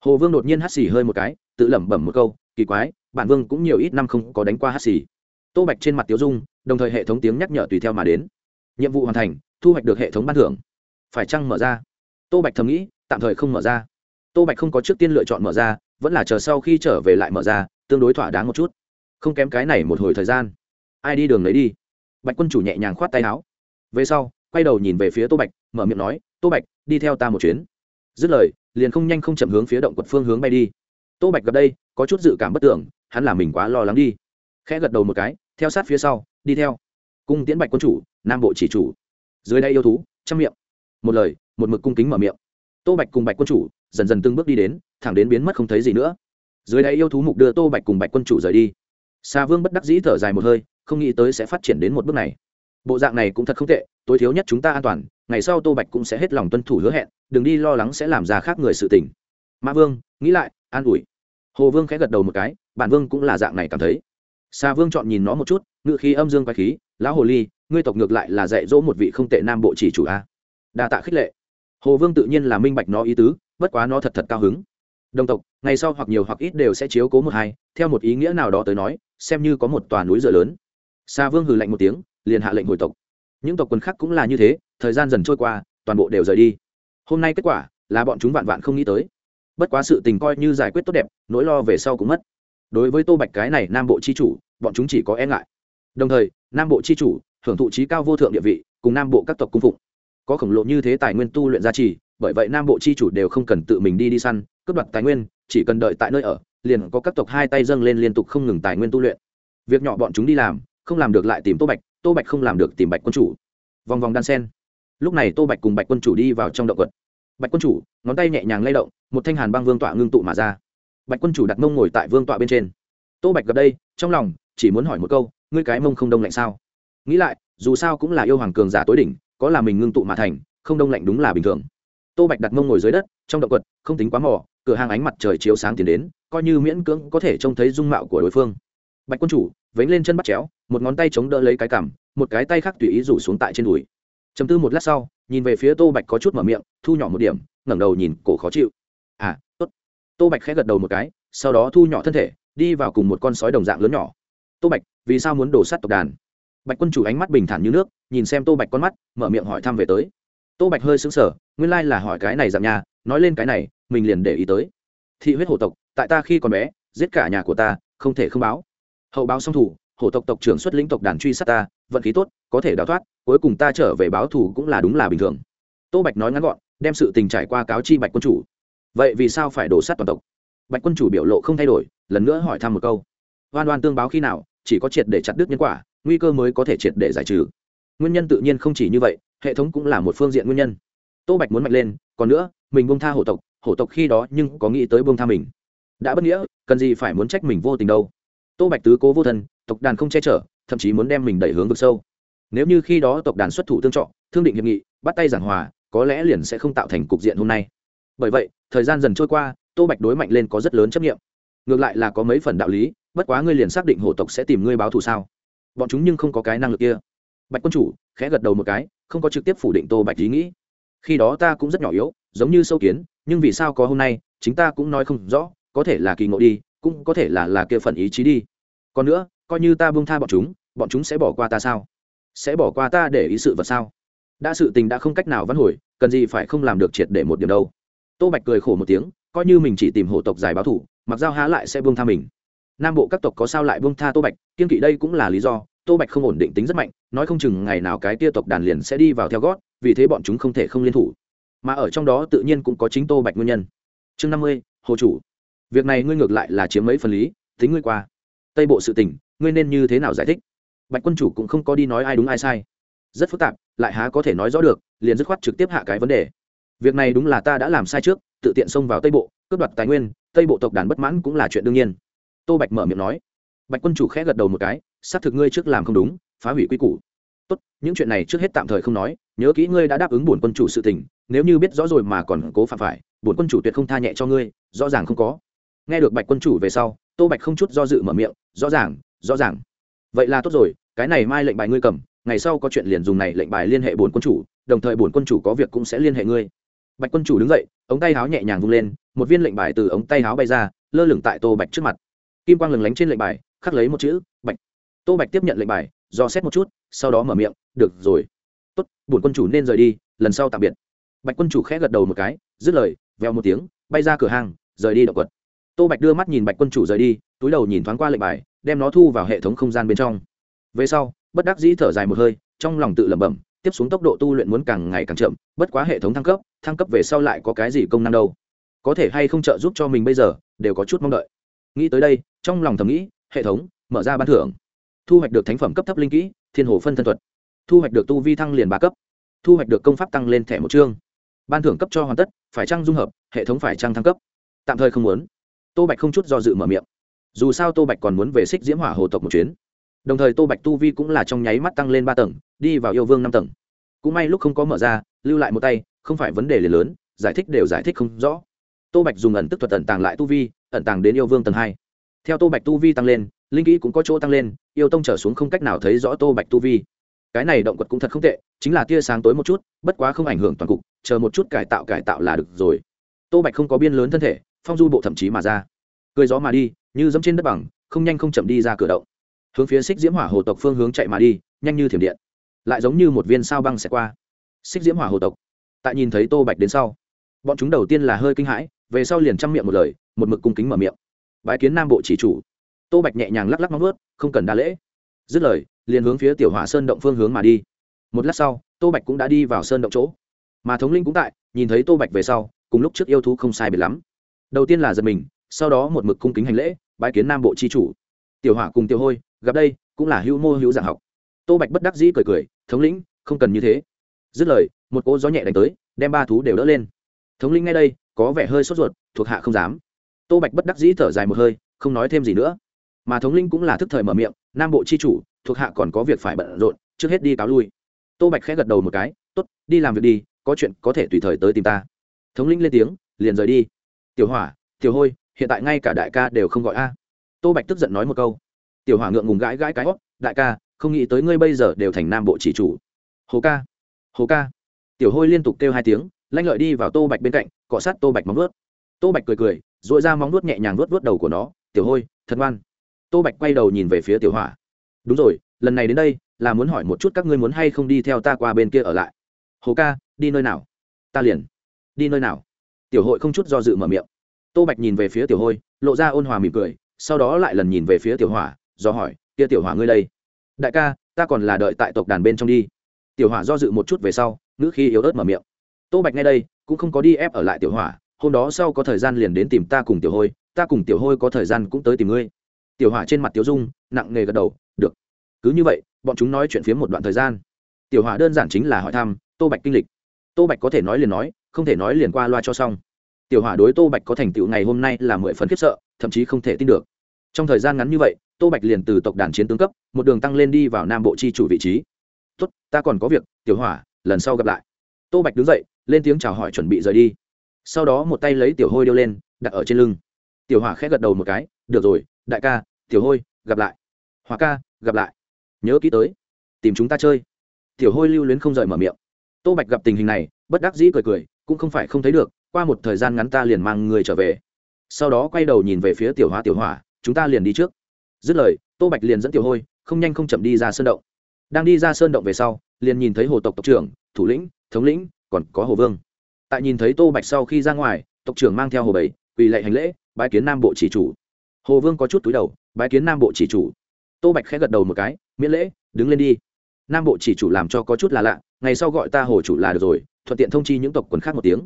Hồ vương đột nhiên hắt xì hơi một cái, tự lẩm bẩm một câu, kỳ quái, bản vương cũng nhiều ít năm không có đánh qua hắt xì. Tô bạch trên mặt tiếu dung, đồng thời hệ thống tiếng nhắc nhở tùy theo mà đến. Nhiệm vụ hoàn thành, thu hoạch được hệ thống ban thưởng. Phải chăng mở ra? Tô bạch thầm nghĩ, tạm thời không mở ra tô bạch không có trước tiên lựa chọn mở ra, vẫn là chờ sau khi trở về lại mở ra, tương đối thỏa đáng một chút. Không kém cái này một hồi thời gian. Ai đi đường lấy đi. Bạch quân chủ nhẹ nhàng khoát tay áo. Về sau, quay đầu nhìn về phía tô bạch, mở miệng nói, tô bạch, đi theo ta một chuyến. Dứt lời, liền không nhanh không chậm hướng phía động quật phương hướng bay đi. Tô bạch gặp đây, có chút dự cảm bất tưởng hắn là mình quá lo lắng đi. Khẽ gật đầu một cái, theo sát phía sau, đi theo. Cung tiễn bạch quân chủ, nam bộ chỉ chủ. Dưới đây yêu thú trong miệng. Một lời, một mực cung kính mở miệng tô bạch cùng bạch quân chủ dần dần từng bước đi đến, thẳng đến biến mất không thấy gì nữa. Dưới đáy yêu thú mục đưa tô bạch cùng bạch quân chủ rời đi. Xa vương bất đắc dĩ thở dài một hơi, không nghĩ tới sẽ phát triển đến một bước này. Bộ dạng này cũng thật không tệ, tối thiếu nhất chúng ta an toàn, ngày sau tô bạch cũng sẽ hết lòng tuân thủ hứa hẹn, đừng đi lo lắng sẽ làm ra khác người sự tình. Mã vương, nghĩ lại, an ủi. Hồ vương khẽ gật đầu một cái, bản vương cũng là dạng này cảm thấy. Xa vương chọn nhìn nó một chút ngự khí âm dương quái khí, lão hồ ly, ngươi tộc ngược lại là dạy dỗ một vị không tệ nam bộ chỉ chủ a. Đa tạ khích lệ hồ vương tự nhiên là minh bạch nó ý tứ, bất quá nó thật thật cao hứng. Đồng tộc, ngày sau hoặc nhiều hoặc ít đều sẽ chiếu cố một hai, theo một ý nghĩa nào đó tới nói, xem như có một tòa núi dựa lớn. Xa vương hừ lạnh một tiếng, liền hạ lệnh hồi tộc. Những tộc quần khác cũng là như thế, thời gian dần trôi qua, toàn bộ đều rời đi. Hôm nay kết quả là bọn chúng vạn vạn không nghĩ tới. Bất quá sự tình coi như giải quyết tốt đẹp, nỗi lo về sau cũng mất. Đối với tô bạch cái này nam bộ c h i chủ, bọn chúng chỉ có e ngại. Đồng thời, nam bộ c h i chủ, hưởng thụ trí cao vô thượng địa vị, cùng nam bộ các tộc cung phụng có khổng lồ như thế tài nguyên tu luyện gia trì, bởi vậy nam bộ chi chủ đều không cần tự mình đi đi săn, cướp đoạt tài nguyên, chỉ cần đợi tại nơi ở, liền có các tộc hai tay dâng lên liên tục không ngừng tài nguyên tu luyện. Việc nhỏ bọn chúng đi làm, không làm được lại tìm tô bạch tô bạch không làm được tìm bạch quân chủ. Vòng vòng đan sen. Lúc này tô bạch cùng bạch quân chủ đi vào trong động quật. Bạch quân chủ, ngón tay nhẹ nhàng lay động, một thanh hàn băng vương tọa ngưng tụ mà ra. Bạch quân chủ đặt mông ngồi tại vương tọa bên trên. Tô bạch gặp đây, trong lòng chỉ muốn hỏi một câu, ngươi cái mông không đông lạnh sao? Nghĩ lại, dù sao cũng là yêu hoàng cường giả tối đỉnh có là mình ngưng tụ mà thành, không đông lạnh đúng là bình thường. Tô bạch đặt mông ngồi dưới đất, trong động quật, không tính quá mỏ cửa hàng ánh mặt trời chiếu sáng tiến đến, coi như miễn cưỡng có thể trông thấy dung mạo của đối phương. Bạch quân chủ vánh lên chân bắt chéo, một ngón tay chống đỡ lấy cái cằm, một cái tay khác tùy ý rủ xuống tại trên đùi. Chầm tư một lát sau, nhìn về phía tô bạch có chút mở miệng, thu nhỏ một điểm, ngẩng đầu nhìn, cổ khó chịu. À tốt. Tô bạch khẽ gật đầu một cái, sau đó thu nhỏ thân thể, đi vào cùng một con sói đồng dạng lớn nhỏ. Tô bạch, vì sao muốn đổ sắt tộc đàn? Bạch quân chủ ánh mắt bình thản như nước, nhìn xem tô bạch con mắt, mở miệng hỏi thăm về tới. Tô bạch hơi xứng sở nguyên lai là hỏi cái này giảm nhà, nói lên cái này, mình liền để ý tới. Thị huyết hổ tộc, tại ta khi còn bé, giết cả nhà của ta, không thể không báo. Hậu báo song thủ, hổ tộc tộc trưởng xuất lĩnh tộc đàn truy sát ta, vận khí tốt, có thể đào thoát, cuối cùng ta trở về báo thù cũng là đúng là bình thường. Tô bạch nói ngắn gọn, đem sự tình trải qua cáo chi bạch quân chủ. Vậy vì sao phải đổ sát toàn tộc? Bạch quân chủ biểu lộ không thay đổi, lần nữa hỏi thăm một câu. Oan oan tương báo khi nào, chỉ có triệt để chặt đứt nhân quả nguy cơ mới có thể triệt để giải trừ. Nguyên nhân tự nhiên không chỉ như vậy, hệ thống cũng là một phương diện nguyên nhân. Tô bạch muốn mạnh lên, còn nữa, mình bông tha hổ tộc hổ tộc khi đó nhưng có nghĩ tới bông tha mình. Đã bất nghĩa, cần gì phải muốn trách mình vô tình đâu. Tô bạch tứ cố vô thân, tộc đàn không che chở, thậm chí muốn đem mình đẩy hướng vực sâu. Nếu như khi đó tộc đàn xuất thủ tương trọ thương định hiệp nghị, bắt tay giảng hòa, có lẽ liền sẽ không tạo thành cục diện hôm nay. Bởi vậy, thời gian dần trôi qua, tô bạch đối mạnh lên có rất lớn chấp nghiệm. Ngược lại là có mấy phần đạo lý, bất quá ngươi liền xác định hổ tộc sẽ tìm ngươi báo thù sao? Bọn chúng nhưng không có cái năng lực kia. Bạch quân chủ, khẽ gật đầu một cái, không có trực tiếp phủ định tô bạch ý nghĩ. Khi đó ta cũng rất nhỏ yếu, giống như sâu kiến, nhưng vì sao có hôm nay, chính ta cũng nói không rõ, có thể là kỳ ngộ đi, cũng có thể là là kia phần ý chí đi. Còn nữa, coi như ta buông tha bọn chúng bọn chúng sẽ bỏ qua ta sao? Sẽ bỏ qua ta để ý sự vật sao? Đã sự tình đã không cách nào vãn hồi, cần gì phải không làm được triệt để một điểm đâu? Tô bạch cười khổ một tiếng, coi như mình chỉ tìm hổ tộc giải báo thủ, mặc giao há lại sẽ buông tha mình nam bộ các tộc có sao lại buông tha tô bạch kiên kỵ đây cũng là lý do. Tô bạch không ổn định tính rất mạnh, nói không chừng ngày nào cái tia tộc đàn liền sẽ đi vào theo gót, vì thế bọn chúng không thể không liên thủ. Mà ở trong đó tự nhiên cũng có chính tô bạch nguyên nhân. Chương năm mươi, hồ chủ. Việc này ngươi ngược lại là chiếm mấy phần lý, tính ngươi qua. Tây bộ sự tình, ngươi nên như thế nào giải thích? Bạch quân chủ cũng không có đi nói ai đúng ai sai. Rất phức tạp, lại há có thể nói rõ được, liền dứt khoát trực tiếp hạ cái vấn đề. Việc này đúng là ta đã làm sai trước, tự tiện xông vào tây bộ, cướp đoạt tài nguyên, tây bộ tộc đàn bất mãn cũng là chuyện đương nhiên tô bạch mở miệng nói. Bạch quân chủ khẽ gật đầu một cái, xác thực ngươi trước làm không đúng, phá hủy quy củ. Tốt, những chuyện này trước hết tạm thời không nói, nhớ kỹ ngươi đã đáp ứng bổn quân chủ sự tình, nếu như biết rõ rồi mà còn cố phạm phải, bổn quân chủ tuyệt không tha nhẹ cho ngươi, rõ ràng không có. Nghe được bạch quân chủ về sau, tô bạch không chút do dự mở miệng, rõ ràng rõ ràng. Vậy là tốt rồi, cái này mai lệnh bài ngươi cầm, ngày sau có chuyện liền dùng này lệnh bài liên hệ bổn quân chủ, đồng thời bổn quân chủ có việc cũng sẽ liên hệ ngươi. Bạch quân chủ đứng dậy, ống tay háo nhẹ nhàng vung lên, một viên lệnh bài từ ống tay háo bay ra, lơ lửng tại tô bạch trước mặt kim quang lừng lánh trên lệnh bài, khắc lấy một chữ, bạch. Tô bạch tiếp nhận lệnh bài, do xét một chút, sau đó mở miệng, được rồi. Tốt, bổn quân chủ nên rời đi, lần sau tạm biệt. Bạch quân chủ khẽ gật đầu một cái, dứt lời veo một tiếng, bay ra cửa hàng, rời đi động quật. Tô bạch đưa mắt nhìn bạch quân chủ rời đi, túi đầu nhìn thoáng qua lệnh bài, đem nó thu vào hệ thống không gian bên trong. Về sau, bất đắc dĩ thở dài một hơi, trong lòng tự lẩm bẩm, tiếp xuống tốc độ tu luyện muốn càng ngày càng chậm, bất quá hệ thống thăng cấp thăng cấp về sau lại có cái gì công năng đâu? Có thể hay không trợ giúp cho mình bây giờ, đều có chút mong đợi nghĩ tới đây, trong lòng thầm nghĩ, hệ thống, mở ra ban thưởng. Thu hoạch được thánh phẩm cấp thấp linh kỹ, thiên hồ phân thân thuật. Thu hoạch được tu vi thăng liền ba cấp. Thu hoạch được công pháp tăng lên thẻ một chương. Ban thưởng cấp cho hoàn tất, phải trăng dung hợp, hệ thống phải trăng thăng cấp? Tạm thời không muốn. Tô bạch không chút do dự mở miệng. Dù sao tô bạch còn muốn về xích diễm hỏa hồ tộc một chuyến. Đồng thời tô bạch tu vi cũng là trong nháy mắt tăng lên ba tầng, đi vào yêu vương năm tầng. Cũng may lúc không có mở ra, lưu lại một tay, không phải vấn đề liền lớn, giải thích đều giải thích không rõ tô bạch dùng ẩn tức thuật ẩn tàng lại tu vi, ẩn tàng đến yêu vương tầng hai. Theo tô bạch tu vi tăng lên, linh kỹ cũng có chỗ tăng lên, yêu tông trở xuống không cách nào thấy rõ tô bạch tu vi. Cái này động quật cũng thật không tệ, chính là tia sáng tối một chút, bất quá không ảnh hưởng toàn cục, chờ một chút cải tạo cải tạo là được rồi. Tô bạch không có biên lớn thân thể, phong du bộ thậm chí mà ra. Cười gió mà đi, như dẫm trên đất bằng, không nhanh không chậm đi ra cửa động. Hướng phía xích diễm hỏa hồ tộc phương hướng chạy mà đi, nhanh như thiểm điện. Lại giống như một viên sao băng sẽ qua. Xích diễm hỏa hồ tộc. Tại nhìn thấy tô bạch đến sau, bọn chúng đầu tiên là hơi kinh hãi về sau liền chăm miệng một lời, một mực cung kính mở miệng. Bái kiến nam bộ chỉ chủ. Tô bạch nhẹ nhàng lắc lắc móng vớt không cần đa lễ. Dứt lời, liền hướng phía tiểu hỏa sơn động phương hướng mà đi. Một lát sau, tô bạch cũng đã đi vào sơn động chỗ. Mà thống linh cũng tại, nhìn thấy tô bạch về sau, cùng lúc trước yêu thú không sai biệt lắm. Đầu tiên là giật mình, sau đó một mực cung kính hành lễ, bái kiến nam bộ c h i chủ. Tiểu hỏa cùng tiểu hôi, gặp đây, cũng là hữu mô hữu dạng học. Tô bạch bất đắc dĩ cười cười, thống lĩnh không cần như thế. Dứt lời, một cỗ gió nhẹ đánh tới, đem ba thú đều đỡ lên thống lĩnh ngay đây, có vẻ hơi sốt ruột, thuộc hạ không dám. Tô bạch bất đắc dĩ thở dài một hơi, không nói thêm gì nữa. Mà thống Linh cũng là thức thời mở miệng, nam bộ c h i chủ, thuộc hạ còn có việc phải bận rộn, trước hết đi cáo lui. Tô bạch khẽ gật đầu một cái t ố t đi làm việc đi, có chuyện có thể tùy thời tới tìm ta. Thống Linh lên tiếng, liền rời đi. Tiểu hỏa, tiểu hôi, hiện tại ngay cả đại ca đều không gọi a. Tô bạch tức giận nói một câu. Tiểu hỏa ngượng ngùng gãi gãi cái hót đại ca, không nghĩ tới ngươi bây giờ đều thành nam bộ chỉ chủ. Hồ ca hồ ca. Tiểu hôi liên tục kêu hai tiếng lanh lợi đi vào tô bạch bên cạnh, cọ sát tô bạch móng vuốt. Tô bạch cười cười dội ra móng vuốt nhẹ nhàng vuốt vuốt đầu của nó, tiểu hôi, thật ngoan. Tô bạch quay đầu nhìn về phía tiểu hỏa. Đúng rồi, lần này đến đây là muốn hỏi một chút các ngươi muốn hay không đi theo ta qua bên kia ở lại. Hồ ca, đi nơi nào? Ta liền. Đi nơi nào? Tiểu hội không chút do dự mở miệng. Tô bạch nhìn về phía tiểu hôi, lộ ra ôn hòa mỉm cười, sau đó lại lần nhìn về phía tiểu hỏa, do hỏi, kia tiểu hỏa ngươi đây? Đại ca, ta còn là đợi tại tộc đàn bên trong đi. Tiểu hỏa do dự một chút về sau, ngữ khi yếu ớt mở miệng tô bạch ngay đây, cũng không có đi ép ở lại tiểu hỏa, hôm đó sau có thời gian liền đến tìm ta cùng tiểu hôi, ta cùng tiểu hôi có thời gian cũng tới tìm ngươi. Tiểu hỏa trên mặt tiểu dung, nặng nề gật đầu, được, cứ như vậy, bọn chúng nói chuyện phiếm một đoạn thời gian. Tiểu hỏa đơn giản chính là hỏi thăm, tô bạch kinh lịch? Tô bạch có thể nói liền nói, không thể nói liền qua loa cho xong. Tiểu hỏa đối tô bạch có thành tựu ngày hôm nay là mười phần khiếp sợ, thậm chí không thể tin được. Trong thời gian ngắn như vậy, tô bạch liền từ tộc đàn chiến tướng cấp, một đường tăng lên đi vào nam bộ chi chủ vị trí. Tốt, ta còn có việc, tiểu hỏa, lần sau gặp lại. Tô bạch đứng dậy lên tiếng chào hỏi chuẩn bị rời đi. Sau đó một tay lấy tiểu hôi đeo lên, đặt ở trên lưng. Tiểu hỏa khẽ gật đầu một cái, được rồi, đại ca, tiểu hôi, gặp lại. Hòa ca, gặp lại. Nhớ kỹ tới, tìm chúng ta chơi. Tiểu hôi lưu luyến không rời mở miệng. Tô bạch gặp tình hình này, bất đắc dĩ cười cười, cũng không phải không thấy được, qua một thời gian ngắn ta liền mang người trở về. Sau đó quay đầu nhìn về phía tiểu hóa tiểu hỏa, chúng ta liền đi trước. Dứt lời, tô bạch liền dẫn tiểu hôi, không nhanh không chậm đi ra sơn động. Đang đi ra sơn động về sau, liền nhìn thấy hồ tộc tộc trưởng, thủ lĩnh, thống lĩnh còn có hồ vương. Tại nhìn thấy tô bạch sau khi ra ngoài, tộc trưởng mang theo hồ bảy, quỳ lệ hành lễ, bái kiến nam bộ chỉ chủ. Hồ vương có chút túi đầu, bái kiến nam bộ chỉ chủ. Tô bạch khẽ gật đầu một cái, miễn lễ, đứng lên đi. Nam bộ chỉ chủ làm cho có chút là lạ, ngày sau gọi ta hồ chủ là được rồi, thuận tiện thông chi những tộc quần khác một tiếng.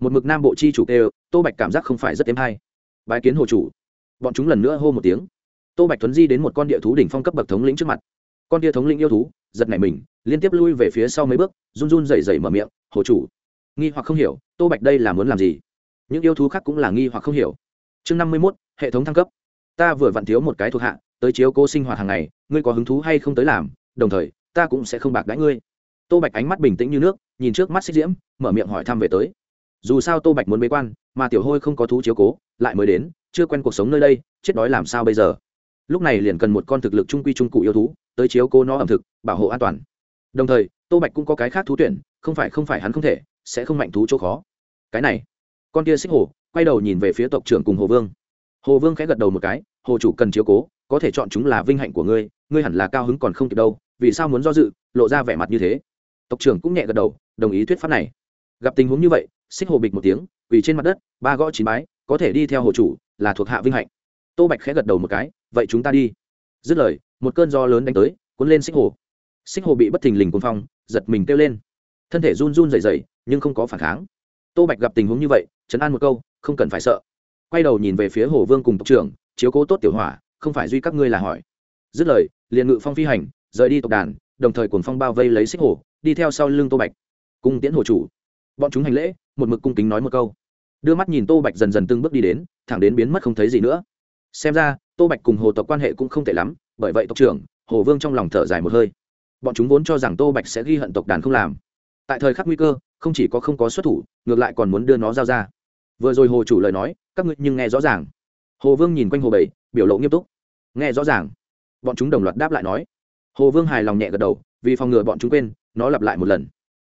Một mực nam bộ chi chủ kêu, tô bạch cảm giác không phải rất êm hay. Bái kiến hồ chủ. Bọn chúng lần nữa hô một tiếng. Tô bạch tuấn di đến một con địa thú đỉnh phong cấp bậc thống lĩnh trước mặt. Con địa thống lĩnh yêu thú, giật nảy mình, liên tiếp lui về phía sau mấy bước, run run rẩy rẩy mở miệng hồ chủ, nghi hoặc không hiểu, tô bạch đây là muốn làm gì? Những yêu thú khác cũng là nghi hoặc không hiểu. Chương năm mươi mốt, hệ thống thăng cấp. Ta vừa vặn thiếu một cái thuộc hạ, tới chiếu cô sinh hoạt hàng ngày, ngươi có hứng thú hay không tới làm, đồng thời, ta cũng sẽ không bạc đãi ngươi. Tô bạch ánh mắt bình tĩnh như nước, nhìn trước mắt xích diễm, mở miệng hỏi thăm về tới. Dù sao tô bạch muốn bế quan, mà tiểu hôi không có thú chiếu cố, lại mới đến, chưa quen cuộc sống nơi đây, chết đói làm sao bây giờ? Lúc này liền cần một con thực lực trung quy trung cụ yêu thú, tới chiếu cố nó ẩm thực, bảo hộ an toàn. Đồng thời, tô bạch cũng có cái khác thú tuyển không phải không phải hắn không thể, sẽ không mạnh thú chỗ khó. Cái này, con kia xích hồ, quay đầu nhìn về phía tộc trưởng cùng hồ vương. Hồ vương khẽ gật đầu một cái, hồ chủ cần chiếu cố, có thể chọn chúng là vinh hạnh của ngươi ngươi hẳn là cao hứng còn không kịp đâu, vì sao muốn do dự, lộ ra vẻ mặt như thế? Tộc trưởng cũng nhẹ gật đầu, đồng ý thuyết pháp này. Gặp tình huống như vậy, xích hồ bịch một tiếng, quỳ trên mặt đất, ba gõ chín bái, có thể đi theo hồ chủ, là thuộc hạ vinh hạnh. Tô bạch khẽ gật đầu một cái, vậy chúng ta đi. Dứt lời, một cơn gió lớn đánh tới, cuốn lên xích hồ. Xích hồ bị bất thình lình cuồng phong, giật mình kêu lên thân thể run run dày dày nhưng không có phản kháng. Tô bạch gặp tình huống như vậy, chấn an một câu, không cần phải sợ. Quay đầu nhìn về phía hồ vương cùng tộc trưởng, chiếu cố tốt tiểu hỏa, không phải duy các ngươi là hỏi. Dứt lời, liền ngự phong phi hành, rời đi tộc đàn, đồng thời cuồng phong bao vây lấy xích hồ, đi theo sau lưng tô bạch. Cung tiễn hồ chủ. Bọn chúng hành lễ, một mực cung kính nói một câu. Đưa mắt nhìn tô bạch dần dần từng bước đi đến, thẳng đến biến mất không thấy gì nữa. Xem ra, tô bạch cùng hồ tộc quan hệ cũng không tệ lắm, bởi vậy tộc trưởng, hồ vương trong lòng thở dài một hơi. Bọn chúng vốn cho rằng tô bạch sẽ ghi hận tộc đàn không làm tại thời khắc nguy cơ, không chỉ có không có xuất thủ, ngược lại còn muốn đưa nó giao ra. Vừa rồi hồ chủ lời nói, các ngươi nhưng nghe rõ ràng. Hồ vương nhìn quanh hồ bảy, biểu lộ nghiêm túc. Nghe rõ ràng. Bọn chúng đồng loạt đáp lại nói. Hồ vương hài lòng nhẹ gật đầu, vì phòng ngừa bọn chúng quên, nó lặp lại một lần.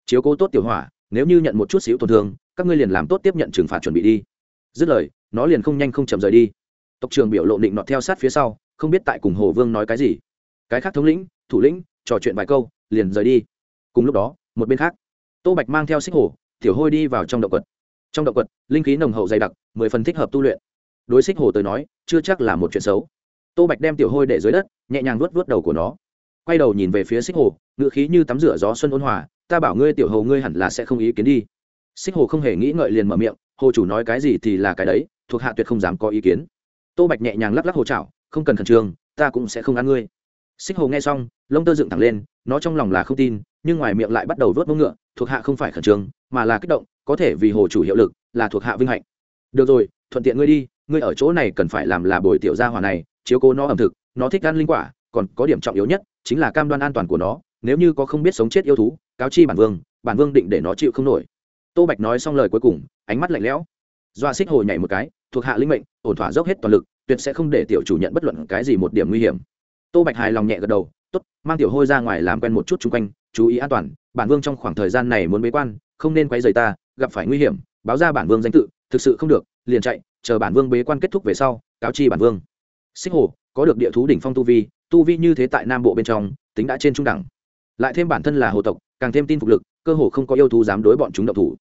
Chiếu cố tốt tiểu hỏa, nếu như nhận một chút xíu tổn thương, các ngươi liền làm tốt tiếp nhận trừng phạt chuẩn bị đi. Dứt lời, nó liền không nhanh không chậm rời đi. Tộc trường biểu lộ định nọ theo sát phía sau, không biết tại cùng hồ vương nói cái gì. Cái khác thống lĩnh, thủ lĩnh, trò chuyện vài câu, liền rời đi. Cùng lúc đó, một bên khác tô bạch mang theo xích hổ, tiểu hôi đi vào trong động quật. Trong động quật linh khí nồng hậu dày đặc mười phần thích hợp tu luyện. Đối xích hổ tới nói chưa chắc là một chuyện xấu. Tô bạch đem tiểu hôi để dưới đất nhẹ nhàng vuốt vuốt đầu của nó. Quay đầu nhìn về phía xích hồ ngựa khí như tắm rửa gió xuân ôn hòa ta bảo ngươi tiểu hồ ngươi hẳn là sẽ không ý kiến đi. Xích hồ không hề nghĩ ngợi liền mở miệng hồ chủ nói cái gì thì là cái đấy thuộc hạ tuyệt không dám có ý kiến. Tô bạch nhẹ nhàng lắc lắc hồ chảo không cần khẩn trương ta cũng sẽ không ăn ngươi. Xích hồ nghe xong lông tơ dựng thẳng lên nó trong lòng là không tin nhưng ngoài miệng lại bắt đầu vớt mông ngựa thuộc hạ không phải khẩn trương, mà là kích động, có thể vì hồ chủ hiệu lực, là thuộc hạ vinh hạnh. Được rồi, thuận tiện ngươi đi, ngươi ở chỗ này cần phải làm là bồi tiểu gia hỏa này, chiếu cố nó ẩm thực, nó thích ăn linh quả, còn có điểm trọng yếu nhất, chính là cam đoan an toàn của nó, nếu như có không biết sống chết yêu thú, cáo chi bản vương bản vương định để nó chịu không nổi. Tô bạch nói xong lời cuối cùng, ánh mắt lạnh lẽo. Doa xích hồ nhảy một cái, thuộc hạ linh mệnh, ổn thỏa dốc hết toàn lực, tuyệt sẽ không để tiểu chủ nhận bất luận cái gì một điểm nguy hiểm. Tô bạch hài lòng nhẹ gật đầu t ố t mang tiểu hôi ra ngoài làm quen một chút chung quanh chú ý an toàn, bản vương trong khoảng thời gian này muốn bế quan, không nên quay dày ta, gặp phải nguy hiểm, báo ra bản vương danh tự, thực sự không được, liền chạy, chờ bản vương bế quan kết thúc về sau, cáo chi bản vương. Xích hồ, có được địa thú đỉnh phong tu vi tu vi như thế tại nam bộ bên trong, tính đã trên trung đẳng. Lại thêm bản thân là hồ tộc, càng thêm tin phục lực, cơ hồ không có yêu thú dám đối bọn chúng độc thủ.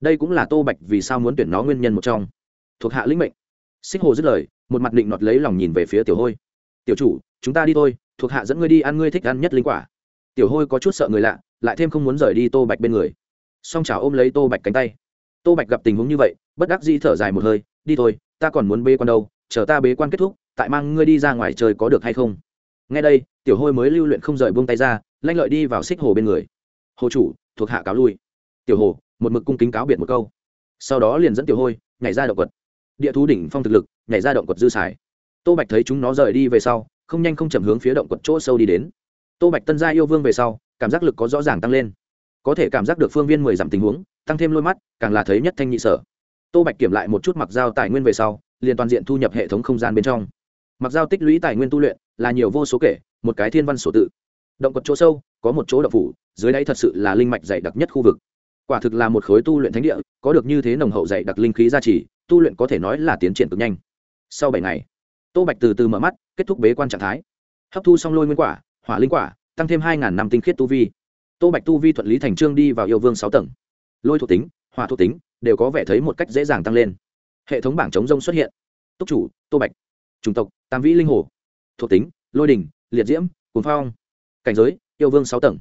Đây cũng là tô bạch vì sao muốn tuyển nó nguyên nhân một trong. Thuộc hạ lĩnh mệnh. Xích hồ dứt lời, một mặt định nọt lấy lòng nhìn về phía tiểu hôi. Tiểu chủ, chúng ta đi thôi, thuộc hạ dẫn ngươi đi ăn ngươi thích ăn nhất linh quả tiểu hôi có chút sợ người lạ, lại thêm không muốn rời đi tô bạch bên người. Song chảo ôm lấy tô bạch cánh tay. Tô bạch gặp tình huống như vậy, bất đắc dĩ thở dài một hơi, đi thôi, ta còn muốn bế quan đâu, chờ ta bế quan kết thúc, tại mang ngươi đi ra ngoài trời có được hay không? Ngay đây, tiểu hôi mới lưu luyện không rời buông tay ra, lanh lợi đi vào xích hồ bên người. Hồ chủ, thuộc hạ cáo lui. Tiểu hồ, một mực cung kính cáo biệt một câu. Sau đó liền dẫn tiểu hôi nhảy ra động quật. Địa thú đỉnh phong thực lực, nhảy ra động quật dư xài. Tô bạch thấy chúng nó rời đi về sau, không nhanh không chậm hướng phía động quật chỗ sâu đi đến tô bạch tân gia yêu vương về sau, cảm giác lực có rõ ràng tăng lên. Có thể cảm giác được phương viên mười dặm tình huống, tăng thêm lôi mắt, càng là thấy nhất thanh nhị sở. Tô bạch kiểm lại một chút mặc dao tài nguyên về sau, liền toàn diện thu nhập hệ thống không gian bên trong. Mặc dao tích lũy tài nguyên tu luyện, là nhiều vô số kể, một cái thiên văn sổ tự. Động quật chỗ sâu, có một chỗ động phủ, dưới đây thật sự là linh mạch dày đặc nhất khu vực. Quả thực là một khối tu luyện thánh địa, có được như thế nồng hậu dày đặc linh khí gia trì, tu luyện có thể nói là tiến triển cực nhanh. Sau bảy ngày, tô bạch từ từ mở mắt, kết thúc bế quan trạng thái. Hấp thu xong lôi nguyên quả hỏa linh quả, tăng thêm hai ngàn năm tinh khiết tu vi. Tô bạch tu vi thuận lý thành trương đi vào yêu vương sáu tầng. Lôi thuộc tính, hỏa thuộc tính, đều có vẻ thấy một cách dễ dàng tăng lên. Hệ thống bảng chống rông xuất hiện. Túc chủ, tô bạch. Chủng tộc, tam vĩ linh hồ. Thuộc tính, lôi đình, liệt diễm cuốn phong. Cảnh giới, yêu vương sáu tầng.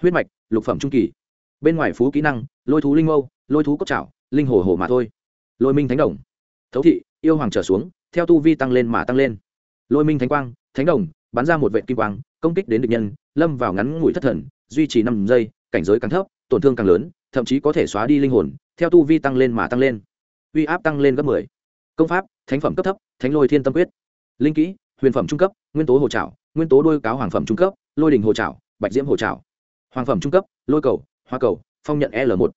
Huyết mạch, lục phẩm trung kỳ. Bên ngoài phú kỹ năng, lôi thú linh mâu, lôi thú cốc trảo, linh hồ hồ mà thôi. Lôi minh thánh đồng. Thấu thị, yêu hoàng trở xuống, theo tu vi tăng lên mà tăng lên. Lôi minh thánh quang, thánh đồng, bắn ra một vệ kim quang công kích đến địch nhân, lâm vào ngắn ngủi thất thần, duy trì năm giây, cảnh giới càng thấp, tổn thương càng lớn, thậm chí có thể xóa đi linh hồn, theo tu vi tăng lên mà tăng lên. Uy áp tăng lên gấp mười. Công pháp, thánh phẩm cấp thấp, thánh lôi thiên tâm quyết. Linh kỹ, huyền phẩm trung cấp, nguyên tố hồ trảo, nguyên tố đôi cáo hoàng phẩm trung cấp, lôi đình hồ trảo, bạch diễm hồ trảo. Hoàng phẩm trung cấp, lôi cầu, hoa cầu, phong nhận l một.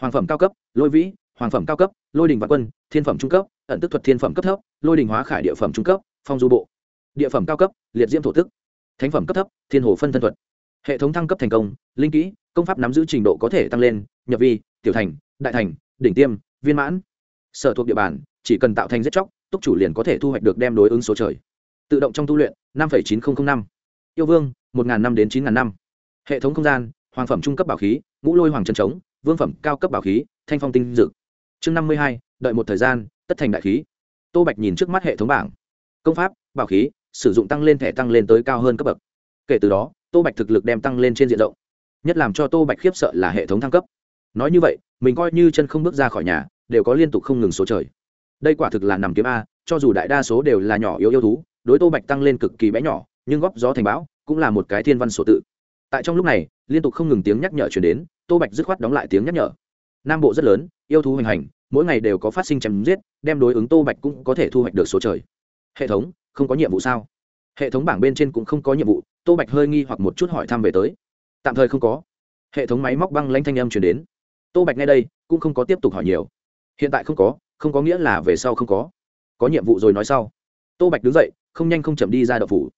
Hoàng phẩm cao cấp, lôi vĩ, hoàng phẩm cao cấp, lôi đình vạn quân, thiên phẩm trung cấp, ẩn tức thuật thiên phẩm cấp thấp, lôi đình hóa khải địa phẩm trung cấp, phong du bộ. Địa phẩm cao cấp, liệt diễm thổ tức thánh phẩm cấp thấp, thiên hồ phân thân thuật. Hệ thống thăng cấp thành công, linh kỹ, công pháp nắm giữ trình độ có thể tăng lên, nhập vi, tiểu thành, đại thành, đỉnh tiêm, viên mãn. Sở thuộc địa bàn, chỉ cần tạo thành giết chóc, túc chủ liền có thể thu hoạch được đem đối ứng số trời. Tự động trong tu luyện, năm chín nghìn năm. Yêu vương, một năm đến chín năm. Hệ thống không gian, hoàng phẩm trung cấp bảo khí, ngũ lôi hoàng trần trống, vương phẩm cao cấp bảo khí, thanh phong tinh dực chương năm mươi hai, đợi một thời gian, tất thành đại khí. Tô bạch nhìn trước mắt hệ thống bảng. Công pháp, bảo khí sử dụng tăng lên thẻ tăng lên tới cao hơn cấp bậc. Kể từ đó, tô bạch thực lực đem tăng lên trên diện rộng, nhất làm cho tô bạch khiếp sợ là hệ thống thăng cấp. Nói như vậy, mình coi như chân không bước ra khỏi nhà, đều có liên tục không ngừng số trời. Đây quả thực là nằm kiếm a, cho dù đại đa số đều là nhỏ yếu yêu thú, đối tô bạch tăng lên cực kỳ bé nhỏ, nhưng góp gió thành bão cũng là một cái thiên văn sổ tự. Tại trong lúc này, liên tục không ngừng tiếng nhắc nhở chuyển đến, tô bạch dứt khoát đóng lại tiếng nhắc nhở. Nam bộ rất lớn, yêu thú hoành hành, mỗi ngày đều có phát sinh chém giết, đem đối ứng tô bạch cũng có thể thu hoạch được số trời. Hệ thống không có nhiệm vụ sao? Hệ thống bảng bên trên cũng không có nhiệm vụ, tô bạch hơi nghi hoặc một chút hỏi thăm về tới. Tạm thời không có. Hệ thống máy móc băng lanh thanh âm chuyển đến. Tô bạch ngay đây, cũng không có tiếp tục hỏi nhiều. Hiện tại không có không có nghĩa là về sau không có. Có nhiệm vụ rồi nói sau. Tô bạch đứng dậy, không nhanh không chậm đi ra đậu phủ.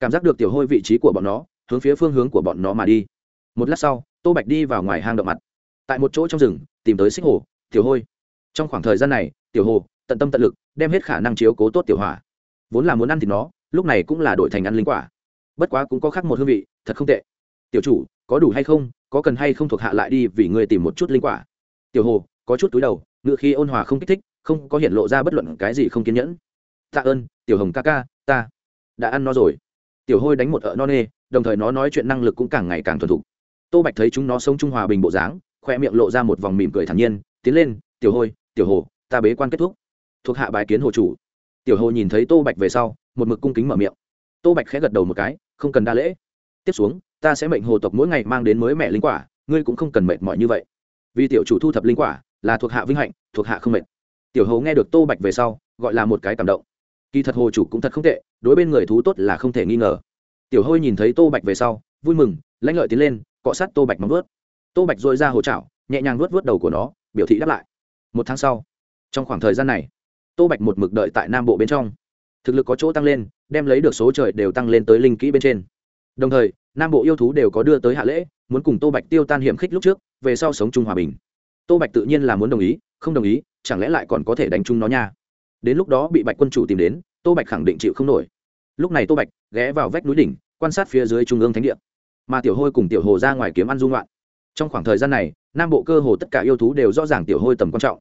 Cảm giác được tiểu hôi vị trí của bọn nó, hướng phía phương hướng của bọn nó mà đi. Một lát sau, tô bạch đi vào ngoài hang động mặt. Tại một chỗ trong rừng, tìm tới xích hồ, tiểu hôi. Trong khoảng thời gian này, tiểu hồ, tận tâm tận lực, đem hết khả năng chiếu cố tốt tiểu hỏa vốn là muốn ăn thịt nó, lúc này cũng là đổi thành ăn linh quả. Bất quá cũng có khác một hương vị, thật không tệ. Tiểu chủ, có đủ hay không? Có cần hay không thuộc hạ lại đi vì ngươi tìm một chút linh quả? Tiểu hồ, có chút túi đầu ngựa khi ôn hòa không kích thích, không có hiện lộ ra bất luận cái gì không kiên nhẫn. Tạ ơn, tiểu hồng ca ca, ta đã ăn nó rồi. Tiểu hôi đánh một ợ no nê, đồng thời nó nói chuyện năng lực cũng càng ngày càng thuần thục. Tô bạch thấy chúng nó sống trung hòa bình bộ dáng, khoe miệng lộ ra một vòng mỉm cười thản nhiên, tiến lên, tiểu hôi, tiểu hồ, ta bế quan kết thúc. Thuộc hạ bài kiến hồ chủ tiểu hồ nhìn thấy tô bạch về sau, một mực cung kính mở miệng. Tô bạch khẽ gật đầu một cái, không cần đa lễ. Tiếp xuống, ta sẽ mệnh hồ tộc mỗi ngày mang đến mới mẹ linh quả, ngươi cũng không cần mệt mỏi như vậy. Vì tiểu chủ thu thập linh quả, là thuộc hạ vinh hạnh, thuộc hạ không mệt. Tiểu hồ nghe được tô bạch về sau, gọi là một cái cảm động. Kỳ thật hồ chủ cũng thật không tệ, đối bên người thú tốt là không thể nghi ngờ. Tiểu hôi nhìn thấy tô bạch về sau, vui mừng, lãnh lợi tiến lên, cọ sát tô bạch móng vớt tô bạch dội ra hồ chảo, nhẹ nhàng vớt vớt đầu của nó, biểu thị đáp lại. Một tháng sau, trong khoảng thời gian này tô bạch một mực đợi tại nam bộ bên trong. Thực lực có chỗ tăng lên, đem lấy được số trời đều tăng lên tới linh kỹ bên trên. Đồng thời, nam bộ yêu thú đều có đưa tới hạ lễ, muốn cùng tô bạch tiêu tan hiểm khích lúc trước, về sau sống chung hòa bình. Tô bạch tự nhiên là muốn đồng ý, không đồng ý, chẳng lẽ lại còn có thể đánh chung nó nha? Đến lúc đó bị bạch quân chủ tìm đến, tô bạch khẳng định chịu không nổi. Lúc này tô bạch ghé vào vách núi đỉnh, quan sát phía dưới trung ương thánh địa. Mà tiểu hôi cùng tiểu hồ ra ngoài kiếm ăn dung loạn. Trong khoảng thời gian này, nam bộ cơ hồ tất cả yêu thú đều rõ ràng tiểu hôi tầm quan trọng.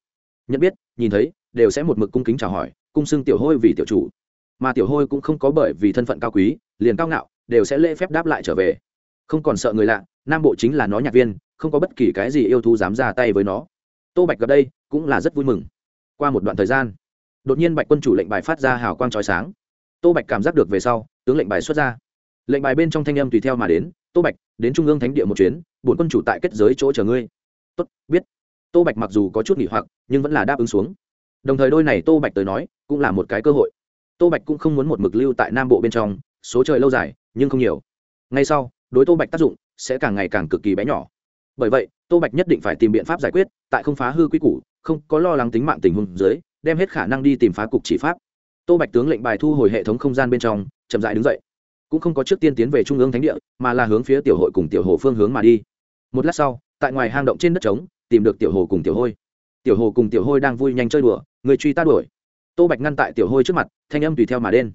Nhận biết, nhìn thấy đều sẽ một mực cung kính chào hỏi, cung xưng tiểu hôi vì tiểu chủ. Mà tiểu hôi cũng không có bởi vì thân phận cao quý, liền cao ngạo, đều sẽ lễ phép đáp lại trở về. Không còn sợ người lạ, nam bộ chính là nó nhạc viên, không có bất kỳ cái gì yêu thú dám ra tay với nó. Tô bạch gặp đây, cũng là rất vui mừng. Qua một đoạn thời gian, đột nhiên bạch quân chủ lệnh bài phát ra hào quang trói sáng. Tô bạch cảm giác được về sau, tướng lệnh bài xuất ra. Lệnh bài bên trong thanh âm tùy theo mà đến, tô bạch, đến trung ương thánh địa một chuyến, bổn quân chủ tại kết giới chỗ chờ ngươi. Tốt, biết. Tô bạch mặc dù có chút nghỉ hoặc, nhưng vẫn là đáp ứng xuống đồng thời đôi này tô bạch tới nói, cũng là một cái cơ hội. Tô bạch cũng không muốn một mực lưu tại nam bộ bên trong, số trời lâu dài, nhưng không nhiều. Ngay sau, đối tô bạch tác dụng sẽ càng ngày càng cực kỳ bé nhỏ. Bởi vậy, tô bạch nhất định phải tìm biện pháp giải quyết, tại không phá hư quy củ, không có lo lắng tính mạng tình huống dưới, đem hết khả năng đi tìm phá cục chỉ pháp. Tô bạch tướng lệnh bài thu hồi hệ thống không gian bên trong, chậm dại đứng dậy. Cũng không có trước tiên tiến về trung ương thánh địa, mà là hướng phía tiểu hội cùng tiểu hồ phương hướng mà đi. Một lát sau, tại ngoài hang động trên đất trống, tìm được tiểu hồ cùng tiểu hôi tiểu hồ cùng tiểu hôi đang vui nhanh chơi đùa, người truy ta đuổi. Tô bạch ngăn tại tiểu hôi trước mặt, thanh âm tùy theo mà đen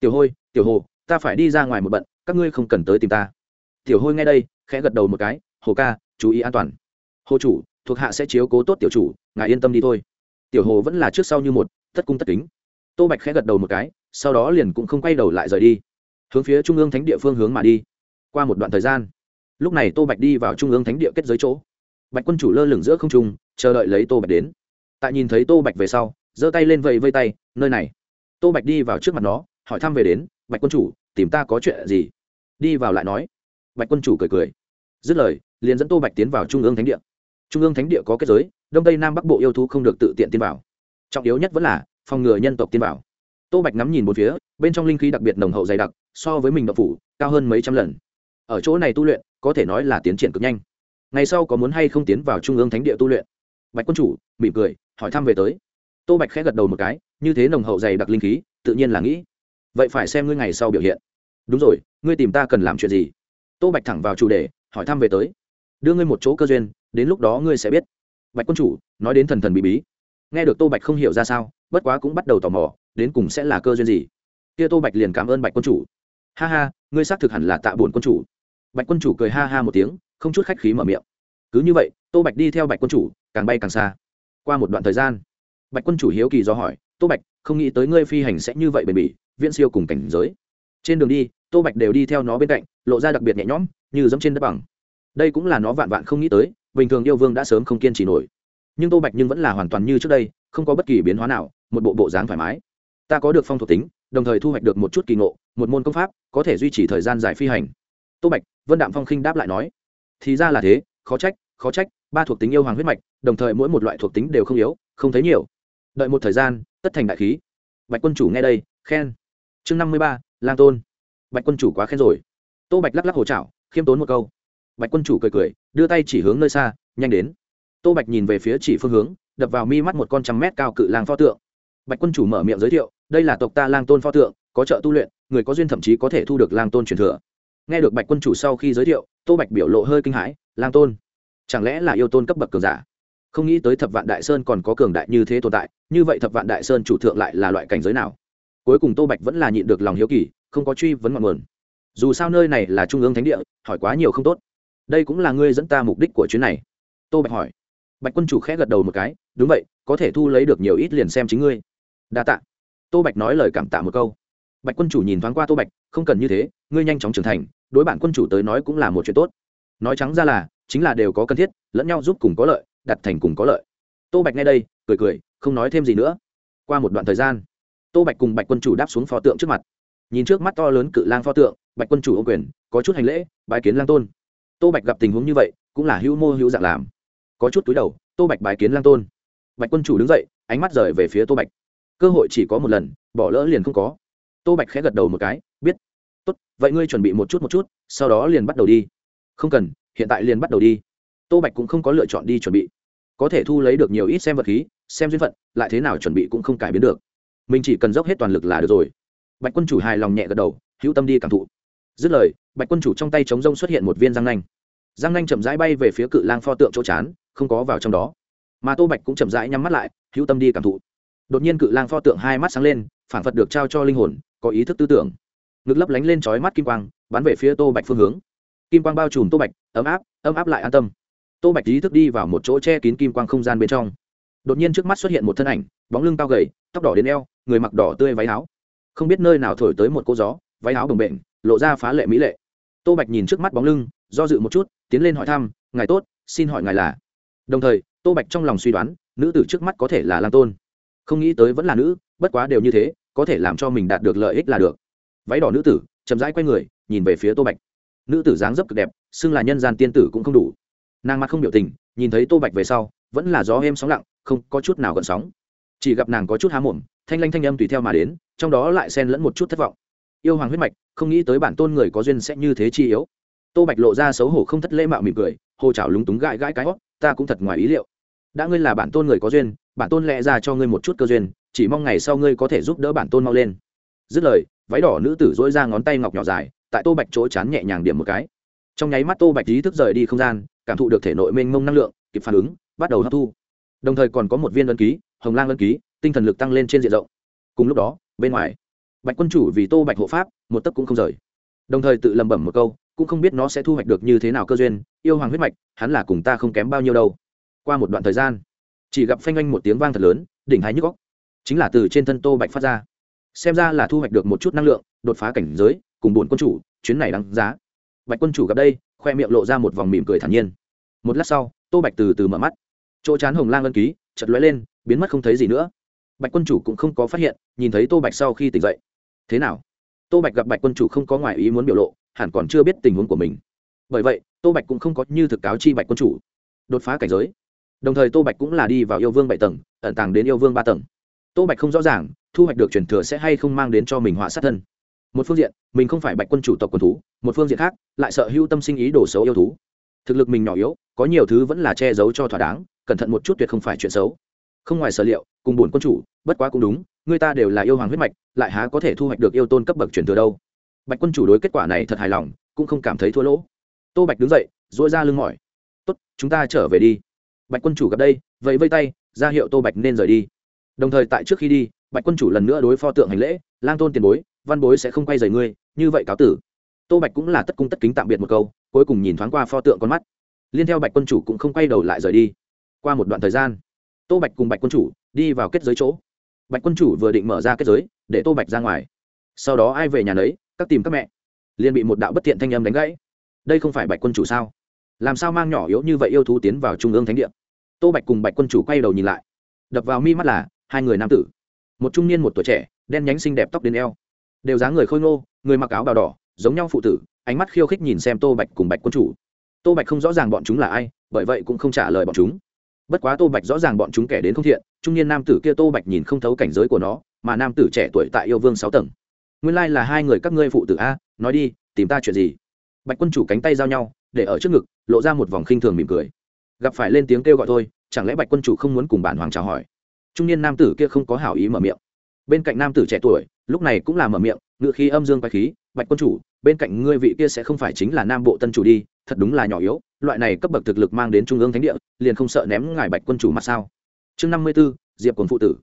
tiểu hôi, tiểu hồ, ta phải đi ra ngoài một bận, các ngươi không cần tới tìm ta. Tiểu hôi nghe đây, khẽ gật đầu một cái, hồ ca, chú ý an toàn. Hồ chủ, thuộc hạ sẽ chiếu cố tốt tiểu chủ, ngài yên tâm đi thôi. Tiểu hồ vẫn là trước sau như một, tất cung tất kính. Tô bạch khẽ gật đầu một cái, sau đó liền cũng không quay đầu lại rời đi. Hướng phía trung ương thánh địa phương hướng mà đi. Qua một đoạn thời gian, lúc này tô bạch đi vào trung ương thánh địa kết giới chỗ. Bạch quân chủ lơ lửng giữa không trung chờ đợi lấy tô bạch đến. Tại nhìn thấy tô bạch về sau, giơ tay lên vẫy vây tay, nơi này. Tô bạch đi vào trước mặt nó, hỏi thăm về đến, bạch quân chủ, tìm ta có chuyện gì? Đi vào lại nói. Bạch quân chủ cười cười. Dứt lời, liền dẫn tô bạch tiến vào trung ương thánh địa. Trung ương thánh địa có kết giới, đông tây nam bắc bộ yêu thú không được tự tiện tiến vào. Trọng yếu nhất vẫn là phòng ngừa nhân tộc tiên bảo tô bạch ngắm nhìn một phía, bên trong linh khí đặc biệt nồng hậu dày đặc, so với mình độc phủ, cao hơn mấy trăm lần. Ở chỗ này tu luyện, có thể nói là tiến triển cực nhanh. Ngày sau có muốn hay không tiến vào trung ương thánh địa tu luyện? Bạch quân chủ, mỉm cười, hỏi thăm về tới. Tô bạch khẽ gật đầu một cái, như thế nồng hậu dày đặc linh khí, tự nhiên là nghĩ. Vậy phải xem ngươi ngày sau biểu hiện. Đúng rồi, ngươi tìm ta cần làm chuyện gì? Tô bạch thẳng vào chủ đề, hỏi thăm về tới. Đưa ngươi một chỗ cơ duyên, đến lúc đó ngươi sẽ biết. Bạch quân chủ, nói đến thần thần bí bí. Nghe được tô bạch không hiểu ra sao, bất quá cũng bắt đầu tò mò, đến cùng sẽ là cơ duyên gì? Kia tô bạch liền cảm ơn bạch quân chủ. Ha ha, ngươi xác thực hẳn là tạ bổn quân chủ. Bạch quân chủ cười ha ha một tiếng, không chút khách khí mở miệng. Cứ như vậy, tô bạch đi theo bạch quân chủ càng bay càng xa. Qua một đoạn thời gian, bạch quân chủ hiếu kỳ do hỏi, tô bạch, không nghĩ tới ngươi phi hành sẽ như vậy bền bỉ, viễn siêu cùng cảnh giới. Trên đường đi, tô bạch đều đi theo nó bên cạnh, lộ ra đặc biệt nhẹ nhõm, như dẫm trên đất bằng. Đây cũng là nó vạn vạn không nghĩ tới, bình thường yêu vương đã sớm không kiên trì nổi. Nhưng tô bạch nhưng vẫn là hoàn toàn như trước đây, không có bất kỳ biến hóa nào, một bộ bộ dáng thoải mái. Ta có được phong thuộc tính, đồng thời thu hoạch được một chút kỳ ngộ, một môn công pháp, có thể duy trì thời gian dài phi hành. Tô bạch, vân đạm phong khinh đáp lại nói, thì ra là thế, khó trách khó trách, ba thuộc tính yêu hoàng huyết mạch, đồng thời mỗi một loại thuộc tính đều không yếu, không thấy nhiều. Đợi một thời gian, tất thành đại khí. Bạch quân chủ nghe đây, khen. Chương năm mươi ba, lang tôn. Bạch quân chủ quá khen rồi. Tô bạch lắc lắc hồ trảo khiêm tốn một câu. Bạch quân chủ cười cười, đưa tay chỉ hướng nơi xa, nhanh đến. Tô bạch nhìn về phía chỉ phương hướng, đập vào mi mắt một con trăm mét cao cự lang pho tượng. Bạch quân chủ mở miệng giới thiệu, đây là tộc ta lang tôn pho tượng, có trợ tu luyện, người có duyên thậm chí có thể thu được lang tôn truyền thừa. Nghe được bạch quân chủ sau khi giới thiệu, tô bạch biểu lộ hơi kinh hãi, lang tôn chẳng lẽ là yêu tôn cấp bậc cường giả? Không nghĩ tới thập vạn đại sơn còn có cường đại như thế tồn tại, như vậy thập vạn đại sơn chủ thượng lại là loại cảnh giới nào? Cuối cùng tô bạch vẫn là nhịn được lòng hiếu kỳ, không có truy vấn ngọn nguồn. Dù sao nơi này là trung ương thánh địa, hỏi quá nhiều không tốt. Đây cũng là ngươi dẫn ta mục đích của chuyến này. Tô bạch hỏi. Bạch quân chủ khẽ gật đầu một cái, đúng vậy, có thể thu lấy được nhiều ít liền xem chính ngươi. Đa tạ. Tô bạch nói lời cảm tạ một câu. Bạch quân chủ nhìn thoáng qua tô bạch, không cần như thế, ngươi nhanh chóng trưởng thành, đối bản quân chủ tới nói cũng là một chuyện tốt. Nói trắng ra là chính là đều có cần thiết, lẫn nhau giúp cùng có lợi, đặt thành cùng có lợi. Tô bạch nghe đây, cười cười, không nói thêm gì nữa. Qua một đoạn thời gian, tô bạch cùng bạch quân chủ đáp xuống pho tượng trước mặt. Nhìn trước mắt to lớn cự lang pho tượng, bạch quân chủ ô quyền, có chút hành lễ, bái kiến lang tôn. Tô bạch gặp tình huống như vậy, cũng là hữu mô hữu dạng làm. Có chút túi đầu, tô bạch bái kiến lang tôn. Bạch quân chủ đứng dậy, ánh mắt rời về phía tô bạch. Cơ hội chỉ có một lần, bỏ lỡ liền không có. Tô bạch khẽ gật đầu một cái, biết. Tốt, vậy ngươi chuẩn bị một chút một chút, sau đó liền bắt đầu đi. Không cần hiện tại liền bắt đầu đi. Tô bạch cũng không có lựa chọn đi chuẩn bị. Có thể thu lấy được nhiều ít xem vật khí, xem duyên phận, lại thế nào chuẩn bị cũng không cải biến được. Mình chỉ cần dốc hết toàn lực là được rồi. Bạch quân chủ hài lòng nhẹ gật đầu, hữu tâm đi cảm thụ. Dứt lời, bạch quân chủ trong tay chống rông xuất hiện một viên răng nanh. Răng nanh chậm rãi bay về phía cự lang pho tượng chỗ chán, không có vào trong đó. Mà tô bạch cũng chậm rãi nhắm mắt lại, hữu tâm đi cảm thụ. Đột nhiên cự lang pho tượng hai mắt sáng lên, phản phật được trao cho linh hồn, có ý thức tư tưởng. Ngực lấp lánh lên trói mắt kim quang, bắn về phía tô bạch phương hướng. Kim quang bao trùm tô bạch ấm áp ấm áp lại an tâm. Tô bạch ý thức đi vào một chỗ che kín kim quang không gian bên trong. Đột nhiên trước mắt xuất hiện một thân ảnh, bóng lưng cao gầy, tóc đỏ đến eo, người mặc đỏ tươi váy áo. Không biết nơi nào thổi tới một cô gió, váy áo bồng bềnh, lộ ra phá lệ mỹ lệ. Tô bạch nhìn trước mắt bóng lưng, do dự một chút, tiến lên hỏi thăm, ngài tốt, xin hỏi ngài là? Đồng thời, tô bạch trong lòng suy đoán, nữ tử trước mắt có thể là lang tôn. Không nghĩ tới vẫn là nữ, bất quá đều như thế, có thể làm cho mình đạt được lợi ích là được. Váy đỏ nữ tử, chậm rãi quay người, nhìn về phía tô bạch. Nữ tử dáng dấp cực đẹp xưng là nhân gian tiên tử cũng không đủ. Nàng mặt không biểu tình, nhìn thấy tô bạch về sau, vẫn là gió êm sóng lặng, không có chút nào gợn sóng. Chỉ gặp nàng có chút há mồm, thanh lanh thanh âm tùy theo mà đến, trong đó lại xen lẫn một chút thất vọng. Yêu hoàng huyết mạch, không nghĩ tới bản tôn người có duyên sẽ như thế chi yếu. Tô bạch lộ ra xấu hổ không thất lễ mạo mỉm cười, hồ chảo lúng túng gãi gãi cái hót, ta cũng thật ngoài ý liệu. Đã ngươi là bản tôn người có duyên, bản tôn lẽ ra cho ngươi một chút cơ duyên, chỉ mong ngày sau ngươi có thể giúp đỡ bản tôn mau lên. Dứt lời, váy đỏ nữ tử dỗi ra ngón tay ngọc nhỏ dài, tại tô bạch chỗ chán nhẹ nhàng điểm một cái trong nháy mắt tô bạch ý thức rời đi không gian, cảm thụ được thể nội mênh mông năng lượng, kịp phản ứng, bắt đầu hấp thu. Đồng thời còn có một viên ân ký, hồng lang ân ký, tinh thần lực tăng lên trên diện rộng. Cùng lúc đó, bên ngoài, bạch quân chủ vì tô bạch hộ pháp, một tấc cũng không rời. Đồng thời tự lẩm bẩm một câu, cũng không biết nó sẽ thu hoạch được như thế nào cơ duyên, yêu hoàng huyết mạch, hắn là cùng ta không kém bao nhiêu đâu. Qua một đoạn thời gian, chỉ gặp phanh oanh một tiếng vang thật lớn, đỉnh hai nhức góc chính là từ trên thân tô bạch phát ra. Xem ra là thu hoạch được một chút năng lượng, đột phá cảnh giới, cùng bổn quân chủ, chuyến này đáng giá bạch quân chủ gặp đây, khoe miệng lộ ra một vòng mỉm cười thản nhiên. Một lát sau, tô bạch từ từ mở mắt. Chỗ chán hồng lang ân ký chật lóe lên, biến mất không thấy gì nữa. Bạch quân chủ cũng không có phát hiện, nhìn thấy tô bạch sau khi tỉnh dậy. Thế nào? Tô bạch gặp bạch quân chủ không có ngoài ý muốn biểu lộ, hẳn còn chưa biết tình huống của mình. Bởi vậy, tô bạch cũng không có như thực cáo chi bạch quân chủ. Đột phá cảnh giới. Đồng thời tô bạch cũng là đi vào yêu vương bảy tầng, ẩn tàng đến yêu vương ba tầng. Tô bạch không rõ ràng, thu hoạch được truyền thừa sẽ hay không mang đến cho mình họa sát thân một phương diện, mình không phải bạch quân chủ tộc quần thú, một phương diện khác, lại sợ hưu tâm sinh ý đồ xấu yêu thú. Thực lực mình nhỏ yếu, có nhiều thứ vẫn là che giấu cho thỏa đáng, cẩn thận một chút tuyệt không phải chuyện xấu. Không ngoài sở liệu, cùng buồn quân chủ, bất quá cũng đúng, người ta đều là yêu hoàng huyết mạch, lại há có thể thu hoạch được yêu tôn cấp bậc truyền thừa đâu. Bạch quân chủ đối kết quả này thật hài lòng, cũng không cảm thấy thua lỗ. Tô bạch đứng dậy dỗi ra lưng mỏi. Tốt, chúng ta trở về đi. Bạch quân chủ gặp đây, vẫy vây tay, ra hiệu tô bạch nên rời đi. Đồng thời tại trước khi đi, bạch quân chủ lần nữa đối pho tượng hành lễ, lang tôn tiền bối văn bối sẽ không quay rời ngươi, như vậy cáo tử. Tô bạch cũng là tất cung tất kính tạm biệt một câu, cuối cùng nhìn thoáng qua pho tượng con mắt. Liên theo bạch quân chủ cũng không quay đầu lại rời đi. Qua một đoạn thời gian, tô bạch cùng bạch quân chủ đi vào kết giới chỗ. Bạch quân chủ vừa định mở ra kết giới, để tô bạch ra ngoài. Sau đó ai về nhà nấy, các tìm các mẹ. Liền bị một đạo bất thiện thanh âm đánh gãy. Đây không phải bạch quân chủ sao? Làm sao mang nhỏ yếu như vậy yêu thú tiến vào trung ương thánh địa? Tô bạch cùng bạch quân chủ quay đầu nhìn lại. Đập vào mi mắt là hai người nam tử. Một trung niên một tuổi trẻ, đen nhánh xinh đẹp tóc đến eo đều dáng người khôi ngô, người mặc áo bào đỏ, giống nhau phụ tử, ánh mắt khiêu khích nhìn xem tô bạch cùng bạch quân chủ. Tô bạch không rõ ràng bọn chúng là ai, bởi vậy cũng không trả lời bọn chúng. Bất quá tô bạch rõ ràng bọn chúng kẻ đến không thiện, trung niên nam tử kia tô bạch nhìn không thấu cảnh giới của nó, mà nam tử trẻ tuổi tại yêu vương sáu tầng. Nguyên lai là hai người các ngươi phụ tử a, nói đi, tìm ta chuyện gì? Bạch quân chủ cánh tay giao nhau, để ở trước ngực, lộ ra một vòng khinh thường mỉm cười. Gặp phải lên tiếng kêu gọi thôi, chẳng lẽ bạch quân chủ không muốn cùng bản hoàng chào hỏi? Trung niên nam tử kia không có hảo ý mở miệng bên cạnh nam tử trẻ tuổi, lúc này cũng là mở miệng ngự khí âm dương quay khí, bạch quân chủ, bên cạnh ngươi vị kia sẽ không phải chính là nam bộ tân chủ đi, thật đúng là nhỏ yếu, loại này cấp bậc thực lực mang đến trung ương thánh địa, liền không sợ ném ngài bạch quân chủ mặt sao? Chương năm mươi b ố diệp quần phụ tử.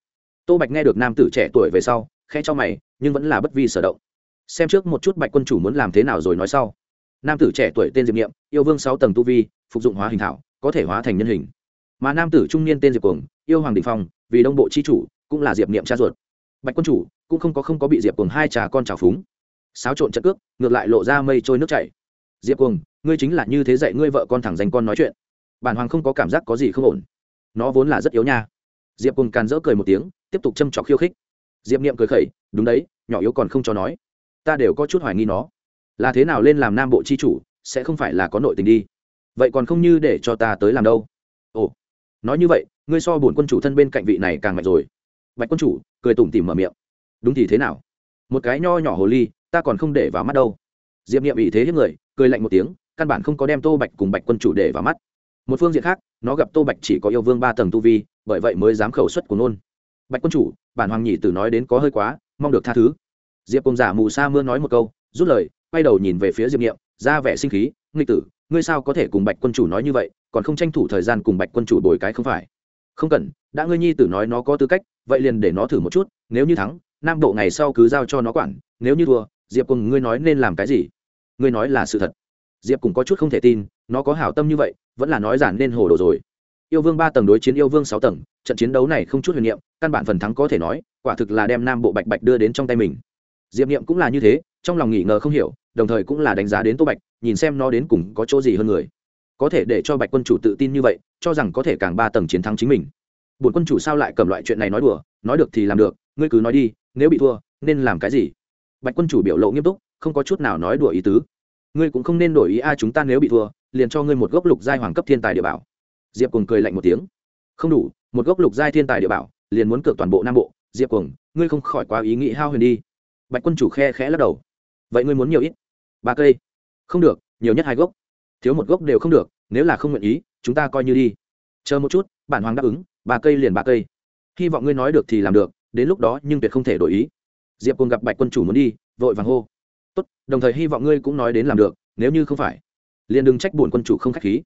Tô bạch nghe được nam tử trẻ tuổi về sau khe cho mày, nhưng vẫn là bất vi sở động. Xem trước một chút bạch quân chủ muốn làm thế nào rồi nói sau. Nam tử trẻ tuổi tên diệp niệm, yêu vương sáu tầng tu vi, phục dụng hóa hình thảo, có thể hóa thành nhân hình. Mà nam tử trung niên tên diệp cuồng, yêu hoàng đình phong, vì đông bộ c h i chủ, cũng là diệp niệm cha ruột bạch quân chủ cũng không có không có bị diệp cuồng hai trà con trào phúng. Xáo trộn trận cước, ngược lại lộ ra mây trôi nước chảy. Diệp cuồng, ngươi chính là như thế dạy ngươi vợ con thẳng danh con nói chuyện. Bản hoàng không có cảm giác có gì không ổn. Nó vốn là rất yếu nha. Diệp cuồng càn rỡ cười một tiếng, tiếp tục châm trọc khiêu khích. Diệp niệm cười khẩy, đúng đấy, nhỏ yếu còn không cho nói. Ta đều có chút hoài nghi nó. Là thế nào lên làm nam bộ c h i chủ, sẽ không phải là có nội tình đi. Vậy còn không như để cho ta tới làm đâu. Ồ, nói như vậy, ngươi so bổn quân chủ thân bên cạnh vị này càng mạnh rồi. Bạch quân chủ cười tủm tỉm mở miệng. Đúng thì thế nào? Một cái nho nhỏ hồ ly, ta còn không để vào mắt đâu. Diệp niệm ý thế hiếp người, cười lạnh một tiếng, căn bản không có đem tô bạch cùng bạch quân chủ để vào mắt. Một phương diện khác, nó gặp tô bạch chỉ có yêu vương ba tầng tu vi, bởi vậy mới dám khẩu xuất của nôn. Bạch quân chủ, bản hoàng nhị tử nói đến có hơi quá, mong được tha thứ. Diệp cùng giả mù sa mưa nói một câu, rút lời, quay đầu nhìn về phía diệp niệm, ra vẻ sinh khí, nghịch tử, ngươi sao có thể cùng bạch quân chủ nói như vậy, còn không tranh thủ thời gian cùng bạch quân chủ đổi cái không phải? Không cần, đã ngươi nhi tử nói nó có tư cách vậy liền để nó thử một chút, nếu như thắng, nam bộ ngày sau cứ giao cho nó quản, nếu như thua, diệp cùng ngươi nói nên làm cái gì? Ngươi nói là sự thật. Diệp cùng có chút không thể tin, nó có hảo tâm như vậy, vẫn là nói giản nên hồ đồ rồi. Yêu vương ba tầng đối chiến yêu vương sáu tầng, trận chiến đấu này không chút huyền niệm, căn bản phần thắng có thể nói, quả thực là đem nam bộ bạch bạch đưa đến trong tay mình. Diệp niệm cũng là như thế, trong lòng nghỉ ngờ không hiểu, đồng thời cũng là đánh giá đến tô bạch, nhìn xem nó đến cùng có chỗ gì hơn người. Có thể để cho bạch quân chủ tự tin như vậy, cho rằng có thể càng ba tầng chiến thắng chính mình bổn quân chủ sao lại cầm loại chuyện này nói đùa? Nói được thì làm được, ngươi cứ nói đi, nếu bị thua, nên làm cái gì? Bạch quân chủ biểu lộ nghiêm túc, không có chút nào nói đùa ý tứ. Ngươi cũng không nên đổi ý a à, chúng ta nếu bị thua, liền cho ngươi một gốc lục giai hoàng cấp thiên tài địa bảo. Diệp cùng cười lạnh một tiếng. Không đủ, một gốc lục giai thiên tài địa bảo, liền muốn cược toàn bộ nam bộ. Diệp cùng ngươi không khỏi quá ý nghĩ hao huyền đi. Bạch quân chủ khe khẽ lắc đầu. Vậy ngươi muốn nhiều ít? Ba cây. Không được, nhiều nhất hai gốc. Thiếu một gốc đều không được, nếu là không nguyện ý, chúng ta coi như đi. Chờ một chút, bản hoàng đáp ứng ba cây liền ba cây. Hy vọng ngươi nói được thì làm được, đến lúc đó nhưng tuyệt không thể đổi ý. Diệp cùng gặp bạch quân chủ muốn đi, vội vàng hô. Tốt, đồng thời hy vọng ngươi cũng nói đến làm được, nếu như không phải, liền đừng trách bổn quân chủ không k h á c h khí.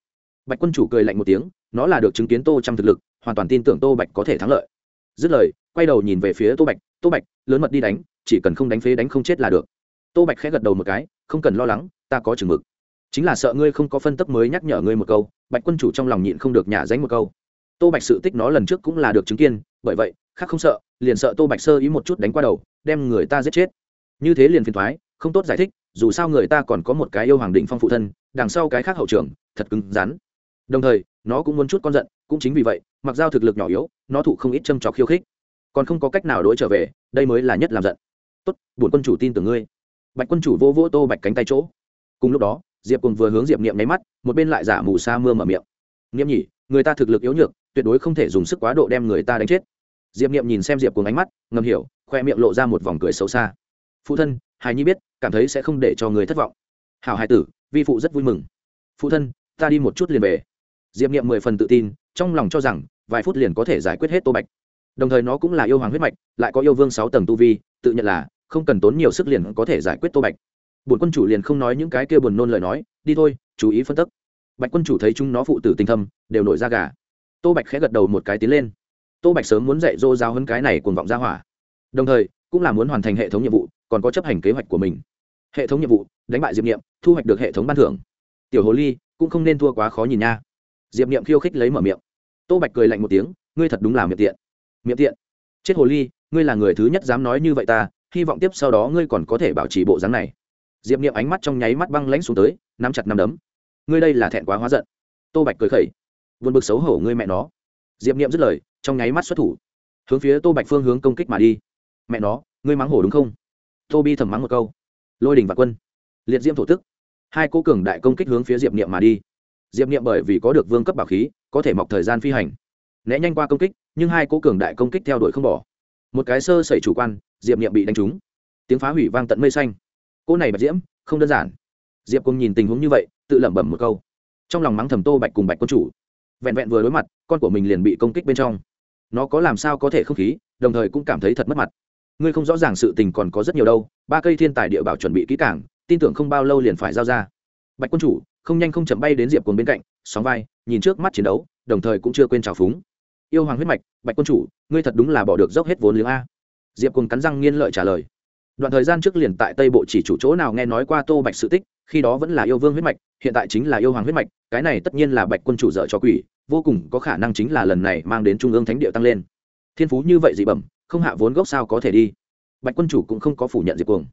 Bạch quân chủ cười lạnh một tiếng, nó là được chứng kiến tô trăm thực lực, hoàn toàn tin tưởng tô bạch có thể thắng lợi. Dứt lời, quay đầu nhìn về phía tô bạch tô bạch, lớn mật đi đánh, chỉ cần không đánh phế đánh không chết là được. Tô bạch khẽ gật đầu một cái, không cần lo lắng, ta có chừng mực. Chính là sợ ngươi không có phân tấp mới nhắc nhở ngươi một câu. Bạch quân chủ trong lòng nhịn không được nhả dánh một câu tô bạch sự tích nó lần trước cũng là được chứng kiến, bởi vậy, khác không sợ, liền sợ tô bạch sơ ý một chút đánh qua đầu, đem người ta giết chết. Như thế liền phiền thoái không tốt giải thích, dù sao người ta còn có một cái yêu hoàng định phong phụ thân, đằng sau cái khác hậu trường, thật cứng rắn. Đồng thời, nó cũng muốn chút con giận, cũng chính vì vậy, mặc dao thực lực nhỏ yếu, nó thụ không ít châm trọc khiêu khích. Còn không có cách nào đối trở về, đây mới là nhất làm giận. Tốt, bổn quân chủ tin tưởng ngươi. Bạch quân chủ vô vô tô bạch cánh tay chỗ. Cùng lúc đó, diệp cùng vừa hướng diệp niệm nháy mắt, một bên lại giả mù sa mưa mở miệng. Niệm nhỉ, người ta thực lực yếu nhược tuyệt đối không thể dùng sức quá độ đem người ta đánh chết. Diệp niệm nhìn xem diệp cùng ánh mắt, ngầm hiểu, khoe miệng lộ ra một vòng cười xấu xa. Phụ thân, hài nhi biết, cảm thấy sẽ không để cho người thất vọng. Hảo hài tử, vi phụ rất vui mừng. Phụ thân, ta đi một chút liền về. Diệp niệm mười phần tự tin, trong lòng cho rằng, vài phút liền có thể giải quyết hết tô bạch. Đồng thời nó cũng là yêu hoàng huyết mạch, lại có yêu vương sáu tầng tu vi, tự nhận là, không cần tốn nhiều sức liền có thể giải quyết tô bạch. Bổn quân chủ liền không nói những cái kia buồn nôn lời nói, đi thôi, chú ý phân tích bạch quân chủ thấy chúng nó phụ tử tình thâm, đều nổi ra gà tô bạch khẽ gật đầu một cái tiến lên. Tô bạch sớm muốn dạy dô giáo hơn cái này cuồng vọng ra hỏa. Đồng thời, cũng là muốn hoàn thành hệ thống nhiệm vụ, còn có chấp hành kế hoạch của mình. Hệ thống nhiệm vụ, đánh bại diệp nghiệm thu hoạch được hệ thống ban thưởng. Tiểu hồ ly, cũng không nên thua quá khó nhìn nha. Diệp nghiệm khiêu khích lấy mở miệng. Tô bạch cười lạnh một tiếng, ngươi thật đúng là miệng tiện. Miệng tiện? Chết hồ ly, ngươi là người thứ nhất dám nói như vậy ta, hy vọng tiếp sau đó ngươi còn có thể bảo trì bộ dáng này. Diệp nghiệm ánh mắt trong nháy mắt băng lãnh xuống tới, nắm chặt nắm đấm. Ngươi đây là thẹn quá hóa giận. Tô bạch cười khẩy vượt bực xấu hổ ngươi mẹ nó. Diệp niệm dứt lời, trong nháy mắt xuất thủ. Hướng phía tô bạch phương hướng công kích mà đi. Mẹ nó, ngươi mắng hổ đúng không? Tô bi thầm mắng một câu. Lôi đình và quân. Liệt diễm thổ tức. Hai cô cường đại công kích hướng phía diệp niệm mà đi. Diệp niệm bởi vì có được vương cấp bảo khí, có thể mọc thời gian phi hành. Né nhanh qua công kích, nhưng hai cô cường đại công kích theo đuổi không bỏ. Một cái sơ sẩy chủ quan, diệp niệm bị đánh trúng. Tiếng phá hủy vang tận mây xanh. Cô này bạch diễm, không đơn giản. Diệp cùng nhìn tình huống như vậy, tự lẩm bẩm một câu. Trong lòng mắng thầm tô bạch cùng bạch quân chủ vẹn vẹn vừa đối mặt, con của mình liền bị công kích bên trong. Nó có làm sao có thể không khí, đồng thời cũng cảm thấy thật mất mặt. Ngươi không rõ ràng sự tình còn có rất nhiều đâu, ba cây thiên tài địa bảo chuẩn bị kỹ cảng tin tưởng không bao lâu liền phải giao ra. Bạch quân chủ, không nhanh không chậm bay đến diệp cồn bên cạnh, sóng vai, nhìn trước mắt chiến đấu, đồng thời cũng chưa quên trào phúng. Yêu hoàng huyết mạch, bạch quân chủ, ngươi thật đúng là bỏ được dốc hết vốn liếng a. Diệp cồn cắn răng nghiên lợi trả lời. Đoạn thời gian trước liền tại tây bộ chỉ chủ chỗ nào nghe nói qua tô bạch sự tích, khi đó vẫn là yêu vương huyết mạch hiện tại chính là yêu hoàng huyết mạch, cái này tất nhiên là bạch quân chủ dợ cho quỷ, vô cùng có khả năng chính là lần này mang đến trung ương thánh địa tăng lên. Thiên phú như vậy dị bẩm, không hạ vốn gốc sao có thể đi. Bạch quân chủ cũng không có phủ nhận diệp cuồng.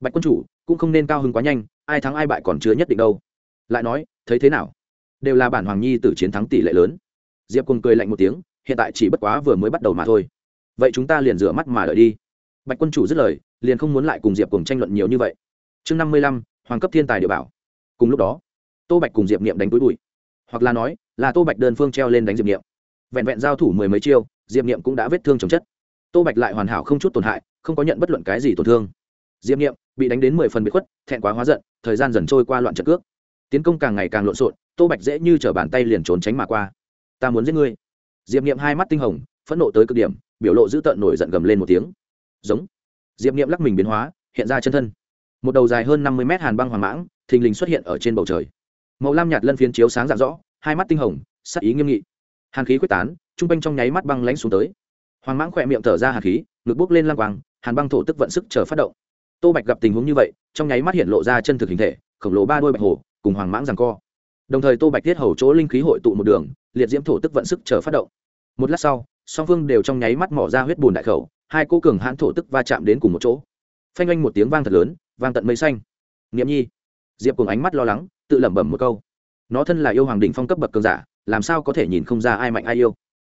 Bạch quân chủ cũng không nên cao hứng quá nhanh, ai thắng ai bại còn chưa nhất định đâu. Lại nói, thấy thế nào? Đều là bản hoàng nhi t chiến thắng tỷ lệ lớn. Diệp cuồng cười lạnh một tiếng, hiện tại chỉ bất quá vừa mới bắt đầu mà thôi. Vậy chúng ta liền rửa mắt mà đợi đi. Bạch quân chủ dứt lời, liền không muốn lại cùng diệp cuồng tranh luận nhiều như vậy. Chương năm mươi lăm, hoàng cấp thiên tài địa bảo. Cùng lúc đó tô bạch cùng diệp niệm đánh túi bụi. Hoặc là nói, là tô bạch đơn phương treo lên đánh diệp niệm. Vẹn vẹn giao thủ mười mấy chiêu, diệp niệm cũng đã vết thương chồng chất. Tô bạch lại hoàn hảo không chút tổn hại, không có nhận bất luận cái gì tổn thương. Diệp niệm bị đánh đến mười phần bị khuất, thẹn quá hóa giận, thời gian dần trôi qua loạn trận cước. Tiến công càng ngày càng lộn xộn, tô bạch dễ như t bàn tay liền trốn tránh mà qua. Ta muốn giết ngươi. Diệp niệm hai mắt tinh hồng, phẫn nộ tới cực điểm, biểu lộ dữ tợn nổi giận gầm lên một tiếng. Giống. Diệp niệm lắc mình biến hóa, hiện ra chân thân. Một đầu dài hơn năm mươi mét hàn băng hoàng mãng, thình lình xuất hiện ở trên bầu trời màu lam nhạt lân phiến chiếu sáng rạng rõ hai mắt tinh hồng, sắc ý nghiêm nghị. Hàn khí quyết tán t r u n g quanh trong nháy mắt băng lánh xuống tới. Hoàng mãng khỏe miệng thở ra hàn khí, ngực bốc lên lang quang, hàn băng thổ tức vận sức chờ phát động. Tô bạch gặp tình huống như vậy, trong nháy mắt hiện lộ ra chân thực hình thể, khổng lồ ba đôi bạch hồ, cùng hoàng mãng rằng co. Đồng thời tô bạch tiết hầu chỗ linh khí hội tụ một đường, liệt diễm thổ tức vận sức chờ phát động. Một lát sau, song phương đều trong nháy mắt mỏ ra huyết bùn đại khẩu, hai cô cường hãn thổ tức va chạm đến cùng một chỗ. Phanh oanh một tiếng vang thật lớn, vang tận mây xanh. Nghiệm nhi, diệp cùng ánh mắt lo lắng tự lẩm bẩm một câu. Nó thân là yêu hoàng đình phong cấp bậc cường giả, làm sao có thể nhìn không ra ai mạnh ai yêu?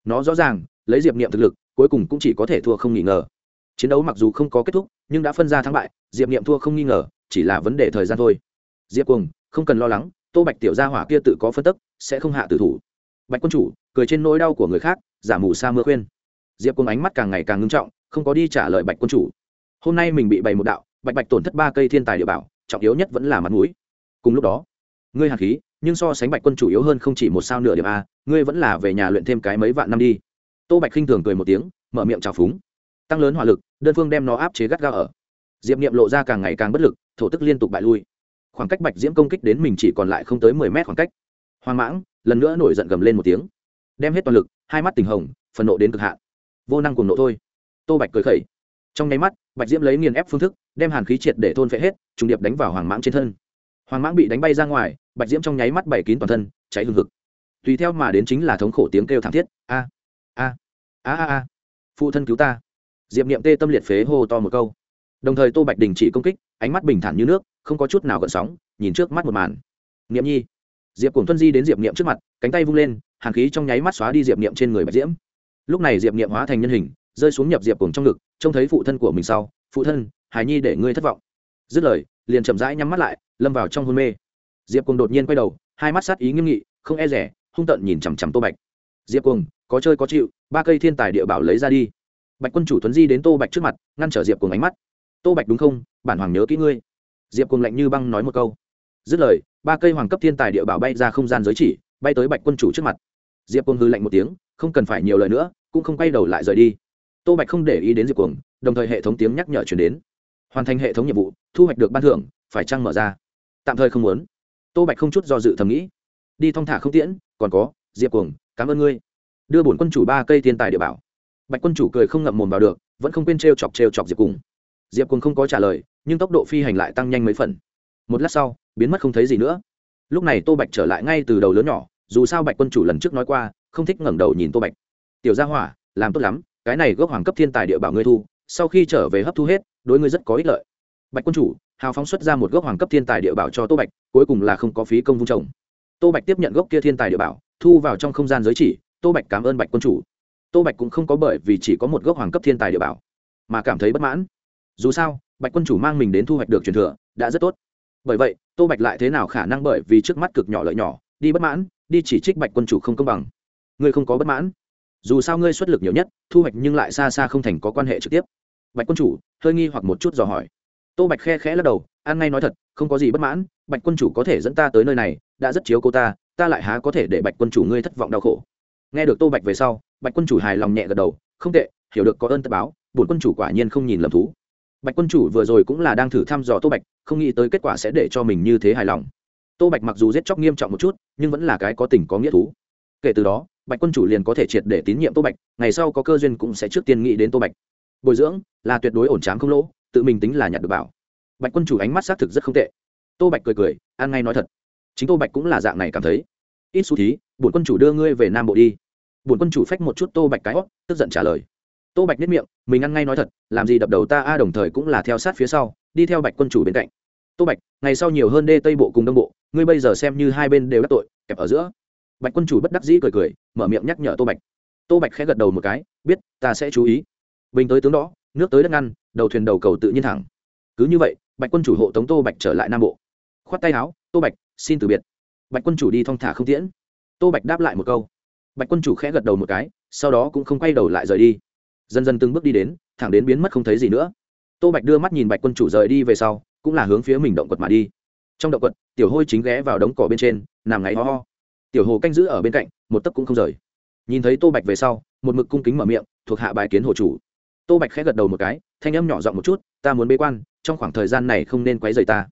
Nó rõ ràng, lấy diệp niệm thực lực, cuối cùng cũng chỉ có thể thua không nghi ngờ. Chiến đấu mặc dù không có kết thúc, nhưng đã phân ra thắng bại, diệp niệm thua không nghi ngờ, chỉ là vấn đề thời gian thôi. Diệp cùng không cần lo lắng, tô bạch tiểu gia hỏa kia tự có phân tức, sẽ không hạ tử thủ. Bạch quân chủ, cười trên nỗi đau của người khác, giả mù sa mưa khuyên. Diệp cùng ánh mắt càng ngày càng ngưng trọng, không có đi trả lời bạch quân chủ. Hôm nay mình bị bày một đạo, bạch bạch tổn thất ba cây thiên tài địa bảo, trọng yếu nhất vẫn là mặt mũi. Cùng lúc đó ngươi hạt khí, nhưng so sánh bạch quân chủ yếu hơn không chỉ một sao nửa điểm a, ngươi vẫn là về nhà luyện thêm cái mấy vạn năm đi. Tô bạch khinh thường cười một tiếng, mở miệng trào phúng. Tăng lớn hỏa lực, đơn phương đem nó áp chế gắt gao ở. Diệp niệm lộ ra càng ngày càng bất lực, thổ tức liên tục bại lui. Khoảng cách bạch diễm công kích đến mình chỉ còn lại không tới mười mét khoảng cách. Hoang mãng, lần nữa nổi giận gầm lên một tiếng. Đem hết toàn lực, hai mắt tình hồng phần nộ đến cực hạn. Vô năng cùng nộ thôi. Tô bạch cười khẩy. Trong nháy mắt, bạch diễm lấy nghiền ép phương thức, đem hàn khí triệt để thôn phệ hết, trùng điệp đánh vào hoàng mãng trên thân hoàng mãng bị đánh bay ra ngoài, bạch diễm trong nháy mắt bảy kín toàn thân, cháy hừng hực. Tùy theo mà đến chính là thống khổ tiếng kêu thảm thiết. A a a a a. Phụ thân cứu ta. Diệp niệm tê tâm liệt phế hô to một câu. Đồng thời tô bạch đình chỉ công kích, ánh mắt bình thản như nước, không có chút nào gợn sóng, nhìn trước mắt một màn. Niệm nhi. Diệp cùng tuân di đến diệp niệm trước mặt, cánh tay vung lên, hàn khí trong nháy mắt xóa đi diệp niệm trên người bạch diễm. Lúc này diệp niệm hóa thành nhân hình, rơi xuống nhập diệp cùng trong ngực, trông thấy phụ thân của mình sau. Phụ thân, hải nhi để ngươi thất vọng dứt lời, liền chậm rãi nhắm mắt lại, lâm vào trong hôn mê. Diệp cùng đột nhiên quay đầu, hai mắt sát ý nghiêm nghị, không e rẻ, hung tợn nhìn chằm chằm tô bạch. Diệp cùng có chơi có chịu, ba cây thiên tài địa bảo lấy ra đi. Bạch quân chủ Thuấn di đến tô bạch trước mặt, ngăn trở diệp cùng ánh mắt. Tô bạch đúng không? Bản hoàng nhớ kỹ ngươi. Diệp cùng lạnh như băng nói một câu. Dứt lời, ba cây hoàng cấp thiên tài địa bảo bay ra không gian giới chỉ, bay tới bạch quân chủ trước mặt. Diệp cùng hư lạnh một tiếng, không cần phải nhiều lời nữa, cũng không quay đầu lại rời đi. Tô bạch không để ý đến diệp cùng đồng thời hệ thống tiếng nhắc nhở chuyển đến hoàn thành hệ thống nhiệm vụ, thu hoạch được ban thưởng, phải trăng mở ra? Tạm thời không muốn. Tô bạch không chút do dự thầm nghĩ. Đi thong thả không tiễn, còn có, diệp cuồng, cảm ơn ngươi. Đưa bổn quân chủ ba cây thiên tài địa bảo. Bạch quân chủ cười không ngậm mồm vào được, vẫn không quên t r e o chọc t r e o chọc diệp cùng diệp cùng không có trả lời, nhưng tốc độ phi hành lại tăng nhanh mấy phần. Một lát sau, biến mất không thấy gì nữa. Lúc này tô bạch trở lại ngay từ đầu lớn nhỏ, dù sao bạch quân chủ lần trước nói qua, không thích ngẩng đầu nhìn tô bạch. Tiểu gia hỏa, làm tốt lắm, cái này gốc hoàng cấp thiên tài địa bảo ngươi thu, sau khi trở về hấp thu hết đối ngươi rất có ích lợi. Bạch quân chủ, hào phóng xuất ra một gốc hoàng cấp thiên tài địa bảo cho tô bạch, cuối cùng là không có phí công vung trồng. Tô bạch tiếp nhận gốc kia thiên tài địa bảo, thu vào trong không gian giới chỉ, tô bạch cảm ơn bạch quân chủ. Tô bạch cũng không có bởi vì chỉ có một gốc hoàng cấp thiên tài địa bảo, mà cảm thấy bất mãn. Dù sao, bạch quân chủ mang mình đến thu hoạch được truyền thừa, đã rất tốt. Bởi vậy, tô bạch lại thế nào khả năng bởi vì trước mắt cực nhỏ lợi nhỏ, đi bất mãn, đi chỉ trích bạch quân chủ không công bằng? Ngươi không có bất mãn. Dù sao ngươi xuất lực nhiều nhất, thu hoạch nhưng lại xa xa không thành có quan hệ trực tiếp bạch quân chủ, hơi nghi hoặc một chút dò hỏi. Tô bạch khe khẽ lắc đầu, an ngay nói thật, không có gì bất mãn, bạch quân chủ có thể dẫn ta tới nơi này, đã rất chiếu cô ta ta lại há có thể để bạch quân chủ ngươi thất vọng đau khổ. Nghe được tô bạch về sau, bạch quân chủ hài lòng nhẹ gật đầu, không tệ, hiểu được, có ơn tất báo, bổn quân chủ quả nhiên không nhìn lầm thú. Bạch quân chủ vừa rồi cũng là đang thử thăm dò tô bạch, không nghĩ tới kết quả sẽ để cho mình như thế hài lòng. Tô bạch mặc dù giết chóc nghiêm trọng một chút, nhưng vẫn là cái có tình có nghĩa thú. Kể từ đó, bạch quân chủ liền có thể triệt để tín nhiệm tô bạch, ngày sau có cơ duyên cũng sẽ trước tiên nghĩ đến tô bạch bồi dưỡng là tuyệt đối ổn trám không lỗ, tự mình tính là nhặt được bảo. Bạch quân chủ ánh mắt xác thực rất không tệ. Tô bạch cười cười an ngay nói thật. Chính tô bạch cũng là dạng này cảm thấy. Ít xu thí, bổn quân chủ đưa ngươi về nam bộ đi. Bổn quân chủ phách một chút tô bạch cái hót tức giận trả lời. Tô bạch nếp miệng, mình ăn ngay nói thật, làm gì đập đầu ta a, đồng thời cũng là theo sát phía sau, đi theo bạch quân chủ bên cạnh. Tô bạch, ngày sau nhiều hơn đê tây bộ cùng đông bộ, ngươi bây giờ xem như hai bên đều đắc tội, kẹp ở giữa. Bạch quân chủ bất đắc dĩ cười cười, mở miệng nhắc nhở tô bạch. Tô bạch khẽ gật đầu một cái, biết, ta sẽ chú ý bình tới tướng đó, nước tới đất ngăn, đầu thuyền đầu cầu tự nhiên thẳng. Cứ như vậy, bạch quân chủ hộ tống tô bạch trở lại nam bộ. Khoát tay áo, tô bạch, xin từ biệt. Bạch quân chủ đi thong thả không tiễn. Tô bạch đáp lại một câu. Bạch quân chủ khẽ gật đầu một cái, sau đó cũng không quay đầu lại rời đi. Dần dần từng bước đi đến, thẳng đến biến mất không thấy gì nữa. Tô bạch đưa mắt nhìn bạch quân chủ rời đi về sau, cũng là hướng phía mình động quật mà đi. Trong động quật, tiểu hôi chính ghé vào đống cỏ bên trên, nằm ngáy ho ho. Tiểu hồ canh giữ ở bên cạnh, một tấc cũng không rời. Nhìn thấy tô bạch về sau, một mực cung kính mở miệng, thuộc hạ bài kiến hồ chủ tô bạch khẽ gật đầu một cái, thanh âm nhỏ giọng một chút, ta muốn bế quan, trong khoảng thời gian này không nên quấy rầy ta.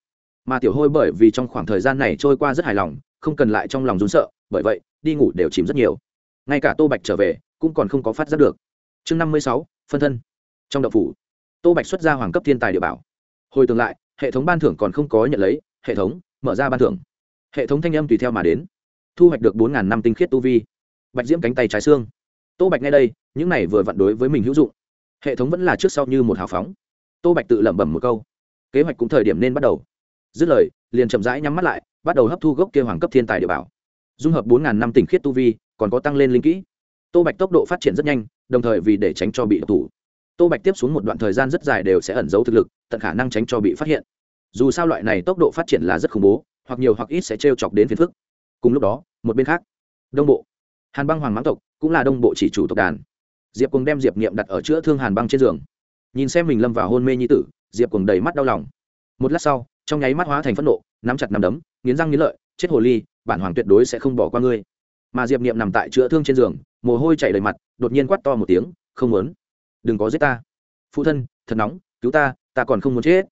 Mà tiểu hôi bởi vì trong khoảng thời gian này trôi qua rất hài lòng, không cần lại trong lòng rún sợ, bởi vậy, đi ngủ đều chìm rất nhiều. Ngay cả tô bạch trở về, cũng còn không có phát giác được. Chương năm mươi sáu, phân thân. Trong đậu phủ, tô bạch xuất ra hoàng cấp thiên tài địa bảo. Hồi tương lại, hệ thống ban thưởng còn không có nhận lấy, hệ thống, mở ra ban thưởng. Hệ thống thanh âm tùy theo mà đến. Thu hoạch được bốn ngàn năm tinh khiết tu vi. Bạch diễm cánh tay trái xương. Tô bạch ngay đây, những này vừa vặn đối với mình hữu dụng hệ thống vẫn là trước sau như một hào phóng. Tô bạch tự lẩm bẩm một câu. Kế hoạch cũng thời điểm nên bắt đầu. Dứt lời, liền chậm rãi nhắm mắt lại, bắt đầu hấp thu gốc kia hoàng cấp thiên tài địa bảo. Dung hợp bốn ngàn năm tỉnh khiết tu vi, còn có tăng lên linh kỹ. Tô bạch tốc độ phát triển rất nhanh, đồng thời vì để tránh cho bị độc thủ. Tô bạch tiếp xuống một đoạn thời gian rất dài đều sẽ ẩn giấu thực lực, tận khả năng tránh cho bị phát hiện. Dù sao loại này tốc độ phát triển là rất khủng bố, hoặc nhiều hoặc ít sẽ t r e o chọc đến phiền phức. Cùng lúc đó, một bên khác, đông bộ. Hàn băng hoàng mãng tộc cũng là đông bộ chỉ chủ tộc đàn diệp cùng đem diệp niệm đặt ở chữa thương hàn băng trên giường. Nhìn xem mình lâm vào hôn mê như tử, diệp cùng đầy mắt đau lòng. Một lát sau, trong nháy mắt hóa thành phẫn nộ, nắm chặt nắm đấm, nghiến răng nghiến lợi, chết hồ ly, bản hoàng tuyệt đối sẽ không bỏ qua ngươi. Mà diệp niệm nằm tại chữa thương trên giường, mồ hôi chảy đầy mặt, đột nhiên quát to một tiếng, không muốn, đừng có giết ta. Phụ thân, thật nóng, cứu ta ta còn không muốn chết.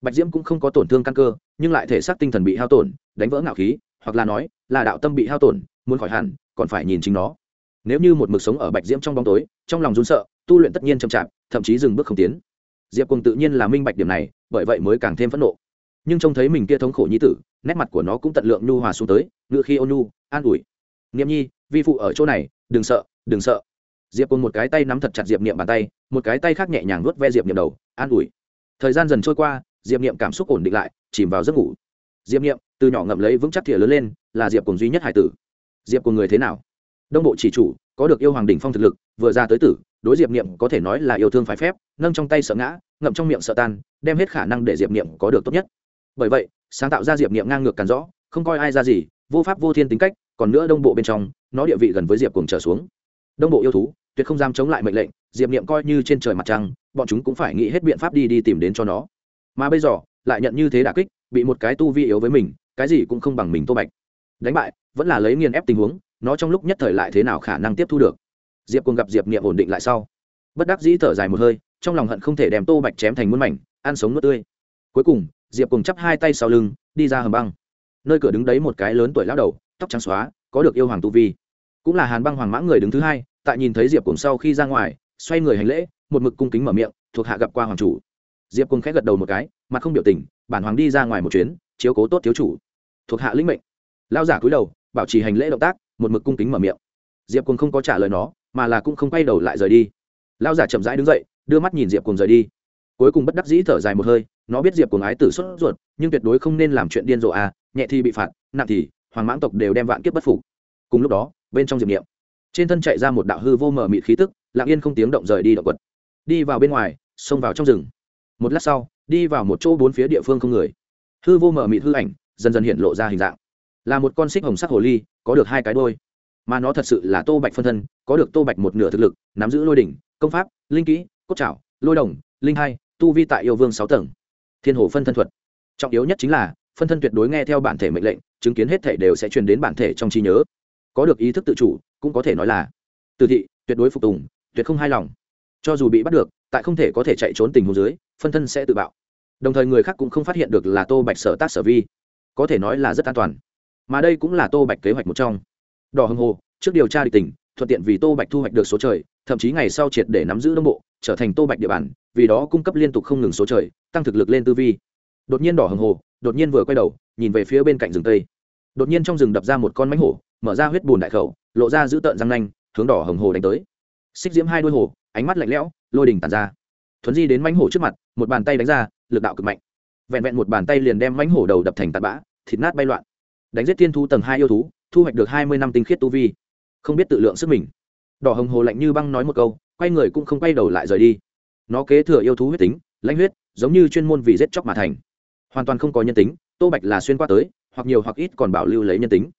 Bạch diễm cũng không có tổn thương căn cơ, nhưng lại thể xác tinh thần bị hao tổn, đánh vỡ ngạo khí, hoặc là nói, là đạo tâm bị hao tổn, muốn khỏi hẳn, còn phải nhìn chính nó nếu như một mực sống ở bạch diễm trong bóng tối, trong lòng run sợ, tu luyện tất nhiên chậm chạp, thậm chí dừng bước không tiến. Diệp cùng tự nhiên là minh bạch điểm này, bởi vậy mới càng thêm phẫn nộ. Nhưng trông thấy mình kia thống khổ nhi tử, nét mặt của nó cũng tận lượng nhu hòa xuống tới, ngựa khi ôn nhu, an ủi. Niệm nhi, vi phụ ở chỗ này, đừng sợ đừng sợ. Diệp cùng một cái tay nắm thật chặt diệp niệm bàn tay, một cái tay khác nhẹ nhàng nuốt ve diệp niệm đầu, an ủi. Thời gian dần trôi qua, diệp niệm cảm xúc ổn định lại, chìm vào giấc ngủ. Diệp niệm, từ nhỏ ngậm lấy vững chắc thìa lớn lên, là diệp cùng duy nhất hải tử. Diệp cùng người thế nào? Đông bộ chỉ chủ, có được yêu hoàng đỉnh phong thực lực, vừa ra tới tử, đối diệp niệm có thể nói là yêu thương phải phép, nâng trong tay sợ ngã, ngậm trong miệng sợ tan, đem hết khả năng để diệp niệm có được tốt nhất. Bởi vậy, sáng tạo ra diệp niệm ngang ngược càn rõ, không coi ai ra gì, vô pháp vô thiên tính cách, còn nữa đông bộ bên trong, nó địa vị gần với diệp cùng trở xuống. Đông bộ yêu thú, tuyệt không dám chống lại mệnh lệnh, diệp niệm coi như trên trời mặt trăng, bọn chúng cũng phải nghĩ hết biện pháp đi đi tìm đến cho nó. Mà bây giờ, lại nhận như thế đà kích, bị một cái tu vi yếu với mình, cái gì cũng không bằng mình tô bạch. Đánh bại, vẫn là lấy nghiền ép tình huống nó trong lúc nhất thời lại thế nào khả năng tiếp thu được? Diệp cùng gặp diệp niệm ổn định lại sau, bất đắc dĩ thở dài một hơi, trong lòng hận không thể đem tô bạch chém thành muôn mảnh, ăn sống nước tươi. Cuối cùng, diệp cùng chắp hai tay sau lưng, đi ra hầm băng. Nơi cửa đứng đấy một cái lớn tuổi lão đầu, tóc trắng xóa, có được yêu hoàng tu vi. Cũng là hàn băng hoàng mã người đứng thứ hai, tại nhìn thấy diệp cùng sau khi ra ngoài, xoay người hành lễ, một mực cung kính mở miệng, thuộc hạ gặp qua hoàng chủ. Diệp cùng khẽ gật đầu một cái, mặt không biểu tình, bản hoàng đi ra ngoài một chuyến, chiếu cố tốt thiếu chủ. Thuộc hạ lĩnh mệnh. Lao giả cúi đầu, bảo trì hành lễ động tác một mực cung kính mở miệng. Diệp cùng không có trả lời nó, mà là cũng không quay đầu lại rời đi. Lao giả chậm rãi đứng dậy, đưa mắt nhìn diệp cùng rời đi. Cuối cùng bất đắc dĩ thở dài một hơi, nó biết diệp cùng ái tử xuất ruột, nhưng tuyệt đối không nên làm chuyện điên rồ à nhẹ thì bị phạt, nặng thì, hoàng mãng tộc đều đem vạn kiếp bất phục. Cùng lúc đó, bên trong diệp niệm, trên thân chạy ra một đạo hư vô mờ mịt khí tức, lặng yên không tiếng động rời đi động quật. Đi vào bên ngoài, xông vào trong rừng. Một lát sau, đi vào một chỗ bốn phía địa phương không người. Hư vô mờ mịt hư ảnh, dần dần hiện lộ ra hình dạng là một con xích hồng sắc hồ ly, có được hai cái đôi. Mà nó thật sự là tô bạch phân thân, có được tô bạch một nửa thực lực, nắm giữ lôi đỉnh, công pháp, linh kỹ, cốt trảo, lôi đồng, linh hai, tu vi tại yêu vương sáu tầng. Thiên hồ phân thân thuật. Trọng yếu nhất chính là, phân thân tuyệt đối nghe theo bản thể mệnh lệnh, chứng kiến hết thể đều sẽ truyền đến bản thể trong trí nhớ. Có được ý thức tự chủ, cũng có thể nói là, từ thị, tuyệt đối phục tùng, tuyệt không hài lòng. Cho dù bị bắt được, tại không thể có thể chạy trốn tình huống dưới, phân thân sẽ tự bạo. Đồng thời người khác cũng không phát hiện được là tô bạch sở tác sở vi. Có thể nói là rất an toàn mà đây cũng là tô bạch kế hoạch một trong. Đỏ hưng hồ, trước điều tra địch tình thuận tiện vì tô bạch thu hoạch được số trời, thậm chí ngày sau triệt để nắm giữ đông bộ, trở thành tô bạch địa bàn, vì đó cung cấp liên tục không ngừng số trời, tăng thực lực lên tư vi. Đột nhiên đỏ hưng hồ, đột nhiên vừa quay đầu, nhìn về phía bên cạnh rừng tây. Đột nhiên trong rừng đập ra một con mánh hổ, mở ra huyết bùn đại khẩu, lộ ra giữ tợn răng nanh, hướng đỏ hồng hồ đánh tới. Xích diễm hai đuôi hồ ánh mắt lạnh lẽo, lôi đỉnh tàn ra. Thuấn di đến mánh hổ trước mặt, một bàn tay đánh ra, lực đạo cực mạnh. Vẹn vẹn một bàn tay liền đem mánh hổ đầu đập thành tạt bã, thịt nát bay loạn đánh giết tiên thu tầng hai yêu thú, thu hoạch được hai mươi năm tinh khiết tu vi. Không biết tự lượng sức mình. Đỏ hồng hồ lạnh như băng nói một câu, quay người cũng không quay đầu lại rời đi. Nó kế thừa yêu thú huyết tính, lãnh huyết, giống như chuyên môn vì giết chóc mà thành. Hoàn toàn không có nhân tính, tô bạch là xuyên qua tới, hoặc nhiều hoặc ít còn bảo lưu lấy nhân tính.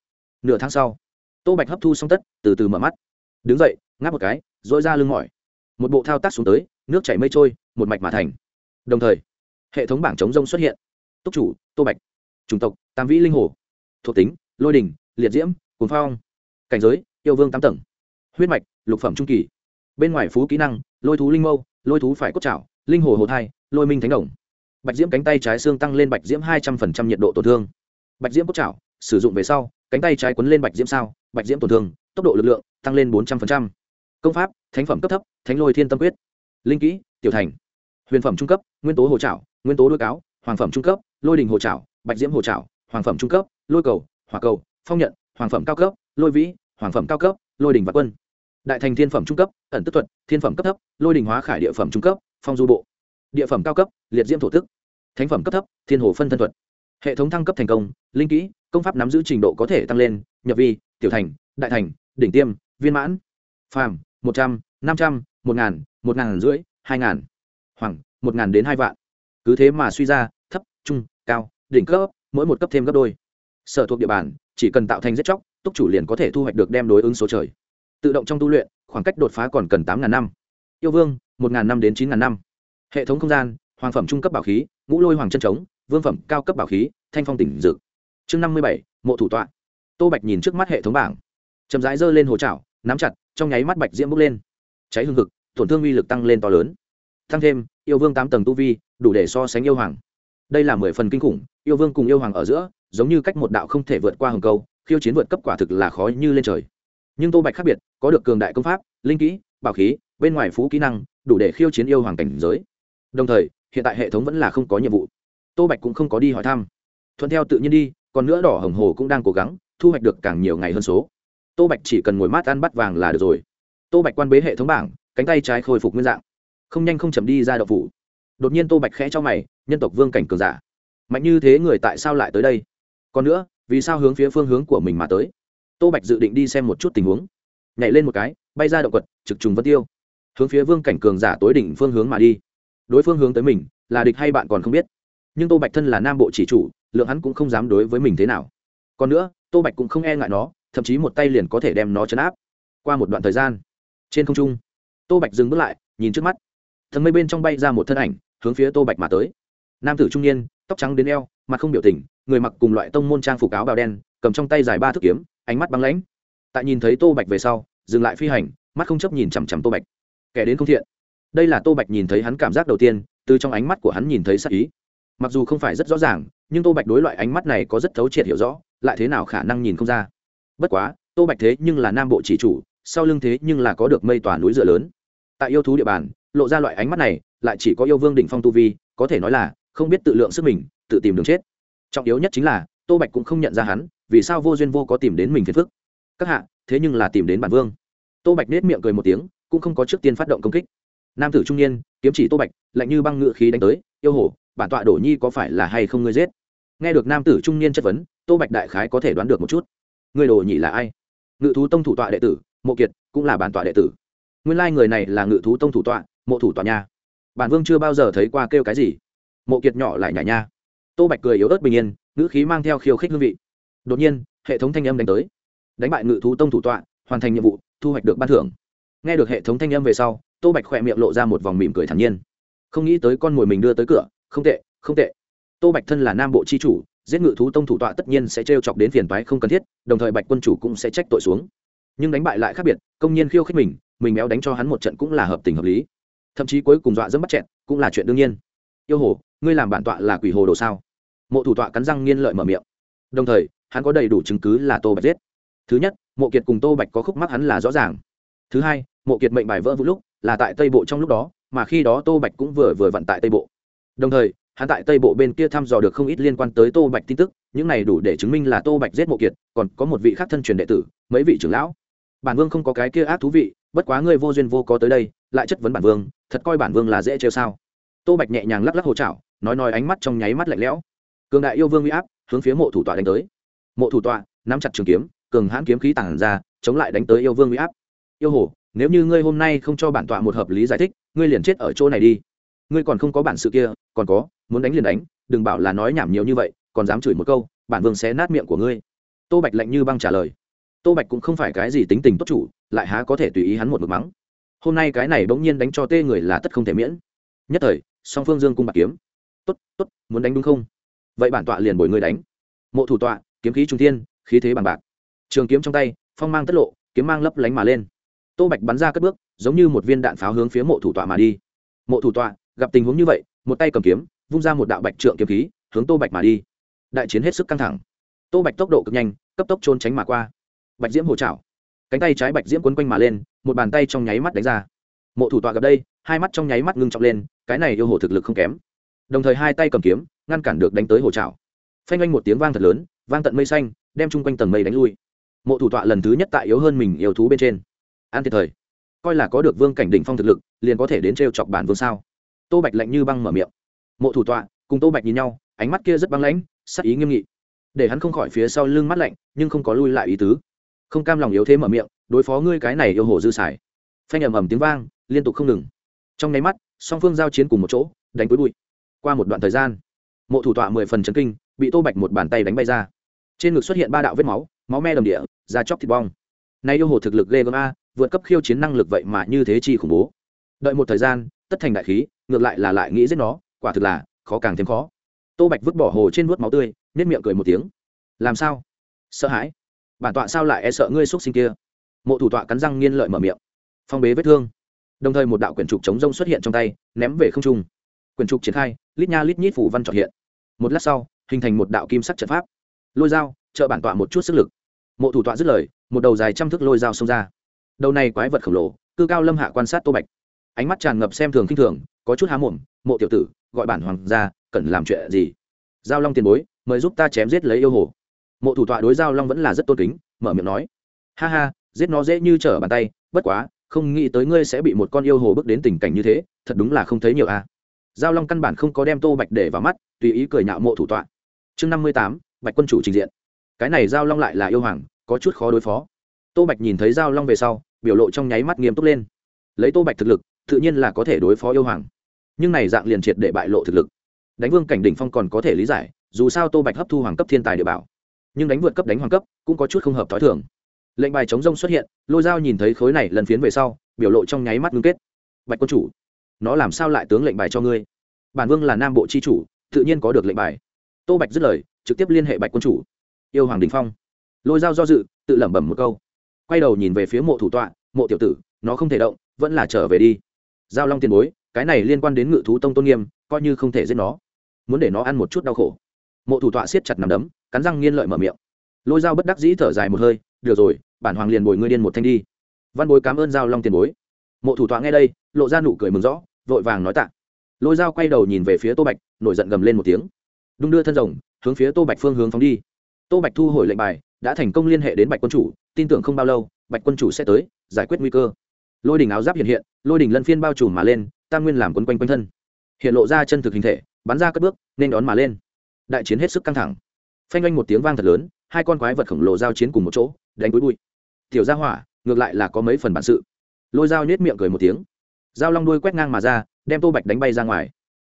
Nửa tháng sau, tô bạch hấp thu xong tất, từ từ mở mắt. Đứng dậy, ngáp một cái dỗi ra lưng mỏi. Một bộ thao tác xuống tới, nước chảy mây trôi, một mạch mà thành. Đồng thời, hệ thống bảng chống rông xuất hiện. Túc chủ, tô bạch. Chủng tộc, tam vĩ linh hồ thuộc tính, lôi đình, liệt diễm cuốn phong, cảnh giới, yêu vương tám tầng, huyết mạch, lục phẩm trung kỳ. Bên ngoài phú kỹ năng, lôi thú linh mâu, lôi thú phải cốt chảo linh hồ hồ thai, lôi minh thánh đồng. Bạch diễm cánh tay trái xương tăng lên bạch diễm hai trăm phần trăm nhiệt độ tổn thương. Bạch diễm cốt chảo sử dụng về sau, cánh tay trái quấn lên bạch diễm sao, bạch diễm tổn thương, tốc độ lực lượng tăng lên bốn trăm phần trăm. Công pháp, thánh phẩm cấp thấp, thánh lôi thiên tâm quyết. Linh kỹ, tiểu thành. Huyền phẩm trung cấp, nguyên tố hồ trảo, nguyên tố đôi cáo, hoàng phẩm trung cấp, lôi đình hồ trảo, bạch diễm hồ trảo, hoàng phẩm trung cấp lôi cầu, hỏa cầu, phong nhận, hoàng phẩm cao cấp, lôi vĩ, hoàng phẩm cao cấp, lôi đình và quân. Đại thành thiên phẩm trung cấp, ẩn tức thuật, thiên phẩm cấp thấp, lôi đình hóa khải địa phẩm trung cấp, phong du bộ. Địa phẩm cao cấp, liệt diễm thổ tức. Thánh phẩm cấp thấp, thiên hồ phân thân thuật. Hệ thống thăng cấp thành công, linh kỹ, công pháp nắm giữ trình độ có thể tăng lên, nhập vi, tiểu thành, đại thành, đỉnh tiêm, viên mãn. Phàm, một trăm, năm trăm, một ngàn một ngàn rưỡi, hai ngàn. Hoàng, một ngàn đến hai vạn. Cứ thế mà suy ra, thấp, trung, cao, đỉnh cấp, mỗi một cấp thêm gấp đôi sở thuộc địa bàn, chỉ cần tạo thành giết chóc, túc chủ liền có thể thu hoạch được đem đối ứng số trời. Tự động trong tu luyện, khoảng cách đột phá còn cần tám ngàn năm. Yêu vương, một ngàn năm đến chín ngàn năm. Hệ thống không gian, hoàng phẩm trung cấp bảo khí, ngũ lôi hoàng chân trống, vương phẩm cao cấp bảo khí, thanh phong tỉnh dực chương năm mươi bảy, mộ thủ tọa. Tô bạch nhìn trước mắt hệ thống bảng. Chậm rãi giơ lên hồ trào nắm chặt, trong nháy mắt bạch diễm bốc lên. Cháy hương thực tổn thương uy lực tăng lên to lớn. Tăng thêm, yêu vương tám tầng tu vi, đủ để so sánh yêu hoàng. Đây là mười phần kinh khủng, yêu vương cùng yêu hoàng ở giữa giống như cách một đạo không thể vượt qua hồng câu, khiêu chiến vượt cấp quả thực là khó như lên trời. Nhưng tô bạch khác biệt, có được cường đại công pháp, linh kỹ, bảo khí, bên ngoài phú kỹ năng, đủ để khiêu chiến yêu hoàng cảnh giới. Đồng thời, hiện tại hệ thống vẫn là không có nhiệm vụ. Tô bạch cũng không có đi hỏi thăm. Thuận theo tự nhiên đi, còn nữa đỏ hồng hồ cũng đang cố gắng, thu hoạch được càng nhiều ngày hơn số. Tô bạch chỉ cần ngồi mát ăn bắt vàng là được rồi. Tô bạch quan bế hệ thống bảng, cánh tay trái khôi phục nguyên dạng. Không nhanh không chậm đi ra đậu phủ. Đột nhiên tô bạch khẽ cho mày, nhân tộc vương cảnh cường giả. Mạnh như thế người tại sao lại tới đây? Còn nữa, vì sao hướng phía phương hướng của mình mà tới? Tô bạch dự định đi xem một chút tình huống. Nhảy lên một cái, bay ra động quật, trực trùng vân tiêu. Hướng phía vương cảnh cường giả tối đỉnh phương hướng mà đi. Đối phương hướng tới mình, là địch hay bạn còn không biết. Nhưng tô bạch thân là nam bộ chỉ chủ, lượng hắn cũng không dám đối với mình thế nào. Còn nữa, tô bạch cũng không e ngại nó, thậm chí một tay liền có thể đem nó chấn áp. Qua một đoạn thời gian, trên không trung, tô bạch dừng bước lại, nhìn trước mắt. Thần mây bên trong bay ra một thân ảnh, hướng phía tô bạch mà tới. Nam tử trung niên, tóc trắng đến eo mặt không biểu tình, người mặc cùng loại tông môn trang phục áo bào đen, cầm trong tay dài ba thước kiếm, ánh mắt băng lãnh. Tại nhìn thấy tô bạch về sau, dừng lại phi hành, mắt không chấp nhìn chằm chằm tô bạch. Kẻ đến không thiện. Đây là tô bạch nhìn thấy hắn cảm giác đầu tiên, từ trong ánh mắt của hắn nhìn thấy sắc ý. Mặc dù không phải rất rõ ràng, nhưng tô bạch đối loại ánh mắt này có rất thấu triệt hiểu rõ, lại thế nào khả năng nhìn không ra. Bất quá, tô bạch thế nhưng là nam bộ chỉ chủ, sau lưng thế nhưng là có được mây tòa núi dựa lớn. Tại yêu thú địa bàn, lộ ra loại ánh mắt này, lại chỉ có yêu vương đỉnh phong tu vi, có thể nói là không biết tự lượng sức mình tự tìm đường chết. Trọng yếu nhất chính là, tô bạch cũng không nhận ra hắn, vì sao vô duyên vô có tìm đến mình phiền phức. Các hạ, thế nhưng là tìm đến bản vương. Tô bạch nết miệng cười một tiếng, cũng không có trước tiên phát động công kích. Nam tử trung niên, kiếm chỉ tô bạch, lạnh như băng ngự khí đánh tới, yêu hổ bản tọa đổ nhi có phải là hay không ngươi giết? Nghe được nam tử trung niên chất vấn, tô bạch đại khái có thể đoán được một chút. Người đồ nhị là ai? Ngự thú tông thủ tọa đệ tử, mộ kiệt, cũng là bản tọa đệ tử. Nguyên lai、like、người này là ngự thú tông thủ tọa, mộ thủ tọa nha. Bản vương chưa bao giờ thấy qua kêu cái gì. Mộ kiệt nhỏ lại nhả nha tô bạch cười yếu ớt bình yên, ngữ khí mang theo khiêu khích hương vị. Đột nhiên, hệ thống thanh âm đánh tới. Đánh bại ngự thú tông thủ tọa, hoàn thành nhiệm vụ, thu hoạch được ban thưởng. Nghe được hệ thống thanh âm về sau, tô bạch khỏe miệng lộ ra một vòng mỉm cười thản nhiên. Không nghĩ tới con mồi mình đưa tới cửa, không tệ không tệ. Tô bạch thân là nam bộ c h i chủ, giết ngự thú tông thủ tọa tất nhiên sẽ t r e o chọc đến phiền toái không cần thiết, đồng thời bạch quân chủ cũng sẽ trách tội xuống. Nhưng đánh bại lại khác biệt, công nhiên khiêu khích mình mình méo đánh cho hắn một trận cũng là hợp tình hợp lý. Thậm chí cuối cùng dọa dẫm bắt chẹn cũng là chuyện đương nhiên. Yêu hồ ngươi làm bản tọa là quỷ hồ đồ sao? Mộ thủ tọa cắn răng nghiên lợi mở miệng. Đồng thời, hắn có đầy đủ chứng cứ là tô bạch giết. Thứ nhất, mộ kiệt cùng tô bạch có khúc mắc hắn là rõ ràng. Thứ hai, mộ kiệt mệnh bài vỡ vũ lúc là tại tây bộ trong lúc đó, mà khi đó tô bạch cũng vừa vừa vận tại tây bộ. Đồng thời, hắn tại tây bộ bên kia thăm dò được không ít liên quan tới tô bạch tin tức, những này đủ để chứng minh là tô bạch giết mộ kiệt, còn có một vị khác thân truyền đệ tử, mấy vị trưởng lão. Bản vương không có cái kia ác thú vị, bất quá ngươi vô duyên vô có tới đây, lại chất vấn bản vương, thật coi bản vương là dễ trêu sao? Tô bạch nhẹ nhàng lắc lắc hồ chảo nói nói ánh mắt trong nháy mắt lạnh lẽo. Cường đại yêu vương huy áp, hướng phía mộ thủ tọa đánh tới. Mộ thủ tọa, nắm chặt trường kiếm, cường hãn kiếm khí tản ra, chống lại đánh tới yêu vương huy áp. Yêu hồ, nếu như ngươi hôm nay không cho bản tọa một hợp lý giải thích, ngươi liền chết ở chỗ này đi. Ngươi còn không có bản sự kia, còn có, muốn đánh liền đánh, đừng bảo là nói nhảm nhiều như vậy, còn dám chửi một câu, bản vương sẽ nát miệng của ngươi. Tô bạch lạnh như băng trả lời. Tô bạch cũng không phải cái gì tính tình tốt chủ, lại há có thể tùy ý hắn một mực mắng. Hôm nay cái này bỗng nhiên đánh cho tê người là tất không thể miễn. Nhất thời, song phương dương cung bạc kiếm tốt tốt, muốn đánh đúng không? Vậy bản tọa liền bồi người đánh. Mộ thủ tọa, kiếm khí trung thiên, khí thế bằng bạc. Trường kiếm trong tay, phong mang tất lộ, kiếm mang lấp lánh mà lên. Tô bạch bắn ra cất bước, giống như một viên đạn pháo hướng phía mộ thủ tọa mà đi. Mộ thủ tọa, gặp tình huống như vậy, một tay cầm kiếm, vung ra một đạo bạch trượng kiếm khí, hướng tô bạch mà đi. Đại chiến hết sức căng thẳng. Tô bạch tốc độ cực nhanh, cấp tốc trốn tránh mà qua. Bạch diễm hồ trảo. Cánh tay trái bạch diễm quấn quanh mà lên, một bàn tay trong nháy mắt đánh ra. Mộ thủ tọa gặp đây, hai mắt trong nháy mắt ngưng trọng lên, cái này yêu hồ thực lực không kém đồng thời hai tay cầm kiếm, ngăn cản được đánh tới hồ trào phanh oanh một tiếng vang thật lớn, vang tận mây xanh, đem chung quanh tầng mây đánh lui. Mộ thủ tọa lần thứ nhất tại yếu hơn mình yêu thú bên trên. An thiệt thời. Coi là có được vương cảnh đỉnh phong thực lực, liền có thể đến t chọc bản vương sao? Tô bạch lạnh như băng mở miệng. Mộ thủ tọa, cùng tô bạch nhìn nhau, ánh mắt kia rất băng lãnh, sắc ý nghiêm nghị. Để hắn không khỏi phía sau lưng mắt lạnh, nhưng không có lui lại ý tứ. Không cam lòng yếu thế mở miệng, đối phó ngươi cái này yêu hồ dư xài phanh ầm ầm tiếng vang, liên tục không ngừng. Trong nháy mắt, song phương giao chiến cùng một chỗ, đánh cuối bụi qua một đoạn thời gian, mộ thủ tọa mười phần chấn kinh, bị tô bạch một bàn tay đánh bay ra. Trên ngực xuất hiện ba đạo vết máu máu me đầm địa, da chóc thịt bong. Nay yêu hồ thực lực ghê gớm a, vượt cấp khiêu chiến năng lực vậy mà như thế chi khủng bố. Đợi một thời gian, tất thành đại khí, ngược lại là lại nghĩ giết nó, quả thực là khó càng thêm khó. Tô bạch vứt bỏ hồ trên vớt máu tươi nếp miệng cười một tiếng. Làm sao? Sợ hãi. Bản tọa sao lại e sợ ngươi xúc sinh kia? Mộ thủ tọa cắn răng nghiên lợi mở miệng. Phong bế vết thương. Đồng thời một đạo quyển trục chống rông xuất hiện trong tay, ném về không trung quyển trục triển khai, lít nha lít nhít phủ văn trọn hiện. Một lát sau, hình thành một đạo kim sắc trận pháp. Lôi dao, trợ bản tọa một chút sức lực. Mộ thủ tọa dứt lời, một đầu dài trăm thước lôi dao xông ra. Đầu này quái vật khổng lồ, cư cao lâm hạ quan sát tô bạch. Ánh mắt tràn ngập xem thường khinh thường, có chút há mồm, mộ tiểu tử, gọi bản hoàng ra, cần làm chuyện gì? Giao long tiền bối, mời giúp ta chém giết lấy yêu hồ. Mộ thủ tọa đối giao long vẫn là rất tôn kính, mở miệng nói, ha ha, giết nó dễ như trở bàn tay, bất quá, không nghĩ tới ngươi sẽ bị một con yêu hồ bước đến tình cảnh như thế, thật đúng là không thấy nhiều a giao long căn bản không có đem tô bạch để vào mắt, tùy ý cười nhạo mộ thủ tọa. Chương năm mươi tám, bạch quân chủ trình diện. Cái này giao long lại là yêu hoàng, có chút khó đối phó. Tô bạch nhìn thấy giao long về sau, biểu lộ trong nháy mắt nghiêm túc lên. Lấy tô bạch thực lực, tự nhiên là có thể đối phó yêu hoàng. Nhưng này dạng liền triệt để bại lộ thực lực. Đánh vương cảnh đỉnh phong còn có thể lý giải, dù sao tô bạch hấp thu hoàng cấp thiên tài địa bảo, nhưng đánh vượt cấp đánh hoàng cấp cũng có chút không hợp t h ó i thường. Lệnh bài chống rông xuất hiện, lôi dao nhìn thấy khối này lần phiến về sau, biểu lộ trong nháy mắt ngưng kết. Bạch quân chủ nó làm sao lại tướng lệnh bài cho ngươi? Bản vương là nam bộ c h i chủ, tự nhiên có được lệnh bài. Tô bạch dứt lời, trực tiếp liên hệ bạch quân chủ. Yêu hoàng đình phong. Lôi dao do dự, tự lẩm bẩm một câu. Quay đầu nhìn về phía mộ thủ tọa, mộ tiểu tử, nó không thể động, vẫn là trở về đi. Giao long tiền bối, cái này liên quan đến ngự thú tông tôn nghiêm, coi như không thể giết nó. Muốn để nó ăn một chút đau khổ. Mộ thủ tọa siết chặt nằm đấm, cắn răng nghiên lợi mở miệng. Lôi dao bất đắc dĩ thở dài một hơi, được rồi, bản hoàng liền bồi ngươi điên một thanh đi. Văn bối cảm ơn giao long tiền bối. Mộ thủ tọa nghe đây, lộ ra nụ cười mừng rõ vội vàng nói tạ. Lôi dao quay đầu nhìn về phía tô bạch, nổi giận gầm lên một tiếng. Đung đưa thân rồng, hướng phía tô bạch phương hướng phóng đi. Tô bạch thu hồi lệnh bài, đã thành công liên hệ đến bạch quân chủ, tin tưởng không bao lâu, bạch quân chủ sẽ tới, giải quyết nguy cơ. Lôi đình áo giáp hiện hiện, lôi đình lân phiên bao trùm mà lên, tam nguyên làm quấn quanh quanh thân. Hiện lộ ra chân thực hình thể, bắn ra các bước, nên đón mà lên. Đại chiến hết sức căng thẳng. Phanh oanh một tiếng vang thật lớn, hai con quái vật khổng lồ giao chiến cùng một chỗ, đánh bụi bụi. Tiểu gia hỏa, ngược lại là có mấy phần bản sự. Lôi dao nhét miệng cười một tiếng dao long đuôi quét ngang mà ra, đem tô bạch đánh bay ra ngoài.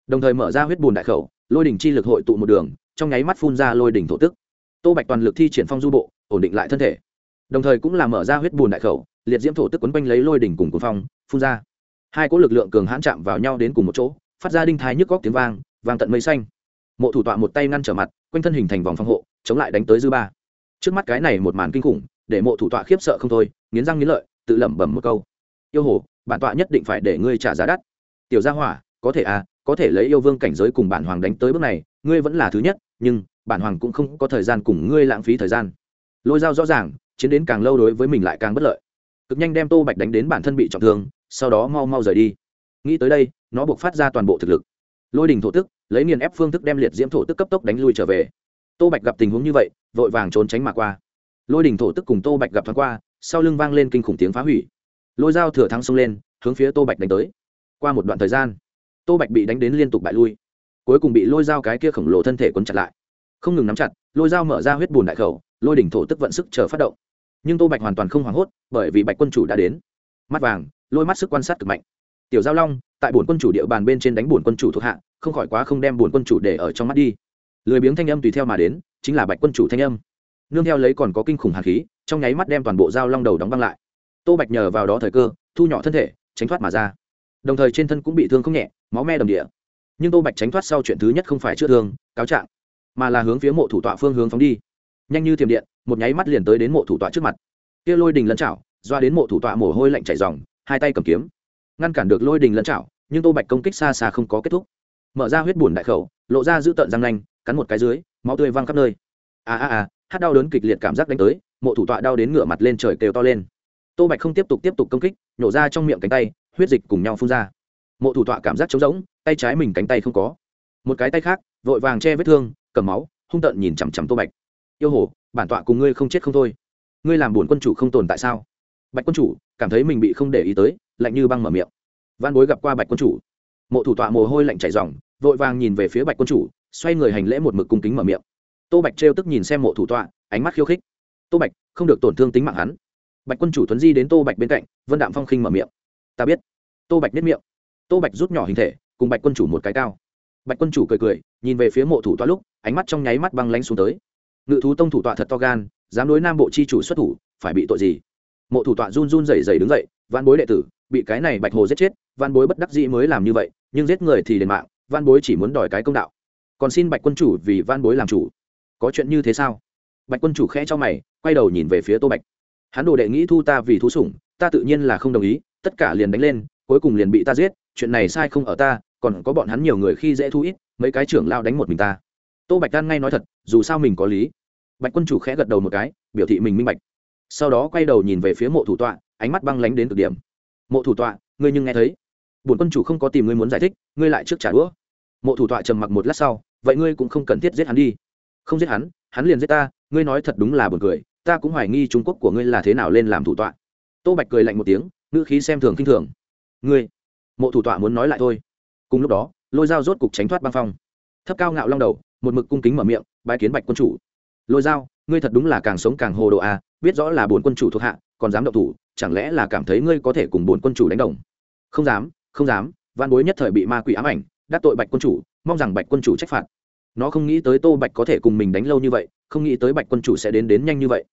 Đồng thời mở ra huyết bùn đại khẩu, lôi đỉnh chi lực hội tụ một đường, trong nháy mắt phun ra lôi đỉnh thổ tức. Tô bạch toàn lực thi triển phong du bộ, ổn định lại thân thể. Đồng thời cũng là mở ra huyết bùn đại khẩu, liệt diễm thổ tức quấn quanh lấy lôi đỉnh cùng cuồng phong, phun ra. Hai cỗ lực lượng cường hãn chạm vào nhau đến cùng một chỗ, phát ra đinh thái nhức góc tiếng vang vang tận mây xanh. Mộ thủ tọa một tay ngăn trở mặt, quanh thân hình thành vòng phòng hộ, chống lại đánh tới dư ba. Trước mắt cái này một màn kinh khủng, để mộ thủ tọa khiếp sợ không thôi, nghiến răng nghiến lợi, tự lẩm bẩm một câu. Yêu hồ bản tọa nhất định phải để ngươi trả giá đắt. Tiểu gia hỏa, có thể à có thể lấy yêu vương cảnh giới cùng bản hoàng đánh tới bước này, ngươi vẫn là thứ nhất, nhưng bản hoàng cũng không có thời gian cùng ngươi lãng phí thời gian. Lôi dao rõ ràng, chiến đến càng lâu đối với mình lại càng bất lợi. Cực nhanh đem tô bạch đánh đến bản thân bị trọng thương, sau đó mau mau rời đi. Nghĩ tới đây, nó buộc phát ra toàn bộ thực lực. Lôi đình thổ tức, lấy nghiền ép phương thức đem liệt diễm thổ tức cấp tốc đánh lui trở về. Tô bạch gặp tình huống như vậy, vội vàng trốn tránh mà qua. Lôi đình thổ tức cùng tô bạch gặp thoáng qua, sau lưng vang lên kinh khủng tiếng phá hủy lôi dao thừa thắng xông lên, hướng phía tô bạch đánh tới. Qua một đoạn thời gian, tô bạch bị đánh đến liên tục bại lui. Cuối cùng bị lôi dao cái kia khổng lồ thân thể quấn chặt lại. Không ngừng nắm chặt, lôi dao mở ra huyết bùn đại khẩu, lôi đỉnh thổ tức vận sức chờ phát động. Nhưng tô bạch hoàn toàn không hoảng hốt, bởi vì bạch quân chủ đã đến. Mắt vàng, lôi mắt sức quan sát cực mạnh. Tiểu giao long, tại bổn quân chủ địa bàn bên trên đánh bổn quân chủ thuộc hạ, không khỏi quá không đem bổn quân chủ để ở trong mắt đi. Lười biếng thanh âm tùy theo mà đến, chính là bạch quân chủ thanh âm. Nương theo lấy còn có kinh khủng hạt khí, trong nháy mắt đem toàn bộ dao long đầu đóng băng lại tô bạch nhờ vào đó thời cơ, thu nhỏ thân thể, tránh thoát mà ra. Đồng thời trên thân cũng bị thương không nhẹ, máu me đầm địa. Nhưng tô bạch tránh thoát sau chuyện thứ nhất không phải chữa thương, cáo trạng, mà là hướng phía mộ thủ tọa phương hướng phóng đi. Nhanh như thiềm điện, một nháy mắt liền tới đến mộ thủ tọa trước mặt. Kia lôi đình lân chảo, doa đến mộ thủ tọa mồ hôi lạnh chảy dòng hai tay cầm kiếm. Ngăn cản được lôi đình lân chảo, nhưng tô bạch công kích xa xa không có kết thúc. Mở ra huyết bùn đại khẩu, lộ ra giữ tợn răng nanh, cắn một cái dưới, máu tươi văng khắp nơi. A a a hát đau đớn kịch liệt cảm giác đánh tới, mộ thủ tọa đau đến ngửa mặt lên trời kêu to lên tô bạch không tiếp tục tiếp tục công kích, nhổ ra trong miệng cánh tay, huyết dịch cùng nhau phun ra. Mộ thủ tọa cảm giác trống rỗng, tay trái mình cánh tay không có. Một cái tay khác, vội vàng che vết thương, cầm máu, hung tợn nhìn chằm chằm tô bạch. Yêu hồ, bản tọa cùng ngươi không chết không thôi. Ngươi làm buồn quân chủ không tồn tại sao? Bạch quân chủ cảm thấy mình bị không để ý tới, lạnh như băng mở miệng. Văn bối gặp qua bạch quân chủ. Mộ thủ tọa mồ hôi lạnh chảy dòng vội vàng nhìn về phía bạch quân chủ, xoay người hành lễ một mực cung kính mở miệng. Tô bạch trêu tức nhìn xem mộ thủ tọa, ánh mắt khiêu khích. Tô bạch, không được tổn thương tính mạng hắn bạch quân chủ tuấn di đến tô bạch bên cạnh, vân đạm phong khinh mở miệng. Ta biết. Tô bạch biết miệng. Tô bạch rút nhỏ hình thể, cùng bạch quân chủ một cái cao. Bạch quân chủ cười cười, nhìn về phía mộ thủ tọa lúc, ánh mắt trong nháy mắt băng lánh xuống tới. Ngự thú tông thủ tọa thật to gan, dám đối nam bộ chi chủ xuất thủ, phải bị tội gì? Mộ thủ tọa run run rẩy rẩy đứng dậy văn bối đệ tử, bị cái này bạch hồ giết chết văn bối bất đắc dĩ mới làm như vậy, nhưng giết người thì đền mạng văn bối chỉ muốn đòi cái công đạo. Còn xin bạch quân chủ vì văn bối làm chủ. Có chuyện như thế sao? Bạch quân chủ khẽ cho mày, quay đầu nhìn về phía tô bạch hắn đồ đệ nghĩ thu ta vì thú sủng, ta tự nhiên là không đồng ý, tất cả liền đánh lên, cuối cùng liền bị ta giết, chuyện này sai không ở ta, còn có bọn hắn nhiều người khi dễ thu ít, mấy cái trưởng lao đánh một mình ta. Tô bạch đan ngay nói thật, dù sao mình có lý. Bạch quân chủ khẽ gật đầu một cái, biểu thị mình minh bạch. Sau đó quay đầu nhìn về phía mộ thủ tọa, ánh mắt băng lánh đến cực điểm. Mộ thủ tọa, ngươi nhưng nghe thấy. Bổn quân chủ không có tìm ngươi muốn giải thích, ngươi lại trước trả đũa. Mộ thủ tọa trầm mặc một lát sau, vậy ngươi cũng không cần thiết giết hắn đi. Không giết hắn hắn liền giết ta, ngươi nói thật đúng là buồn cười ta cũng hoài nghi trung quốc của ngươi là thế nào lên làm thủ tọa. Tô bạch cười lạnh một tiếng, ngữ khí xem thường k i n h thường. Ngươi, mộ thủ tọa muốn nói lại thôi. Cùng lúc đó, lôi dao rốt cục tránh thoát băng phong. Thấp cao ngạo long đầu, một mực cung kính mở miệng bãi kiến bạch quân chủ. Lôi dao, ngươi thật đúng là càng sống càng hồ đồ à biết rõ là bổn quân chủ thuộc hạ, còn dám động thủ, chẳng lẽ là cảm thấy ngươi có thể cùng bổn quân chủ đánh đồng? Không dám không dám, văn bối nhất thời bị ma quỷ ám ảnh, đắc tội bạch quân chủ, mong rằng bạch quân chủ trách phạt nó không nghĩ tới tô bạch có thể cùng mình đánh lâu như vậy, không nghĩ tới bạch quân chủ sẽ đến đến nhanh như vậy.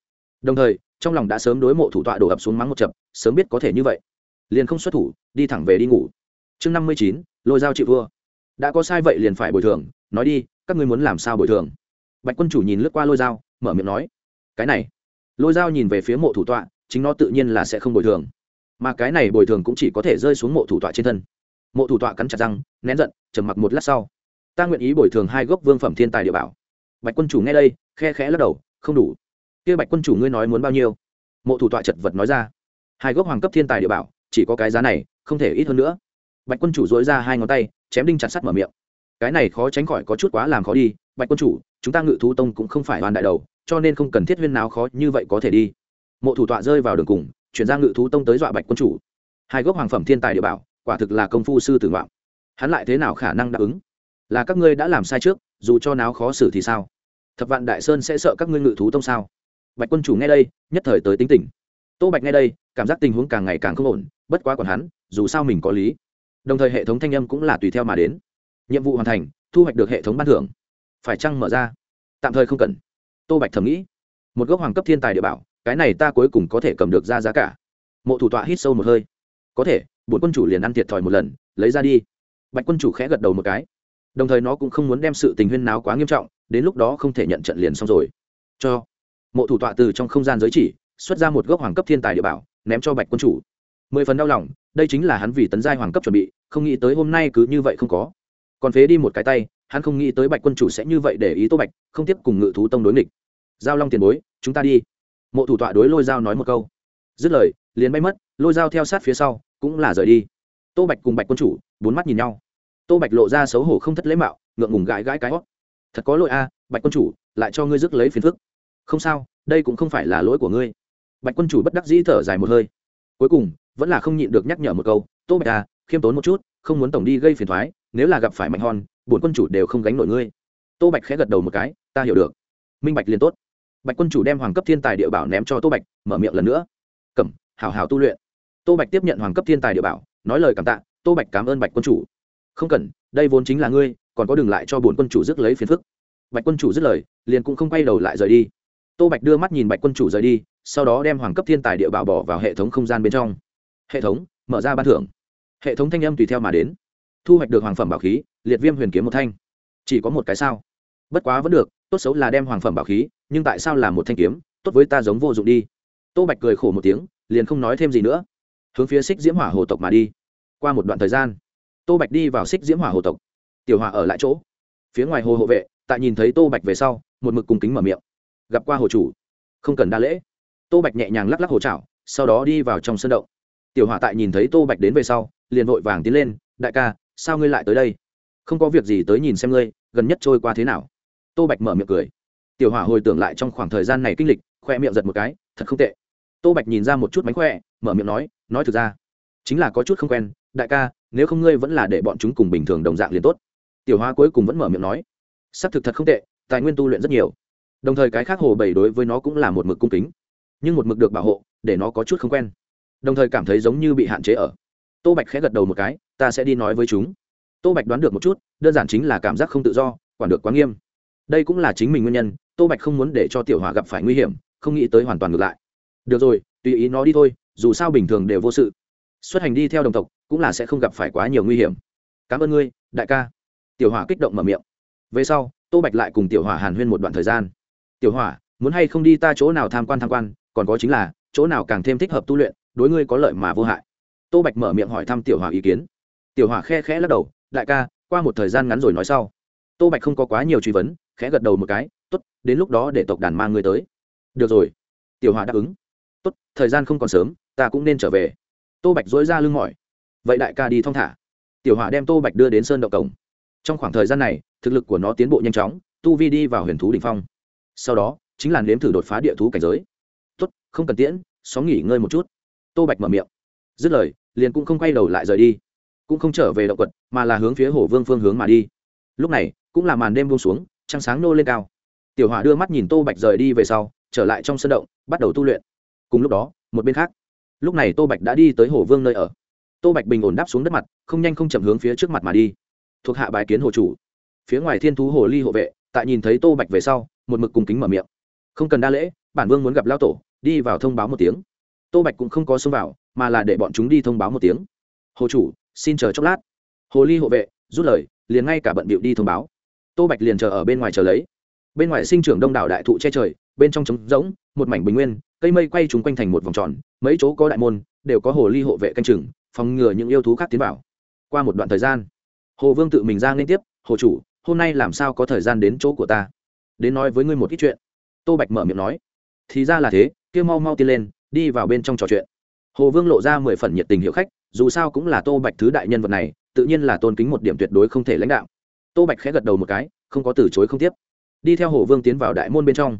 Đồng thời, trong lòng đã sớm đối mộ thủ tọa đổ ập xuống mắng một chập, sớm biết có thể như vậy. Liền không xuất thủ, đi thẳng về đi ngủ. Chương năm mươi chín, lôi dao chịu vua. Đã có sai vậy liền phải bồi thường, nói đi, các ngươi muốn làm sao bồi thường? Bạch quân chủ nhìn lướt qua lôi dao, mở miệng nói, cái này. Lôi dao nhìn về phía mộ thủ tọa, chính nó tự nhiên là sẽ không bồi thường. Mà cái này bồi thường cũng chỉ có thể rơi xuống mộ thủ tọa trên thân. Mộ thủ tọa cắn chặt răng, nén giận, trầm mặc một lát sau ta nguyện ý bồi thường hai gốc vương phẩm thiên tài địa bảo. Bạch quân chủ nghe đây, khe khẽ lắc đầu, không đủ. Kia bạch quân chủ ngươi nói muốn bao nhiêu? Mộ thủ tọa chật vật nói ra. Hai gốc hoàng cấp thiên tài địa bảo, chỉ có cái giá này, không thể ít hơn nữa. Bạch quân chủ dối ra hai ngón tay, chém đinh chặt sắt mở miệng. Cái này khó tránh khỏi có chút quá làm khó đi, bạch quân chủ, chúng ta ngự thú tông cũng không phải đoàn đại đầu, cho nên không cần thiết huyên nào khó như vậy có thể đi. Mộ thủ tọa rơi vào đường cùng, chuyển ra ngự thú tông tới dọa bạch quân chủ. Hai gốc hoàng phẩm thiên tài địa bảo, quả thực là công phu sư tử ngoạm hắn lại thế nào khả năng đáp ứng? Là các ngươi đã làm sai trước, dù cho náo khó xử thì sao? Thập vạn đại sơn sẽ sợ các ngươi ngự thú tông sao? Bạch quân chủ nghe đây, nhất thời tới tính tỉnh tô bạch nghe đây, cảm giác tình huống càng ngày càng không ổn, bất quá còn hắn, dù sao mình có lý. Đồng thời hệ thống thanh âm cũng là tùy theo mà đến. Nhiệm vụ hoàn thành, thu hoạch được hệ thống ban thưởng. Phải chăng mở ra? Tạm thời không cần. Tô bạch thầm nghĩ. Một gốc hoàng cấp thiên tài địa bảo, cái này ta cuối cùng có thể cầm được ra giá cả. Mộ thủ tọa hít sâu một hơi. Có thể, bổn quân chủ liền ăn thiệt thòi một lần, lấy ra đi. Bạch quân chủ khẽ gật đầu một cái đồng thời nó cũng không muốn đem sự tình huyên náo quá nghiêm trọng, đến lúc đó không thể nhận trận liền xong rồi. Cho mộ thủ tọa từ trong không gian giới chỉ, xuất ra một gốc hoàng cấp thiên tài địa bảo, ném cho bạch quân chủ. Mười phần đau lòng, đây chính là hắn vì tấn giai hoàng cấp chuẩn bị, không nghĩ tới hôm nay cứ như vậy không có. Còn phế đi một cái tay, hắn không nghĩ tới bạch quân chủ sẽ như vậy để ý tô bạch, không tiếp cùng ngự thú tông đối nghịch. Giao long tiền bối, chúng ta đi. Mộ thủ tọa đối lôi dao nói một câu. Dứt lời, liền bay mất, lôi dao theo sát phía sau, cũng là rời đi. Tô bạch cùng bạch quân chủ, bốn mắt nhìn nhau tô bạch lộ ra xấu hổ không thất lễ mạo, ngượng ngùng gãi gãi cái hót. Thật có lỗi a, bạch quân chủ, lại cho ngươi rước lấy phiền phức. Không sao, đây cũng không phải là lỗi của ngươi. Bạch quân chủ bất đắc dĩ thở dài một hơi. Cuối cùng, vẫn là không nhịn được nhắc nhở một câu, tô bạch à khiêm tốn một chút, không muốn tổng đi gây phiền thoái, nếu là gặp phải mạnh hòn, bổn quân chủ đều không gánh nổi ngươi. Tô bạch khẽ gật đầu một cái, ta hiểu được. Minh bạch liền tốt. Bạch quân chủ đem hoàng cấp thiên tài địa bảo ném cho tô bạch, mở miệng lần nữa. Cẩm hào hào tu luyện. Tô bạch tiếp nhận hoàng cấp thiên tài địa bảo, nói lời cảm tạ, tô bạch cảm ơn bạch quân chủ không cần, đây vốn chính là ngươi, còn có đừng lại cho bổn quân chủ dứt lấy phiền phức. Bạch quân chủ dứt lời, liền cũng không quay đầu lại rời đi. Tô bạch đưa mắt nhìn bạch quân chủ rời đi, sau đó đem hoàng cấp thiên tài địa bảo bỏ vào hệ thống không gian bên trong. Hệ thống, mở ra ban thưởng. Hệ thống thanh âm tùy theo mà đến. Thu hoạch được hoàng phẩm bảo khí, liệt viêm huyền kiếm một thanh. Chỉ có một cái sao? Bất quá vẫn được, tốt xấu là đem hoàng phẩm bảo khí, nhưng tại sao là một thanh kiếm? Tốt với ta giống vô dụng đi. Tô bạch cười khổ một tiếng, liền không nói thêm gì nữa. Hướng phía xích diễm hỏa hồ tộc mà đi. Qua một đoạn thời gian tô bạch đi vào xích diễm hỏa hồ tộc. Tiểu hòa ở lại chỗ. Phía ngoài hồ hộ vệ, tại nhìn thấy tô bạch về sau, một mực cùng kính mở miệng. Gặp qua hồ chủ. Không cần đa lễ. Tô bạch nhẹ nhàng lắc lắc hồ trảo sau đó đi vào trong sân động. Tiểu hòa tại nhìn thấy tô bạch đến về sau, liền vội vàng tiến lên, đại ca, sao ngươi lại tới đây? Không có việc gì tới nhìn xem ngươi, gần nhất trôi qua thế nào? Tô bạch mở miệng cười. Tiểu hỏa hồi tưởng lại trong khoảng thời gian này kinh lịch, khoe miệng giật một cái, thật không tệ. Tô bạch nhìn ra một chút mánh khỏe, mở miệng nói nói thực ra, chính là có chút không quen. Đại ca nếu không ngươi vẫn là để bọn chúng cùng bình thường đồng dạng liền tốt. Tiểu hoa cuối cùng vẫn mở miệng nói s ắ c thực thật không tệ, tài nguyên tu luyện rất nhiều. Đồng thời cái khác hồ bảy đối với nó cũng là một mực cung kính, nhưng một mực được bảo hộ, để nó có chút không quen. Đồng thời cảm thấy giống như bị hạn chế ở. Tô bạch khẽ gật đầu một cái, ta sẽ đi nói với chúng. Tô bạch đoán được một chút, đơn giản chính là cảm giác không tự do, quản được quá nghiêm. Đây cũng là chính mình nguyên nhân, tô bạch không muốn để cho tiểu hòa gặp phải nguy hiểm, không nghĩ tới hoàn toàn ngược lại. Được rồi, tùy ý nó đi thôi, dù sao bình thường đều vô sự xuất hành đi theo đồng tộc cũng là sẽ không gặp phải quá nhiều nguy hiểm. Cảm ơn ngươi, đại ca. Tiểu hỏa kích động mở miệng. Về sau, tô bạch lại cùng tiểu hỏa hàn huyên một đoạn thời gian. Tiểu hỏa, muốn hay không đi ta chỗ nào tham quan tham quan, còn có chính là, chỗ nào càng thêm thích hợp tu luyện, đối ngươi có lợi mà vô hại. Tô bạch mở miệng hỏi thăm tiểu hỏa ý kiến. Tiểu hỏa khe khẽ lắc đầu, đại ca, qua một thời gian ngắn rồi nói sau. Tô bạch không có quá nhiều truy vấn, khẽ gật đầu một cái t ố t đến lúc đó để tộc đàn mang ngươi tới. Được rồi. Tiểu hỏa đáp ứng. Tốt, thời gian không còn sớm, ta cũng nên trở về tô bạch dối ra lưng mỏi. Vậy đại ca đi thong thả. Tiểu hỏa đem tô bạch đưa đến sơn động cổng. Trong khoảng thời gian này, thực lực của nó tiến bộ nhanh chóng, tu vi đi vào huyền thú đ ỉ n h phong. Sau đó, chính là nếm thử đột phá địa thú cảnh giới. Tốt, không cần tiễn, xóm nghỉ ngơi một chút. Tô bạch mở miệng. Dứt lời, liền cũng không quay đầu lại rời đi. Cũng không trở về động quật, mà là hướng phía hồ vương phương hướng mà đi. Lúc này, cũng là màn đêm buông xuống, trăng sáng nô lên cao. Tiểu hỏa đưa mắt nhìn tô bạch rời đi về sau, trở lại trong sân động, bắt đầu tu luyện. Cùng lúc đó, một bên khác lúc này tô bạch đã đi tới hồ vương nơi ở. Tô bạch bình ổn đáp xuống đất mặt, không nhanh không chậm hướng phía trước mặt mà đi. Thuộc hạ bài kiến hồ chủ. Phía ngoài thiên thú hồ ly hộ vệ, tại nhìn thấy tô bạch về sau, một mực cùng kính mở miệng. Không cần đa lễ, bản vương muốn gặp lao tổ, đi vào thông báo một tiếng. Tô bạch cũng không có xông vào, mà là để bọn chúng đi thông báo một tiếng. Hồ chủ, xin chờ chốc lát. Hồ ly hộ vệ, rút lời, liền ngay cả bận bịu đi thông báo. Tô bạch liền chờ ở bên ngoài chờ lấy. Bên ngoài sinh trưởng đông đảo đại thụ che trời bên trong trống rỗng, một mảnh bình nguyên, cây mây quay chúng quanh thành một vòng tròn, mấy chỗ có đại môn, đều có hồ ly hộ vệ canh chừng, phòng ngừa những yêu thú khác tiến vào. Qua một đoạn thời gian, hồ vương tự mình ra liên tiếp, hồ chủ, hôm nay làm sao có thời gian đến chỗ của ta? Đến nói với ngươi một ít chuyện. Tô bạch mở miệng nói. Thì ra là thế, kia mau mau tiên lên, đi vào bên trong trò chuyện. Hồ vương lộ ra mười phần nhiệt tình hiệu khách, dù sao cũng là tô bạch thứ đại nhân vật này, tự nhiên là tôn kính một điểm tuyệt đối không thể lãnh đạo. Tô bạch khẽ gật đầu một cái, không có từ chối không tiếp. Đi theo hồ vương tiến vào đại môn bên trong.